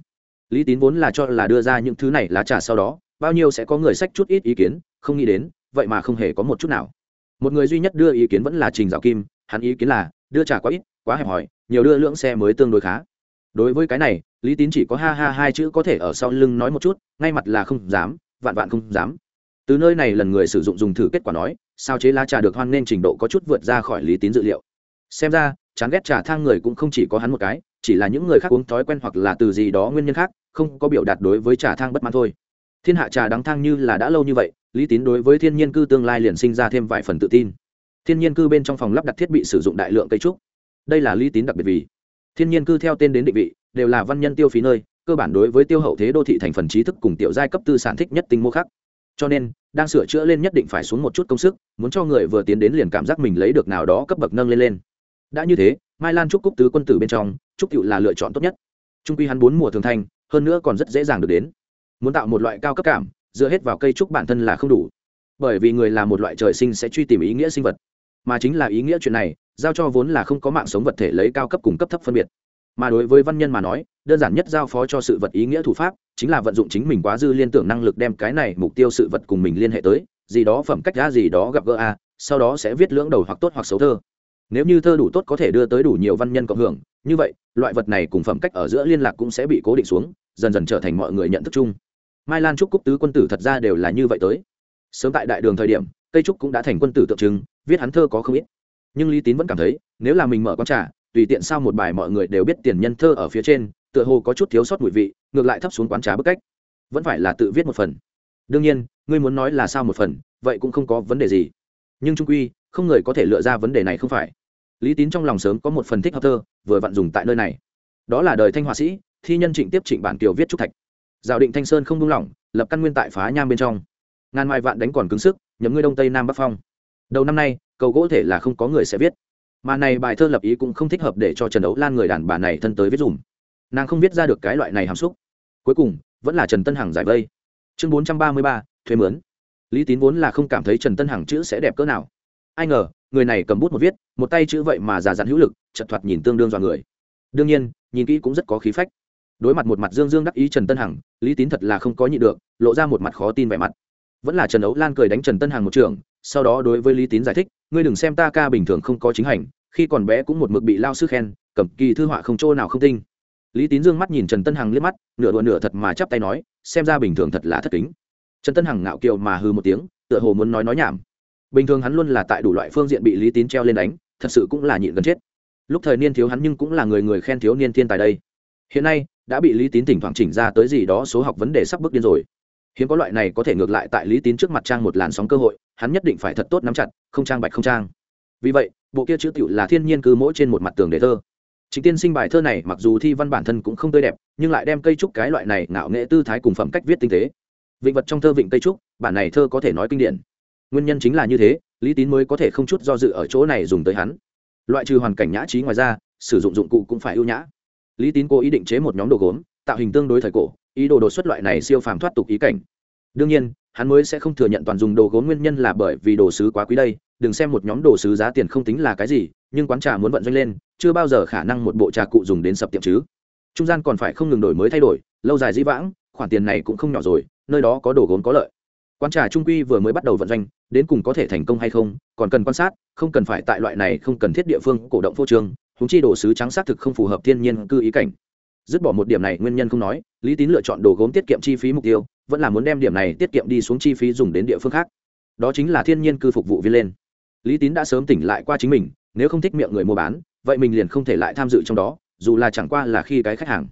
Lý tín vốn là cho là đưa ra những thứ này lá trà sau đó, bao nhiêu sẽ có người sách chút ít ý kiến, không nghĩ đến, vậy mà không hề có một chút nào. Một người duy nhất đưa ý kiến vẫn là trình dạo kim, hắn ý kiến là, đưa trà quá ít, quá hẹp hòi, nhiều đưa lưỡng xe mới tương đối khá. Đối với cái này, lý tín chỉ có ha ha hai chữ có thể ở sau lưng nói một chút, ngay mặt là không dám, vạn vạn không dám từ nơi này lần người sử dụng dùng thử kết quả nói, sao chế lá trà được hoan nên trình độ có chút vượt ra khỏi lý tín dự liệu. Xem ra, chán ghét trà thang người cũng không chỉ có hắn một cái, chỉ là những người khác uống thói quen hoặc là từ gì đó nguyên nhân khác, không có biểu đạt đối với trà thang bất mãn thôi. Thiên hạ trà đắng thang như là đã lâu như vậy, lý tín đối với thiên nhiên cư tương lai liền sinh ra thêm vài phần tự tin. Thiên nhiên cư bên trong phòng lắp đặt thiết bị sử dụng đại lượng cây trúc. Đây là lý tín đặc biệt vì thiên nhiên cư theo tên đến định vị, đều là văn nhân tiêu phí nơi, cơ bản đối với tiêu hậu thế đô thị thành phần trí thức cùng tiểu giai cấp tư sản thích nhất tinh mô khác cho nên, đang sửa chữa lên nhất định phải xuống một chút công sức, muốn cho người vừa tiến đến liền cảm giác mình lấy được nào đó cấp bậc nâng lên lên. Đã như thế, mai lan trúc cúc tứ quân tử bên trong trúc cựu là lựa chọn tốt nhất. Trung quy hắn bốn mùa thường thanh hơn nữa còn rất dễ dàng được đến. Muốn tạo một loại cao cấp cảm, dựa hết vào cây trúc bản thân là không đủ. Bởi vì người là một loại trời sinh sẽ truy tìm ý nghĩa sinh vật. Mà chính là ý nghĩa chuyện này, giao cho vốn là không có mạng sống vật thể lấy cao cấp cùng cấp thấp phân biệt mà đối với văn nhân mà nói, đơn giản nhất giao phó cho sự vật ý nghĩa thủ pháp, chính là vận dụng chính mình quá dư liên tưởng năng lực đem cái này mục tiêu sự vật cùng mình liên hệ tới, gì đó phẩm cách ra gì đó gặp gỡ a sau đó sẽ viết lưỡng đầu hoặc tốt hoặc xấu thơ. Nếu như thơ đủ tốt có thể đưa tới đủ nhiều văn nhân cộng hưởng, như vậy, loại vật này cùng phẩm cách ở giữa liên lạc cũng sẽ bị cố định xuống, dần dần trở thành mọi người nhận thức chung. Mai lan trúc cúc tứ quân tử thật ra đều là như vậy tới. Sớm tại đại đường thời điểm cây trúc cũng đã thành quân tử tượng trưng, viết hắn thơ có không ít. Nhưng lý tín vẫn cảm thấy, nếu là mình mở con trà tùy tiện sao một bài mọi người đều biết tiền nhân thơ ở phía trên, tựa hồ có chút thiếu sót mùi vị, ngược lại thấp xuống quán trà bức cách. Vẫn phải là tự viết một phần. Đương nhiên, ngươi muốn nói là sao một phần, vậy cũng không có vấn đề gì. Nhưng trung quy, không người có thể lựa ra vấn đề này không phải. Lý tín trong lòng sớm có một phần thích hợp thơ, vừa vặn dùng tại nơi này. Đó là đời thanh họa sĩ, thi nhân trịnh tiếp trịnh bản kiều viết trúc thạch. Giao định thanh sơn không buông lỏng, lập căn nguyên tại phá nham bên trong. Ngàn mai vạn đánh còn cứng sức nhấm ngươi đông tây nam bắc phong. Đầu năm nay, cầu gỗ thể là không có người sẽ viết mà này bài thơ lập ý cũng không thích hợp để cho trần Đấu lan người đàn bà này thân tới viết dùm. Nàng không viết ra được cái loại này hàm xúc. Cuối cùng, vẫn là trần tân hằng giải vây. Chương bốn trăm ba mươi ba thuê mướn. Lý tín vốn là không cảm thấy trần tân hằng chữ sẽ đẹp cỡ nào. Ai ngờ, người này cầm bút một viết, một tay chữ vậy mà già dặn hữu lực, chật thoạt nhìn tương đương dọa người. Đương nhiên, nhìn kỹ cũng rất có khí phách. Đối mặt một mặt dương dương đắc ý trần tân hằng, lý tín thật là không có nhị được, lộ ra một mặt khó tin vẻ mặt. Vẫn là trần ấu lan cười đánh trần tân hằng một trường, sau đó đối với lý tín giải thích ngươi đừng xem ta ca bình thường không có chính hành, khi còn bé cũng một mực bị lao sư khen, cầm kỳ thư họa không chỗ nào không tinh. Lý tín dương mắt nhìn trần tân hằng liếc mắt, nửa đùa nửa thật mà chắp tay nói, xem ra bình thường thật là thất kính. Trần tân hằng ngạo kiều mà hư một tiếng, tựa hồ muốn nói nói nhảm. Bình thường hắn luôn là tại đủ loại phương diện bị lý tín treo lên đánh, thật sự cũng là nhịn gần chết. Lúc thời niên thiếu hắn nhưng cũng là người người khen thiếu niên thiên tài đây. Hiện nay, đã bị lý tín thỉnh thoảng chỉnh ra tới gì đó số học vấn đề sắp bước điên rồi hiếm có loại này có thể ngược lại tại lý tín trước mặt trang một làn sóng cơ hội hắn nhất định phải thật tốt nắm chặt không trang bạch không trang vì vậy bộ kia chữ tiểu là thiên nhiên cư mỗi trên một mặt tường để thơ chính Tiên Sinh bài thơ này mặc dù thi văn bản thân cũng không tươi đẹp, nhưng lại đem cây trúc cái loại này ngạo nghệ tư thái cùng phẩm cách viết tinh tế. Vịnh vật trong thơ vịnh cây trúc, bản này thơ có thể nói kinh điển. Nguyên nhân chính là như thế, Lý Tín mới có thể không chút do dự ở chỗ này dùng tới hắn. Loại trừ hoàn cảnh nhã trí ngoài ra, sử dụng dụng cụ cũng phải ưu nhã. Lý Tín cố ý định chế một nhóm đồ gốm, tạo hình tương đối thời cổ, ý đồ đột xuất loại này siêu phàm thoát tục ý cảnh. Đương nhiên, hắn mới sẽ không thừa nhận toàn dùng đồ gốm nguyên nhân là bởi vì đồ sứ quá quý đây, đừng xem một nhóm đồ sứ giá tiền không tính là cái gì, nhưng quán trà muốn vận doanh lên chưa bao giờ khả năng một bộ trà cụ dùng đến sập tiệm chứ. Trung gian còn phải không ngừng đổi mới thay đổi lâu dài dĩ vãng khoản tiền này cũng không nhỏ rồi nơi đó có đồ gốm có lợi. Quán trà trung quy vừa mới bắt đầu vận doanh đến cùng có thể thành công hay không còn cần quan sát không cần phải tại loại này không cần thiết địa phương cổ động phô trương húng chi đồ sứ trắng xác thực không phù hợp thiên nhiên cư ý cảnh. Dứt bỏ một điểm này nguyên nhân không nói lý tín lựa chọn đồ gốm tiết kiệm chi phí mục tiêu, vẫn là muốn đem điểm này tiết kiệm đi xuống chi phí dùng đến địa phương khác. Đó chính là thiên nhiên cư phục vụ viên lên. Lý tín đã sớm tỉnh lại qua chính mình, nếu không thích miệng người mua bán, vậy mình liền không thể lại tham dự trong đó, dù là chẳng qua là khi cái khách hàng.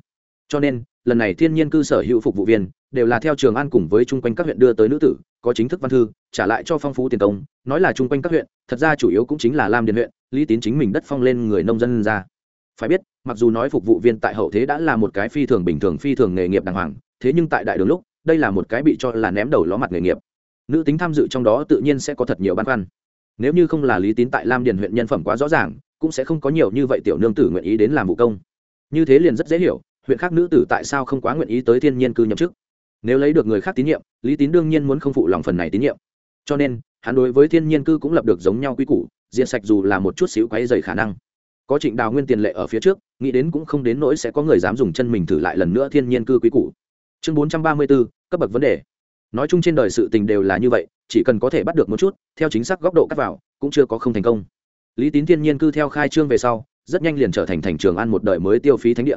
Cho nên, lần này thiên nhiên cư sở hữu phục vụ viên đều là theo trường an cùng với chung quanh các huyện đưa tới nữ tử, có chính thức văn thư, trả lại cho phong phú tiền công, nói là chung quanh các huyện, thật ra chủ yếu cũng chính là lam điền huyện, lý tín chính mình đất phong lên người nông dân ra phải biết, mặc dù nói phục vụ viên tại hậu thế đã là một cái phi thường bình thường phi thường nghề nghiệp đàng hoàng, thế nhưng tại đại đường lúc, đây là một cái bị cho là ném đầu ló mặt nghề nghiệp. Nữ tính tham dự trong đó tự nhiên sẽ có thật nhiều băn khoăn. Nếu như không là lý tín tại lam điền huyện nhân phẩm quá rõ ràng, cũng sẽ không có nhiều như vậy tiểu nương tử nguyện ý đến làm vụ công. Như thế liền rất dễ hiểu, huyện khác nữ tử tại sao không quá nguyện ý tới thiên nhiên cư nhậm chức. Nếu lấy được người khác tín nhiệm, lý tín đương nhiên muốn không phụ lòng phần này tín nhiệm. Cho nên, hắn đối với thiên nhiên cư cũng lập được giống nhau quy củ diện sạch dù là một chút xíu quáy dày khả năng có trịnh đào nguyên tiền lệ ở phía trước, nghĩ đến cũng không đến nỗi sẽ có người dám dùng chân mình thử lại lần nữa thiên nhiên cư quý cũ chương bốn trăm ba mươi bốn cấp bậc vấn đề. Nói chung trên đời sự tình đều là như vậy, chỉ cần có thể bắt được một chút, theo chính xác góc độ cắt vào, cũng chưa có không thành công. Lý tín thiên nhiên cư theo khai trương về sau, rất nhanh liền trở thành thành trường ăn một đời mới tiêu phí thánh địa.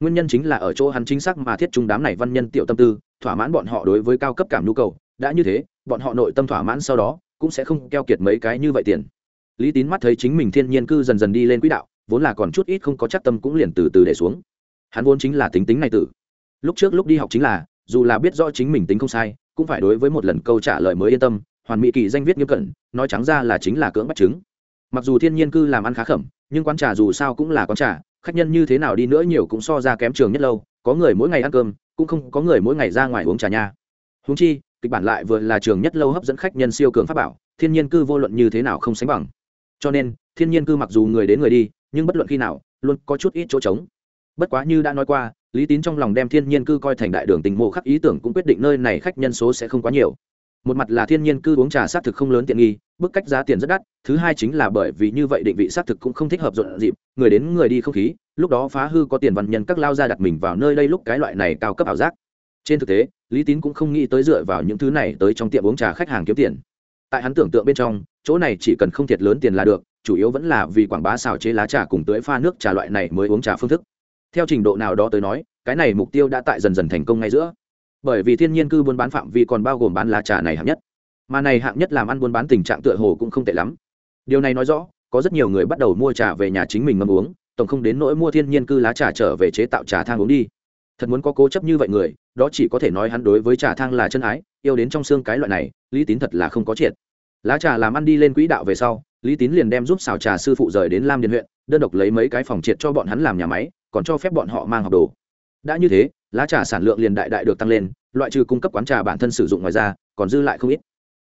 Nguyên nhân chính là ở chỗ hắn chính xác mà thiết trung đám này văn nhân tiểu tâm tư, thỏa mãn bọn họ đối với cao cấp cảm nhu cầu, đã như thế, bọn họ nội tâm thỏa mãn sau đó, cũng sẽ không keo kiệt mấy cái như vậy tiền. Lý tín mắt thấy chính mình thiên nhiên cư dần dần đi lên quỹ đạo vốn là còn chút ít không có chắc tâm cũng liền từ từ để xuống. Hắn vốn chính là tính tính này tử. Lúc trước lúc đi học chính là, dù là biết rõ chính mình tính không sai, cũng phải đối với một lần câu trả lời mới yên tâm, hoàn mỹ kỳ danh viết nghiêm cẩn, nói trắng ra là chính là cưỡng bắt chứng. Mặc dù thiên nhiên cư làm ăn khá khẩm, nhưng quán trà dù sao cũng là quán trà, khách nhân như thế nào đi nữa nhiều cũng so ra kém trường nhất lâu, có người mỗi ngày ăn cơm, cũng không có người mỗi ngày ra ngoài uống trà nha. Húng chi, kịch bản lại vừa là trường nhất lâu hấp dẫn khách nhân siêu cường pháp bảo, thiên nhiên cư vô luận như thế nào không sánh bằng. Cho nên, thiên nhiên cư mặc dù người đến người đi nhưng bất luận khi nào, luôn có chút ít chỗ trống. Bất quá như đã nói qua, lý tín trong lòng đem thiên nhiên cư coi thành đại đường tình mộ khắc ý tưởng cũng quyết định nơi này khách nhân số sẽ không quá nhiều. Một mặt là thiên nhiên cư uống trà xác thực không lớn tiện nghi, bức cách giá tiền rất đắt, thứ hai chính là bởi vì như vậy định vị xác thực cũng không thích hợp rộn dịp người đến người đi không khí, lúc đó phá hư có tiền văn nhân các lao ra đặt mình vào nơi đây lúc cái loại này cao cấp ảo giác. Trên thực tế, lý tín cũng không nghĩ tới dựa vào những thứ này tới trong tiệm uống trà khách hàng kiếm tiền. Tại hắn tưởng tượng bên trong, chỗ này chỉ cần không thiệt lớn tiền là được chủ yếu vẫn là vì quảng bá xào chế lá trà cùng tưới pha nước trà loại này mới uống trà phương thức. Theo trình độ nào đó tới nói, cái này mục tiêu đã tại dần dần thành công ngay giữa. Bởi vì thiên nhiên cư buôn bán phạm vi còn bao gồm bán lá trà này hạng nhất. Mà này hạng nhất làm ăn buôn bán tình trạng tựa hồ cũng không tệ lắm. Điều này nói rõ, có rất nhiều người bắt đầu mua trà về nhà chính mình ngâm uống, tổng không đến nỗi mua thiên nhiên cư lá trà trở về chế tạo trà thang uống đi. Thật muốn có cố chấp như vậy người, đó chỉ có thể nói hắn đối với trà thang là chân ái, yêu đến trong xương cái loại này, lý tín thật là không có triệt. Lá trà làm ăn đi lên quỹ đạo về sau lý tín liền đem giúp xào trà sư phụ rời đến lam điền huyện, đơn độc lấy mấy cái phòng triệt cho bọn hắn làm nhà máy, còn cho phép bọn họ mang học đồ. Đã như thế, lá trà sản lượng liền đại đại được tăng lên, loại trừ cung cấp quán trà bản thân sử dụng ngoài ra, còn dư lại không ít.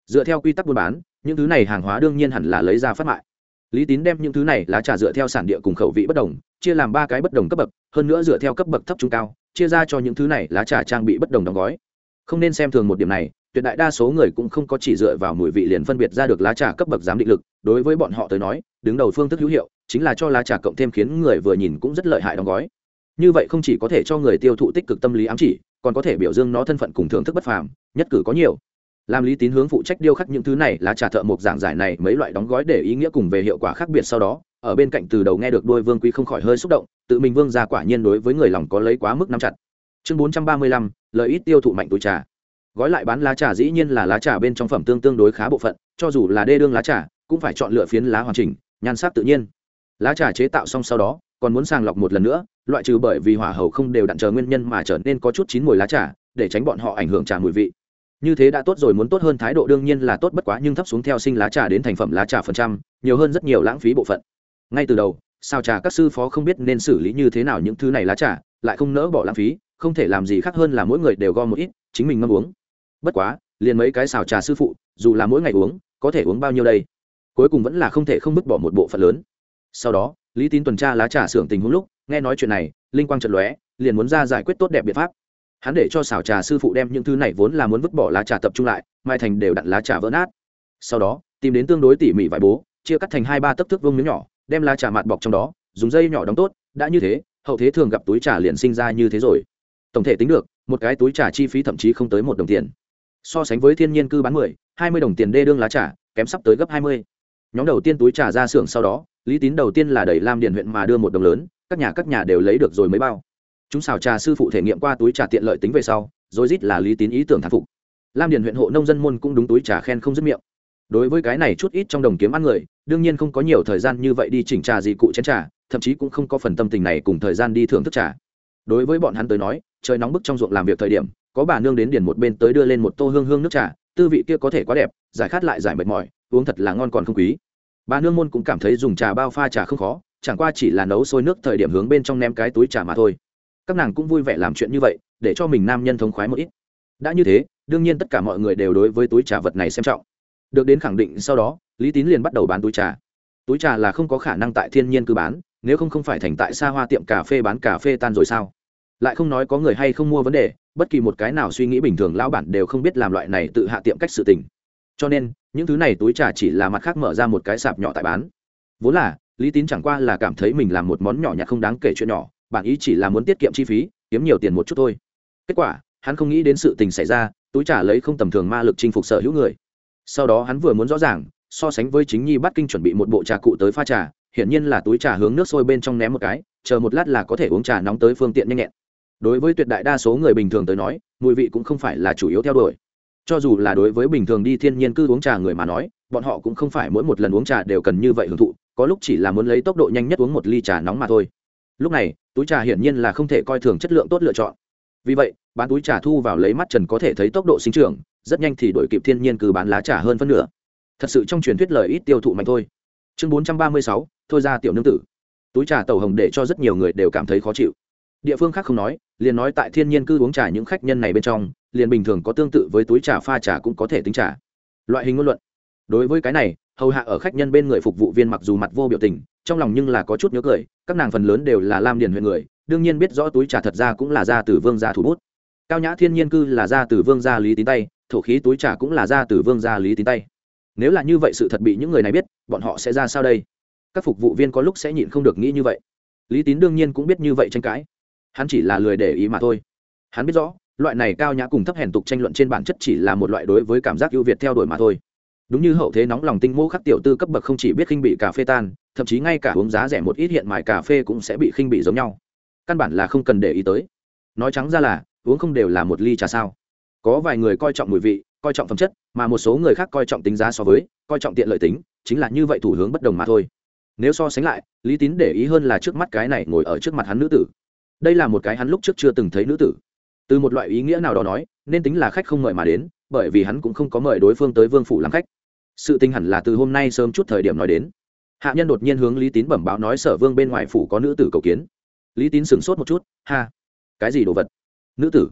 Dựa theo quy tắc buôn bán, những thứ này hàng hóa đương nhiên hẳn là lấy ra phát mại. Lý tín đem những thứ này lá trà dựa theo sản địa cùng khẩu vị bất đồng, chia làm ba cái bất đồng cấp bậc, hơn nữa dựa theo cấp bậc thấp trung cao, chia ra cho những thứ này lá trà trang bị bất đồng đóng gói. Không nên xem thường một điểm này, tuyệt đại đa số người cũng không có chỉ dựa vào mùi vị liền phân biệt ra được lá trà cấp bậc giám định lực đối với bọn họ tới nói, đứng đầu phương thức hữu hiệu chính là cho lá trà cộng thêm khiến người vừa nhìn cũng rất lợi hại đóng gói. Như vậy không chỉ có thể cho người tiêu thụ tích cực tâm lý ám chỉ, còn có thể biểu dương nó thân phận cùng thưởng thức bất phàm, nhất cử có nhiều. Làm lý tín hướng phụ trách điêu khắc những thứ này, lá trà thợ mộc giảng giải này mấy loại đóng gói để ý nghĩa cùng về hiệu quả khác biệt sau đó, ở bên cạnh từ đầu nghe được đôi vương quý không khỏi hơi xúc động, tự mình vương ra quả nhiên đối với người lòng có lấy quá mức nắm chặt. Chương bốn trăm ba mươi lăm, lợi ít tiêu thụ mạnh túi trà. Gói lại bán lá trà dĩ nhiên là lá trà bên trong phẩm tương tương đối khá bộ phận, cho dù là đê đương lá trà cũng phải chọn lựa phiến lá hoàn chỉnh, nhan sắc tự nhiên. Lá trà chế tạo xong sau đó, còn muốn sàng lọc một lần nữa, loại trừ bởi vì hỏa hầu không đều đặn chờ nguyên nhân mà trở nên có chút chín mùi lá trà, để tránh bọn họ ảnh hưởng trà mùi vị. Như thế đã tốt rồi, muốn tốt hơn thái độ đương nhiên là tốt bất quá nhưng thấp xuống theo sinh lá trà đến thành phẩm lá trà phần trăm, nhiều hơn rất nhiều lãng phí bộ phận. Ngay từ đầu, sao trà các sư phó không biết nên xử lý như thế nào những thứ này lá trà, lại không nỡ bỏ lãng phí, không thể làm gì khác hơn là mỗi người đều gom một ít, chính mình ngâm uống. Bất quá, liền mấy cái xào trà sư phụ, dù là mỗi ngày uống, có thể uống bao nhiêu đây? Cuối cùng vẫn là không thể không vứt bỏ một bộ phận lớn. Sau đó, lý tín tuần tra lá trà xưởng tình huống lúc, nghe nói chuyện này, linh quang trận lóe, liền muốn ra giải quyết tốt đẹp biện pháp. Hắn để cho xảo trà sư phụ đem những thứ này vốn là muốn vứt bỏ lá trà tập trung lại, mai thành đều đặn lá trà vỡ nát. Sau đó, tìm đến tương đối tỉ mỉ vải bố, chia cắt thành hai ba tấc thước vương miếng nhỏ, đem lá trà mạt bọc trong đó, dùng dây nhỏ đóng tốt, đã như thế, hậu thế thường gặp túi trà liền sinh ra như thế rồi. Tổng thể tính được, một cái túi trà chi phí thậm chí không tới một đồng tiền. So sánh với thiên nhiên cư bán mười, hai mươi đồng tiền đê đương lá trà, kém sắp tới gấp hai mươi nhóm đầu tiên túi trà ra xưởng sau đó, lý tín đầu tiên là đẩy lam Điền huyện mà đưa một đồng lớn, các nhà các nhà đều lấy được rồi mới bao. Chúng xào trà sư phụ thể nghiệm qua túi trà tiện lợi tính về sau, rồi rít là lý tín ý tưởng thán phục. Lam Điền huyện hộ nông dân môn cũng đúng túi trà khen không dứt miệng. Đối với cái này chút ít trong đồng kiếm ăn người, đương nhiên không có nhiều thời gian như vậy đi chỉnh trà gì cụ chén trà, thậm chí cũng không có phần tâm tình này cùng thời gian đi thưởng thức trà. Đối với bọn hắn tới nói, trời nóng bức trong ruộng làm việc thời điểm, có bà nương đến điền một bên tới đưa lên một tô hương hương nước trà, tư vị kia có thể quá đẹp, giải khát lại giải mệt mỏi, uống thật là ngon còn không quý bà nương môn cũng cảm thấy dùng trà bao pha trà không khó, chẳng qua chỉ là nấu sôi nước thời điểm hướng bên trong ném cái túi trà mà thôi. Các nàng cũng vui vẻ làm chuyện như vậy, để cho mình nam nhân thống khoái một ít. Đã như thế, đương nhiên tất cả mọi người đều đối với túi trà vật này xem trọng. Được đến khẳng định sau đó, lý tín liền bắt đầu bán túi trà. Túi trà là không có khả năng tại thiên nhiên cứ bán, nếu không không phải thành tại xa hoa tiệm cà phê bán cà phê tan rồi sao? Lại không nói có người hay không mua vấn đề, bất kỳ một cái nào suy nghĩ bình thường lão bản đều không biết làm loại này tự hạ tiệm cách sự tình cho nên, những thứ này túi trà chỉ là mặt khác mở ra một cái sạp nhỏ tại bán. Vốn là, lý tín chẳng qua là cảm thấy mình làm một món nhỏ nhặt không đáng kể chuyện nhỏ bản ý chỉ là muốn tiết kiệm chi phí, kiếm nhiều tiền một chút thôi. Kết quả, hắn không nghĩ đến sự tình xảy ra, túi trà lấy không tầm thường ma lực chinh phục sở hữu người. Sau đó hắn vừa muốn rõ ràng, so sánh với chính nhi bắt kinh chuẩn bị một bộ trà cụ tới pha trà, hiển nhiên là túi trà hướng nước sôi bên trong ném một cái, chờ một lát là có thể uống trà nóng tới phương tiện nhanh nhẹn. Đối với tuyệt đại đa số người bình thường tới nói, mùi vị cũng không phải là chủ yếu theo đuổi cho dù là đối với bình thường đi thiên nhiên cư uống trà người mà nói, bọn họ cũng không phải mỗi một lần uống trà đều cần như vậy hưởng thụ, có lúc chỉ là muốn lấy tốc độ nhanh nhất uống một ly trà nóng mà thôi. Lúc này, túi trà hiển nhiên là không thể coi thường chất lượng tốt lựa chọn. Vì vậy, bán túi trà thu vào lấy mắt trần có thể thấy tốc độ sinh trưởng, rất nhanh thì đổi kịp thiên nhiên cư bán lá trà hơn phân nửa. Thật sự trong truyền thuyết lời ít tiêu thụ mạnh thôi. Chương bốn trăm ba mươi sáu, thôi ra tiểu nương tử. Túi trà tàu hồng để cho rất nhiều người đều cảm thấy khó chịu địa phương khác không nói, liền nói tại thiên nhiên cư uống trà những khách nhân này bên trong, liền bình thường có tương tự với túi trà pha trà cũng có thể tính trà. Loại hình ngôn luận. Đối với cái này, hầu hạ ở khách nhân bên người phục vụ viên mặc dù mặt vô biểu tình, trong lòng nhưng là có chút nhớ cười, các nàng phần lớn đều là lam điền huyện người, đương nhiên biết rõ túi trà thật ra cũng là ra từ vương gia thủ bút. Cao nhã thiên nhiên cư là ra từ vương gia lý tín tay, thổ khí túi trà cũng là ra từ vương gia lý tín tay. Nếu là như vậy sự thật bị những người này biết, bọn họ sẽ ra sao đây? Các phục vụ viên có lúc sẽ nhịn không được nghĩ như vậy. Lý tín đương nhiên cũng biết như vậy tranh cãi hắn chỉ là lười để ý mà thôi. Hắn biết rõ, loại này cao nhã cùng thấp hèn tục tranh luận trên bản chất chỉ là một loại đối với cảm giác ưu việt theo đuổi mà thôi. Đúng như hậu thế nóng lòng tinh mô khắc tiểu tư cấp bậc không chỉ biết khinh bị cà phê tan, thậm chí ngay cả uống giá rẻ một ít hiện mài cà phê cũng sẽ bị khinh bị giống nhau. Căn bản là không cần để ý tới. Nói trắng ra là, uống không đều là một ly trà sao. Có vài người coi trọng mùi vị, coi trọng phẩm chất, mà một số người khác coi trọng tính giá so với, coi trọng tiện lợi tính, chính là như vậy thủ hướng bất đồng mà thôi. Nếu so sánh lại, lý tín để ý hơn là trước mắt cái này ngồi ở trước mặt hắn nữ tử đây là một cái hắn lúc trước chưa từng thấy nữ tử. Từ một loại ý nghĩa nào đó nói, nên tính là khách không mời mà đến, bởi vì hắn cũng không có mời đối phương tới vương phủ làm khách. Sự tinh hẳn là từ hôm nay sớm chút thời điểm nói đến. Hạ nhân đột nhiên hướng lý tín bẩm báo nói sở vương bên ngoài phủ có nữ tử cầu kiến. Lý tín sửng sốt một chút, ha, cái gì đồ vật? Nữ tử.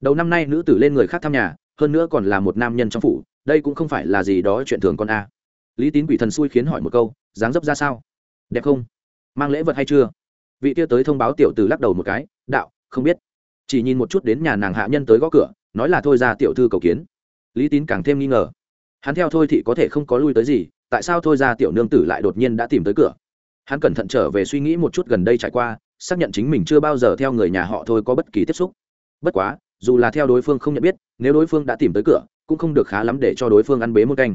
Đầu năm nay nữ tử lên người khác thăm nhà, hơn nữa còn là một nam nhân trong phủ, đây cũng không phải là gì đó chuyện thường con a. Lý tín quỷ thần xui khiến hỏi một câu, dáng dấp ra sao? Đẹp không? Mang lễ vật hay chưa? Vị kia tới thông báo tiểu tử lắc đầu một cái, đạo, không biết. Chỉ nhìn một chút đến nhà nàng hạ nhân tới gõ cửa, nói là thôi ra tiểu thư cầu kiến. Lý tín càng thêm nghi ngờ. Hắn theo thôi thì có thể không có lui tới gì, tại sao thôi ra tiểu nương tử lại đột nhiên đã tìm tới cửa? Hắn cẩn thận trở về suy nghĩ một chút gần đây trải qua, xác nhận chính mình chưa bao giờ theo người nhà họ thôi có bất kỳ tiếp xúc. Bất quá, dù là theo đối phương không nhận biết, nếu đối phương đã tìm tới cửa, cũng không được khá lắm để cho đối phương ăn bế một canh.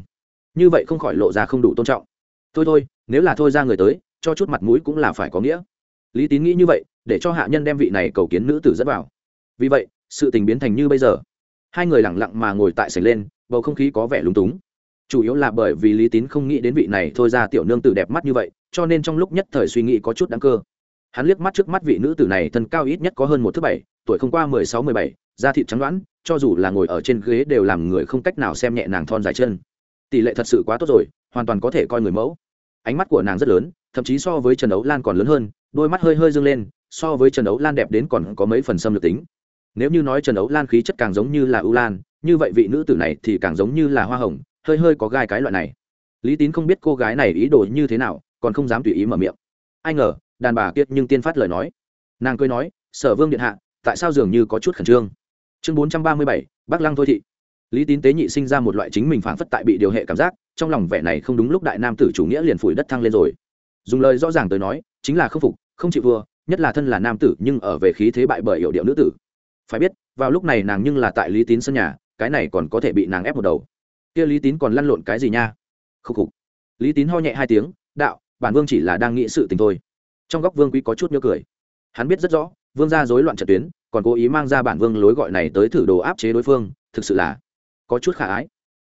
Như vậy không khỏi lộ ra không đủ tôn trọng. Thôi thôi, nếu là thôi ra người tới, cho chút mặt mũi cũng là phải có nghĩa lý tín nghĩ như vậy, để cho hạ nhân đem vị này cầu kiến nữ tử dẫn vào. Vì vậy, sự tình biến thành như bây giờ. Hai người lẳng lặng mà ngồi tại sảnh lên, bầu không khí có vẻ lúng túng. Chủ yếu là bởi vì lý tín không nghĩ đến vị này thôi ra tiểu nương tử đẹp mắt như vậy, cho nên trong lúc nhất thời suy nghĩ có chút đáng cơ. Hắn liếc mắt trước mắt vị nữ tử này thân cao ít nhất có hơn một thứ bảy, tuổi không qua mười sáu, mười bảy, da thịt trắng đoãn cho dù là ngồi ở trên ghế đều làm người không cách nào xem nhẹ nàng thon dài chân. Tỷ lệ thật sự quá tốt rồi, hoàn toàn có thể coi người mẫu. Ánh mắt của nàng rất lớn, thậm chí so với trần ấu lan còn lớn hơn đôi mắt hơi hơi dâng lên, so với trần ấu lan đẹp đến còn có mấy phần xâm lược tính. Nếu như nói trần ấu lan khí chất càng giống như là ưu lan, như vậy vị nữ tử này thì càng giống như là hoa hồng, hơi hơi có gai cái loại này. Lý tín không biết cô gái này ý đồ như thế nào, còn không dám tùy ý mở miệng. Ai ngờ, đàn bà kiệt nhưng tiên phát lời nói. Nàng cười nói, sở vương điện hạ, tại sao dường như có chút khẩn trương? Chương bốn trăm ba mươi bảy, bắc lăng thôi thị. Lý tín tế nhị sinh ra một loại chính mình phản phất tại bị điều hệ cảm giác, trong lòng vẻ này không đúng lúc đại nam tử chủ nghĩa liền phủi đất thăng lên rồi dùng lời rõ ràng tới nói, chính là khâm phục, không chịu vừa nhất là thân là nam tử nhưng ở về khí thế bại bởi hiệu điệu nữ tử. Phải biết, vào lúc này nàng nhưng là tại lý tín sân nhà, cái này còn có thể bị nàng ép một đầu. Kia lý tín còn lăn lộn cái gì nha? Khúc khục. Lý tín ho nhẹ hai tiếng, đạo, bản vương chỉ là đang nghĩ sự tình thôi. Trong góc vương quý có chút nhớ cười. Hắn biết rất rõ, vương ra rối loạn trận tuyến, còn cố ý mang ra bản vương lối gọi này tới thử đồ áp chế đối phương, thực sự là có chút khả ái.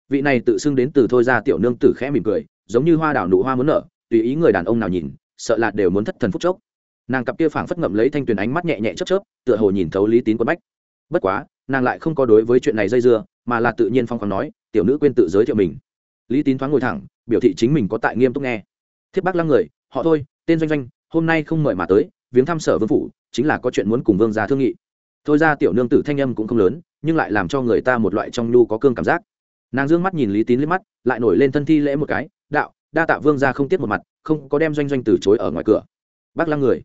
Vị này tự xưng đến từ thôi ra tiểu nương tử khẽ mỉm cười, giống như hoa đảo nụ hoa muốn nở tùy ý người đàn ông nào nhìn, sợ là đều muốn thất thần phúc chốc. Nàng cặp kia phảng phất ngậm lấy thanh tuyền ánh mắt nhẹ nhẹ chớp chớp, tựa hồ nhìn thấu lý tín quân bách. Bất quá, nàng lại không có đối với chuyện này dây dưa, mà là tự nhiên phong khoáng nói, tiểu nữ quên tự giới thiệu mình. Lý tín thoáng ngồi thẳng, biểu thị chính mình có tại nghiêm túc nghe. Thiết bác lăng người, họ thôi, tên doanh doanh, hôm nay không mời mà tới, viếng thăm sở vương phủ, chính là có chuyện muốn cùng vương gia thương nghị. Thôi ra tiểu nương tử thanh âm cũng không lớn, nhưng lại làm cho người ta một loại trong nhu có cương cảm giác. Nàng d ư ơ n g mắt nhìn lý tín liếc mắt, lại nổi lên thân thi lễ một cái đa tạ vương ra không tiếc một mặt, không có đem doanh doanh từ chối ở ngoài cửa. Bác lăng người,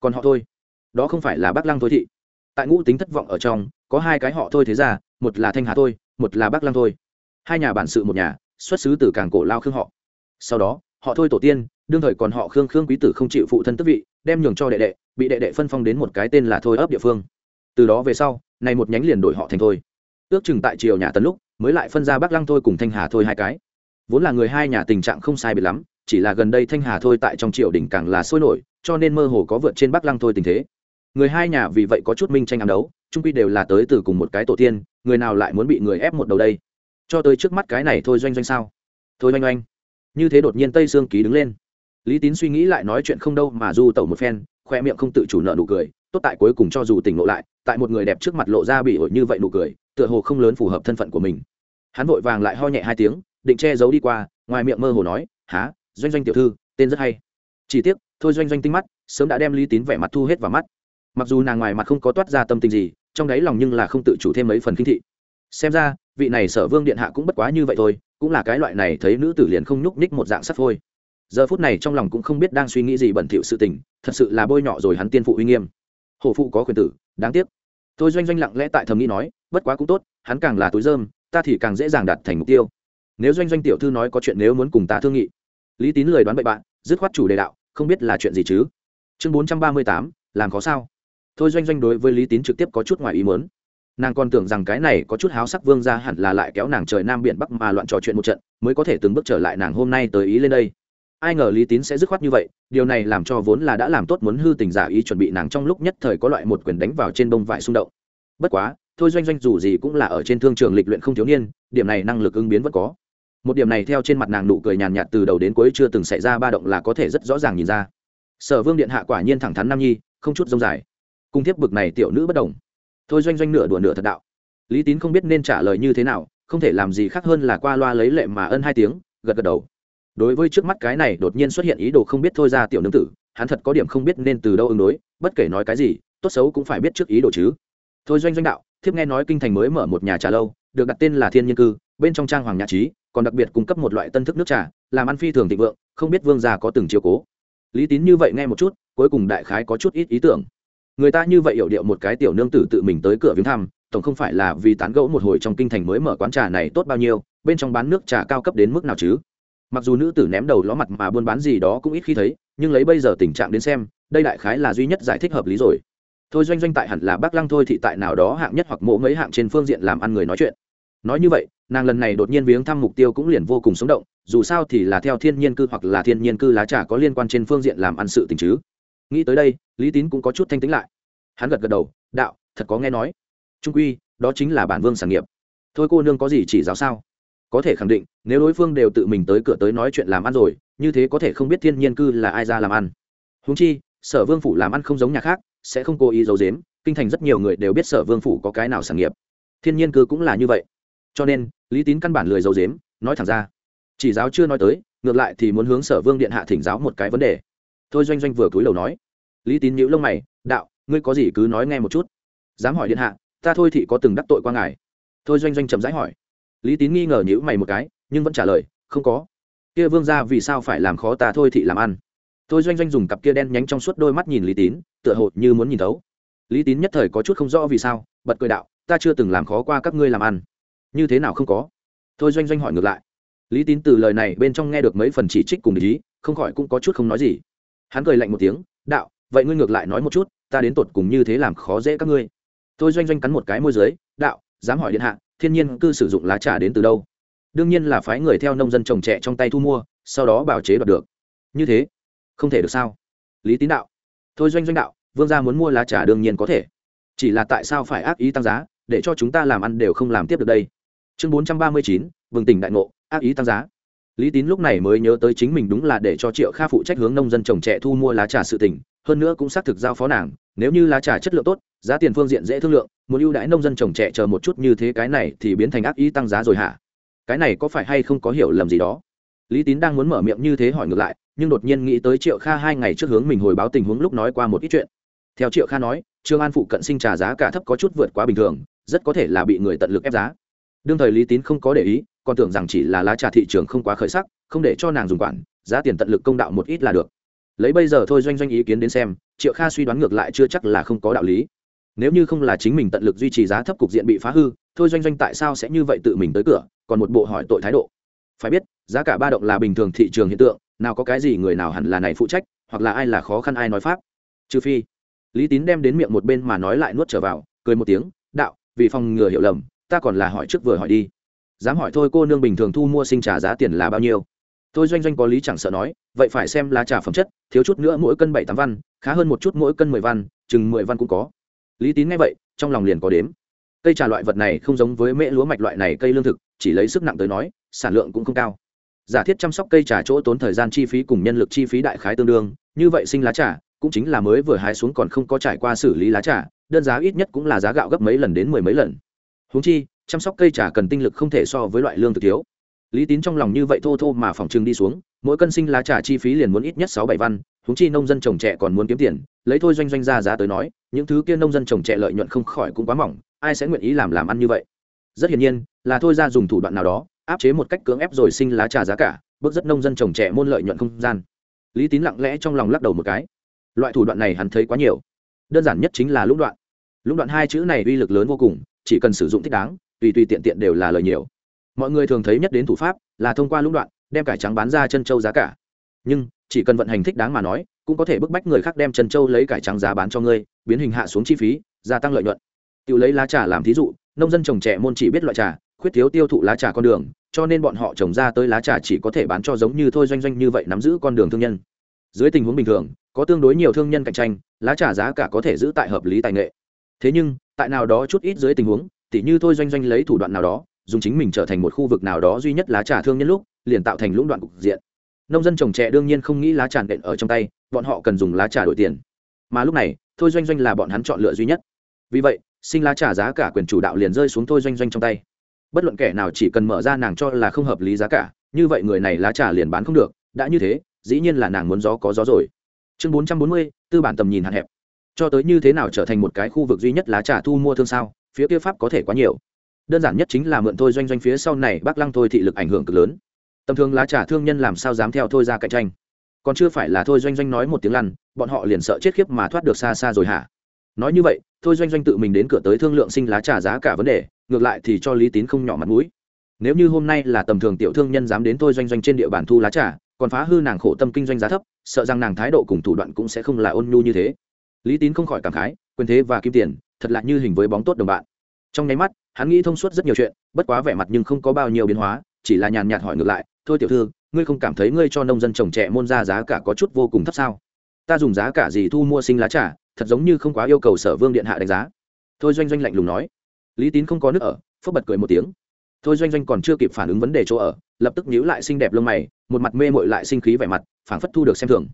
còn họ thôi. Đó không phải là bác lăng thôi thị. Tại ngũ tính thất vọng ở trong, có hai cái họ thôi thế ra, một là thanh hà thôi, một là bác lăng thôi. Hai nhà bản sự một nhà, xuất xứ từ cảng cổ lao khương họ. Sau đó, họ thôi tổ tiên, đương thời còn họ khương khương quý tử không chịu phụ thân tức vị, đem nhường cho đệ đệ, bị đệ đệ phân phong đến một cái tên là thôi ấp địa phương. Từ đó về sau, này một nhánh liền đổi họ thành thôi. Ước chừng tại triều nhà tấn lúc, mới lại phân ra Bác lăng thôi cùng thanh hà thôi hai cái vốn là người hai nhà tình trạng không sai biệt lắm, chỉ là gần đây thanh hà thôi tại trong triều đình càng là sôi nổi, cho nên mơ hồ có vượt trên bắc lăng thôi tình thế. Người hai nhà vì vậy có chút minh tranh ám đấu trung quy đều là tới từ cùng một cái tổ tiên, người nào lại muốn bị người ép một đầu đây? Cho tới trước mắt cái này thôi doanh doanh sao? Thôi doanh doanh. Như thế đột nhiên tây sương ký đứng lên. Lý tín suy nghĩ lại nói chuyện không đâu mà du tẩu một phen, khoe miệng không tự chủ nợ nụ cười, tốt tại cuối cùng cho dù tỉnh lộ lại, tại một người đẹp trước mặt lộ ra bị ổi như vậy nụ cười, tựa hồ không lớn phù hợp thân phận của mình. Hắn vội vàng lại ho nhẹ hai tiếng định che giấu đi qua, ngoài miệng mơ hồ nói há doanh doanh tiểu thư, tên rất hay. Chỉ tiếc, thôi doanh doanh tinh mắt, sớm đã đem lý tín vẻ mặt thu hết vào mắt. Mặc dù nàng ngoài mặt không có toát ra tâm tình gì, trong đáy lòng nhưng là không tự chủ thêm mấy phần kinh thị. Xem ra, vị này sở vương điện hạ cũng bất quá như vậy thôi, cũng là cái loại này thấy nữ tử liền không nhúc ních một dạng sắt thôi giờ phút này trong lòng cũng không biết đang suy nghĩ gì bẩn thỉu sự tình, thật sự là bôi nhọ rồi hắn tiên phụ uy nghiêm. Hổ phụ có quyền tử, đáng tiếc. Tôi doanh doanh lặng lẽ tại thầm nghĩ nói, bất quá cũng tốt, hắn càng là túi dơm ta thì càng dễ dàng đạt thành mục tiêu nếu doanh doanh tiểu thư nói có chuyện nếu muốn cùng ta thương nghị. Lý tín lời đoán bậy bạn, dứt khoát chủ đề đạo, không biết là chuyện gì chứ? Chương bốn trăm ba mươi tám, làm có sao? Thôi doanh doanh đối với lý tín trực tiếp có chút ngoài ý muốn. Nàng còn tưởng rằng cái này có chút háo sắc vương ra hẳn là lại kéo nàng trời nam biển bắc mà loạn trò chuyện một trận, mới có thể từng bước trở lại nàng hôm nay tới ý lên đây. Ai ngờ lý tín sẽ dứt khoát như vậy, điều này làm cho vốn là đã làm tốt muốn hư tình giả ý chuẩn bị nàng trong lúc nhất thời có loại một quyền đánh vào trên bông vải xung động. Bất quá, thôi doanh doanh dù gì cũng là ở trên thương trường lịch luyện không thiếu niên, điểm này năng lực ứng biến vẫn có một điểm này theo trên mặt nàng nụ cười nhàn nhạt từ đầu đến cuối chưa từng xảy ra ba động là có thể rất rõ ràng nhìn ra. Sở vương điện hạ quả nhiên thẳng thắn nam nhi, không chút rông dài. Cung thiếp bực này tiểu nữ bất đồng. Thôi doanh doanh nửa đùa nửa thật đạo. Lý tín không biết nên trả lời như thế nào, không thể làm gì khác hơn là qua loa lấy lệ mà ân hai tiếng, gật gật đầu. Đối với trước mắt cái này đột nhiên xuất hiện ý đồ không biết thôi ra tiểu nương tử, hắn thật có điểm không biết nên từ đâu ứng đối, bất kể nói cái gì, tốt xấu cũng phải biết trước ý đồ chứ. Thôi doanh doanh đạo, thiếp nghe nói kinh thành mới mở một nhà trà lâu, được đặt tên là thiên nhiên cư, bên trong trang hoàng nhã trí còn đặc biệt cung cấp một loại tân thức nước trà, làm ăn phi thường thịnh vượng, không biết vương gia có từng chiều cố. Lý tín như vậy nghe một chút, cuối cùng đại khái có chút ít ý tưởng. Người ta như vậy hiểu điệu một cái tiểu nương tử tự mình tới cửa viếng thăm, tổng không phải là vì tán gẫu một hồi trong kinh thành mới mở quán trà này tốt bao nhiêu, bên trong bán nước trà cao cấp đến mức nào chứ? Mặc dù nữ tử ném đầu ló mặt mà buôn bán gì đó cũng ít khi thấy, nhưng lấy bây giờ tình trạng đến xem, đây đại khái là duy nhất giải thích hợp lý rồi. Thôi doanh doanh tại hẳn là bác lăng thôi thì tại nào đó hạng nhất hoặc mộ mấy hạng trên phương diện làm ăn người nói chuyện. Nói như vậy nàng lần này đột nhiên viếng thăm mục tiêu cũng liền vô cùng sống động, dù sao thì là theo thiên nhiên cư hoặc là thiên nhiên cư lá trà có liên quan trên phương diện làm ăn sự tình chứ. Nghĩ tới đây, lý tín cũng có chút thanh tính lại. Hắn gật gật đầu, đạo, thật có nghe nói. Trung quy, đó chính là bản vương sản nghiệp. Thôi cô nương có gì chỉ giáo sao? Có thể khẳng định, nếu đối phương đều tự mình tới cửa tới nói chuyện làm ăn rồi, như thế có thể không biết thiên nhiên cư là ai ra làm ăn. Húng chi, sở vương phủ làm ăn không giống nhà khác, sẽ không cố ý giấu dếm kinh thành rất nhiều người đều biết sở vương phủ có cái nào sản nghiệp. Thiên nhiên cư cũng là như vậy. Cho nên lý tín căn bản lười giấu dếm nói thẳng ra. Chỉ giáo chưa nói tới, ngược lại thì muốn hướng sở vương điện hạ thỉnh giáo một cái vấn đề. Thôi doanh doanh vừa cúi đầu nói. Lý tín nhíu lông mày, đạo, ngươi có gì cứ nói nghe một chút. Dám hỏi điện hạ, ta thôi thì có từng đắc tội qua ngài. Thôi doanh doanh chậm rãi hỏi. Lý tín nghi ngờ nhữ mày một cái, nhưng vẫn trả lời, không có. Kia vương ra vì sao phải làm khó ta thôi thị làm ăn. Thôi doanh doanh dùng cặp kia đen nhánh trong suốt đôi mắt nhìn lý tín, tựa hồ như muốn nhìn thấu. Lý tín nhất thời có chút không rõ vì sao, bật cười đạo, ta chưa từng làm khó qua các ngươi làm ăn như thế nào không có? Thôi doanh doanh hỏi ngược lại. Lý tín từ lời này bên trong nghe được mấy phần chỉ trích cùng lý, không khỏi cũng có chút không nói gì. Hắn cười lạnh một tiếng đạo vậy ngươi ngược lại nói một chút ta đến tột cùng như thế làm khó dễ các ngươi. Thôi doanh doanh cắn một cái môi giới đạo dám hỏi điện hạ thiên nhiên cư sử dụng lá trà đến từ đâu? Đương nhiên là phái người theo nông dân trồng trẻ trong tay thu mua sau đó bào chế đoạt được. Như thế không thể được sao? Lý tín đạo. Thôi doanh doanh đạo vương gia muốn mua lá trà đương nhiên có thể. Chỉ là tại sao phải ác ý tăng giá để cho chúng ta làm ăn đều không làm tiếp được đây? Chương bốn trăm ba mươi chín vừng tỉnh đại ngộ, ác ý tăng giá. Lý tín lúc này mới nhớ tới chính mình đúng là để cho triệu kha phụ trách hướng nông dân trồng trẻ thu mua lá trà sự tỉnh hơn nữa cũng xác thực giao phó nàng, nếu như lá trà chất lượng tốt, giá tiền phương diện dễ thương lượng, muốn ưu đãi nông dân trồng trẻ chờ một chút như thế cái này thì biến thành ác ý tăng giá rồi hả? Cái này có phải hay không có hiểu lầm gì đó? Lý tín đang muốn mở miệng như thế hỏi ngược lại, nhưng đột nhiên nghĩ tới triệu kha hai ngày trước hướng mình hồi báo tình huống lúc nói qua một ít chuyện. Theo triệu kha nói, trương an phụ cận sinh trà giá cả thấp có chút vượt quá bình thường, rất có thể là bị người tận lực ép giá đương thời lý tín không có để ý, còn tưởng rằng chỉ là lá trà thị trường không quá khởi sắc, không để cho nàng dùng quản, giá tiền tận lực công đạo một ít là được. Lấy bây giờ thôi doanh doanh ý kiến đến xem, triệu kha suy đoán ngược lại chưa chắc là không có đạo lý. Nếu như không là chính mình tận lực duy trì giá thấp cục diện bị phá hư, thôi doanh doanh tại sao sẽ như vậy tự mình tới cửa, còn một bộ hỏi tội thái độ. Phải biết, giá cả ba động là bình thường thị trường hiện tượng, nào có cái gì người nào hẳn là này phụ trách, hoặc là ai là khó khăn ai nói pháp. Trừ phi, lý tín đem đến miệng một bên mà nói lại nuốt trở vào, cười một tiếng, đạo, vì phòng ngừa hiểu lầm ta còn là hỏi trước vừa hỏi đi. Dám hỏi thôi, cô nương bình thường thu mua sinh trà giá tiền là bao nhiêu? Tôi doanh doanh có lý chẳng sợ nói, vậy phải xem lá trà phẩm chất, thiếu chút nữa mỗi cân bảy tám văn, khá hơn một chút mỗi cân mười văn, chừng mười văn cũng có. Lý tín nghe vậy, trong lòng liền có đếm. Cây trà loại vật này không giống với mễ lúa mạch loại này cây lương thực, chỉ lấy sức nặng tới nói, sản lượng cũng không cao. Giả thiết chăm sóc cây trà chỗ tốn thời gian chi phí cùng nhân lực chi phí đại khái tương đương, như vậy sinh lá trà, cũng chính là mới vừa hái xuống còn không có trải qua xử lý lá trà, đơn giá ít nhất cũng là giá gạo gấp mấy lần đến mười mấy lần huống chi, chăm sóc cây trà cần tinh lực không thể so với loại lương thực thiếu. Lý tín trong lòng như vậy thô thô mà phòng trừng đi xuống, mỗi cân sinh lá trà chi phí liền muốn ít nhất sáu bảy văn, huống chi nông dân trồng trẻ còn muốn kiếm tiền, lấy thôi doanh doanh ra giá tới nói, những thứ kia nông dân trồng trẻ lợi nhuận không khỏi cũng quá mỏng, ai sẽ nguyện ý làm làm ăn như vậy? Rất hiển nhiên, là thôi ra dùng thủ đoạn nào đó, áp chế một cách cưỡng ép rồi sinh lá trà giá cả bước rất nông dân trồng trẻ môn lợi nhuận không gian. Lý tín lặng lẽ trong lòng lắc đầu một cái. Loại thủ đoạn này hắn thấy quá nhiều. Đơn giản nhất chính là lũng đoạn. Lũng đoạn hai chữ này uy lực lớn vô cùng chỉ cần sử dụng thích đáng, tùy tùy tiện tiện đều là lời nhiều. Mọi người thường thấy nhất đến thủ pháp là thông qua lũng đoạn, đem cải trắng bán ra chân châu giá cả. Nhưng, chỉ cần vận hành thích đáng mà nói, cũng có thể bức bách người khác đem chân châu lấy cải trắng giá bán cho ngươi, biến hình hạ xuống chi phí, gia tăng lợi nhuận. Tự lấy lá trà làm thí dụ, nông dân trồng trẻ môn chỉ biết loại trà, khuyết thiếu tiêu thụ lá trà con đường, cho nên bọn họ trồng ra tới lá trà chỉ có thể bán cho giống như thôi doanh doanh như vậy nắm giữ con đường thương nhân. Dưới tình huống bình thường, có tương đối nhiều thương nhân cạnh tranh, lá trà giá cả có thể giữ tại hợp lý tài nghệ thế nhưng, tại nào đó chút ít dưới tình huống, tỉ như thôi doanh doanh lấy thủ đoạn nào đó, dùng chính mình trở thành một khu vực nào đó duy nhất lá trà thương nhân lúc, liền tạo thành lũng đoạn cục diện. Nông dân trồng trẻ đương nhiên không nghĩ lá trà đệm ở trong tay, bọn họ cần dùng lá trà đổi tiền. Mà lúc này, thôi doanh doanh là bọn hắn chọn lựa duy nhất. Vì vậy sinh lá trà giá cả quyền chủ đạo liền rơi xuống thôi doanh doanh trong tay. Bất luận kẻ nào chỉ cần mở ra nàng cho là không hợp lý giá cả, như vậy người này lá trà liền bán không được. Đã như thế, dĩ nhiên là nàng muốn gió có gió rồi. Chương bốn trăm bốn mươi, tư bản tầm nhìn hạn hẹp cho tới như thế nào trở thành một cái khu vực duy nhất lá trà thu mua thương sao, phía kia pháp có thể quá nhiều. Đơn giản nhất chính là mượn thôi doanh doanh phía sau này bác lăng thôi thị lực ảnh hưởng cực lớn. Tầm thường lá trà thương nhân làm sao dám theo thôi ra cạnh tranh? Còn chưa phải là thôi doanh doanh nói một tiếng lăn, bọn họ liền sợ chết khiếp mà thoát được xa xa rồi hả? Nói như vậy, thôi doanh doanh tự mình đến cửa tới thương lượng sinh lá trà giá cả vấn đề, ngược lại thì cho lý tín không nhỏ mặt mũi. Nếu như hôm nay là tầm thường tiểu thương nhân dám đến thôi doanh doanh trên địa bàn thu lá trà, còn phá hư nàng khổ tâm kinh doanh giá thấp, sợ rằng nàng thái độ cùng thủ đoạn cũng sẽ không là ôn nhu như thế lý tín không khỏi cảm khái, quyền thế và kim tiền, thật lạ như hình với bóng tốt đồng bạn. Trong nháy mắt, hắn nghĩ thông suốt rất nhiều chuyện, bất quá vẻ mặt nhưng không có bao nhiêu biến hóa, chỉ là nhàn nhạt hỏi ngược lại, thôi tiểu thư, ngươi không cảm thấy ngươi cho nông dân trồng trẻ môn ra giá cả có chút vô cùng thấp sao? Ta dùng giá cả gì thu mua sinh lá trà, thật giống như không quá yêu cầu sở vương điện hạ đánh giá. Thôi doanh doanh lạnh lùng nói. Lý tín không có nước ở phớt bật cười một tiếng. Thôi doanh doanh còn chưa kịp phản ứng vấn đề chỗ ở, lập tức nhíu lại xinh đẹp lông mày, một mặt mê mội lại sinh khí vẻ mặt, phảng phất thu được xem thường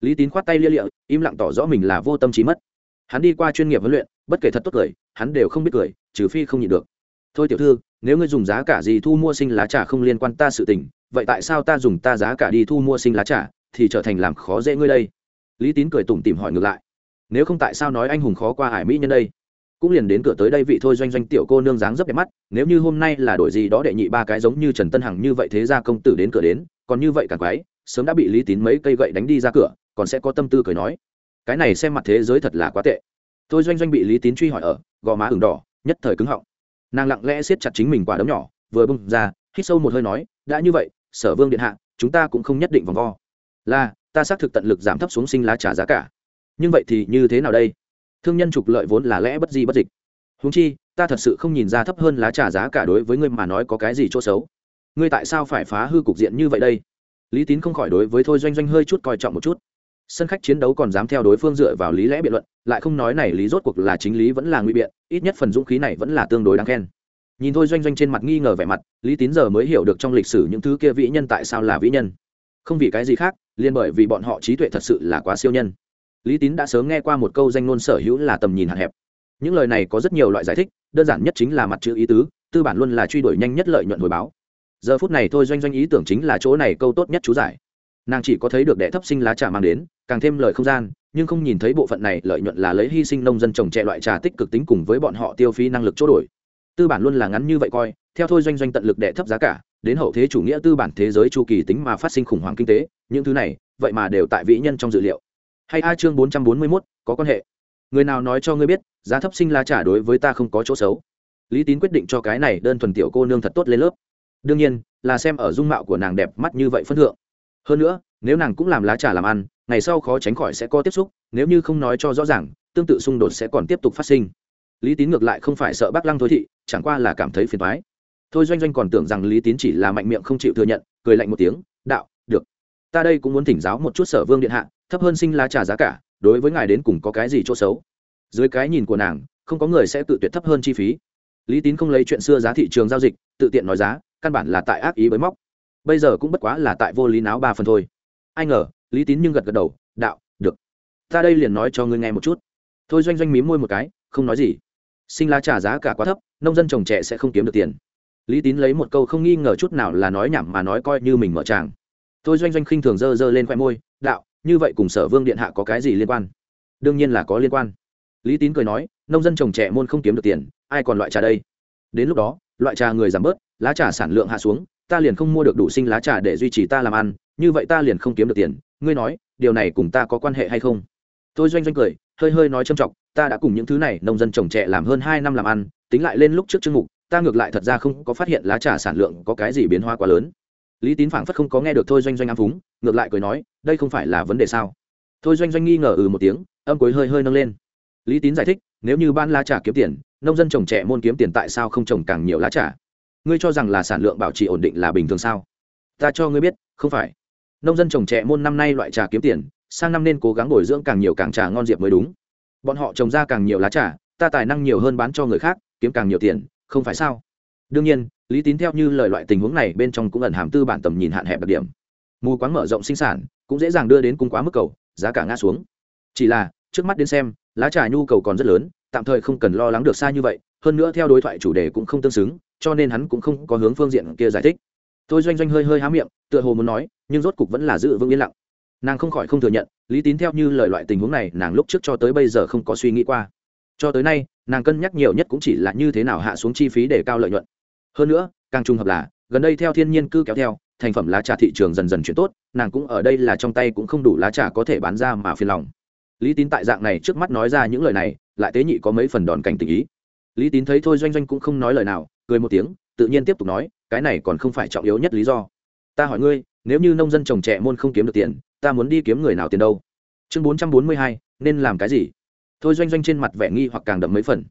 lý tín khoát tay lia lịa, im lặng tỏ rõ mình là vô tâm trí mất. Hắn đi qua chuyên nghiệp huấn luyện, bất kể thật tốt cười, hắn đều không biết cười, trừ phi không nhịn được. Thôi tiểu thư, nếu ngươi dùng giá cả gì thu mua sinh lá trà không liên quan ta sự tình, vậy tại sao ta dùng ta giá cả đi thu mua sinh lá trà, thì trở thành làm khó dễ ngươi đây? Lý tín cười tủm tỉm hỏi ngược lại. Nếu không tại sao nói anh hùng khó qua hải mỹ nhân đây? Cũng liền đến cửa tới đây vị thôi doanh doanh tiểu cô nương dáng rất đẹp mắt, nếu như hôm nay là đổi gì đó đệ nhị ba cái giống như trần tân hằng như vậy thế ra công tử đến cửa đến, còn như vậy càng quái sớm đã bị lý tín mấy cây gậy đánh đi ra cửa, còn sẽ có tâm tư cười nói. Cái này xem mặt thế giới thật là quá tệ. Tôi doanh doanh bị lý tín truy hỏi ở, gò má ửng đỏ, nhất thời cứng họng. Nàng lặng lẽ siết chặt chính mình quả đấm nhỏ, vừa bung ra, hít sâu một hơi nói, đã như vậy, sở vương điện hạ, chúng ta cũng không nhất định vòng vo. Là, ta xác thực tận lực giảm thấp xuống sinh lá trà giá cả. Nhưng vậy thì như thế nào đây? Thương nhân trục lợi vốn là lẽ bất di bất dịch. Húng chi, ta thật sự không nhìn ra thấp hơn lá trà giá cả đối với ngươi mà nói có cái gì chỗ xấu. Ngươi tại sao phải phá hư cục diện như vậy đây? Lý tín không khỏi đối với thôi doanh doanh hơi chút coi trọng một chút. Sân khách chiến đấu còn dám theo đối phương dựa vào lý lẽ biện luận, lại không nói này lý rốt cuộc là chính lý vẫn là nguy biện, ít nhất phần dũng khí này vẫn là tương đối đáng khen. Nhìn thôi doanh doanh trên mặt nghi ngờ vẻ mặt, lý tín giờ mới hiểu được trong lịch sử những thứ kia vĩ nhân tại sao là vĩ nhân. Không vì cái gì khác, liền bởi vì bọn họ trí tuệ thật sự là quá siêu nhân. Lý tín đã sớm nghe qua một câu danh ngôn sở hữu là tầm nhìn hạn hẹp. Những lời này có rất nhiều loại giải thích, đơn giản nhất chính là mặt chữ ý tứ, tư bản luôn là truy đuổi nhanh nhất lợi nhuận hồi báo giờ phút này thôi doanh doanh ý tưởng chính là chỗ này câu tốt nhất chú giải. Nàng chỉ có thấy được đệ thấp sinh lá trà mang đến, càng thêm lời không gian, nhưng không nhìn thấy bộ phận này lợi nhuận là lấy hy sinh nông dân trồng trẻ loại trà tích cực tính cùng với bọn họ tiêu phí năng lực chỗ đổi. Tư bản luôn là ngắn như vậy coi, theo thôi doanh doanh tận lực đệ thấp giá cả, đến hậu thế chủ nghĩa tư bản thế giới chu kỳ tính mà phát sinh khủng hoảng kinh tế, những thứ này, vậy mà đều tại vĩ nhân trong dự liệu. Hay a chương bốn trăm bốn mươi mốt, có quan hệ. Người nào nói cho ngươi biết, giá thấp sinh lá trà đối với ta không có chỗ xấu? Lý tín quyết định cho cái này đơn thuần tiểu cô nương thật tốt lên lớp đương nhiên, là xem ở dung mạo của nàng đẹp mắt như vậy phân thượng. Hơn nữa, nếu nàng cũng làm lá trà làm ăn, ngày sau khó tránh khỏi sẽ có tiếp xúc, nếu như không nói cho rõ ràng, tương tự xung đột sẽ còn tiếp tục phát sinh. Lý tín ngược lại không phải sợ bác lăng thối thị, chẳng qua là cảm thấy phiền thoái thôi doanh doanh còn tưởng rằng lý tín chỉ là mạnh miệng không chịu thừa nhận, cười lạnh một tiếng, đạo, được. Ta đây cũng muốn thỉnh giáo một chút sở vương điện hạ, thấp hơn sinh lá trà giá cả, đối với ngài đến cùng có cái gì chỗ xấu? Dưới cái nhìn của nàng, không có người sẽ tự tuyệt thấp hơn chi phí. Lý tín không lấy chuyện xưa giá thị trường giao dịch, tự tiện nói giá căn bản là tại ác ý bới móc. Bây giờ cũng bất quá là tại vô lý náo ba phần thôi. Ai ngờ, lý tín nhưng gật gật đầu, đạo, được. Ta đây liền nói cho ngươi nghe một chút. Thôi doanh doanh mím môi một cái, không nói gì. Sinh lá trà giá cả quá thấp, nông dân trồng trẻ sẽ không kiếm được tiền. Lý tín lấy một câu không nghi ngờ chút nào là nói nhảm mà nói coi như mình mở tràng. Thôi doanh doanh khinh thường dơ dơ lên khoe môi, đạo, như vậy cùng sở vương điện hạ có cái gì liên quan? Đương nhiên là có liên quan. Lý tín cười nói, nông dân trồng trẻ môn không kiếm được tiền, ai còn loại trà đây? Đến lúc đó loại trà người giảm bớt, lá trà sản lượng hạ xuống, ta liền không mua được đủ sinh lá trà để duy trì ta làm ăn, như vậy ta liền không kiếm được tiền. Ngươi nói, điều này cùng ta có quan hệ hay không? Tôi doanh doanh cười, hơi hơi nói châm trọng, ta đã cùng những thứ này nông dân trồng trẻ làm hơn hai năm làm ăn, tính lại lên lúc trước chương mục, ta ngược lại thật ra không có phát hiện lá trà sản lượng có cái gì biến hóa quá lớn. Lý tín phảng phất không có nghe được thôi doanh doanh ám phúng, ngược lại cười nói, đây không phải là vấn đề sao? Thôi doanh doanh nghi ngờ ừ một tiếng, âm cuối hơi hơi nâng lên. Lý tín giải thích, nếu như ban lá trà kiếm tiền nông dân trồng trẻ môn kiếm tiền tại sao không trồng càng nhiều lá trà? Ngươi cho rằng là sản lượng bảo trì ổn định là bình thường sao? Ta cho ngươi biết, không phải. Nông dân trồng trẻ môn năm nay loại trà kiếm tiền, sang năm nên cố gắng bồi dưỡng càng nhiều càng trà ngon diệp mới đúng. Bọn họ trồng ra càng nhiều lá trà, ta tài năng nhiều hơn bán cho người khác, kiếm càng nhiều tiền, không phải sao? Đương nhiên, lý tín theo như lời loại tình huống này bên trong cũng ẩn hàm tư bản tầm nhìn hạn hẹp đặc điểm. Mù quáng mở rộng sinh sản, cũng dễ dàng đưa đến cung quá mức cầu, giá cả ngã xuống. Chỉ là, trước mắt đến xem, lá trà nhu cầu còn rất lớn tạm thời không cần lo lắng được xa như vậy, hơn nữa theo đối thoại chủ đề cũng không tương xứng, cho nên hắn cũng không có hướng phương diện kia giải thích. Tôi doanh doanh hơi hơi há miệng, tựa hồ muốn nói, nhưng rốt cục vẫn là giữ vững yên lặng. Nàng không khỏi không thừa nhận, lý tín theo như lời loại tình huống này, nàng lúc trước cho tới bây giờ không có suy nghĩ qua. Cho tới nay, nàng cân nhắc nhiều nhất cũng chỉ là như thế nào hạ xuống chi phí để cao lợi nhuận. Hơn nữa, càng trùng hợp là, gần đây theo thiên nhiên cư kéo theo, thành phẩm lá trà thị trường dần dần chuyển tốt, nàng cũng ở đây là trong tay cũng không đủ lá trà có thể bán ra mà phiền lòng lý tín tại dạng này trước mắt nói ra những lời này, lại tế nhị có mấy phần đòn cảnh tình ý. Lý tín thấy thôi doanh doanh cũng không nói lời nào, cười một tiếng, tự nhiên tiếp tục nói, cái này còn không phải trọng yếu nhất lý do. Ta hỏi ngươi, nếu như nông dân trồng trẻ môn không kiếm được tiền, ta muốn đi kiếm người nào tiền đâu? Chương bốn trăm bốn mươi hai, nên làm cái gì? Thôi doanh doanh trên mặt vẻ nghi hoặc càng đậm mấy phần.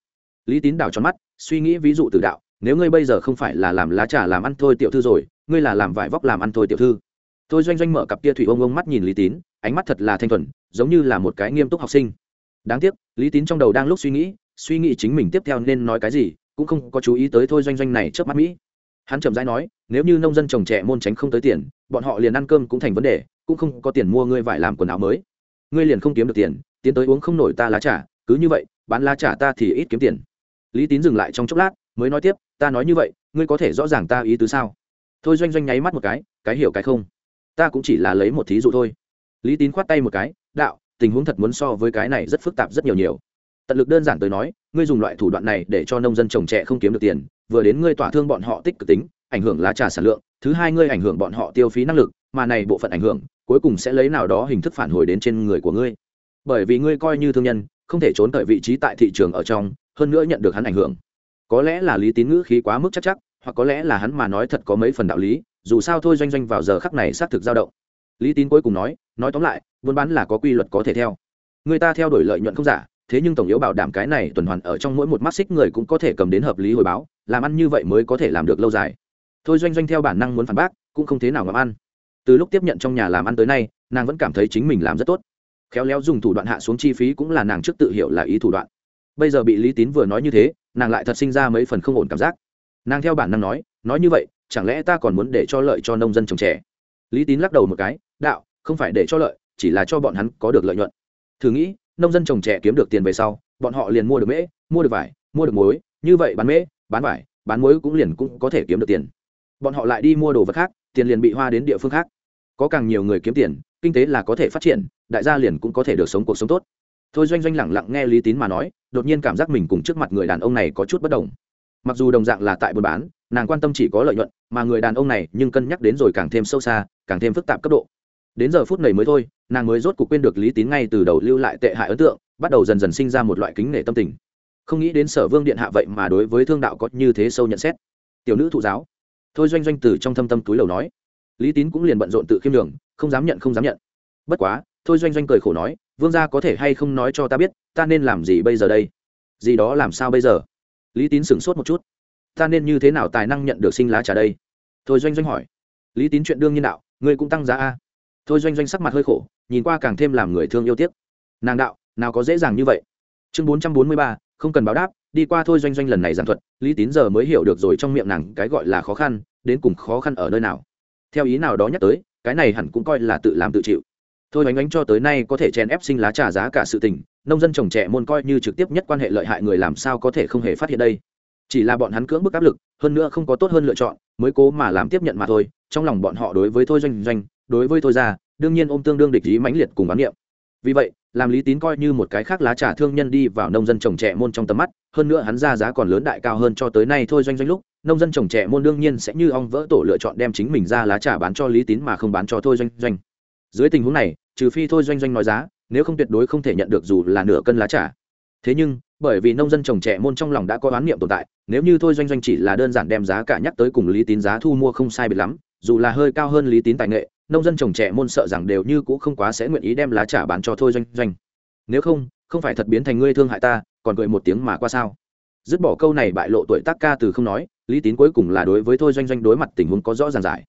Lý tín đảo tròn mắt, suy nghĩ ví dụ từ đạo, nếu ngươi bây giờ không phải là làm lá trà làm ăn thôi tiểu thư rồi, ngươi là làm vải vóc làm ăn thôi tiểu thư. Thôi doanh doanh mở cặp kia thủy ông ông mắt nhìn lý tín, ánh mắt thật là thanh thuần giống như là một cái nghiêm túc học sinh. Đáng tiếc, lý tín trong đầu đang lúc suy nghĩ suy nghĩ chính mình tiếp theo nên nói cái gì, cũng không có chú ý tới thôi doanh doanh này trước mắt mỹ. Hắn chậm rãi nói, nếu như nông dân trồng trẻ môn tránh không tới tiền, bọn họ liền ăn cơm cũng thành vấn đề, cũng không có tiền mua ngươi vải làm quần áo mới. Ngươi liền không kiếm được tiền, tiến tới uống không nổi ta lá trà, cứ như vậy, bán lá trà ta thì ít kiếm tiền. Lý tín dừng lại trong chốc lát, mới nói tiếp, ta nói như vậy, ngươi có thể rõ ràng ta ý tứ sao? Thôi doanh doanh nháy mắt một cái cái hiểu cái không? Ta cũng chỉ là lấy một thí dụ thôi. Lý tín khoát tay một cái đạo, tình huống thật muốn so với cái này rất phức tạp rất nhiều nhiều. Tận lực đơn giản tới nói, ngươi dùng loại thủ đoạn này để cho nông dân trồng trẻ không kiếm được tiền, vừa đến ngươi tỏa thương bọn họ tích cực tính, ảnh hưởng lá trà sản lượng, thứ hai ngươi ảnh hưởng bọn họ tiêu phí năng lực, mà này bộ phận ảnh hưởng, cuối cùng sẽ lấy nào đó hình thức phản hồi đến trên người của ngươi. Bởi vì ngươi coi như thương nhân, không thể trốn tại vị trí tại thị trường ở trong, hơn nữa nhận được hắn ảnh hưởng. Có lẽ là lý tín ngữ khí quá mức chắc chắc, hoặc có lẽ là hắn mà nói thật có mấy phần đạo lý, dù sao thôi doanh doanh vào giờ khắc này xác thực dao động lý tín cuối cùng nói nói tóm lại, buôn bán là có quy luật có thể theo. Người ta theo đuổi lợi nhuận không giả, thế nhưng tổng yếu bảo đảm cái này tuần hoàn ở trong mỗi một mắt xích người cũng có thể cầm đến hợp lý hồi báo, làm ăn như vậy mới có thể làm được lâu dài. Thôi doanh doanh theo bản năng muốn phản bác, cũng không thế nào ngắm ăn. Từ lúc tiếp nhận trong nhà làm ăn tới nay, nàng vẫn cảm thấy chính mình làm rất tốt. Khéo léo dùng thủ đoạn hạ xuống chi phí cũng là nàng trước tự hiểu là ý thủ đoạn. Bây giờ bị lý tín vừa nói như thế, nàng lại thật sinh ra mấy phần không ổn cảm giác. Nàng theo bản năng nói nói như vậy, chẳng lẽ ta còn muốn để cho lợi cho nông dân trồng trẻ? Lý tín lắc đầu một cái đạo, không phải để cho lợi, chỉ là cho bọn hắn có được lợi nhuận. Thử nghĩ, nông dân trồng trẻ kiếm được tiền về sau, bọn họ liền mua được mễ, mua được vải, mua được muối, như vậy bán mễ, bán vải, bán muối cũng liền cũng có thể kiếm được tiền. Bọn họ lại đi mua đồ vật khác, tiền liền bị hoa đến địa phương khác. Có càng nhiều người kiếm tiền, kinh tế là có thể phát triển, đại gia liền cũng có thể được sống cuộc sống tốt. Thôi doanh doanh lẳng lặng nghe lý tín mà nói, đột nhiên cảm giác mình cùng trước mặt người đàn ông này có chút bất đồng. Mặc dù đồng dạng là tại buôn bán, nàng quan tâm chỉ có lợi nhuận, mà người đàn ông này nhưng cân nhắc đến rồi càng thêm sâu xa, càng thêm phức tạp cấp độ đến giờ phút này mới thôi, nàng mới rốt cuộc quên được lý tín ngay từ đầu lưu lại tệ hại ấn tượng, bắt đầu dần dần sinh ra một loại kính nể tâm tình. Không nghĩ đến sở vương điện hạ vậy mà đối với thương đạo có như thế sâu nhận xét. Tiểu nữ thụ giáo. Thôi doanh doanh từ trong thâm tâm túi lầu nói. Lý tín cũng liền bận rộn tự khiêm đường không dám nhận, không dám nhận. Bất quá, thôi doanh doanh cười khổ nói, vương gia có thể hay không nói cho ta biết, ta nên làm gì bây giờ đây? Gì đó làm sao bây giờ? Lý tín sửng sốt một chút. Ta nên như thế nào tài năng nhận được sinh lá trà đây? Thôi doanh doanh hỏi. Lý tín chuyện đương nhiên đạo, ngươi cũng tăng giá a thôi doanh doanh sắc mặt hơi khổ, nhìn qua càng thêm làm người thương yêu tiếc. Nàng đạo, nào có dễ dàng như vậy. Chương bốn trăm bốn mươi ba, không cần báo đáp, đi qua thôi doanh doanh lần này giảng thuật, lý tín giờ mới hiểu được rồi trong miệng nàng cái gọi là khó khăn, đến cùng khó khăn ở nơi nào. Theo ý nào đó nhắc tới, cái này hẳn cũng coi là tự làm tự chịu. Thôi oánh oánh cho tới nay có thể chèn ép sinh lá trà giá cả sự tình, nông dân trồng trẻ môn coi như trực tiếp nhất quan hệ lợi hại người làm sao có thể không hề phát hiện đây. Chỉ là bọn hắn cưỡng bức áp lực, hơn nữa không có tốt hơn lựa chọn, mới cố mà làm tiếp nhận mà thôi, trong lòng bọn họ đối với thôi doanh doanh đối với thôi ra, đương nhiên ôm tương đương địch ý mãnh liệt cùng bán niệm. Vì vậy, làm lý tín coi như một cái khác lá trà thương nhân đi vào nông dân trồng trẻ môn trong tầm mắt, hơn nữa hắn ra giá còn lớn đại cao hơn cho tới nay thôi doanh doanh lúc, nông dân trồng trẻ môn đương nhiên sẽ như ong vỡ tổ lựa chọn đem chính mình ra lá trà bán cho lý tín mà không bán cho thôi doanh doanh. Dưới tình huống này, trừ phi thôi doanh doanh nói giá, nếu không tuyệt đối không thể nhận được dù là nửa cân lá trà. Thế nhưng, bởi vì nông dân trồng trẻ môn trong lòng đã có oán niệm tồn tại, nếu như thôi doanh doanh chỉ là đơn giản đem giá cả nhắc tới cùng lý tín giá thu mua không sai biệt lắm, dù là hơi cao hơn lý tín tài nghệ nông dân trồng trẻ môn sợ rằng đều như cũ không quá sẽ nguyện ý đem lá trà bán cho thôi doanh doanh. Nếu không không phải thật biến thành ngươi thương hại ta, còn cười một tiếng mà qua sao? Dứt bỏ câu này bại lộ tuổi tác ca từ không nói, lý tín cuối cùng là đối với thôi doanh doanh đối mặt tình huống có rõ ràng giải.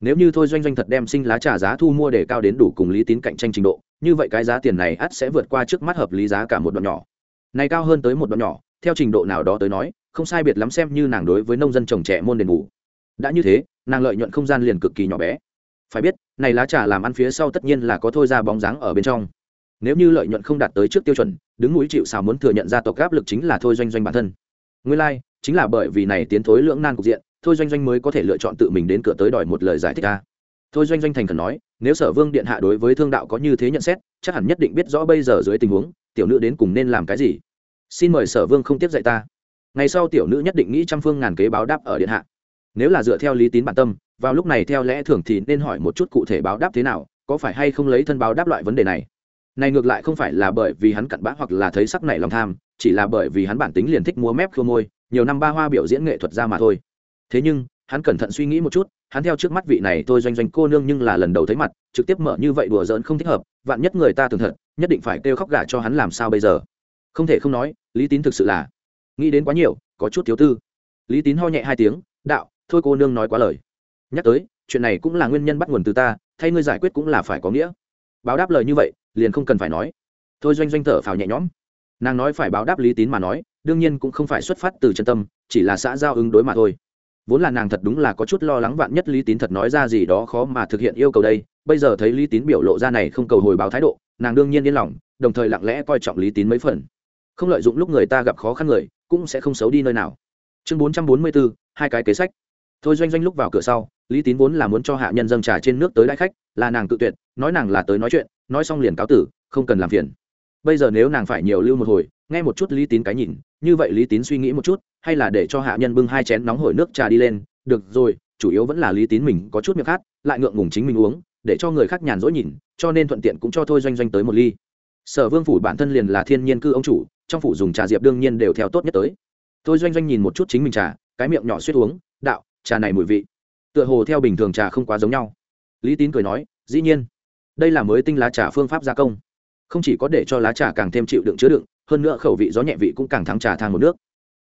Nếu như thôi doanh doanh thật đem sinh lá trà giá thu mua để cao đến đủ cùng lý tín cạnh tranh trình độ, như vậy cái giá tiền này ắt sẽ vượt qua trước mắt hợp lý giá cả một đoạn nhỏ. Này cao hơn tới một đoạn nhỏ, theo trình độ nào đó tới nói, không sai biệt lắm xem như nàng đối với nông dân trồng trẻ môn đền bù. Đã như thế, nàng lợi nhuận không gian liền cực kỳ nhỏ bé phải biết này lá trà làm ăn phía sau tất nhiên là có thôi ra bóng dáng ở bên trong. Nếu như lợi nhuận không đạt tới trước tiêu chuẩn đứng núi chịu xào muốn thừa nhận ra tộc áp lực chính là thôi doanh doanh bản thân. Nguyên lai、like, chính là bởi vì này tiến thối lưỡng nan cục diện thôi doanh doanh mới có thể lựa chọn tự mình đến cửa tới đòi một lời giải thích ta. Thôi doanh doanh thành khẩn nói nếu sở vương điện hạ đối với thương đạo có như thế nhận xét chắc hẳn nhất định biết rõ bây giờ dưới tình huống tiểu nữ đến cùng nên làm cái gì. Xin mời sở vương không tiếp dạy ta. Ngày sau tiểu nữ nhất định nghĩ trăm phương ngàn kế báo đáp ở điện hạ. Nếu là dựa theo lý tín bản tâm vào lúc này theo lẽ thường thì nên hỏi một chút cụ thể báo đáp thế nào, có phải hay không lấy thân báo đáp loại vấn đề này? Này ngược lại không phải là bởi vì hắn cặn bã hoặc là thấy sắc này lòng tham, chỉ là bởi vì hắn bản tính liền thích múa mép khua môi, nhiều năm ba hoa biểu diễn nghệ thuật ra mà thôi. Thế nhưng, hắn cẩn thận suy nghĩ một chút, hắn theo trước mắt vị này tôi doanh doanh cô nương nhưng là lần đầu thấy mặt, trực tiếp mở như vậy đùa giỡn không thích hợp, vạn nhất người ta tưởng thật, nhất định phải kêu khóc gả cho hắn làm sao bây giờ? Không thể không nói, lý tín thực sự là nghĩ đến quá nhiều, có chút thiếu tư. Lý tín ho nhẹ hai tiếng, đạo, thôi cô nương nói quá lời nhắc tới, chuyện này cũng là nguyên nhân bắt nguồn từ ta, thay ngươi giải quyết cũng là phải có nghĩa. Báo đáp lời như vậy, liền không cần phải nói. Thôi doanh doanh thở phào nhẹ nhõm. Nàng nói phải báo đáp lý tín mà nói, đương nhiên cũng không phải xuất phát từ chân tâm, chỉ là xã giao ứng đối mà thôi. Vốn là nàng thật đúng là có chút lo lắng vạn nhất lý tín thật nói ra gì đó khó mà thực hiện yêu cầu đây, bây giờ thấy lý tín biểu lộ ra này không cầu hồi báo thái độ, nàng đương nhiên yên lòng, đồng thời lặng lẽ coi trọng lý tín mấy phần. Không lợi dụng lúc người ta gặp khó khăn người, cũng sẽ không xấu đi nơi nào. Chương bốn trăm bốn mươi bốn hai cái kế sách. Thôi doanh doanh lúc vào cửa sau lý tín vốn là muốn cho hạ nhân dâng trà trên nước tới đãi khách, là nàng tự tuyệt, nói nàng là tới nói chuyện, nói xong liền cáo tử, không cần làm phiền. Bây giờ nếu nàng phải nhiều lưu một hồi, nghe một chút lý tín cái nhìn, như vậy lý tín suy nghĩ một chút, hay là để cho hạ nhân bưng hai chén nóng hổi nước trà đi lên, được rồi, chủ yếu vẫn là lý tín mình có chút miệng khát, lại ngượng ngùng chính mình uống, để cho người khác nhàn rỗi nhìn, cho nên thuận tiện cũng cho thôi doanh doanh tới một ly. Sở vương phủ bản thân liền là thiên nhiên cư ông chủ, trong phủ dùng trà diệp đương nhiên đều theo tốt nhất tới. Thôi doanh doanh nhìn một chút chính mình trà, cái miệng nhỏ suýt uống, đạo, trà này mùi vị tựa hồ theo bình thường trà không quá giống nhau. Lý tín cười nói, dĩ nhiên, đây là mới tinh lá trà phương pháp gia công. Không chỉ có để cho lá trà càng thêm chịu đựng chứa đựng, hơn nữa khẩu vị gió nhẹ vị cũng càng thắng trà thang một nước.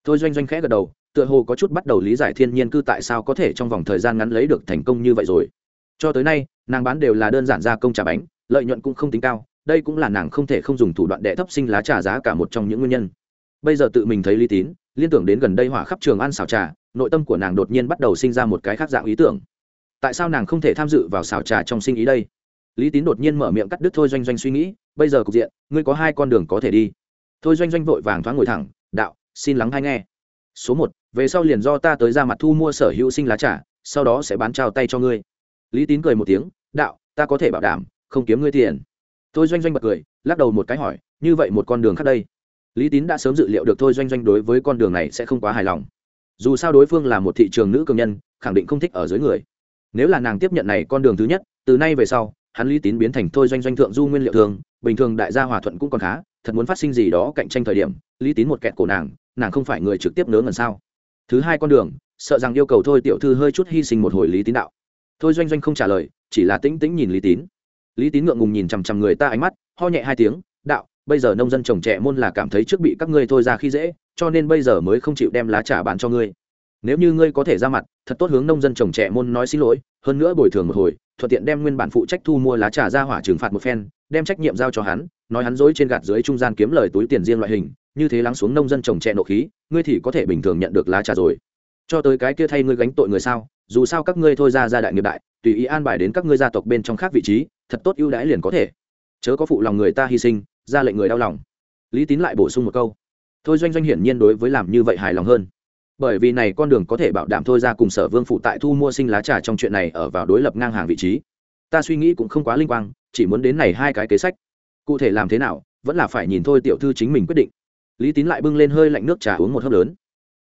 Thôi doanh doanh khẽ gật đầu, tựa hồ có chút bắt đầu lý giải thiên nhiên cư tại sao có thể trong vòng thời gian ngắn lấy được thành công như vậy rồi. Cho tới nay, nàng bán đều là đơn giản gia công trà bánh, lợi nhuận cũng không tính cao, đây cũng là nàng không thể không dùng thủ đoạn đệ thấp sinh lá trà giá cả một trong những nguyên nhân. Bây giờ tự mình thấy lý tín, liên tưởng đến gần đây hỏa khắp trường ăn xào trà nội tâm của nàng đột nhiên bắt đầu sinh ra một cái khác dạng ý tưởng. Tại sao nàng không thể tham dự vào xào trà trong sinh ý đây? Lý tín đột nhiên mở miệng cắt đứt thôi doanh doanh suy nghĩ, bây giờ cục diện, ngươi có hai con đường có thể đi. Thôi doanh doanh vội vàng thoáng ngồi thẳng, đạo, xin lắng hay nghe. Số một, về sau liền do ta tới ra mặt thu mua sở hữu sinh lá trà, sau đó sẽ bán trao tay cho ngươi. Lý tín cười một tiếng, đạo, ta có thể bảo đảm, không kiếm ngươi tiền. Thôi doanh doanh bật cười, lắc đầu một cái hỏi, như vậy một con đường khác đây? Lý tín đã sớm dự liệu được thôi doanh doanh đối với con đường này sẽ không quá hài lòng dù sao đối phương là một thị trường nữ cường nhân, khẳng định không thích ở dưới người. Nếu là nàng tiếp nhận này con đường thứ nhất, từ nay về sau, hắn lý tín biến thành thôi doanh doanh thượng du nguyên liệu thường, bình thường đại gia hòa thuận cũng còn khá, thật muốn phát sinh gì đó cạnh tranh thời điểm, lý tín một kẹt cổ nàng nàng không phải người trực tiếp nớ ngần sao? Thứ hai con đường, sợ rằng yêu cầu thôi tiểu thư hơi chút hy sinh một hồi lý tín đạo. Thôi doanh doanh không trả lời, chỉ là tĩnh tĩnh nhìn lý tín. Lý tín ngượng ngùng nhìn chằm chằm người ta ánh mắt, ho nhẹ hai tiếng, đạo bây giờ nông dân trồng trẻ môn là cảm thấy trước bị các ngươi thôi ra khi dễ, cho nên bây giờ mới không chịu đem lá trà bán cho ngươi. Nếu như ngươi có thể ra mặt, thật tốt hướng nông dân trồng trẻ môn nói xin lỗi, hơn nữa bồi thường một hồi, thuận tiện đem nguyên bản phụ trách thu mua lá trà ra hỏa trừng phạt một phen, đem trách nhiệm giao cho hắn, nói hắn dối trên gạt dưới trung gian kiếm lời túi tiền riêng loại hình, như thế lắng xuống nông dân trồng trẻ nộ khí, ngươi thì có thể bình thường nhận được lá trà rồi. Cho tới cái kia thay ngươi gánh tội người sao, dù sao các ngươi thôi ra gia đại nghiệp đại, tùy ý an bài đến các ngươi gia tộc bên trong khác vị trí, thật tốt ưu đãi liền có thể. Chớ có phụ lòng người ta hy sinh ra lệnh người đau lòng. Lý tín lại bổ sung một câu. Thôi doanh doanh hiển nhiên đối với làm như vậy hài lòng hơn. Bởi vì này con đường có thể bảo đảm thôi ra cùng sở vương phụ tại thu mua sinh lá trà trong chuyện này ở vào đối lập ngang hàng vị trí. Ta suy nghĩ cũng không quá linh quang, chỉ muốn đến này hai cái kế sách. Cụ thể làm thế nào, vẫn là phải nhìn thôi tiểu thư chính mình quyết định. Lý tín lại bưng lên hơi lạnh nước trà uống một hớp lớn.